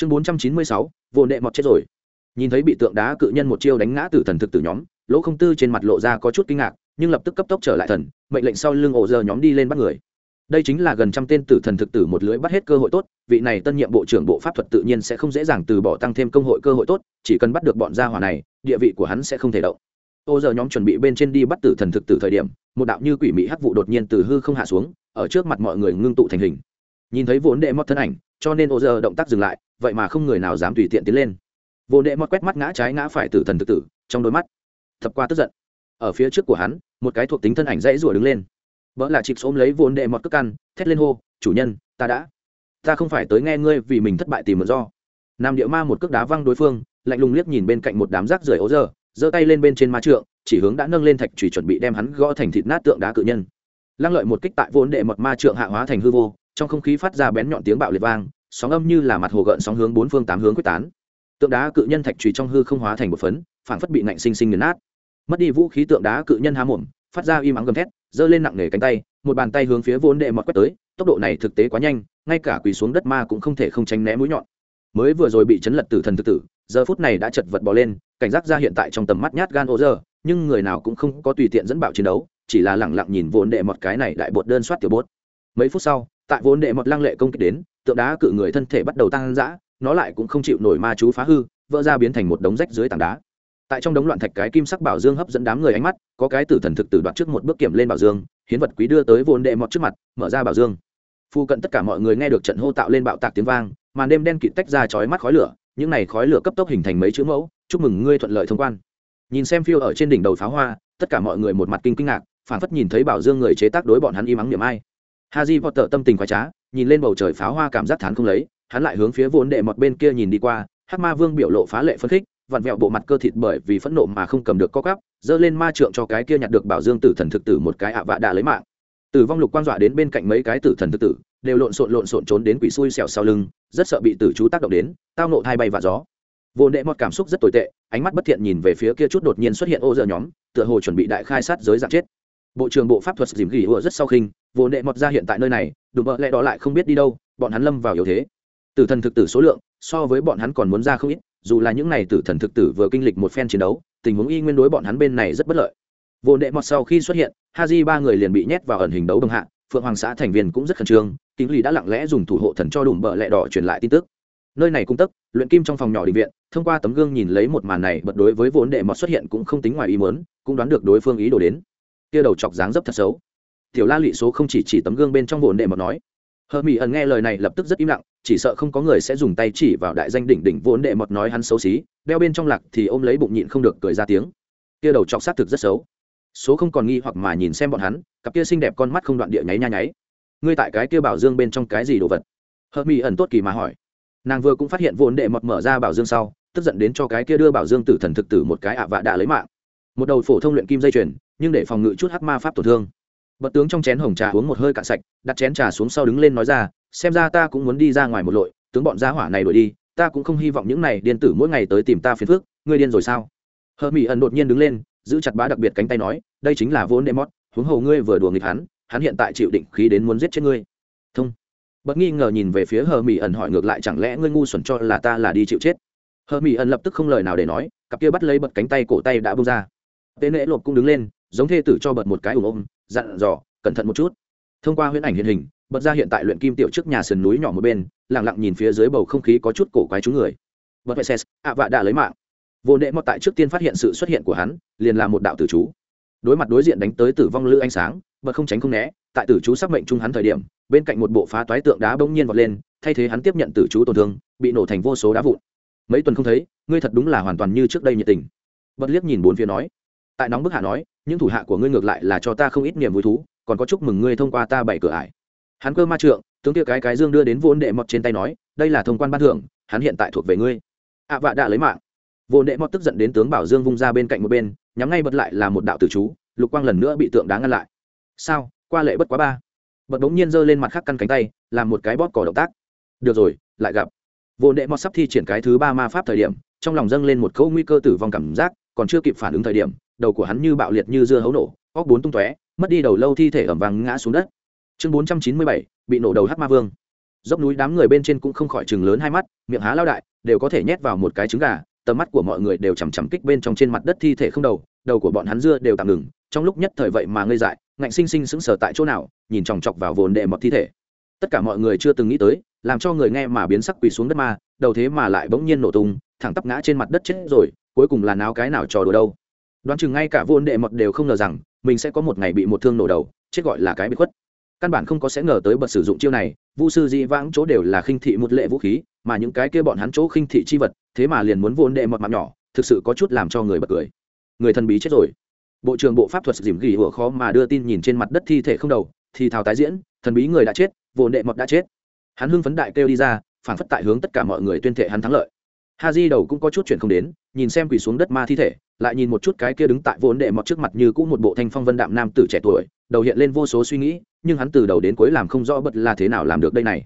chương bốn trăm chín mươi sáu, vô nệ mọt chết rồi. Nhìn thấy bị tượng đá cự nhân một chiêu đánh ngã tử thần thực tử nhóm, lỗ không tư trên mặt lộ ra có chút kinh ngạc, nhưng lập tức cấp tốc trở lại thần, mệnh lệnh sau lưng ổ giờ nhóm đi lên bắt người. Đây chính là gần trăm tên tử thần thực tử một lưới bắt hết cơ hội tốt, vị này tân nhiệm bộ trưởng bộ pháp thuật tự nhiên sẽ không dễ dàng từ bỏ tăng thêm công hội cơ hội tốt, chỉ cần bắt được bọn gia hỏa này, địa vị của hắn sẽ không thể động. Ô giờ nhóm chuẩn bị bên trên đi bắt tử thần thực tử thời điểm, một đạo như quỷ mỹ hắc vụ đột nhiên từ hư không hạ xuống, ở trước mặt mọi người ngưng tụ thành hình. Nhìn thấy vốn đệ mót thân ảnh, cho nên ô giờ động tác dừng lại vậy mà không người nào dám tùy tiện tiến lên. Vô đệ mọt quét mắt ngã trái ngã phải tử thần thực tử, trong đôi mắt thập qua tức giận. Ở phía trước của hắn, một cái thuộc tính thân ảnh dãy rủa đứng lên. Vợ là chịp ôm lấy vô đệ mọt cất căn, thét lên hô, chủ nhân, ta đã. Ta không phải tới nghe ngươi vì mình thất bại tìm một do. Nam địa ma một cước đá văng đối phương, lạnh lùng liếc nhìn bên cạnh một đám rác rưởi ố giờ giơ tay lên bên trên ma trượng, chỉ hướng đã nâng lên thạch trùy chuẩn bị đem hắn gõ thành thịt nát tượng đá cự nhân. Lăng lợi một kích tại vốn đệ mọt ma trượng hạ hóa thành hư vô, trong không khí phát ra bén nhọn tiếng bạo liệt vang sóng âm như là mặt hồ gợn sóng hướng bốn phương tám hướng quyết tán. Tượng đá cự nhân thạch trùy trong hư không hóa thành một phấn, phảng phất bị nạnh sinh sinh nghiền nát. Mất đi vũ khí tượng đá cự nhân há mồm, phát ra im ắng gầm thét, giơ lên nặng nề cánh tay, một bàn tay hướng phía vốn đệ mọt quét tới, tốc độ này thực tế quá nhanh, ngay cả quỳ xuống đất ma cũng không thể không tránh né mũi nhọn. Mới vừa rồi bị chấn lật tử thần thực tử, giờ phút này đã chật vật bò lên, cảnh giác ra hiện tại trong tầm mắt nhát gan ô giờ nhưng người nào cũng không có tùy tiện dẫn bạo chiến đấu, chỉ là lẳng lặng nhìn vốn đệ mọt cái này đại bột đơn soát tiểu bốt mấy phút sau, tại vốn đệ mọt lăng lệ công kích đến tượng đá cự người thân thể bắt đầu tăng dã, nó lại cũng không chịu nổi ma chú phá hư, vỡ ra biến thành một đống rách dưới tảng đá. Tại trong đống loạn thạch cái kim sắc bảo dương hấp dẫn đám người ánh mắt, có cái tử thần thực tử đoạt trước một bước kiểm lên bảo dương, hiến vật quý đưa tới vốn đệ mọt trước mặt, mở ra bảo dương. Phu cận tất cả mọi người nghe được trận hô tạo lên bạo tạc tiếng vang, màn đêm đen kịt tách ra chói mắt khói lửa, những này khói lửa cấp tốc hình thành mấy chữ mẫu, chúc mừng ngươi thuận lợi thông quan. Nhìn xem phiêu ở trên đỉnh đầu pháo hoa, tất cả mọi người một mặt kinh kinh ngạc phản phất nhìn thấy bảo dương người chế tác đối bọn hắn im ắng niệm ai haji Potter tâm tình quái trá, nhìn lên bầu trời pháo hoa cảm giác thán không lấy, hắn lại hướng phía vốn đệ mọt bên kia nhìn đi qua, hắc ma vương biểu lộ phá lệ phân khích, vặn vẹo bộ mặt cơ thịt bởi vì phẫn nộ mà không cầm được co cắp giơ lên ma trượng cho cái kia nhặt được bảo dương tử thần thực tử một cái ạ vạ đã lấy mạng. Tử vong lục quan dọa đến bên cạnh mấy cái tử thần thực tử, đều lộn xộn lộn xộn trốn đến quỷ xui xẻo sau lưng, rất sợ bị tử chú tác động đến, tao nộ hai bay và gió. Vô nệ mọt cảm xúc rất tồi tệ, ánh mắt bất thiện nhìn về phía kia chút đột nhiên xuất hiện ô giờ nhóm, tựa hồ chuẩn bị đại khai sát giới dạng chết bộ trưởng bộ pháp thuật dìm ghi ủa rất sau khinh, vô nệ mọt ra hiện tại nơi này đủ bợ lẽ đó lại không biết đi đâu, bọn hắn lâm vào yếu thế. Tử thần thực tử số lượng, so với bọn hắn còn muốn ra không ít, dù là những n à y tử thần thực tử vừa kinh lịch một phen chiến đấu, tình huống y nguyên đối bọn hắn bên này rất bất lợi. Vô nệ mọt sau khi xuất hiện ha di ba người liền bị nhét vào ẩn hình đấu đồng hạ, phượng hoàng xã thành viên cũng rất khẩn trương, kính lì đã lặng lẽ dùng thủ hộ thần cho đùm bợ lẹ đỏ truyền lại tin tức. Nơi này cung tức luyện kim trong phòng nhỏ định viện, thông qua tấm gương nhìn lấy một màn này, bật đối với vốn đệ mọt xuất hiện cũng không tính ngoài ý muốn, cũng đoán được đối phương ý đồ đến kia đầu chọc dáng dấp thật xấu. Tiểu la lị số không chỉ chỉ tấm gương bên trong vốn đệ mọt nói. Hờ mỹ ẩn nghe lời này lập tức rất im lặng, chỉ sợ không có người sẽ dùng tay chỉ vào đại danh đỉnh đỉnh vốn đệ mọt nói hắn xấu xí, đeo bên trong lạc thì ôm lấy bụng nhịn không được cười ra tiếng. Kia đầu chọc xác thực rất xấu. Số không còn nghi hoặc mà nhìn xem bọn hắn, cặp kia xinh đẹp con mắt không đoạn địa nháy nha nháy. Ngươi tại cái kia bảo dương bên trong cái gì đồ vật? Hờ mỹ ẩn tốt kỳ mà hỏi. Nàng vừa cũng phát hiện vốn đệ mọt mở ra bảo dương sau, tức giận đến cho cái kia đưa bảo dương tử thần thực tử một cái ạ vạ đã lấy mạng. Một đầu phổ thông luyện kim dây chuyền nhưng để phòng ngự chút hắc ma pháp tổn thương. Bật tướng trong chén hồng trà uống một hơi cạn sạch, đặt chén trà xuống sau đứng lên nói ra, xem ra ta cũng muốn đi ra ngoài một lội, tướng bọn gia hỏa này đuổi đi, ta cũng không hy vọng những này điên tử mỗi ngày tới tìm ta phiền phước ngươi điên rồi sao? Hờ mỹ ẩn đột nhiên đứng lên, giữ chặt bá đặc biệt cánh tay nói, đây chính là vốn đệ huống hồ ngươi vừa đùa nghịch hắn hắn hiện tại chịu định khí đến muốn giết chết ngươi. Thông. Bất nghi ngờ nhìn về phía hờ mỹ ẩn hỏi ngược lại, chẳng lẽ ngươi ngu xuẩn cho là ta là đi chịu chết? Hờ mỹ ẩn lập tức không lời nào để nói, cặp kia bắt lấy bật cánh tay, cổ tay đã bông ra. Tên nễ lộp cũng đứng lên giống thê tử cho bật một cái ủng ôm, dặn dò, cẩn thận một chút. Thông qua huyễn ảnh hiện hình, bật ra hiện tại luyện kim tiểu trước nhà sườn núi nhỏ một bên lẳng lặng nhìn phía dưới bầu không khí có chút cổ quái chúng người. Bật vệ xét ạ vạ đã lấy mạng. Vô nệ mọt tại trước tiên phát hiện sự xuất hiện của hắn, liền là một đạo tử chú. Đối mặt đối diện đánh tới tử vong lữ ánh sáng, bật không tránh không né, tại tử chú sắc mệnh chung hắn thời điểm, bên cạnh một bộ phá toái tượng đá bỗng nhiên vọt lên, thay thế hắn tiếp nhận tử chú tổn thương, bị nổ thành vô số đá vụn. Mấy tuần không thấy, ngươi thật đúng là hoàn toàn như trước đây nhiệt tình. Bật liếc nhìn bốn phía nói. Tại nóng bức hạ nói những thủ hạ của ngươi ngược lại là cho ta không ít niềm vui thú, còn có chúc mừng ngươi thông qua ta bảy cửa ải. Hắn cơ ma trượng, tướng kia cái cái dương đưa đến vốn đệ mọt trên tay nói, đây là thông quan ban thưởng, hắn hiện tại thuộc về ngươi. Ạ vạ đã lấy mạng. Vốn đệ mọt tức giận đến tướng bảo dương vung ra bên cạnh một bên, nhắm ngay bật lại là một đạo tử chú, lục quang lần nữa bị tượng đá ngăn lại. Sao? Qua lệ bất quá ba. Bật bỗng nhiên giơ lên mặt khắc căn cánh tay, làm một cái bóp cỏ động tác. Được rồi, lại gặp. Vô đệ mọt sắp thi triển cái thứ ba ma pháp thời điểm, trong lòng dâng lên một câu nguy cơ tử vong cảm giác, còn chưa kịp phản ứng thời điểm đầu của hắn như bạo liệt như dưa hấu nổ, óc bốn tung tóe, mất đi đầu lâu thi thể ẩm vàng ngã xuống đất. Chương bốn trăm chín mươi bảy, bị nổ đầu hát ma vương. Dốc núi đám người bên trên cũng không khỏi chừng lớn hai mắt, miệng há lao đại, đều có thể nhét vào một cái trứng gà, tầm mắt của mọi người đều chằm chằm kích bên trong trên mặt đất thi thể không đầu đầu của bọn hắn dưa đều tạm ngừng, trong lúc nhất thời vậy mà ngây dại, ngạnh sinh sinh sững sờ tại chỗ nào, nhìn chòng chọc vào vồn đệ mọt thi thể. Tất cả mọi người chưa từng nghĩ tới, làm cho người nghe mà biến sắc quỳ xuống đất ma, đầu thế mà lại bỗng nhiên nổ tung, thẳng tắp ngã trên mặt đất chết rồi, cuối cùng là náo cái nào trò đùa đâu đoán chừng ngay cả vồn đệ mọt đều không ngờ rằng, mình sẽ có một ngày bị một thương nổ đầu, chết gọi là cái bị khuất. Căn bản không có sẽ ngờ tới bật sử dụng chiêu này, vu sư di vãng chỗ đều là khinh thị một lệ vũ khí, mà những cái kia bọn hắn chỗ khinh thị chi vật, thế mà liền muốn vồn đệ mọt mặt nhỏ, thực sự có chút làm cho người bật cười. Người thần bí chết rồi. Bộ trưởng bộ pháp thuật dìm gỉ ủa khó mà đưa tin nhìn trên mặt đất thi thể không đầu, thì thào tái diễn, thần bí người đã chết vồn đệ mọt đã chết. Hắn hưng phấn đại kêu đi ra phản phất tại hướng tất cả mọi người tuyên thệ hắn thắng lợi ha di đầu cũng có chút chuyện không đến, nhìn xem quỳ xuống đất ma thi thể, lại nhìn một chút cái kia đứng tại vốn đệ mọt trước mặt như cũng một bộ thanh phong vân đạm nam tử trẻ tuổi, đầu hiện lên vô số suy nghĩ, nhưng hắn từ đầu đến cuối làm không rõ bật là thế nào làm được đây này.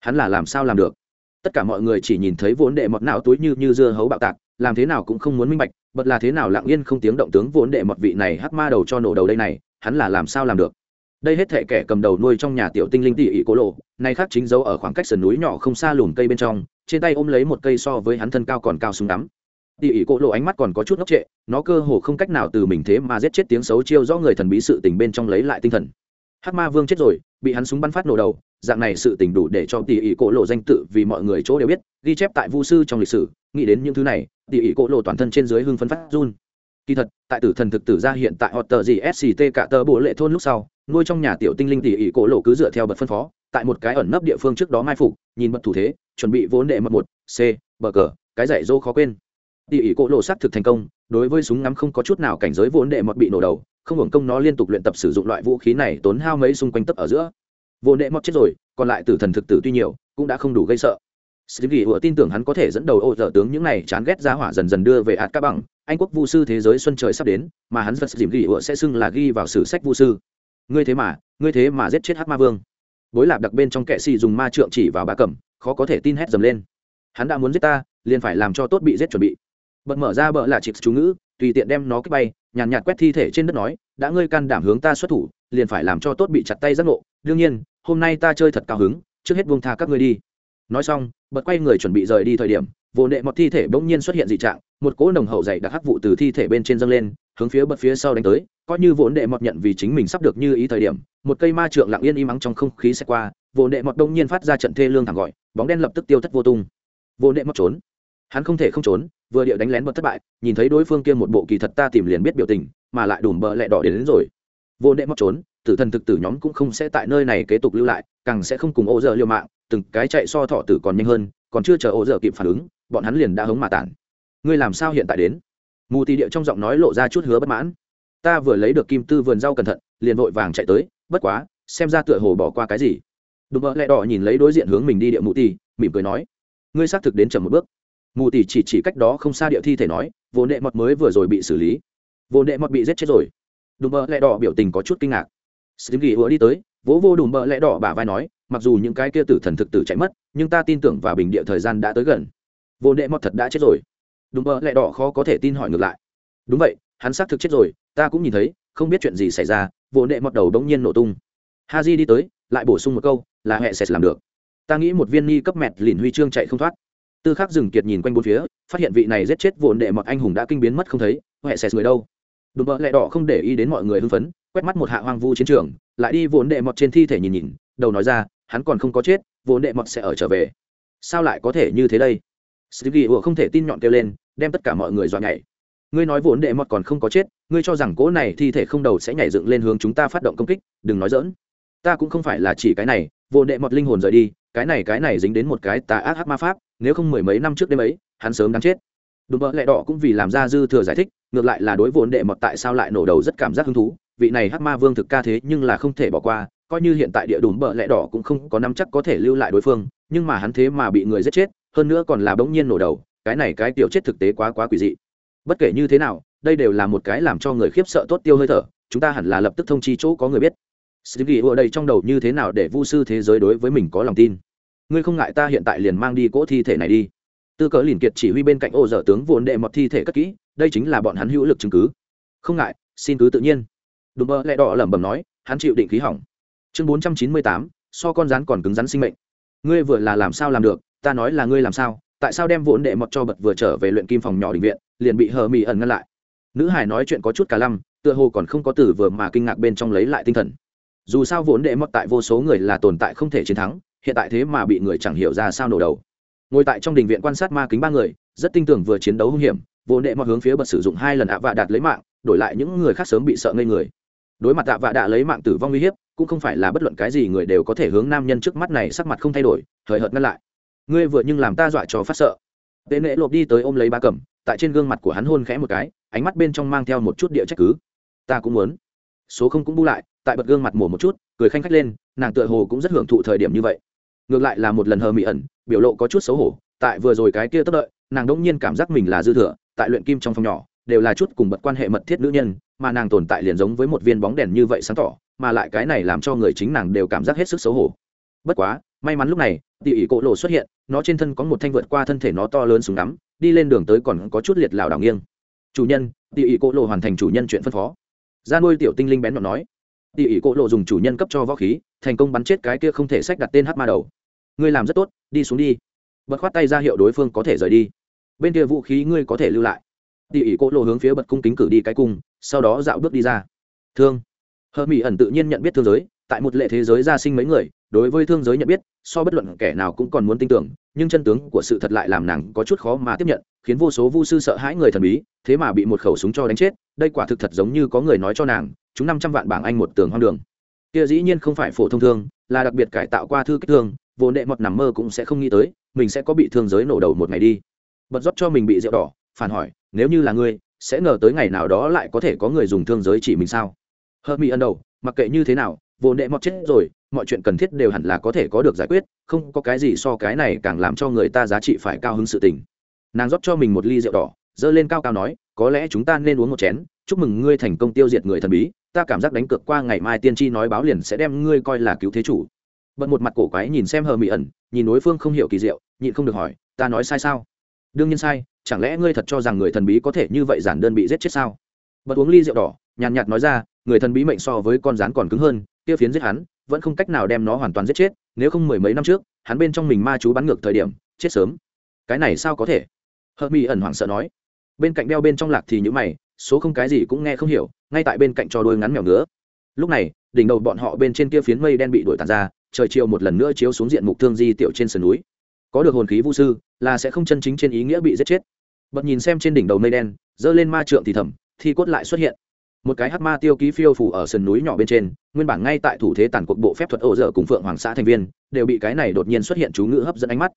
Hắn là làm sao làm được? Tất cả mọi người chỉ nhìn thấy vốn đệ mọt não túi như như dưa hấu bạo tạc, làm thế nào cũng không muốn minh bạch bật là thế nào lặng yên không tiếng động tướng vốn đệ mọt vị này hắc ma đầu cho nổ đầu đây này, hắn là làm sao làm được? Đây hết thể kẻ cầm đầu nuôi trong nhà tiểu tinh linh tỉ ỉ cố lộ nay khác chính dấu ở khoảng cách sườn núi nhỏ không xa lùm cây bên trong trên tay ôm lấy một cây so với hắn thân cao còn cao súng đắm tỉ ỉ cỗ lộ ánh mắt còn có chút ngốc trệ, nó cơ hồ không cách nào từ mình thế mà giết chết tiếng xấu chiêu do người thần bí sự tình bên trong lấy lại tinh thần. Hắc ma vương chết rồi, bị hắn súng bắn phát nổ đầu, dạng này sự tình đủ để cho tỉ ỉ cỗ lộ danh tự vì mọi người chỗ đều biết, ghi chép tại vu sư trong lịch sử, nghĩ đến những thứ này tỉ ỉ cỗ lộ toàn thân trên dưới hưng phân phát run. Kỳ thật, tại tử thần thực tử ra hiện tại họ tờ gì sct cả tờ bộ lệ thôn lúc sau, nuôi trong nhà tiểu tinh linh tỉ ỉ cỗ lộ cứ dựa theo bật phân phó tại một cái ẩn nấp địa phương trước đó mai phục nhìn mật thủ thế chuẩn bị vốn đệ mật một c bờ cờ cái giải dô khó quên tỉ ỉ cỗ lộ xác thực thành công đối với súng ngắm không có chút nào cảnh giới vốn đệ mật bị nổ đầu không hưởng công nó liên tục luyện tập sử dụng loại vũ khí này tốn hao mấy xung quanh tấp ở giữa vốn đệ mật chết rồi còn lại tử thần thực tử tuy nhiều cũng đã không đủ gây sợ sĩ Stevie vừa tin tưởng hắn có thể dẫn đầu ô dở tướng những này chán ghét ra hỏa dần dần đưa về ạt các bằng. Anh quốc vu sư thế giới xuân trời sắp đến, mà hắn vật dìm ghi vừa sẽ xưng là ghi vào sử sách vu sư. Ngươi thế mà, ngươi thế mà giết chết Hắc Ma Vương. Bối lạp đặc bên trong kệ xì dùng ma trượng chỉ vào bà cẩm, khó có thể tin hét dầm lên. Hắn đã muốn giết ta, liền phải làm cho tốt bị giết chuẩn bị. Bật mở ra bợ là chịp chú ngữ, tùy tiện đem nó kích bay, nhàn nhạt quét thi thể trên đất nói, đã ngươi can đảm hướng ta xuất thủ, liền phải làm cho tốt bị chặt tay giác ngộ. Đương nhiên, hôm nay ta chơi thật cao hứng, trước hết buông tha các ngươi đi nói xong bật quay người chuẩn bị rời đi thời điểm vô nệ mọt thi thể bỗng nhiên xuất hiện dị trạng một cỗ nồng hậu dày đặc hắc vụ từ thi thể bên trên dâng lên hướng phía bật phía sau đánh tới coi như vô đệ mọt nhận vì chính mình sắp được như ý thời điểm một cây ma trượng lặng yên im ắng trong không khí sẽ qua vô đệ mọt đông nhiên phát ra trận thê lương thẳng gọi bóng đen lập tức tiêu thất vô tung. Vô đệ mọt trốn. Hắn không thể không trốn vừa điệu đánh lén bật thất bại nhìn thấy đối phương kia một bộ kỳ thật ta tìm liền biết biểu tình mà lại đùm bợ lẹ đỏ đến, đến rồi. Vô đệ mọt trốn tử thần thực tử nhóm cũng không sẽ tại nơi này kế tục lưu lại càng sẽ không cùng ô giờ liều mạng từng cái chạy so thọ tử còn nhanh hơn còn chưa chờ ô giờ kịp phản ứng bọn hắn liền đã hống mà tản. Ngươi làm sao hiện tại đến? Mù tì địa trong giọng nói lộ ra chút hứa bất mãn. Ta vừa lấy được kim tư vườn rau cẩn thận liền vội vàng chạy tới bất quá xem ra tựa hồ bỏ qua cái gì. Đùm bợ lẹ đỏ nhìn lấy đối diện hướng mình đi địa mù tì mỉm cười nói ngươi xác thực đến chậm một bước. Mù tì chỉ chỉ cách đó không xa địa thi thể nói vô nệ mọt mới vừa rồi bị xử lý. Vô nệ mọt bị giết chết rồi. Đùm bợ lẹ đỏ biểu tình có chút kinh ngạc. Slim Ghi đi tới, vỗ vô đùm bợ lẽ đỏ bả vai nói, mặc dù những cái kia tử thần thực tử chạy mất, nhưng ta tin tưởng và bình địa thời gian đã tới gần. Vô đệ mọt thật đã chết rồi. đúng mơ lẹ đỏ khó có thể tin hỏi ngược lại. Đúng vậy, hắn xác thực chết rồi, ta cũng nhìn thấy, không biết chuyện gì xảy ra, vô đệ mọt đầu đống nhiên nổ tung. ha di đi tới, lại bổ sung một câu, là hệ sẽ làm được. Ta nghĩ một viên ni cấp mẹt lìn huy chương chạy không thoát. Tư Khắc dừng kiệt nhìn quanh bốn phía, phát hiện vị này giết chết vốn đệ mọt anh hùng đã kinh biến mất không thấy, hệ sẽ người đâu? Đùm bợ lẹ đỏ không để ý đến mọi người hưng phấn, quét mắt một hạ hoang vu chiến trường lại đi vốn đệ mọt trên thi thể nhìn nhìn đầu nói ra hắn còn không có chết vốn đệ mọt sẽ ở trở về sao lại có thể như thế đây stevie ủa không thể tin nhọn kêu lên, đem tất cả mọi người dọa nhảy. Ngươi nói vốn đệ mọt còn không có chết, ngươi cho rằng cỗ này thi thể không đầu sẽ nhảy dựng lên hướng chúng ta phát động công kích, đừng nói dỡn ta cũng không phải là chỉ cái này, vốn đệ mọt linh hồn rời đi, cái này cái này dính đến một cái tà ác hắc ma pháp, nếu không mười mấy năm trước đêm ấy, hắn sớm đáng chết. Đúng vợ lẽ đỏ cũng vì làm ra dư thừa giải thích, ngược lại là đối vốn đệ mọt tại sao lại nổ đầu rất cảm giác hứng thú, vị này hắc ma vương thực ca thế nhưng là không thể bỏ qua, coi như hiện tại địa đùm bờ lẽ đỏ cũng không có năm chắc có thể lưu lại đối phương, nhưng mà hắn thế mà bị người giết chết hơn nữa còn là bỗng nhiên nổ đầu, cái này cái tiểu chết thực tế quá quá quỷ dị. Bất kể như thế nào, đây đều là một cái làm cho người khiếp sợ tốt tiêu hơi thở, chúng ta hẳn là lập tức thông chi chỗ có người biết. Stevie ở đây trong đầu như thế nào để vu sư thế giới đối với mình có lòng tin? Ngươi không ngại ta hiện tại liền mang đi cỗ thi thể này đi. Tư Cớ liền kiệt chỉ huy bên cạnh ô dở tướng vốn đệ mọt thi thể cất kỹ, đây chính là bọn hắn hữu lực chứng cứ. Không ngại, xin cứ tự nhiên. Đùm bơ lẹ đỏ lẩm bẩm nói, hắn chịu định khí hỏng. Chương bốn trăm chín mươi tám, so con rắn còn cứng rắn sinh mệnh. Ngươi vừa là làm sao làm được? Ta nói là ngươi làm sao, tại sao đem vốn đệ mọt cho bật vừa trở về luyện kim phòng nhỏ định viện, liền bị hờ mỹ ẩn ngăn lại? Nữ hải nói chuyện có chút cả lăm, tựa hồ còn không có từ vừa mà kinh ngạc bên trong lấy lại tinh thần. Dù sao vốn đệ mọt tại vô số người là tồn tại không thể chiến thắng, hiện tại thế mà bị người chẳng hiểu ra sao nổ đầu. Ngồi tại trong đình viện quan sát ma kính ba người, rất tin tưởng vừa chiến đấu hung hiểm vốn đệ mọt hướng phía bật sử dụng hai lần ạ vạ đạt lấy mạng, đổi lại những người khác sớm bị sợ ngây người. Đối mặt ạ vạ đạ lấy mạng tử vong uy hiếp, cũng không phải là bất luận cái gì người đều có thể hướng nam nhân trước mắt này sắc mặt không thay đổi thời hợt ngăn lại ngươi vừa nhưng làm ta dọa cho phát sợ. Tệ nệ lộp đi tới ôm lấy ba cẩm tại trên gương mặt của hắn hôn khẽ một cái, ánh mắt bên trong mang theo một chút địa trách cứ. Ta cũng muốn. Số không cũng bu lại, tại bật gương mặt mổ một chút, cười khanh khách lên, nàng tựa hồ cũng rất hưởng thụ thời điểm như vậy. Ngược lại là một lần hờ mị ẩn, biểu lộ có chút xấu hổ, tại vừa rồi cái kia tất đợi, nàng đông nhiên cảm giác mình là dư thừa, tại luyện kim trong phòng nhỏ, đều là chút cùng bật quan hệ mật thiết nữ nhân, mà nàng tồn tại liền giống với một viên bóng đèn như vậy sáng tỏ, mà lại cái này làm cho người chính nàng đều cảm giác hết sức xấu hổ. Bất quá, may mắn lúc này tỉ ỉ cỗ lộ xuất hiện, nó trên thân có một thanh vượt qua thân thể nó to lớn súng đắm đi lên đường tới còn có chút liệt lảo đảo nghiêng. Chủ nhân, tỉ ỉ cỗ lộ hoàn thành chủ nhân chuyện phân phó. Ra nuôi tiểu tinh linh bén nhọn nói. Tỉ ỉ cỗ lộ dùng chủ nhân cấp cho võ khí, thành công bắn chết cái kia không thể sách đặt tên hát ma đầu. Ngươi làm rất tốt, đi xuống đi. Bật khoát tay ra hiệu đối phương có thể rời đi. Bên kia vũ khí ngươi có thể lưu lại. Tỉ ỉ cỗ lộ hướng phía bật cung kính cử đi cái cung, sau đó dạo bước đi ra. Thương. Hờ mỹ ẩn tự nhiên nhận biết thương giới, tại một lệ thế giới gia sinh mấy người đối với thương giới nhận biết, so bất luận kẻ nào cũng còn muốn tin tưởng, nhưng chân tướng của sự thật lại làm nàng có chút khó mà tiếp nhận, khiến vô số vu sư sợ hãi người thần bí, thế mà bị một khẩu súng cho đánh chết, đây quả thực thật giống như có người nói cho nàng, chúng năm trăm vạn bảng anh một tường hoang đường. Kia dĩ nhiên không phải phổ thông thương, là đặc biệt cải tạo qua thư kích thương, vô đệ mọt nằm mơ cũng sẽ không nghĩ tới, mình sẽ có bị thương giới nổ đầu một ngày đi. Bật rót cho mình bị rượu đỏ, phản hỏi, nếu như là ngươi, sẽ ngờ tới ngày nào đó lại có thể có người dùng thương giới chỉ mình sao? Hơ mi ân đầu, mặc kệ như thế nào, vô nệ mọt chết rồi mọi chuyện cần thiết đều hẳn là có thể có được giải quyết, không có cái gì so cái này càng làm cho người ta giá trị phải cao hứng sự tình. Nàng rót cho mình một ly rượu đỏ dơ lên cao cao nói, có lẽ chúng ta nên uống một chén, chúc mừng ngươi thành công tiêu diệt người thần bí, ta cảm giác đánh cược qua ngày mai tiên tri nói báo liền sẽ đem ngươi coi là cứu thế chủ. Bật một mặt cổ quái nhìn xem hờ mỹ ẩn, nhìn đối phương không hiểu kỳ diệu, nhịn không được hỏi, ta nói sai sao? Đương nhiên sai, chẳng lẽ ngươi thật cho rằng người thần bí có thể như vậy giản đơn bị giết chết sao? Bật uống ly rượu đỏ, nhàn nhạt nói ra, người thần bí mệnh so với con rắn còn cứng hơn, kia phiến giết hắn vẫn không cách nào đem nó hoàn toàn giết chết, nếu không mười mấy năm trước, hắn bên trong mình ma chú bắn ngược thời điểm, chết sớm. Cái này sao có thể? Hờ mỹ ẩn hoảng sợ nói. Bên cạnh đeo bên trong lạc thì những mày, số không cái gì cũng nghe không hiểu, ngay tại bên cạnh trò đôi ngắn mèo ngứa. Lúc này, đỉnh đầu bọn họ bên trên kia phiến mây đen bị đuổi tàn ra, trời chiều một lần nữa chiếu xuống diện mục thương di tiểu trên sườn núi. Có được hồn khí vũ sư, là sẽ không chân chính trên ý nghĩa bị giết chết. Bật nhìn xem trên đỉnh đầu mây đen, giơ lên ma trượng thì thầm, thi cốt lại xuất hiện một cái hắc ma tiêu ký phiêu phủ ở sườn núi nhỏ bên trên, nguyên bản ngay tại thủ thế tàn cuộc bộ phép thuật ổ dở cùng phượng hoàng xã thành viên, đều bị cái này đột nhiên xuất hiện chú ngữ hấp dẫn ánh mắt.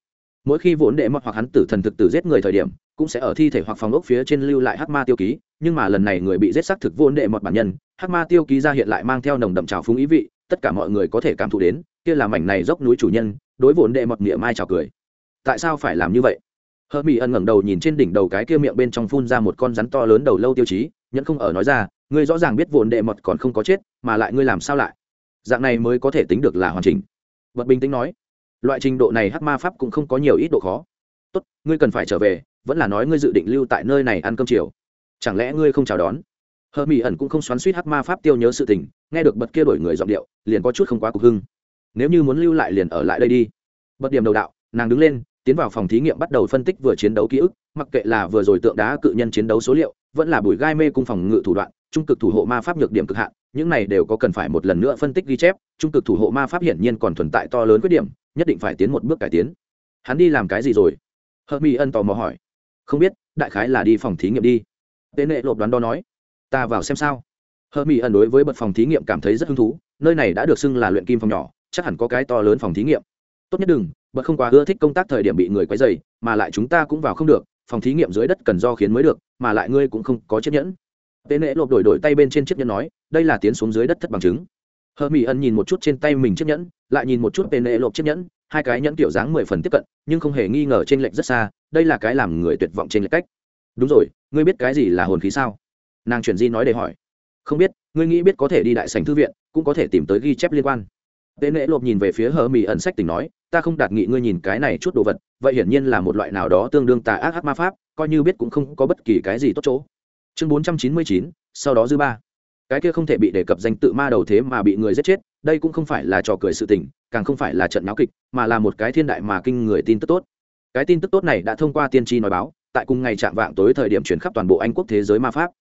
Mỗi khi vốn đệ mọt hoặc hắn tử thần thực tử giết người thời điểm, cũng sẽ ở thi thể hoặc phòng ốc phía trên lưu lại hắc ma tiêu ký, nhưng mà lần này người bị giết xác thực vốn đệ mọt bản nhân, hắc ma tiêu ký ra hiện lại mang theo nồng đậm trào phúng ý vị, tất cả mọi người có thể cảm thụ đến, kia là mảnh này dốc núi chủ nhân, đối vốn đệ mọt nghĩa mai trào cười. Tại sao phải làm như vậy? Hơ mỹ ân ngẩng đầu nhìn trên đỉnh đầu cái kia miệng bên trong phun ra một con rắn to lớn đầu lâu tiêu chí, nhẫn không ở nói ra ngươi rõ ràng biết vốn đệ mọt còn không có chết, mà lại ngươi làm sao lại? Dạng này mới có thể tính được là hoàn chỉnh. Vật bình tĩnh nói. Loại trình độ này hắc ma pháp cũng không có nhiều ít độ khó. Tốt, ngươi cần phải trở về, vẫn là nói ngươi dự định lưu tại nơi này ăn cơm chiều. Chẳng lẽ ngươi không chào đón? Hờ mỹ ẩn cũng không xoắn suýt hắc ma pháp tiêu nhớ sự tình, nghe được bật kia đổi người giọng điệu, liền có chút không quá cục hưng. Nếu như muốn lưu lại liền ở lại đây đi. Bật điểm đầu đạo, nàng đứng lên, tiến vào phòng thí nghiệm bắt đầu phân tích vừa chiến đấu ký ức, mặc kệ là vừa rồi tượng đá cự nhân chiến đấu số liệu, vẫn là bùi gai mê cung phòng ngự thủ đoạn trung cực thủ hộ ma pháp nhược điểm cực hạn, những này đều có cần phải một lần nữa phân tích ghi chép, trung cực thủ hộ ma pháp hiển nhiên còn tồn tại to lớn khuyết điểm, nhất định phải tiến một bước cải tiến. Hắn đi làm cái gì rồi? Hợp mỹ ân tò mò hỏi. Không biết, đại khái là đi phòng thí nghiệm đi. Tế nệ lộp đoán đo nói. Ta vào xem sao. Hợp mỹ ân đối với bật phòng thí nghiệm cảm thấy rất hứng thú, nơi này đã được xưng là luyện kim phòng nhỏ, chắc hẳn có cái to lớn phòng thí nghiệm. Tốt nhất đừng, bật không quá ưa thích công tác thời điểm bị người quấy dày mà lại chúng ta cũng vào không được, phòng thí nghiệm dưới đất cần do khiến mới được, mà lại ngươi cũng không có chiếc nhẫn tên lễ lộp đổi đổi tay bên trên chiếc nhẫn nói, đây là tiến xuống dưới đất thất bằng chứng. Hờ mỹ ân nhìn một chút trên tay mình chiếc nhẫn, lại nhìn một chút tên lễ lộp chiếc nhẫn, hai cái nhẫn kiểu dáng mười phần tiếp cận, nhưng không hề nghi ngờ trên lệch rất xa, đây là cái làm người tuyệt vọng trên lệch cách. Đúng rồi, ngươi biết cái gì là hồn khí sao? Nàng chuyển di nói để hỏi. Không biết, ngươi nghĩ biết có thể đi đại sành thư viện, cũng có thể tìm tới ghi chép liên quan. Tên lễ lộp nhìn về phía hờ mỹ ẩn sách tỉnh nói, ta không đạt nghị ngươi nhìn cái này chút đồ vật, vậy hiển nhiên là một loại nào đó tương đương tà ác ác ma pháp, coi như biết cũng không có bất kỳ cái gì tốt chỗ chương bốn trăm chín mươi chín, sau đó dư ba. Cái kia không thể bị đề cập danh tự ma đầu thế mà bị người giết chết, đây cũng không phải là trò cười sự tình, càng không phải là trận náo kịch, mà là một cái thiên đại mà kinh người tin tức tốt. Cái tin tức tốt này đã thông qua tiên tri nói báo, tại cùng ngày chạm vạng tối thời điểm chuyển khắp toàn bộ anh quốc thế giới ma pháp.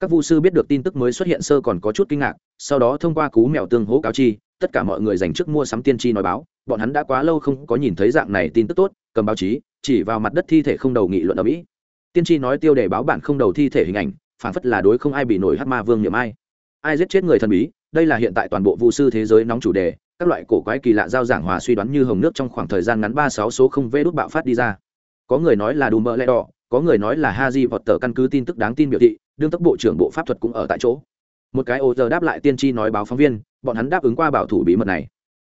Các vu sư biết được tin tức mới xuất hiện sơ còn có chút kinh ngạc, sau đó thông qua cú mèo tương hố cáo chi, tất cả mọi người dành trước mua sắm tiên tri nói báo, bọn hắn đã quá lâu không có nhìn thấy dạng này tin tức tốt, cầm báo chí, chỉ vào mặt đất thi thể không đầu nghị luận ở mỹ. Tiên tri nói tiêu đề báo bản không đầu thi thể hình ảnh phản phất là đối không ai bị nổi hát ma vương niệm ai. Ai giết chết người thần bí, đây là hiện tại toàn bộ vụ sư thế giới nóng chủ đề, các loại cổ quái kỳ lạ giao giảng hòa suy đoán như hồng nước trong khoảng thời gian ngắn ba sáu số không vê đốt bạo phát đi ra. Có người nói là đùm mỡ lẽ đỏ, có người nói là haji vọt tờ căn cứ tin tức đáng tin biểu thị, đương tốc bộ trưởng bộ pháp thuật cũng ở tại chỗ. Một cái ô giờ đáp lại tiên tri nói báo phóng viên, bọn hắn đáp ứng qua bảo thủ bí mật này.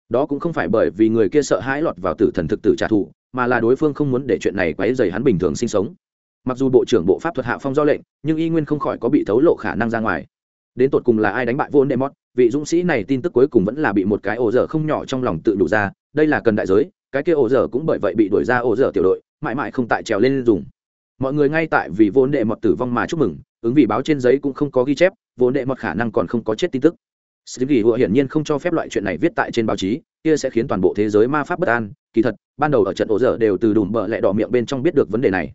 Đó cũng không phải bởi vì người kia sợ hãi lọt vào tử thần thực tử trả thù, mà là đối phương không muốn để chuyện này quấy dày hắn bình thường sinh sống mặc dù bộ trưởng bộ pháp thuật hạ phong do lệnh, nhưng y nguyên không khỏi có bị thấu lộ khả năng ra ngoài. Đến tột cùng là ai đánh bại vô đệ mót, vị dũng sĩ này tin tức cuối cùng vẫn là bị một cái ổ dở không nhỏ trong lòng tự đủ ra, đây là cần đại giới, cái kia ổ dở cũng bởi vậy bị đuổi ra ổ dở tiểu đội, mãi mãi không tại trèo lên dùng. Mọi người ngay tại vì Vô Nệ mọt tử vong mà chúc mừng, ứng vì báo trên giấy cũng không có ghi chép, Vô Nệ mọt khả năng còn không có chết tin tức. Sự ghi hiển nhiên không cho phép loại chuyện này viết tại trên báo chí, kia sẽ khiến toàn bộ thế giới ma pháp bất an. Kỳ thật, ban đầu ở trận ổ dở đều từ đùm bợ lẹ đỏ miệng bên trong biết được vấn đề này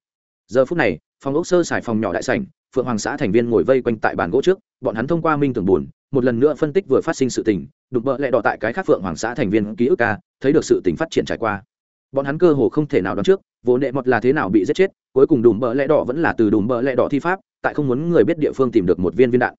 giờ phút này, phòng ốc sơ xài phòng nhỏ đại sảnh, phượng hoàng xã thành viên ngồi vây quanh tại bàn gỗ trước, bọn hắn thông qua minh tưởng buồn, một lần nữa phân tích vừa phát sinh sự tình đục bợ lẹ đỏ tại cái khác phượng hoàng xã thành viên ký ức ca, thấy được sự tình phát triển trải qua. Bọn hắn cơ hồ không thể nào đoán trước, vốn đệ mọt là thế nào bị giết chết, cuối cùng đùm bợ lẹ đỏ vẫn là từ đùm bợ lẹ đỏ thi pháp, tại không muốn người biết địa phương tìm được một viên viên đạn.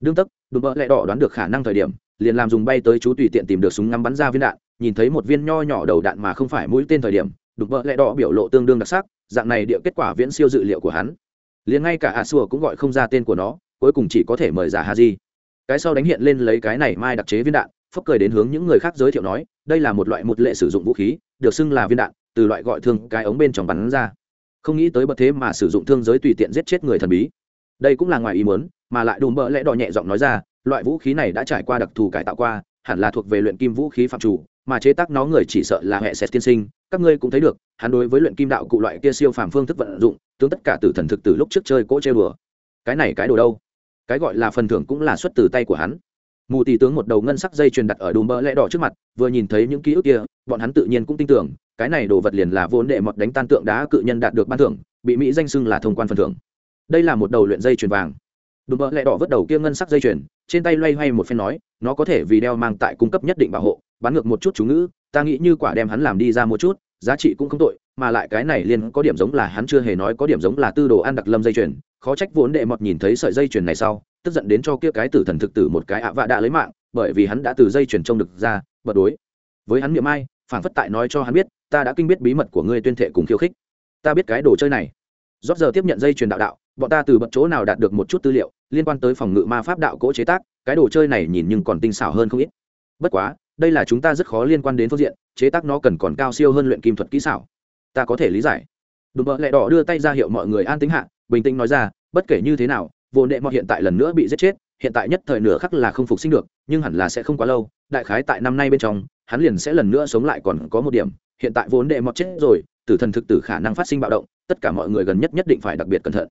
Đương tức đùm bợ lẹ đỏ đoán được khả năng thời điểm, liền làm dùng bay tới chú tùy tiện tìm được súng ngắm bắn ra viên đạn, nhìn thấy một viên nho nhỏ đầu đạn mà không phải mũi tên thời điểm đùm bợ lẹ đỏ biểu lộ tương đương đặc sắc dạng này địa kết quả viễn siêu dự liệu của hắn. Liền ngay cả a xua cũng gọi không ra tên của nó, cuối cùng chỉ có thể mời giả ha di cái sau đánh hiện lên lấy cái này mai đặc chế viên đạn, phốc cười đến hướng những người khác giới thiệu nói, đây là một loại một lệ sử dụng vũ khí, được xưng là viên đạn, từ loại gọi thương cái ống bên trong bắn ra. Không nghĩ tới bậc thế mà sử dụng thương giới tùy tiện giết chết người thần bí. Đây cũng là ngoài ý muốn, mà lại đùm bỡ lẽ đỏ nhẹ giọng nói ra, loại vũ khí này đã trải qua đặc thù cải tạo qua, hẳn là thuộc về luyện kim vũ khí phạm chủ, mà chế tác nó người chỉ sợ là hệ sệt tiên sinh các ngươi cũng thấy được, hắn đối với luyện kim đạo cụ loại kia siêu phàm phương thức vận dụng, tướng tất cả tử thần thực từ lúc trước chơi cỗ chơi đùa. Cái này cái đồ đâu? Cái gọi là phần thưởng cũng là xuất từ tay của hắn. Mù tỷ tướng một đầu ngân sắc dây truyền đặt ở đùm bơ lẽ đỏ trước mặt, vừa nhìn thấy những ký ức kia, bọn hắn tự nhiên cũng tin tưởng, cái này đồ vật liền là vốn đệ mọt đánh tan tượng đá cự nhân đạt được ban thưởng, bị mỹ danh xưng là thông quan phần thưởng. Đây là một đầu luyện dây chuyền vàng. Đùm bơ lẽ đỏ vứt đầu kia ngân sắc dây chuyền, trên tay loay hoay một phen nói, nó có thể vì đeo mang tại cung cấp nhất định bảo hộ bán ngược một chút chú ngữ ta nghĩ như quả đem hắn làm đi ra một chút, giá trị cũng không tội, mà lại cái này liền có điểm giống là hắn chưa hề nói có điểm giống là tư đồ ăn đặc lâm dây chuyền. Khó trách vốn đệ mọt nhìn thấy sợi dây chuyền này sau, tức giận đến cho kia cái tử thần thực tử một cái ạ vạ đã lấy mạng, bởi vì hắn đã từ dây chuyền trông được ra, bật đối. Với hắn miệng ai phản phất tại nói cho hắn biết, ta đã kinh biết bí mật của ngươi tuyên thệ cùng khiêu khích. Ta biết cái đồ chơi này. Rót giờ tiếp nhận dây chuyền đạo đạo, bọn ta từ bật chỗ nào đạt được một chút tư liệu, liên quan tới phòng ngự ma pháp đạo cỗ chế tác, cái đồ chơi này nhìn nhưng còn tinh xảo hơn không ít. Bất quá đây là chúng ta rất khó liên quan đến phương diện, chế tác nó cần còn cao siêu hơn luyện kim thuật kỹ xảo. Ta có thể lý giải. Đùm bợ lẹ đỏ đưa tay ra hiệu mọi người an tính hạ, bình tĩnh nói ra, bất kể như thế nào, vô nệ mọi hiện tại lần nữa bị giết chết, hiện tại nhất thời nửa khắc là không phục sinh được, nhưng hẳn là sẽ không quá lâu, đại khái tại năm nay bên trong, hắn liền sẽ lần nữa sống lại còn có một điểm. Hiện tại vốn đệ mọt chết rồi, tử thần thực tử khả năng phát sinh bạo động, tất cả mọi người gần nhất nhất định phải đặc biệt cẩn thận.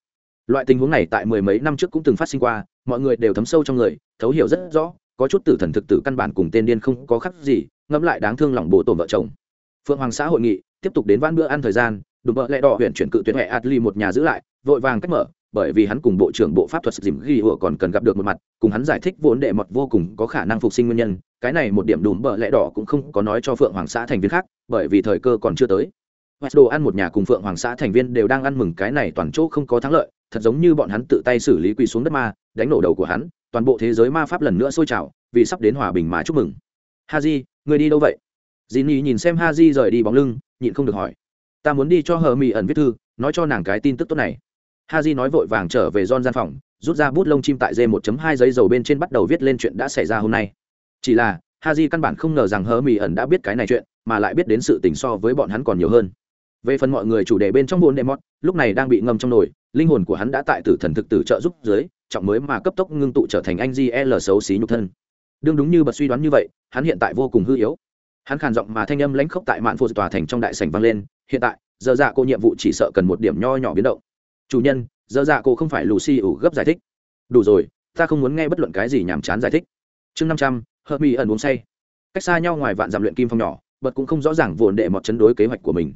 Loại tình huống này tại mười mấy năm trước cũng từng phát sinh qua, mọi người đều thấm sâu trong người, thấu hiểu rất rõ có chút tử thần thực tử căn bản cùng tên điên không có khác gì, ngẫm lại đáng thương lòng bộ tổn vợ chồng. Phượng hoàng xã hội nghị, tiếp tục đến vãn bữa ăn thời gian, đùm vợ lẽ đỏ huyện chuyển cự tuyệt hệ adli một nhà giữ lại, vội vàng cách mở, bởi vì hắn cùng bộ trưởng bộ pháp thuật dìm ghi còn cần gặp được một mặt, cùng hắn giải thích vốn đệ mật vô cùng có khả năng phục sinh nguyên nhân, cái này một điểm đùm bợ lẽ đỏ cũng không có nói cho phượng hoàng xã thành viên khác, bởi vì thời cơ còn chưa tới. Hoạch đồ ăn một nhà cùng phượng hoàng xã thành viên đều đang ăn mừng cái này toàn chỗ không có thắng lợi, thật giống như bọn hắn tự tay xử lý quỳ xuống đất ma, đánh nổ đầu của hắn toàn bộ thế giới ma pháp lần nữa sôi trào, vì sắp đến hòa bình mà chúc mừng. Ha di người đi đâu vậy? Dì nhi nhìn xem ha di rời đi bóng lưng, nhịn không được hỏi. Ta muốn đi cho hờ mỹ ẩn viết thư, nói cho nàng cái tin tức tốt này. Ha di nói vội vàng trở về John gian phòng, rút ra bút lông chim tại d một hai giấy dầu bên trên bắt đầu viết lên chuyện đã xảy ra hôm nay. Chỉ là ha di căn bản không ngờ rằng hờ mỹ ẩn đã biết cái này chuyện, mà lại biết đến sự tình so với bọn hắn còn nhiều hơn. Về phần mọi người chủ đề bên trong bồn đệ mót lúc này đang bị ngâm trong nồi, linh hồn của hắn đã tại tử thần thực tử trợ giúp dưới trọng mới mà cấp tốc ngưng tụ trở thành anh gl xấu xí nhục thân. Đương đúng như bật suy đoán như vậy, hắn hiện tại vô cùng hư yếu. Hắn khàn giọng mà thanh âm lãnh khốc tại mạn phô tòa thành trong đại sảnh vang lên, hiện tại, giờ dạ cô nhiệm vụ chỉ sợ cần một điểm nho nhỏ biến động. Chủ nhân, giờ dạ cô không phải lucy ủ gấp giải thích. Đủ rồi, ta không muốn nghe bất luận cái gì nhàm chán giải thích. Chương năm trăm, hợp mỹ ẩn uống say. Cách xa nhau ngoài vạn dặm luyện kim phong nhỏ, bật cũng không rõ ràng vồn đệ mọt chấn đối kế hoạch của mình.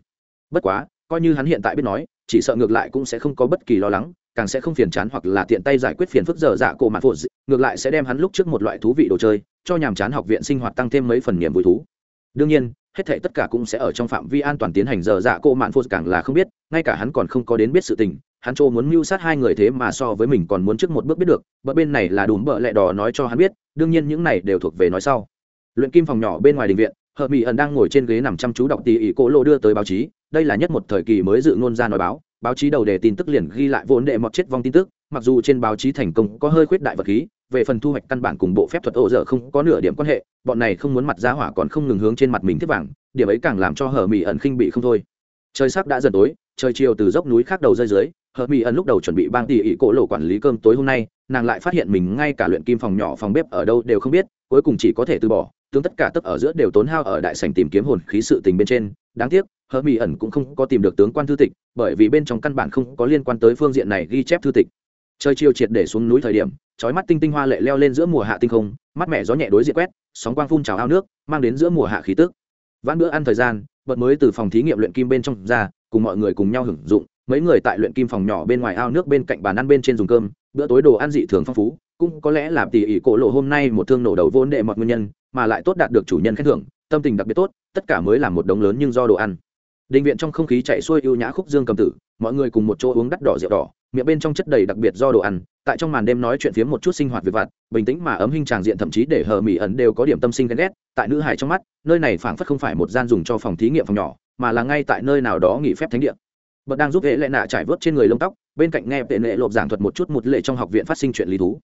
Bất quá, coi như hắn hiện tại biết nói, chỉ sợ ngược lại cũng sẽ không có bất kỳ lo lắng càng sẽ không phiền chán hoặc là tiện tay giải quyết phiền phức dở dạ cổ mạn phụ ngược lại sẽ đem hắn lúc trước một loại thú vị đồ chơi, cho nhàm chán học viện sinh hoạt tăng thêm mấy phần niềm vui thú. Đương nhiên, hết thảy tất cả cũng sẽ ở trong phạm vi an toàn tiến hành dở dạ cổ mạn phụ càng là không biết, ngay cả hắn còn không có đến biết sự tình, hắn chỗ muốn mưu sát hai người thế mà so với mình còn muốn trước một bước biết được bờ bên này là đùm bợ lẹ đỏ nói cho hắn biết, đương nhiên những này đều thuộc về nói sau. Luyện kim phòng nhỏ bên ngoài đình viện, hợp mỹ ẩn đang ngồi trên ghế nằm chăm chú đọc tỉ ỉ cổ lộ đưa tới báo chí đây là nhất một thời kỳ mới dự ngôn ra nói báo báo chí đầu đề tin tức liền ghi lại vốn đệ mọt chết vong tin tức, mặc dù trên báo chí thành công có hơi khuyết đại vật khí, về phần thu hoạch căn bản cùng bộ phép thuật ô dở không có nửa điểm quan hệ, bọn này không muốn mặt ra hỏa còn không ngừng hướng trên mặt mình thiết vàng, điểm ấy càng làm cho hờ mỹ ẩn khinh bị không thôi. Trời sắc đã dần tối, trời chiều từ dốc núi khác đầu rơi dưới, hờ mỹ ẩn lúc đầu chuẩn bị bang tỉ ỉ cổ lộ quản lý cơm tối hôm nay, nàng lại phát hiện mình ngay cả luyện kim phòng nhỏ phòng bếp ở đâu đều không biết, cuối cùng chỉ có thể từ bỏ, tướng tất cả tất ở giữa đều tốn hao ở đại sảnh tìm kiếm hồn khí sự tình bên trên đáng tiếc, hờ mỹ ẩn cũng không có tìm được tướng quan thư tịch, bởi vì bên trong căn bản không có liên quan tới phương diện này ghi chép thư tịch. Trời chiều triệt để xuống núi thời điểm trói mắt tinh tinh hoa lệ leo lên giữa mùa hạ tinh không, mắt mẹ gió nhẹ đối diện quét, sóng quang phun trào ao nước, mang đến giữa mùa hạ khí tức. Vãn bữa ăn thời gian bật mới từ phòng thí nghiệm luyện kim bên trong ra, cùng mọi người cùng nhau hưởng dụng, mấy người tại luyện kim phòng nhỏ bên ngoài ao nước bên cạnh bàn ăn bên trên dùng cơm, bữa tối đồ ăn dị thường phong phú, cũng có lẽ là tỉ ỉ cổ lộ hôm nay một thương nổ đầu vốn đệ mọi nguyên nhân, mà lại tốt đạt được chủ nhân khen thưởng tâm tình đặc biệt tốt, tất cả mới là một đống lớn nhưng do đồ ăn. Định viện trong không khí chạy xuôi ưu nhã khúc dương cầm tử, mọi người cùng một chỗ uống đắt đỏ rượu đỏ, miệng bên trong chất đầy đặc biệt do đồ ăn, tại trong màn đêm nói chuyện phiếm một chút sinh hoạt về vặt, bình tĩnh mà ấm hình tràng diện thậm chí để hờ mỹ ẩn đều có điểm tâm sinh ghen ghét, tại nữ hải trong mắt, nơi này phảng phất không phải một gian dùng cho phòng thí nghiệm phòng nhỏ, mà là ngay tại nơi nào đó nghỉ phép thánh địa. Bật đang giúp hệ lệ nạ trải vớt trên người lông tóc, bên cạnh nghe tệ lệ lộp giảng thuật một chút một lệ trong học viện phát sinh chuyện lý thú.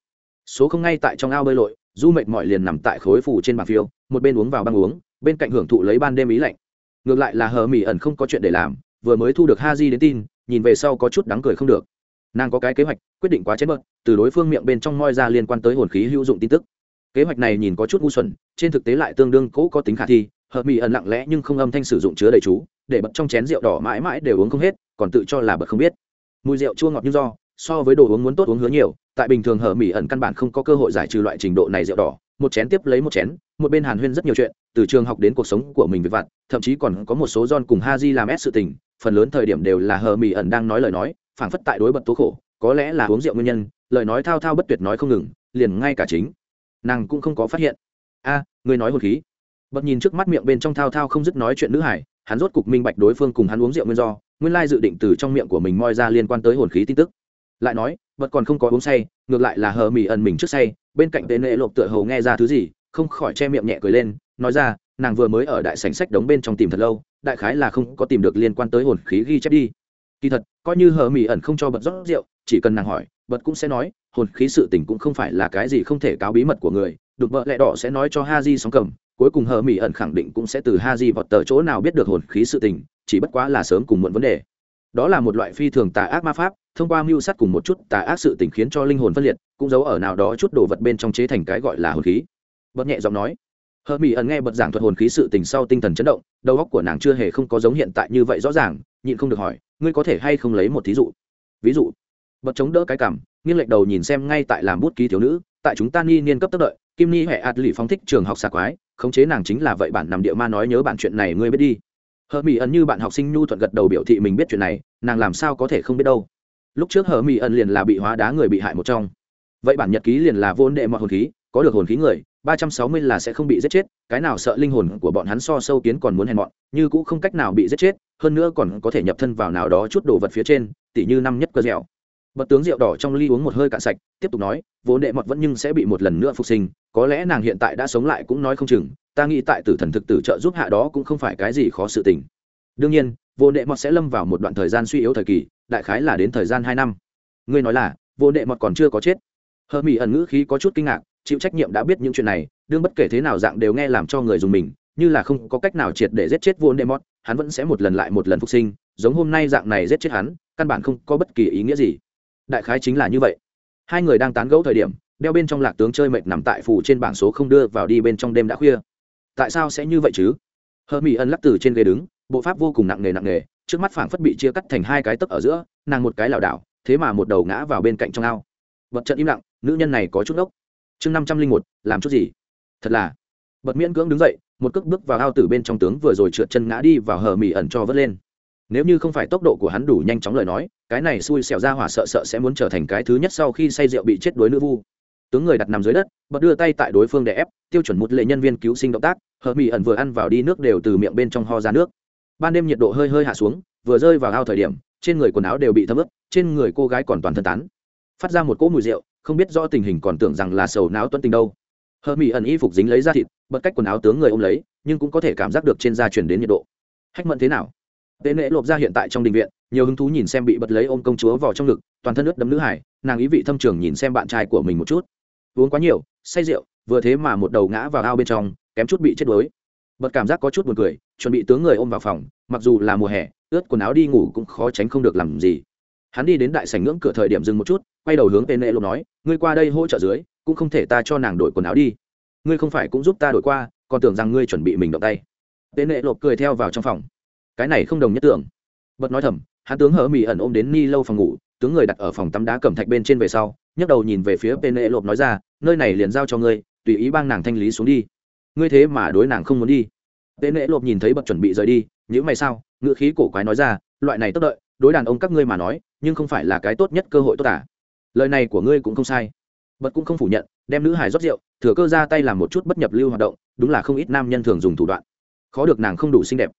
Số không ngay tại trong ao bơi lội, du mệt mỏi liền nằm tại khối phủ trên bàn phiêu, một bên uống vào băng uống bên cạnh hưởng thụ lấy ban đêm ý lạnh. Ngược lại là hờ mỹ ẩn không có chuyện để làm, vừa mới thu được ha di đến tin, nhìn về sau có chút đáng cười không được. Nàng có cái kế hoạch, quyết định quá chết bớt, từ đối phương miệng bên trong moi ra liên quan tới hồn khí hữu dụng tin tức. Kế hoạch này nhìn có chút ngu xuẩn, trên thực tế lại tương đương cũ có tính khả thi, hờ mỹ ẩn lặng lẽ nhưng không âm thanh sử dụng chứa đầy chú, để bật trong chén rượu đỏ mãi mãi đều uống không hết, còn tự cho là bật không biết. Mùi rượu chua ngọt như do, so với đồ uống muốn tốt uống hứa nhiều, tại bình thường hờ mỹ ẩn căn bản không có cơ hội giải trừ loại trình độ này rượu đỏ, một chén tiếp lấy một chén một bên hàn huyên rất nhiều chuyện, từ trường học đến cuộc sống của mình về vặt, thậm chí còn có một số john cùng ha di làm ép sự tình, phần lớn thời điểm đều là hờ mỹ ẩn đang nói lời nói, phảng phất tại đối bật tố khổ, có lẽ là uống rượu nguyên nhân, lời nói thao thao bất tuyệt nói không ngừng, liền ngay cả chính, nàng cũng không có phát hiện. A người nói hồn khí. Bật nhìn trước mắt miệng bên trong thao thao không dứt nói chuyện nữ hải, hắn rốt cục minh bạch đối phương cùng hắn uống rượu nguyên do, nguyên lai dự định từ trong miệng của mình moi ra liên quan tới hồn khí tin tức. Lại nói, bật còn không có uống say, ngược lại là hờ mỹ ẩn mình trước say, bên cạnh tên lệ lộp tựa hầu nghe ra thứ gì không khỏi che miệng nhẹ cười lên, nói ra, nàng vừa mới ở đại sảnh sách đống bên trong tìm thật lâu, đại khái là không có tìm được liên quan tới hồn khí ghi chép đi. Kỳ thật, coi như hờ mỹ ẩn không cho bật rót rượu, chỉ cần nàng hỏi, bật cũng sẽ nói, hồn khí sự tình cũng không phải là cái gì không thể cáo bí mật của người, đục vợ lẹ đỏ sẽ nói cho ha di sóng cầm, cuối cùng hờ mỹ ẩn khẳng định cũng sẽ từ ha di vọt tờ chỗ nào biết được hồn khí sự tình, chỉ bất quá là sớm cùng muộn vấn đề. Đó là một loại phi thường tà ác ma pháp, thông qua mưu sát cùng một chút tà ác sự tình khiến cho linh hồn phân liệt, cũng giấu ở nào đó chút đồ vật bên trong chế thành cái gọi là hồn khí bật nhẹ giọng nói. Hờ mỹ ẩn nghe bật giảng thuật hồn khí sự tình sau tinh thần chấn động, đầu óc của nàng chưa hề không có giống hiện tại như vậy rõ ràng, nhịn không được hỏi, ngươi có thể hay không lấy một thí dụ? Ví dụ, bật chống đỡ cái cảm, nghiêng lệch đầu nhìn xem ngay tại làm bút ký thiếu nữ, tại chúng ta ni niên cấp tốc đợi, kim ni huệ ạt lì phóng thích trường học xà quái, khống chế nàng chính là vậy bản nằm địa ma nói nhớ bản chuyện này ngươi biết đi. Hờ mỹ ẩn như bạn học sinh nhu thuận gật đầu biểu thị mình biết chuyện này, nàng làm sao có thể không biết đâu. Lúc trước hờ mỹ ẩn liền là bị hóa đá người bị hại một trong. Vậy bản nhật ký liền là vốn đệ mọi hồn khí có được hồn khí người, ba trăm sáu mươi là sẽ không bị giết chết, cái nào sợ linh hồn của bọn hắn so sâu kiến còn muốn hèn mọn, như cũng không cách nào bị giết chết, hơn nữa còn có thể nhập thân vào nào đó chút đồ vật phía trên, tỉ như năm nhất cơ dẻo. Bật tướng rượu đỏ trong ly uống một hơi cạn sạch, tiếp tục nói, vốn đệ mọt vẫn nhưng sẽ bị một lần nữa phục sinh, có lẽ nàng hiện tại đã sống lại cũng nói không chừng, ta nghĩ tại tử thần thực tử trợ giúp hạ đó cũng không phải cái gì khó sự tình. Đương nhiên vô đệ mọt sẽ lâm vào một đoạn thời gian suy yếu thời kỳ, đại khái là đến thời gian hai năm. Ngươi nói là vô đệ mọt còn chưa có chết. Hờ mỹ ẩn ngữ khí có chút kinh ngạc chịu trách nhiệm đã biết những chuyện này, đương bất kể thế nào dạng đều nghe làm cho người dùng mình, như là không có cách nào triệt để giết chết vô đệ hắn vẫn sẽ một lần lại một lần phục sinh, giống hôm nay dạng này giết chết hắn, căn bản không có bất kỳ ý nghĩa gì. Đại khái chính là như vậy. Hai người đang tán gẫu thời điểm, đeo bên trong lạc tướng chơi mệt nằm tại phủ trên bảng số không đưa vào đi bên trong đêm đã khuya. Tại sao sẽ như vậy chứ? Hơ mỹ ân lắc từ trên ghế đứng, bộ pháp vô cùng nặng nề nặng nề, trước mắt phảng phất bị chia cắt thành hai cái tấc ở giữa, nàng một cái lảo đảo, thế mà một đầu ngã vào bên cạnh trong ao. Bật trận im lặng, nữ nhân này có chút ốc chương năm trăm linh một, làm chút gì? Thật là. Bật miễn cưỡng đứng dậy, một cước bước vào ao tử bên trong tướng vừa rồi trượt chân ngã đi vào hờ mỹ ẩn cho vớt lên. Nếu như không phải tốc độ của hắn đủ nhanh chóng lời nói, cái này xui xẻo ra hỏa sợ sợ sẽ muốn trở thành cái thứ nhất sau khi say rượu bị chết đuối nữ vu. Tướng người đặt nằm dưới đất, bật đưa tay tại đối phương để ép, tiêu chuẩn một lệ nhân viên cứu sinh động tác hờ mỹ ẩn vừa ăn vào đi nước đều từ miệng bên trong ho ra nước. Ban đêm nhiệt độ hơi hơi hạ xuống, vừa rơi vào ao thời điểm, trên người quần áo đều bị thấm ướt, trên người cô gái còn toàn thân tán. Phát ra một cỗ mùi rượu không biết rõ tình hình còn tưởng rằng là sầu não tuân tình đâu. Hờ mỹ ẩn y phục dính lấy ra thịt, bật cách quần áo tướng người ôm lấy, nhưng cũng có thể cảm giác được trên da chuyển đến nhiệt độ. Hách mận thế nào? Tế nễ lộp ra hiện tại trong đình viện, nhiều hứng thú nhìn xem bị bật lấy ôm công chúa vào trong ngực, toàn thân ướt đấm nữ hải nàng ý vị thâm trường nhìn xem bạn trai của mình một chút. Uống quá nhiều, say rượu, vừa thế mà một đầu ngã vào ao bên trong, kém chút bị chết đuối. Bật cảm giác có chút buồn cười, chuẩn bị tướng người ôm vào phòng, mặc dù là mùa hè, ướt quần áo đi ngủ cũng khó tránh không được làm gì hắn đi đến đại sảnh ngưỡng cửa thời điểm dừng một chút, quay đầu hướng tên nói, ngươi qua đây hỗ trợ dưới, cũng không thể ta cho nàng đổi quần áo đi. Ngươi không phải cũng giúp ta đổi qua, còn tưởng rằng ngươi chuẩn bị mình động tay. Tên cười theo vào trong phòng. Cái này không đồng nhất tưởng. Bật nói thầm, hắn tướng hở mì ẩn ôm đến ni lâu phòng ngủ, tướng người đặt ở phòng tắm đá cẩm thạch bên trên về sau, nhấc đầu nhìn về phía tên nói ra, nơi này liền giao cho ngươi, tùy ý bang nàng thanh lý xuống đi. Ngươi thế mà đối nàng không muốn đi. Tên nệ lộp nhìn thấy bật chuẩn bị rời đi, nhữ mày sao? Ngữ khí cổ quái nói ra, loại này tốt đợi đối đàn ông các ngươi mà nói, nhưng không phải là cái tốt nhất cơ hội tốt à. lời này của ngươi cũng không sai. Bật cũng không phủ nhận, đem nữ hải rót rượu, thừa cơ ra tay làm một chút bất nhập lưu hoạt động, đúng là không ít nam nhân thường dùng thủ đoạn. Khó được nàng không đủ xinh đẹp.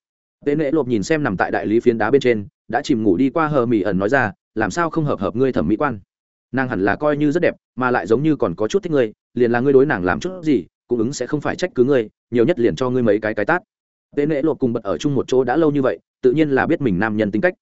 Tệ nệ lộp nhìn xem nằm tại đại lý phiến đá bên trên, đã chìm ngủ đi qua hờ mỹ ẩn nói ra, làm sao không hợp hợp ngươi thẩm mỹ quan? Nàng hẳn là coi như rất đẹp, mà lại giống như còn có chút thích ngươi, liền là ngươi đối nàng làm chút gì, cũng ứng sẽ không phải trách cứ ngươi, nhiều nhất liền cho ngươi mấy cái cái tát. Tệ nệ lộp cùng bật ở chung một chỗ đã lâu như vậy, tự nhiên là biết mình nam nhân tính cách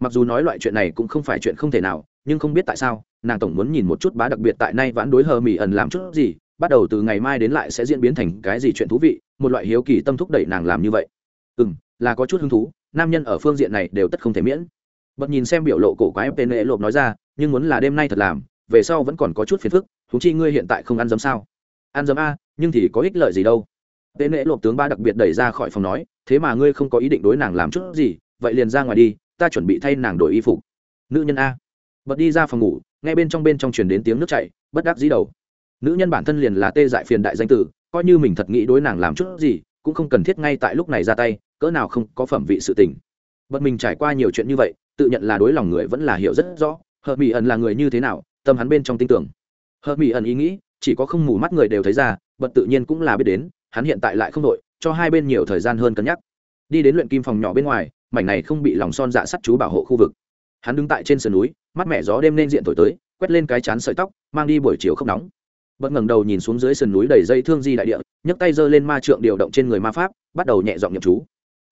mặc dù nói loại chuyện này cũng không phải chuyện không thể nào, nhưng không biết tại sao, nàng tổng muốn nhìn một chút bá đặc biệt tại nay vãn đối hờ mỹ ẩn làm chút gì, bắt đầu từ ngày mai đến lại sẽ diễn biến thành cái gì chuyện thú vị, một loại hiếu kỳ tâm thúc đẩy nàng làm như vậy. Ừ m là có chút hứng thú, nam nhân ở phương diện này đều tất không thể miễn. Bật nhìn xem biểu lộ cổ quái tên lễ lộp nói ra, nhưng muốn là đêm nay thật làm, về sau vẫn còn có chút phiền phức thú chi ngươi hiện tại không ăn dấm sao? Ăn dấm a, nhưng thì có ích lợi gì đâu. Tên lễ lộp tướng ba đặc biệt đẩy ra khỏi phòng nói, thế mà ngươi không có ý định đối nàng làm chút gì, vậy liền ra ngoài đi ta chuẩn bị thay nàng đổi y phục. Nữ nhân a. Bật đi ra phòng ngủ ngay bên trong bên trong truyền đến tiếng nước chảy, bất đắc dĩ đầu. Nữ nhân bản thân liền là tê dại phiền đại danh tử, coi như mình thật nghĩ đối nàng làm chút gì, cũng không cần thiết ngay tại lúc này ra tay, cỡ nào không có phẩm vị sự tình. Bật mình trải qua nhiều chuyện như vậy, tự nhận là đối lòng người vẫn là hiểu rất rõ, hợp mỹ ẩn là người như thế nào, tâm hắn bên trong tin tưởng. Hợp mỹ ẩn ý nghĩ, chỉ có không mù mắt người đều thấy ra, bật tự nhiên cũng là biết đến, hắn hiện tại lại không đội cho hai bên nhiều thời gian hơn cân nhắc. Đi đến luyện kim phòng nhỏ bên ngoài mảnh này không bị lòng son dạ sắt chú bảo hộ khu vực. Hắn đứng tại trên sườn núi mắt mẹ gió đêm nên diện thổi tới, quét lên cái chán sợi tóc, mang đi buổi chiều không nóng. Bất ngẩng đầu nhìn xuống dưới sườn núi đầy dây thương di đại địa, nhấc tay giơ lên ma trượng điều động trên người ma pháp, bắt đầu nhẹ giọng nhậm chú.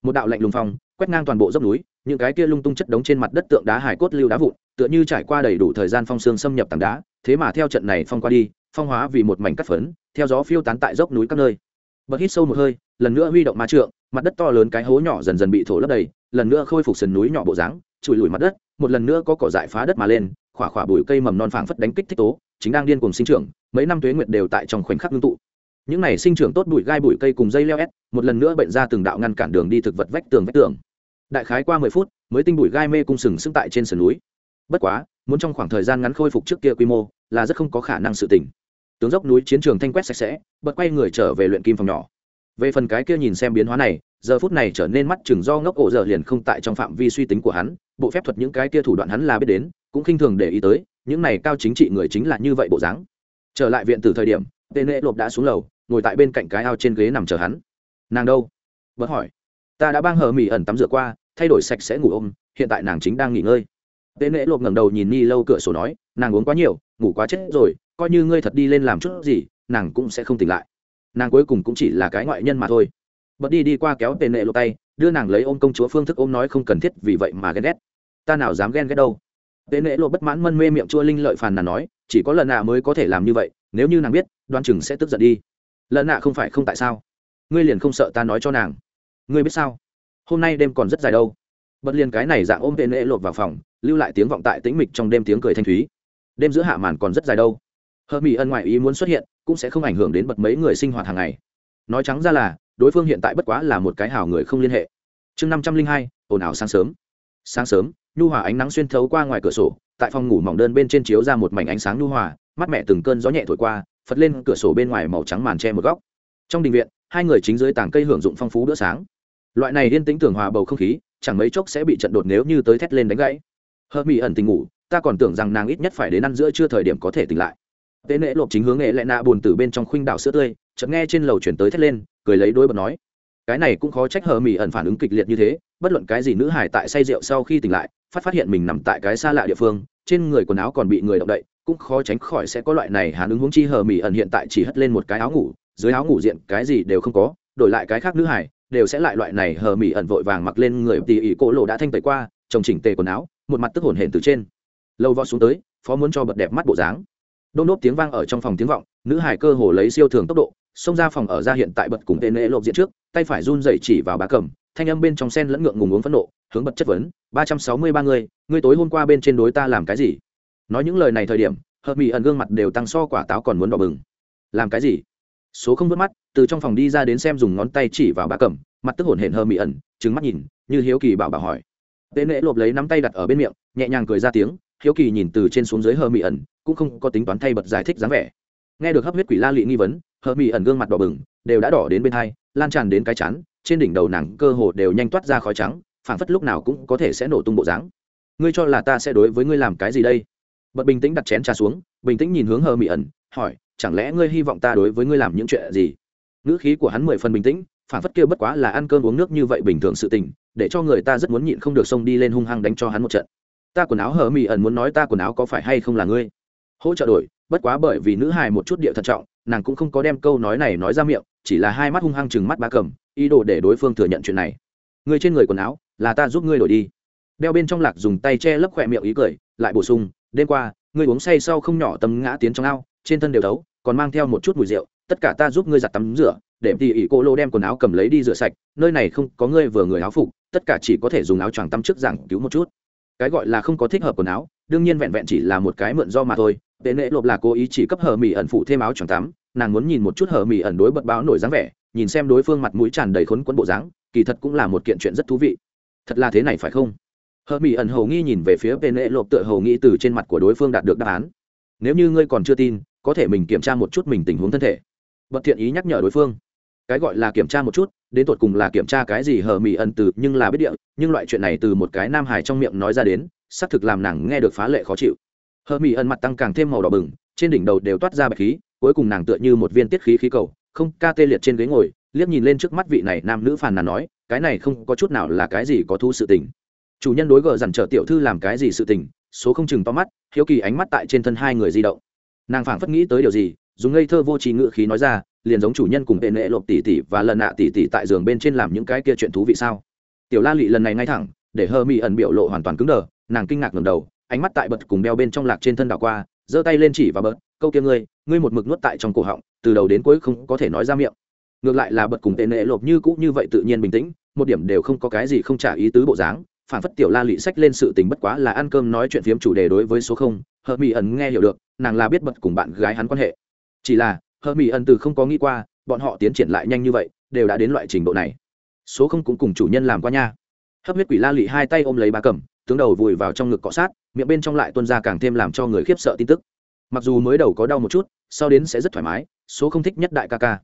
Một đạo lạnh lùng phong, quét ngang toàn bộ dốc núi, những cái kia lung tung chất đống trên mặt đất tượng đá hải cốt lưu đá vụn, tựa như trải qua đầy đủ thời gian phong sương xâm nhập tảng đá, thế mà theo trận này phong qua đi, phong hóa vì một mảnh cắt phấn, theo gió phiêu tán tại dốc núi các nơi. Bật hít sâu một hơi lần nữa huy động ma trượng, mặt đất to lớn cái hố nhỏ dần dần bị thổ lấp đầy, lần nữa khôi phục sườn núi nhỏ bộ dáng trùi lùi mặt đất, một lần nữa có cỏ dại phá đất mà lên, khỏa khỏa bụi cây mầm non phảng phất đánh kích thích tố, chính đang điên cùng sinh trưởng, mấy năm tuế nguyệt đều tại trong khoảnh khắc ngưng tụ. Những này sinh trưởng tốt bụi gai bụi cây cùng dây leo ép một lần nữa bệnh ra từng đạo ngăn cản đường đi thực vật vách tường vách tường. Đại khái qua mười phút, mới tinh bụi gai mê cung sừng sững tại trên sườn núi. Bất quá, muốn trong khoảng thời gian ngắn khôi phục trước kia quy mô, là rất không có khả năng sự tỉnh. Tướng dốc núi chiến trường thanh quét sạch sẽ, bật quay người trở về luyện kim phòng nhỏ về phần cái kia nhìn xem biến hóa này, giờ phút này trở nên mắt chừng do ngốc ổ giờ liền không tại trong phạm vi suy tính của hắn, bộ phép thuật những cái kia thủ đoạn hắn là biết đến, cũng khinh thường để ý tới, những này cao chính trị người chính là như vậy bộ dáng. Trở lại viện từ thời điểm, tên lệ lộp đã xuống lầu, ngồi tại bên cạnh cái ao trên ghế nằm chờ hắn. Nàng đâu? Vẫn hỏi. Ta đã bang hờ mỹ ẩn tắm rửa qua, thay đổi sạch sẽ ngủ ôm, hiện tại nàng chính đang nghỉ ngơi. Tên lệ lộp ngẩng đầu nhìn ni lâu cửa sổ nói, nàng uống quá nhiều, ngủ quá chết rồi, coi như ngươi thật đi lên làm chút gì, nàng cũng sẽ không tỉnh lại nàng cuối cùng cũng chỉ là cái ngoại nhân mà thôi. Bật đi đi qua kéo tên nệ lộ tay, đưa nàng lấy ôm công chúa phương thức ôm nói không cần thiết, vì vậy mà ghen ghét. Ta nào dám ghen ghét đâu. Tên nệ lộ bất mãn mân mê miệng chua linh lợi phàn nàn nói, chỉ có lần nạ mới có thể làm như vậy, nếu như nàng biết, đoan chừng sẽ tức giận đi. Lần nạ không phải không tại sao? Ngươi liền không sợ ta nói cho nàng. Ngươi biết sao? Hôm nay đêm còn rất dài đâu. Bật liền cái này dạng ôm tên nệ lột vào phòng, lưu lại tiếng vọng tại tĩnh mịch trong đêm tiếng cười thanh thúy. Đêm giữa hạ màn còn rất dài đâu. Hơ mỹ ân ngoại ý muốn xuất hiện cũng sẽ không ảnh hưởng đến bật mấy người sinh hoạt hàng ngày. Nói trắng ra là, đối phương hiện tại bất quá là một cái hào người không liên hệ. Chương năm trăm linh hai, ồn ào sáng sớm. Sáng sớm, nhu hòa ánh nắng xuyên thấu qua ngoài cửa sổ, tại phòng ngủ mỏng đơn bên trên chiếu ra một mảnh ánh sáng nhu hòa mắt mẹ từng cơn gió nhẹ thổi qua, phật lên cửa sổ bên ngoài màu trắng màn che một góc. Trong đình viện, hai người chính dưới tảng cây hưởng dụng phong phú bữa sáng. Loại này yên tĩnh tưởng hòa bầu không khí, chẳng mấy chốc sẽ bị trận đột nếu như tới thét lên đánh gãy. Hơ mỹ ẩn tình ngủ, ta còn tưởng rằng nàng ít nhất phải đến ăn giữa chưa thời điểm có thể tỉnh lại tế nễ lộp chính hướng nghệ lại nạ buồn từ bên trong khuynh đảo sữa tươi, chợt nghe trên lầu chuyển tới thét lên, cười lấy đôi bật nói. Cái này cũng khó trách hờ mỹ ẩn phản ứng kịch liệt như thế, bất luận cái gì nữ hải tại say rượu sau khi tỉnh lại, phát phát hiện mình nằm tại cái xa lạ địa phương, trên người quần áo còn bị người động đậy, cũng khó tránh khỏi sẽ có loại này hàn ứng huống chi hờ mỹ ẩn hiện tại chỉ hất lên một cái áo ngủ, dưới áo ngủ diện cái gì đều không có, đổi lại cái khác nữ hải đều sẽ lại loại này hờ mỹ ẩn vội vàng mặc lên người tỉ ỉ cỗ lộ đã thanh tẩy qua, chồng chỉnh tề quần áo, một mặt tức hổn hển từ trên. Lâu võ xuống tới, phó muốn cho bật đẹp mắt bộ dáng đôn đốt tiếng vang ở trong phòng tiếng vọng, nữ hải cơ hồ lấy siêu thường tốc độ, xông ra phòng ở ra hiện tại bật cùng tên lễ lộp diện trước, tay phải run dậy chỉ vào bá cầm, thanh âm bên trong sen lẫn ngượng ngùng uống phẫn nộ, hướng bật chất vấn, ba trăm sáu mươi ba người, ngươi tối hôm qua bên trên đối ta làm cái gì? Nói những lời này thời điểm, hợp mỹ ẩn gương mặt đều tăng so quả táo còn muốn đỏ bừng. Làm cái gì? Số không vớt mắt, từ trong phòng đi ra đến xem dùng ngón tay chỉ vào bá cầm, mặt tức hổn hển hơ mỹ ẩn trứng mắt nhìn, như hiếu kỳ bảo bảo hỏi. Tên lễ lộp lấy nắm tay đặt ở bên miệng, nhẹ nhàng cười ra tiếng hiếu kỳ nhìn từ trên xuống dưới Hờ mỹ ẩn, cũng không có tính toán thay bật giải thích dáng vẻ. Nghe được hấp huyết quỷ la lị nghi vấn, Hờ mỹ ẩn gương mặt đỏ bừng, đều đã đỏ đến bên hai, lan tràn đến cái chán, trên đỉnh đầu nàng cơ hồ đều nhanh toát ra khói trắng, phảng phất lúc nào cũng có thể sẽ nổ tung bộ dáng. Ngươi cho là ta sẽ đối với ngươi làm cái gì đây? Bật bình tĩnh đặt chén trà xuống, bình tĩnh nhìn hướng Hờ mỹ ẩn, hỏi, chẳng lẽ ngươi hy vọng ta đối với ngươi làm những chuyện gì? Ngữ khí của hắn mười phần bình tĩnh, phảng phất kia bất quá là ăn cơm uống nước như vậy bình thường sự tình, để cho người ta rất muốn nhịn không được xông đi lên hung hăng đánh cho hắn một trận ta quần áo hờ mỹ ẩn muốn nói ta quần áo có phải hay không là ngươi? Hỗ trợ đổi bất quá bởi vì nữ hài một chút địa thận trọng nàng cũng không có đem câu nói này nói ra miệng chỉ là hai mắt hung hăng chừng mắt ba cầm ý đồ để đối phương thừa nhận chuyện này. Ngươi trên người quần áo là ta giúp ngươi đổi đi. Đeo bên trong lạc dùng tay che lấp khỏe miệng ý cười lại bổ sung đêm qua ngươi uống say sau không nhỏ tầm ngã tiến trong ao trên thân đều thấu, còn mang theo một chút mùi rượu tất cả ta giúp ngươi giặt tắm rửa để tỉ ỉ cô lô đem quần áo cầm lấy đi rửa sạch nơi này không có ngươi vừa người áo phục tất cả chỉ có thể dùng áo choàng tắm trước giảng cứu một chút cái gọi là không có thích hợp quần áo, đương nhiên vẹn vẹn chỉ là một cái mượn do mà thôi. Tệ nệ lộp là cố ý chỉ cấp hờ mỹ ẩn phụ thêm áo choàng tắm, nàng muốn nhìn một chút hờ mỹ ẩn đối bật báo nổi dáng vẻ, nhìn xem đối phương mặt mũi tràn đầy khốn quấn bộ dáng, kỳ thật cũng là một kiện chuyện rất thú vị. Thật là thế này phải không? Hờ mỹ ẩn hầu nghi nhìn về phía tệ nệ lộp tựa hầu nghi từ trên mặt của đối phương đạt được đáp án. Nếu như ngươi còn chưa tin, có thể mình kiểm tra một chút mình tình huống thân thể. Bật thiện ý nhắc nhở đối phương cái gọi là kiểm tra một chút, đến tột cùng là kiểm tra cái gì hờ mỹ ẩn từ, nhưng là biết địa, nhưng loại chuyện này từ một cái nam hải trong miệng nói ra đến, xác thực làm nàng nghe được phá lệ khó chịu. Hờ mỹ ẩn mặt tăng càng thêm màu đỏ bừng, trên đỉnh đầu đều toát ra bạch khí, cuối cùng nàng tựa như một viên tiết khí khí cầu, không, ca tê liệt trên ghế ngồi, liếc nhìn lên trước mắt vị này nam nữ phàn nàn nói, cái này không có chút nào là cái gì có thu sự tình. Chủ nhân đối gờ dằn trở tiểu thư làm cái gì sự tình, số không chừng to mắt, hiếu kỳ ánh mắt tại trên thân hai người di động. Nàng phảng phất nghĩ tới điều gì, dùng ngây thơ vô trí ngự khí nói ra liền giống chủ nhân cùng tệ nệ lộp tỉ tỉ và lần nạ tỉ tỉ tại giường bên trên làm những cái kia chuyện thú vị sao? Tiểu la lị lần này ngay thẳng, để hơ mỹ ẩn biểu lộ hoàn toàn cứng đờ, nàng kinh ngạc ngầm đầu, ánh mắt tại bật cùng đeo bên trong lạc trên thân đảo qua, giơ tay lên chỉ và bật, câu kia ngươi ngươi một mực nuốt tại trong cổ họng, từ đầu đến cuối không có thể nói ra miệng. Ngược lại là bật cùng tệ nệ lộp như cũ như vậy tự nhiên bình tĩnh, một điểm đều không có cái gì không trả ý tứ bộ dáng, phản phất tiểu la lị sách lên sự tình bất quá là ăn cơm nói chuyện phiếm chủ đề đối với số không hờ mỹ ẩn nghe hiểu được, nàng là biết bật cùng bạn gái hắn quan hệ. Chỉ là hờ mỹ ẩn từ không có nghĩ qua, bọn họ tiến triển lại nhanh như vậy, đều đã đến loại trình độ này. Số không cũng cùng chủ nhân làm qua nha. Hấp huyết quỷ la lị hai tay ôm lấy bà cầm, tướng đầu vùi vào trong ngực cọ sát, miệng bên trong lại tuân ra càng thêm làm cho người khiếp sợ tin tức. Mặc dù mới đầu có đau một chút, sau đến sẽ rất thoải mái, số không thích nhất đại ca ca.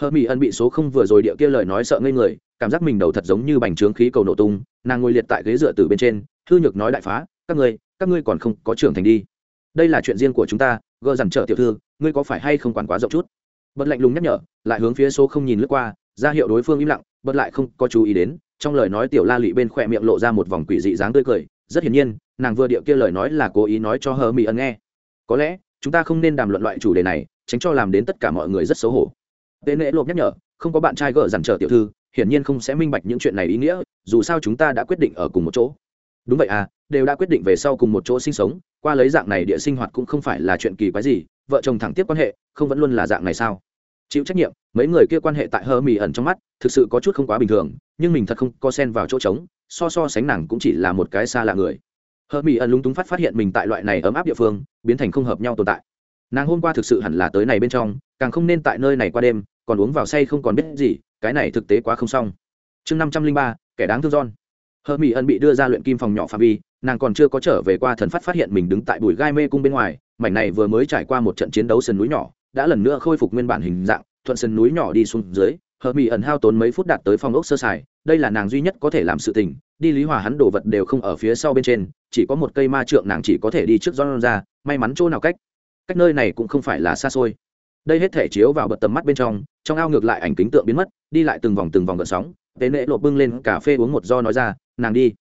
Hờ mỹ ân bị số không vừa rồi địa kia lời nói sợ ngây người, cảm giác mình đầu thật giống như bành trướng khí cầu nổ tung, nàng ngồi liệt tại ghế dựa từ bên trên thư nhược nói đại phá, các ngươi các ngươi còn không có trưởng thành đi. Đây là chuyện riêng của chúng ta, gờ dằn trợ tiểu thư ngươi có phải hay không quản quá rộng chút? Bật lạnh lùng nhắc nhở, lại hướng phía số không nhìn lướt qua, ra hiệu đối phương im lặng, bật lại không có chú ý đến, trong lời nói tiểu la lị bên khỏe miệng lộ ra một vòng quỷ dị dáng tươi cười, rất hiển nhiên, nàng vừa điệu kia lời nói là cố ý nói cho hờ mỹ ẩn nghe. Có lẽ, chúng ta không nên đàm luận loại chủ đề này, tránh cho làm đến tất cả mọi người rất xấu hổ. Tệ nệ lộp nhắc nhở, không có bạn trai gỡ dằn trở tiểu thư, hiển nhiên không sẽ minh bạch những chuyện này ý nghĩa, dù sao chúng ta đã quyết định ở cùng một chỗ. Đúng vậy à đều đã quyết định về sau cùng một chỗ sinh sống, qua lấy dạng này địa sinh hoạt cũng không phải là chuyện kỳ quái gì vợ chồng thẳng tiếp quan hệ, không vẫn luôn là dạng này sao? Chịu trách nhiệm, mấy người kia quan hệ tại hơ mì ẩn trong mắt, thực sự có chút không quá bình thường, nhưng mình thật không có sen vào chỗ trống, so so sánh nàng cũng chỉ là một cái xa lạ người. Hơ mì ẩn lúng túng phát phát hiện mình tại loại này ấm áp địa phương, biến thành không hợp nhau tồn tại. Nàng hôm qua thực sự hẳn là tới này bên trong, càng không nên tại nơi này qua đêm, còn uống vào say không còn biết gì, cái này thực tế quá không xong. Chương năm trăm linh ba, kẻ đáng thương giòn hơ mỹ ân bị đưa ra luyện kim phòng nhỏ phạm vi, nàng còn chưa có trở về qua thần phát phát hiện mình đứng tại bụi gai mê cung bên ngoài mảnh này vừa mới trải qua một trận chiến đấu sườn núi nhỏ, đã lần nữa khôi phục nguyên bản hình dạng, thuận sườn núi nhỏ đi xuống dưới hờ mỹ ẩn hao tốn mấy phút đạt tới phòng ốc sơ sài, đây là nàng duy nhất có thể làm sự tình, đi lý hòa hắn đồ vật đều không ở phía sau bên trên, chỉ có một cây ma trượng nàng chỉ có thể đi trước don ra, may mắn chỗ nào cách. Cách nơi này cũng không phải là xa xôi. Đây hết thể chiếu vào bật tầm mắt bên trong trong ao ngược lại ảnh kính tượng biến mất, đi lại từng vòng từng vòng gợn sóng, tế nệ lộ bưng lên cà phê uống một do nói ra, nàng đi.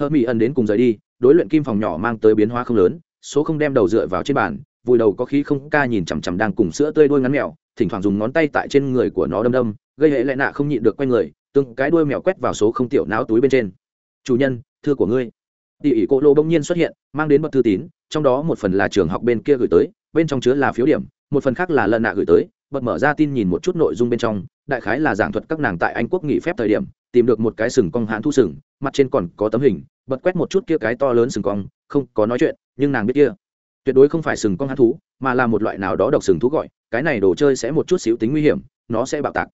Hơ mỹ ẩn đến cùng rời đi, đối luyện kim phòng nhỏ mang tới biến hóa không lớn số không đem đầu dựa vào trên bàn, vùi đầu có khí không ca nhìn chằm chằm đang cùng sữa tươi đuôi ngắn mèo, thỉnh thoảng dùng ngón tay tại trên người của nó đâm đâm, gây hệ lệ nạ không nhịn được quay người từng cái đuôi mèo quét vào số không tiểu não túi bên trên. Chủ nhân thư của ngươi. Tỉ ỉ cô lô bỗng nhiên xuất hiện, mang đến bậc thư tín, trong đó một phần là trường học bên kia gửi tới, bên trong chứa là phiếu điểm, một phần khác là lần nạ gửi tới, bật mở ra tin nhìn một chút nội dung bên trong, đại khái là giảng thuật các nàng tại anh quốc nghỉ phép thời điểm, tìm được một cái sừng cong hãn thu sừng, mặt trên còn có tấm hình, bật quét một chút kia cái to lớn sừng cong, không có nói chuyện nhưng nàng biết kia tuyệt đối không phải sừng con hát thú, mà là một loại nào đó độc sừng thú gọi, cái này đồ chơi sẽ một chút xíu tính nguy hiểm, nó sẽ bạo tạc.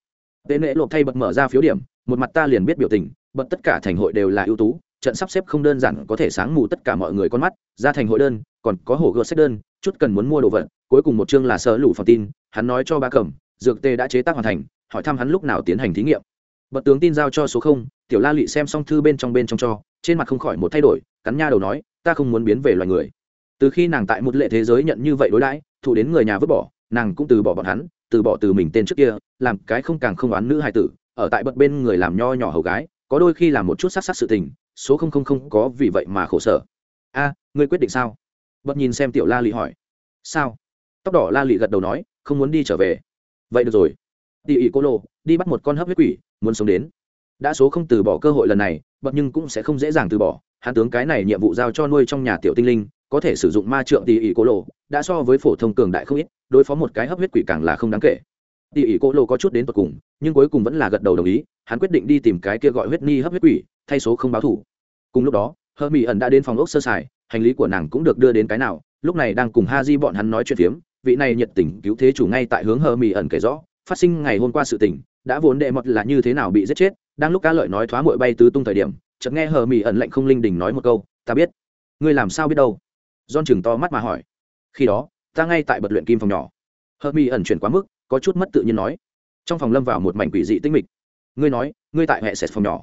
Tên lễ lộp thay bật mở ra phiếu điểm, một mặt ta liền biết biểu tình, bật tất cả thành hội đều là ưu tú, trận sắp xếp không đơn giản có thể sáng mù tất cả mọi người con mắt, ra thành hội đơn, còn có hồ gợt sách đơn, chút cần muốn mua đồ vật, cuối cùng một chương là sơ lủ phòng tin, hắn nói cho ba cẩm, dược tê đã chế tác hoàn thành, hỏi thăm hắn lúc nào tiến hành thí nghiệm. Bật tướng tin giao cho số không tiểu la lị xem xong thư bên trong bên trong cho, trên mặt không khỏi một thay đổi, cắn nha đầu nói, ta không muốn biến về loài người. Từ khi nàng tại một lệ thế giới nhận như vậy đối đãi, thụ đến người nhà vứt bỏ, nàng cũng từ bỏ bọn hắn, từ bỏ từ mình tên trước kia, làm cái không càng không oán nữ hài tử, ở tại bật bên người làm nho nhỏ hầu gái, có đôi khi làm một chút sắc sắc sự tình, số không không không có vì vậy mà khổ sở. A, ngươi quyết định sao? Bật nhìn xem tiểu la lị hỏi. Sao? Tóc đỏ la lị gật đầu nói, không muốn đi trở về. Vậy được rồi. Tỉ ỉ cô lô, đi bắt một con hấp huyết quỷ, muốn sống đến đã số không từ bỏ cơ hội lần này bậc nhưng cũng sẽ không dễ dàng từ bỏ. Hắn tướng cái này nhiệm vụ giao cho nuôi trong nhà tiểu tinh linh, có thể sử dụng ma trượng tỉ ỉ cô lô đã so với phổ thông cường đại không ít, đối phó một cái hấp huyết quỷ càng là không đáng kể. Tỉ ỉ cô lô có chút đến tột cùng, nhưng cuối cùng vẫn là gật đầu đồng ý, hắn quyết định đi tìm cái kia gọi huyết ni hấp huyết quỷ, thay số không báo thủ. Cùng lúc đó, hơ mỹ ẩn đã đến phòng ốc sơ sài, hành lý của nàng cũng được đưa đến cái nào, lúc này đang cùng ha di bọn hắn nói chuyện phiếm, vị này nhiệt tình cứu thế chủ ngay tại hướng hơ mỹ ẩn kể rõ, phát sinh ngày hôm qua sự tình, đã vốn đệ mật là như thế nào bị giết chết đang lúc ca lợi nói thoá mội bay tứ tung thời điểm, chợt nghe hờ mỹ ẩn lệnh không linh đình nói một câu, ta biết. Ngươi làm sao biết đâu? Don chừng to mắt mà hỏi. Khi đó, ta ngay tại bật luyện kim phòng nhỏ. Hờ mỹ ẩn chuyển quá mức, có chút mất tự nhiên nói. Trong phòng lâm vào một mảnh quỷ dị tinh mịch. Ngươi nói, ngươi tại hệ sệt phòng nhỏ.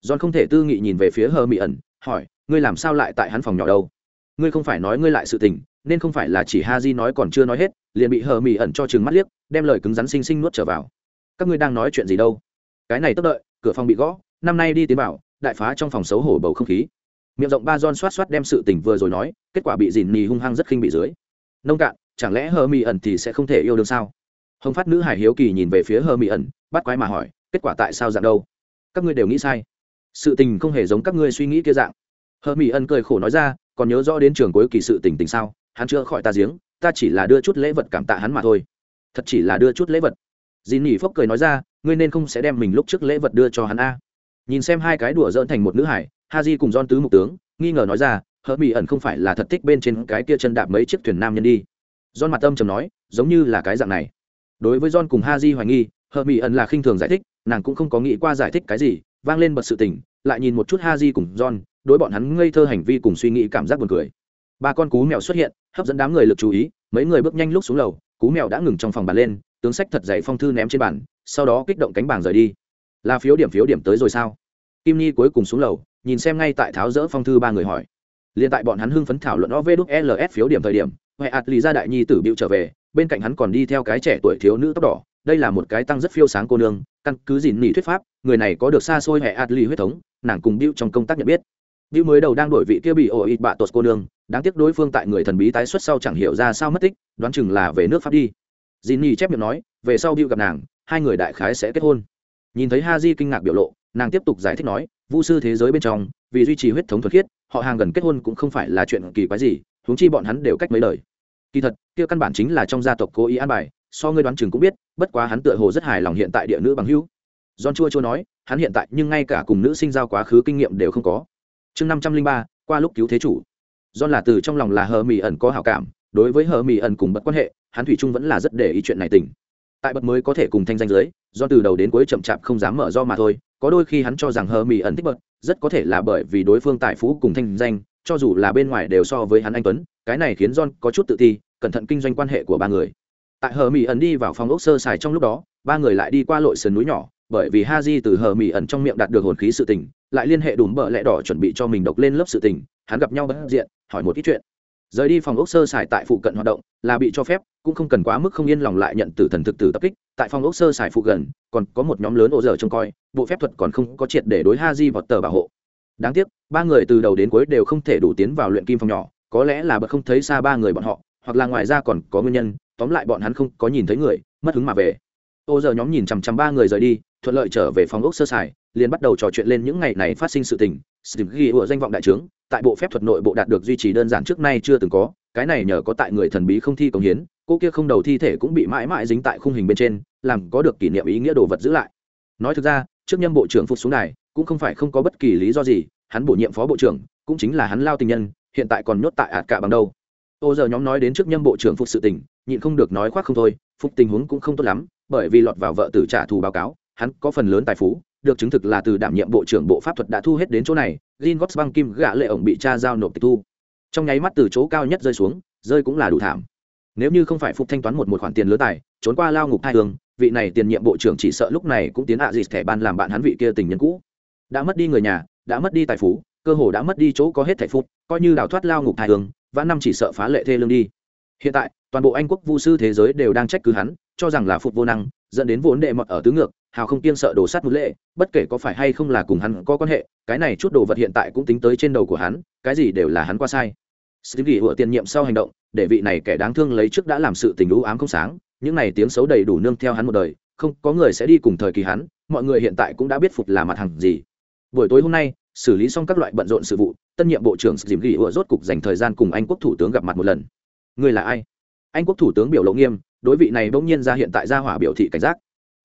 Don không thể tư nghị nhìn về phía hờ mỹ ẩn, hỏi, ngươi làm sao lại tại hắn phòng nhỏ đâu? Ngươi không phải nói ngươi lại sự tình, nên không phải là chỉ ha di nói còn chưa nói hết, liền bị hờ mỹ ẩn cho chừng mắt liếc, đem lời cứng rắn xinh xinh nuốt trở vào. Các ngươi đang nói chuyện gì đâu? Cái này tức đợi cửa phòng bị gõ, năm nay đi tiến vào, đại phá trong phòng xấu hổ bầu không khí. Miệng rộng ba don xoát xoát đem sự tình vừa rồi nói, kết quả bị dìn nì hung hăng rất khinh bị dưới. Nông cạn, chẳng lẽ hờ mỹ ẩn thì sẽ không thể yêu đương sao? Hồng phát nữ hải hiếu kỳ nhìn về phía hờ mỹ ẩn, bắt quái mà hỏi, kết quả tại sao dạng đâu? Các ngươi đều nghĩ sai. Sự tình không hề giống các ngươi suy nghĩ kia dạng. Hờ mỹ ẩn cười khổ nói ra, còn nhớ rõ đến trường cuối kỳ sự tình tình sao? Hắn chưa khỏi ta giếng, ta chỉ là đưa chút lễ vật cảm tạ hắn mà thôi. Thật chỉ là đưa chút lễ vật. Dì nỉ phốc cười nói ra ngươi nên không sẽ đem mình lúc trước lễ vật đưa cho hắn a. Nhìn xem hai cái đùa dỡn thành một nữ hải ha di cùng don tứ mục tướng, nghi ngờ nói ra hớt mỹ ẩn không phải là thật thích bên trên cái kia chân đạp mấy chiếc thuyền nam nhân đi. Don mặt âm trầm nói, giống như là cái dạng này. Đối với don cùng ha di hoài nghi hớt mỹ ẩn là khinh thường giải thích, nàng cũng không có nghĩ qua giải thích cái gì, vang lên bật sự tình, lại nhìn một chút ha di cùng don đối bọn hắn ngây thơ hành vi cùng suy nghĩ cảm giác buồn cười. Ba con cú mèo xuất hiện, hấp dẫn đám người lực chú ý, mấy người bước nhanh lúc xuống lầu, cú mèo đã ngừng trong phòng bàn lên, tướng sách thật dày phong thư ném trên bàn sau đó kích động cánh bảng rời đi. Là phiếu điểm phiếu điểm tới rồi sao? Kim nhi cuối cùng xuống lầu, nhìn xem ngay tại tháo rỡ phong thư ba người hỏi. Liền tại bọn hắn hưng phấn thảo luận ov đúc ls phiếu điểm thời điểm, huệ ạt lì ra đại nhi tử bịu trở về, bên cạnh hắn còn đi theo cái trẻ tuổi thiếu nữ tóc đỏ. Đây là một cái tăng rất phiêu sáng cô nương, căn cứ dìn nỉ thuyết pháp, người này có được xa xôi hệ ạt lì huyết thống, nàng cùng bịu trong công tác nhận biết. Bịu mới đầu đang đổi vị kia bị ổ ịt bạ tột cô nương, đáng tiếc đối phương tại người thần bí tái xuất sau chẳng hiểu ra sao mất tích, đoán chừng là về nước pháp đi. Dìn nỉ chép miệng nói, về sau bịu gặp nàng hai người đại khái sẽ kết hôn. Nhìn thấy ha di kinh ngạc biểu lộ, nàng tiếp tục giải thích nói, vu sư thế giới bên trong, vì duy trì huyết thống thuật khiết, họ hàng gần kết hôn cũng không phải là chuyện kỳ quái gì, huống chi bọn hắn đều cách mấy lời kỳ thật, kia căn bản chính là trong gia tộc cố ý an bài, so ngươi đoán chừng cũng biết, bất quá hắn tựa hồ rất hài lòng hiện tại địa nữ bằng hữu. John chua chua nói, hắn hiện tại nhưng ngay cả cùng nữ sinh giao quá khứ kinh nghiệm đều không có. Chương năm trăm linh ba, qua lúc cứu thế chủ. John là từ trong lòng là hờ Mị ẩn có hảo cảm, đối với hờ Mị ẩn cùng bất quan hệ, hắn thủy chung vẫn là rất để ý chuyện này tình tại bật mới có thể cùng thanh danh giới, do từ đầu đến cuối chậm chạp không dám mở do mà thôi, có đôi khi hắn cho rằng hờ mỹ ẩn thích bật, rất có thể là bởi vì đối phương tài phú cùng thanh danh, cho dù là bên ngoài đều so với hắn anh tuấn, cái này khiến john có chút tự ti, cẩn thận kinh doanh quan hệ của ba người. Tại hờ mỹ ẩn đi vào phòng ốc sơ xài trong lúc đó, ba người lại đi qua lội sườn núi nhỏ, bởi vì ha di từ hờ mỹ ẩn trong miệng đạt được hồn khí sự tình, lại liên hệ đùm bợ lẹ đỏ chuẩn bị cho mình độc lên lớp sự tình, hắn gặp nhau bất diện, hỏi một ít chuyện rời đi phòng ốc sơ xài tại phụ cận hoạt động là bị cho phép, cũng không cần quá mức không yên lòng lại nhận tử thần thực tử tập kích. Tại phòng ốc sơ xài phụ gần, còn có một nhóm lớn ô dở trông coi, bộ phép thuật còn không có triệt để đối ha di vọt tờ bảo hộ. Đáng tiếc, ba người từ đầu đến cuối đều không thể đủ tiến vào luyện kim phòng nhỏ, có lẽ là bậc không thấy xa ba người bọn họ, hoặc là ngoài ra còn có nguyên nhân, tóm lại bọn hắn không có nhìn thấy người, mất hứng mà về. Ô giờ nhóm nhìn chằm chằm ba người rời đi, thuận lợi trở về phòng ốc sơ sài, liền bắt đầu trò chuyện lên những ngày này phát sinh sự tình. Sự ghi ủa danh vọng đại trướng tại bộ phép thuật nội bộ đạt được duy trì đơn giản trước nay chưa từng có, cái này nhờ có tại người thần bí không thi công hiến, cô kia không đầu thi thể cũng bị mãi mãi dính tại khung hình bên trên, làm có được kỷ niệm ý nghĩa đồ vật giữ lại. Nói thực ra, trước nhâm bộ trưởng phục xuống này cũng không phải không có bất kỳ lý do gì, hắn bổ nhiệm phó bộ trưởng, cũng chính là hắn lao tình nhân, hiện tại còn nhốt tại ạt cả bằng đâu. Ô giờ nhóm nói đến trước nhâm bộ trưởng phục sự tình, nhịn không được nói khoác không thôi, phục tình huống cũng không tốt lắm, bởi vì lọt vào vợ tử trả thù báo cáo, hắn có phần lớn tài phú được chứng thực là từ đảm nhiệm bộ trưởng bộ pháp thuật đã thu hết đến chỗ này gin gót băng kim gạ lệ ổng bị cha giao nộp tịch thu. Trong nháy mắt từ chỗ cao nhất rơi xuống, rơi cũng là đủ thảm. Nếu như không phải phục thanh toán một một khoản tiền lứa tài, trốn qua lao ngục hai đường vị này tiền nhiệm bộ trưởng chỉ sợ lúc này cũng tiến hạ dịt thẻ ban làm bạn hắn vị kia tình nhân cũ. Đã mất đi người nhà, đã mất đi tài phú, cơ hồ đã mất đi chỗ có hết thẻ phục coi như đào thoát lao ngục hai đường vã năm chỉ sợ phá lệ thê lương đi. Hiện tại, toàn bộ anh quốc vu sư thế giới đều đang trách cứ hắn, cho rằng là phục vô năng, dẫn đến vốn đệ mọt ở tứ ngược hào không kiêng sợ đổ sát một lệ bất kể có phải hay không là cùng hắn có quan hệ cái này chút đồ vật hiện tại cũng tính tới trên đầu của hắn cái gì đều là hắn qua sai Steve Gỉ vừa tiền nhiệm sau hành động, để vị này kẻ đáng thương lấy trước đã làm sự tình u ám không sáng, những này tiếng xấu đầy đủ nương theo hắn một đời, không, có người sẽ đi cùng thời kỳ hắn, mọi người hiện tại cũng đã biết phục là mặt hàng gì. Buổi tối hôm nay, xử lý xong các loại bận rộn sự vụ, tân nhiệm bộ trưởng Steve Gỉ rốt cục dành thời gian cùng Anh quốc thủ tướng gặp mặt một lần. Người là ai? Anh quốc thủ tướng biểu lộ nghiêm, đối vị này bỗng nhiên ra hiện tại ra hỏa biểu thị cảnh giác.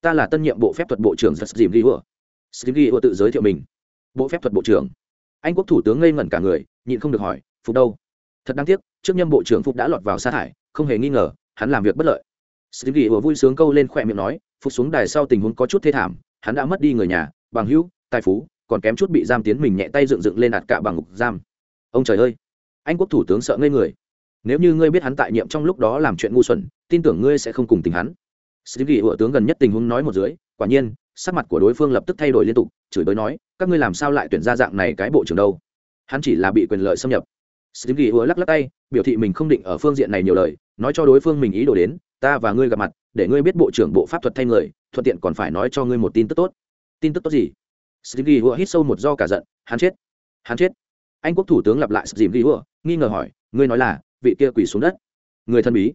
Ta là tân nhiệm bộ phép thuật bộ trưởng giật dìm ghi ủa. dìm ghi ủa tự giới thiệu mình. Bộ phép thuật bộ trưởng. Anh quốc thủ tướng ngây ngẩn cả người, nhịn không được hỏi, phục đâu? thật đáng tiếc trước nhâm bộ trưởng phục đã lọt vào sa thải không hề nghi ngờ hắn làm việc bất lợi dìm ghi ủa vui sướng câu lên khỏe miệng nói phục xuống đài sau tình huống có chút thê thảm hắn đã mất đi người nhà bằng hữu tài phú còn kém chút bị giam tiến mình nhẹ tay dựng dựng lên ạt cả bằng ngục giam ông trời ơi anh quốc thủ tướng sợ ngây người nếu như ngươi biết hắn tại nhiệm trong lúc đó làm chuyện ngu xuẩn tin tưởng ngươi sẽ không cùng tình hắn steve vừa tướng gần nhất tình huống nói một dưới quả nhiên sắc mặt của đối phương lập tức thay đổi liên tục chửi bới nói các ngươi làm sao lại tuyển ra dạng này cái bộ trưởng đâu hắn chỉ là bị quyền lợi xâm nhập Sĩ Gỉ lắc lắc tay, biểu thị mình không định ở phương diện này nhiều lời, nói cho đối phương mình ý đồ đến, ta và ngươi gặp mặt, để ngươi biết bộ trưởng bộ pháp thuật thay người, thuận tiện còn phải nói cho ngươi một tin tức tốt. Tin tức tốt gì? Sĩ Gỉ hít sâu một do cả giận, hắn chết. Hắn chết. Anh quốc thủ tướng lặp lại Sĩ Gỉ nghi ngờ hỏi, ngươi nói là vị kia quỳ xuống đất. Người thân bí.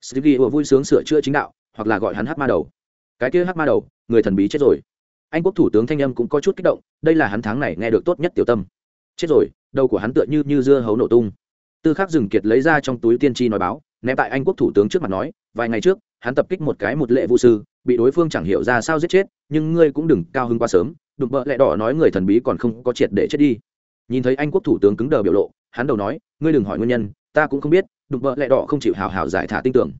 Sĩ Gỉ vui sướng sửa chữa chính đạo, hoặc là gọi hắn hát ma đầu. Cái kia hát ma đầu, người thần bí chết rồi. Anh quốc thủ tướng thanh âm cũng có chút kích động, đây là hắn tháng này nghe được tốt nhất tiểu tâm. Chết rồi, đầu của hắn tựa như như dưa hấu nổ tung tư khắc dừng kiệt lấy ra trong túi tiên tri nói báo ném tại anh quốc thủ tướng trước mặt nói vài ngày trước hắn tập kích một cái một lệ vũ sư bị đối phương chẳng hiểu ra sao giết chết nhưng ngươi cũng đừng cao hứng quá sớm đụng bợ lẹ đỏ nói người thần bí còn không có triệt để chết đi nhìn thấy anh quốc thủ tướng cứng đờ biểu lộ hắn đầu nói ngươi đừng hỏi nguyên nhân ta cũng không biết đụng bợ lẹ đỏ không chịu hào hào giải thả tin tưởng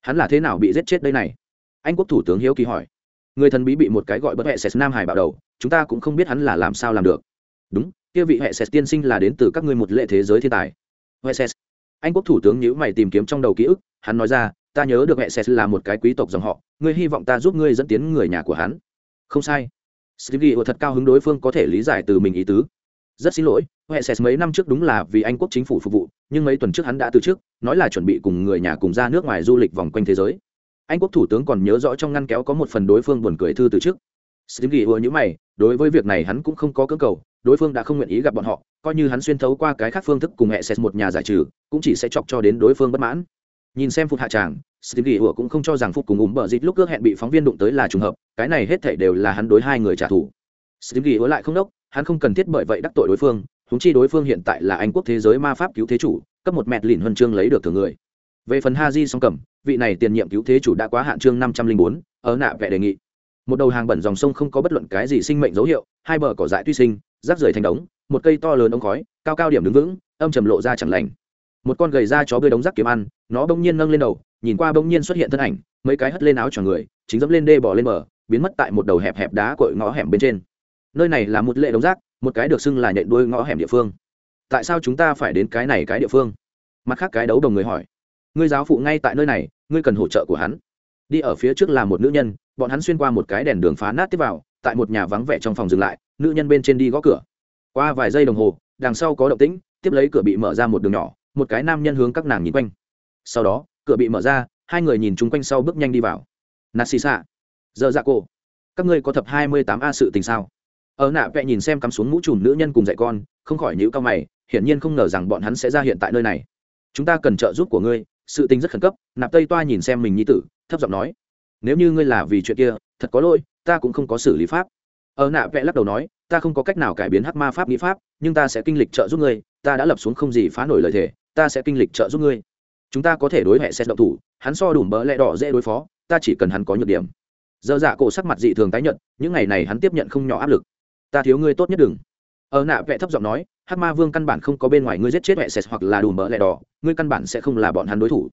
hắn là thế nào bị giết chết đây này? Anh quốc thủ tướng hiếu kỳ hỏi. Người thần bí bị một cái gọi bất hệ sệt nam hải bạo đầu, chúng ta cũng không biết hắn là làm sao làm được. Đúng, kia vị hệ sệt tiên sinh là đến từ các ngươi một lệ thế giới thiên tài. Hệ sệt anh quốc thủ tướng nhữ mày tìm kiếm trong đầu ký ức, hắn nói ra, ta nhớ được hệ sệt là một cái quý tộc dòng họ, ngươi hy vọng ta giúp ngươi dẫn tiến người nhà của hắn. Không sai. Stevie thật cao hứng đối phương có thể lý giải từ mình ý tứ rất xin lỗi, huệ sệt mấy năm trước đúng là vì anh quốc chính phủ phục vụ, nhưng mấy tuần trước hắn đã từ chức, nói là chuẩn bị cùng người nhà cùng ra nước ngoài du lịch vòng quanh thế giới. Anh quốc thủ tướng còn nhớ rõ trong ngăn kéo có một phần đối phương buồn cười thư từ trước stevie ùa nhữ mày, đối với việc này hắn cũng không có cơ cầu, đối phương đã không nguyện ý gặp bọn họ, coi như hắn xuyên thấu qua cái khác phương thức cùng hệ xét một nhà giải trừ, cũng chỉ sẽ chọc cho đến đối phương bất mãn. Nhìn xem phục hạ tràng steve ghi ủa cũng không cho rằng phục cùng ủng bờ dịt lúc ước hẹn bị phóng viên đụng tới là trùng hợp, cái này hết thể đều là hắn đối hai người trả thù. Steve ghi ủa lại không đốc hắn không cần thiết bởi vậy đắc tội đối phương húng chi đối phương hiện tại là anh quốc thế giới ma pháp cứu thế chủ, cấp một mẹt lìn huân chương lấy được thường người. Về phần ha di song cầm, vị này tiền nhiệm cứu thế chủ đã quá hạn chương năm trăm linh bốn, ở nạ vẽ đề nghị. Một đầu hàng bẩn dòng sông không có bất luận cái gì sinh mệnh dấu hiệu, hai bờ cỏ dại tuy sinh, rác rưởi thành đống, một cây to lớn ống khói, cao cao điểm đứng vững, âm trầm lộ ra chẳng lành. Một con gầy da chó bơi đống rác kiếm ăn, nó bỗng nhiên nâng lên đầu, nhìn qua bỗng nhiên xuất hiện thân ảnh, mấy cái hất lên áo cho người, chính dẫm lên đê bỏ lên bờ, biến mất tại một đầu hẹp hẹp đá cội ngõ hẻm bên trên nơi này là một lệ đống rác một cái được xưng là nhện đuôi ngõ hẻm địa phương. Tại sao chúng ta phải đến cái này cái địa phương? Mặt khác cái đấu đồng người hỏi. Ngươi giáo phụ ngay tại nơi này ngươi cần hỗ trợ của hắn. Đi ở phía trước là một nữ nhân bọn hắn xuyên qua một cái đèn đường phá nát tiếp vào tại một nhà vắng vẻ trong phòng dừng lại nữ nhân bên trên đi gõ cửa. Qua vài giây đồng hồ đằng sau có động tĩnh tiếp lấy cửa bị mở ra một đường nhỏ một cái nam nhân hướng các nàng nhìn quanh. Sau đó cửa bị mở ra hai người nhìn chung quanh sau bước nhanh đi vào. Nassisa, xì xạ. Giờ dạ cô các ngươi có thập hai mươi tám a sự tình sao? Ở nạ vẽ nhìn xem cắm xuống mũ trùm nữ nhân cùng dạy con, không khỏi nhữ cao mày, hiển nhiên không ngờ rằng bọn hắn sẽ ra hiện tại nơi này. Chúng ta cần trợ giúp của ngươi, sự tình rất khẩn cấp, nạp tây toa nhìn xem mình nhi tử, thấp giọng nói. Nếu như ngươi là vì chuyện kia, thật có lỗi, ta cũng không có xử lý pháp. Ở nạ vẽ lắc đầu nói, ta không có cách nào cải biến hắc ma pháp nghĩ pháp, nhưng ta sẽ kinh lịch trợ giúp ngươi, ta đã lập xuống không gì phá nổi lời thề, ta sẽ kinh lịch trợ giúp ngươi. Chúng ta có thể đối hệ xét động thủ, hắn so đủ bỡ lẽ đỏ dễ đối phó, ta chỉ cần hắn có nhược điểm. Dơ dạ cổ sắc mặt dị thường tái nhận những ngày này hắn tiếp nhận không nhỏ áp lực ta thiếu ngươi tốt nhất đừng. Ở nạ vẽ thấp giọng nói, hắc ma vương căn bản không có bên ngoài ngươi giết chết mẹ sệt hoặc là đủ bỡ lẻ đỏ, ngươi căn bản sẽ không là bọn hắn đối thủ.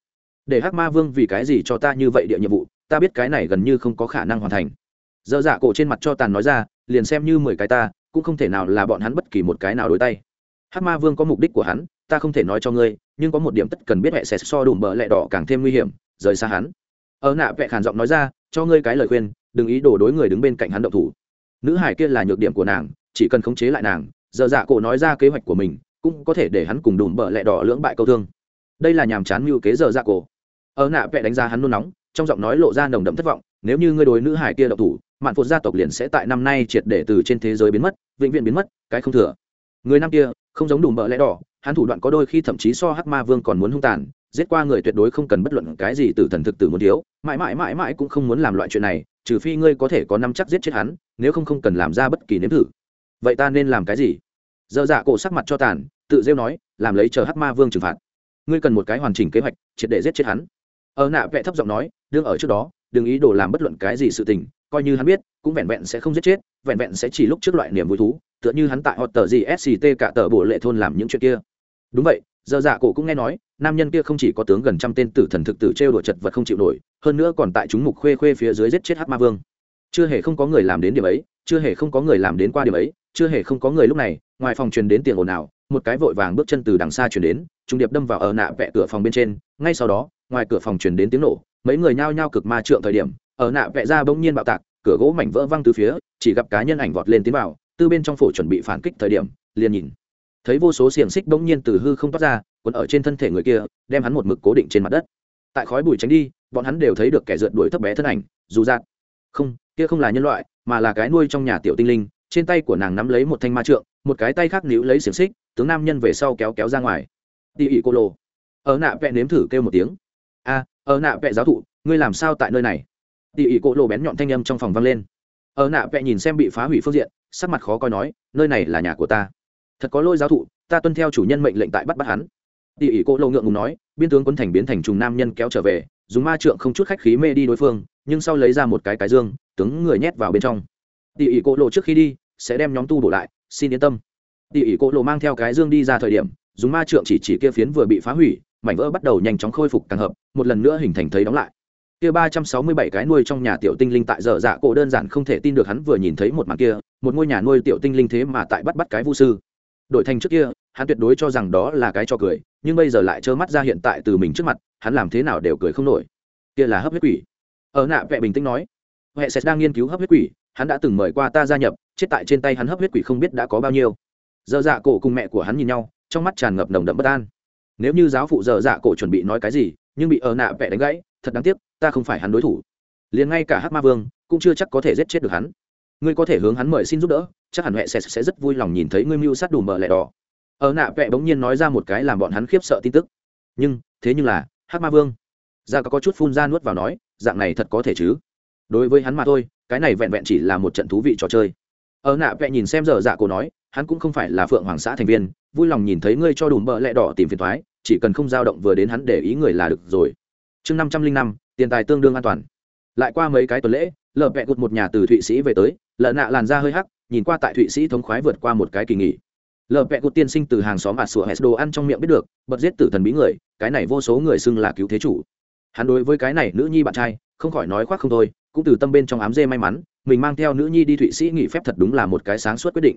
Để hắc ma vương vì cái gì cho ta như vậy địa nhiệm vụ, ta biết cái này gần như không có khả năng hoàn thành. Dơ dạ cổ trên mặt cho tàn nói ra, liền xem như mười cái ta, cũng không thể nào là bọn hắn bất kỳ một cái nào đối tay. Hắc ma vương có mục đích của hắn, ta không thể nói cho ngươi, nhưng có một điểm tất cần biết mẹ sệt so đủ bờ lẻ đỏ càng thêm nguy hiểm, rời xa hắn. Ở nạ vẽ khản giọng nói ra, cho ngươi cái lời khuyên, đừng ý đồ đối người đứng bên cạnh hắn động thủ nữ hải kia là nhược điểm của nàng, chỉ cần khống chế lại nàng, giờ dạ cổ nói ra kế hoạch của mình, cũng có thể để hắn cùng đùm bờ lẹ đỏ lưỡng bại câu thương. Đây là nhàm chán mưu kế giờ dạ cổ. Ở nạ vẽ đánh giá hắn nôn nóng, trong giọng nói lộ ra nồng đậm thất vọng, nếu như ngươi đối nữ hải kia động thủ, mạn phụt gia tộc liền sẽ tại năm nay triệt để từ trên thế giới biến mất, vĩnh viễn biến mất, cái không thừa. Người năm kia, không giống đùm bợ lẽ đỏ, hắn thủ đoạn có đôi khi thậm chí so hắc ma vương còn muốn hung tàn, giết qua người tuyệt đối không cần bất luận cái gì từ thần thực tử muốn thiếu, mãi mãi mãi mãi cũng không muốn làm loại chuyện này trừ phi ngươi có thể có năm chắc giết chết hắn, nếu không không cần làm ra bất kỳ nếm thử. Vậy ta nên làm cái gì? Dơ dạ cổ sắc mặt cho tàn, tự rêu nói, làm lấy chờ hắc ma vương trừng phạt. Ngươi cần một cái hoàn chỉnh kế hoạch, triệt để giết chết hắn. Ở nạ vẽ thấp giọng nói, đương ở trước đó, đừng ý đồ làm bất luận cái gì sự tình, coi như hắn biết, cũng vẹn vẹn sẽ không giết chết, vẹn vẹn sẽ chỉ lúc trước loại niềm vui thú, tựa như hắn tại họ tờ gì sct cả tờ bộ lệ thôn làm những chuyện kia. Đúng vậy giờ dạ cổ cũng nghe nói, nam nhân kia không chỉ có tướng gần trăm tên tử thần thực tử trêu đùa chật vật không chịu nổi, hơn nữa còn tại chúng mục khuê khuê phía dưới giết chết hát ma vương. Chưa hề không có người làm đến điểm ấy, chưa hề không có người làm đến qua điểm ấy, chưa hề không có người lúc này, ngoài phòng truyền đến tiền ồn ào, một cái vội vàng bước chân từ đằng xa truyền đến, trung điệp đâm vào ở nạ vẹ cửa phòng bên trên, ngay sau đó, ngoài cửa phòng truyền đến tiếng nổ, mấy người nhao nhao cực ma trượng thời điểm, ở nạ vẽ ra bỗng nhiên bạo tạc, cửa gỗ mảnh vỡ văng từ phía, chỉ gặp cá nhân ảnh vọt lên tiến vào, từ bên trong phổ chuẩn bị phản kích thời điểm, liền nhìn thấy vô số xiềng xích bỗng nhiên từ hư không toát ra còn ở trên thân thể người kia, đem hắn một mực cố định trên mặt đất. Tại khói bụi tránh đi, bọn hắn đều thấy được kẻ rượt đuổi thấp bé thân ảnh, dù dạt không, kia không là nhân loại, mà là cái nuôi trong nhà tiểu tinh linh, trên tay của nàng nắm lấy một thanh ma trượng, một cái tay khác níu lấy xiềng xích, tướng nam nhân về sau kéo kéo ra ngoài. Tỉ ỉ cô lô. Ở nạ vẹ nếm thử kêu một tiếng. A, ở nạ vẹ giáo thụ, ngươi làm sao tại nơi này? Tỉ ỉ cô lô bén nhọn thanh âm trong phòng vang lên. Ở nạ vẹ nhìn xem bị phá hủy phương diện, sắc mặt khó coi nói, nơi này là nhà của ta thật có lôi giáo thụ, ta tuân theo chủ nhân mệnh lệnh tại bắt bắt hắn. Tỉ ỉ cô lô ngượng ngùng nói, biên tướng quân thành biến thành trùng nam nhân kéo trở về, dùng ma trượng không chút khách khí mê đi đối phương, nhưng sau lấy ra một cái cái dương, tướng người nhét vào bên trong. Tỉ ỉ cô lộ trước khi đi, sẽ đem nhóm tu bổ lại, xin yên tâm. Tỉ ỉ cô lộ mang theo cái dương đi ra thời điểm, dùng ma trượng chỉ chỉ kia phiến vừa bị phá hủy, mảnh vỡ bắt đầu nhanh chóng khôi phục càng hợp, một lần nữa hình thành thấy đóng lại. Kia ba trăm sáu mươi bảy cái nuôi trong nhà tiểu tinh linh tại dở dạ cổ đơn giản không thể tin được hắn vừa nhìn thấy một màn kia, một ngôi nhà nuôi tiểu tinh linh thế mà tại bắt bắt cái vu sư đổi thành trước kia, hắn tuyệt đối cho rằng đó là cái cho cười, nhưng bây giờ lại trơ mắt ra hiện tại từ mình trước mặt, hắn làm thế nào đều cười không nổi. Kia là hấp huyết quỷ. Ở nạ vẹ bình tĩnh nói, huệ sẽ đang nghiên cứu hấp huyết quỷ, hắn đã từng mời qua ta gia nhập, chết tại trên tay hắn hấp huyết quỷ không biết đã có bao nhiêu. Giờ dạ cổ cùng mẹ của hắn nhìn nhau, trong mắt tràn ngập nồng đậm bất an. Nếu như giáo phụ giờ dạ cổ chuẩn bị nói cái gì, nhưng bị ở nạ vẹ đánh gãy, thật đáng tiếc, ta không phải hắn đối thủ. Liền ngay cả hát ma vương cũng chưa chắc có thể giết chết được hắn ngươi có thể hướng hắn mời xin giúp đỡ chắc hẳn huệ sẽ, sẽ rất vui lòng nhìn thấy ngươi mưu sát đủ mờ lẻ đỏ. Ở nạ vẽ bỗng nhiên nói ra một cái làm bọn hắn khiếp sợ tin tức. Nhưng thế nhưng là hát ma vương. Ra có chút phun ra nuốt vào nói dạng này thật có thể chứ? Đối với hắn mà thôi cái này vẹn vẹn chỉ là một trận thú vị trò chơi. Ở nạ vẽ nhìn xem giờ dạ cổ nói hắn cũng không phải là phượng hoàng xã thành viên vui lòng nhìn thấy ngươi cho đủ mờ lẹ đỏ tìm phiền thoái chỉ cần không dao động vừa đến hắn để ý người là được rồi. Chương năm trăm linh năm tiền tài tương đương an toàn. Lại qua mấy cái tuần lễ lợp vẹ gụt một nhà từ thụy sĩ về tới lợn nạ làn da hơi hắc, nhìn qua tại thụy sĩ thống khoái vượt qua một cái kỳ nghỉ. Lợp vẹ cụt tiên sinh từ hàng xóm ạt sủa hết đồ ăn trong miệng biết được, bật giết tử thần bí người, cái này vô số người xưng là cứu thế chủ. Hắn đối với cái này nữ nhi bạn trai, không khỏi nói khoác không thôi, cũng từ tâm bên trong ám dê may mắn, mình mang theo nữ nhi đi thụy sĩ nghỉ phép thật đúng là một cái sáng suốt quyết định.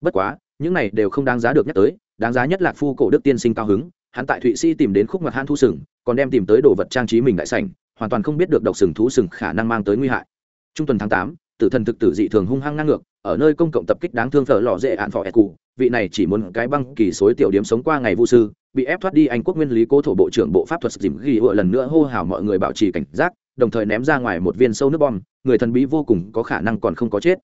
Bất quá, những này đều không đáng giá được nhắc tới, đáng giá nhất là phu cổ đức tiên sinh cao hứng, hắn tại thụy sĩ tìm đến khúc mặt han thu sừng, còn đem tìm tới đồ vật trang trí mình đại sảnh, hoàn toàn không biết được độc sừng thú sừng khả năng mang tới nguy hại. Trung tuần tháng tám tử thần thực tử dị thường hung hăng ngang ngược, ở nơi công cộng tập kích đáng thương phở lò dễ ạn phò ẹt cụ, vị này chỉ muốn cái băng kỳ xối tiểu điểm sống qua ngày vu sư, bị ép thoát đi anh quốc nguyên lý cố thổ bộ trưởng bộ pháp thuật dìm ghi ựa lần nữa hô hào mọi người bảo trì cảnh giác, đồng thời ném ra ngoài một viên sâu nước bom, người thần bí vô cùng có khả năng còn không có chết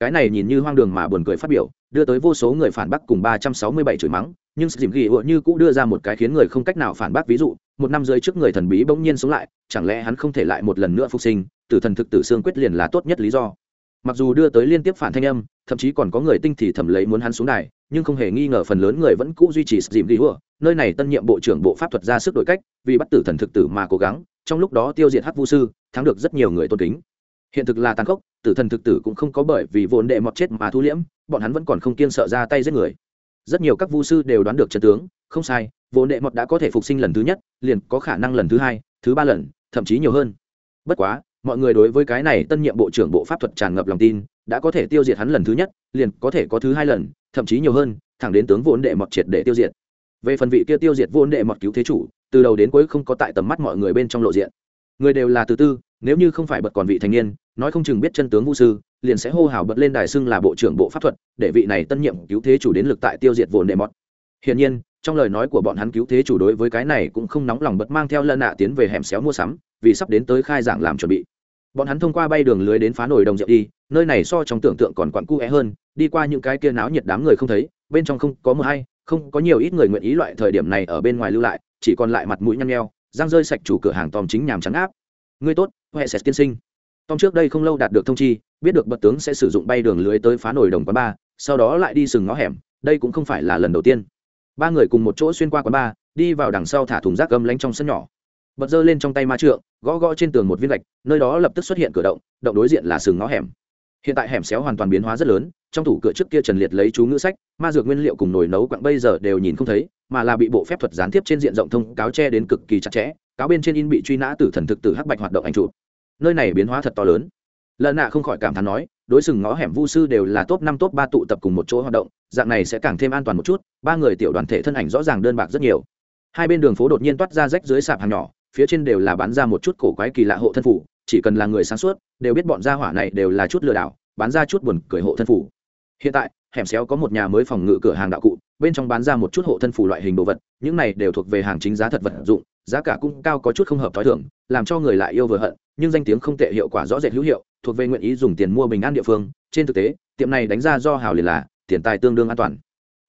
cái này nhìn như hoang đường mà buồn cười phát biểu, đưa tới vô số người phản bác cùng ba trăm sáu mươi bảy chửi mắng, nhưng dìm ghi ựa như cũng đưa ra một cái khiến người không cách nào phản bác ví dụ, một năm dưới trước người thần bí bỗng nhiên sống lại, chẳng lẽ hắn không thể lại một lần nữa phục sinh, tử thần thực tử xương quyết liền là tốt nhất lý do. Mặc dù đưa tới liên tiếp phản thanh âm, thậm chí còn có người tinh thì thẩm lấy muốn hắn xuống đài, nhưng không hề nghi ngờ phần lớn người vẫn cũ duy trì dìm ghi ựa nơi này tân nhiệm bộ trưởng bộ pháp thuật ra sức đổi cách, vì bắt tử thần thực tử mà cố gắng, trong lúc đó tiêu diệt hắc vu sư, thắng được rất nhiều người tôn kính hiện thực là tàn khốc, tử thần thực tử cũng không có bởi vì vốn đệ mọt chết mà thu liễm, bọn hắn vẫn còn không kiên sợ ra tay giết người. Rất nhiều các vu sư đều đoán được chân tướng, không sai, vốn đệ mọt đã có thể phục sinh lần thứ nhất, liền có khả năng lần thứ hai, thứ ba lần, thậm chí nhiều hơn. Bất quá, mọi người đối với cái này tân nhiệm bộ trưởng bộ pháp thuật tràn ngập lòng tin, đã có thể tiêu diệt hắn lần thứ nhất, liền có thể có thứ hai lần, thậm chí nhiều hơn, thẳng đến tướng vốn đệ mọt triệt để tiêu diệt. Về phần vị kia tiêu diệt vốn đệ mọt cứu thế chủ, từ đầu đến cuối không có tại tầm mắt mọi người bên trong lộ diện. Người đều là từ tư nếu như không phải bật còn vị thành niên, nói không chừng biết chân tướng vũ sư, liền sẽ hô hào bật lên đài xưng là bộ trưởng bộ pháp thuật, để vị này tân nhiệm cứu thế chủ đến lực tại tiêu diệt vồn đệ mọt. Hiển nhiên, trong lời nói của bọn hắn cứu thế chủ đối với cái này cũng không nóng lòng bật mang theo lân nạ tiến về hẻm xéo mua sắm, vì sắp đến tới khai giảng làm chuẩn bị. Bọn hắn thông qua bay đường lưới đến phá nổi đồng rượu đi, nơi này so trong tưởng tượng còn quặn cu é hơn, đi qua những cái kia náo nhiệt đám người không thấy, bên trong không có mưa hay, không có nhiều ít người nguyện ý loại thời điểm này ở bên ngoài lưu lại, chỉ còn lại mặt mũi nhăn nheo, răng rơi sạch chủ cửa hàng tòm chính nhàm trắng áp. Ngươi tốt huệ sệt tiên sinh. Tom trước đây không lâu đạt được thông chi, biết được bật tướng sẽ sử dụng bay đường lưới tới phá nổi đồng quán ba, sau đó lại đi sừng ngõ hẻm, đây cũng không phải là lần đầu tiên. Ba người cùng một chỗ xuyên qua quán ba, đi vào đằng sau thả thùng rác gấm lánh trong sân nhỏ. Bật giơ lên trong tay ma trượng, gõ gõ trên tường một viên gạch, nơi đó lập tức xuất hiện cửa động động đối diện là sừng ngõ hẻm. Hiện tại hẻm xéo hoàn toàn biến hóa rất lớn, trong tủ cửa trước kia trần liệt lấy chú ngữ sách, ma dược nguyên liệu cùng nồi nấu quặng bây giờ đều nhìn không thấy, mà là bị bộ phép thuật gián tiếp trên diện rộng thông cáo che đến cực kỳ chặt chẽ cáo bên trên in bị truy nã tử thần thực tử hắc bạch hoạt động ảnh chụp. Nơi này biến hóa thật to lớn. Lợn nạ không khỏi cảm thán nói, đối sừng ngõ hẻm vu sư đều là top năm, top ba tụ tập cùng một chỗ hoạt động, dạng này sẽ càng thêm an toàn một chút, ba người tiểu đoàn thể thân ảnh rõ ràng đơn bạc rất nhiều. Hai bên đường phố đột nhiên toát ra rách dưới sạp hàng nhỏ, phía trên đều là bán ra một chút cổ quái kỳ lạ hộ thân phủ, chỉ cần là người sáng suốt, đều biết bọn gia hỏa này đều là chút lừa đảo, bán ra chút buồn cười hộ thân phủ. Hiện tại, hẻm xéo có một nhà mới phòng ngự cửa hàng đạo cụ, bên trong bán ra một chút hộ thân phủ loại hình đồ vật, những này đều thuộc về hàng chính giá thật vật dụng giá cả cũng cao có chút không hợp t h ó i thưởng làm cho người lại yêu vừa hận, nhưng danh tiếng không tệ hiệu quả rõ rệt hữu hiệu, thuộc về nguyện ý dùng tiền mua bình an địa phương. Trên thực tế, tiệm này đánh ra do hào liền là, tiền tài tương đương an toàn.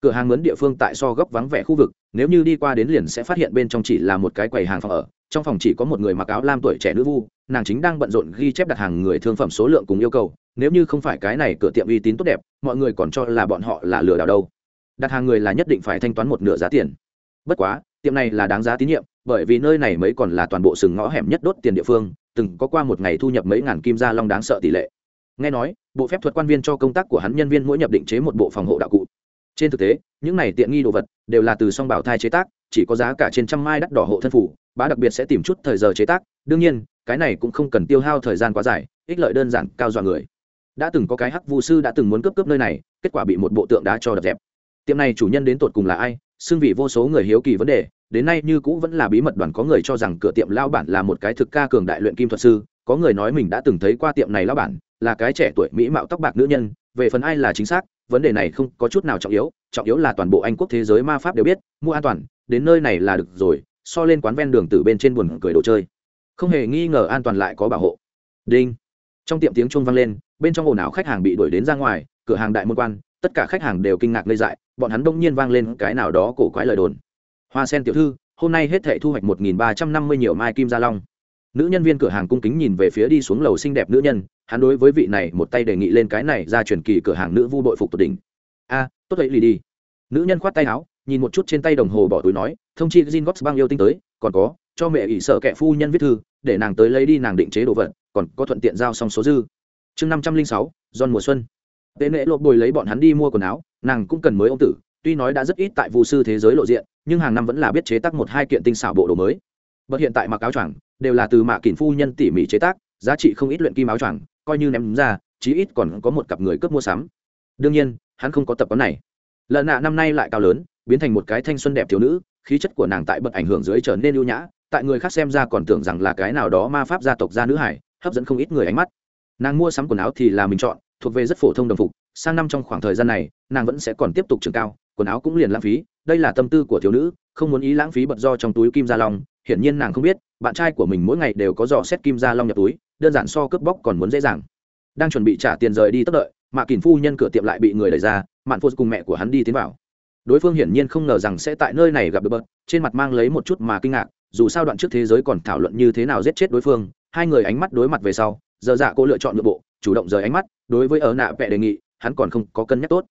Cửa hàng mướn địa phương tại so góc vắng vẻ khu vực, nếu như đi qua đến liền sẽ phát hiện bên trong chỉ là một cái quầy hàng phòng ở, trong phòng chỉ có một người mặc áo lam tuổi trẻ nữ vu, nàng chính đang bận rộn ghi chép đặt hàng người thương phẩm số lượng cùng yêu cầu, nếu như không phải cái này cửa tiệm uy tín tốt đẹp, mọi người còn cho là bọn họ là lừa đảo đâu. Đặt hàng người là nhất định phải thanh toán một nửa giá tiền. Bất quá, tiệm này là đáng giá tín nhiệm bởi vì nơi này mới còn là toàn bộ sừng ngõ hẻm nhất đốt tiền địa phương, từng có qua một ngày thu nhập mấy ngàn kim gia long đáng sợ tỷ lệ. Nghe nói, bộ phép thuật quan viên cho công tác của hắn nhân viên mỗi nhập định chế một bộ phòng hộ đạo cụ. Trên thực tế, những này tiện nghi đồ vật đều là từ song bảo thai chế tác, chỉ có giá cả trên trăm mai đắt đỏ hộ thân phủ, bá đặc biệt sẽ tìm chút thời giờ chế tác. Đương nhiên, cái này cũng không cần tiêu hao thời gian quá dài, ích lợi đơn giản, cao dọa người. Đã từng có cái hắc vu sư đã từng muốn cướp cướp nơi này, kết quả bị một bộ tượng đá cho đập dẹp. Tiệm này chủ nhân đến tột cùng là ai? Xưng vì vô số người hiếu kỳ vấn đề đến nay như cũ vẫn là bí mật đoàn có người cho rằng cửa tiệm lao bản là một cái thực ca cường đại luyện kim thuật sư, có người nói mình đã từng thấy qua tiệm này lao bản, là cái trẻ tuổi mỹ mạo tóc bạc nữ nhân, về phần ai là chính xác, vấn đề này không có chút nào trọng yếu trọng yếu là toàn bộ anh quốc thế giới ma pháp đều biết, mua an toàn, đến nơi này là được rồi, so lên quán ven đường từ bên trên buồn cười đồ chơi. Không hề nghi ngờ an toàn lại có bảo hộ. Đinh. Trong tiệm tiếng chuông vang lên, bên trong ồn ào khách hàng bị đuổi đến ra ngoài, cửa hàng đại môn quan, tất cả khách hàng đều kinh ngạc ngây dại, bọn hắn đông nhiên vang lên cái nào đó cổ quái lời đồn hoa sen tiểu thư, hôm nay hết thệ thu hoạch một nghìn ba trăm năm mươi nhiều mai kim gia long. Nữ nhân viên cửa hàng cung kính nhìn về phía đi xuống lầu xinh đẹp nữ nhân, hắn đối với vị này một tay đề nghị lên cái này ra truyền kỳ cửa hàng nữ vu đội phục tột đỉnh. A, tốt vậy lì đi. Nữ nhân khoát tay áo, nhìn một chút trên tay đồng hồ bỏ túi nói, thông chi Jin Gox băng yêu tinh tới, còn có, cho mẹ ỷ sợ kẻ phu nhân viết thư, để nàng tới lấy đi nàng định chế đồ vật, còn có thuận tiện giao xong số dư. Chương năm trăm linh sáu, giòn mùa xuân. Tế nệ lộp bồi lấy bọn hắn đi mua quần áo, nàng cũng cần mới ông tử tuy nói đã rất ít tại vụ sư thế giới lộ diện, nhưng hàng năm vẫn là biết chế tác một hai kiện tinh xảo bộ đồ mới. Bất hiện tại mặc áo choàng, đều là từ mạ kỳn phu nhân tỉ mỉ chế tác, giá trị không ít luyện kim áo choàng, coi như ném ra, chí ít còn có một cặp người cướp mua sắm. Đương nhiên, hắn không có tập quán này. Lợn nạ năm nay lại cao lớn, biến thành một cái thanh xuân đẹp thiếu nữ, khí chất của nàng tại bậc ảnh hưởng dưới trở nên ưu nhã, tại người khác xem ra còn tưởng rằng là cái nào đó ma pháp gia tộc gia nữ hải, hấp dẫn không ít người ánh mắt. Nàng mua sắm quần áo thì là mình chọn, thuộc về rất phổ thông đồng phục, sang năm trong khoảng thời gian này, nàng vẫn sẽ còn tiếp tục trường cao quần áo cũng liền lãng phí, đây là tâm tư của thiếu nữ, không muốn ý lãng phí bật do trong túi kim gia long, hiển nhiên nàng không biết, bạn trai của mình mỗi ngày đều có dò xét kim gia long nhập túi, đơn giản so cướp bóc còn muốn dễ dàng. Đang chuẩn bị trả tiền rời đi tất đợi, mạ kỳn phu nhân cửa tiệm lại bị người đẩy ra, mạn phô cùng mẹ của hắn đi tiến vào. Đối phương hiển nhiên không ngờ rằng sẽ tại nơi này gặp được bớt trên mặt mang lấy một chút mà kinh ngạc, dù sao đoạn trước thế giới còn thảo luận như thế nào giết chết đối phương, hai người ánh mắt đối mặt về sau, giờ dạ cô lựa chọn nội bộ, chủ động rời ánh mắt, đối với ở nạ vẽ đề nghị, hắn còn không có cân nhắc tốt.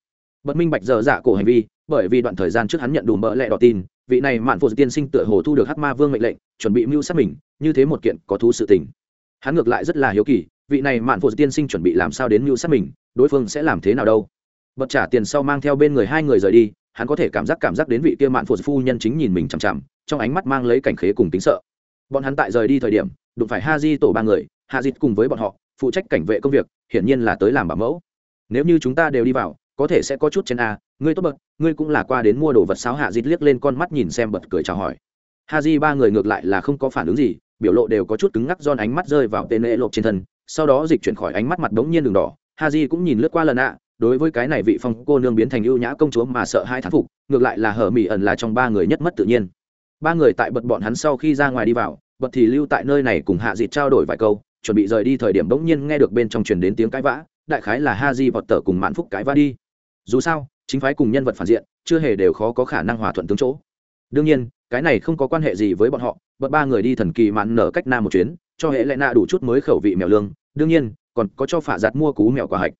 Bật minh bạch giờ dạ cổ hành vi bởi vì đoạn thời gian trước hắn nhận đủ mỡ lẹ đỏ tin, vị này mạn phụ tiên sinh tựa hồ thu được hắc ma vương mệnh lệnh, chuẩn bị mưu sát mình, như thế một kiện có thú sự tình. Hắn ngược lại rất là hiếu kỳ, vị này mạn phụ tiên sinh chuẩn bị làm sao đến mưu sát mình, đối phương sẽ làm thế nào đâu? Bật trả tiền sau mang theo bên người hai người rời đi, hắn có thể cảm giác cảm giác đến vị kia mạn phụ phu nhân chính nhìn mình chằm chằm, trong ánh mắt mang lấy cảnh khế cùng tính sợ. Bọn hắn tại rời đi thời điểm, đụng phải ha di tổ ba người hạ dịt cùng với bọn họ, phụ trách cảnh vệ công việc, hiển nhiên là tới làm bảo mẫu. Nếu như chúng ta đều đi vào, có thể sẽ có chút trên a ngươi tốt bậc ngươi cũng là qua đến mua đồ vật sáo hạ dịt liếc lên con mắt nhìn xem bật cười chào hỏi. Ha di, ba người ngược lại là không có phản ứng gì, biểu lộ đều có chút cứng ngắc do ánh mắt rơi vào tên lệ lộp trên thân, sau đó dịch chuyển khỏi ánh mắt mặt đống nhiên đường đỏ. Ha di cũng nhìn lướt qua lần ạ, đối với cái này vị phong cô nương biến thành ưu nhã công chúa mà sợ hai thán phục, ngược lại là hở mỹ ẩn là trong ba người nhất mất tự nhiên. Ba người tại bật bọn hắn sau khi ra ngoài đi vào, bật thì lưu tại nơi này cùng hạ dịt trao đổi vài câu, chuẩn bị rời đi thời điểm bỗng nhiên nghe được bên trong truyền đến tiếng cãi vã, đại khái là ha di vọt tờ cùng mạn phúc cãi vã đi. Dù sao chính phái cùng nhân vật phản diện, chưa hề đều khó có khả năng hòa thuận tướng chỗ. Đương nhiên, cái này không có quan hệ gì với bọn họ, bật ba người đi thần kỳ mạn nở cách nam một chuyến, cho hệ lại nạ đủ chút mới khẩu vị mèo lương, đương nhiên, còn có cho phả giặt mua cú mèo quả hạch.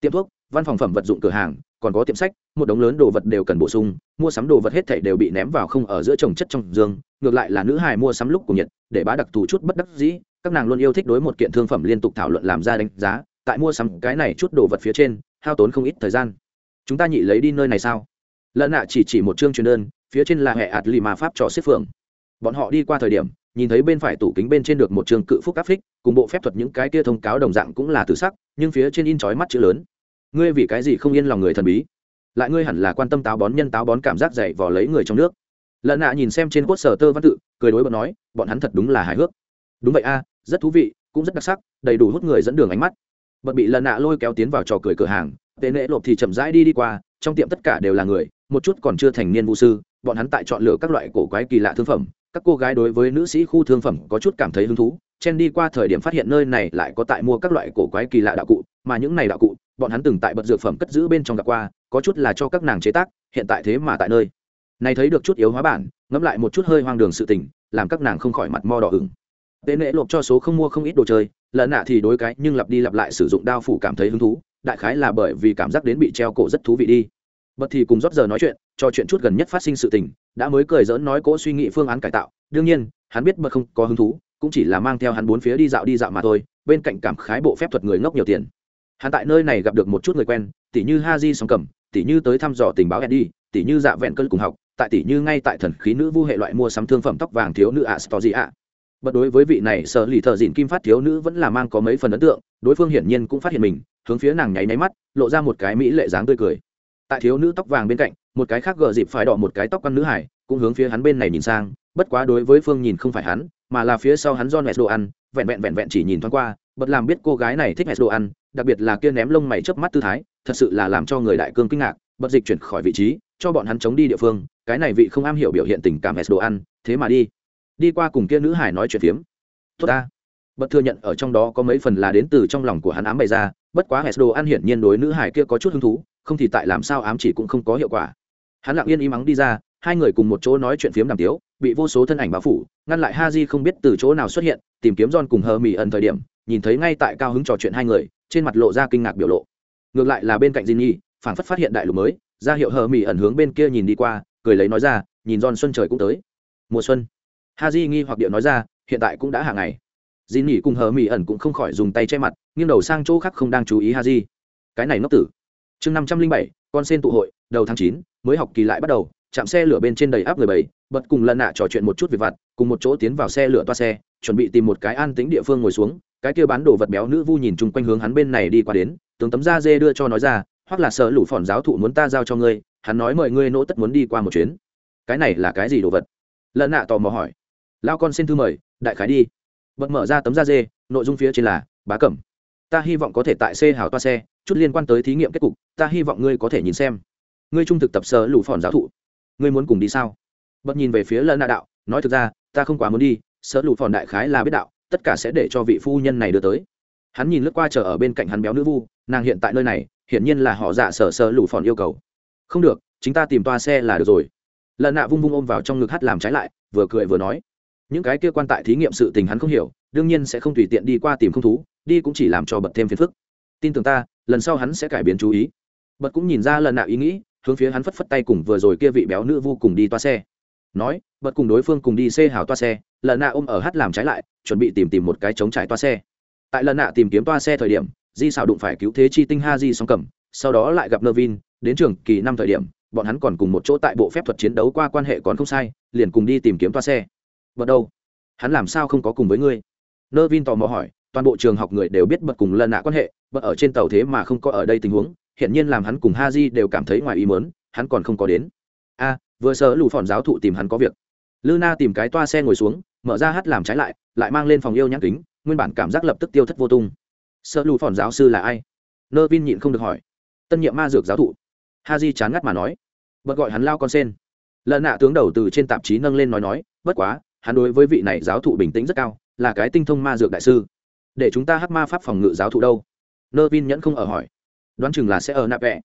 Tiệm thuốc, văn phòng phẩm vật dụng cửa hàng, còn có tiệm sách, một đống lớn đồ vật đều cần bổ sung, mua sắm đồ vật hết thảy đều bị ném vào không ở giữa trồng chất trong giường ngược lại là nữ hài mua sắm lúc của nhiệt để bá đặc thù chút bất đắc dĩ, các nàng luôn yêu thích đối một kiện thương phẩm liên tục thảo luận làm ra đánh giá, tại mua sắm cái này chút đồ vật phía trên, hao tốn không ít thời gian chúng ta nhị lấy đi nơi này sao? Lợn nạ chỉ chỉ một chương truyền đơn, phía trên là hệ ạt lì mà pháp trò xếp phường. Bọn họ đi qua thời điểm, nhìn thấy bên phải tủ kính bên trên được một trường cự phúc áp phích, cùng bộ phép thuật những cái kia thông cáo đồng dạng cũng là tự sắc, nhưng phía trên in trói mắt chữ lớn. Ngươi vì cái gì không yên lòng người thần bí? Lại ngươi hẳn là quan tâm táo bón nhân táo bón cảm giác dày vò lấy người trong nước. Lợn nạ nhìn xem trên quốc sở tơ văn tự, cười đối bọn nói, bọn hắn thật đúng là hài hước. Đúng vậy a, rất thú vị, cũng rất đặc sắc, đầy đủ hút người dẫn đường ánh mắt. Bật bị lợn nạ lôi kéo tiến vào trò cười cửa hàng tệ nệ lộp thì chậm rãi đi đi qua, trong tiệm tất cả đều là người, một chút còn chưa thành niên vũ sư, bọn hắn tại chọn lựa các loại cổ quái kỳ lạ thương phẩm. Các cô gái đối với nữ sĩ khu thương phẩm có chút cảm thấy hứng thú, chen đi qua thời điểm phát hiện nơi này lại có tại mua các loại cổ quái kỳ lạ đạo cụ, mà những này đạo cụ, bọn hắn từng tại bật dược phẩm cất giữ bên trong gặp qua, có chút là cho các nàng chế tác, hiện tại thế mà tại nơi. Này thấy được chút yếu hóa bản, ngẫm lại một chút hơi hoang đường sự tình, làm các nàng không khỏi mặt mo đỏ ửng. Tệ nệ lộp cho số không mua không ít đồ chơi lợn nạ thì đối cái nhưng lặp đi lặp lại sử dụng đao phủ cảm thấy hứng thú đại khái là bởi vì cảm giác đến bị treo cổ rất thú vị đi. Bật thì cùng rót giờ nói chuyện, cho chuyện chút gần nhất phát sinh sự tình, đã mới cười dỡn nói cỗ suy nghĩ phương án cải tạo. Đương nhiên, hắn biết bật không có hứng thú, cũng chỉ là mang theo hắn bốn phía đi dạo đi dạo mà thôi, bên cạnh cảm khái bộ phép thuật người ngốc nhiều tiền. Hắn tại nơi này gặp được một chút người quen tỷ như ha di song cầm tỷ như tới thăm dò tình báo eddie tỷ như dạ vẹn cơn cùng học, tại tỷ như ngay tại thần khí nữ vu hệ loại mua sắm thương phẩm tóc vàng thiếu nữ ạ story ạ bất đối với vị này, sở lì thợ dịn kim phát thiếu nữ vẫn là mang có mấy phần ấn tượng, đối phương hiển nhiên cũng phát hiện mình hướng phía nàng nháy nháy mắt, lộ ra một cái mỹ lệ dáng tươi cười. Tại thiếu nữ tóc vàng bên cạnh, một cái khác gờ dịp phải đỏ một cái tóc con nữ hải, cũng hướng phía hắn bên này nhìn sang, bất quá đối với phương nhìn không phải hắn, mà là phía sau hắn do nẹt đồ ăn, vẹn vẹn vẹn vẹn chỉ nhìn thoáng qua bật làm biết cô gái này thích nẹt đồ ăn, đặc biệt là kia ném lông mày chớp mắt tư thái, thật sự là làm cho người đại cương kinh ngạc bật dịch chuyển khỏi vị trí, cho bọn hắn chống đi địa phương, cái này vị không am hiểu biểu hiện tình cảm nẹt đồ ăn, thế mà đi. Đi qua cùng kia nữ hải nói chuyện phiếm. Tốt ta bất thừa nhận ở trong đó có mấy phần là đến từ trong lòng của hắn ám bày ra, bất quá hệ đồ ăn hiển nhiên đối nữ hải kia có chút hứng thú, không thì tại làm sao ám chỉ cũng không có hiệu quả. Hắn lặng yên im ắng đi ra, hai người cùng một chỗ nói chuyện phiếm đàm tiếu, bị vô số thân ảnh bao phủ, ngăn lại ha di không biết từ chỗ nào xuất hiện, tìm kiếm john cùng hờ mỹ ẩn thời điểm, nhìn thấy ngay tại cao hứng trò chuyện hai người, trên mặt lộ ra kinh ngạc biểu lộ. Ngược lại là bên cạnh di nhi phản phất phát hiện đại lục mới, ra hiệu hờ mỹ ẩn hướng bên kia nhìn đi qua, cười lấy nói ra, nhìn john xuân trời cũng tới. Mùa xuân. Ha di nghi hoặc điệu nói ra, hiện tại cũng đã hàng ngày dì nỉ cùng hờ mỹ ẩn cũng không khỏi dùng tay che mặt, nghiêng đầu sang chỗ khác không đang chú ý ha di cái này ngốc tử. Chương năm trăm linh bảy, con sen tụ hội, đầu tháng chín, mới học kỳ lại bắt đầu, chạm xe lửa bên trên đầy áp người bảy bật cùng lần nạ trò chuyện một chút việc vặt, cùng một chỗ tiến vào xe lửa toa xe, chuẩn bị tìm một cái an tính địa phương ngồi xuống, cái kia bán đồ vật béo nữ vu nhìn chung quanh hướng hắn bên này đi qua đến, tướng tấm da dê đưa cho nói ra, hoặc là sợ lũ phòn giáo thụ muốn ta giao cho ngươi, hắn nói mời ngươi nỗ tất muốn đi qua một chuyến. Cái này là cái gì đồ vật? Lần nạ tò mò hỏi. Lao con xin thư mời, đại khái đi bật mở ra tấm da dê, nội dung phía trên là, bá cẩm. Ta hy vọng có thể tại c hào toa xe, chút liên quan tới thí nghiệm kết cục, ta hy vọng ngươi có thể nhìn xem. Ngươi trung thực tập sở lũ phòn giáo thụ. Ngươi muốn cùng đi sao? Bật nhìn về phía lân nạ đạo, nói thực ra, ta không quá muốn đi, sở lũ phòn đại khái là biết đạo, tất cả sẽ để cho vị phu nhân này đưa tới. Hắn nhìn lướt qua chờ ở bên cạnh hắn béo nữ vu, nàng hiện tại nơi này, hiển nhiên là họ dạ sở sở lũ phòn yêu cầu. Không được chúng ta tìm toa xe là được rồi. Lần nạ vung vung ôm vào trong ngực hát làm trái lại, vừa cười vừa nói những cái kia quan tại thí nghiệm sự tình hắn không hiểu, đương nhiên sẽ không tùy tiện đi qua tìm không thú, đi cũng chỉ làm cho bật thêm phiền phức. Tin tưởng ta, lần sau hắn sẽ cải biến chú ý. Bật cũng nhìn ra lần nào ý nghĩ, hướng phía hắn phất phất tay cùng vừa rồi kia vị béo nữ vu cùng đi toa xe. Nói, bật cùng đối phương cùng đi xê hào toa xe, lần nạ ôm ở hát làm trái lại, chuẩn bị tìm tìm một cái chống trải toa xe. Tại lần nạ tìm kiếm toa xe thời điểm, di xào đụng phải cứu thế chi tinh ha di song cầm, sau đó lại gặp nơ vin đến trường kỳ năm thời điểm, bọn hắn còn cùng một chỗ tại bộ phép thuật chiến đấu qua quan hệ còn không sai, liền cùng đi tìm kiếm toa xe bật đâu? Hắn làm sao không có cùng với ngươi? Nơ vin tò mò hỏi, toàn bộ trường học người đều biết bật cùng lần nạ quan hệ, bật ở trên tàu thế mà không có ở đây tình huống hiện nhiên làm hắn cùng ha di đều cảm thấy ngoài ý mớn hắn còn không có đến. A, vừa sợ lù phòn giáo thụ tìm hắn có việc. Lư na tìm cái toa xe ngồi xuống, mở ra hát làm trái lại lại mang lên phòng yêu nhãn kính, nguyên bản cảm giác lập tức tiêu thất vô tung. Sợ lù phòn giáo sư là ai? Nơ vin nhịn không được hỏi. Tân nhiệm ma dược giáo thụ. Ha di chán ngắt mà nói. Bật gọi hắn lao con sen. Lần nạ tướng đầu từ trên tạp chí nâng lên nói nói, bất quá hắn đối với vị này giáo thụ bình tĩnh rất cao, là cái tinh thông ma dược đại sư. Để chúng ta hắc ma pháp phòng ngự giáo thụ đâu? Nơ vin nhẫn không ở hỏi. Đoán chừng là sẽ ở nạp vẽ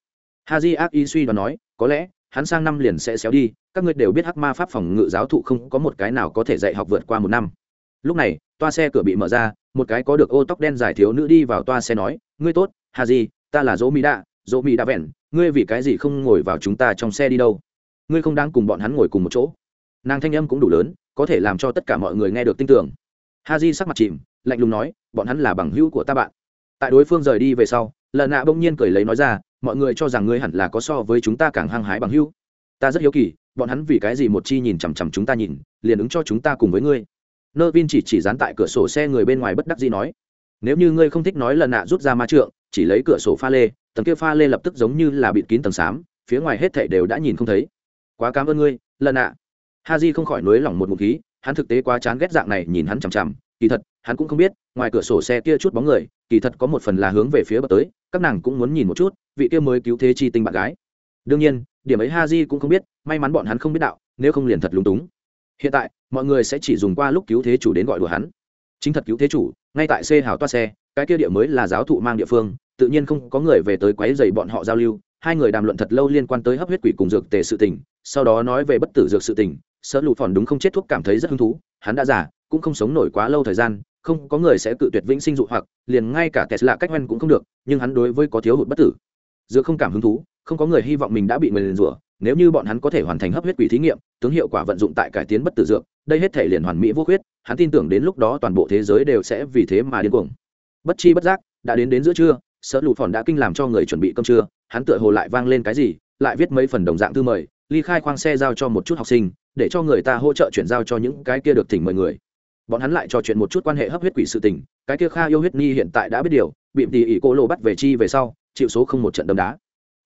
ha di ác y suy đoán nói, có lẽ, hắn sang năm liền sẽ xéo đi, các ngươi đều biết hắc ma pháp phòng ngự giáo thụ không có một cái nào có thể dạy học vượt qua một năm. Lúc này, toa xe cửa bị mở ra, một cái có được ô tóc đen dài thiếu nữ đi vào toa xe nói, ngươi tốt ha di ta là dỗ mỹ đạ dỗ mỹ đạ vẹn, ngươi vì cái gì không ngồi vào chúng ta trong xe đi đâu? Ngươi không đang cùng bọn hắn ngồi cùng một chỗ. Nàng thanh âm cũng đủ lớn có thể làm cho tất cả mọi người nghe được tin tưởng. Ha di sắc mặt chìm, lạnh lùng nói, bọn hắn là bằng hữu của ta bạn. Tại đối phương rời đi về sau lần nạ bỗng nhiên cười lấy nói ra, mọi người cho rằng ngươi hẳn là có so với chúng ta càng hăng hái bằng hữu. Ta rất hiếu kỳ, bọn hắn vì cái gì một chi nhìn chằm chằm chúng ta nhìn, liền ứng cho chúng ta cùng với ngươi? Nơ vin chỉ chỉ dán tại cửa sổ xe người bên ngoài bất đắc dĩ nói, nếu như ngươi không thích nói lần nạ rút ra ma trượng, chỉ lấy cửa sổ pha lê, tầng kia pha lê lập tức giống như là bịt kín tầng xám, phía ngoài hết thảy đều đã nhìn không thấy. Quá cảm ơn ngươi lần nạ ha di không khỏi nới lỏng một ngụm khí, hắn thực tế quá chán ghét dạng này, nhìn hắn chằm chằm, kỳ thật, hắn cũng không biết, ngoài cửa sổ xe kia chút bóng người, kỳ thật có một phần là hướng về phía bờ tới, các nàng cũng muốn nhìn một chút, vị kia mới cứu thế chi tinh bạn gái. Đương nhiên, điểm ấy ha di cũng không biết, may mắn bọn hắn không biết đạo, nếu không liền thật lúng túng. Hiện tại, mọi người sẽ chỉ dùng qua lúc cứu thế chủ đến gọi đùa hắn. Chính thật cứu thế chủ, ngay tại xe hào toa xe, cái kia địa mới là giáo thụ mang địa phương, tự nhiên không có người về tới quấy dày bọn họ giao lưu, hai người đàm luận thật lâu liên quan tới hấp huyết quỷ cùng dược tề sự tình, sau đó nói về bất tử dược sự tình sợ lụ phòn đúng không chết thuốc cảm thấy rất hứng thú, hắn đã già, cũng không sống nổi quá lâu thời gian, không có người sẽ cự tuyệt vĩnh sinh dụ hoặc, liền ngay cả tesla cách hoen cũng không được, nhưng hắn đối với có thiếu hụt bất tử. Dược không cảm hứng thú, không có người hy vọng mình đã bị người liền rủa, nếu như bọn hắn có thể hoàn thành hấp huyết quỷ thí nghiệm, tướng hiệu quả vận dụng tại cải tiến bất tử dược, đây hết thể liền hoàn mỹ vô khuyết, hắn tin tưởng đến lúc đó toàn bộ thế giới đều sẽ vì thế mà điên cuồng. Bất chi bất giác, đã đến đến giữa trưa sợ lụ phòn đã kinh làm cho người chuẩn bị cơm trưa, hắn tựa hồ lại vang lên cái gì, lại viết mấy phần đồng dạng thư mời ly khai khoang xe giao cho một chút học sinh, để cho người ta hỗ trợ chuyển giao cho những cái kia được thỉnh mời người. Bọn hắn lại trò chuyện một chút quan hệ hấp huyết quỷ sự tình, cái kia kha yêu huyết ni hiện tại đã biết điều, bị tỉ ỉ cô lộ bắt về chi về sau, chịu số không một trận đấm đá.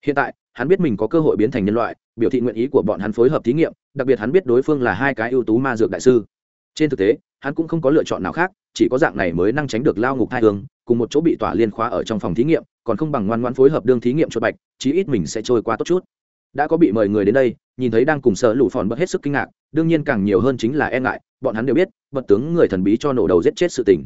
Hiện tại, hắn biết mình có cơ hội biến thành nhân loại, biểu thị nguyện ý của bọn hắn phối hợp thí nghiệm, đặc biệt hắn biết đối phương là hai cái ưu tú ma dược đại sư. Trên thực tế, hắn cũng không có lựa chọn nào khác, chỉ có dạng này mới năng tránh được lao ngục hai hướng cùng một chỗ bị tỏa liên khóa ở trong phòng thí nghiệm, còn không bằng ngoan ngoan phối hợp đương thí nghiệm chuột bạch, chí ít mình sẽ trôi qua tốt chút đã có bị mời người đến đây, nhìn thấy đang cùng sợ lũ phòn bật hết sức kinh ngạc, đương nhiên càng nhiều hơn chính là e ngại, bọn hắn đều biết, bật tướng người thần bí cho nổ đầu giết chết sự tình.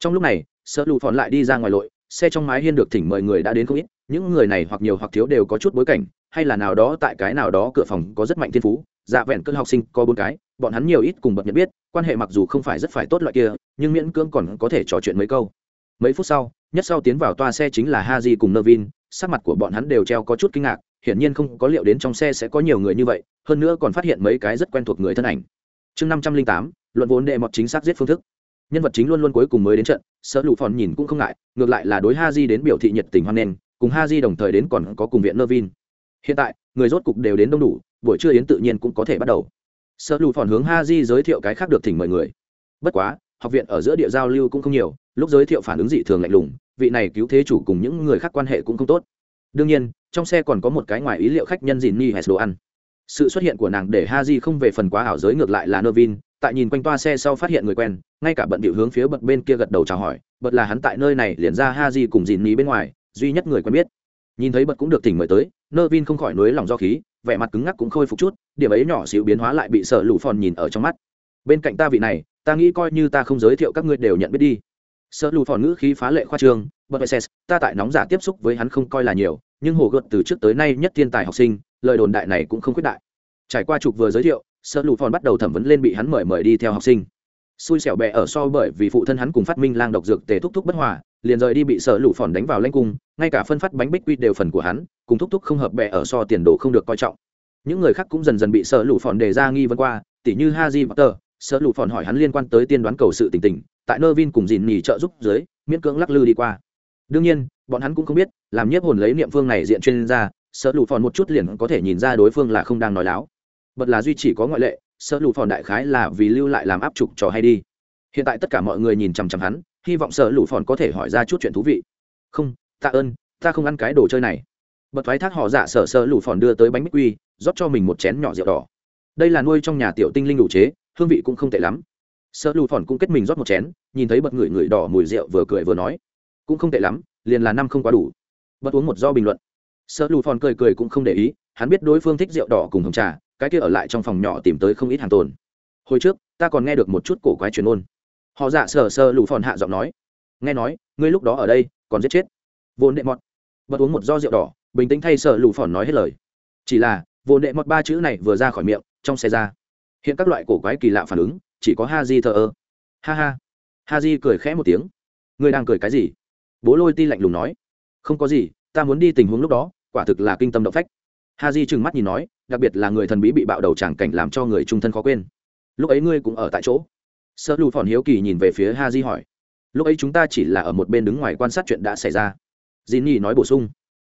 Trong lúc này sợ lũ phòn lại đi ra ngoài lội, xe trong mái hiên được thỉnh mời người đã đến không ít, những người này hoặc nhiều hoặc thiếu đều có chút bối cảnh, hay là nào đó tại cái nào đó cửa phòng có rất mạnh thiên phú dạ vẹn cơn học sinh có bốn cái, bọn hắn nhiều ít cùng bật nhận biết, quan hệ mặc dù không phải rất phải tốt loại kia, nhưng miễn cưỡng còn có thể trò chuyện mấy câu. Mấy phút sau, nhất sau tiến vào toa xe chính là ha di cùng nơ vin sắc mặt của bọn hắn đều treo có chút kinh ngạc hiển nhiên không có liệu đến trong xe sẽ có nhiều người như vậy, hơn nữa còn phát hiện mấy cái rất quen thuộc người thân ảnh. Chương năm trăm linh tám, luận vốn đệ mọt chính xác giết phương thức. Nhân vật chính luôn luôn cuối cùng mới đến trận, sợ lụ phòn nhìn cũng không ngại, ngược lại là đối ha di đến biểu thị nhiệt tình hoan nghênh, cùng ha di đồng thời đến còn có cùng viện nơ vin hiện tại, người rốt cục đều đến đông đủ, buổi trưa yến tự nhiên cũng có thể bắt đầu. Sợ lụ phòn hướng ha di giới thiệu cái khác được thỉnh mời người. Bất quá, học viện ở giữa địa giao lưu cũng không nhiều, lúc giới thiệu phản ứng dị thường lạnh lùng, vị này cứu thế chủ cùng những người khác quan hệ cũng không tốt. Đương nhiên trong xe còn có một cái ngoài ý liệu khách nhân dìn ni hay đồ ăn. Sự xuất hiện của nàng để ha di không về phần quá ảo giới ngược lại là nơ vin tại nhìn quanh toa xe sau phát hiện người quen, ngay cả bận bịu hướng phía bật bên kia gật đầu chào hỏi bật là hắn tại nơi này liền ra ha di cùng dìn ni bên ngoài, duy nhất người quen biết. Nhìn thấy bật cũng được tỉnh mời tới nơ vin không khỏi nối lòng do khí, vẻ mặt cứng ngắc cũng khôi phục chút, điểm ấy nhỏ xíu biến hóa lại bị sợ lũ phòn nhìn ở trong mắt. Bên cạnh ta vị này, ta nghĩ coi như ta không giới thiệu các ngươi đều nhận biết đi. Sợ lũ phòn ngữ khí phá lệ khoa trương bật ta tại nóng giả tiếp xúc với hắn không coi là nhiều nhưng hồ gợt từ trước tới nay nhất thiên tài học sinh, lời đồn đại này cũng không khuyết đại. Trải qua trục vừa giới thiệu sợ lụ phòn bắt đầu thẩm vấn lên bị hắn mời mời đi theo học sinh. Xui xẻo bẹ ở so bởi vì phụ thân hắn cùng phát minh lang độc dược tề thúc thúc bất hòa, liền rời đi bị sợ lụ phòn đánh vào lanh cung, ngay cả phân phát bánh bích quy đều phần của hắn, cùng thúc thúc không hợp bẹ ở so tiền đồ không được coi trọng. Những người khác cũng dần dần bị sợ lụ phòn đề ra nghi vấn qua, tỉ như haji potter sợ lụ phòn hỏi hắn liên quan tới tiên đoán cầu sự tình tình, tại nơ vin cùng dìn nhì trợ giúp dưới, miễn cưỡng lắc lư đi qua đương nhiên, bọn hắn cũng không biết, làm nhiếp hồn lấy niệm phương này diện chuyên gia, sợ lụ phòn một chút liền có thể nhìn ra đối phương là không đang nói láo. Bật là duy chỉ có ngoại lệ, sợ lụ phòn đại khái là vì lưu lại làm áp trục trò hay đi. Hiện tại tất cả mọi người nhìn chằm chằm hắn, hy vọng sợ lụ phòn có thể hỏi ra chút chuyện thú vị. Không, tạ ơn, ta không ăn cái đồ chơi này. Bật thoái thác họ giả sợ sợ lụ phòn đưa tới bánh bích quy, rót cho mình một chén nhỏ rượu đỏ. Đây là nuôi trong nhà tiểu tinh linh đủ chế, hương vị cũng không tệ lắm. Sợ lụ phòn cũng kết mình rót một chén, nhìn thấy bật người người đỏ mùi rượu vừa cười vừa nói cũng không tệ lắm, liền là năm không quá đủ. Bất uống một do bình luận. Sợ lù phòn cười cười cũng không để ý, hắn biết đối phương thích rượu đỏ cùng hồng trà, cái kia ở lại trong phòng nhỏ tìm tới không ít hàng tồn. Hồi trước, ta còn nghe được một chút cổ quái truyền ôn họ dạ sờ sờ lù phòn hạ giọng nói. Nghe nói, ngươi lúc đó ở đây, còn giết chết. Vốn đệ mọt. Bật uống một do rượu đỏ, bình tĩnh thay sợ lù phòn nói hết lời. Chỉ là, vốn đệ mọt ba chữ này vừa ra khỏi miệng, trong xe ra. Hiện các loại cổ quái kỳ lạ phản ứng, chỉ có ha di thờ ơ. Ha ha. Ha di cười khẽ một tiếng. Ngươi đang cười cái gì? Bố lôi ti lạnh lùng nói, không có gì, ta muốn đi tình huống lúc đó, quả thực là kinh tâm động phách. Ha di trừng mắt nhìn nói, đặc biệt là người thần bí bị bạo đầu tràng cảnh làm cho người trung thân khó quên. Lúc ấy ngươi cũng ở tại chỗ. Sợ lù phòn hiếu kỳ nhìn về phía ha di hỏi, lúc ấy chúng ta chỉ là ở một bên đứng ngoài quan sát chuyện đã xảy ra. Dì nhi nói bổ sung,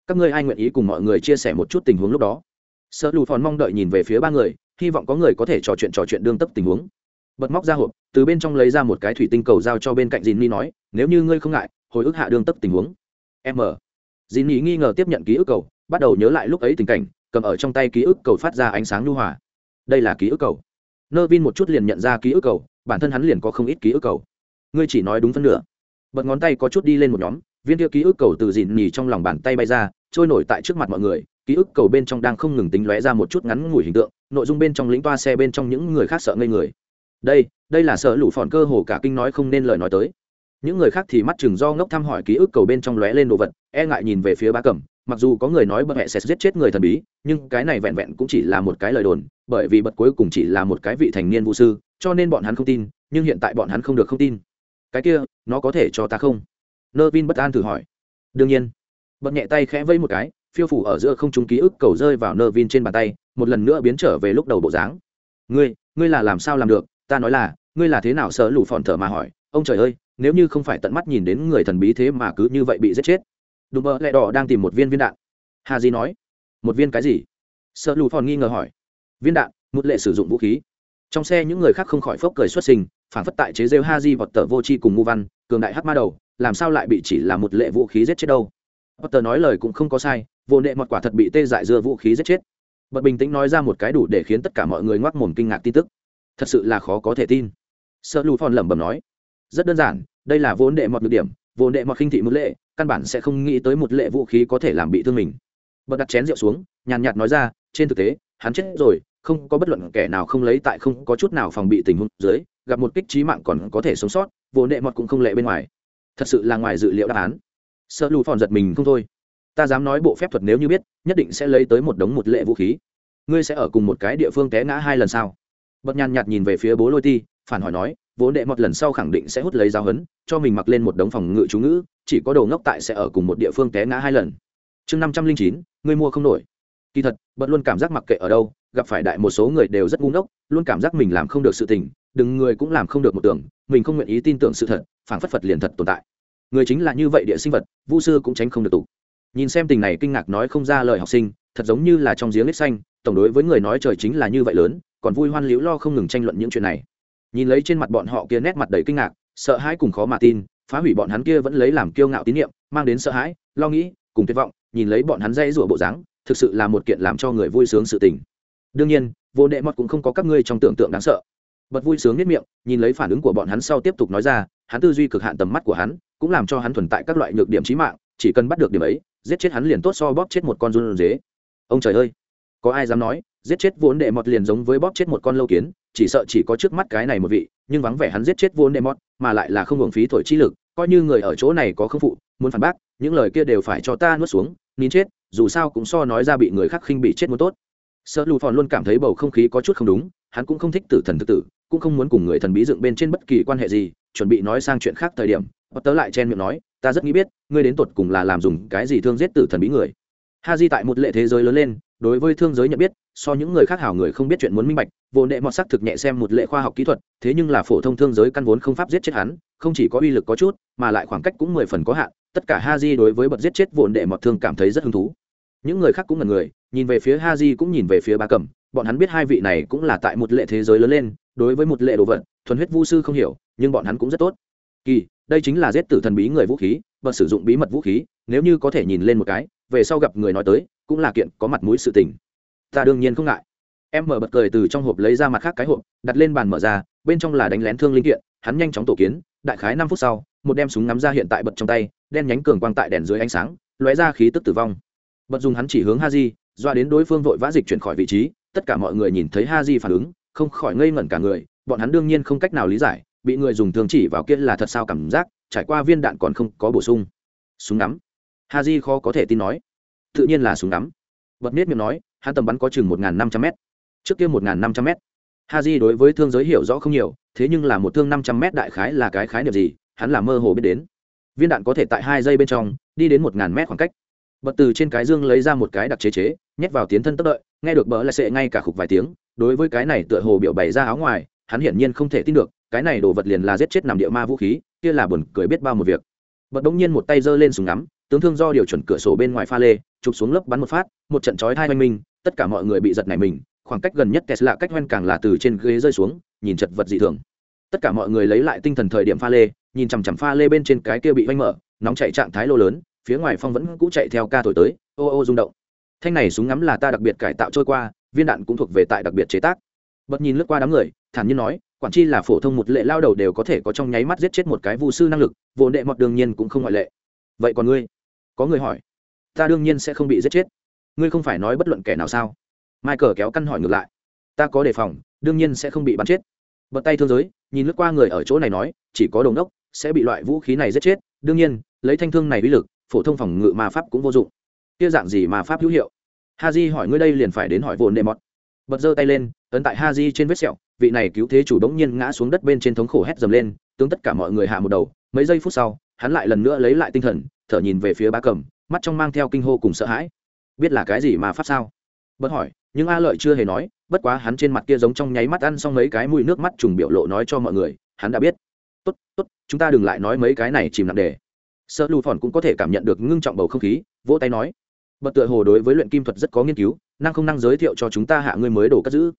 các ngươi ai nguyện ý cùng mọi người chia sẻ một chút tình huống lúc đó? Sợ lù phòn mong đợi nhìn về phía ba người, hy vọng có người có thể trò chuyện trò chuyện đương tấp tình huống. Bật móc ra hộp, từ bên trong lấy ra một cái thủy tinh cầu giao cho bên cạnh dì nhi nói, nếu như ngươi không ngại hồi ức hạ đương tấp tình huống. M. Dì nỉ nghi ngờ tiếp nhận ký ức cầu, bắt đầu nhớ lại lúc ấy tình cảnh, cầm ở trong tay ký ức cầu phát ra ánh sáng nhu hòa. Đây là ký ức cầu. Nơ vin một chút liền nhận ra ký ức cầu, bản thân hắn liền có không ít ký ức cầu. Ngươi chỉ nói đúng phân nửa. Bật ngón tay có chút đi lên một nhóm, viên kia ký ức cầu từ dìn nhì trong lòng bàn tay bay ra, trôi nổi tại trước mặt mọi người, ký ức cầu bên trong đang không ngừng tính lóe ra một chút ngắn ngủi hình tượng, nội dung bên trong lĩnh toa xe bên trong những người khác sợ ngây người. Đây đây là sợ lũ phòn cơ hồ cả kinh nói không nên lời nói tới những người khác thì mắt chừng do ngốc thăm hỏi ký ức cầu bên trong lóe lên đồ vật e ngại nhìn về phía ba cẩm mặc dù có người nói bậc hẹ sẽ giết chết người thần bí, nhưng cái này vẹn vẹn cũng chỉ là một cái lời đồn, bởi vì bậc cuối cùng chỉ là một cái vị thành niên vũ sư, cho nên bọn hắn không tin, nhưng hiện tại bọn hắn không được không tin. Cái kia, nó có thể cho ta không? Nơ vin bất an thử hỏi. Đương nhiên. Bậc nhẹ tay khẽ vẫy một cái, phiêu phủ ở giữa không trung ký ức cầu rơi vào nơ vin trên bàn tay, một lần nữa biến trở về lúc đầu bộ dáng. Ngươi ngươi là làm sao làm được? Ta nói là, ngươi là thế nào sợ lủ phòn thở mà hỏi? Ông trời ơi nếu như không phải tận mắt nhìn đến người thần bí thế mà cứ như vậy bị giết chết đùm bơ lẹ đỏ đang tìm một viên viên đạn hà di nói một viên cái gì sợ lù phòn nghi ngờ hỏi viên đạn một lệ sử dụng vũ khí trong xe những người khác không khỏi phốc cười xuất sinh phản phất tại chế rêu ha di vọt tờ vô chi cùng mu văn cường đại hát ma đầu làm sao lại bị chỉ là một lệ vũ khí giết chết đâu Tờ nói lời cũng không có sai, vô nệ mọt quả thật bị tê dại dưa vũ khí giết chết. Bật bình tĩnh nói ra một cái đủ để khiến tất cả mọi người ngoác mồm kinh ngạc tin tức. Thật sự là khó có thể tin. sợ Lù Phòn lẩm bẩm nói, rất đơn giản, đây là vốn đệ mọt nhược điểm, vốn đệ mọt khinh thị một lệ, căn bản sẽ không nghĩ tới một lệ vũ khí có thể làm bị thương mình. Bật đặt chén rượu xuống nhàn nhạt nói ra trên thực tế hắn chết rồi không có bất luận kẻ nào không lấy tại không có chút nào phòng bị tình huống dưới gặp một kích trí mạng còn có thể sống sót vốn đệ mọt cũng không lệ bên ngoài. Thật sự là ngoài dự liệu đáp án. Sợ lù phòn giật mình không thôi. Ta dám nói bộ phép thuật nếu như biết nhất định sẽ lấy tới một đống một lệ vũ khí. Ngươi sẽ ở cùng một cái địa phương té ngã hai lần sao? Bật nhàn nhạt nhìn về phía bố lôi ti phản hỏi nói vốn đệ một lần sau khẳng định sẽ hút lấy giáo hấn cho mình mặc lên một đống phòng ngự chú ngữ, chỉ có đồ ngốc tại sẽ ở cùng một địa phương té ngã hai lần. Chương năm trăm linh chín người mua không nổi. Kỳ thật bật luôn cảm giác mặc kệ ở đâu, gặp phải đại một số người đều rất ngu ngốc, luôn cảm giác mình làm không được sự tình, đừng người cũng làm không được một tưởng, mình không nguyện ý tin tưởng sự thật phản phất phật liền thật tồn tại. Người chính là như vậy địa sinh vật, vu sư cũng tránh không được tục nhìn xem tình này kinh ngạc nói không ra lời học sinh, thật giống như là trong giếng lết xanh, tổng đối với người nói trời chính là như vậy lớn, còn vui hoan liễu lo không ngừng tranh luận những chuyện này nhìn lấy trên mặt bọn họ kia nét mặt đầy kinh ngạc, sợ hãi cùng khó mà tin, phá hủy bọn hắn kia vẫn lấy làm kiêu ngạo tín nhiệm mang đến sợ hãi, lo nghĩ, cùng tuyệt vọng, nhìn lấy bọn hắn dây rủa bộ dáng, thực sự là một kiện làm cho người vui sướng sự tình. Đương nhiên, vô đệ mọt cũng không có các ngươi trong tưởng tượng đáng sợ. Bật vui sướng nhất miệng, nhìn lấy phản ứng của bọn hắn sau tiếp tục nói ra, hắn tư duy cực hạn tầm mắt của hắn, cũng làm cho hắn thuần tại các loại nhược điểm trí mạng, chỉ cần bắt được điểm ấy, giết chết hắn liền tốt so bóp chết một con run dế. Ông trời ơi! Có ai dám nói, giết chết vốn đệ mọt liền giống với bóp chết một con lâu kiến chỉ sợ chỉ có trước mắt cái này một vị, nhưng vắng vẻ hắn giết chết vốn đệ mà lại là không hưởng phí thổi chi lực, coi như người ở chỗ này có không phụ, muốn phản bác, những lời kia đều phải cho ta nuốt xuống, nín chết, dù sao cũng so nói ra bị người khác khinh bị chết muốn tốt. Sợ lù phòn luôn cảm thấy bầu không khí có chút không đúng, hắn cũng không thích tử thần tự tử, cũng không muốn cùng người thần bí dựng bên trên bất kỳ quan hệ gì, chuẩn bị nói sang chuyện khác thời điểm bất tớ lại chen miệng nói, ta rất nghĩ biết, ngươi đến tột cùng là làm dùng cái gì thương giết tử thần bí người? Ha di tại một lệ thế giới lớn lên đối với thương giới nhận biết, so những người khác hảo người không biết chuyện muốn minh bạch, vô nệ mọt sắc thực nhẹ xem một lệ khoa học kỹ thuật, thế nhưng là phổ thông thương giới căn vốn không pháp giết chết hắn, không chỉ có uy lực có chút, mà lại khoảng cách cũng mười phần có hạn, tất cả ha di đối với bật giết chết vô đệ mọt thương cảm thấy rất hứng thú. Những người khác cũng là người, nhìn về phía ha di cũng nhìn về phía ba cầm, bọn hắn biết hai vị này cũng là tại một lệ thế giới lớn lên, đối với một lệ đồ vật, thuần huyết vu sư không hiểu, nhưng bọn hắn cũng rất tốt. Kỳ, đây chính là giết tử thần bí người vũ khí và sử dụng bí mật vũ khí, nếu như có thể nhìn lên một cái, về sau gặp người nói tới cũng là kiện có mặt mũi sự tình. Ta đương nhiên không ngại. Em mở bật cười từ trong hộp lấy ra mặt khác cái hộp, đặt lên bàn mở ra, bên trong là đánh lén thương linh kiện, hắn nhanh chóng tổ kiến, đại khái năm phút sau, một đem súng ngắm ra hiện tại bật trong tay, đen nhánh cường quang tại đèn dưới ánh sáng, lóe ra khí tức tử vong. Bật dùng hắn chỉ hướng ha di doa đến đối phương vội vã dịch chuyển khỏi vị trí, tất cả mọi người nhìn thấy ha di phản ứng, không khỏi ngây ngẩn cả người, bọn hắn đương nhiên không cách nào lý giải, bị người dùng thương chỉ vào kia là thật sao cảm giác, trải qua viên đạn còn không có bổ sung. Súng ngắm. Ha di khó có thể tin nói tự nhiên là súng đắm bật nết miệng nói, hắn tầm bắn có chừng một năm trăm m trước kia một năm trăm m ha di đối với thương giới hiểu rõ không nhiều, thế nhưng là một thương năm trăm m đại khái là cái khái niệm gì, hắn là mơ hồ biết đến. Viên đạn có thể tại hai giây bên trong, đi đến một ngàn mét khoảng cách. Bật từ trên cái dương lấy ra một cái đặc chế chế, nhét vào tiến thân tất đợi, nghe được bỡ lại sệ ngay cả khục vài tiếng, đối với cái này tựa hồ biểu bày ra áo ngoài, hắn hiển nhiên không thể tin được, cái này đồ vật liền là giết chết nằm địa ma vũ khí, kia là buồn cười biết bao một việc. Bật đống nhiên một tay giơ lên súng ngắm tướng thương do điều chuẩn cửa sổ bên ngoài pha lê, chụp xuống lớp bắn một phát, một trận chói thai oanh minh tất cả mọi người bị giật này mình, khoảng cách gần nhất tesla cách hoen càng là từ trên ghế rơi xuống, nhìn chật vật dị thường. Tất cả mọi người lấy lại tinh thần thời điểm pha lê, nhìn chằm chằm pha lê bên trên cái kia bị oanh mở, nóng chạy trạng thái lô lớn, phía ngoài phong vẫn cũ chạy theo ca thổi tới, ô ô rung động. Thanh này súng ngắm là ta đặc biệt cải tạo trôi qua, viên đạn cũng thuộc về tại đặc biệt chế tác. Bật nhìn lướt qua đám người, thản nhiên nói, quản chi là phổ thông một lệ lao đầu đều có thể có trong nháy mắt giết chết một cái vu sư năng lực vô đệ mọt đương nhiên cũng không ngoại lệ vậy còn ngươi? Có người hỏi. Ta đương nhiên sẽ không bị giết chết. Ngươi không phải nói bất luận kẻ nào sao? Michael kéo căn hỏi ngược lại. Ta có đề phòng, đương nhiên sẽ không bị bắn chết. Bật tay thương giới, nhìn lướt qua người ở chỗ này nói, chỉ có đồng đốc sẽ bị loại vũ khí này giết chết. Đương nhiên, lấy thanh thương này uy lực, phổ thông phòng ngự mà pháp cũng vô dụng. Kia dạng gì mà pháp hữu hiệu? Ha j hỏi ngươi đây liền phải đến hỏi vồn nệ mọt bật giơ tay lên, ấn tại ha j trên vết sẹo, vị này cứu thế chủ đống nhiên ngã xuống đất bên trên thống khổ hét dầm lên, tướng tất cả mọi người hạ một đầu, mấy giây phút sau hắn lại lần nữa lấy lại tinh thần, thở nhìn về phía ba cầm, mắt trong mang theo kinh hô cùng sợ hãi. Biết là cái gì mà pháp sao? Bất hỏi, nhưng a lợi chưa hề nói, bất quá hắn trên mặt kia giống trong nháy mắt ăn xong mấy cái mùi nước mắt trùng biểu lộ nói cho mọi người, hắn đã biết. Tốt tốt, chúng ta đừng lại nói mấy cái này chìm nặng đề. Sợ lù phòn cũng có thể cảm nhận được ngưng trọng bầu không khí, vỗ tay nói. Bật tựa hồ đối với luyện kim thuật rất có nghiên cứu, năng không năng giới thiệu cho chúng ta hạ ngươi mới đồ cất giữ.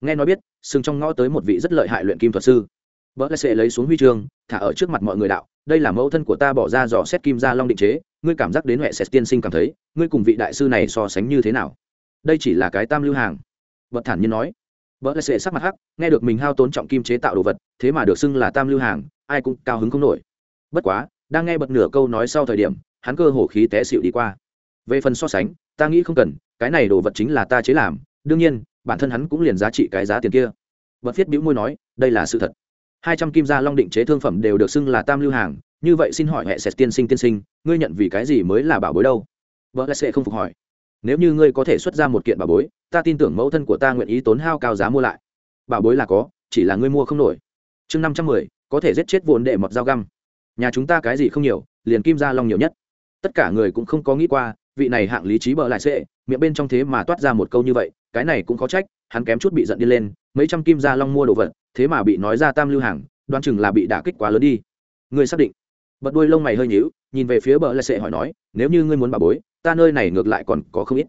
Nghe nói biết, sừng trong ngõ tới một vị rất lợi hại luyện kim thuật sư. Vợ lại sẽ lấy xuống huy chương, thả ở trước mặt mọi người đạo đây là mẫu thân của ta bỏ ra dò xét kim ra long định chế, ngươi cảm giác đến huệ xét tiên sinh cảm thấy, ngươi cùng vị đại sư này so sánh như thế nào? Đây chỉ là cái tam lưu hàng. Vật thản nhiên nói. Vợ lại sệ sắc mặt hắc, nghe được mình hao tốn trọng kim chế tạo đồ vật, thế mà được xưng là tam lưu hàng, ai cũng cao hứng không nổi. Bất quá, đang nghe bật nửa câu nói sau thời điểm, hắn cơ hổ khí té xịu đi qua. Về phần so sánh, ta nghĩ không cần, cái này đồ vật chính là ta chế làm, đương nhiên, bản thân hắn cũng liền giá trị cái giá tiền kia. Bật viết bĩu môi nói, đây là sự thật hai trăm kim gia long định chế thương phẩm đều được xưng là tam lưu hàng, như vậy xin hỏi hệ sệt tiên sinh tiên sinh, ngươi nhận vì cái gì mới là bảo bối đâu? Vợ lại sẽ không phục hỏi. Nếu như ngươi có thể xuất ra một kiện bảo bối, ta tin tưởng mẫu thân của ta nguyện ý tốn hao cao giá mua lại. Bảo bối là có, chỉ là ngươi mua không nổi. Chương năm trăm mười, có thể giết chết vốn đệ mọt dao găm. Nhà chúng ta cái gì không nhiều, liền kim gia long nhiều nhất. Tất cả người cũng không có nghĩ qua, vị này hạng lý trí bờ lại sệ miệng bên trong thế mà toát ra một câu như vậy, cái này cũng có trách, hắn kém chút bị giận đi lên mấy trăm kim gia long mua đồ vật, thế mà bị nói ra tam lưu hàng, đoán chừng là bị đả kích quá lớn đi. Ngươi xác định. Bật đuôi lông mày hơi nhíu, nhìn về phía bờ lại sẽ hỏi nói, nếu như ngươi muốn bà bối, ta nơi này ngược lại còn có không ít.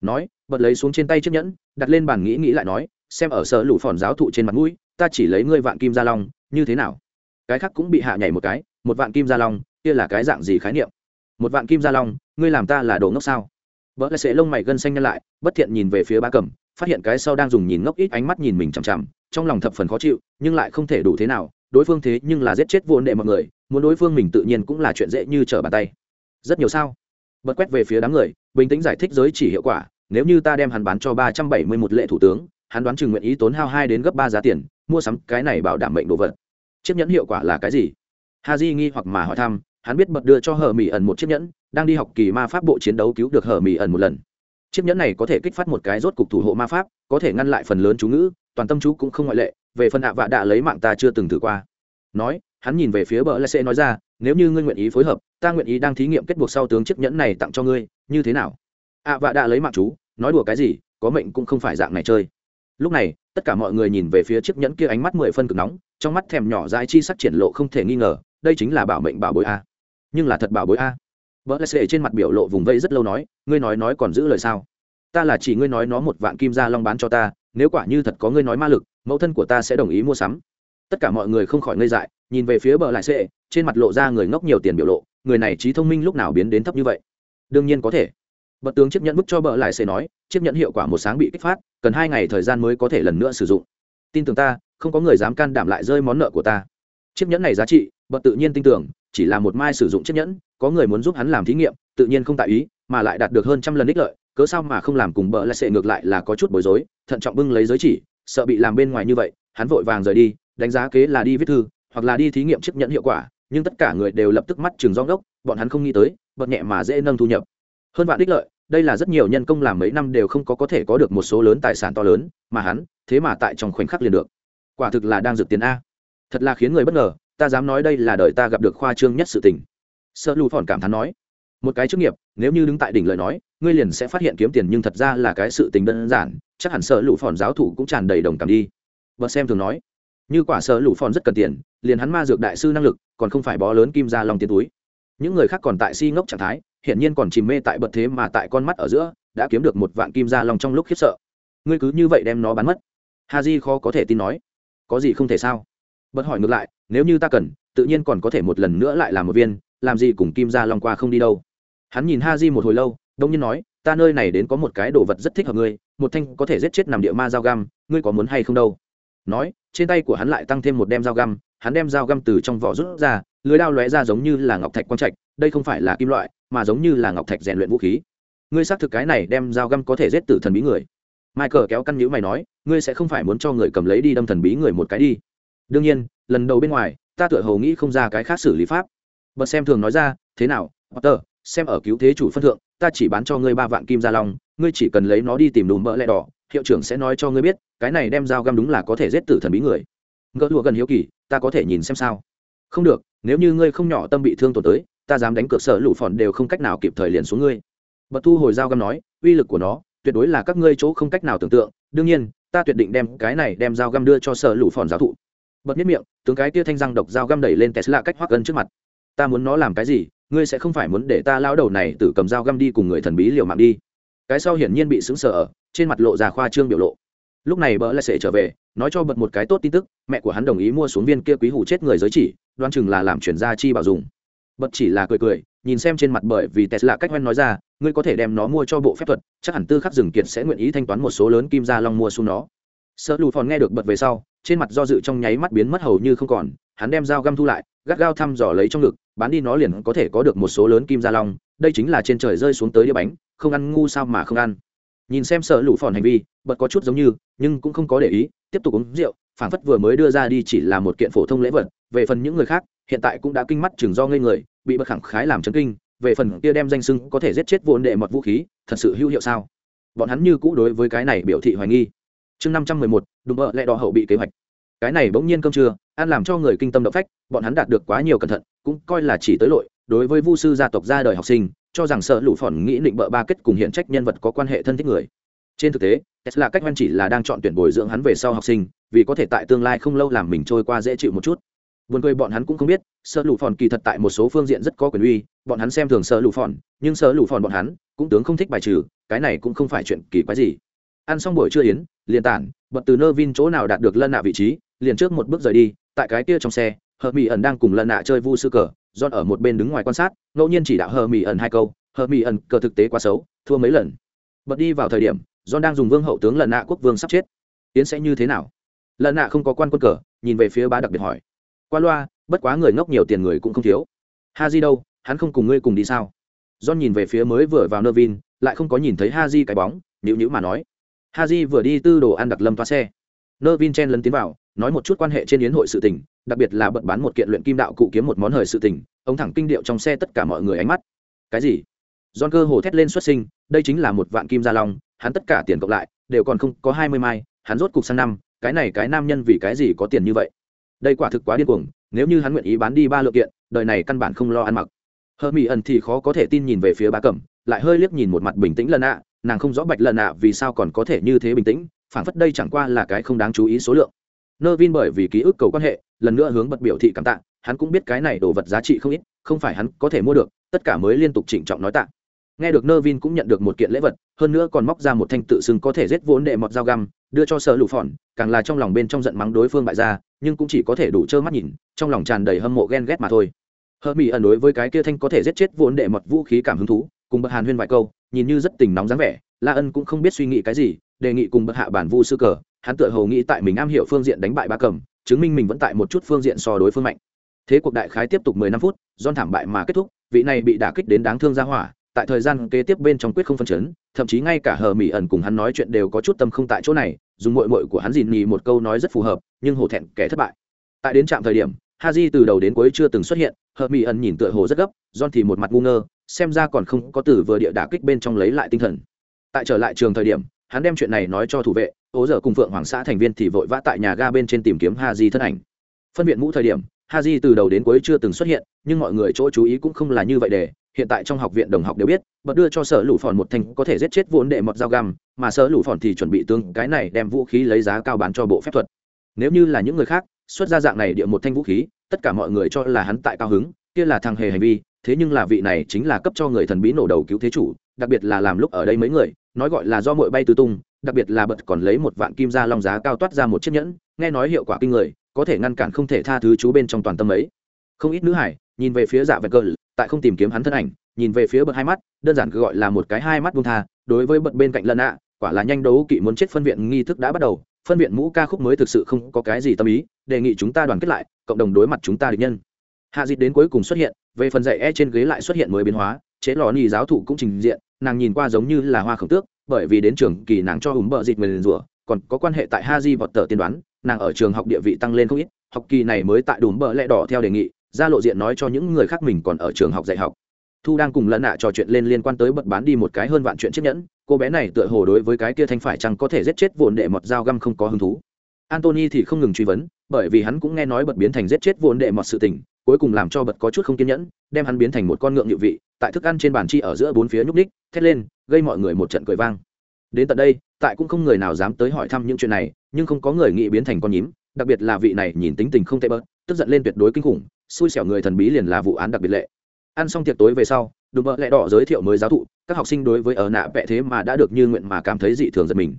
Nói, bật lấy xuống trên tay chiếc nhẫn, đặt lên bàn nghĩ nghĩ lại nói, xem ở sở lũ phòn giáo thụ trên mặt mũi, ta chỉ lấy ngươi vạn kim gia long, như thế nào? Cái khác cũng bị hạ nhảy một cái, một vạn kim gia long, kia là cái dạng gì khái niệm? Một vạn kim gia long, ngươi làm ta là đồ ngốc sao? Vợ lại sẽ lông mày gân xanh nhăn lại, bất thiện nhìn về phía ba cầm phát hiện cái sau đang dùng nhìn ngốc ít ánh mắt nhìn mình chằm chằm, trong lòng thập phần khó chịu, nhưng lại không thể đủ thế nào, đối phương thế nhưng là giết chết vô nệ mọi người, muốn đối phương mình tự nhiên cũng là chuyện dễ như trở bàn tay. Rất nhiều sao? Bật quét về phía đám người, bình tĩnh giải thích giới chỉ hiệu quả, nếu như ta đem hắn bán cho ba trăm bảy mươi một lệ thủ tướng, hắn đoán chừng nguyện ý tốn hao hai đến gấp ba giá tiền, mua sắm cái này bảo đảm mệnh đồ vật. Chiếc nhẫn hiệu quả là cái gì? Ha di nghi hoặc mà hỏi thăm, hắn biết bật đưa cho hờ mỹ ẩn một chiếc nhẫn, đang đi học kỳ ma pháp bộ chiến đấu cứu được hờ mỹ ẩn một lần chiếc nhẫn này có thể kích phát một cái rốt cục thủ hộ ma pháp, có thể ngăn lại phần lớn chú ngữ, toàn tâm chú cũng không ngoại lệ, về phần ạ vạ đã lấy mạng ta chưa từng thử qua. Nói, hắn nhìn về phía bờ lê sẽ nói ra, nếu như ngươi nguyện ý phối hợp, ta nguyện ý đang thí nghiệm kết buộc sau tướng chiếc nhẫn này tặng cho ngươi, như thế nào? ạ vạ đã lấy mạng chú, nói đùa cái gì, có mệnh cũng không phải dạng này chơi. Lúc này, tất cả mọi người nhìn về phía chiếc nhẫn kia ánh mắt mười phân cực nóng, trong mắt thèm nhỏ dãi chi sắc triển lộ không thể nghi ngờ, đây chính là bảo mệnh bảo bối a. Nhưng là thật bảo bối a vợ lê sệ trên mặt biểu lộ vùng vây rất lâu nói, ngươi nói nói còn giữ lời sao? Ta là chỉ ngươi nói nó một vạn kim gia long bán cho ta, nếu quả như thật có ngươi nói ma lực, mẫu thân của ta sẽ đồng ý mua sắm. Tất cả mọi người không khỏi ngây dại, nhìn về phía bờ lại sệ trên mặt lộ ra người ngốc nhiều tiền biểu lộ, người này trí thông minh lúc nào biến đến thấp như vậy? Đương nhiên có thể. Bật tướng chấp nhận bức cho bờ lại sệ nói, chấp nhận hiệu quả một sáng bị kích phát, cần hai ngày thời gian mới có thể lần nữa sử dụng. Tin tưởng ta, không có người dám can đảm lại rơi món nợ của ta. Chiếc nhẫn này giá trị bật tự nhiên tin tưởng, chỉ là một mai sử dụng chiếc nhẫn có người muốn giúp hắn làm thí nghiệm tự nhiên không tại ý mà lại đạt được hơn trăm lần ích lợi cớ sao mà không làm cùng bợ lại sệ ngược lại là có chút bối rối thận trọng bưng lấy giới chỉ sợ bị làm bên ngoài như vậy hắn vội vàng rời đi đánh giá kế là đi viết thư hoặc là đi thí nghiệm chấp nhận hiệu quả nhưng tất cả người đều lập tức mắt chừng do đốc, bọn hắn không nghĩ tới bật nhẹ mà dễ nâng thu nhập. Hơn vạn đích lợi đây là rất nhiều nhân công làm mấy năm đều không có có thể có được một số lớn tài sản to lớn mà hắn thế mà tại trong khoảnh khắc liền được. Quả thực là đang dược tiền a. Thật là khiến người bất ngờ ta dám nói đây là đời ta gặp được khoa trương nhất sự tình sợ lù phòn cảm thán nói, một cái chức nghiệp, nếu như đứng tại đỉnh lời nói, ngươi liền sẽ phát hiện kiếm tiền nhưng thật ra là cái sự tình đơn giản, chắc hẳn sợ lù phòn giáo thủ cũng tràn đầy đồng cảm đi. Vợ xem thường nói, như quả sợ lù phòn rất cần tiền, liền hắn ma dược đại sư năng lực, còn không phải bó lớn kim ra lòng tiền túi. Những người khác còn tại si ngốc trạng thái, hiển nhiên còn chìm mê tại bậc thế mà tại con mắt ở giữa, đã kiếm được một vạn kim ra lòng trong lúc khiếp sợ. Ngươi cứ như vậy đem nó bán mất. Ha di khó có thể tin nói, có gì không thể sao? Bật hỏi ngược lại, nếu như ta cần, tự nhiên còn có thể một lần nữa lại làm một viên làm gì cùng kim gia long qua không đi đâu. Hắn nhìn ha di một hồi lâu, đông nhiên nói, ta nơi này đến có một cái đồ vật rất thích hợp ngươi, một thanh có thể giết chết nằm địa ma dao găm, ngươi có muốn hay không đâu? Nói, trên tay của hắn lại tăng thêm một đem dao găm, hắn đem dao găm từ trong vỏ rút ra, lưới đao lóe ra giống như là ngọc thạch quang trạch, đây không phải là kim loại, mà giống như là ngọc thạch rèn luyện vũ khí. Ngươi xác thực cái này đem dao găm có thể giết tử thần bí người. Michael kéo căn nhữ mày nói, ngươi sẽ không phải muốn cho người cầm lấy đi đâm thần bí người một cái đi. Đương nhiên, lần đầu bên ngoài, ta tựa hồ nghĩ không ra cái khác xử lý pháp bật xem thường nói ra, thế nào, potter, xem ở cứu thế chủ phân thượng, ta chỉ bán cho ngươi ba vạn kim gia long, ngươi chỉ cần lấy nó đi tìm đùm mỡ lẹ đỏ, hiệu trưởng sẽ nói cho ngươi biết, cái này đem dao găm đúng là có thể giết tử thần bí người. Ngỡ thua gần hiếu kỳ, ta có thể nhìn xem sao? Không được, nếu như ngươi không nhỏ tâm bị thương tổn tới, ta dám đánh cược sở lũ phòn đều không cách nào kịp thời liền xuống ngươi. Bật thu hồi dao găm nói, uy lực của nó, tuyệt đối là các ngươi chỗ không cách nào tưởng tượng, đương nhiên, ta tuyệt định đem cái này đem dao găm đưa cho sở lũ phòn giáo thụ. Bật nhất miệng, tướng cái tia thanh răng độc dao găm đẩy lên tesla cách hoắc gần trước mặt ta muốn nó làm cái gì, ngươi sẽ không phải muốn để ta lao đầu này tự cầm dao găm đi cùng người thần bí liều mạng đi. Cái sau hiển nhiên bị sững sờ trên mặt lộ ra khoa trương biểu lộ. Lúc này bỡ lại sẽ trở về, nói cho bật một cái tốt tin tức, mẹ của hắn đồng ý mua xuống viên kia quý hủ chết người giới chỉ đoan chừng là làm chuyển gia chi bảo dùng. Bật chỉ là cười cười, nhìn xem trên mặt bởi vì tesla cách hoen nói ra, ngươi có thể đem nó mua cho bộ phép thuật, chắc hẳn tư khắc rừng kiệt sẽ nguyện ý thanh toán một số lớn kim gia long mua xuống nó. Sợ lù phòn nghe được bật về sau, trên mặt do dự trong nháy mắt biến mất hầu như không còn hắn đem dao găm thu lại, gắt gao thăm dò lấy trong ngực, bán đi nó liền có thể có được một số lớn kim gia long, đây chính là trên trời rơi xuống tới đĩa bánh, không ăn ngu sao mà không ăn. Nhìn xem sợ lũ phòn hành vi, bật có chút giống như, nhưng cũng không có để ý, tiếp tục uống rượu, phảng phất vừa mới đưa ra đi chỉ là một kiện phổ thông lễ vật, về phần những người khác, hiện tại cũng đã kinh mắt chừng do ngây người, bị bật khẳng khái làm chấn kinh, về phần kia đem danh sưng có thể giết chết vốn đệ mật vũ khí, thật sự hữu hiệu sao? Bọn hắn như cũ đối với cái này biểu thị hoài nghi. Chương năm trăm mười một, đùm bợ lẹ đỏ hậu bị kế hoạch cái này bỗng nhiên cơm trưa ăn làm cho người kinh tâm động phách bọn hắn đạt được quá nhiều cẩn thận cũng coi là chỉ tới lội đối với vu sư gia tộc ra đời học sinh cho rằng sợ lũ phỏn nghĩ định bợ ba kết cùng hiện trách nhân vật có quan hệ thân thích người trên thực tế tesla cách văn chỉ là đang chọn tuyển bồi dưỡng hắn về sau học sinh vì có thể tại tương lai không lâu làm mình trôi qua dễ chịu một chút Buồn cười bọn hắn cũng không biết, Sở Lũ Phòn kỳ thật tại một số phương diện rất có quyền uy, bọn hắn xem thường Sở Lũ Phòn, nhưng Sở Lũ Phòn bọn hắn cũng tướng không thích bài trừ, cái này cũng không phải chuyện kỳ quái gì. Ăn xong buổi trưa yến, liền tản, bật từ nơ vin chỗ nào đạt được lân nạ vị trí, liền trước một bước rời đi, tại cái kia trong xe, hờ Mỹ ẩn đang cùng Lần nạ chơi vu sư cờ, John ở một bên đứng ngoài quan sát, ngẫu nhiên chỉ đạo hờ Mỹ ẩn hai câu, hờ Mỹ ẩn cờ thực tế quá xấu, thua mấy lần. Bật đi vào thời điểm, John đang dùng vương hậu tướng lần nạ quốc vương sắp chết. Yến sẽ như thế nào? lần nạ không có quan quân cờ nhìn về phía ba đặc biệt hỏi qua loa bất quá người ngốc nhiều tiền người cũng không thiếu ha di đâu hắn không cùng ngươi cùng đi sao john nhìn về phía mới vừa vào nơ vin lại không có nhìn thấy ha di cái bóng nhữ nhữ mà nói ha di vừa đi tư đồ ăn đặc lâm toa xe nơ vin chen lấn tiến vào nói một chút quan hệ trên yến hội sự tình đặc biệt là bận bán một kiện luyện kim đạo cụ kiếm một món hời sự tình ông thẳng kinh điệu trong xe tất cả mọi người ánh mắt cái gì John cơ hồ thét lên xuất sinh, đây chính là một vạn kim gia long, hắn tất cả tiền cộng lại đều còn không có hai mươi mai, hắn rốt cục sang năm, cái này cái nam nhân vì cái gì có tiền như vậy? Đây quả thực quá điên cuồng, nếu như hắn nguyện ý bán đi ba lượng kiện, đời này căn bản không lo ăn mặc. Hơ Mỹ ẩn thì khó có thể tin nhìn về phía Bá Cẩm, lại hơi liếc nhìn một mặt bình tĩnh lần ạ, nàng không rõ Bạch lần ạ vì sao còn có thể như thế bình tĩnh, phản phất đây chẳng qua là cái không đáng chú ý số lượng. Nơ Vin bởi vì ký ức cầu quan hệ, lần nữa hướng bật biểu thị cảm tạ, hắn cũng biết cái này đồ vật giá trị không ít, không phải hắn có thể mua được, tất cả mới liên tục trịnh trọng nói tạ. Nghe được nơ vin cũng nhận được một kiện lễ vật hơn nữa còn móc ra một thanh tự xưng có thể giết vốn đệ mọt dao găm đưa cho sợ lụ phòn càng là trong lòng bên trong giận mắng đối phương bại ra nhưng cũng chỉ có thể đủ trơ mắt nhìn trong lòng tràn đầy hâm mộ ghen ghét mà thôi. Hơ mỹ ẩn đối với cái kia thanh có thể giết chết vốn đệ mọt vũ khí cảm hứng thú cùng bậc hàn huyên vài câu nhìn như rất tình nóng dáng vẻ la ân cũng không biết suy nghĩ cái gì đề nghị cùng bậc hạ bản vu sư cờ hắn tựa hồ nghĩ tại mình am hiểu phương diện đánh bại ba cầm, chứng minh mình vẫn tại một chút phương diện so đối phương mạnh. Thế cuộc đại khái tiếp tục mười năm phút don thảm bại mà kết thúc, vị này bị đả kích đến đáng thương ra hỏa, tại thời gian kế tiếp bên trong quyết không phân chấn, thậm chí ngay cả hờ mỹ ẩn cùng hắn nói chuyện đều có chút tâm không tại chỗ này, dùng mội mội của hắn dìn nhì một câu nói rất phù hợp, nhưng hổ thẹn kẻ thất bại. Tại đến trạm thời điểm ha j từ đầu đến cuối chưa từng xuất hiện, hờ mỹ ẩn nhìn tựa hồ rất gấp don thì một mặt ngu ngơ, xem ra còn không có từ vừa địa đả kích bên trong lấy lại tinh thần. Tại trở lại trường thời điểm hắn đem chuyện này nói cho thủ vệ, ố giờ cùng phượng hoàng xã thành viên thì vội vã tại nhà ga bên trên tìm kiếm ha di thân ảnh. Phân biện mũ thời điểm ha di từ đầu đến cuối chưa từng xuất hiện, nhưng mọi người chỗ chú ý cũng không là như vậy để, hiện tại trong học viện đồng học đều biết, bật đưa cho sở lũ phòn một thanh có thể giết chết vốn đệ mọt dao găm, mà sở lũ phòn thì chuẩn bị tương cái này đem vũ khí lấy giá cao bán cho bộ phép thuật. Nếu như là những người khác, xuất ra dạng này địa một thanh vũ khí, tất cả mọi người cho là hắn tại cao hứng, kia là thằng hề hành vi, thế nhưng là vị này chính là cấp cho người thần bí nổ đầu cứu thế chủ, đặc biệt là làm lúc ở đây mấy người nói gọi là do mội bay tứ tung, đặc biệt là bật còn lấy một vạn kim ra long giá cao toát ra một chiếc nhẫn, nghe nói hiệu quả kinh người, có thể ngăn cản không thể tha thứ chú bên trong toàn tâm ấy. Không ít nữ hải nhìn về phía dạ vẹt cờ, tại không tìm kiếm hắn thân ảnh, nhìn về phía bật hai mắt, đơn giản cứ gọi là một cái hai mắt buông tha, đối với bật bên cạnh lần ạ, quả là nhanh đấu kỵ muốn chết phân viện nghi thức đã bắt đầu, phân viện mũ ca khúc mới thực sự không có cái gì tâm ý, đề nghị chúng ta đoàn kết lại, cộng đồng đối mặt chúng ta địch nhân. Hạ dịch đến cuối cùng xuất hiện, về phần dạy e trên ghế lại xuất hiện mới biến hóa, chế lò ni giáo thụ cũng trình diện nàng nhìn qua giống như là hoa khổng tước, bởi vì đến trường kỳ nàng cho hùng bợ dịt mình rủa, còn có quan hệ tại ha di vọt tờ tiên đoán, nàng ở trường học địa vị tăng lên không ít, học kỳ này mới tại đùm bợ lẽ đỏ theo đề nghị, ra lộ diện nói cho những người khác mình còn ở trường học dạy học. Thu đang cùng lẫn nạ trò chuyện lên liên quan tới bật bán đi một cái hơn vạn chuyện chiếc nhẫn, cô bé này tựa hồ đối với cái kia thanh phải chăng có thể giết chết vồn đệ mọt dao găm không có hứng thú. Antony thì không ngừng truy vấn, bởi vì hắn cũng nghe nói bật biến thành giết chết vồn đệ mọt sự tình cuối cùng làm cho bật có chút không kiên nhẫn, đem hắn biến thành một con ngượng nhự vị, tại thức ăn trên bàn chi ở giữa bốn phía nhúc ních thét lên, gây mọi người một trận cười vang. Đến tận đây, tại cũng không người nào dám tới hỏi thăm những chuyện này, nhưng không có người nghĩ biến thành con nhím, đặc biệt là vị này nhìn tính tình không tệ bớt, tức giận lên tuyệt đối kinh khủng, xui xẻo người thần bí liền là vụ án đặc biệt lệ. Ăn xong tiệc tối về sau, đùm bợ lẹ đỏ giới thiệu mới giáo thụ, các học sinh đối với ở nạ vẽ thế mà đã được như nguyện mà cảm thấy dị thường giật mình.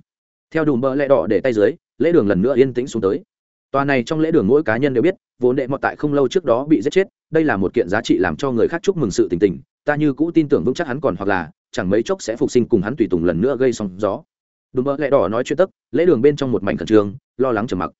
Theo đùm bợ lẹ đỏ để tay dưới, lễ đường lần nữa yên tĩnh xuống tới tòa này trong lễ đường mỗi cá nhân đều biết vốn đệ mọt tại không lâu trước đó bị giết chết đây là một kiện giá trị làm cho người khác chúc mừng sự tình tình ta như cũ tin tưởng vững chắc hắn còn hoặc là chẳng mấy chốc sẽ phục sinh cùng hắn tùy tùng lần nữa gây sóng gió. Đùm bợ lẹ đỏ nói chuyện tức, lễ đường bên trong một mảnh khẩn trương lo lắng trầm mặc.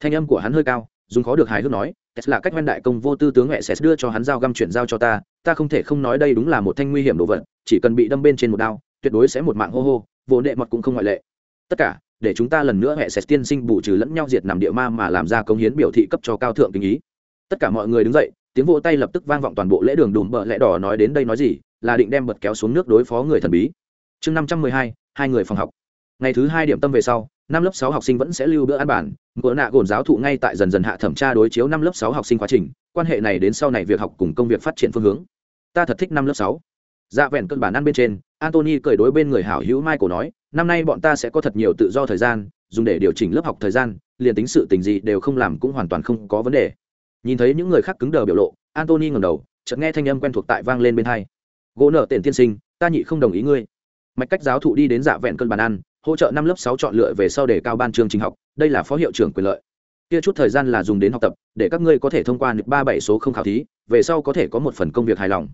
Thanh âm của hắn hơi cao dùng khó được hài hước nói là cách văn đại công vô tư tướng mẹ sẽ đưa cho hắn dao găm chuyển giao cho ta ta không thể không nói đây đúng là một thanh nguy hiểm đồ vật chỉ cần bị đâm bên trên một đao tuyệt đối sẽ một mạng hô hô vốn đệ mọt cũng không ngoại lệ. Tất cả để chúng ta lần nữa hệ sẽ tiên sinh bù trừ lẫn nhau diệt nằm địa ma mà làm ra công hiến biểu thị cấp cho cao thượng kinh ý. Tất cả mọi người đứng dậy, tiếng vỗ tay lập tức vang vọng toàn bộ lễ đường đùm bợ lẽ đỏ nói đến đây nói gì, là định đem bật kéo xuống nước đối phó người thần bí. Chương năm trăm mười hai hai người phòng học. Ngày thứ hai điểm tâm về sau, năm lớp sáu học sinh vẫn sẽ lưu bữa ăn bản bữa nạ gồn giáo thụ ngay tại dần dần hạ thẩm tra đối chiếu năm lớp sáu học sinh quá trình, quan hệ này đến sau này việc học cùng công việc phát triển phương hướng. Ta thật thích năm lớp sáu. Dạ vẹn cơn bản ăn bên trên antony cười đối bên người hảo hữu mai cổ nói năm nay bọn ta sẽ có thật nhiều tự do thời gian, dùng để điều chỉnh lớp học thời gian, liền tính sự tình gì đều không làm cũng hoàn toàn không có vấn đề. Nhìn thấy những người khác cứng đờ biểu lộ antony ngẩng đầu, chợt nghe thanh âm quen thuộc tại vang lên bên hai. Gỗ nợ tiền tiên sinh, ta nhị không đồng ý ngươi. Mạch cách giáo thụ đi đến dạ vẹn cân bàn ăn, hỗ trợ năm lớp sáu chọn lựa về sau để cao ban chương trình học, đây là phó hiệu trưởng quyền lợi. Kia chút thời gian là dùng đến học tập, để các ngươi có thể thông qua được ba bảy số không khảo thí, về sau có thể có một phần công việc hài lòng.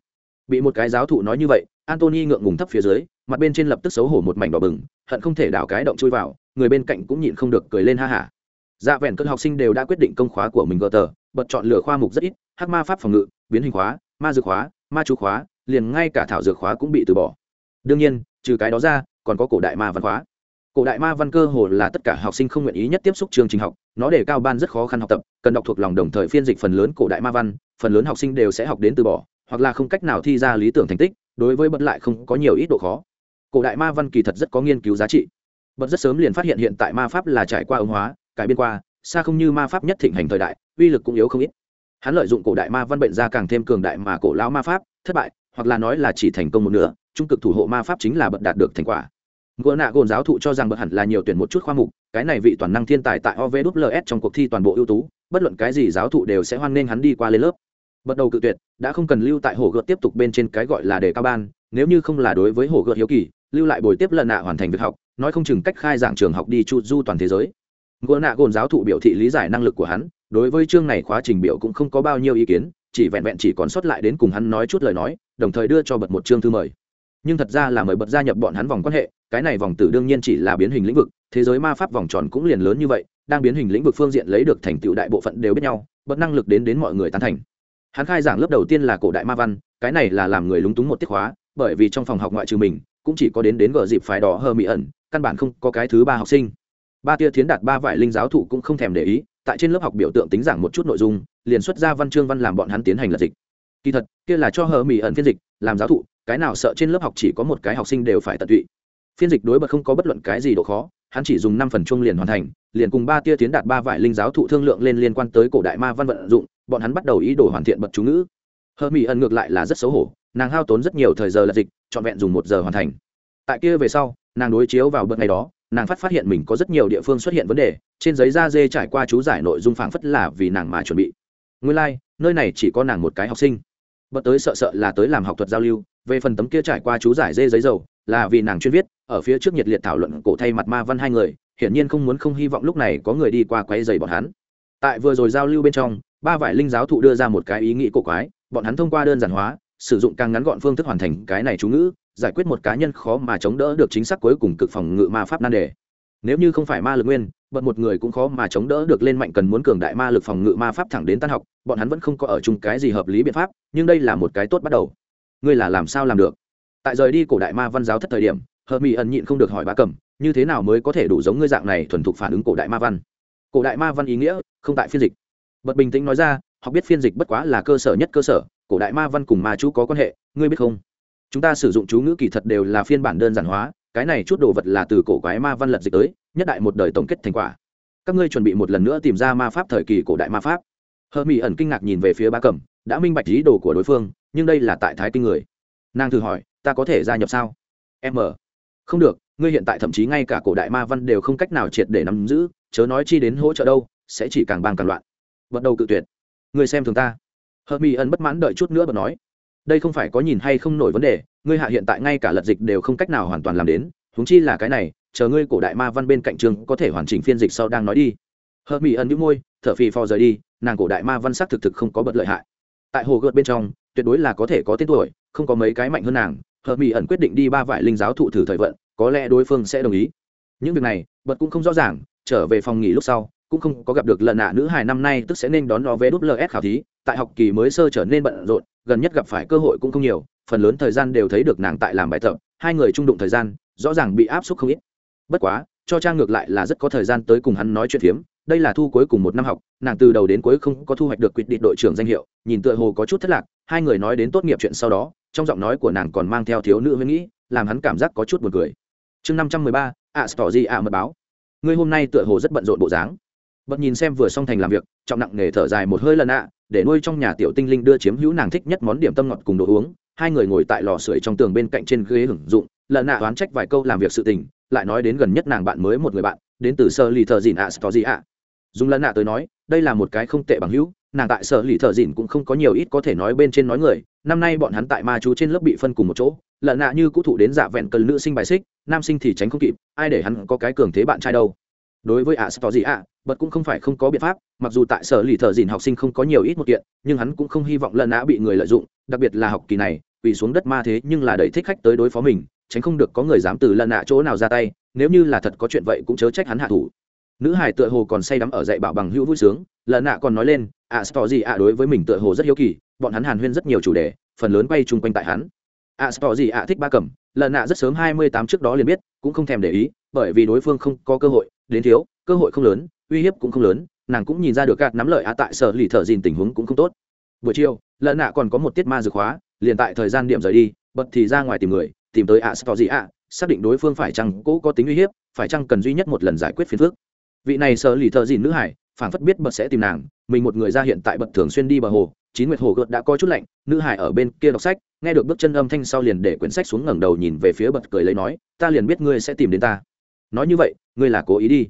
Bị một cái giáo thụ nói như vậy antony ngượng ngùng thấp phía dưới mặt bên trên lập tức xấu hổ một mảnh đỏ bừng, hận không thể đào cái động chui vào, người bên cạnh cũng nhịn không được cười lên ha hả. Dạ vẹn cơn học sinh đều đã quyết định công khóa của mình gờ tờ, bật chọn lựa khoa mục rất ít, hắc ma pháp phòng ngự, biến hình khóa, ma dược khóa, ma chú khóa, liền ngay cả thảo dược khóa cũng bị từ bỏ. Đương nhiên, trừ cái đó ra, còn có cổ đại ma văn khóa. Cổ đại ma văn cơ hồ là tất cả học sinh không nguyện ý nhất tiếp xúc chương trình học, nó để cao ban rất khó khăn học tập, cần đọc thuộc lòng đồng thời phiên dịch phần lớn cổ đại ma văn, phần lớn học sinh đều sẽ học đến từ bỏ, hoặc là không cách nào thi ra lý tưởng thành tích, đối với bật lại không có nhiều ít độ khó cổ đại ma văn kỳ thật rất có nghiên cứu giá trị. Bật rất sớm liền phát hiện hiện tại ma pháp là trải qua ứng hóa, cải biên qua, xa không như ma pháp nhất thịnh hành thời đại, uy lực cũng yếu không ít. Hắn lợi dụng cổ đại ma văn bệnh ra càng thêm cường đại mà cổ lão ma pháp, thất bại, hoặc là nói là chỉ thành công một nửa, trung cực thủ hộ ma pháp chính là bật đạt được thành quả. Gỡ nạ gồn giáo thụ cho rằng bật hẳn là nhiều tuyển một chút khoa mục, cái này vị toàn năng thiên tài tại ovws trong cuộc thi toàn bộ ưu tú, bất luận cái gì giáo thụ đều sẽ hoan nghênh hắn đi qua lên lớp. Bắt đầu cự tuyệt, đã không cần lưu tại hồ gợt tiếp tục bên trên cái gọi là đề cao ban, nếu như không là đối với hồ gợt hiếu kỳ lưu lại buổi tiếp lần nạ hoàn thành việc học, nói không chừng cách khai giảng trường học đi chu du toàn thế giới. Gỡ nạ gồn giáo thụ biểu thị lý giải năng lực của hắn, đối với chương này khóa trình biểu cũng không có bao nhiêu ý kiến, chỉ vẹn vẹn chỉ còn sót lại đến cùng hắn nói chút lời nói, đồng thời đưa cho bật một chương thư mời. Nhưng thật ra là mời bật gia nhập bọn hắn vòng quan hệ, cái này vòng tử đương nhiên chỉ là biến hình lĩnh vực, thế giới ma pháp vòng tròn cũng liền lớn như vậy, đang biến hình lĩnh vực phương diện lấy được thành tựu đại bộ phận đều biết nhau, bật năng lực đến đến mọi người tán thành. Hắn khai giảng lớp đầu tiên là cổ đại ma văn, cái này là làm người lúng túng một tiết hóa bởi vì trong phòng học ngoại trừ mình cũng chỉ có đến đến gờ dịp phải đỏ hờ mỹ ẩn, căn bản không có cái thứ ba học sinh. Ba tia thiến đạt ba vải linh giáo thụ cũng không thèm để ý, tại trên lớp học biểu tượng tính giảng một chút nội dung, liền xuất ra văn chương văn làm bọn hắn tiến hành lật dịch. Kỳ thật, kia là cho hờ mỹ ẩn phiên dịch, làm giáo thụ, cái nào sợ trên lớp học chỉ có một cái học sinh đều phải tận tụy. Phiên dịch đối bật không có bất luận cái gì độ khó, hắn chỉ dùng năm phần chung liền hoàn thành, liền cùng ba tia tiến đạt ba vải linh giáo thụ thương lượng lên liên quan tới cổ đại ma văn vận dụng, bọn hắn bắt đầu ý đồ hoàn thiện bật chú ngữ. Hờ mỹ ẩn ngược lại là rất xấu hổ nàng hao tốn rất nhiều thời giờ lật dịch trọn vẹn dùng một giờ hoàn thành. Tại kia về sau nàng đối chiếu vào bậc ngày đó nàng phát phát hiện mình có rất nhiều địa phương xuất hiện vấn đề trên giấy da dê trải qua chú giải nội dung phảng phất là vì nàng mà chuẩn bị. Nguyên lai、like, nơi này chỉ có nàng một cái học sinh. Bật tới sợ sợ là tới làm học thuật giao lưu về phần tấm kia trải qua chú giải dê giấy dầu là vì nàng chuyên viết ở phía trước nhiệt liệt thảo luận cổ thay mặt ma văn hai người hiển nhiên không muốn không hy vọng lúc này có người đi qua quay dày bọn hắn. Tại vừa rồi giao lưu bên trong ba vải linh giáo thụ đưa ra một cái ý nghĩ cổ quái bọn hắn thông qua đơn giản hóa sử dụng càng ngắn gọn phương thức hoàn thành cái này chú ngữ, giải quyết một cá nhân khó mà chống đỡ được chính xác cuối cùng cực phòng ngự ma pháp nan đề. Nếu như không phải ma lực nguyên bật một người cũng khó mà chống đỡ được lên mạnh cần muốn cường đại ma lực phòng ngự ma pháp thẳng đến tan học, bọn hắn vẫn không có ở chung cái gì hợp lý biện pháp, nhưng đây là một cái tốt bắt đầu. Ngươi là làm sao làm được? Tại rời đi cổ đại ma văn giáo thất thời điểm hờ mỹ ẩn nhịn không được hỏi bá cẩm như thế nào mới có thể đủ giống ngươi dạng này thuần thục phản ứng cổ đại ma văn? Cổ đại ma văn ý nghĩa, không tại phiên dịch. Bật bình tĩnh nói ra, học biết phiên dịch bất quá là cơ sở nhất cơ sở cổ đại ma văn cùng ma chú có quan hệ, ngươi biết không? Chúng ta sử dụng chú ngữ kỳ thật đều là phiên bản đơn giản hóa, cái này chút đồ vật là từ cổ quái ma văn lật dịch tới, nhất đại một đời tổng kết thành quả. Các ngươi chuẩn bị một lần nữa tìm ra ma pháp thời kỳ cổ đại ma pháp. Hờ mỹ ẩn kinh ngạc nhìn về phía ba cẩm đã minh bạch ý đồ của đối phương, nhưng đây là tại thái kinh người. Nàng thử hỏi, ta có thể gia nhập sao? M không được, ngươi hiện tại thậm chí ngay cả cổ đại ma văn đều không cách nào triệt để nắm giữ, chớ nói chi đến hỗ trợ đâu, sẽ chỉ càng bang càng loạn. Bắt đầu cự tuyệt. Người xem thường ta hờ mỹ ẩn bất mãn đợi chút nữa và nói, đây không phải có nhìn hay không nổi vấn đề, ngươi hạ hiện tại ngay cả lật dịch đều không cách nào hoàn toàn làm đến, huống chi là cái này, chờ ngươi cổ đại ma văn bên cạnh trường có thể hoàn chỉnh phiên dịch sau đang nói đi. Hờ mỹ ẩn đĩu môi, thở phì phò rời đi, nàng cổ đại ma văn sắc thực thực không có bật lợi hại. Tại hồ gợt bên trong, tuyệt đối là có thể có tên tuổi, không có mấy cái mạnh hơn nàng hờ mỹ ẩn quyết định đi ba vải linh giáo thụ thử thời vận, có lẽ đối phương sẽ đồng ý. Những việc này, bật cũng không rõ ràng, trở về phòng nghỉ lúc sau cũng không có gặp được lần nạ nữ hài năm nay tức sẽ nên đón nó vé đút ls khảo thí. Tại học kỳ mới sơ trở nên bận rộn, gần nhất gặp phải cơ hội cũng không nhiều, phần lớn thời gian đều thấy được nàng tại làm bài tập, hai người trung đụng thời gian, rõ ràng bị áp suất không ít. Bất quá, cho trang ngược lại là rất có thời gian tới cùng hắn nói chuyện phiếm, đây là thu cuối cùng một năm học, nàng từ đầu đến cuối không có thu hoạch được quyết định đội trưởng danh hiệu, nhìn tựa hồ có chút thất lạc, hai người nói đến tốt nghiệp chuyện sau đó, trong giọng nói của nàng còn mang theo thiếu nữ huyễn nghĩ, làm hắn cảm giác có chút buồn cười. Chương năm trăm mười ba, ạ tỏ gì ạ mật báo. Ngươi hôm nay tựa hồ rất bận rộn bộ dáng bật nhìn xem vừa xong thành làm việc trọng nặng nghề thở dài một hơi lần ạ để nuôi trong nhà tiểu tinh linh đưa chiếm hữu nàng thích nhất món điểm tâm ngọt cùng đồ uống. Hai người ngồi tại lò sưởi trong tường bên cạnh trên ghế hưởng dụng lần nạ oán trách vài câu làm việc sự tình lại nói đến gần nhất nàng bạn mới một người bạn đến từ sơ lì thợ dìn ạ tỏ gì ạ. Dùng lần nạ tới nói đây là một cái không tệ bằng hữu nàng tại sở lì thợ dìn cũng không có nhiều ít có thể nói bên trên nói người. Năm nay bọn hắn tại ma chú trên lớp bị phân cùng một chỗ lợn nạ như cũ thụ đến dạ vẹn cần nữ sinh bài xích nam sinh thì tránh không kịp ai để hắn có cái cường thế bạn trai đâu. Đối với ạ à, gì ạ bật cũng không phải không có biện pháp mặc dù tại sở lì thợ dìn học sinh không có nhiều ít một kiện nhưng hắn cũng không hy vọng lần đã bị người lợi dụng đặc biệt là học kỳ này quỳ xuống đất ma thế nhưng là đẩy thích khách tới đối phó mình tránh không được có người dám từ lần nạ chỗ nào ra tay nếu như là thật có chuyện vậy cũng chớ trách hắn hạ thủ. Nữ hải tựa hồ còn say đắm ở dạy bảo bằng hữu vui sướng lần nạ còn nói lên ạ à, gì ạ đối với mình tựa hồ rất hiếu kỳ bọn hắn hàn huyên rất nhiều chủ đề phần lớn bay chung quanh tại hắn. Ạ à, gì ạ thích ba cầm lần nạ rất sớm hai mươi tám trước đó liền biết cũng không thèm để ý bởi vì đối phương không có cơ hội đến thiếu cơ hội không lớn uy hiếp cũng không lớn nàng cũng nhìn ra được gạt nắm lợi ạ tại sở lì thợ dìn tình huống cũng không tốt. Buổi chiều lợn nạ còn có một tiết ma dược hóa liền tại thời gian điểm rời đi bật thì ra ngoài tìm người tìm tới ạ à, gì ạ xác định đối phương phải chăng cố có tính uy hiếp phải chăng cần duy nhất một lần giải quyết phiền phức. Vị này sở lì thợ dìn nữ hải phản phất biết bật sẽ tìm nàng mình một người ra hiện tại bật thường xuyên đi bờ hồ chín nguyệt hồ gợt đã có chút lạnh nữ hải ở bên kia đọc sách nghe được bước chân âm thanh sau liền để quyển sách xuống ngẩng đầu nhìn về phía bật cười lấy nói ta liền biết ngươi sẽ tìm đến ta. Nói như vậy ngươi là cố ý đi.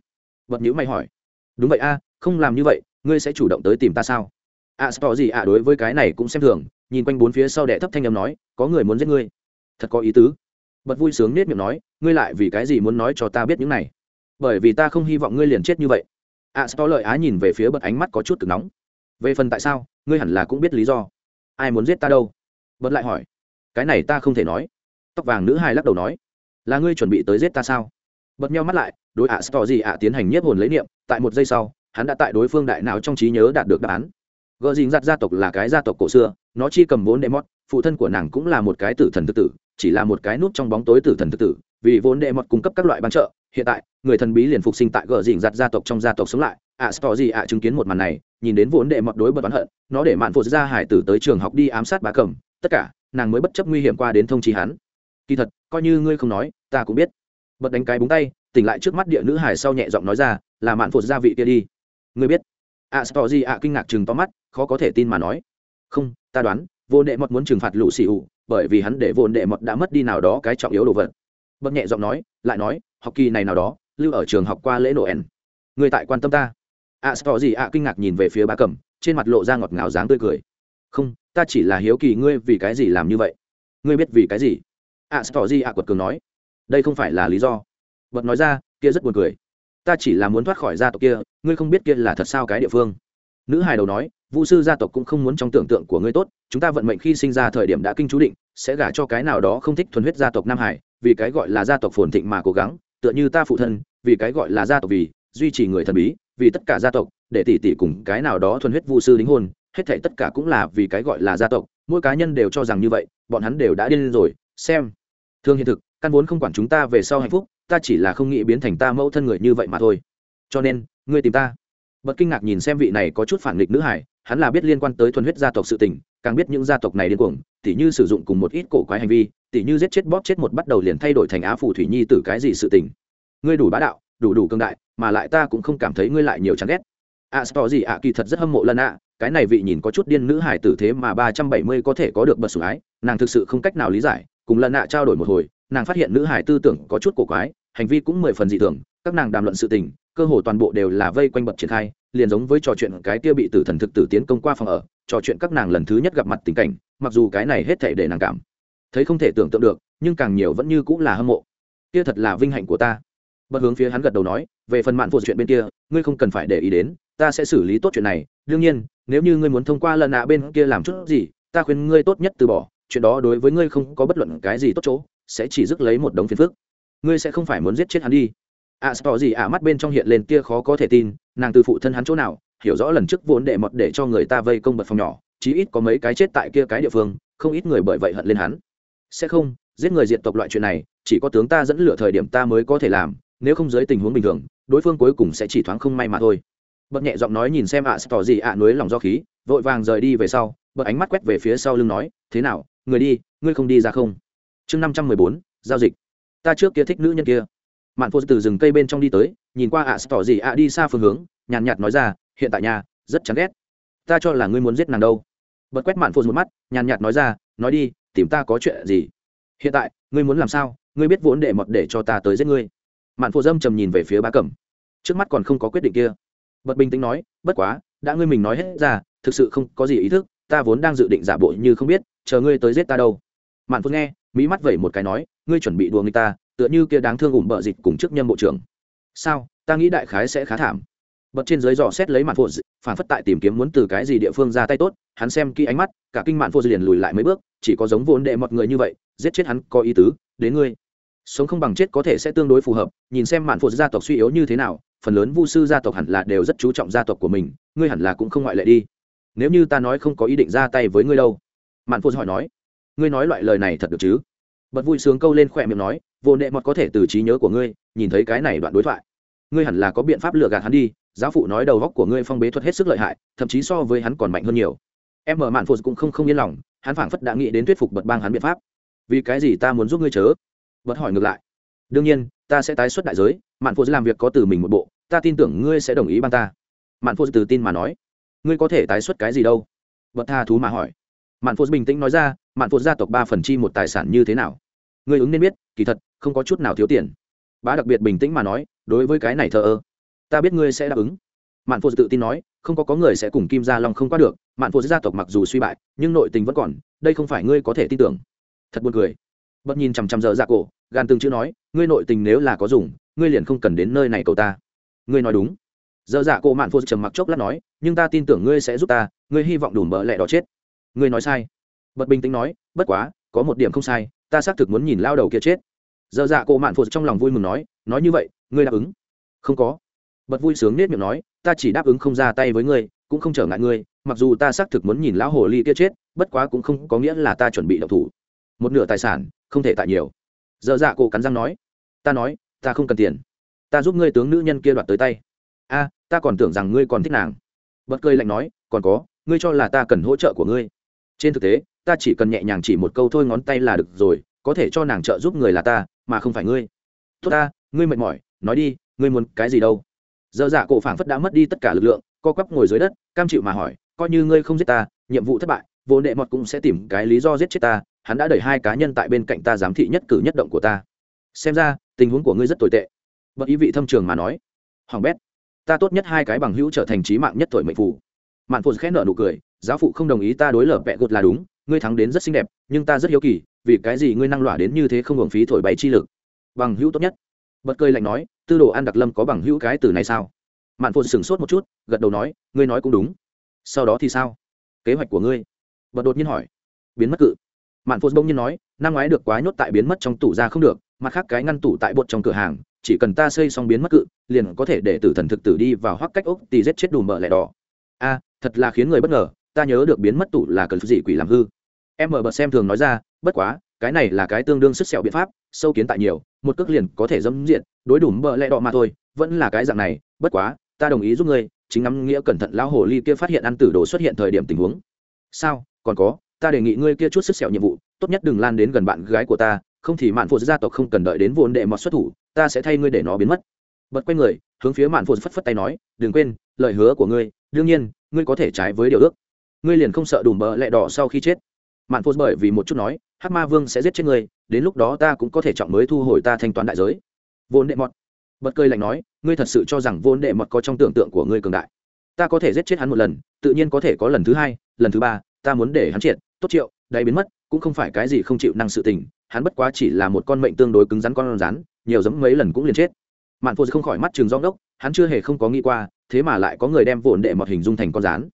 Bật nhữ mày hỏi đúng vậy a không làm như vậy ngươi sẽ chủ động tới tìm ta sao? A à, gì ạ đối với cái này cũng xem thường nhìn quanh bốn phía sau đẻ thấp thanh âm nói có người muốn giết ngươi. Thật có ý tứ. Bật vui sướng nết miệng nói ngươi lại vì cái gì muốn nói cho ta biết những này? Bởi vì ta không hy vọng ngươi liền chết như vậy. A à, lợi á nhìn về phía bật ánh mắt có chút cực nóng. Về phần tại sao ngươi hẳn là cũng biết lý do. Ai muốn giết ta đâu? Bật lại hỏi. Cái này ta không thể nói. Tóc vàng nữ hai lắc đầu nói. Là ngươi chuẩn bị tới giết ta sao? Bật nhau mắt lại đối ạ à, gì ạ tiến hành nhiếp hồn lấy niệm tại một giây sau hắn đã tại đối phương đại não trong trí nhớ đạt được đáp án. Gờ dình giặt gia tộc là cái gia tộc cổ xưa nó chi cầm vốn đệ mót phụ thân của nàng cũng là một cái tử thần tự tử chỉ là một cái nút trong bóng tối tử thần tự tử vì vốn đệ mót cung cấp các loại bán trợ hiện tại người thần bí liền phục sinh tại gờ dình giặt gia tộc trong gia tộc sống lại. ạ à, gì ạ chứng kiến một màn này nhìn đến vốn đệ mót đối bật oán hận nó để mạn phụ ra hải tử tới trường học đi ám sát bà cầm tất cả nàng mới bất chấp nguy hiểm qua đến thông chi hắn. Kỳ thật coi như ngươi không nói ta cũng biết bật đánh cái búng tay tỉnh lại trước mắt địa nữ hải sau nhẹ giọng nói ra là mạn phụt gia vị kia đi. Ngươi biết? Ạ à, gì ạ kinh ngạc chừng to mắt khó có thể tin mà nói. Không ta đoán vô đệ mọt muốn trừng phạt lũ xì ủ bởi vì hắn để vô đệ mọt đã mất đi nào đó cái trọng yếu đồ vật. Bật nhẹ giọng nói lại nói học kỳ này nào đó lưu ở trường học qua lễ noel. Người tại quan tâm ta. Ạ à, gì ạ kinh ngạc nhìn về phía ba cầm trên mặt lộ ra ngọt ngào dáng tươi cười. Không ta chỉ là hiếu kỳ ngươi vì cái gì làm như vậy. Ngươi biết vì cái gì? Ạ à, gì ạ quật cường nói đây không phải là lý do. Bật nói ra, kia rất buồn cười. Ta chỉ là muốn thoát khỏi gia tộc kia, ngươi không biết kia là thật sao cái địa phương. Nữ hài đầu nói, vu sư gia tộc cũng không muốn trong tưởng tượng của ngươi tốt, chúng ta vận mệnh khi sinh ra thời điểm đã kinh chú định, sẽ gả cho cái nào đó không thích thuần huyết gia tộc nam hải vì cái gọi là gia tộc phồn thịnh mà cố gắng, tựa như ta phụ thân, vì cái gọi là gia tộc vì duy trì người thần bí, vì tất cả gia tộc, để tỷ tỷ cùng cái nào đó thuần huyết vu sư đính hôn, hết thảy tất cả cũng là vì cái gọi là gia tộc, mỗi cá nhân đều cho rằng như vậy, bọn hắn đều đã điên rồi, xem. Thương hiện thực căn vốn không quản chúng ta về sau hạnh phúc ta chỉ là không nghĩ biến thành ta mẫu thân người như vậy mà thôi. Cho nên ngươi tìm ta. Bật kinh ngạc nhìn xem vị này có chút phản nghịch nữ hải hắn là biết liên quan tới thuần huyết gia tộc sự tình càng biết những gia tộc này điên cuồng tỉ như sử dụng cùng một ít cổ quái hành vi tỉ như giết chết bóp chết một bắt đầu liền thay đổi thành á phù thủy nhi từ cái gì sự tình. Ngươi đủ bá đạo đủ đủ cương đại mà lại ta cũng không cảm thấy ngươi lại nhiều chán ghét. A à, gì ạ kỳ thật rất hâm mộ lần ạ cái này vị nhìn có chút điên nữ hải tử thế mà ba trăm bảy mươi có thể có được bật sủng ái nàng thực sự không cách nào lý giải cùng lần ạ trao đổi một hồi nàng phát hiện nữ hải tư tưởng có chút cổ quái, hành vi cũng mười phần dị thường, các nàng đàm luận sự tình, cơ hồ toàn bộ đều là vây quanh bậc triển khai, liền giống với trò chuyện cái kia bị tử thần thực tử tiến công qua phòng ở, trò chuyện các nàng lần thứ nhất gặp mặt tình cảnh, mặc dù cái này hết thể để nàng cảm thấy không thể tưởng tượng được, nhưng càng nhiều vẫn như cũng là hâm mộ. Kia thật là vinh hạnh của ta. Bất hướng phía hắn gật đầu nói, về phần mạn phụ chuyện bên kia, ngươi không cần phải để ý đến, ta sẽ xử lý tốt chuyện này. Đương nhiên, nếu như ngươi muốn thông qua lần nạ bên kia làm chút gì, ta khuyên ngươi tốt nhất từ bỏ, chuyện đó đối với ngươi không có bất luận cái gì tốt chỗ sẽ chỉ rước lấy một đống phiền phức. Ngươi sẽ không phải muốn giết chết hắn đi. Ạ à, gì ạ mắt bên trong hiện lên kia khó có thể tin nàng từ phụ thân hắn chỗ nào hiểu rõ lần trước vốn để mọt để cho người ta vây công bật phòng nhỏ chí ít có mấy cái chết tại kia cái địa phương không ít người bởi vậy hận lên hắn. Sẽ không giết người diện tộc loại chuyện này chỉ có tướng ta dẫn lửa thời điểm ta mới có thể làm nếu không dưới tình huống bình thường đối phương cuối cùng sẽ chỉ thoáng không may mà thôi. Bật nhẹ giọng nói nhìn xem ạ à, tỏ gì ạ núi lòng do khí vội vàng rời đi về sau bật ánh mắt quét về phía sau lưng nói thế nào người đi ngươi không đi ra không? Chương năm trăm mười bốn, giao dịch. Ta trước kia thích nữ nhân kia. Mạn phô từ rừng cây bên trong đi tới, nhìn qua ạ, tỏ gì ạ, đi xa phương hướng, nhàn nhạt nói ra, hiện tại nhà rất chán ghét. Ta cho là ngươi muốn giết nàng đâu. Bật quét mạn phô một mắt, nhàn nhạt nói ra, nói đi, tìm ta có chuyện gì? Hiện tại, ngươi muốn làm sao? Ngươi biết vốn để mọt để cho ta tới giết ngươi. Mạn phô dâm trầm nhìn về phía bá cẩm. Trước mắt còn không có quyết định kia. Bật bình tĩnh nói, bất quá, đã ngươi mình nói hết ra, thực sự không có gì ý thức, ta vốn đang dự định giả bộ như không biết, chờ ngươi tới giết ta đâu. Mạn phô nghe mỹ mắt vẩy một cái nói, ngươi chuẩn bị đùa người ta, tựa như kia đáng thương ủng bợ dịch cùng trước nhân bộ trưởng. Sao? Ta nghĩ đại khái sẽ khá thảm. Bật trên dưới dò xét lấy mạn phụ phản phất tại tìm kiếm muốn từ cái gì địa phương ra tay tốt, hắn xem kỹ ánh mắt, cả kinh mạn phụ liền lùi lại mấy bước, chỉ có giống vốn đệ một người như vậy, giết chết hắn có ý tứ, đến ngươi. Sống không bằng chết có thể sẽ tương đối phù hợp, nhìn xem mạn phụ gia tộc suy yếu như thế nào, phần lớn vu sư gia tộc hẳn là đều rất chú trọng gia tộc của mình, ngươi hẳn là cũng không ngoại lệ đi. Nếu như ta nói không có ý định ra tay với ngươi đâu. Mạn phụ hỏi nói ngươi nói loại lời này thật được chứ? Bật vui sướng câu lên khỏe miệng nói, vô nệ mọt có thể từ trí nhớ của ngươi, nhìn thấy cái này đoạn đối thoại. Ngươi hẳn là có biện pháp lừa gạt hắn đi, giáo phụ nói đầu góc của ngươi phong bế thuật hết sức lợi hại, thậm chí so với hắn còn mạnh hơn nhiều. Em mở mạn phụ cũng không không yên lòng, hắn phảng phất đã nghĩ đến thuyết phục bật bang hắn biện pháp. Vì cái gì ta muốn giúp ngươi chớ? Bật hỏi ngược lại. Đương nhiên, ta sẽ tái xuất đại giới, mạn phụ làm việc có từ mình một bộ, ta tin tưởng ngươi sẽ đồng ý bang ta. Mạn phụ từ tin mà nói. Ngươi có thể tái xuất cái gì đâu? Bật tha thú mà hỏi mạn phụ bình tĩnh nói ra, mạn phụ gia tộc ba phần chi một tài sản như thế nào? Ngươi ứng nên biết, kỳ thật, không có chút nào thiếu tiền. Bá đặc biệt bình tĩnh mà nói, đối với cái này thờ ơ, ta biết ngươi sẽ đáp ứng. Mạn phụ tự tin nói, không có có người sẽ cùng kim gia long không qua được, mạn phụ gia tộc mặc dù suy bại, nhưng nội tình vẫn còn, đây không phải ngươi có thể tin tưởng. Thật buồn cười. Bất nhìn chằm chằm giờ ra dạ cổ, gan từng chữ nói, ngươi nội tình nếu là có dùng, ngươi liền không cần đến nơi này cầu ta. Ngươi nói đúng. Giờ dạ cổ mạn phụ trầm mặc chốc lát nói, nhưng ta tin tưởng ngươi sẽ giúp ta, ngươi hy vọng đủ mỡ lẹ đó chết ngươi nói sai. Bật bình tĩnh nói, bất quá, có một điểm không sai, ta xác thực muốn nhìn lao đầu kia chết. Giờ dạ cổ mạn phụt trong lòng vui mừng nói nói như vậy, ngươi đáp ứng? Không có. Bật vui sướng nết miệng nói, ta chỉ đáp ứng không ra tay với ngươi, cũng không trở ngại ngươi, mặc dù ta xác thực muốn nhìn lão hồ ly kia chết, bất quá cũng không có nghĩa là ta chuẩn bị độc thủ. Một nửa tài sản, không thể tại nhiều. Dơ dạ cổ cắn răng nói, ta nói, ta không cần tiền. Ta giúp ngươi tướng nữ nhân kia đoạt tới tay. A, ta còn tưởng rằng ngươi còn thích nàng. Bật cười lạnh nói, còn có, ngươi cho là ta cần hỗ trợ của ngươi trên thực tế, ta chỉ cần nhẹ nhàng chỉ một câu thôi ngón tay là được rồi, có thể cho nàng trợ giúp người là ta, mà không phải ngươi. Tốt ta, ngươi mệt mỏi, nói đi, ngươi muốn cái gì đâu? Dơ dạ cổ phảng phất đã mất đi tất cả lực lượng, co quắp ngồi dưới đất, cam chịu mà hỏi, coi như ngươi không giết ta, nhiệm vụ thất bại, vô nệ mọt cũng sẽ tìm cái lý do giết chết ta, hắn đã đẩy hai cá nhân tại bên cạnh ta giám thị nhất cử nhất động của ta. Xem ra, tình huống của ngươi rất tồi tệ. Bậc ý vị thâm trường mà nói. Hoàng bét, ta tốt nhất hai cái bằng hữu trở thành trí mạng nhất tuổi mệnh phủ mạn phụ khẽ nợ nụ cười giáo phụ không đồng ý ta đối lở vẹ gột là đúng, ngươi thắng đến rất xinh đẹp, nhưng ta rất hiếu kỳ, vì cái gì ngươi năng lỏa đến như thế không hưởng phí thổi bày chi lực? Bằng hữu tốt nhất. Bật cười lạnh nói, tư đồ An đặc lâm có bằng hữu cái từ này sao? Mạn phụ sửng sốt một chút, gật đầu nói, ngươi nói cũng đúng. Sau đó thì sao? Kế hoạch của ngươi? Bật đột nhiên hỏi. Biến mất cự. Mạn phụ bỗng nhiên nói, năm ngoái được quá nhốt tại biến mất trong tủ ra không được, mặt khác cái ngăn tủ tại bột trong cửa hàng, chỉ cần ta xây xong biến mất cự, liền có thể để tử thần thực tử đi vào hoắc cách ốc thì giết chết đùm bờ lẻ đỏ. A, thật là khiến người bất ngờ ta nhớ được biến mất tủ là cần gì quỷ làm hư. Em mở bật xem thường nói ra, bất quá, cái này là cái tương đương sức sẹo biện pháp, sâu kiến tại nhiều, một cước liền có thể dâm diện, đối đủ bờ lẹ đỏ mà thôi, vẫn là cái dạng này, bất quá, ta đồng ý giúp ngươi, chính ngắm nghĩa cẩn thận lão hồ ly kia phát hiện ăn tử đồ xuất hiện thời điểm tình huống. Sao, còn có, ta đề nghị ngươi kia chút sức sẹo nhiệm vụ, tốt nhất đừng lan đến gần bạn gái của ta, không thì mạn phụ gia tộc không cần đợi đến vốn đệ mọt xuất thủ, ta sẽ thay ngươi để nó biến mất. Bật quay người, hướng phía mạn phụ phất phất tay nói, đừng quên, lời hứa của ngươi, đương nhiên, ngươi có thể trái với điều ước ngươi liền không sợ đùm bờ lẹ đỏ sau khi chết. Mạn phụ bởi vì một chút nói, hắc ma vương sẽ giết chết ngươi, đến lúc đó ta cũng có thể chọn mới thu hồi ta thanh toán đại giới. Vốn đệ mọt. Bật cười lạnh nói, ngươi thật sự cho rằng vốn đệ mọt có trong tưởng tượng của ngươi cường đại. Ta có thể giết chết hắn một lần, tự nhiên có thể có lần thứ hai, lần thứ ba, ta muốn để hắn triệt. Tốt triệu, đáy biến mất, cũng không phải cái gì không chịu năng sự tình, hắn bất quá chỉ là một con mệnh tương đối cứng rắn con rắn, nhiều giấm mấy lần cũng liền chết. Mạn phô không khỏi mắt trường rong đốc, hắn chưa hề không có nghĩ qua, thế mà lại có người đem vốn đệ mọt hình dung thành con rắn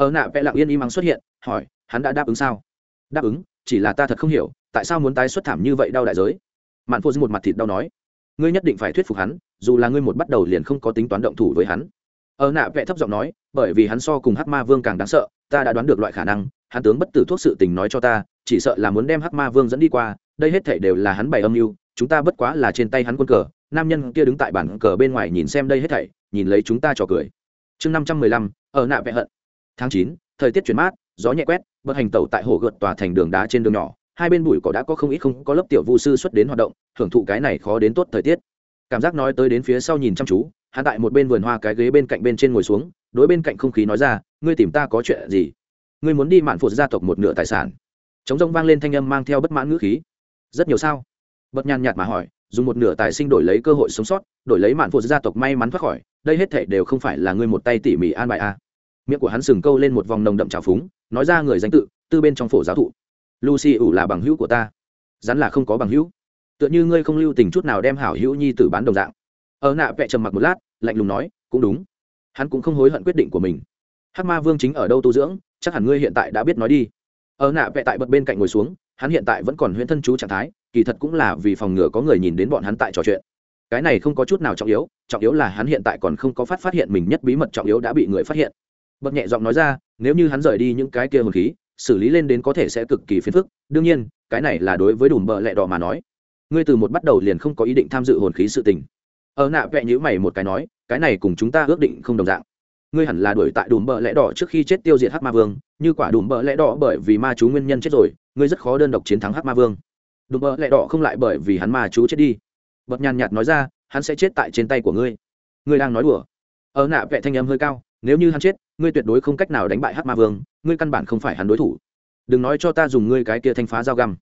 ở nạ vẽ lặng yên im ắng xuất hiện, hỏi, hắn đã đáp ứng sao? Đáp ứng, chỉ là ta thật không hiểu, tại sao muốn tái xuất thảm như vậy đau đại giới? Mạn phô một mặt thịt đau nói, ngươi nhất định phải thuyết phục hắn, dù là ngươi một bắt đầu liền không có tính toán động thủ với hắn. Ở nạ vẽ thấp giọng nói, bởi vì hắn so cùng hắc ma vương càng đáng sợ, ta đã đoán được loại khả năng, hắn tướng bất tử thuốc sự tình nói cho ta, chỉ sợ là muốn đem hắc ma vương dẫn đi qua, đây hết thể đều là hắn bày âm mưu, chúng ta bất quá là trên tay hắn quân cờ, nam nhân kia đứng tại bản cờ bên ngoài nhìn xem đây hết thảy, nhìn lấy chúng ta trò cười. Chương năm trăm mười lăm, ở nạ vẽ hận tháng chín, thời tiết chuyển mát, gió nhẹ quét, bậc hành tẩu tại hồ gợt tòa thành đường đá trên đường nhỏ, hai bên bụi cỏ đã có không ít không có lớp tiểu vu sư xuất đến hoạt động, hưởng thụ cái này khó đến tốt thời tiết. Cảm giác nói tới đến phía sau nhìn chăm chú, hắn tại một bên vườn hoa cái ghế bên cạnh bên trên ngồi xuống, đối bên cạnh không khí nói ra, ngươi tìm ta có chuyện gì? Ngươi muốn đi mạn phụ gia tộc một nửa tài sản. Chống rông vang lên thanh âm mang theo bất mãn ngữ khí. Rất nhiều sao? Bật nhàn nhạt mà hỏi, dùng một nửa tài sinh đổi lấy cơ hội sống sót, đổi lấy mạn phụ gia tộc may mắn thoát khỏi, đây hết thể đều không phải là ngươi một tay tỉ mỉ an bài a miệng của hắn sừng câu lên một vòng nồng đậm trào phúng, nói ra người danh tự, tư bên trong phổ giáo thụ. Lucy ủ là bằng hữu của ta. Rắn là không có bằng hữu. Tựa như ngươi không lưu tình chút nào đem hảo hữu nhi tử bán đồng dạng. Ở nạ vẹ trầm mặc một lát, lạnh lùng nói, cũng đúng. Hắn cũng không hối hận quyết định của mình. Hắc ma vương chính ở đâu tu dưỡng, chắc hẳn ngươi hiện tại đã biết nói đi. Ở nạ vẹ tại bật bên cạnh ngồi xuống, hắn hiện tại vẫn còn huyễn thân chú trạng thái, kỳ thật cũng là vì phòng ngừa có người nhìn đến bọn hắn tại trò chuyện. Cái này không có chút nào trọng yếu trọng yếu là hắn hiện tại còn không có phát phát hiện mình nhất bí mật trọng yếu đã bị người phát hiện bậc nhẹ giọng nói ra, nếu như hắn rời đi những cái kia hồn khí, xử lý lên đến có thể sẽ cực kỳ phiền phức. Đương nhiên, cái này là đối với đùm bợ lẹ đỏ mà nói. Ngươi từ một bắt đầu liền không có ý định tham dự hồn khí sự tình. Ở nạ vẹ nhữ mày một cái nói, cái này cùng chúng ta ước định không đồng dạng. Ngươi hẳn là đuổi tại đùm bợ lẽ đỏ trước khi chết tiêu diệt hắc ma vương, như quả đùm bợ lẽ đỏ bởi vì ma chú nguyên nhân chết rồi, ngươi rất khó đơn độc chiến thắng hắc ma vương. Đùm bợ lẽ đỏ không lại bởi vì hắn ma chú chết đi. Bật nhàn nhạt nói ra, hắn sẽ chết tại trên tay của ngươi. Ngươi đang nói đùa. Ở nạ vẹ thanh âm hơi cao, nếu như hắn chết ngươi tuyệt đối không cách nào đánh bại hắc ma vương, ngươi căn bản không phải hắn đối thủ. Đừng nói cho ta dùng ngươi cái kia thanh phá dao găm.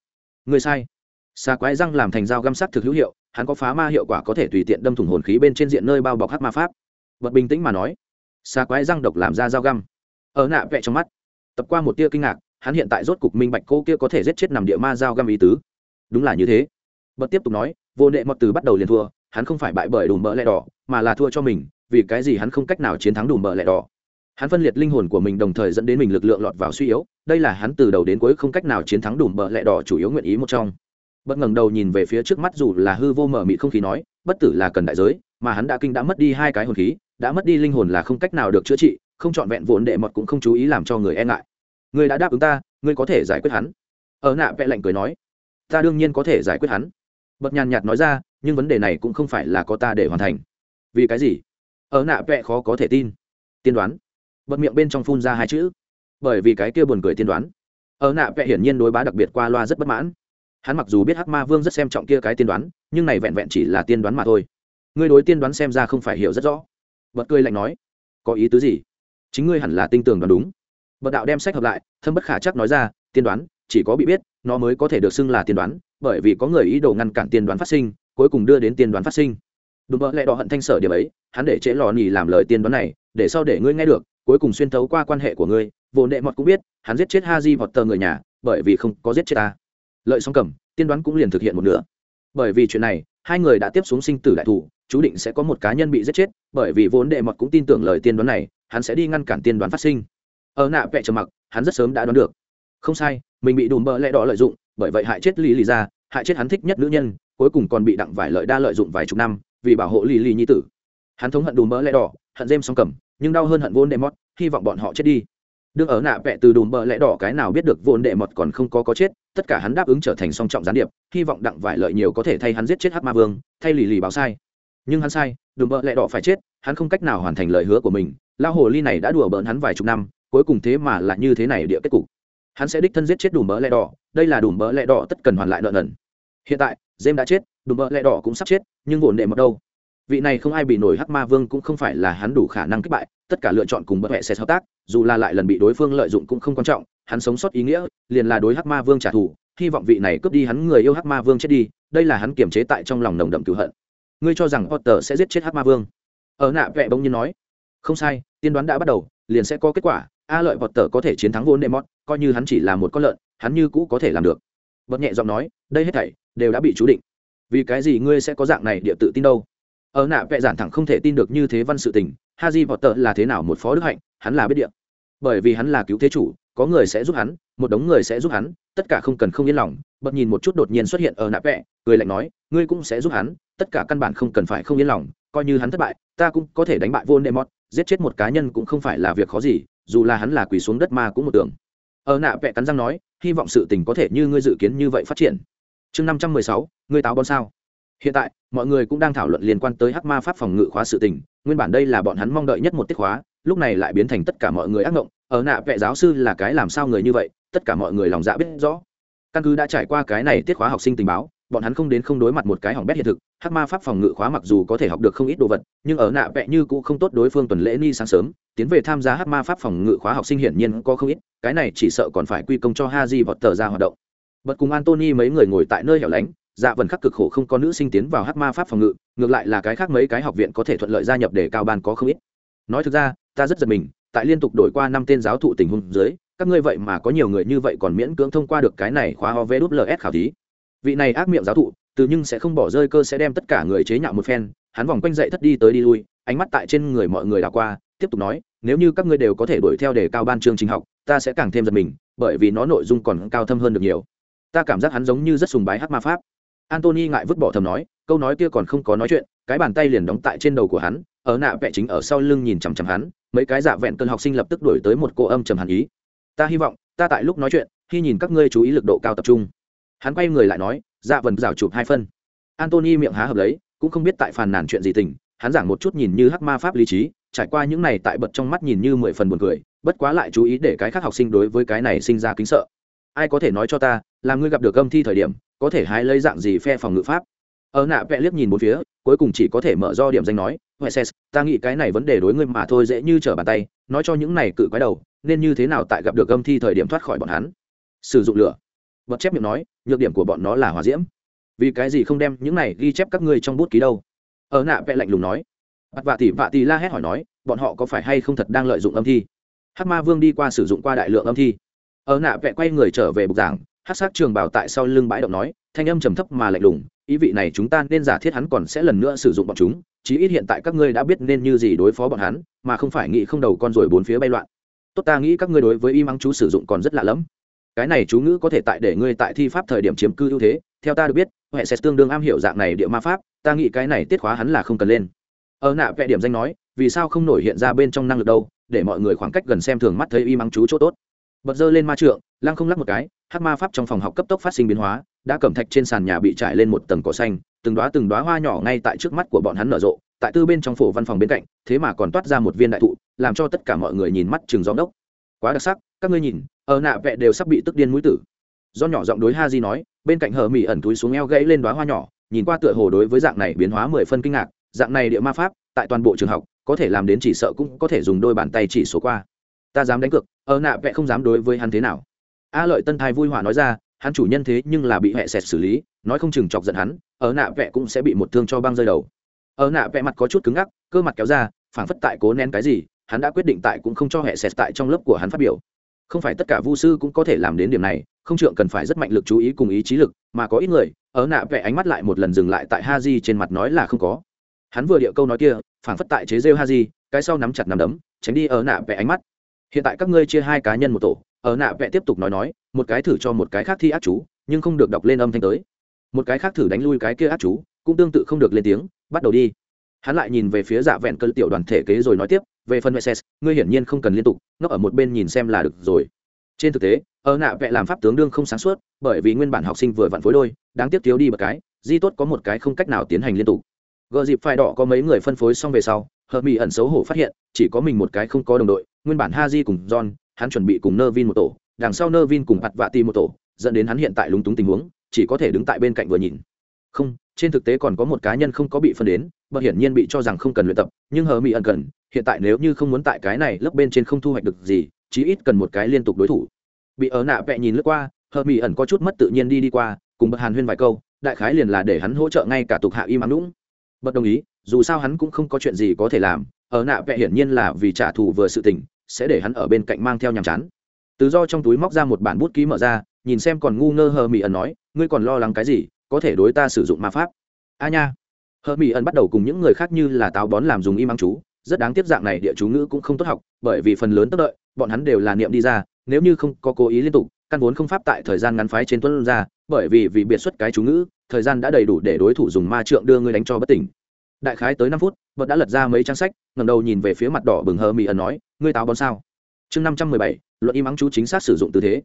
Ngươi sai. Xa quái răng làm thành dao găm sắc thực hữu hiệu, hắn có phá ma hiệu quả có thể tùy tiện đâm thủng hồn khí bên trên diện nơi bao bọc hắc ma pháp. Vật bình tĩnh mà nói xa quái răng độc làm ra dao găm. Ở nạ vẹ trong mắt, tập qua một tia kinh ngạc, hắn hiện tại rốt cục minh bạch cô kia có thể giết chết nằm địa ma dao găm ý tứ. Đúng là như thế. Bật tiếp tục nói, vô nệ mọt từ bắt đầu liền thua, hắn không phải bại bởi đùm bỡ lẹ đỏ, mà là thua cho mình, vì cái gì hắn không cách nào chiến thắng đùm bỡ lẹ đỏ? Hắn phân liệt linh hồn của mình đồng thời dẫn đến mình lực lượng lọt vào suy yếu, đây là hắn từ đầu đến cuối không cách nào chiến thắng đùm bợ lẹ đỏ chủ yếu nguyện ý một trong. Bất ngẩng đầu nhìn về phía trước mắt dù là hư vô mở mị không khí nói, bất tử là cần đại giới, mà hắn đã kinh đã mất đi hai cái hồn khí, đã mất đi linh hồn là không cách nào được chữa trị, không trọn vẹn vốn đệ mọt cũng không chú ý làm cho người e ngại. Ngươi đã đáp ứng ta, ngươi có thể giải quyết hắn. Ở nạ vẽ lạnh cười nói, ta đương nhiên có thể giải quyết hắn. Bật nhàn nhạt nói ra, nhưng vấn đề này cũng không phải là có ta để hoàn thành. Vì cái gì? Ở nạ vẽ khó có thể tin. Tiên đoán bật miệng bên trong phun ra hai chữ. Bởi vì cái kia buồn cười tiên đoán. Ở nạ vẽ hiển nhiên đối bá đặc biệt qua loa rất bất mãn. Hắn mặc dù biết hắc ma vương rất xem trọng kia cái tiên đoán, nhưng này vẹn vẹn chỉ là tiên đoán mà thôi. Ngươi đối tiên đoán xem ra không phải hiểu rất rõ. Bật cười lạnh nói, có ý tứ gì? Chính ngươi hẳn là tinh tường đoán đúng. Bật đạo đem sách hợp lại, thâm bất khả chắc nói ra, tiên đoán, chỉ có bị biết, nó mới có thể được xưng là tiên đoán, bởi vì có người ý đồ ngăn cản tiên đoán phát sinh, cuối cùng đưa đến tiên đoán phát sinh. Đúng vợ lẽ đỏ hận thanh sở điểm ấy, hắn để trễ lò nhì làm lời tiên đoán này, để sau để ngươi nghe được cuối cùng xuyên thấu qua quan hệ của ngươi vốn đệ mọt cũng biết, hắn giết chết ha di vọt tờ người nhà, bởi vì không có giết chết ta. Lợi song cầm, tiên đoán cũng liền thực hiện một nửa. Bởi vì chuyện này, hai người đã tiếp xuống sinh tử đại thủ, chú định sẽ có một cá nhân bị giết chết, bởi vì vốn đệ mọt cũng tin tưởng lời tiên đoán này, hắn sẽ đi ngăn cản tiên đoán phát sinh. Ở nạ vẹ trầm mặc, hắn rất sớm đã đoán được. Không sai, mình bị đùm bỡ lẽ đỏ lợi dụng, bởi vậy hại chết Lý lì ra hại chết hắn thích nhất nữ nhân, cuối cùng còn bị đặng vải lợi đa lợi dụng vài chục năm, vì bảo hộ Lý lì nhi tử. Hắn thống hận đùm bỡ lẽ đỏ, hận dêm song cầm nhưng đau hơn hận vốn đệ mọt, hy vọng bọn họ chết đi. Đương ở nạ vẹ từ đùm bờ lẽ đỏ cái nào biết được vốn đệ mọt còn không có có chết, tất cả hắn đáp ứng trở thành song trọng gián điệp, hy vọng đặng vải lợi nhiều có thể thay hắn giết chết hắc ma vương, thay lì lì báo sai. Nhưng hắn sai, đùm bờ lẽ đỏ phải chết, hắn không cách nào hoàn thành lời hứa của mình lao hồ ly này đã đùa bỡn hắn vài chục năm, cuối cùng thế mà là như thế này địa kết cục. Hắn sẽ đích thân giết chết đùm bờ lẽ đỏ, đây là đùm bờ lẽ đỏ tất cần hoàn lại nợ nần. Hiện tại jem đã chết, đùm bờ lẽ đỏ cũng sắp chết, nhưng vốn đệ mọt đâu? Vị này không ai bị nổi hắc ma vương cũng không phải là hắn đủ khả năng kích bại, tất cả lựa chọn cùng bất hệ sẽ hợp tác, dù là lại lần bị đối phương lợi dụng cũng không quan trọng, hắn sống sót ý nghĩa, liền là đối hắc ma vương trả thù, hy vọng vị này cướp đi hắn người yêu hắc ma vương chết đi, đây là hắn kiềm chế tại trong lòng nồng đậm cựu hận. Ngươi cho rằng potter sẽ giết chết hắc ma vương? Ở nạ vẽ bỗng nhiên nói. Không sai, tiên đoán đã bắt đầu, liền sẽ có kết quả, a lợi potter có thể chiến thắng vốn đệ coi như hắn chỉ là một con lợn, hắn như cũ có thể làm được. Bật nhẹ giọng nói, đây hết thảy đều đã bị chú định. Vì cái gì ngươi sẽ có dạng này địa tự tin đâu? Ở nạ vẽ giản thẳng không thể tin được như thế văn sự tình ha di vọt potter là thế nào một phó đức hạnh, hắn là biết địa. Bởi vì hắn là cứu thế chủ, có người sẽ giúp hắn, một đống người sẽ giúp hắn, tất cả không cần không yên lòng, bật nhìn một chút đột nhiên xuất hiện ở nạ vẽ người lạnh nói, ngươi cũng sẽ giúp hắn, tất cả căn bản không cần phải không yên lòng, coi như hắn thất bại, ta cũng có thể đánh bại vô nệ mót giết chết một cá nhân cũng không phải là việc khó gì, dù là hắn là quỳ xuống đất ma cũng một tưởng. Ở nạ vẽ cắn răng nói, hy vọng sự tình có thể như ngươi dự kiến như vậy phát triển. Chương năm trăm mười sáu, ngươi táo bon sao? Hiện tại, mọi người cũng đang thảo luận liên quan tới hắc ma pháp phòng ngự khóa sự tình, nguyên bản đây là bọn hắn mong đợi nhất một tiết khóa, lúc này lại biến thành tất cả mọi người ác mộng ở nạ vệ giáo sư là cái làm sao người như vậy, tất cả mọi người lòng dạ biết rõ. Căn cứ đã trải qua cái này tiết khóa học sinh tình báo, bọn hắn không đến không đối mặt một cái hỏng bét hiện thực, hắc ma pháp phòng ngự khóa mặc dù có thể học được không ít đồ vật, nhưng ở nạ vẽ như cũng không tốt đối phương tuần lễ ni sáng sớm, tiến về tham gia hắc ma pháp phòng ngự khóa học sinh hiển nhiên có không ít, cái này chỉ sợ còn phải quy công cho ha di vọt tờ ra hoạt động. Bật cùng antony mấy người ngồi tại nơi hẻo lánh dạ vần khắc cực khổ không có nữ sinh tiến vào hắc ma pháp phòng ngự, ngược lại là cái khác mấy cái học viện có thể thuận lợi gia nhập để cao ban có không ít. Nói thực ra, ta rất giật mình, tại liên tục đổi qua năm tên giáo thụ tình huống dưới, các ngươi vậy mà có nhiều người như vậy còn miễn cưỡng thông qua được cái này khóa ovls khảo thí. Vị này ác miệng giáo thụ, từ nhưng sẽ không bỏ rơi cơ sẽ đem tất cả người chế nhạo một phen, hắn vòng quanh dậy thất đi tới đi lui, ánh mắt tại trên người mọi người đã qua, tiếp tục nói, nếu như các ngươi đều có thể đuổi theo đề cao ban chương trình học, ta sẽ càng thêm giật mình, bởi vì nó nội dung còn cao thâm hơn được nhiều. Ta cảm giác hắn giống như rất sùng bái hát ma pháp antony ngại vứt bỏ thầm nói, câu nói kia còn không có nói chuyện, cái bàn tay liền đóng tại trên đầu của hắn, ở nạ vẽ chính ở sau lưng nhìn chằm chằm hắn, mấy cái dạ vẹn cơn học sinh lập tức đổi tới một cô âm trầm hàn ý. Ta hy vọng, ta tại lúc nói chuyện, khi nhìn các ngươi chú ý lực độ cao tập trung. Hắn quay người lại nói dạ vần rào chụp hai phân. Antony miệng há hợp lấy, cũng không biết tại phàn nàn chuyện gì tình, hắn giảng một chút nhìn như hắc ma pháp lý trí, trải qua những này tại bật trong mắt nhìn như mười phần buồn cười, bất quá lại chú ý để cái khác học sinh đối với cái này sinh ra kính sợ. Ai có thể nói cho ta, là ngươi gặp được âm thi thời điểm có thể hái lấy dạng gì phe phòng ngự pháp? Ở nạ vẽ liếc nhìn một phía, cuối cùng chỉ có thể mở do điểm danh nói, huệ ses ta nghĩ cái này vấn đề đối ngươi mà thôi dễ như trở bàn tay, nói cho những này cự quái đầu, nên như thế nào tại gặp được âm thi thời điểm thoát khỏi bọn hắn? Sử dụng lửa. Vật chép miệng nói, nhược điểm của bọn nó là hòa diễm. Vì cái gì không đem những này ghi chép các ngươi trong bút ký đâu? Ở nạ vẽ lạnh lùng nói. Bắt vạ tỷ vạ tỷ la hét hỏi nói, bọn họ có phải hay không thật đang lợi dụng âm thi? Hát ma vương đi qua sử dụng qua đại lượng âm thi. Ở nạ vẽ quay người trở về bục giảng hát sát trường bảo tại sau lưng bãi động nói, thanh âm trầm thấp mà lạnh lùng, ý vị này chúng ta nên giả thiết hắn còn sẽ lần nữa sử dụng bọn chúng, chí ít hiện tại các ngươi đã biết nên như gì đối phó bọn hắn, mà không phải nghĩ không đầu con rồi bốn phía bay loạn. Tốt ta nghĩ các ngươi đối với y mắng chú sử dụng còn rất lạ lẫm. Cái này chú ngữ có thể tại để ngươi tại thi pháp thời điểm chiếm cư ưu thế, theo ta được biết huệ sẽ tương đương am hiểu dạng này địa ma pháp, ta nghĩ cái này tiết khóa hắn là không cần lên. Ở nạ vẽ điểm danh nói, vì sao không nổi hiện ra bên trong năng lực đâu, để mọi người khoảng cách gần xem thường mắt thấy y mắng chú chỗ tốt. Bật dơ lên ma trượng, lăng không lắc một cái Hắc ma pháp trong phòng học cấp tốc phát sinh biến hóa, đã cẩm thạch trên sàn nhà bị trải lên một tầng cỏ xanh, từng đoá từng đoá hoa nhỏ ngay tại trước mắt của bọn hắn nở rộ, tại tư bên trong phổ văn phòng bên cạnh, thế mà còn toát ra một viên đại thụ, làm cho tất cả mọi người nhìn mắt chừng gió đốc quá đặc sắc, các ngươi nhìn, ở nạ vẹ đều sắp bị tức điên mũi tử. Do nhỏ giọng đối ha di nói, bên cạnh hờ mỹ ẩn túi xuống eo gãy lên đoá hoa nhỏ, nhìn qua tựa hồ đối với dạng này biến hóa mười phân kinh ngạc, dạng này địa ma pháp, tại toàn bộ trường học, có thể làm đến chỉ sợ cũng có thể dùng đôi bàn tay chỉ số qua. Ta dám đánh cược, ở nạ vẽ không dám đối với hắn thế nào a lợi tân thai vui hòa nói ra, hắn chủ nhân thế nhưng là bị hẹ sẹt xử lý, nói không chừng chọc giận hắn, ở nạ vẽ cũng sẽ bị một thương cho băng rơi đầu. Ở nạ vẽ mặt có chút cứng ngắc, cơ mặt kéo ra, phảng phất tại cố nén cái gì, hắn đã quyết định tại cũng không cho hẹ sẹt tại trong lớp của hắn phát biểu. Không phải tất cả vu sư cũng có thể làm đến điểm này, không trượng cần phải rất mạnh lực chú ý cùng ý chí lực, mà có ít người, ở nạ vẽ ánh mắt lại một lần dừng lại tại ha di trên mặt nói là không có. Hắn vừa địa câu nói kia, phảng phất tại chế rêu ha di cái sau nắm chặt nắm đấm, tránh đi ở nạ vẽ ánh mắt. Hiện tại các ngươi chia hai cá nhân một tổ ở nạ vẽ tiếp tục nói nói một cái thử cho một cái khác thi ác chú nhưng không được đọc lên âm thanh tới. Một cái khác thử đánh lui cái kia ác chú cũng tương tự không được lên tiếng bắt đầu đi. Hắn lại nhìn về phía dạ vẹn cơn tiểu đoàn thể kế rồi nói tiếp về phần Moses, ngươi hiển nhiên không cần liên tục ngốc ở một bên nhìn xem là được rồi. Trên thực tế ở nạ vẽ làm pháp tướng đương không sáng suốt bởi vì nguyên bản học sinh vừa vặn phối đôi đáng tiếc thiếu đi một cái di tốt có một cái không cách nào tiến hành liên tục. Gợ dịp phải đỏ có mấy người phân phối xong về sau hợp mỹ ẩn xấu hổ phát hiện chỉ có mình một cái không có đồng đội nguyên bản ha di cùng john hắn chuẩn bị cùng nơ vin một tổ, đằng sau nơ vin cùng ặt vạ ti một tổ, dẫn đến hắn hiện tại lúng túng tình huống, chỉ có thể đứng tại bên cạnh vừa nhìn. Không, trên thực tế còn có một cá nhân không có bị phân đến bậc hiển nhiên bị cho rằng không cần luyện tập, nhưng hờ mỹ ẩn cần, hiện tại nếu như không muốn tại cái này lớp bên trên không thu hoạch được gì, chí ít cần một cái liên tục đối thủ. Bị ở nạ vẹ nhìn lướt qua, hờ mỹ ẩn có chút mất tự nhiên đi đi qua, cùng bậc hàn huyên vài câu, đại khái liền là để hắn hỗ trợ ngay cả tục hạ im ắng lũng bậc đồng ý, dù sao hắn cũng không có chuyện gì có thể làm, ở nạ vẹ hiển nhiên là vì trả thù vừa sự tình sẽ để hắn ở bên cạnh mang theo nhàm chán. Từ do trong túi móc ra một bản bút ký mở ra, nhìn xem còn ngu ngơ hờ mỹ ẩn nói, ngươi còn lo lắng cái gì? Có thể đối ta sử dụng ma pháp. A nha. Hờ mỹ ẩn bắt đầu cùng những người khác như là táo bón làm dùng im ăng chú, rất đáng tiếc dạng này địa chú ngữ cũng không tốt học, bởi vì phần lớn tất đợi, bọn hắn đều là niệm đi ra, nếu như không có cố ý liên tục, căn vốn không pháp tại thời gian ngắn phái trên tuấn ra, bởi vì vì biệt xuất cái chú ngữ, thời gian đã đầy đủ để đối thủ dùng ma trượng đưa ngươi đánh cho bất tỉnh đại khái tới năm phút, vật đã lật ra mấy trang sách ngầm đầu nhìn về phía mặt đỏ bừng hờ mỹ ẩn nói, ngươi táo bón sao? Chương năm trăm mười bảy, luận im ắng chú chính xác sử dụng tư thế.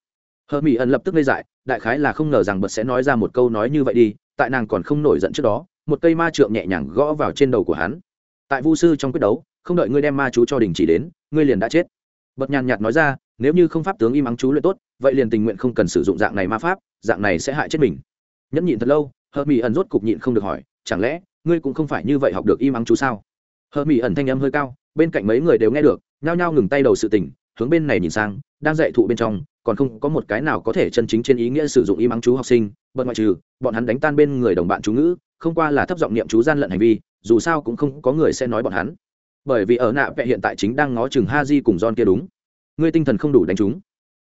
Hờ mỹ ẩn lập tức ngây dại, đại khái là không ngờ rằng bật sẽ nói ra một câu nói như vậy đi, tại nàng còn không nổi giận trước đó, một cây ma trượng nhẹ nhàng gõ vào trên đầu của hắn. Tại vu sư trong quyết đấu, không đợi ngươi đem ma chú cho đình chỉ đến, ngươi liền đã chết. Bật nhàn nhạt nói ra, nếu như không pháp tướng im ắng chú luyện tốt, vậy liền tình nguyện không cần sử dụng dạng này ma pháp, dạng này sẽ hại chết mình. Nhẫn nhịn thật lâu, hờ mỹ ẩn rốt cục nhịn không được hỏi, chẳng lẽ ngươi cũng không phải như vậy học được im ắng chú sao? Hờ mỹ ẩn thanh âm hơi cao, bên cạnh mấy người đều nghe được, nhao nhao ngừng tay đầu sự tình, hướng bên này nhìn sang, đang dạy thụ bên trong, còn không có một cái nào có thể chân chính trên ý nghĩa sử dụng im ắng chú học sinh bận ngoại trừ, bọn hắn đánh tan bên người đồng bạn chú ngữ, không qua là thấp giọng niệm chú gian lận hành vi, dù sao cũng không có người sẽ nói bọn hắn. Bởi vì ở nạ vẽ hiện tại chính đang ngó chừng ha di cùng don kia đúng. Ngươi tinh thần không đủ đánh chúng.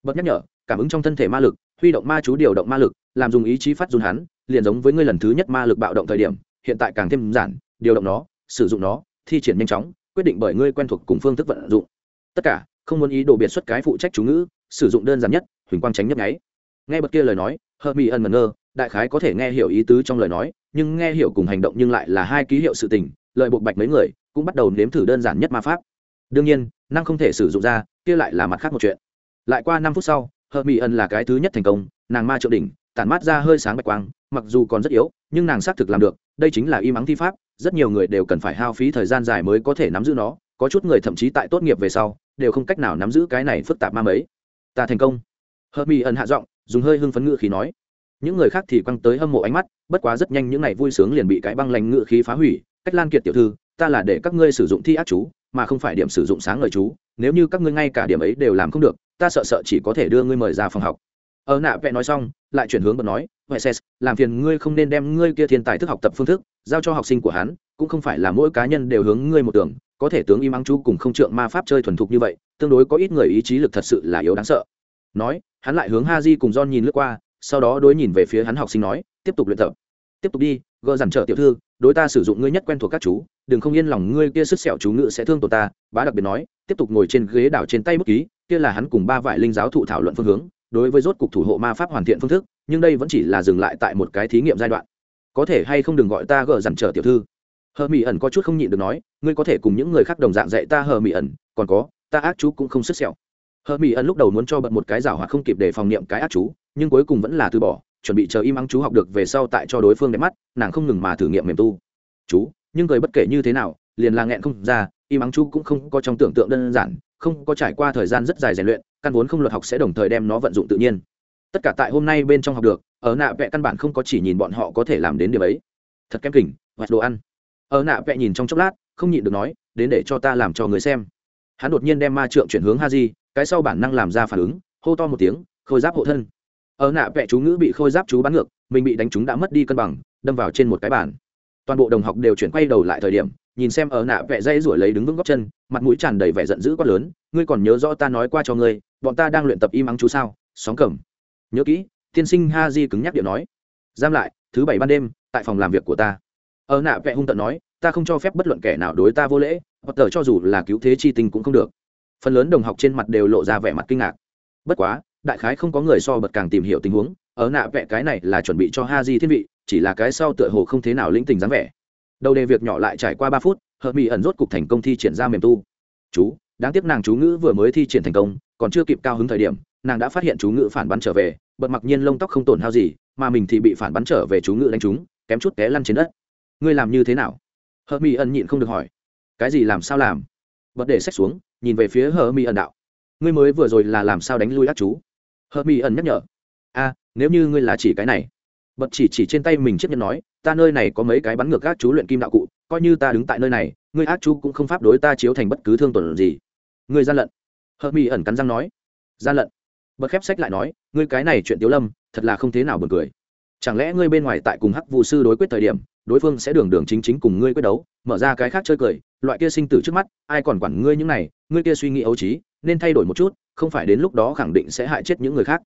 Bật nhắc nhở, cảm ứng trong thân thể ma lực, huy động ma chú điều động ma lực, làm dùng ý chí phát dùn hắn, liền giống với ngươi lần thứ nhất ma lực bạo động thời điểm hiện tại càng thêm giản, điều động nó, sử dụng nó, thi triển nhanh chóng, quyết định bởi ngươi quen thuộc cùng phương thức vận dụng. Tất cả, không muốn ý đồ biệt xuất cái phụ trách chú ngữ, sử dụng đơn giản nhất, huỳnh quang tránh nhấp nháy. Nghe bật kia lời nói hờ mỹ ẩn ngẩn ngơ, đại khái có thể nghe hiểu ý tứ trong lời nói, nhưng nghe hiểu cùng hành động nhưng lại là hai ký hiệu sự tình lợi buộc bạch mấy người cũng bắt đầu nếm thử đơn giản nhất ma pháp. Đương nhiên, năng không thể sử dụng ra, kia lại là mặt khác một chuyện. Lại qua năm phút sau hờ mỹ ẩn là cái thứ nhất thành công, nàng ma trượng đỉnh tản mát ra hơi sáng bạch quang, mặc dù còn rất yếu, nhưng nàng xác thực làm được, đây chính là y mắng thi pháp, rất nhiều người đều cần phải hao phí thời gian dài mới có thể nắm giữ nó, có chút người thậm chí tại tốt nghiệp về sau, đều không cách nào nắm giữ cái này phức tạp ma mấy. Ta thành công. Hờ mỹ ẩn hạ giọng, dùng hơi hưng phấn ngự khí nói. Những người khác thì quăng tới hâm mộ ánh mắt, bất quá rất nhanh những ngày vui sướng liền bị cái băng lành ngự khí phá hủy. Cách lan kiệt tiểu thư, ta là để các ngươi sử dụng thi ác chú, mà không phải điểm sử dụng sáng ngời chú, nếu như các ngươi ngay cả điểm ấy đều làm không được, ta sợ sợ chỉ có thể đưa ngươi mời ra phòng học ở nạ vẽ nói xong, lại chuyển hướng bật nói huệ ses làm phiền ngươi không nên đem ngươi kia thiên tài thức học tập phương thức giao cho học sinh của hắn, cũng không phải là mỗi cá nhân đều hướng ngươi một tưởng có thể tướng im ắng chú cùng không trượng ma pháp chơi thuần thục như vậy, tương đối có ít người ý chí lực thật sự là yếu đáng sợ. Nói, hắn lại hướng ha di cùng john nhìn lướt qua, sau đó đối nhìn về phía hắn học sinh nói, tiếp tục luyện tập. Tiếp tục đi, gỡ dằn trở tiểu thư, đối ta sử dụng ngươi nhất quen thuộc các chú, đừng không yên lòng ngươi kia sức sẹo chú ngự sẽ thương tổ ta. Bá đặc biệt nói, tiếp tục ngồi trên ghế đảo trên tay bút ký, kia là hắn cùng ba vải linh giáo thụ thảo luận phương hướng đối với rốt cục thủ hộ ma pháp hoàn thiện phương thức, nhưng đây vẫn chỉ là dừng lại tại một cái thí nghiệm giai đoạn. Có thể hay không đừng gọi ta gỡ dằn trở tiểu thư. Hờ mỹ ẩn có chút không nhịn được nói, ngươi có thể cùng những người khác đồng dạng dạy ta hờ mỹ ẩn, còn có, ta ác chú cũng không sức sẹo. Hờ mỹ ẩn lúc đầu muốn cho bật một cái rào hoạt không kịp để phòng niệm cái ác chú, nhưng cuối cùng vẫn là từ bỏ, chuẩn bị chờ im ắng chú học được về sau tại cho đối phương đẹp mắt, nàng không ngừng mà thử nghiệm mềm tu. Chú, nhưng cười bất kể như thế nào, liền là nghẹn không ra, im ắng chú cũng không có trong tưởng tượng đơn giản không có trải qua thời gian rất dài rèn luyện, căn vốn không luật học sẽ đồng thời đem nó vận dụng tự nhiên. Tất cả tại hôm nay bên trong học được, ở nạ vẽ căn bản không có chỉ nhìn bọn họ có thể làm đến điều ấy. Thật kém kỉnh hoặc đồ ăn. Ở nạ vẽ nhìn trong chốc lát, không nhịn được nói, đến để cho ta làm cho người xem. Hắn đột nhiên đem ma trượng chuyển hướng ha di cái sau bản năng làm ra phản ứng, hô to một tiếng, khôi giáp hộ thân. Ở nạ vẽ chú ngữ bị khôi giáp chú bắn ngược, mình bị đánh trúng đã mất đi cân bằng, đâm vào trên một cái bàn. Toàn bộ đồng học đều chuyển quay đầu lại thời điểm nhìn xem ở nạ vẽ dây ruổi lấy đứng vững góc chân, mặt mũi tràn đầy vẻ giận dữ quát lớn, ngươi còn nhớ rõ ta nói qua cho ngươi, bọn ta đang luyện tập im ắng chú sao? Sóng cẩm. nhớ kỹ, tiên sinh ha di cứng nhắc điệu nói. Giam lại, thứ bảy ban đêm, tại phòng làm việc của ta. Ở nạ vẽ hung tận nói, ta không cho phép bất luận kẻ nào đối ta vô lễ hoặc tờ cho dù là cứu thế chi tình cũng không được. Phần lớn đồng học trên mặt đều lộ ra vẻ mặt kinh ngạc. Bất quá, đại khái không có người so bật càng tìm hiểu tình huống, ở nạ vẽ cái này là chuẩn bị cho ha di thiên vị, chỉ là cái sau tựa hồ không thế nào lĩnh tình dáng vẻ đầu đề việc nhỏ lại trải qua ba phút, hợp mỹ ẩn rốt cục thành công thi triển ra mềm tu. Chú, đáng tiếc nàng chú ngữ vừa mới thi triển thành công, còn chưa kịp cao hứng thời điểm, nàng đã phát hiện chú ngữ phản bắn trở về, bật mặc nhiên lông tóc không tổn hao gì, mà mình thì bị phản bắn trở về chú ngữ đánh chúng kém chút té lăn trên đất. Ngươi làm như thế nào? Hợp mỹ ẩn nhịn không được hỏi. Cái gì làm sao làm? Bật để sách xuống, nhìn về phía hờ mỹ ẩn đạo. Ngươi mới vừa rồi là làm sao đánh lui ác chú? Hờ mỹ ẩn nhắc nhở. A nếu như ngươi là chỉ cái này bật chỉ chỉ trên tay mình chiếc nhẫn nói, ta nơi này có mấy cái bắn ngược ác chú luyện kim đạo cụ, coi như ta đứng tại nơi này, ngươi ác chú cũng không pháp đối ta chiếu thành bất cứ thương tổn gì. Ngươi gian lận. Hợp mỹ ẩn cắn răng nói. Gian lận. Bật khép sách lại nói, ngươi cái này chuyện tiếu lâm, thật là không thế nào buồn cười. Chẳng lẽ ngươi bên ngoài tại cùng hắc vụ sư đối quyết thời điểm, đối phương sẽ đường đường chính chính cùng ngươi quyết đấu, mở ra cái khác chơi cười, loại kia sinh tử trước mắt, ai còn quản ngươi những này, ngươi kia suy nghĩ ấu trí, nên thay đổi một chút, không phải đến lúc đó khẳng định sẽ hại chết những người khác.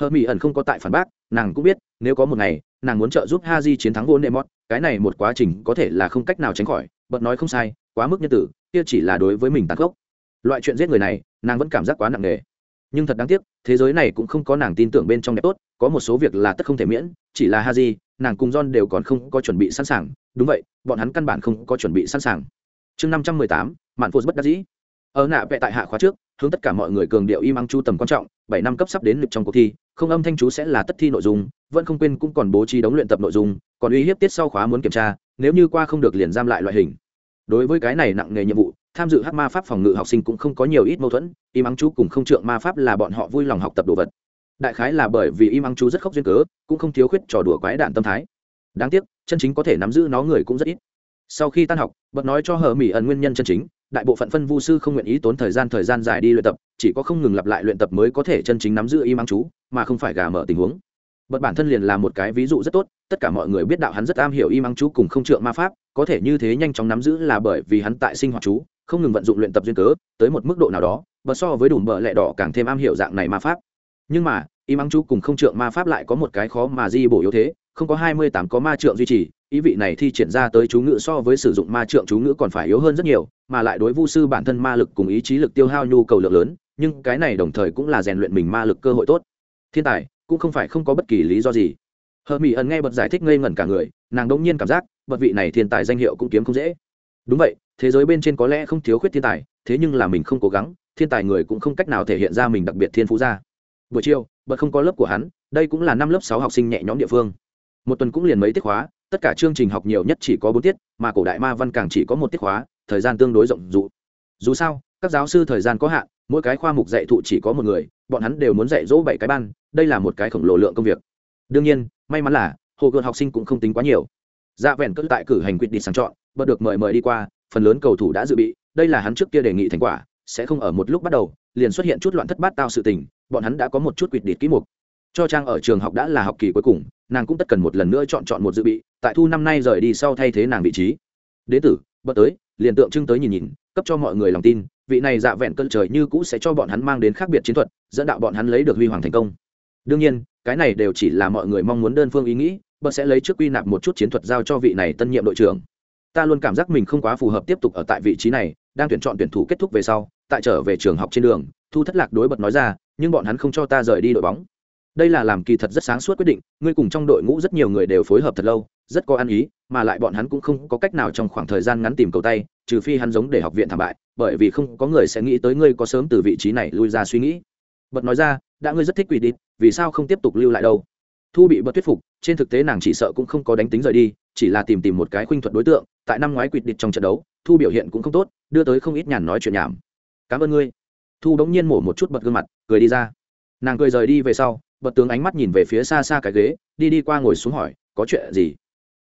Hờ mỹ ẩn không có tại phản bác, nàng cũng biết nếu có một ngày, nàng muốn trợ giúp ha di chiến thắng vô nệ mót cái này một quá trình có thể là không cách nào tránh khỏi, bật nói không sai, quá mức nhân tử, kia chỉ là đối với mình tàn khốc. Loại chuyện giết người này, nàng vẫn cảm giác quá nặng nề. Nhưng thật đáng tiếc, thế giới này cũng không có nàng tin tưởng bên trong đẹp tốt, có một số việc là tất không thể miễn, chỉ là ha di nàng cùng john đều còn không có chuẩn bị sẵn sàng. Đúng vậy, bọn hắn căn bản không có chuẩn bị sẵn sàng. Chương năm trăm mười tám, mạn phô bất đắc dĩ. Ở nạ vẽ tại hạ khóa trước, hướng tất cả mọi người cường điệu im ăng chu tầm quan trọng, bảy năm cấp sắp đến lịch trong cuộc thi, không âm thanh chú sẽ là tất thi nội dung vẫn không quên cũng còn bố trí đống luyện tập nội dung, còn uy hiếp tiết sau khóa muốn kiểm tra, nếu như qua không được liền giam lại loại hình. Đối với cái này nặng nghề nhiệm vụ, tham dự hát ma pháp phòng ngự học sinh cũng không có nhiều ít mâu thuẫn im ắng chú cùng không trượng ma pháp là bọn họ vui lòng học tập đồ vật. Đại khái là bởi vì im ắng chú rất khóc duyên cớ, cũng không thiếu khuyết trò đùa quái đạn tâm thái. Đáng tiếc, chân chính có thể nắm giữ nó người cũng rất ít. Sau khi tan học, bật nói cho hờ mỹ ẩn nguyên nhân chân chính, đại bộ phận phân vu sư không nguyện ý tốn thời gian thời gian dài đi luyện tập, chỉ có không ngừng lặp lại luyện tập mới có thể chân chính nắm giữ y mang chú, mà không phải gà mở tình huống bật bản thân liền là một cái ví dụ rất tốt, tất cả mọi người biết đạo hắn rất am hiểu y mang chú cùng không trượng ma pháp, có thể như thế nhanh chóng nắm giữ là bởi vì hắn tại sinh hoạt chú, không ngừng vận dụng luyện tập duyên cớ, tới một mức độ nào đó và so với đủ bờ lẹ đỏ càng thêm am hiểu dạng này ma pháp. Nhưng mà, y mang chú cùng không trượng ma pháp lại có một cái khó mà di bổ yếu thế, không có hai mươi tám có ma trượng duy trì, ý vị này thi triển ra tới chú ngữ so với sử dụng ma trượng chú ngữ còn phải yếu hơn rất nhiều, mà lại đối vu sư bản thân ma lực cùng ý chí lực tiêu hao nhu cầu lượng lớn, nhưng cái này đồng thời cũng là rèn luyện mình ma lực cơ hội tốt. Thiên tài cũng không phải không có bất kỳ lý do gì. Hờ mỹ ẩn nghe bật giải thích ngây ngẩn cả người, nàng đông nhiên cảm giác, bật vị này thiên tài danh hiệu cũng kiếm không dễ. Đúng vậy, thế giới bên trên có lẽ không thiếu khuyết thiên tài, thế nhưng là mình không cố gắng, thiên tài người cũng không cách nào thể hiện ra mình đặc biệt thiên phú ra. Buổi chiều, bật không có lớp của hắn, đây cũng là năm lớp sáu học sinh nhẹ nhóm địa phương. Một tuần cũng liền mấy tiết khóa, tất cả chương trình học nhiều nhất chỉ có bốn tiết, mà cổ đại ma văn càng chỉ có một tiết khóa, thời gian tương đối rộng rụ dù sao, các giáo sư thời gian có hạn, mỗi cái khoa mục dạy thụ chỉ có một người, bọn hắn đều muốn dạy dỗ bảy cái ban đây là một cái khổng lồ lượng công việc. Đương nhiên, may mắn là, hồ gợn học sinh cũng không tính quá nhiều. Dạ vẹn cỡ tại cử hành quyết định sang chọn bật được mời mời đi qua, phần lớn cầu thủ đã dự bị, đây là hắn trước kia đề nghị thành quả, sẽ không ở một lúc bắt đầu, liền xuất hiện chút loạn thất bát tao sự tình, bọn hắn đã có một chút quyết định kỹ mục. Cho trang ở trường học đã là học kỳ cuối cùng, nàng cũng tất cần một lần nữa chọn chọn một dự bị, tại thu năm nay rời đi sau thay thế nàng vị trí. Đế tử bật tới, liền tượng trưng tới nhìn nhìn, cấp cho mọi người lòng tin, vị này dạ vẹn cơn trời như cũ sẽ cho bọn hắn mang đến khác biệt chiến thuật, dẫn đạo bọn hắn lấy được huy hoàng thành công đương nhiên, cái này đều chỉ là mọi người mong muốn đơn phương ý nghĩ bật sẽ lấy trước quy nạp một chút chiến thuật giao cho vị này tân nhiệm đội trưởng. Ta luôn cảm giác mình không quá phù hợp tiếp tục ở tại vị trí này, đang tuyển chọn tuyển thủ kết thúc về sau, tại trở về trường học trên đường, thu thất lạc đối bật nói ra, nhưng bọn hắn không cho ta rời đi đội bóng. Đây là làm kỳ thật rất sáng suốt quyết định, ngươi cùng trong đội ngũ rất nhiều người đều phối hợp thật lâu, rất có ăn ý, mà lại bọn hắn cũng không có cách nào trong khoảng thời gian ngắn tìm cầu tay, trừ phi hắn giống để học viện thảm bại, bởi vì không có người sẽ nghĩ tới ngươi có sớm từ vị trí này lui ra suy nghĩ bật nói ra, đã ngươi rất thích quỷ đi vì sao không tiếp tục lưu lại đâu? Thu bị bật thuyết phục, trên thực tế nàng chỉ sợ cũng không có đánh tính rời đi, chỉ là tìm tìm một cái khuynh thuật đối tượng, tại năm ngoái quỷ địch trong trận đấu, thu biểu hiện cũng không tốt, đưa tới không ít nhàn nói chuyện nhảm. Cảm ơn ngươi. Thu đống nhiên mổ một chút bật gương mặt, cười đi ra. Nàng cười rời đi về sau, bật tướng ánh mắt nhìn về phía xa xa cái ghế, đi đi qua ngồi xuống hỏi, có chuyện gì?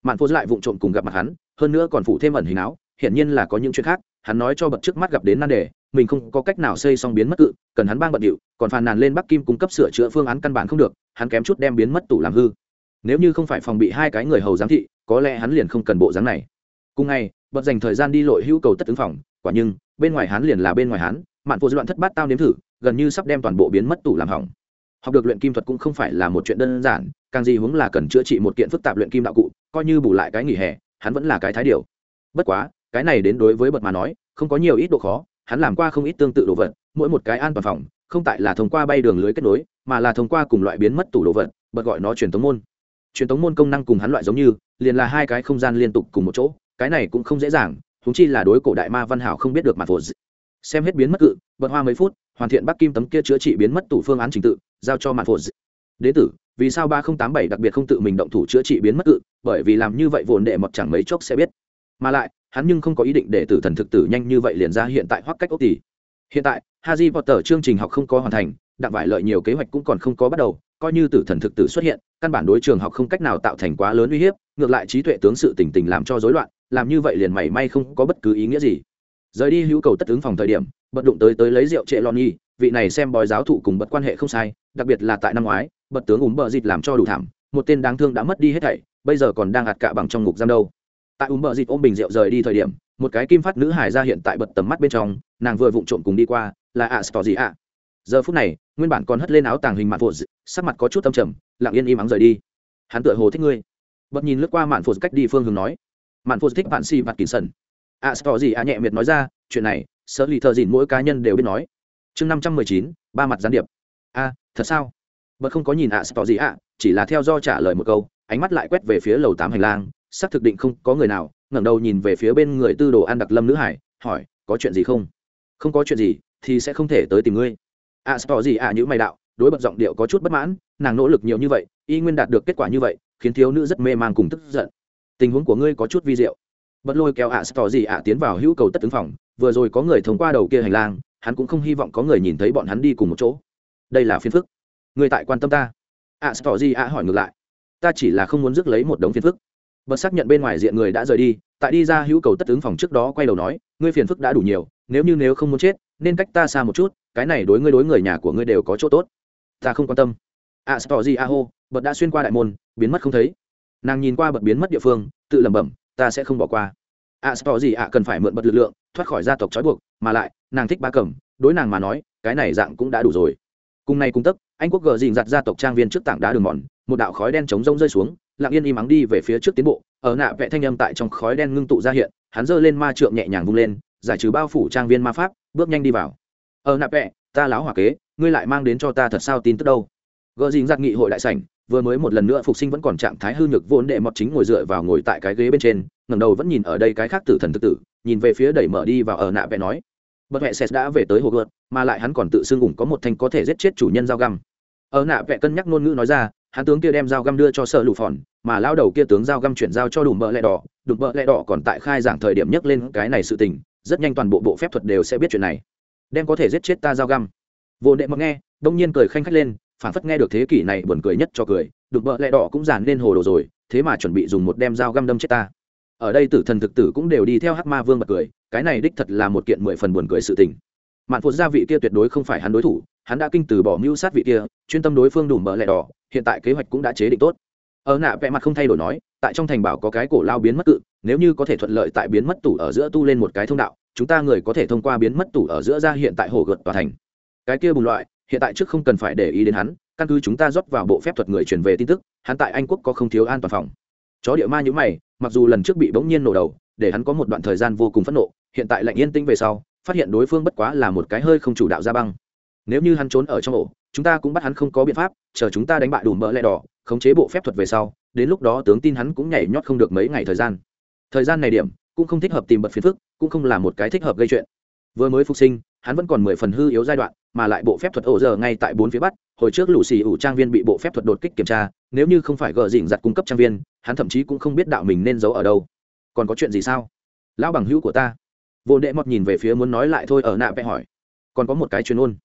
Mạn phô lại vụng trộm cùng gặp mặt hắn, hơn nữa còn phụ thêm ẩn hình áo, hiển nhiên là có những chuyện khác hắn nói cho bậc trước mắt gặp đến nan đề, mình không có cách nào xây xong biến mất cự, cần hắn bang bận điệu, còn phàn nàn lên bắc kim cung cấp sửa chữa phương án căn bản không được, hắn kém chút đem biến mất tủ làm hư. Nếu như không phải phòng bị hai cái người hầu giám thị, có lẽ hắn liền không cần bộ dáng này. Cùng ngày bật dành thời gian đi lội hữu cầu tất ứng phòng, quả nhưng, bên ngoài hắn liền là bên ngoài hắn, mạn phô loạn thất bát tao nếm thử, gần như sắp đem toàn bộ biến mất tủ làm hỏng. Học được luyện kim thuật cũng không phải là một chuyện đơn giản, càng gì hướng là cần chữa trị một kiện phức tạp luyện kim đạo cụ, coi như bù lại cái nghỉ hè, hắn vẫn là cái thái điều. Bất quá cái này đến đối với bật mà nói, không có nhiều ít độ khó, hắn làm qua không ít tương tự đồ vật, mỗi một cái an toàn phòng, không tại là thông qua bay đường lưới kết nối, mà là thông qua cùng loại biến mất tủ đồ vật, bật gọi nó truyền tống môn. Truyền tống môn công năng cùng hắn loại giống như, liền là hai cái không gian liên tục cùng một chỗ, cái này cũng không dễ dàng thúng chi là đối cổ đại ma văn hảo không biết được mà phổ xem hết biến mất cự, bật hoa mấy phút, hoàn thiện bắc kim tấm kia chữa trị biến mất tủ phương án trình tự, giao cho mạn phổ đế tử, vì sao ba nghìn tám bảy đặc biệt không tự mình động thủ chữa trị biến mất cự? Bởi vì làm như vậy vồn đệ mọt chẳng mấy chốc sẽ biết. Mà lại hắn nhưng không có ý định để tử thần thực tử nhanh như vậy liền ra hiện tại hoặc cách ốc tỷ hiện tại, Harry Potter chương trình học không có hoàn thành, đặng vải lợi nhiều kế hoạch cũng còn không có bắt đầu, coi như tử thần thực tử xuất hiện, căn bản đối trường học không cách nào tạo thành quá lớn uy hiếp, ngược lại trí tuệ tướng sự tình tình làm cho rối loạn, làm như vậy liền mảy may không có bất cứ ý nghĩa gì. Rời đi hữu cầu tất ứng phòng thời điểm, bật đụng tới tới lấy rượu trệ lon nhi vị này xem bói giáo thụ cùng bật quan hệ không sai, đặc biệt là tại năm ngoái, bật tướng ủng bờ dịt làm cho đủ thảm, một tên đáng thương đã mất đi hết thảy, bây giờ còn đang ạt cạ bằng trong ngục giam đâu tại ùm bờ dịt ôm bình rượu rời đi thời điểm một cái kim phát nữ hải ra hiện tại bật tầm mắt bên trong nàng vừa vụng trộm cùng đi qua là ạ à, gì ạ. Giờ phút này nguyên bản còn hất lên áo tàng hình mạn phụ sắc mặt có chút tâm trầm lặng yên im ắng rời đi. Hắn tựa hồ thích ngươi. Bật nhìn lướt qua mạn phụ cách đi phương hướng nói. Mạn phụ thích bạn si mặt kín sần. ạ à, gì ạ nhẹ miệt nói ra chuyện này sở lì thợ dìn mỗi cá nhân đều biết nói. Chương năm trăm mười chín ba mặt gián điệp. A thật sao? Bật không có nhìn ạ à, gì ạ chỉ là theo do trả lời một câu ánh mắt lại quét về phía lầu tám hành lang xác thực định không có người nào ngẩng đầu nhìn về phía bên người tư đồ an đặc lâm nữ hải hỏi có chuyện gì không? Không có chuyện gì thì sẽ không thể tới tìm ngươi. À sợ gì à, những mày đạo đối bật giọng điệu có chút bất mãn nàng nỗ lực nhiều như vậy y nguyên đạt được kết quả như vậy khiến thiếu nữ rất mê man cùng tức giận. Tình huống của ngươi có chút vi diệu. Bật lôi kéo ạ sợ gì ạ tiến vào hữu cầu tất ứng phòng vừa rồi có người thông qua đầu kia hành lang hắn cũng không hy vọng có người nhìn thấy bọn hắn đi cùng một chỗ. Đây là phiền phức. Người tại quan tâm ta. ạ sợ gì ạ hỏi ngược lại ta chỉ là không muốn rước lấy một đống phiền phức bật xác nhận bên ngoài diện người đã rời đi, tại đi ra hữu cầu tất ứng phòng trước đó quay đầu nói, ngươi phiền phức đã đủ nhiều, nếu như nếu không muốn chết, nên cách ta xa một chút, cái này đối ngươi đối người nhà của ngươi đều có chỗ tốt. Ta không quan tâm. A s gì a hô, bật đã xuyên qua đại môn, biến mất không thấy. Nàng nhìn qua bật biến mất địa phương, tự lẩm bẩm, ta sẽ không bỏ qua. A s gì a cần phải mượn bật lực lượng, thoát khỏi gia tộc trói buộc, mà lại, nàng thích ba cẩm đối nàng mà nói, cái này dạng cũng đã đủ rồi. Cùng này cùng tấc, anh quốc gờ dình giặt gia tộc trang viên trước tảng đá đường mòn, một đạo khói đen trống rông rơi xuống lặng yên im ắng đi về phía trước tiến bộ, ở nạ vẽ thanh âm tại trong khói đen ngưng tụ ra hiện, hắn giơ lên ma trượng nhẹ nhàng vung lên, giải trừ bao phủ trang viên ma pháp, bước nhanh đi vào. Ở nạ vẽ, ta láo hỏa kế, ngươi lại mang đến cho ta thật sao tin tức đâu? Gợ dính giặc nghị hội đại sảnh, vừa mới một lần nữa phục sinh vẫn còn trạng thái hư nhược vốn đệ mọt chính ngồi dựa vào ngồi tại cái ghế bên trên, ngẩng đầu vẫn nhìn ở đây cái khác tử thần thực tử, nhìn về phía đẩy mở đi vào ở nạ vẽ nói. Bất mẹ sệt đã về tới hồ gợt mà lại hắn còn tự xưng ủng có một thanh có thể giết chết chủ nhân dao găm. Ở nạ vẽ cân nhắc ngôn ngữ nói ra hắn tướng kia đem dao găm đưa cho sợ lụ phòn, mà lao đầu kia tướng dao găm chuyển giao cho đùm bợ lẹ đỏ. Đùm bợ lẹ đỏ còn tại khai giảng thời điểm nhắc lên cái này sự tình, rất nhanh toàn bộ bộ phép thuật đều sẽ biết chuyện này. Đem có thể giết chết ta dao găm. Vô đệ mật nghe, đông nhiên cười khanh khách lên, phản phất nghe được thế kỷ này buồn cười nhất cho cười, đùm bợ lẹ đỏ cũng giàn lên hồ đồ rồi, thế mà chuẩn bị dùng một đem dao găm đâm chết ta. Ở đây tử thần thực tử cũng đều đi theo hắc ma vương bật cười, cái này đích thật là một kiện mười phần buồn cười sự tình mạn phụt gia vị kia tuyệt đối không phải hắn đối thủ, hắn đã kinh từ bỏ mưu sát vị kia, chuyên tâm đối phương đủ mở lẹ đỏ, hiện tại kế hoạch cũng đã chế định tốt. Ở nạ vẽ mặt không thay đổi nói, tại trong thành bảo có cái cổ lao biến mất cự, nếu như có thể thuận lợi tại biến mất tủ ở giữa tu lên một cái thông đạo, chúng ta người có thể thông qua biến mất tủ ở giữa ra hiện tại hồ gợt tòa thành. Cái kia bùng loại, hiện tại trước không cần phải để ý đến hắn, căn cứ chúng ta rót vào bộ phép thuật người truyền về tin tức, hắn tại anh quốc có không thiếu an toàn phòng. Chó địa ma nhữ mày, mặc dù lần trước bị bỗng nhiên nổ đầu, để hắn có một đoạn thời gian vô cùng phẫn nộ, hiện tại lạnh yên tĩnh về sau phát hiện đối phương bất quá là một cái hơi không chủ đạo ra băng. Nếu như hắn trốn ở trong ổ, chúng ta cũng bắt hắn không có biện pháp, chờ chúng ta đánh bại đủ mỡ lẹ đỏ, khống chế bộ phép thuật về sau, đến lúc đó tướng tin hắn cũng nhảy nhót không được mấy ngày thời gian. Thời gian này điểm, cũng không thích hợp tìm bật phiền phức, cũng không là một cái thích hợp gây chuyện. Vừa mới phục sinh, hắn vẫn còn mười phần hư yếu giai đoạn, mà lại bộ phép thuật ổ giờ ngay tại bốn phía bắc hồi trước lũ xì ủ trang viên bị bộ phép thuật đột kích kiểm tra, nếu như không phải gờ dịnh giặt cung cấp trang viên, hắn thậm chí cũng không biết đạo mình nên giấu ở đâu. Còn có chuyện gì sao? Lão bằng hữu của ta vô đệ mọt nhìn về phía muốn nói lại thôi, ở nạ vẽ hỏi. Còn có một cái chuyên ôn.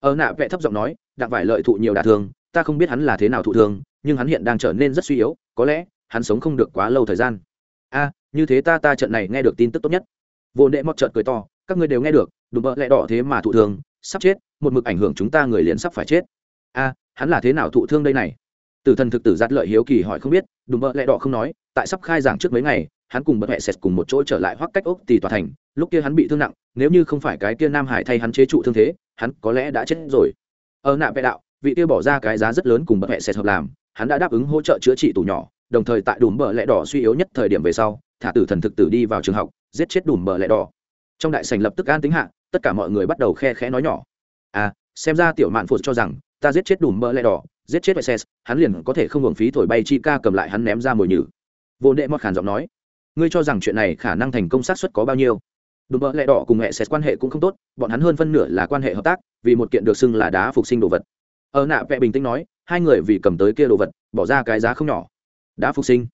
Ở nạ vẽ thấp giọng nói, đặng vải lợi thụ nhiều đả thương, ta không biết hắn là thế nào thụ thương, nhưng hắn hiện đang trở nên rất suy yếu, có lẽ, hắn sống không được quá lâu thời gian. A, như thế ta ta trận này nghe được tin tức tốt nhất. Vô đệ mọt trợt cười to, các ngươi đều nghe được, đùm bợ lẹ đỏ thế mà thụ thương, sắp chết, một mực ảnh hưởng chúng ta người liền sắp phải chết. A, hắn là thế nào thụ thương đây này? Tử thần thực tử giặt lợi hiếu kỳ hỏi không biết, đùm bợ lẹ đỏ không nói, tại sắp khai giảng trước mấy ngày, hắn cùng bật hẹ sệt cùng một chỗ trở lại hoắc cách ốc tì tòa thành lúc kia hắn bị thương nặng, nếu như không phải cái kia nam hải thay hắn chế trụ thương thế, hắn có lẽ đã chết rồi. Ở nạ vẽ đạo, vị kia bỏ ra cái giá rất lớn cùng bậc mẹ sệt hợp làm, hắn đã đáp ứng hỗ trợ chữa trị tủ nhỏ, đồng thời tại đùm bờ lẹ đỏ suy yếu nhất thời điểm về sau, thả tử thần thực tử đi vào trường học, giết chết đùm bờ lẹ đỏ. Trong đại sành lập tức an tính hạ, tất cả mọi người bắt đầu khe khẽ nói nhỏ. À xem ra tiểu mạn phụ cho rằng, ta giết chết đùm bờ lẹ đỏ, giết chết vệ hắn liền có thể không hưởng phí thổi bay chi ca cầm lại hắn ném ra mồi nhử. Vô đệ mọt khản giọng nói, ngươi cho rằng chuyện này khả năng thành công xác suất có bao nhiêu? Đùm bợ lẹ đỏ cùng hệ xét quan hệ cũng không tốt, bọn hắn hơn phân nửa là quan hệ hợp tác, vì một kiện được xưng là đá phục sinh đồ vật. Ở nạ vẽ bình tĩnh nói, hai người vì cầm tới kia đồ vật, bỏ ra cái giá không nhỏ. Đã phục sinh.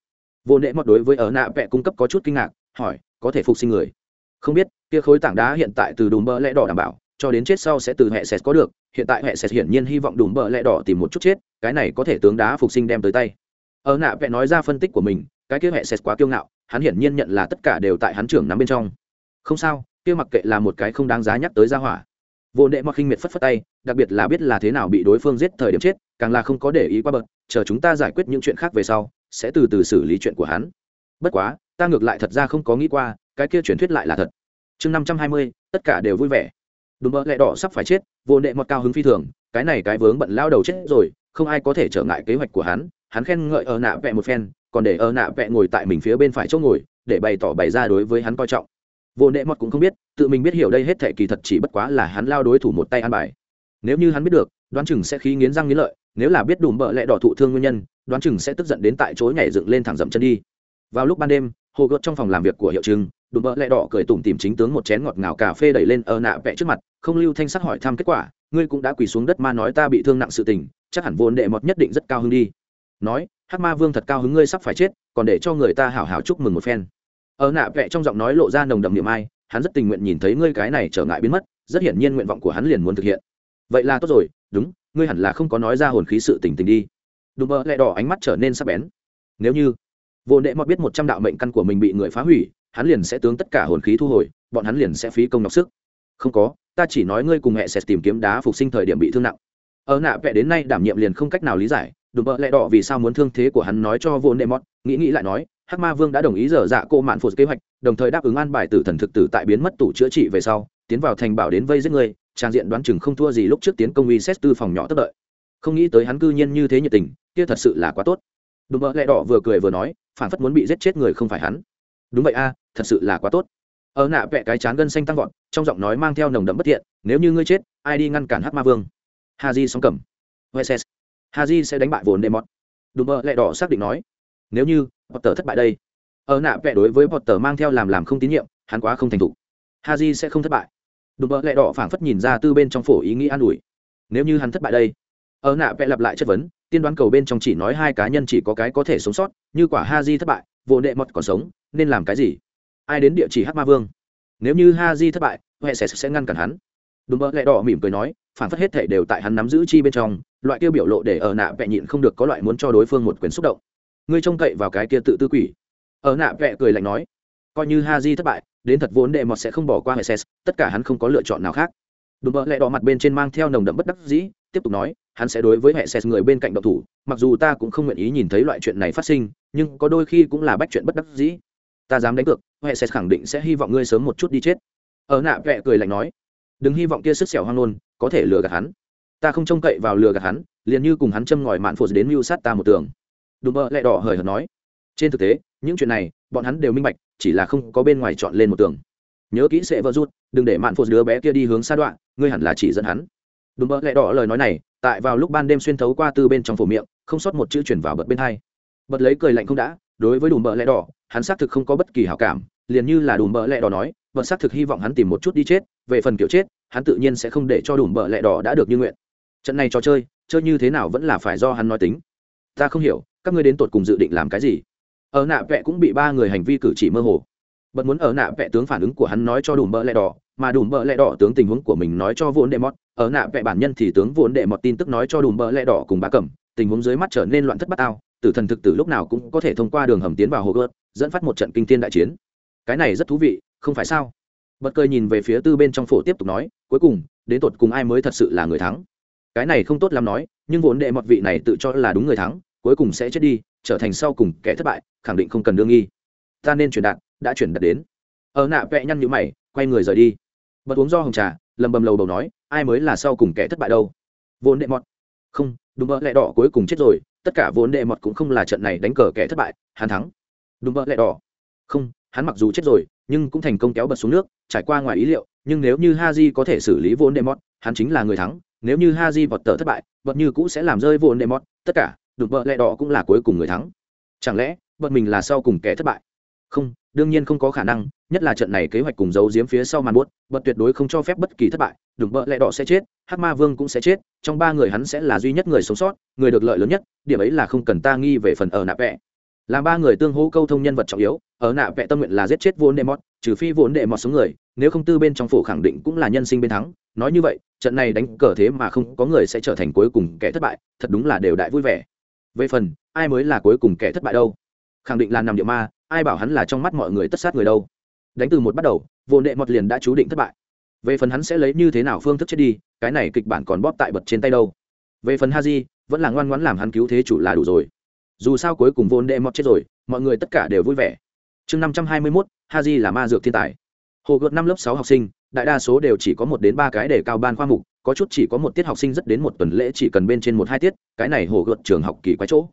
Vô nệ mọt đối với ở nạ vẽ cung cấp có chút kinh ngạc, hỏi, có thể phục sinh người? Không biết, kia khối tảng đá hiện tại từ đùm bợ lẹ đỏ đảm bảo, cho đến chết sau sẽ từ hệ sệt có được, hiện tại hệ sệt hiển nhiên hy vọng đùm bợ lẹ đỏ tìm một chút chết, cái này có thể tướng đá phục sinh đem tới tay. Ở nạ vẽ nói ra phân tích của mình, cái kia hệ sệt quá kiêu ngạo, hắn hiển nhiên nhận là tất cả đều tại hắn trưởng nắm bên trong không sao, kia mặc kệ là một cái không đáng giá nhắc tới ra hỏa. Vô nệ mặc khinh miệt phất phất tay, đặc biệt là biết là thế nào bị đối phương giết thời điểm chết, càng là không có để ý qua bậc, chờ chúng ta giải quyết những chuyện khác về sau, sẽ từ từ xử lý chuyện của hắn. Bất quá, ta ngược lại thật ra không có nghĩ qua, cái kia truyền thuyết lại là thật. Chương năm trăm hai mươi, tất cả đều vui vẻ. Đúng mơ lẹ đỏ sắp phải chết, vô nệ mọt cao hứng phi thường, cái này cái vướng bận lao đầu chết rồi, không ai có thể trở ngại kế hoạch của hắn hắn khen ngợi ở nạ vẹ một phen, còn để ở nạ vẹ ngồi tại mình phía bên phải chỗ ngồi, để bày tỏ bày ra đối với hắn coi trọng vô nệ mọt cũng không biết, tự mình biết hiểu đây hết thệ kỳ thật chỉ bất quá là hắn lao đối thủ một tay ăn bài. Nếu như hắn biết được, đoán chừng sẽ khí nghiến răng nghiến lợi, nếu là biết đùm bợ lẹ đỏ thụ thương nguyên nhân, đoán chừng sẽ tức giận đến tại chỗ nhảy dựng lên thẳng dậm chân đi. Vào lúc ban đêm, hồ gợt trong phòng làm việc của hiệu trưng đùm bợ lẹ đỏ cười tủm tìm chính tướng một chén ngọt ngào cà phê đẩy lên ở nạ vẽ trước mặt, không lưu thanh sắc hỏi thăm kết quả, ngươi cũng đã quỳ xuống đất ma nói ta bị thương nặng sự tình, chắc hẳn vốn đệ mọt nhất định rất cao hứng đi. Nói hát ma vương thật cao hứng ngươi sắp phải chết, còn để cho người ta hảo hảo chúc mừng một phen ở nạ vẽ trong giọng nói lộ ra nồng đậm niềm ai, hắn rất tình nguyện nhìn thấy ngươi cái này trở ngại biến mất, rất hiển nhiên nguyện vọng của hắn liền muốn thực hiện. Vậy là tốt rồi, đúng, ngươi hẳn là không có nói ra hồn khí sự tình tình đi. Đùm bơ lẹ đỏ ánh mắt trở nên sắc bén. Nếu như vô nệ mọt biết một trăm đạo mệnh căn của mình bị người phá hủy, hắn liền sẽ tướng tất cả hồn khí thu hồi, bọn hắn liền sẽ phí công nhọc sức. Không có, ta chỉ nói ngươi cùng mẹ sẽ tìm kiếm đá phục sinh thời điểm bị thương nặng. Ở nạ vẽ đến nay đảm nhiệm liền không cách nào lý giải, đùm bơ lẹ đỏ vì sao muốn thương thế của hắn nói cho vô nệ mọt, nghĩ nghĩ lại nói hắc ma vương đã đồng ý dở dạ cô mạn phụt kế hoạch, đồng thời đáp ứng an bài tử thần thực tử tại biến mất tủ chữa trị về sau, tiến vào thành bảo đến vây giết người, trang diện đoán chừng không thua gì lúc trước tiến công uy xét tư phòng nhỏ tất đợi. Không nghĩ tới hắn cư nhiên như thế nhiệt tình, kia thật sự là quá tốt. Đùm bợ lẹ đỏ vừa cười vừa nói, phản phất muốn bị giết chết người không phải hắn. Đúng vậy a, thật sự là quá tốt. Ở nạ vẽ cái chán gân xanh tăng vọt, trong giọng nói mang theo nồng đậm bất thiện, nếu như ngươi chết, ai đi ngăn cản hắc ma vương? Ha di sóng cầm. Hueses haji sẽ đánh bại vốn đệ mọt. Đúng mơ lẹ đỏ xác định nói. Nếu như potter thất bại đây. Ở nạ vẽ đối với potter mang theo làm làm không tín nhiệm, hắn quá không thành thủ. haji sẽ không thất bại. Đùm bơ lẹ đỏ phảng phất nhìn ra tư bên trong phổ ý nghĩ an ủi. Nếu như hắn thất bại đây, ở nạ vẽ lặp lại chất vấn, tiên đoán cầu bên trong chỉ nói hai cá nhân chỉ có cái có thể sống sót, như quả haji thất bại, vô đệ mọt còn sống, nên làm cái gì? Ai đến địa chỉ Hắc ma vương? Nếu như haji thất bại hệ sẽ sẽ ngăn cản hắn. Đùm bơ lẹ đỏ mỉm cười nói phản phất hết thể đều tại hắn nắm giữ chi bên trong, loại kia biểu lộ để ở nạ vẽ nhịn không được có loại muốn cho đối phương một quyền xúc động ngươi trông cậy vào cái kia tự tư quỷ. Ở nạ vẹ cười lạnh nói, coi như ha di thất bại, đến thật vốn đệ mọt sẽ không bỏ qua hệ ses tất cả hắn không có lựa chọn nào khác. Đùm bỡ lẹ đỏ mặt bên trên mang theo nồng đậm bất đắc dĩ, tiếp tục nói, hắn sẽ đối với hệ ses người bên cạnh độc thủ, mặc dù ta cũng không nguyện ý nhìn thấy loại chuyện này phát sinh, nhưng có đôi khi cũng là bách chuyện bất đắc dĩ. Ta dám đánh cược hệ ses khẳng định sẽ hy vọng ngươi sớm một chút đi chết. Ở nạ vẹ cười lạnh nói, đừng hy vọng kia sức xẻo hoang nôn có thể lừa gạt hắn. Ta không trông cậy vào lừa gạt hắn, liền như cùng hắn châm ngòi mạn phụt đến mưu sát ta một tường đùm bợ lẹ đỏ hời hợt nói. Trên thực tế, những chuyện này, bọn hắn đều minh bạch, chỉ là không có bên ngoài chọn lên một tường. Nhớ kỹ sẽ vỡ rút, đừng để mạn phụ đứa bé kia đi hướng xa đoạn, ngươi hẳn là chỉ dẫn hắn. Đùm bợ lẹ đỏ lời nói này, tại vào lúc ban đêm xuyên thấu qua từ bên trong phổ miệng, không sót một chữ chuyển vào bật bên hai. Bật lấy cười lạnh không đã, đối với đùm bợ lẹ đỏ, hắn xác thực không có bất kỳ hảo cảm, liền như là đùm bợ lẹ đỏ nói, bật xác thực hy vọng hắn tìm một chút đi chết, về phần kiểu chết, hắn tự nhiên sẽ không để cho đùm bợ lẹ đỏ đã được như nguyện. Trận này trò chơi chơi như thế nào vẫn là phải do hắn nói tính. Ta không hiểu các ngươi đến tột cùng dự định làm cái gì? Ở nạ vẽ cũng bị ba người hành vi cử chỉ mơ hồ. Bật muốn ở nạ vẽ tướng phản ứng của hắn nói cho đùm bợ lẹ đỏ, mà đùm bợ lẹ đỏ tướng tình huống của mình nói cho vốn đệ mọt. Ở nạ vẽ bản nhân thì tướng vốn đệ mọt tin tức nói cho đùm bợ lẹ đỏ cùng bá cẩm, tình huống dưới mắt trở nên loạn thất bát ao. Tử thần thực tử lúc nào cũng có thể thông qua đường hầm tiến vào hồ gớt dẫn phát một trận kinh thiên đại chiến. Cái này rất thú vị, không phải sao? Bật cười nhìn về phía tư bên trong phổ tiếp tục nói, cuối cùng, đến tột cùng ai mới thật sự là người thắng? Cái này không tốt lắm nói, nhưng vốn đệ mọt vị này tự cho là đúng người thắng cuối cùng sẽ chết đi, trở thành sau cùng kẻ thất bại, khẳng định không cần đương nghi. Ta nên chuyển đạt, đã chuyển đạt đến. Ở nạ vẽ nhăn nhữ mày, quay người rời đi. Bật uống do hồng trà, lầm bầm lầu đầu nói, ai mới là sau cùng kẻ thất bại đâu? Vốn đệ mọt. Không đúng vợ lẹ đỏ cuối cùng chết rồi, tất cả vốn đệ mọt cũng không là trận này đánh cờ kẻ thất bại, hắn thắng. Đúng vợ lẹ đỏ. Không, hắn mặc dù chết rồi, nhưng cũng thành công kéo bật xuống nước, trải qua ngoài ý liệu, nhưng nếu như Ha haji có thể xử lý vốn đệ mọt, hắn chính là người thắng. Nếu như Ha haji vọt tờ thất bại, vật như cũ sẽ làm rơi vốn đệ mọt, tất cả đụng bợ lẹ đỏ cũng là cuối cùng người thắng. Chẳng lẽ bật mình là sau cùng kẻ thất bại? Không, đương nhiên không có khả năng, nhất là trận này kế hoạch cùng giấu giếm phía sau màn buốt bật tuyệt đối không cho phép bất kỳ thất bại đục bợ lẹ đỏ sẽ chết, hắc ma vương cũng sẽ chết, trong ba người hắn sẽ là duy nhất người sống sót, người được lợi lớn nhất, điểm ấy là không cần ta nghi về phần ở nạ vẽ làm ba người tương hỗ câu thông nhân vật trọng yếu, ở nạ vẽ tâm nguyện là giết chết vốn đệ mọt, trừ phi vốn đệ mọt số người, nếu không tư bên trong phổ khẳng định cũng là nhân sinh bên thắng. Nói như vậy, trận này đánh cờ thế mà không có người sẽ trở thành cuối cùng kẻ thất bại, thật đúng là đều đại vui vẻ về phần, ai mới là cuối cùng kẻ thất bại đâu? Khẳng định là nằm địa ma, ai bảo hắn là trong mắt mọi người tất sát người đâu? Đánh từ một bắt đầu, vô đệ mọt liền đã chú định thất bại. Về phần hắn sẽ lấy như thế nào phương thức chết đi, cái này kịch bản còn bóp tại bật trên tay đâu? Về phần haji, vẫn là ngoan ngoãn làm hắn cứu thế chủ là đủ rồi. Dù sao cuối cùng vô đệ mọt chết rồi, mọi người tất cả đều vui vẻ. Chương năm trăm hai mươi mốt, haji là ma dược thiên tài. Hồ gợt năm lớp sáu học sinh, đại đa số đều chỉ có một đến ba cái để cao ban khoa mục có chút chỉ có một tiết học sinh rất đến một tuần lễ chỉ cần bên trên một hai tiết, cái này hồ gợt trường học kỳ quái chỗ.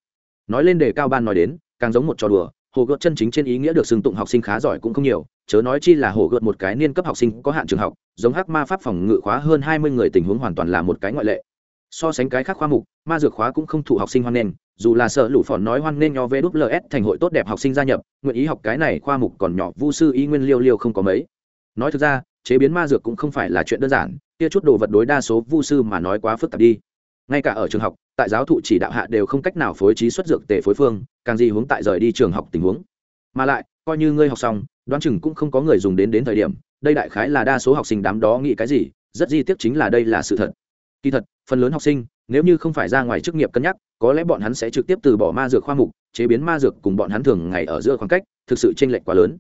Nói lên đề cao ban nói đến, càng giống một trò đùa, hồ gợt chân chính trên ý nghĩa được xưng tụng học sinh khá giỏi cũng không nhiều, chớ nói chi là hồ gợt một cái niên cấp học sinh có hạn trường học, giống hắc ma pháp phòng ngự khóa hơn hai mươi người tình huống hoàn toàn là một cái ngoại lệ. So sánh cái khác khoa mục, ma dược khóa cũng không thụ học sinh hoan nghênh, dù là sợ lũ phỏn nói hoan nghênh nho ls thành hội tốt đẹp học sinh gia nhập, nguyện ý học cái này khoa mục còn nhỏ vu sư y nguyên liêu liêu không có mấy. Nói thực ra chế biến ma dược cũng không phải là chuyện đơn giản, kia chút đồ vật đối đa số vu sư mà nói quá phức tạp đi. Ngay cả ở trường học, tại giáo thụ chỉ đạo hạ đều không cách nào phối trí xuất dược tề phối phương, càng gì hướng tại rời đi trường học tình huống. Mà lại, coi như ngươi học xong, đoán chừng cũng không có người dùng đến đến thời điểm, đây đại khái là đa số học sinh đám đó nghĩ cái gì, rất di tiếc chính là đây là sự thật. Kỳ thật, phần lớn học sinh, nếu như không phải ra ngoài chức nghiệp cân nhắc, có lẽ bọn hắn sẽ trực tiếp từ bỏ ma dược khoa mục, chế biến ma dược cùng bọn hắn thường ngày ở giữa khoảng cách, thực sự chênh lệch quá lớn.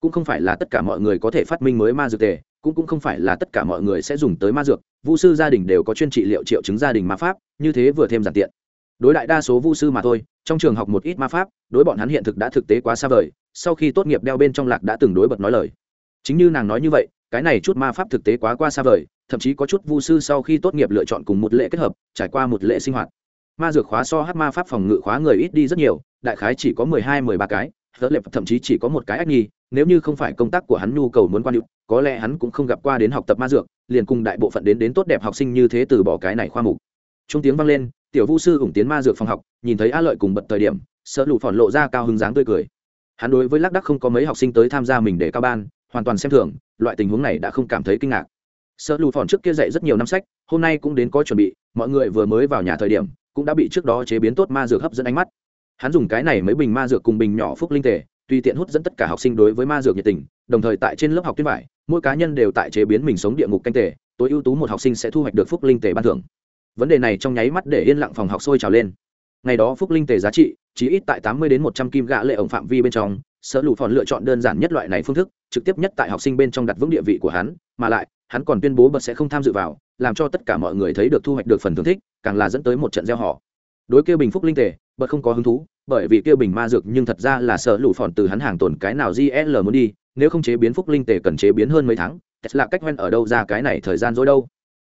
Cũng không phải là tất cả mọi người có thể phát minh mới ma dược tề cũng cũng không phải là tất cả mọi người sẽ dùng tới ma dược, vu sư gia đình đều có chuyên trị liệu triệu chứng gia đình ma pháp, như thế vừa thêm giản tiện. Đối đại đa số vu sư mà thôi, trong trường học một ít ma pháp, đối bọn hắn hiện thực đã thực tế quá xa vời, sau khi tốt nghiệp đeo bên trong lạc đã từng đối bật nói lời. Chính như nàng nói như vậy, cái này chút ma pháp thực tế quá qua xa vời, thậm chí có chút vu sư sau khi tốt nghiệp lựa chọn cùng một lễ kết hợp, trải qua một lễ sinh hoạt. Ma dược khóa so hát ma pháp phòng ngự khóa người ít đi rất nhiều, đại khái chỉ có mười hai, mười ba cái, tớ lệp thậm chí chỉ có một cái ách nhi nếu như không phải công tác của hắn nhu cầu muốn quan hữu, có lẽ hắn cũng không gặp qua đến học tập ma dược, liền cùng đại bộ phận đến đến tốt đẹp học sinh như thế từ bỏ cái này khoa mục. Trung tiếng vang lên, tiểu vu sư ủng tiến ma dược phòng học, nhìn thấy a lợi cùng bật thời điểm, sợ lụ phòn lộ ra cao hứng dáng tươi cười. Hắn đối với lác đắc không có mấy học sinh tới tham gia mình để cao ban, hoàn toàn xem thường, loại tình huống này đã không cảm thấy kinh ngạc. Sợ lụ phòn trước kia dạy rất nhiều năm sách, hôm nay cũng đến có chuẩn bị, mọi người vừa mới vào nhà thời điểm, cũng đã bị trước đó chế biến tốt ma dược hấp dẫn ánh mắt. Hắn dùng cái này mấy bình ma dược cùng bình nhỏ phúc linh tề tùy tiện hút dẫn tất cả học sinh đối với ma dược nhiệt tình, đồng thời tại trên lớp học tuyên vải mỗi cá nhân đều tại chế biến mình sống địa ngục canh tề, tối ưu tú một học sinh sẽ thu hoạch được phúc linh tề ban thưởng. Vấn đề này trong nháy mắt để yên lặng phòng học sôi trào lên. Ngày đó phúc linh tề giá trị, chỉ ít tại tám mươi đến một trăm kim gạ lệ ổng phạm vi bên trong, sở lụ phòn lựa chọn đơn giản nhất loại này phương thức, trực tiếp nhất tại học sinh bên trong đặt vững địa vị của hắn, mà lại, hắn còn tuyên bố bật sẽ không tham dự vào, làm cho tất cả mọi người thấy được thu hoạch được phần thưởng thích, càng là dẫn tới một trận gieo họ. Đối kêu bình phúc linh tề, bật không có hứng thú bởi vì kêu bình ma dược nhưng thật ra là sở lũ phòn từ hắn hàng tồn cái nào gl muốn đi nếu không chế biến phúc linh tề cần chế biến hơn mấy tháng là cách ven ở đâu ra cái này thời gian dối đâu.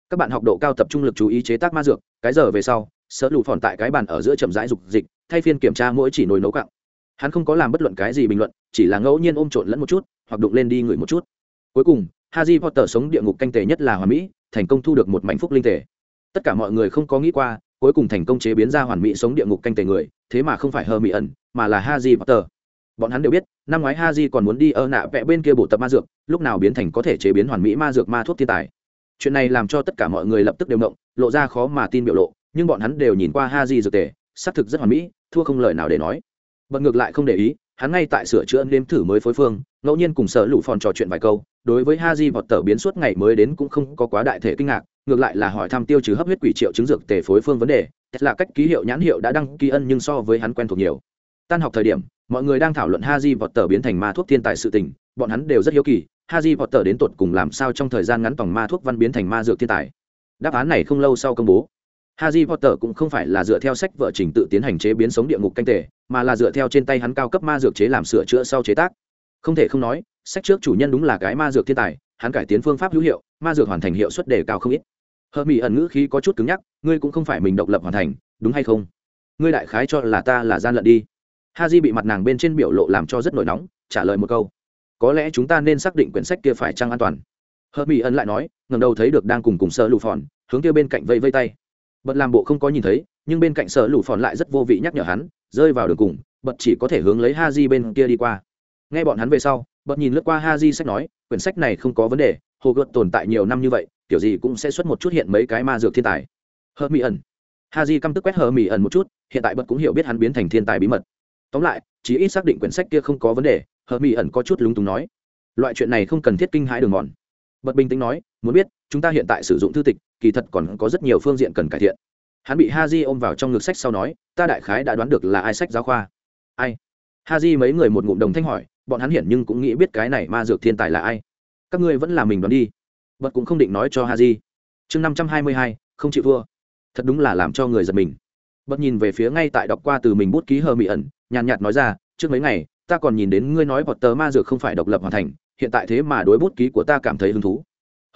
Các bạn học độ cao tập trung lực chú ý chế tác ma dược cái giờ về sau sở lũ phòn tại cái bàn ở giữa chậm rãi dục dịch thay phiên kiểm tra mỗi chỉ nồi nấu cặng hắn không có làm bất luận cái gì bình luận chỉ là ngẫu nhiên ôm trộn lẫn một chút hoặc đụng lên đi ngửi một chút. Cuối cùng Harry Potter sống địa ngục canh tề nhất là hoàn mỹ, thành công thu được một mảnh phúc linh tề. Tất cả mọi người không có nghĩ qua, cuối cùng thành công chế biến ra hoàn mỹ sống địa ngục canh tề người, thế mà không phải Hermione, mà là Harry Potter. Bọn hắn đều biết, năm ngoái Harry còn muốn đi ở nạ vẽ bên kia bộ tập ma dược, lúc nào biến thành có thể chế biến hoàn mỹ ma dược ma thuốc thiên tài. Chuyện này làm cho tất cả mọi người lập tức đều động, lộ ra khó mà tin biểu lộ, nhưng bọn hắn đều nhìn qua Harry dược tề, xác thực rất hoàn mỹ, thua không lời nào để nói. Bật ngược lại không để ý, hắn ngay tại sửa chữa nếm thử mới phối phương, ngẫu nhiên cùng sở lũ phòn trò chuyện vài câu, đối với Haji vọt tờ biến suốt ngày mới đến cũng không có quá đại thể kinh ngạc, ngược lại là hỏi thăm tiêu trừ hấp huyết quỷ triệu chứng dược tề phối phương vấn đề, là cách ký hiệu nhãn hiệu đã đăng ký ân nhưng so với hắn quen thuộc nhiều. Tan học thời điểm, mọi người đang thảo luận Haji vọt tờ biến thành ma thuốc thiên tài sự tình, bọn hắn đều rất hiếu kỳ, Haji vọt tờ đến tột cùng làm sao trong thời gian ngắn tòng ma thuốc văn biến thành ma dược thiên tài. Đáp án này không lâu sau công bố. Harry Potter cũng không phải là dựa theo sách vở trình tự tiến hành chế biến sống địa ngục canh tề, mà là dựa theo trên tay hắn cao cấp ma dược chế làm sửa chữa sau chế tác. Không thể không nói, sách trước chủ nhân đúng là cái ma dược thiên tài, hắn cải tiến phương pháp hữu hiệu, ma dược hoàn thành hiệu suất đề cao không ít hờ Mỹ ẩn ngữ khí có chút cứng nhắc, ngươi cũng không phải mình độc lập hoàn thành, đúng hay không? Ngươi đại khái cho là ta là gian lận đi. ha di bị mặt nàng bên trên biểu lộ làm cho rất nổi nóng, trả lời một câu. Có lẽ chúng ta nên xác định quyển sách kia phải trăng an toàn. hờ Mỹ ẩn lại nói, ngầm đầu thấy được đang cùng cùng sơ lù phòn, hướng kia bên cạnh vây vây tay bật làm bộ không có nhìn thấy nhưng bên cạnh sở lù phòn lại rất vô vị nhắc nhở hắn rơi vào đường cùng bật chỉ có thể hướng lấy ha di bên kia đi qua nghe bọn hắn về sau bật nhìn lướt qua ha di sách nói quyển sách này không có vấn đề hồ gợt tồn tại nhiều năm như vậy kiểu gì cũng sẽ xuất một chút hiện mấy cái ma dược thiên tài. Hờ mỹ ẩn. Ha di căm tức quét hờ mỹ ẩn một chút, hiện tại bật cũng hiểu biết hắn biến thành thiên tài bí mật. Tóm lại, chỉ ít xác định quyển sách kia không có vấn đề, hờ mỹ ẩn có chút lúng túng nói. Loại chuyện này không cần thiết kinh hãi đường mòn. Bật bình tĩnh nói, muốn biết, chúng ta hiện tại sử dụng thư tịch, kỳ thật còn có rất nhiều phương diện cần cải thiện. Hắn bị ha ôm vào trong ngực sách sau nói, ta đại khái đã đoán được là ai sách giáo khoa. Ai? Ha mấy người một ngụm đồng thanh hỏi, bọn hắn hiển nhưng cũng nghĩ biết cái này ma dược thiên tài là ai. Các ngươi vẫn là mình đoán đi bật cũng không định nói cho haji. chương năm trăm hai mươi hai, không chịu vua thật đúng là làm cho người giật mình. Bật nhìn về phía ngay tại đọc qua từ mình bút ký hờ mỹ ẩn, nhàn nhạt nói ra, trước mấy ngày, ta còn nhìn đến ngươi nói bọt tờ ma dược không phải độc lập hoàn thành, hiện tại thế mà đối bút ký của ta cảm thấy hứng thú.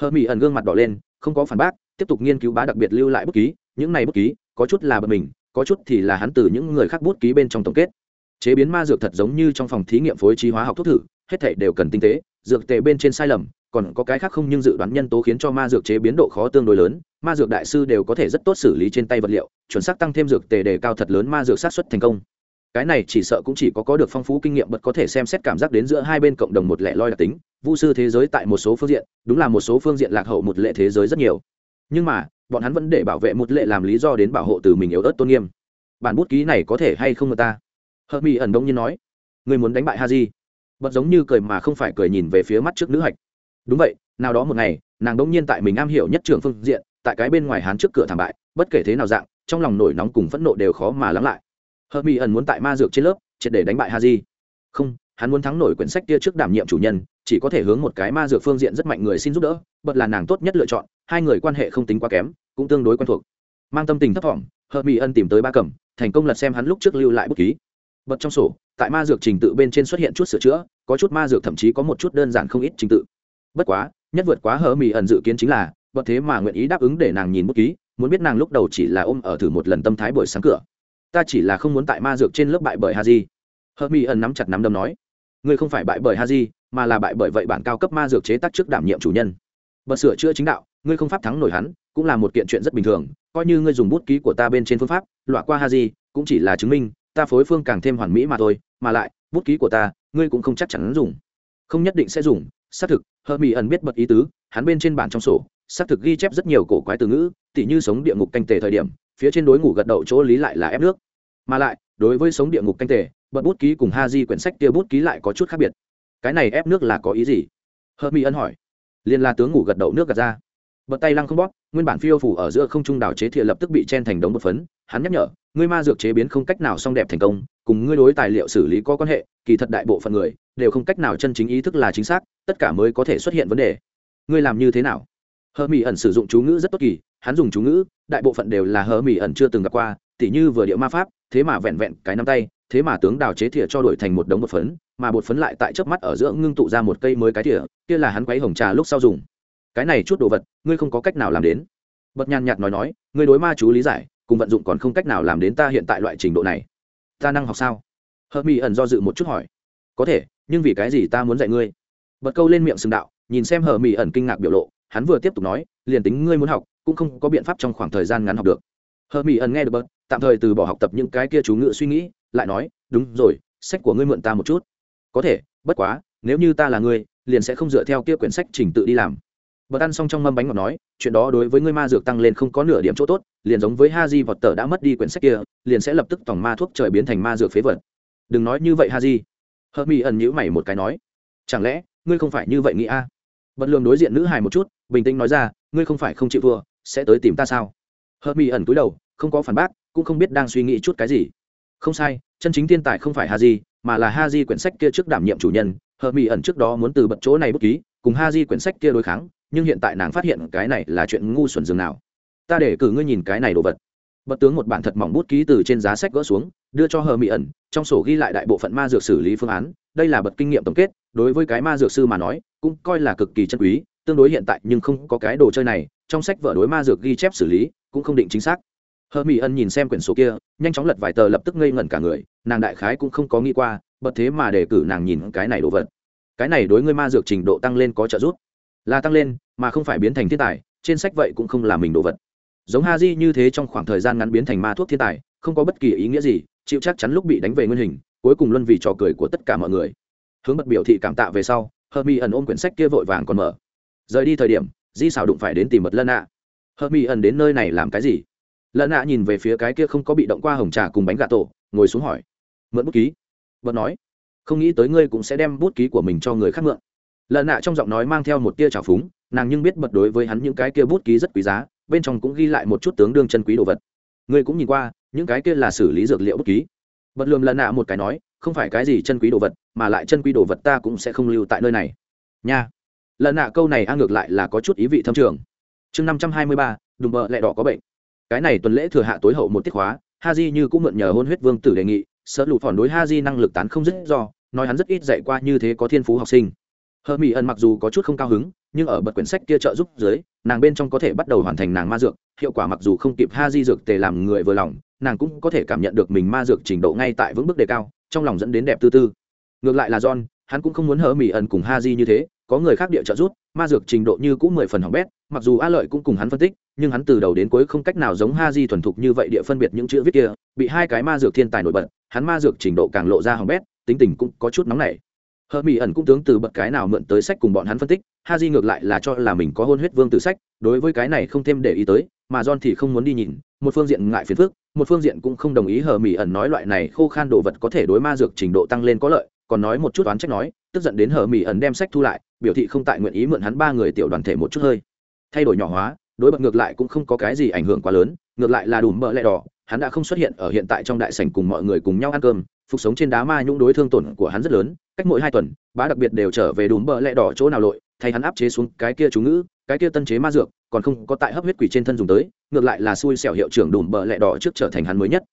Hờ mỹ ẩn gương mặt đỏ lên, không có phản bác, tiếp tục nghiên cứu bá đặc biệt lưu lại bút ký, những này bút ký, có chút là bật mình, có chút thì là hắn từ những người khác bút ký bên trong tổng kết. Chế biến ma dược thật giống như trong phòng thí nghiệm phối trí hóa học thuốc thử, hết thảy đều cần tinh tế, dược tệ bên trên sai lầm còn có cái khác không nhưng dự đoán nhân tố khiến cho ma dược chế biến độ khó tương đối lớn, ma dược đại sư đều có thể rất tốt xử lý trên tay vật liệu, chuẩn xác tăng thêm dược tề đề cao thật lớn ma dược sát xuất thành công. Cái này chỉ sợ cũng chỉ có có được phong phú kinh nghiệm bật có thể xem xét cảm giác đến giữa hai bên cộng đồng một lẻ loi đặc tính, vu sư thế giới tại một số phương diện, đúng là một số phương diện lạc hậu một lệ thế giới rất nhiều. Nhưng mà, bọn hắn vẫn để bảo vệ một lệ làm lý do đến bảo hộ từ mình yếu ớt tôn nghiêm. Bản bút ký này có thể hay không người ta? Hợp mỹ ẩn đông nhiên nói. Người muốn đánh bại ha di bật giống như cười mà không phải cười nhìn về phía mắt trước nữ hạch đúng vậy, nào đó một ngày, nàng đông nhiên tại mình am hiểu nhất trường phương diện, tại cái bên ngoài hán trước cửa thảm bại, bất kể thế nào dạng, trong lòng nổi nóng cùng phẫn nộ đều khó mà lắng lại. Hợp mỹ ẩn muốn tại ma dược trên lớp, triệt để đánh bại ha di không, hắn muốn thắng nổi quyển sách kia trước đảm nhiệm chủ nhân, chỉ có thể hướng một cái ma dược phương diện rất mạnh người xin giúp đỡ bật là nàng tốt nhất lựa chọn, hai người quan hệ không tính quá kém, cũng tương đối quen thuộc. Mang tâm tình thấp thỏm, hợp mỹ ân tìm tới ba cẩm thành công lật xem hắn lúc trước lưu lại bút ký. Bật trong sổ, tại ma dược trình tự bên trên xuất hiện chút sửa chữa, có chút ma dược thậm chí có một chút đơn giản không ít trình tự bất quá, nhất vượt quá hờ mỹ ẩn dự kiến chính là bất thế mà nguyện ý đáp ứng để nàng nhìn bút ký, muốn biết nàng lúc đầu chỉ là ôm ở thử một lần tâm thái buổi sáng cửa. Ta chỉ là không muốn tại ma dược trên lớp bại bởi haji. Hờ mỹ ẩn nắm chặt nắm đấm nói, ngươi không phải bại bởi haji, mà là bại bởi vậy bản cao cấp ma dược chế tác trước đảm nhiệm chủ nhân. Bật sửa chữa chính đạo, ngươi không pháp thắng nổi hắn, cũng là một kiện chuyện rất bình thường, coi như ngươi dùng bút ký của ta bên trên phương pháp loại qua haji, cũng chỉ là chứng minh, ta phối phương càng thêm hoàn mỹ mà thôi, mà lại, bút ký của ta, ngươi cũng không chắc chắn dùng. Không nhất định sẽ dùng, xác thực hờ mỹ ẩn biết bật ý tứ, hắn bên trên bản trong sổ, xác thực ghi chép rất nhiều cổ quái từ ngữ, tỉ như sống địa ngục canh tề thời điểm, phía trên đối ngủ gật đậu chỗ lý lại là ép nước. Mà lại, đối với sống địa ngục canh tề, bật bút ký cùng ha di quyển sách kia bút ký lại có chút khác biệt. Cái này ép nước là có ý gì? Hờ mỹ ẩn hỏi. Liên la tướng ngủ gật đậu nước gật ra. Bật tay lăng không bóp, nguyên bản phiêu phủ ở giữa không trung đảo chế thiện lập tức bị chen thành đống bột phấn. Hắn nhắc nhở, ngươi ma dược chế biến không cách nào xong đẹp thành công, cùng ngươi đối tài liệu xử lý có quan hệ, kỳ thật đại bộ phận người đều không cách nào chân chính ý thức là chính xác tất cả mới có thể xuất hiện vấn đề. Ngươi làm như thế nào? Hờ mỹ ẩn sử dụng chú ngữ rất tốt kỳ, hắn dùng chú ngữ, đại bộ phận đều là hờ mỹ ẩn chưa từng gặp qua, tỉ như vừa điệu ma pháp, thế mà vẹn vẹn cái nắm tay, thế mà tướng đào chế thìa cho đổi thành một đống bột phấn, mà bột phấn lại tại chớp mắt ở giữa ngưng tụ ra một cây mới cái thìa, kia là hắn quấy hồng trà lúc sau dùng. Cái này chút đồ vật, ngươi không có cách nào làm đến. Bật nhàn nhạt nói nói, ngươi đối ma chú lý giải, cùng vận dụng còn không cách nào làm đến ta hiện tại loại trình độ này. Ta năng học sao? Hờ mỹ ẩn do dự một chút hỏi. Có thể, nhưng vì cái gì ta muốn dạy ngươi? Bật câu lên miệng sừng đạo, nhìn xem hờ mỹ ẩn kinh ngạc biểu lộ, hắn vừa tiếp tục nói, liền tính ngươi muốn học, cũng không có biện pháp trong khoảng thời gian ngắn học được. Hờ mỹ ẩn nghe được bật, tạm thời từ bỏ học tập những cái kia chú ngự suy nghĩ, lại nói, đúng rồi, sách của ngươi mượn ta một chút. Có thể, bất quá, nếu như ta là ngươi, liền sẽ không dựa theo kia quyển sách trình tự đi làm. Bật ăn xong trong mâm bánh ngọt nói, chuyện đó đối với ngươi ma dược tăng lên không có nửa điểm chỗ tốt, liền giống với ha di vọt tờ đã mất đi quyển sách kia, liền sẽ lập tức tòng ma thuốc trời biến thành ma dược phế vật. Đừng nói như vậy, ha di. Hờ mỹ ẩn nhữ mày một cái nói, chẳng lẽ ngươi không phải như vậy nghĩ a. À? bật lường đối diện nữ hài một chút, bình tĩnh nói ra, ngươi không phải không chịu thua, sẽ tới tìm ta sao? Hợp mỹ ẩn cúi đầu, không có phản bác, cũng không biết đang suy nghĩ chút cái gì. Không sai, chân chính thiên tài không phải ha di mà là ha di quyển sách kia trước đảm nhiệm chủ nhân. Hợp mỹ ẩn trước đó muốn từ bật chỗ này bút ký, cùng ha di quyển sách kia đối kháng, nhưng hiện tại nàng phát hiện cái này là chuyện ngu xuẩn dường nào. Ta để cử ngươi nhìn cái này đồ vật. Bật tướng một bản thật mỏng bút ký từ trên giá sách gỡ xuống, đưa cho hờ mỹ ẩn, trong sổ ghi lại đại bộ phận ma dược xử lý phương án. Đây là bật kinh nghiệm tổng kết đối với cái ma dược sư mà nói, cũng coi là cực kỳ chân quý, tương đối hiện tại nhưng không có cái đồ chơi này, trong sách vở đối ma dược ghi chép xử lý, cũng không định chính xác. Hơ mỹ ân nhìn xem quyển sổ kia, nhanh chóng lật vài tờ lập tức ngây ngẩn cả người, nàng đại khái cũng không có nghĩ qua bật thế mà để cử nàng nhìn cái này đồ vật. Cái này đối ngươi ma dược trình độ tăng lên có trợ giúp. Là tăng lên, mà không phải biến thành thiên tài, trên sách vậy cũng không là mình đồ vật. Giống ha di như thế trong khoảng thời gian ngắn biến thành ma thuốc thiên tài, không có bất kỳ ý nghĩa gì, chịu chắc chắn lúc bị đánh về nguyên hình, cuối cùng luân vì trò cười của tất cả mọi người hướng bật biểu thị cảm tạ về sau hờ mi ẩn ôm quyển sách kia vội vàng còn mở. Rời đi thời điểm, di xảo đụng phải đến tìm mật lân ạ hờ mi ẩn đến nơi này làm cái gì? Lân ạ nhìn về phía cái kia không có bị động qua hồng trà cùng bánh gà tổ, ngồi xuống hỏi. Mượn bút ký. Bật nói. Không nghĩ tới ngươi cũng sẽ đem bút ký của mình cho người khác mượn. Lân nạ trong giọng nói mang theo một tia trào phúng, nàng nhưng biết bật đối với hắn những cái kia bút ký rất quý giá, bên trong cũng ghi lại một chút tướng đương chân quý đồ vật. Ngươi cũng nhìn qua, những cái kia là xử lý dược liệu bút ký. Bật lườm Lân nạ một cái nói không phải cái gì chân quý đồ vật, mà lại chân quý đồ vật ta cũng sẽ không lưu tại nơi này. Nha. Lần nạ câu này a ngược lại là có chút ý vị thâm trường. Chương năm trăm hai mươi ba, đùm bợ lẹ đỏ có bệnh. Cái này tuần lễ thừa hạ tối hậu một tiết hóa ha di như cũng mượn nhờ hôn huyết vương tử đề nghị sợ lụt phỏn đối ha di năng lực tán không dứt do nói hắn rất ít dạy qua như thế có thiên phú học sinh. Hơ mỹ ẩn mặc dù có chút không cao hứng, nhưng ở bật quyển sách kia trợ giúp dưới, nàng bên trong có thể bắt đầu hoàn thành nàng ma dược, hiệu quả mặc dù không kịp ha di dược tề làm người vừa lòng, nàng cũng có thể cảm nhận được mình ma dược trình độ ngay tại vững bước đề cao trong lòng dẫn đến đẹp tư tư. Ngược lại là john, hắn cũng không muốn hở mỹ ẩn cùng ha di như thế, có người khác địa trợ giúp, ma dược trình độ như cũng mười phần hỏng bét, mặc dù a lợi cũng cùng hắn phân tích, nhưng hắn từ đầu đến cuối không cách nào giống ha di thuần thục như vậy địa phân biệt những chữ viết kia, bị hai cái ma dược thiên tài nổi bật, hắn ma dược trình độ càng lộ ra hỏng bét, tính tình cũng có chút nóng nảy. Hờ mỹ ẩn cũng tướng từ bậc cái nào mượn tới sách cùng bọn hắn phân tích ha di ngược lại là cho là mình có hôn huyết vương từ sách, đối với cái này không thêm để ý tới, mà john thì không muốn đi nhìn, một phương diện ngại phiền phức một phương diện cũng không đồng ý hờ mỹ ẩn nói loại này khô khan đồ vật có thể đối ma dược trình độ tăng lên có lợi, còn nói một chút oán trách nói, tức giận đến hờ mỹ ẩn đem sách thu lại, biểu thị không tại nguyện ý mượn hắn ba người tiểu đoàn thể một chút hơi. Thay đổi nhỏ hóa, đối bật ngược lại cũng không có cái gì ảnh hưởng quá lớn, ngược lại là đủ mỡ lẹ đỏ, hắn đã không xuất hiện ở hiện tại trong đại sảnh cùng mọi người cùng nhau ăn cơm, phục sống trên đá ma nhũng đối thương tổn của hắn rất lớn, cách mỗi hai tuần, bá đặc biệt đều trở về đùm bờ lẹ đỏ chỗ nào lội, thay hắn áp chế xuống cái kia chú ngữ cái kia tân chế ma dược, còn không có tại hấp huyết quỷ trên thân dùng tới, ngược lại là xui xẻo hiệu trưởng đùm bờ lẹ đỏ trước trở thành hắn mới nhất.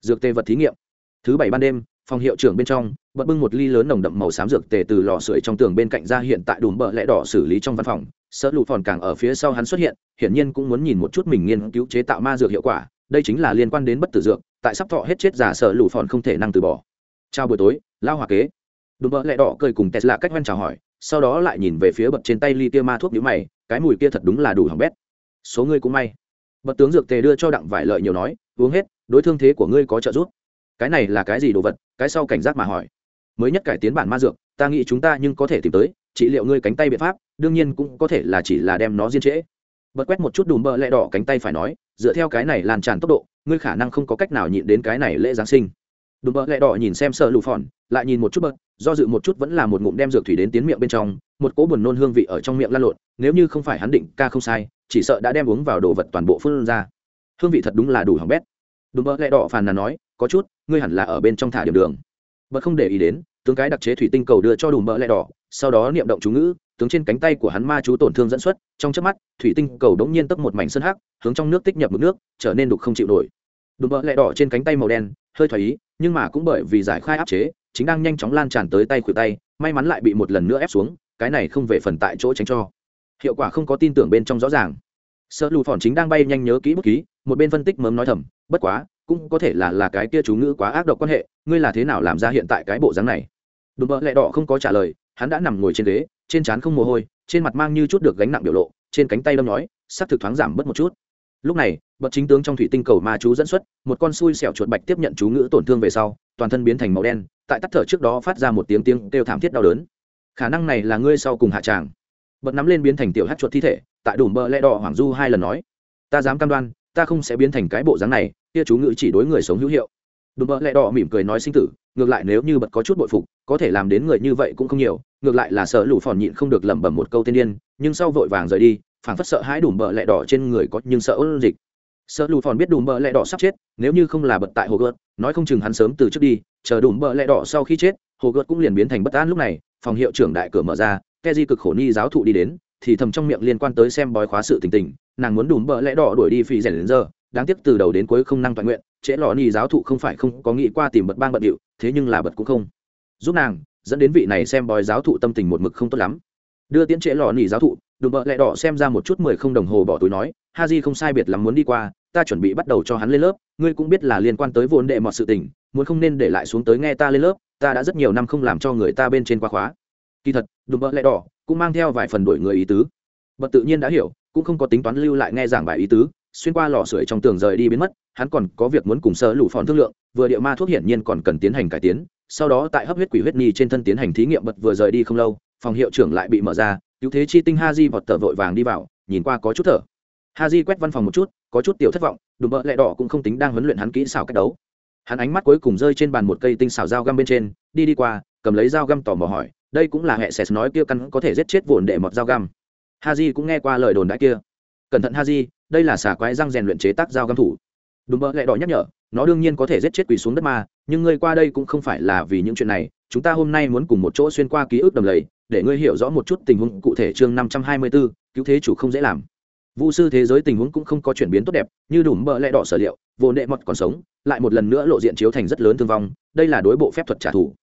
Dược tê vật thí nghiệm. Thứ bảy ban đêm, phòng hiệu trưởng bên trong, bật bưng một ly lớn nồng đậm màu xám dược tề từ lò sưởi trong tường bên cạnh ra hiện tại đùm bờ lẹ đỏ xử lý trong văn phòng. Sợ lụ phòn càng ở phía sau hắn xuất hiện, hiển nhiên cũng muốn nhìn một chút mình nghiên cứu chế tạo ma dược hiệu quả, đây chính là liên quan đến bất tử dược, tại sắp thọ hết chết giả sợ lụ phòn không thể năng từ bỏ. Chào buổi tối lao hòa kế. Đùm bợ lẹ đỏ cười cùng tesla cách hoan chào hỏi sau đó lại nhìn về phía bậc trên tay ly kia ma thuốc nhũ mày, cái mùi kia thật đúng là đủ hỏng bét. Số ngươi cũng may. Bật tướng dược tề đưa cho đặng vải lợi nhiều nói, uống hết, đối thương thế của ngươi có trợ giúp. Cái này là cái gì đồ vật? Cái sau cảnh giác mà hỏi. Mới nhất cải tiến bản ma dược, ta nghĩ chúng ta nhưng có thể tìm tới, trị liệu ngươi cánh tay biện pháp, đương nhiên cũng có thể là chỉ là đem nó diên trễ. Bật quét một chút đùm bơ lẹ đỏ cánh tay phải nói, dựa theo cái này lan tràn tốc độ, ngươi khả năng không có cách nào nhịn đến cái này lễ giáng sinh. Đùm bơ lẹ đỏ nhìn xem sợ lụ phòn, lại nhìn một chút bật do dự một chút vẫn là một ngụm đem dược thủy đến tiến miệng bên trong, một cỗ buồn nôn hương vị ở trong miệng lan lộn, nếu như không phải hắn định ca không sai, chỉ sợ đã đem uống vào đồ vật toàn bộ phương ra. Hương vị thật đúng là đủ hỏng bét. Đúng mơ lẹ đỏ phàn là nói, có chút, ngươi hẳn là ở bên trong thả điểm đường. Bớt không để ý đến, tướng cái đặc chế thủy tinh cầu đưa cho đùm bỡ lẹ đỏ, sau đó niệm động chú ngữ, tướng trên cánh tay của hắn ma chú tổn thương dẫn xuất, trong chớp mắt, thủy tinh cầu đống nhiên tấp một mảnh sơn hắc, hướng trong nước tích nhập mực nước, trở nên đục không chịu nổi. Đùm bỡ lẹ đỏ trên cánh tay màu đen, hơi thoải ý nhưng mà cũng bởi vì giải khai áp chế, chính đang nhanh chóng lan tràn tới tay khuỷu tay, may mắn lại bị một lần nữa ép xuống, cái này không về phần tại chỗ tránh cho. Hiệu quả không có tin tưởng bên trong rõ ràng. Sợ lù phòn chính đang bay nhanh nhớ kỹ bút ký, một bên phân tích mớm nói thầm, bất quá, cũng có thể là là cái kia chú ngữ quá ác độc quan hệ, ngươi là thế nào làm ra hiện tại cái bộ dáng này? Đùm bợ lẹ đỏ không có trả lời, hắn đã nằm ngồi trên ghế, trên trán không mồ hôi, trên mặt mang như chút được gánh nặng biểu lộ, trên cánh tay đâm nói sắc thực thoáng giảm bớt một chút lúc này, bậc chính tướng trong thủy tinh cầu ma chú dẫn xuất, một con xui xẻo chuột bạch tiếp nhận chú ngữ tổn thương về sau, toàn thân biến thành màu đen, tại tắt thở trước đó phát ra một tiếng tiếng kêu thảm thiết đau đớn. Khả năng này là ngươi sau cùng hạ tràng. Bật nắm lên biến thành tiểu hát chuột thi thể, tại đủ bờ lẽ đỏ hoàng du hai lần nói, ta dám cam đoan, ta không sẽ biến thành cái bộ dáng này, kia chú ngữ chỉ đối người sống hữu hiệu. Đùm bờ lẽ đỏ mỉm cười nói sinh tử, ngược lại nếu như bật có chút bội phục, có thể làm đến người như vậy cũng không nhiều, ngược lại là sợ lũ phòn nhịn không được lẩm bẩm một câu tiên điên, nhưng sau vội vàng rời đi phảng phất sợ hãi đùm bờ lẽ đỏ trên người có nhưng sợ ôn dịch. Sợ lụt phòn biết đùm bờ lẽ đỏ sắp chết, nếu như không là bật tại hồ gợt, nói không chừng hắn sớm từ trước đi, chờ đùm bờ lẽ đỏ sau khi chết, hồ gợt cũng liền biến thành bất an lúc này, phòng hiệu trưởng đại cửa mở ra ke di cực khổ ni giáo thụ đi đến, thì thầm trong miệng liên quan tới xem bói khóa sự tình tình, nàng muốn đùm bờ lẽ đỏ đuổi đi phi rèn đến giờ, đáng tiếc từ đầu đến cuối không năng toàn nguyện, trễ lò ni giáo thụ không phải không có nghĩ qua tìm bật bang bận điệu, thế nhưng là bật cũng không. Giúp nàng, dẫn đến vị này xem bói giáo thụ tâm tình một mực không tốt lắm. Đưa tiến trễ lò ni giáo thụ đùm bợ lẹ đỏ xem ra một chút mười không đồng hồ bỏ túi nói ha di không sai biệt lắm muốn đi qua, ta chuẩn bị bắt đầu cho hắn lên lớp, ngươi cũng biết là liên quan tới vốn đệ mọi sự tình, muốn không nên để lại xuống tới nghe ta lên lớp, ta đã rất nhiều năm không làm cho người ta bên trên qua khóa. Kỳ thật, đùm bợ lẹ đỏ cũng mang theo vài phần đổi người ý tứ. Bật tự nhiên đã hiểu, cũng không có tính toán lưu lại nghe giảng bài ý tứ, xuyên qua lò sưởi trong tường rời đi biến mất, hắn còn có việc muốn cùng sơ lũ phòn thương lượng, vừa địa ma thuốc hiển nhiên còn cần tiến hành cải tiến, sau đó tại hấp huyết quỷ huyết nhi trên thân tiến hành thí nghiệm bật vừa rời đi không lâu, phòng hiệu trưởng lại bị mở ra cứu thế chi tinh ha di vọt tờ vội vàng đi vào, nhìn qua có chút thở. Ha di quét văn phòng một chút, có chút tiểu thất vọng, đùm bợ lẹ đỏ cũng không tính đang huấn luyện hắn kỹ xảo cách đấu. Hắn ánh mắt cuối cùng rơi trên bàn một cây tinh xảo dao găm bên trên, đi đi qua, cầm lấy dao găm tỏ mò hỏi, đây cũng là hệ sệt nói kia căn có thể giết chết vụn để mọt dao găm. Ha di cũng nghe qua lời đồn đại kia. Cẩn thận ha di đây là xà quái răng rèn luyện chế tác dao găm thủ. Đùm bợ lẹ đỏ nhắc nhở, nó đương nhiên có thể giết chết quỳ xuống đất ma nhưng ngươi qua đây cũng không phải là vì những chuyện này, chúng ta hôm nay muốn cùng một chỗ xuyên qua ký ức đầm lầy để ngươi hiểu rõ một chút tình huống cụ thể chương năm trăm hai mươi 524, cứu thế chủ không dễ làm Vu sư thế giới tình huống cũng không có chuyển biến tốt đẹp, như đủ bờ lẽ đỏ sở liệu, vô đệ mọt còn sống, lại một lần nữa lộ diện chiếu thành rất lớn thương vong, đây là đối bộ phép thuật trả thù.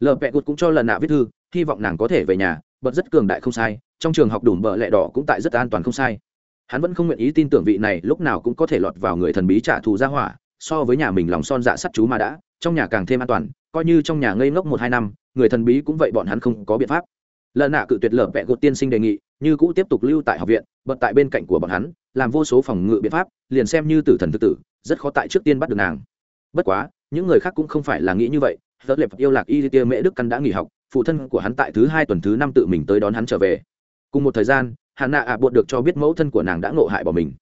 Lở Pẹt cũng cho lần nạ viết thư, hy vọng nàng có thể về nhà, bật rất cường đại không sai, trong trường học đủ bờ lẽ đỏ cũng tại rất an toàn không sai. Hắn vẫn không nguyện ý tin tưởng vị này lúc nào cũng có thể lọt vào người thần bí trả thù ra hỏa, so với nhà mình lòng son dạ sắt chú mà đã, trong nhà càng thêm an toàn, coi như trong nhà ngây ngốc một hai năm, người thần bí cũng vậy bọn hắn không có biện pháp lợn nạ cự tuyệt lở vẹ gột tiên sinh đề nghị, như cũ tiếp tục lưu tại học viện, bật tại bên cạnh của bọn hắn, làm vô số phòng ngự biện pháp, liền xem như tử thần tự tử, rất khó tại trước tiên bắt được nàng. Bất quá, những người khác cũng không phải là nghĩ như vậy, tớ lệp yêu lạc y tia mễ đức căn đã nghỉ học, phụ thân của hắn tại thứ hai tuần thứ năm tự mình tới đón hắn trở về. Cùng một thời gian hà nạ ạ buộc được cho biết mẫu thân của nàng đã ngộ hại bỏ mình.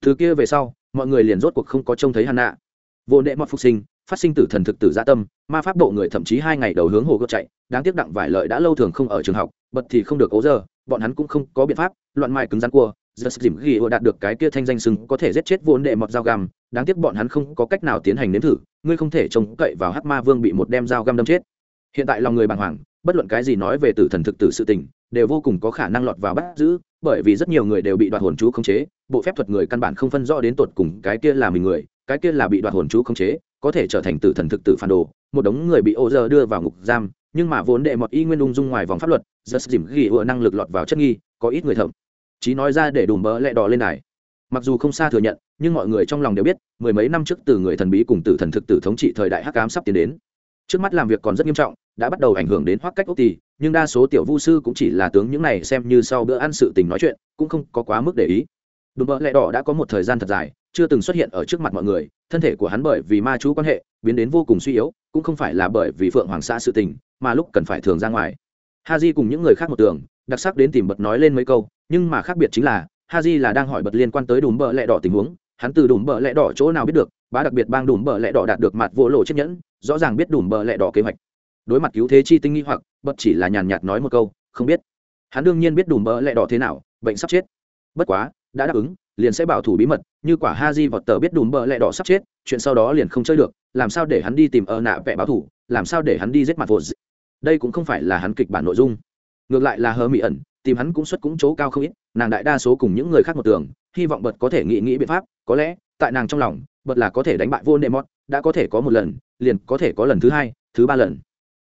Thứ kia về sau, mọi người liền rốt cuộc không có trông thấy hà nạ. Vô nệ mọt phục sinh phát sinh tử thần thực tử gia tâm, ma pháp bộ người thậm chí hai ngày đầu hướng hồ gợt chạy, đáng tiếc đặng vải lợi đã lâu thường không ở trường học, bật thì không được cố giờ, bọn hắn cũng không có biện pháp, loạn mai cứng rắn cua giờ dìm ghi đạt được cái kia thanh danh sừng có thể giết chết vốn đệ mọt dao găm, đáng tiếc bọn hắn không có cách nào tiến hành nếm thử, ngươi không thể trông cậy vào hắc ma vương bị một đem dao găm đâm chết. Hiện tại lòng người bàng hoàng, bất luận cái gì nói về tử thần thực tử sự tình, đều vô cùng có khả năng lọt vào bắt giữ, bởi vì rất nhiều người đều bị đoạt hồn chú khống chế, bộ phép thuật người căn bản không phân rõ đến tột cùng cái kia là mình người cái kia là bị đoạt hồn chú khống chế có thể trở thành tử thần thực tử phản đồ. Một đống người bị ô giờ đưa vào ngục giam nhưng mà vốn đệ mọt y nguyên ung dung ngoài vòng pháp luật rất dìm ghi ựa năng lực lọt vào chất nghi có ít người thậm chí nói ra để đùm bỡ lẹ đỏ lên này. Mặc dù không xa thừa nhận nhưng mọi người trong lòng đều biết mười mấy năm trước từ người thần bí cùng tử thần thực tử thống trị thời đại hắc ám sắp tiến đến. Trước mắt làm việc còn rất nghiêm trọng đã bắt đầu ảnh hưởng đến hoắc cách ốc tỳ, nhưng đa số tiểu vu sư cũng chỉ là tướng những này xem như sau bữa ăn sự tình nói chuyện cũng không có quá mức để ý. Đùm bỡ lẹ đỏ đã có một thời gian thật dài chưa từng xuất hiện ở trước mặt mọi người, thân thể của hắn bởi vì ma chú quan hệ biến đến vô cùng suy yếu, cũng không phải là bởi vì phượng hoàng xã sự tình, mà lúc cần phải thường ra ngoài. Ha di cùng những người khác một tường, đặc sắc đến tìm bật nói lên mấy câu, nhưng mà khác biệt chính là ha di là đang hỏi bật liên quan tới đùm bợ lẹ đỏ tình huống, hắn từ đùm bợ lẹ đỏ chỗ nào biết được, bá đặc biệt bang đùm bợ lẹ đỏ đạt được mặt vô lộ chiếc nhẫn, rõ ràng biết đùm bợ lẹ đỏ kế hoạch. Đối mặt cứu thế chi tinh nghi hoặc, bật chỉ là nhàn nhạt nói một câu, không biết. Hắn đương nhiên biết đùm bợ lẹ đỏ thế nào, bệnh sắp chết. Bất quá đã đáp ứng, liền sẽ bảo thủ bí mật, như quả ha di vọt tờ biết đùm bờ lẹ đỏ sắp chết, chuyện sau đó liền không chơi được, làm sao để hắn đi tìm ơ nạ vẽ báo thủ, làm sao để hắn đi giết mặt vột đây cũng không phải là hắn kịch bản nội dung. Ngược lại là hờ mỹ ẩn, tìm hắn cũng xuất cũng chỗ cao không ít, nàng đại đa số cùng những người khác một tường, hy vọng bật có thể nghĩ nghĩ biện pháp, có lẽ, tại nàng trong lòng, bật là có thể đánh bại vô nệ mót đã có thể có một lần, liền có thể có lần thứ hai, thứ ba lần.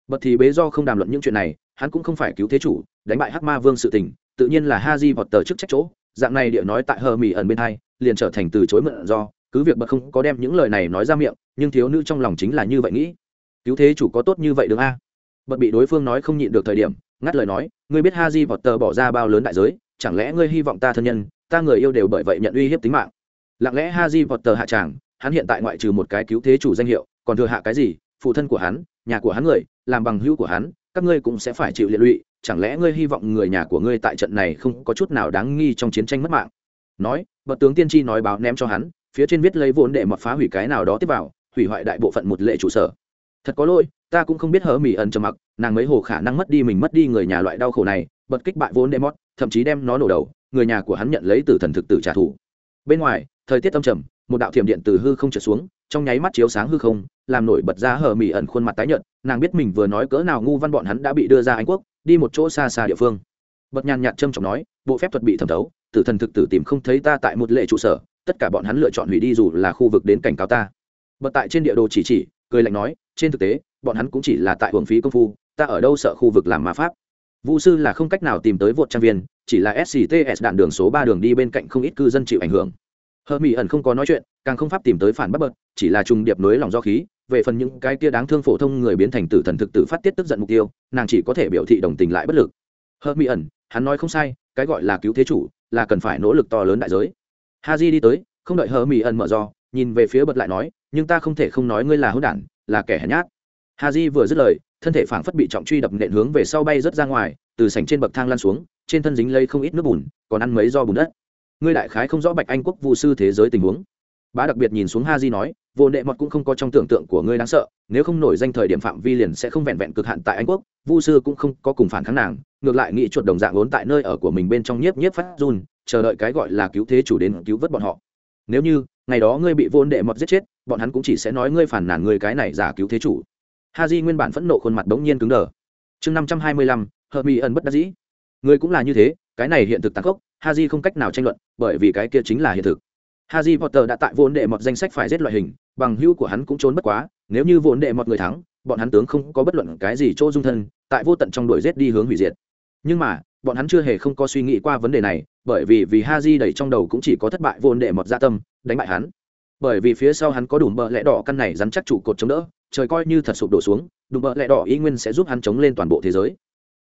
Bật thì bế do không đàm luận những chuyện này, hắn cũng không phải cứu thế chủ, đánh bại hắc ma vương sự tình, tự nhiên là ha di vọt tờ chức trách chỗ dạng này địa nói tại hờ mỹ ẩn bên hai, liền trở thành từ chối mượn do, cứ việc bật không có đem những lời này nói ra miệng, nhưng thiếu nữ trong lòng chính là như vậy nghĩ. Cứu thế chủ có tốt như vậy được a. Bật bị đối phương nói không nhịn được thời điểm, ngắt lời nói, ngươi biết ha di vọt tờ bỏ ra bao lớn đại giới, chẳng lẽ ngươi hy vọng ta thân nhân, ta người yêu đều bởi vậy nhận uy hiếp tính mạng? Lặng lẽ ha di vọt tờ hạ tràng, hắn hiện tại ngoại trừ một cái cứu thế chủ danh hiệu, còn thừa hạ cái gì? Phụ thân của hắn, nhà của hắn người, làm bằng hữu của hắn, các ngươi cũng sẽ phải chịu liệt lụy chẳng lẽ ngươi hy vọng người nhà của ngươi tại trận này không có chút nào đáng nghi trong chiến tranh mất mạng? Nói, bậc tướng tiên tri nói báo ném cho hắn, phía trên viết lấy vốn để mọt phá hủy cái nào đó tiếp vào, hủy hoại đại bộ phận một lệ trụ sở. Thật có lỗi, ta cũng không biết hớ mỹ ẩn trầm mặc, nàng mấy hồ khả năng mất đi mình mất đi người nhà loại đau khổ này, bật kích bại vốn đệ mót thậm chí đem nó nổ đầu, người nhà của hắn nhận lấy từ thần thực tử trả thù. Bên ngoài, thời tiết tâm trầm, một đạo thiểm điện từ hư không trở xuống, trong nháy mắt chiếu sáng hư không, làm nổi bật ra hờ mỹ ẩn khuôn mặt tái nhợt, nàng biết mình vừa nói cỡ nào ngu văn bọn hắn đã bị đưa ra anh quốc đi một chỗ xa xa địa phương. Bật nhàn nhạt trâm trọng nói, bộ phép thuật bị thẩm thấu, tử thần thực tử tìm không thấy ta tại một lệ trụ sở, tất cả bọn hắn lựa chọn hủy đi dù là khu vực đến cảnh cáo ta. Bật tại trên địa đồ chỉ chỉ, cười lạnh nói, trên thực tế, bọn hắn cũng chỉ là tại hưởng phí công phu, ta ở đâu sợ khu vực làm ma pháp? Vũ sư là không cách nào tìm tới vột trang viên, chỉ là scts đạn đường số ba đường đi bên cạnh không ít cư dân chịu ảnh hưởng. Hờ mỹ ẩn không có nói chuyện, càng không pháp tìm tới phản bất bật, chỉ là trùng điệp nối lòng do khí về phần những cái kia đáng thương phổ thông người biến thành tử thần thực tử phát tiết tức giận mục tiêu, nàng chỉ có thể biểu thị đồng tình lại bất lực. Hờ mỹ ẩn, hắn nói không sai, cái gọi là cứu thế chủ, là cần phải nỗ lực to lớn đại giới. Ha di đi tới, không đợi hờ mỹ ẩn mở do nhìn về phía bật lại nói, nhưng ta không thể không nói ngươi là hỗn đản, là kẻ hèn nhát. Ha di vừa dứt lời, thân thể phảng phất bị trọng truy đập nện hướng về sau bay rớt ra ngoài, từ sảnh trên bậc thang lăn xuống, trên thân dính lấy không ít nước bùn, còn ăn mấy do bùn đất. Ngươi đại khái không rõ bạch anh quốc vụ sư thế giới tình huống bá đặc biệt nhìn xuống ha di nói, vô nệ mọt cũng không có trong tưởng tượng của ngươi đáng sợ, nếu không nổi danh thời điểm phạm vi liền sẽ không vẹn vẹn cực hạn tại anh quốc, vu sư cũng không có cùng phản kháng nàng, ngược lại nghĩ chuột đồng dạng vốn tại nơi ở của mình bên trong nhiếp nhiếp phát run, chờ đợi cái gọi là cứu thế chủ đến cứu vớt bọn họ. Nếu như, ngày đó ngươi bị vô đệ mọt giết chết, bọn hắn cũng chỉ sẽ nói ngươi phản nản ngươi cái này giả cứu thế chủ. Ha di nguyên bản phẫn nộ khuôn mặt bỗng nhiên cứng đờ. Chương năm trăm hai mươi lăm hờ mỹ ẩn bất đắc dĩ. Ngươi cũng là như thế, cái này hiện thực tàn khốc ha di không cách nào tranh luận, bởi vì cái kia chính là hiện thực. Harry potter đã tại vốn đệ mọt danh sách phải giết loại hình, bằng hữu của hắn cũng trốn bất quá, nếu như vốn đệ mọt người thắng, bọn hắn tướng không có bất luận cái gì chỗ dung thân, tại vô tận trong đuổi giết đi hướng hủy diệt. Nhưng mà, bọn hắn chưa hề không có suy nghĩ qua vấn đề này, bởi vì vì Haji đầy trong đầu cũng chỉ có thất bại vốn đệ mọt gia dạ tâm, đánh bại hắn. Bởi vì phía sau hắn có đủ bờ lẽ đỏ căn này rắn chắc trụ cột chống đỡ, trời coi như thật sụp đổ xuống, đủ bờ lẽ đỏ ý nguyên sẽ giúp hắn chống lên toàn bộ thế giới.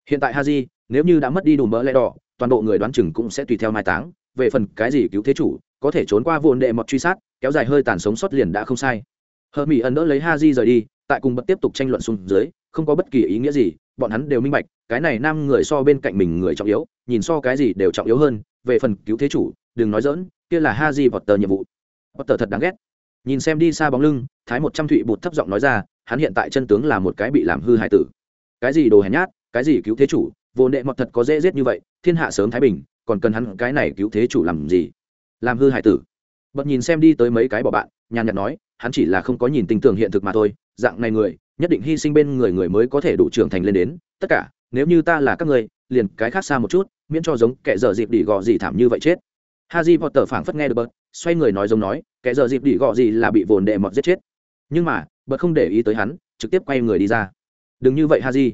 Hiện tại haji nếu như đã mất đi đủ bờ lẽ đỏ, toàn bộ người đoán chừng cũng sẽ tùy theo mai táng về phần cái gì cứu thế chủ có thể trốn qua vồn đệ mọt truy sát kéo dài hơi tàn sống sót liền đã không sai hờ mỹ ẩn đỡ lấy ha di rời đi tại cùng bật tiếp tục tranh luận xuống dưới không có bất kỳ ý nghĩa gì bọn hắn đều minh bạch cái này nam người so bên cạnh mình người trọng yếu nhìn so cái gì đều trọng yếu hơn về phần cứu thế chủ đừng nói dỡn kia là ha di vọt tờ nhiệm vụ Potter thật đáng ghét. Nhìn xem đi xa bóng lưng, Thái một trăm thụy bụt thấp giọng nói ra, hắn hiện tại chân tướng là một cái bị làm hư hại tử. Cái gì đồ hèn nhát, cái gì cứu thế chủ, vô nệ mọt thật có dễ giết như vậy, thiên hạ sớm thái bình, còn cần hắn cái này cứu thế chủ làm gì? Làm hư hại tử. Bật nhìn xem đi tới mấy cái bỏ bạn, nhàn nhạt nói, hắn chỉ là không có nhìn tình tưởng hiện thực mà thôi, dạng này người, nhất định hy sinh bên người người mới có thể đủ trưởng thành lên đến, tất cả, nếu như ta là các người, liền cái khác xa một chút, miễn cho giống kẻ dở dịp đỉ gò gì thảm như vậy chết. Harry Potter phảng phất nghe được bật, xoay người nói giống nói kẻ dở dịp đỉ gò gì là bị vồn đệ mọt giết chết nhưng mà bật không để ý tới hắn trực tiếp quay người đi ra đừng như vậy ha di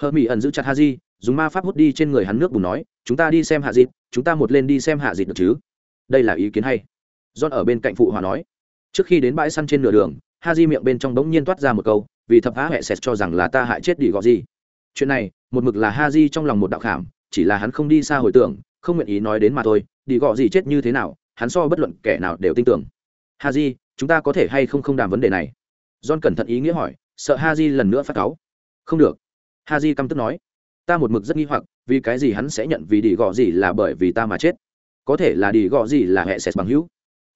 hờ mỹ ẩn giữ chặt ha di dùng ma pháp hút đi trên người hắn nước bùn nói chúng ta đi xem hạ dịp chúng ta một lên đi xem hạ dịp được chứ? Đây là ý kiến hay. John ở bên cạnh phụ hòa nói. Trước khi đến bãi săn trên nửa đường ha di miệng bên trong bỗng nhiên toát ra một câu vì thập phá hệ sệt cho rằng là ta hại chết đi gọi gì. Chuyện này một mực là ha di trong lòng một đạo khảm chỉ là hắn không đi xa hồi tưởng không nguyện ý nói đến mà thôi đi gọi gì chết như thế nào hắn so bất luận kẻ nào đều tin tưởng. Ha Di, chúng ta có thể hay không không đàm vấn đề này? John cẩn thận ý nghĩa hỏi sợ ha Di lần nữa phát cáu. Không được. Ha Di căm tức nói ta một mực rất nghi hoặc vì cái gì hắn sẽ nhận vì đi gò gì là bởi vì ta mà chết? Có thể là đi gò gì là hệ sệt bằng hữu.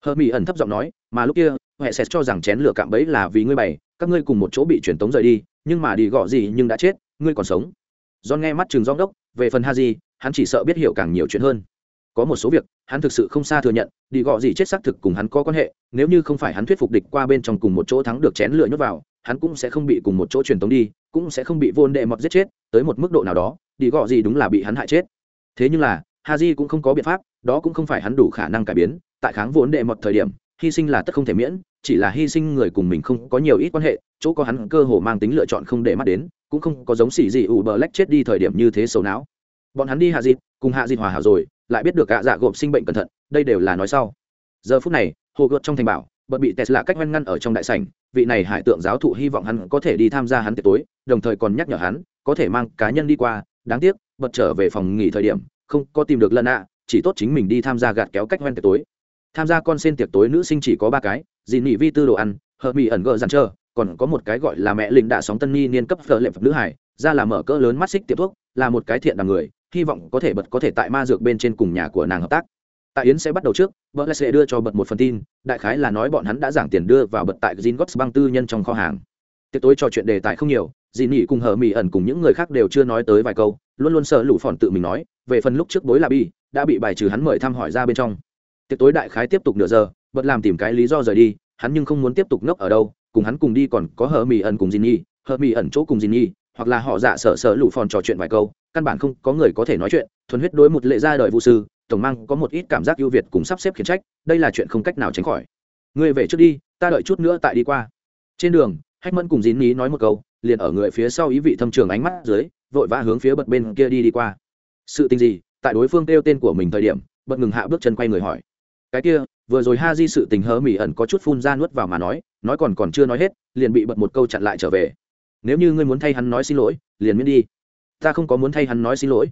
Hờ mỹ ẩn thấp giọng nói mà lúc kia hệ sệt cho rằng chén lửa cạm bẫy là vì ngươi bày các ngươi cùng một chỗ bị truyền tống rời đi nhưng mà đi gò gì nhưng đã chết ngươi còn sống. John nghe mắt trường gióng đốc về phần Haji, hắn chỉ sợ biết hiểu càng nhiều chuyện hơn. Có một số việc hắn thực sự không xa thừa nhận đi gọ gì chết xác thực cùng hắn có quan hệ nếu như không phải hắn thuyết phục địch qua bên trong cùng một chỗ thắng được chén lửa nhốt vào hắn cũng sẽ không bị cùng một chỗ truyền tống đi, cũng sẽ không bị vôn đệ mọt giết chết, tới một mức độ nào đó đi gọ gì đúng là bị hắn hại chết. Thế nhưng là, Haji cũng không có biện pháp, đó cũng không phải hắn đủ khả năng cải biến. Tại kháng vốn đệ mọt thời điểm, hy sinh là tất không thể miễn, chỉ là hy sinh người cùng mình không có nhiều ít quan hệ, chỗ có hắn cơ hồ mang tính lựa chọn không để mắt đến, cũng không có giống xỉ gì ủ bờ lách chết đi thời điểm như thế xấu não. Bọn hắn đi hạ dịt, cùng hạ dịt hòa hảo rồi, lại biết được gạ dạ gộp sinh bệnh cẩn thận, đây đều là nói sau. Giờ phút này, hồ gợt trong thành bảo bật bị tesla cách ngăn ngăn ở trong đại sảnh, vị này hải tượng giáo thụ hy vọng hắn có thể đi tham gia hắn tiệc tối, đồng thời còn nhắc nhở hắn, có thể mang cá nhân đi qua, đáng tiếc, bật trở về phòng nghỉ thời điểm, không có tìm được lần ạ chỉ tốt chính mình đi tham gia gạt kéo cách hoen tiệc tối. Tham gia con sen tiệc tối nữ sinh chỉ có ba cái, dì nỉ vi tư đồ ăn hợp mỹ ẩn gờ dằn trơ, còn có một cái gọi là mẹ linh đạ sóng tân ni niên cấp phở lệ phật nữ hải, ra là mở cỡ lớn mắt xích tiệp thuốc, là một cái thiện đằng người, hy vọng có thể bật có thể tại ma dược bên trên cùng nhà của nàng hợp tác tại yến sẽ bắt đầu trước bật lại sẽ đưa cho bật một phần tin, đại khái là nói bọn hắn đã giảng tiền đưa vào bật tại gin gót băng tư nhân trong kho hàng. Tiệc tối trò chuyện đề tài không nhiều dì nỉ cùng hờ mỹ ẩn cùng những người khác đều chưa nói tới vài câu, luôn luôn sợ lũ phòn tự mình nói, về phần lúc trước bối là bi, đã bị bài trừ hắn mời thăm hỏi ra bên trong. Tiệc tối đại khái tiếp tục nửa giờ bật làm tìm cái lý do rời đi, hắn nhưng không muốn tiếp tục ngốc ở đâu, cùng hắn cùng đi còn có hờ mỹ ẩn cùng dì nhi hờ mỹ ẩn chỗ cùng dì nhi hoặc là họ dạ sợ sợ lũ phòn trò chuyện vài câu, căn bản không có người có thể nói chuyện, thuần huyết đối một lệ ra đời vũ sư tổng mang có một ít cảm giác ưu việt cùng sắp xếp khiển trách, đây là chuyện không cách nào tránh khỏi. Ngươi về trước đi, ta đợi chút nữa tại đi qua. Trên đường, hách mẫn cùng dín ní nói một câu, liền ở người phía sau ý vị thâm trường ánh mắt dưới, vội vã hướng phía bật bên kia đi đi qua. Sự tình gì? Tại đối phương kêu tên của mình thời điểm, bật ngừng hạ bước chân quay người hỏi. Cái kia, vừa rồi ha di sự tình hớ mỹ ẩn có chút phun ra nuốt vào mà nói nói còn còn chưa nói hết, liền bị bật một câu chặn lại trở về. Nếu như ngươi muốn thay hắn nói xin lỗi, liền miễn đi. Ta không có muốn thay hắn nói xin lỗi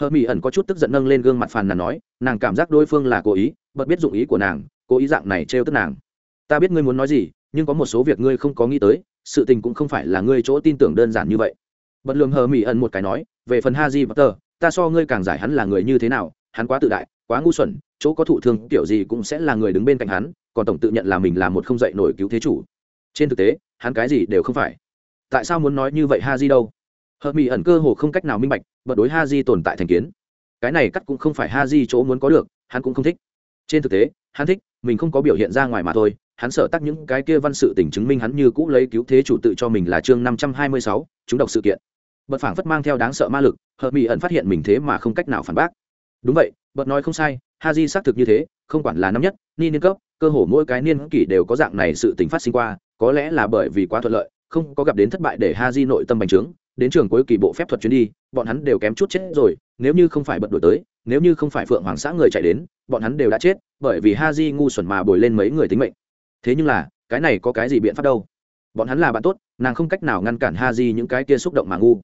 hờ mỹ ẩn có chút tức giận nâng lên gương mặt phàn nàn nói, nàng cảm giác đối phương là cố ý bật biết dụng ý của nàng, cố ý dạng này trêu tức nàng. Ta biết ngươi muốn nói gì, nhưng có một số việc ngươi không có nghĩ tới, sự tình cũng không phải là ngươi chỗ tin tưởng đơn giản như vậy. Bật lường hờ mỹ ẩn một cái nói, về phần ha di và tờ ta so ngươi càng giải hắn là người như thế nào, hắn quá tự đại, quá ngu xuẩn, chỗ có thụ thương, kiểu gì cũng sẽ là người đứng bên cạnh hắn, còn tổng tự nhận là mình là một không dạy nổi cứu thế chủ. Trên thực tế, hắn cái gì đều không phải. Tại sao muốn nói như vậy ha di đâu? Hợp mỹ ẩn cơ hồ không cách nào minh bạch, bật đối ha di tồn tại thành kiến. Cái này cắt cũng không phải ha di chỗ muốn có được, hắn cũng không thích. Trên thực tế, hắn thích, mình không có biểu hiện ra ngoài mà thôi, hắn sợ tắc những cái kia văn sự tình chứng minh hắn như cũ lấy cứu thế chủ tự cho mình là chương năm trăm hai mươi sáu, chúng đọc sự kiện. Bật phảng phất mang theo đáng sợ ma lực, hợp mỹ ẩn phát hiện mình thế mà không cách nào phản bác. Đúng vậy, bật nói không sai, ha di xác thực như thế, không quản là năm nhất, ni niên cấp, cơ hồ mỗi cái niên kỷ đều có dạng này sự tình phát sinh qua, có lẽ là bởi vì quá thuận lợi, không có gặp đến thất bại để ha di nội tâm bành trướng đến trường cuối kỳ bộ phép thuật chuyến đi, bọn hắn đều kém chút chết rồi, nếu như không phải bật đổi tới, nếu như không phải phượng hoàng xã người chạy đến, bọn hắn đều đã chết, bởi vì ha di ngu xuẩn mà bồi lên mấy người tính mệnh. Thế nhưng là, cái này có cái gì biện pháp đâu? Bọn hắn là bạn tốt, nàng không cách nào ngăn cản ha di những cái kia xúc động mà ngu.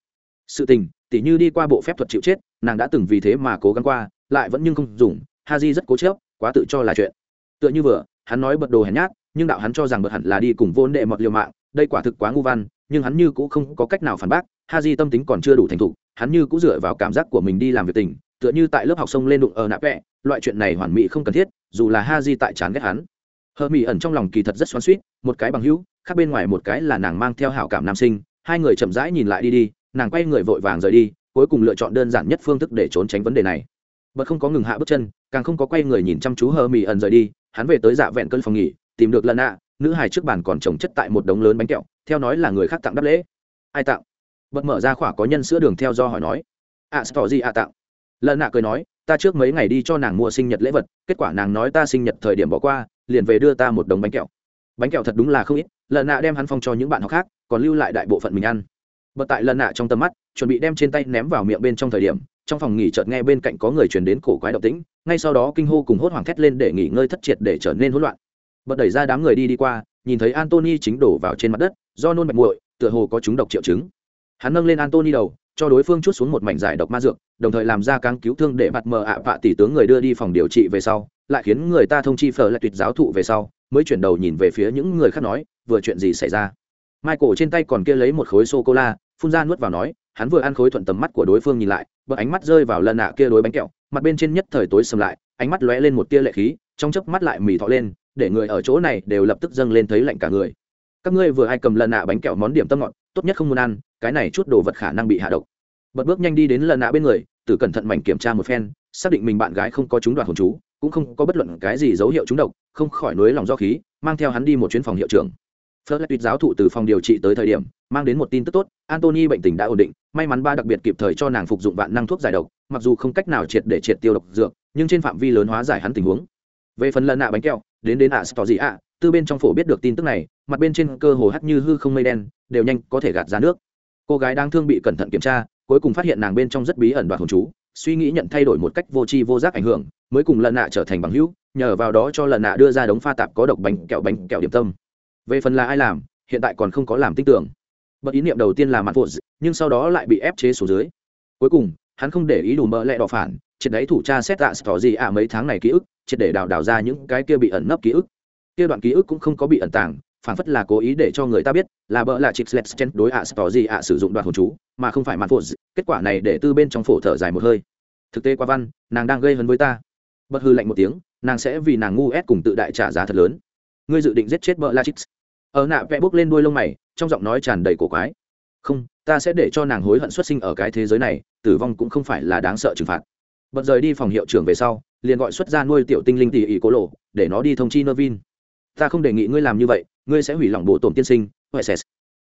Sự tình, tỉ như đi qua bộ phép thuật chịu chết, nàng đã từng vì thế mà cố gắng qua, lại vẫn nhưng không dùng, ha di rất cố chớp quá tự cho là chuyện. Tựa như vừa, hắn nói bật đồ hèn nhát, nhưng đạo hắn cho rằng bật hẳn là đi cùng vốn đệ mọt liều mạng, đây quả thực quá ngu văn, nhưng hắn như cũng không có cách nào phản bác ha di tâm tính còn chưa đủ thành thục, hắn như cũng dựa vào cảm giác của mình đi làm việc tình, tựa như tại lớp học sông lên đụng ở nạ vẽ loại chuyện này hoàn mỹ không cần thiết, dù là ha di tại chán ghét hắn. Hờ mỹ ẩn trong lòng kỳ thật rất xoắn suýt một cái bằng hữu, khác bên ngoài một cái là nàng mang theo hảo cảm nam sinh, hai người chậm rãi nhìn lại đi đi, nàng quay người vội vàng rời đi, cuối cùng lựa chọn đơn giản nhất phương thức để trốn tránh vấn đề này. Bật không có ngừng hạ bước chân, càng không có quay người nhìn chăm chú hờ mỹ ẩn rời đi, hắn về tới dạ vẹn cơn phòng nghỉ, tìm được lần ạ nữ hài trước bàn còn trồng chất tại một đống lớn bánh kẹo, theo nói là người khác tặng đáp lễ. Ai tặng? Bật mở ra khỏa có nhân sữa đường theo do hỏi nói. À, ạ sọ gì ạ tặng lần nạ cười nói, ta trước mấy ngày đi cho nàng mua sinh nhật lễ vật, kết quả nàng nói ta sinh nhật thời điểm bỏ qua, liền về đưa ta một đồng bánh kẹo. Bánh kẹo thật đúng là không ít, lần nạ đem hắn phong cho những bạn học khác, còn lưu lại đại bộ phận mình ăn. Bật tại lần nạ trong tầm mắt, chuẩn bị đem trên tay ném vào miệng bên trong thời điểm, trong phòng nghỉ chợt nghe bên cạnh có người truyền đến cổ quái động tĩnh, ngay sau đó kinh hô cùng hốt hoảng thét lên để nghỉ ngơi thất triệt để trở nên hỗn loạn. Bật đẩy ra đám người đi đi qua, nhìn thấy antony chính đổ vào trên mặt đất, do nôn mạch muội, tựa hồ có chúng độc triệu chứng hắn nâng lên antony đầu, cho đối phương chút xuống một mảnh giải độc ma dược, đồng thời làm ra cáng cứu thương để mặt mờ ạ vạ tỷ tướng người đưa đi phòng điều trị về sau, lại khiến người ta thông chi phở lại tuyệt giáo thụ về sau, mới chuyển đầu nhìn về phía những người khác nói, vừa chuyện gì xảy ra? Michael trên tay còn kia lấy một khối sô cô la phun ra nuốt vào nói, hắn vừa ăn khối thuận tầm mắt của đối phương nhìn lại bậc ánh mắt rơi vào lần nạ kia đối bánh kẹo, mặt bên trên nhất thời tối sầm lại, ánh mắt lóe lên một tia lệ khí, trong chớp mắt lại mì thọ lên, để người ở chỗ này đều lập tức dâng lên thấy lạnh cả người. Các ngươi vừa ai cầm lần nạ bánh kẹo món điểm tâm ngọt tốt nhất không muốn ăn cái này chút đồ vật khả năng bị hạ độc. Bật bước nhanh đi đến lần nạ bên người tử cẩn thận mảnh kiểm tra một phen xác định mình bạn gái không có chúng đoạt hồn chú cũng không có bất luận cái gì dấu hiệu trúng độc không khỏi nối lòng do khí mang theo hắn đi một chuyến phòng hiệu trưởng. Phớt lại tuyệt giáo thụ từ phòng điều trị tới thời điểm mang đến một tin tức tốt antony bệnh tình đã ổn định may mắn ba đặc biệt kịp thời cho nàng phục dụng vạn năng thuốc giải độc mặc dù không cách nào triệt để triệt tiêu độc dược nhưng trên phạm vi lớn hóa giải hắn tình huống. Về phần lần nạ bánh kẹo đến đến ạ à, gì ạ tư bên trong phổ biết được tin tức này, mặt bên trên cơ hồ hắt như hư không mây đen, đều nhanh có thể gạt ra nước. Cô gái đang thương bị cẩn thận kiểm tra, cuối cùng phát hiện nàng bên trong rất bí ẩn đoạt hồn chú, suy nghĩ nhận thay đổi một cách vô tri vô giác ảnh hưởng, mới cùng lần nạ trở thành bằng hữu, nhờ vào đó cho lần nạ đưa ra đống pha tạp có độc bánh kẹo bánh kẹo điểm tâm. Về phần là ai làm, hiện tại còn không có làm tin tưởng. Bật ý niệm đầu tiên là mặt phụ nhưng sau đó lại bị ép chế xuống dưới. Cuối cùng, hắn không để ý đủ mỡ lẹ đỏ phản, triệt đấy thủ tra xét tạ tỏ gì ạ mấy tháng này ký ức, triệt để đào đào ra những cái kia bị ẩn nấp ký ức kia đoạn ký ức cũng không có bị ẩn tàng, phản phất là cố ý để cho người ta biết là bợ là chip sletchen đối ạ tỏ gì ạ sử dụng đoạn hồn chú, mà không phải mặt phụ kết quả này để tư bên trong phổ thở dài một hơi. Thực tế qua văn, nàng đang gây hấn với ta. Bật hư lạnh một tiếng, nàng sẽ vì nàng ngu ép cùng tự đại trả giá thật lớn. Ngươi dự định giết chết bợ la chips ở nạ vẽ bốc lên đuôi lông mày, trong giọng nói tràn đầy cổ quái. Không, ta sẽ để cho nàng hối hận xuất sinh ở cái thế giới này, tử vong cũng không phải là đáng sợ trừng phạt. Bật rời đi phòng hiệu trưởng về sau, liền gọi xuất ra nuôi tiểu tinh linh tỷ ỷ cố lộ, để nó đi thông chi nơ vin ta không đề nghị ngươi làm như vậy, ngươi sẽ hủy lòng bộ tổn tiên sinh, huệ sès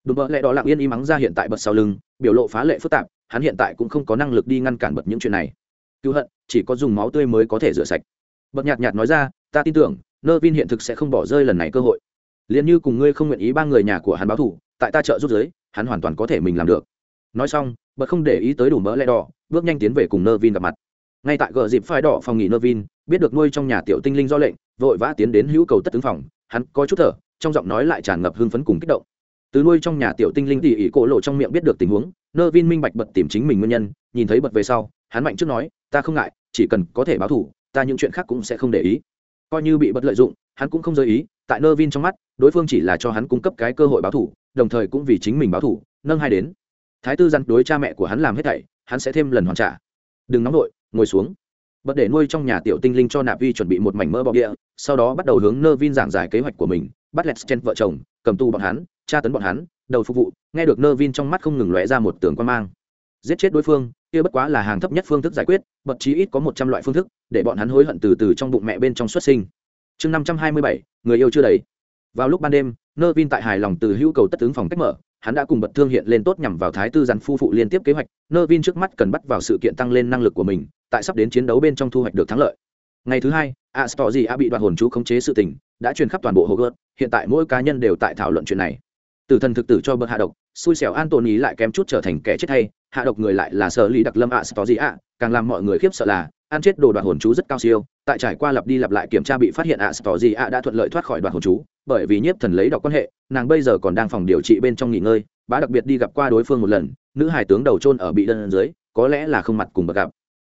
đùm bợ lẽ đó lặng yên im mắng ra hiện tại bật sau lưng, biểu lộ phá lệ phức tạp, hắn hiện tại cũng không có năng lực đi ngăn cản bật những chuyện này. Cứu hận, chỉ có dùng máu tươi mới có thể rửa sạch. Bật nhạt nhạt nói ra, ta tin tưởng nơ vin hiện thực sẽ không bỏ rơi lần này cơ hội. Liền như cùng ngươi không nguyện ý ba người nhà của hắn báo thủ tại ta trợ giúp giới, hắn hoàn toàn có thể mình làm được. Nói xong, bật không để ý tới đủ mỡ lẽ đỏ, bước nhanh tiến về cùng nơ vin gặp mặt. Ngay tại gờ dịp phai đỏ phòng nghỉ nơ vin biết được nuôi trong nhà tiểu tinh linh do lệnh, vội vã tiến đến hữu cầu tất tướng phòng hắn có chút thở, trong giọng nói lại tràn ngập hưng phấn cùng kích động. Từ nuôi trong nhà tiểu tinh linh tỉ ỉ cổ lộ trong miệng biết được tình huống nơ vin minh bạch bật tìm chính mình nguyên nhân, nhìn thấy bật về sau, hắn mạnh trước nói, ta không ngại, chỉ cần có thể báo thủ ta những chuyện khác cũng sẽ không để ý. Coi như bị bật lợi dụng, hắn cũng không rơi ý, tại nơ vin trong mắt, đối phương chỉ là cho hắn cung cấp cái cơ hội báo thủ đồng thời cũng vì chính mình báo thủ nâng hai đến. Thái tư dặn đối cha mẹ của hắn làm hết thảy, hắn sẽ thêm lần hoàn trả. Đừng nóng vội, ngồi xuống bật để nuôi trong nhà tiểu tinh linh cho nạp vi chuẩn bị một mảnh mỡ bọc địa, sau đó bắt đầu hướng nơ vin giảng giải kế hoạch của mình. Bắt lẹt chen vợ chồng, cầm tù bọn hắn, tra tấn bọn hắn, đầu phục vụ. Nghe được nơ vin trong mắt không ngừng lóe ra một tường quan mang. Giết chết đối phương, kia bất quá là hàng thấp nhất phương thức giải quyết, bật chí ít có một trăm loại phương thức, để bọn hắn hối hận từ từ trong bụng mẹ bên trong xuất sinh. Chương năm trăm hai mươi bảy, người yêu chưa đầy. Vào lúc ban đêm nơ vin tại hài lòng từ hữu cầu tất tướng phòng cách mở, hắn đã cùng bật thương hiện lên tốt nhằm vào thái tư giàn phu phụ liên tiếp kế hoạch. Nơ vin trước mắt cần bắt vào sự kiện tăng lên năng lực của mình tại sắp đến chiến đấu bên trong thu hoạch được thắng lợi. Ngày thứ hai a s gì a bị đoạn hồn chú khống chế sự tình, đã truyền khắp toàn bộ hồ gớt hiện tại mỗi cá nhân đều tại thảo luận chuyện này. Tử thần thực tử cho bậc hạ độc, xui xẻo an tồn ý lại kém chút trở thành kẻ chết hay, hạ độc người lại là sở lý đặc lâm a s gì a, càng làm mọi người khiếp sợ là, ăn chết đồ đoạn hồn chú rất cao siêu, tại trải qua lặp đi lặp lại kiểm tra bị phát hiện a s gì a đã thuận lợi thoát khỏi đoạn hồn chú, bởi vì nhiếp thần lấy đọc quan hệ, nàng bây giờ còn đang phòng điều trị bên trong nghỉ ngơi, bá đặc biệt đi gặp qua đối phương một lần, nữ hải tướng đầu trôn ở bị đơn dưới, có lẽ là không mặt cùng bậc gặp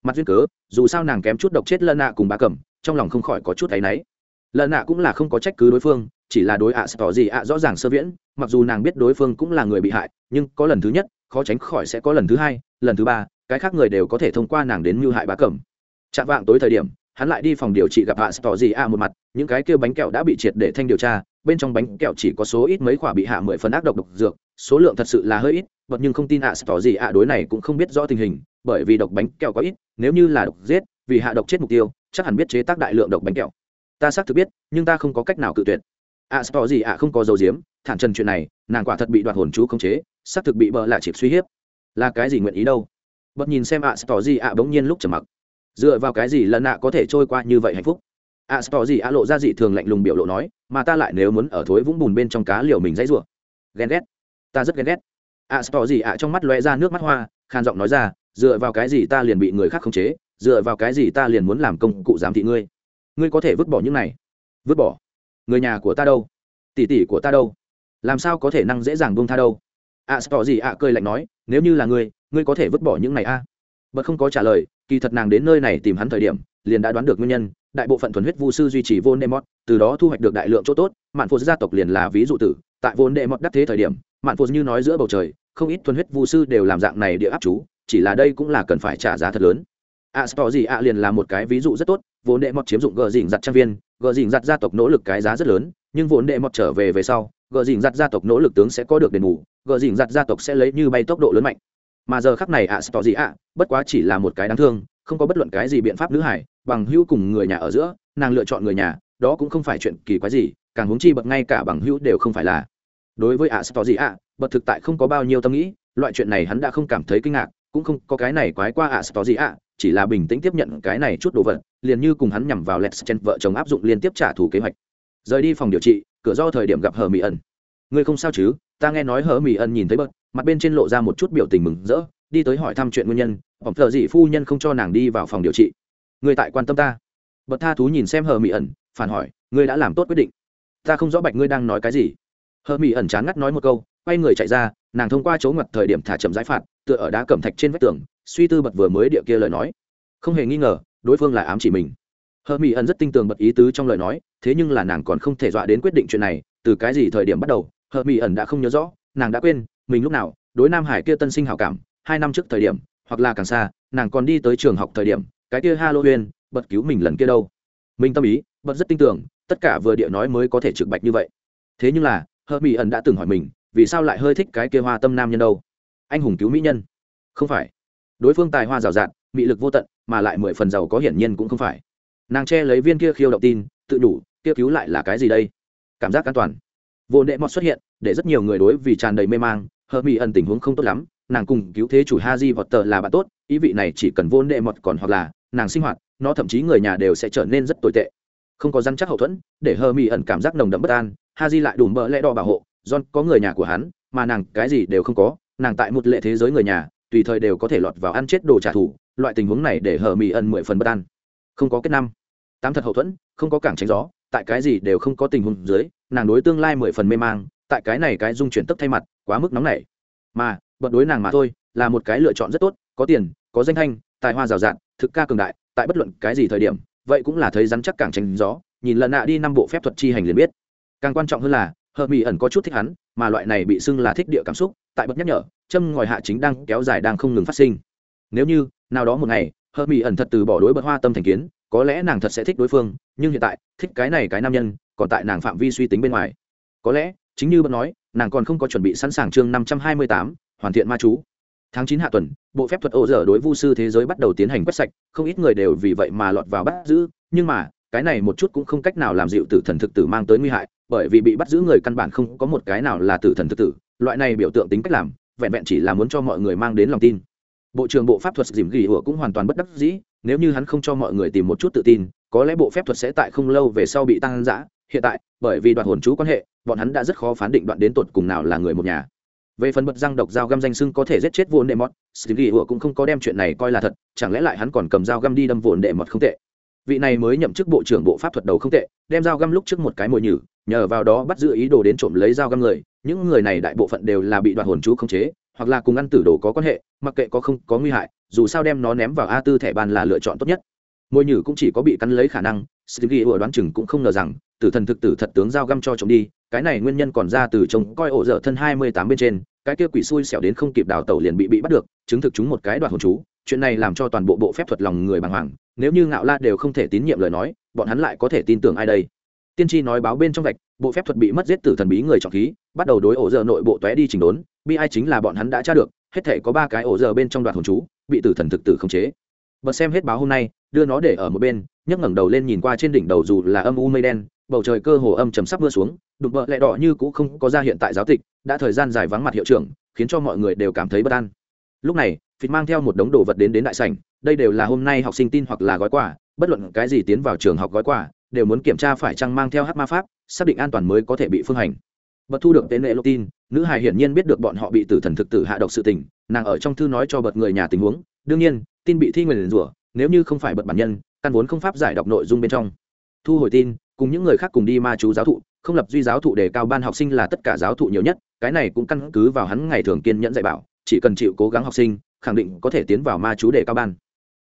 mặt duyên cớ, dù sao nàng kém chút độc chết lân nạ cùng bá cẩm, trong lòng không khỏi có chút thấy náy. Lân nạ cũng là không có trách cứ đối phương, chỉ là đối ạ sẽ tỏ gì ạ rõ ràng sơ viễn, mặc dù nàng biết đối phương cũng là người bị hại, nhưng có lần thứ nhất, khó tránh khỏi sẽ có lần thứ hai, lần thứ ba, cái khác người đều có thể thông qua nàng đến mưu hại bá cẩm. Chạm vạng tối thời điểm, hắn lại đi phòng điều trị gặp ạ sẽ tỏ gì ạ một mặt, những cái kêu bánh kẹo đã bị triệt để thanh điều tra, bên trong bánh kẹo chỉ có số ít mấy quả bị hạ mười phần ác độc độc dược, số lượng thật sự là hơi ít vật nhưng không tin ạ sẽ tỏ gì ạ đối này cũng không biết rõ tình hình bởi vì độc bánh kẹo có ít, nếu như là độc giết, vì hạ độc chết mục tiêu, chắc hẳn biết chế tác đại lượng độc bánh kẹo. Ta xác thực biết, nhưng ta không có cách nào cự tuyệt. À, ạ sẽ gì ạ, không có dầu diếm, thản trần chuyện này, nàng quả thật bị đoạt hồn chú khống chế, xác thực bị bợ lạ chịp suy hiếp. Là cái gì nguyện ý đâu? Bật nhìn xem ạ sẽ gì ạ bỗng nhiên lúc trầm mặc. Dựa vào cái gì lần ạ có thể trôi qua như vậy hạnh phúc? À, ạ spò gì ạ lộ ra dị thường lạnh lùng biểu lộ nói, mà ta lại nếu muốn ở thối vũng bùn bên trong cá liều mình dãy rủa. Ghen ghét. Ta rất ghen ghét. À, ạ spò gì ạ trong mắt lóe ra nước mắt hoa khan giọng nói ra dựa vào cái gì ta liền bị người khác khống chế dựa vào cái gì ta liền muốn làm công cụ giám thị ngươi? Ngươi có thể vứt bỏ những này. Vứt bỏ? Người nhà của ta đâu? Tỷ tỷ của ta đâu? Làm sao có thể năng dễ dàng buông tha đâu? Ạ à, gì? Ạ cười lạnh nói nếu như là ngươi ngươi có thể vứt bỏ những này a à? bật không có trả lời kỳ thật nàng đến nơi này tìm hắn thời điểm liền đã đoán được nguyên nhân. Đại bộ phận thuần huyết vu sư duy trì vô nemot từ đó thu hoạch được đại lượng chỗ tốt. Mạn phu gia tộc liền là ví dụ tử. Tại vô nemot đắc thế thời điểm mạn phu như nói giữa bầu trời không ít thuần huyết vu sư đều làm dạng này địa áp chú chỉ là đây cũng là cần phải trả giá thật lớn. A sport gì a liền là một cái ví dụ rất tốt, vốn đệ mọt chiếm dụng gờ dình giặt trang viên, gờ dình giặt gia tộc nỗ lực cái giá rất lớn, nhưng vốn đệ mọt trở về về sau, gờ dình giặt gia tộc nỗ lực tướng sẽ có được đền bù, gờ dình giặt gia tộc sẽ lấy như bay tốc độ lớn mạnh. Mà giờ khắc này a sport gì a, bất quá chỉ là một cái đáng thương, không có bất luận cái gì biện pháp nữ hải bằng hữu cùng người nhà ở giữa, nàng lựa chọn người nhà, đó cũng không phải chuyện kỳ quái gì, càng huống chi bậc ngay cả bằng hữu đều không phải là. Đối với a sport gì a, bậc thực tại không có bao nhiêu tâm nghĩ, loại chuyện này hắn đã không cảm thấy kinh ngạc cũng không có cái này quái qua ạ sport gì à chỉ là bình tĩnh tiếp nhận cái này chút đồ vật, liền như cùng hắn nhằm vào lẹt chen vợ chồng áp dụng liên tiếp trả thù kế hoạch. Rời đi phòng điều trị, cửa do thời điểm gặp hờ mỹ ẩn. Ngươi không sao chứ? Ta nghe nói hờ mỹ ẩn nhìn thấy bớt, mặt bên trên lộ ra một chút biểu tình mừng rỡ, đi tới hỏi thăm chuyện nguyên nhân ổng thợ dị phu nhân không cho nàng đi vào phòng điều trị. Ngươi tại quan tâm ta. Bật tha thú nhìn xem hờ mỹ ẩn, phản hỏi, ngươi đã làm tốt quyết định. Ta không rõ bạch ngươi đang nói cái gì. Hờ mỹ ẩn chán ngắt nói một câu, quay người chạy ra, nàng thông qua chỗ ngặt thời điểm thả chậm giải phạt tựa ở đá cẩm thạch trên vách tường, suy tư bật vừa mới địa kia lời nói. Không hề nghi ngờ, đối phương là ám chỉ mình. Hờ mỹ ẩn rất tin tưởng bật ý tứ trong lời nói, thế nhưng là nàng còn không thể dọa đến quyết định chuyện này, từ cái gì thời điểm bắt đầu, hờ mỹ ẩn đã không nhớ rõ, nàng đã quên, mình lúc nào, đối nam hải kia tân sinh hảo cảm, hai năm trước thời điểm, hoặc là càng xa, nàng còn đi tới trường học thời điểm, cái kia halloween, bật cứu mình lần kia đâu. Mình tâm ý, bật rất tin tưởng tất cả vừa địa nói mới có thể trực bạch như vậy. Thế nhưng là, hờ mỹ ẩn đã từng hỏi mình, vì sao lại hơi thích cái kia hoa tâm nam nhân đâu? Anh hùng cứu mỹ nhân. Không phải. Đối phương tài hoa rào rạt, mị lực vô tận, mà lại mười phần giàu có hiển nhiên cũng không phải. Nàng che lấy viên kia khiêu động tin, tự đủ, kia cứu lại là cái gì đây? Cảm giác an toàn. Vô nệ mọt xuất hiện, để rất nhiều người đối vì tràn đầy mê mang, hờ mỹ ẩn tình huống không tốt lắm, nàng cùng cứu thế chủ ha di vọt tờ là bạn tốt, ý vị này chỉ cần vô nệ mọt còn hoặc là nàng sinh hoạt, nó thậm chí người nhà đều sẽ trở nên rất tồi tệ. Không có răn chắc hậu thuẫn, để hờ mỹ ẩn cảm giác nồng đậm bất an ha di lại đủ mỡ lẽ đo bảo hộ, john có người nhà của hắn, mà nàng cái gì đều không có nàng tại một lệ thế giới người nhà, tùy thời đều có thể lọt vào ăn chết đồ trả thù, loại tình huống này để hở mỹ ẩn mười phần bất an. Không có kết năm, tám thật hậu thuẫn, không có cảng tránh gió, tại cái gì đều không có tình huống dưới, nàng đối tương lai mười phần mê mang, tại cái này cái dung chuyển tức thay mặt, quá mức nóng nảy. Mà, bận đối nàng mà thôi, là một cái lựa chọn rất tốt, có tiền, có danh thanh, tài hoa rào rạt, thực ca cường đại, tại bất luận cái gì thời điểm, vậy cũng là thấy rắn chắc cảng tránh gió, nhìn lần nạ đi năm bộ phép thuật chi hành liền biết. Càng quan trọng hơn là hờ mỹ ẩn có chút thích hắn mà loại này bị xưng là thích địa cảm xúc, tại bậc nhắc nhở, châm ngòi hạ chính đang kéo dài đang không ngừng phát sinh. Nếu như, nào đó một ngày hơ mỹ ẩn thật từ bỏ đối bậc hoa tâm thành kiến, có lẽ nàng thật sẽ thích đối phương, nhưng hiện tại, thích cái này cái nam nhân, còn tại nàng phạm vi suy tính bên ngoài. Có lẽ, chính như bậc nói, nàng còn không có chuẩn bị sẵn sàng chương năm trăm hai mươi tám, hoàn thiện ma chú. Tháng chín hạ tuần, bộ phép thuật ô dở đối vu sư thế giới bắt đầu tiến hành quét sạch, không ít người đều vì vậy mà lọt vào bắt giữ, nhưng mà, cái này một chút cũng không cách nào làm dịu tử thần thực tử mang tới nguy hại bởi vì bị bắt giữ người căn bản không có một cái nào là tử thần thực tử. Loại này biểu tượng tính cách làm, vẹn vẹn chỉ là muốn cho mọi người mang đến lòng tin. Bộ trưởng bộ pháp thuật dìm ghi ủa cũng hoàn toàn bất đắc dĩ, nếu như hắn không cho mọi người tìm một chút tự tin, có lẽ bộ phép thuật sẽ tại không lâu về sau bị tăng giã hiện tại, bởi vì đoạt hồn chú quan hệ, bọn hắn đã rất khó phán định đoạn đến tột cùng nào là người một nhà. Về phần bật răng độc dao găm danh sưng có thể giết chết vốn đệ mọt dìm ghi ủa cũng không có đem chuyện này coi là thật, chẳng lẽ lại hắn còn cầm dao găm đi đâm vốn đệ mọt không tệ? Vị này mới nhậm chức bộ trưởng bộ pháp thuật đầu không tệ, đem dao găm lúc trước một cái mồi nhử nhờ vào đó bắt giữ ý đồ đến trộm lấy dao găm người, những người này đại bộ phận đều là bị đoạt hồn chú khống chế, hoặc là cùng ăn tử đồ có quan hệ, mặc kệ có không có nguy hại, dù sao đem nó ném vào a tư thẻ bàn là lựa chọn tốt nhất. Môi nhử cũng chỉ có bị cắn lấy khả năng stevie ủa đoán chừng cũng không ngờ rằng, tử thần thực tử thật tướng dao găm cho trộm đi, cái này nguyên nhân còn ra từ trông coi ổ dở thân hai mươi tám bên trên, cái kia quỷ xui xẻo đến không kịp đào tẩu liền bị bị bắt được, chứng thực chúng một cái đoạt hồn chú, chuyện này làm cho toàn bộ bộ phép thuật lòng người bàng hoàng, nếu như ngạo la đều không thể tín nhiệm lời nói, bọn hắn lại có thể tin tưởng ai đây? Tiên tri nói báo bên trong vạch, bộ phép thuật bị mất giết tử thần bí người trọng khí, bắt đầu đối ổ giờ nội bộ tóe đi chỉnh đốn, bi ai chính là bọn hắn đã tra được, hết thể có ba cái ổ giờ bên trong đoạn hồn chú, bị tử thần thực tử khống chế. Bật xem hết báo hôm nay, đưa nó để ở một bên, nhấc ngẩng đầu lên nhìn qua trên đỉnh đầu dù là âm u mây đen, bầu trời cơ hồ âm chầm sắp mưa xuống, đục vợ lẹ đỏ như cũ không có ra hiện tại giáo tịch, đã thời gian dài vắng mặt hiệu trưởng, khiến cho mọi người đều cảm thấy bất an. Lúc này, phịt mang theo một đống đồ vật đến đến đại sảnh, đây đều là hôm nay học sinh tin hoặc là gói quà, bất luận cái gì tiến vào trường học gói quà đều muốn kiểm tra phải chăng mang theo hát ma pháp, xác định an toàn mới có thể bị phương hành. Bật thu được tên lệ lô tin, nữ hài hiển nhiên biết được bọn họ bị tử thần thực tử hạ độc sự tình, nàng ở trong thư nói cho bật người nhà tình huống, đương nhiên, tin bị thi nguyền rủa, nếu như không phải bật bản nhân, căn vốn không pháp giải đọc nội dung bên trong. Thu hồi tin, cùng những người khác cùng đi ma chú giáo thụ, không lập duy giáo thụ đề cao ban học sinh là tất cả giáo thụ nhiều nhất, cái này cũng căn cứ vào hắn ngày thường kiên nhẫn dạy bảo, chỉ cần chịu cố gắng học sinh, khẳng định có thể tiến vào ma chú đề cao ban.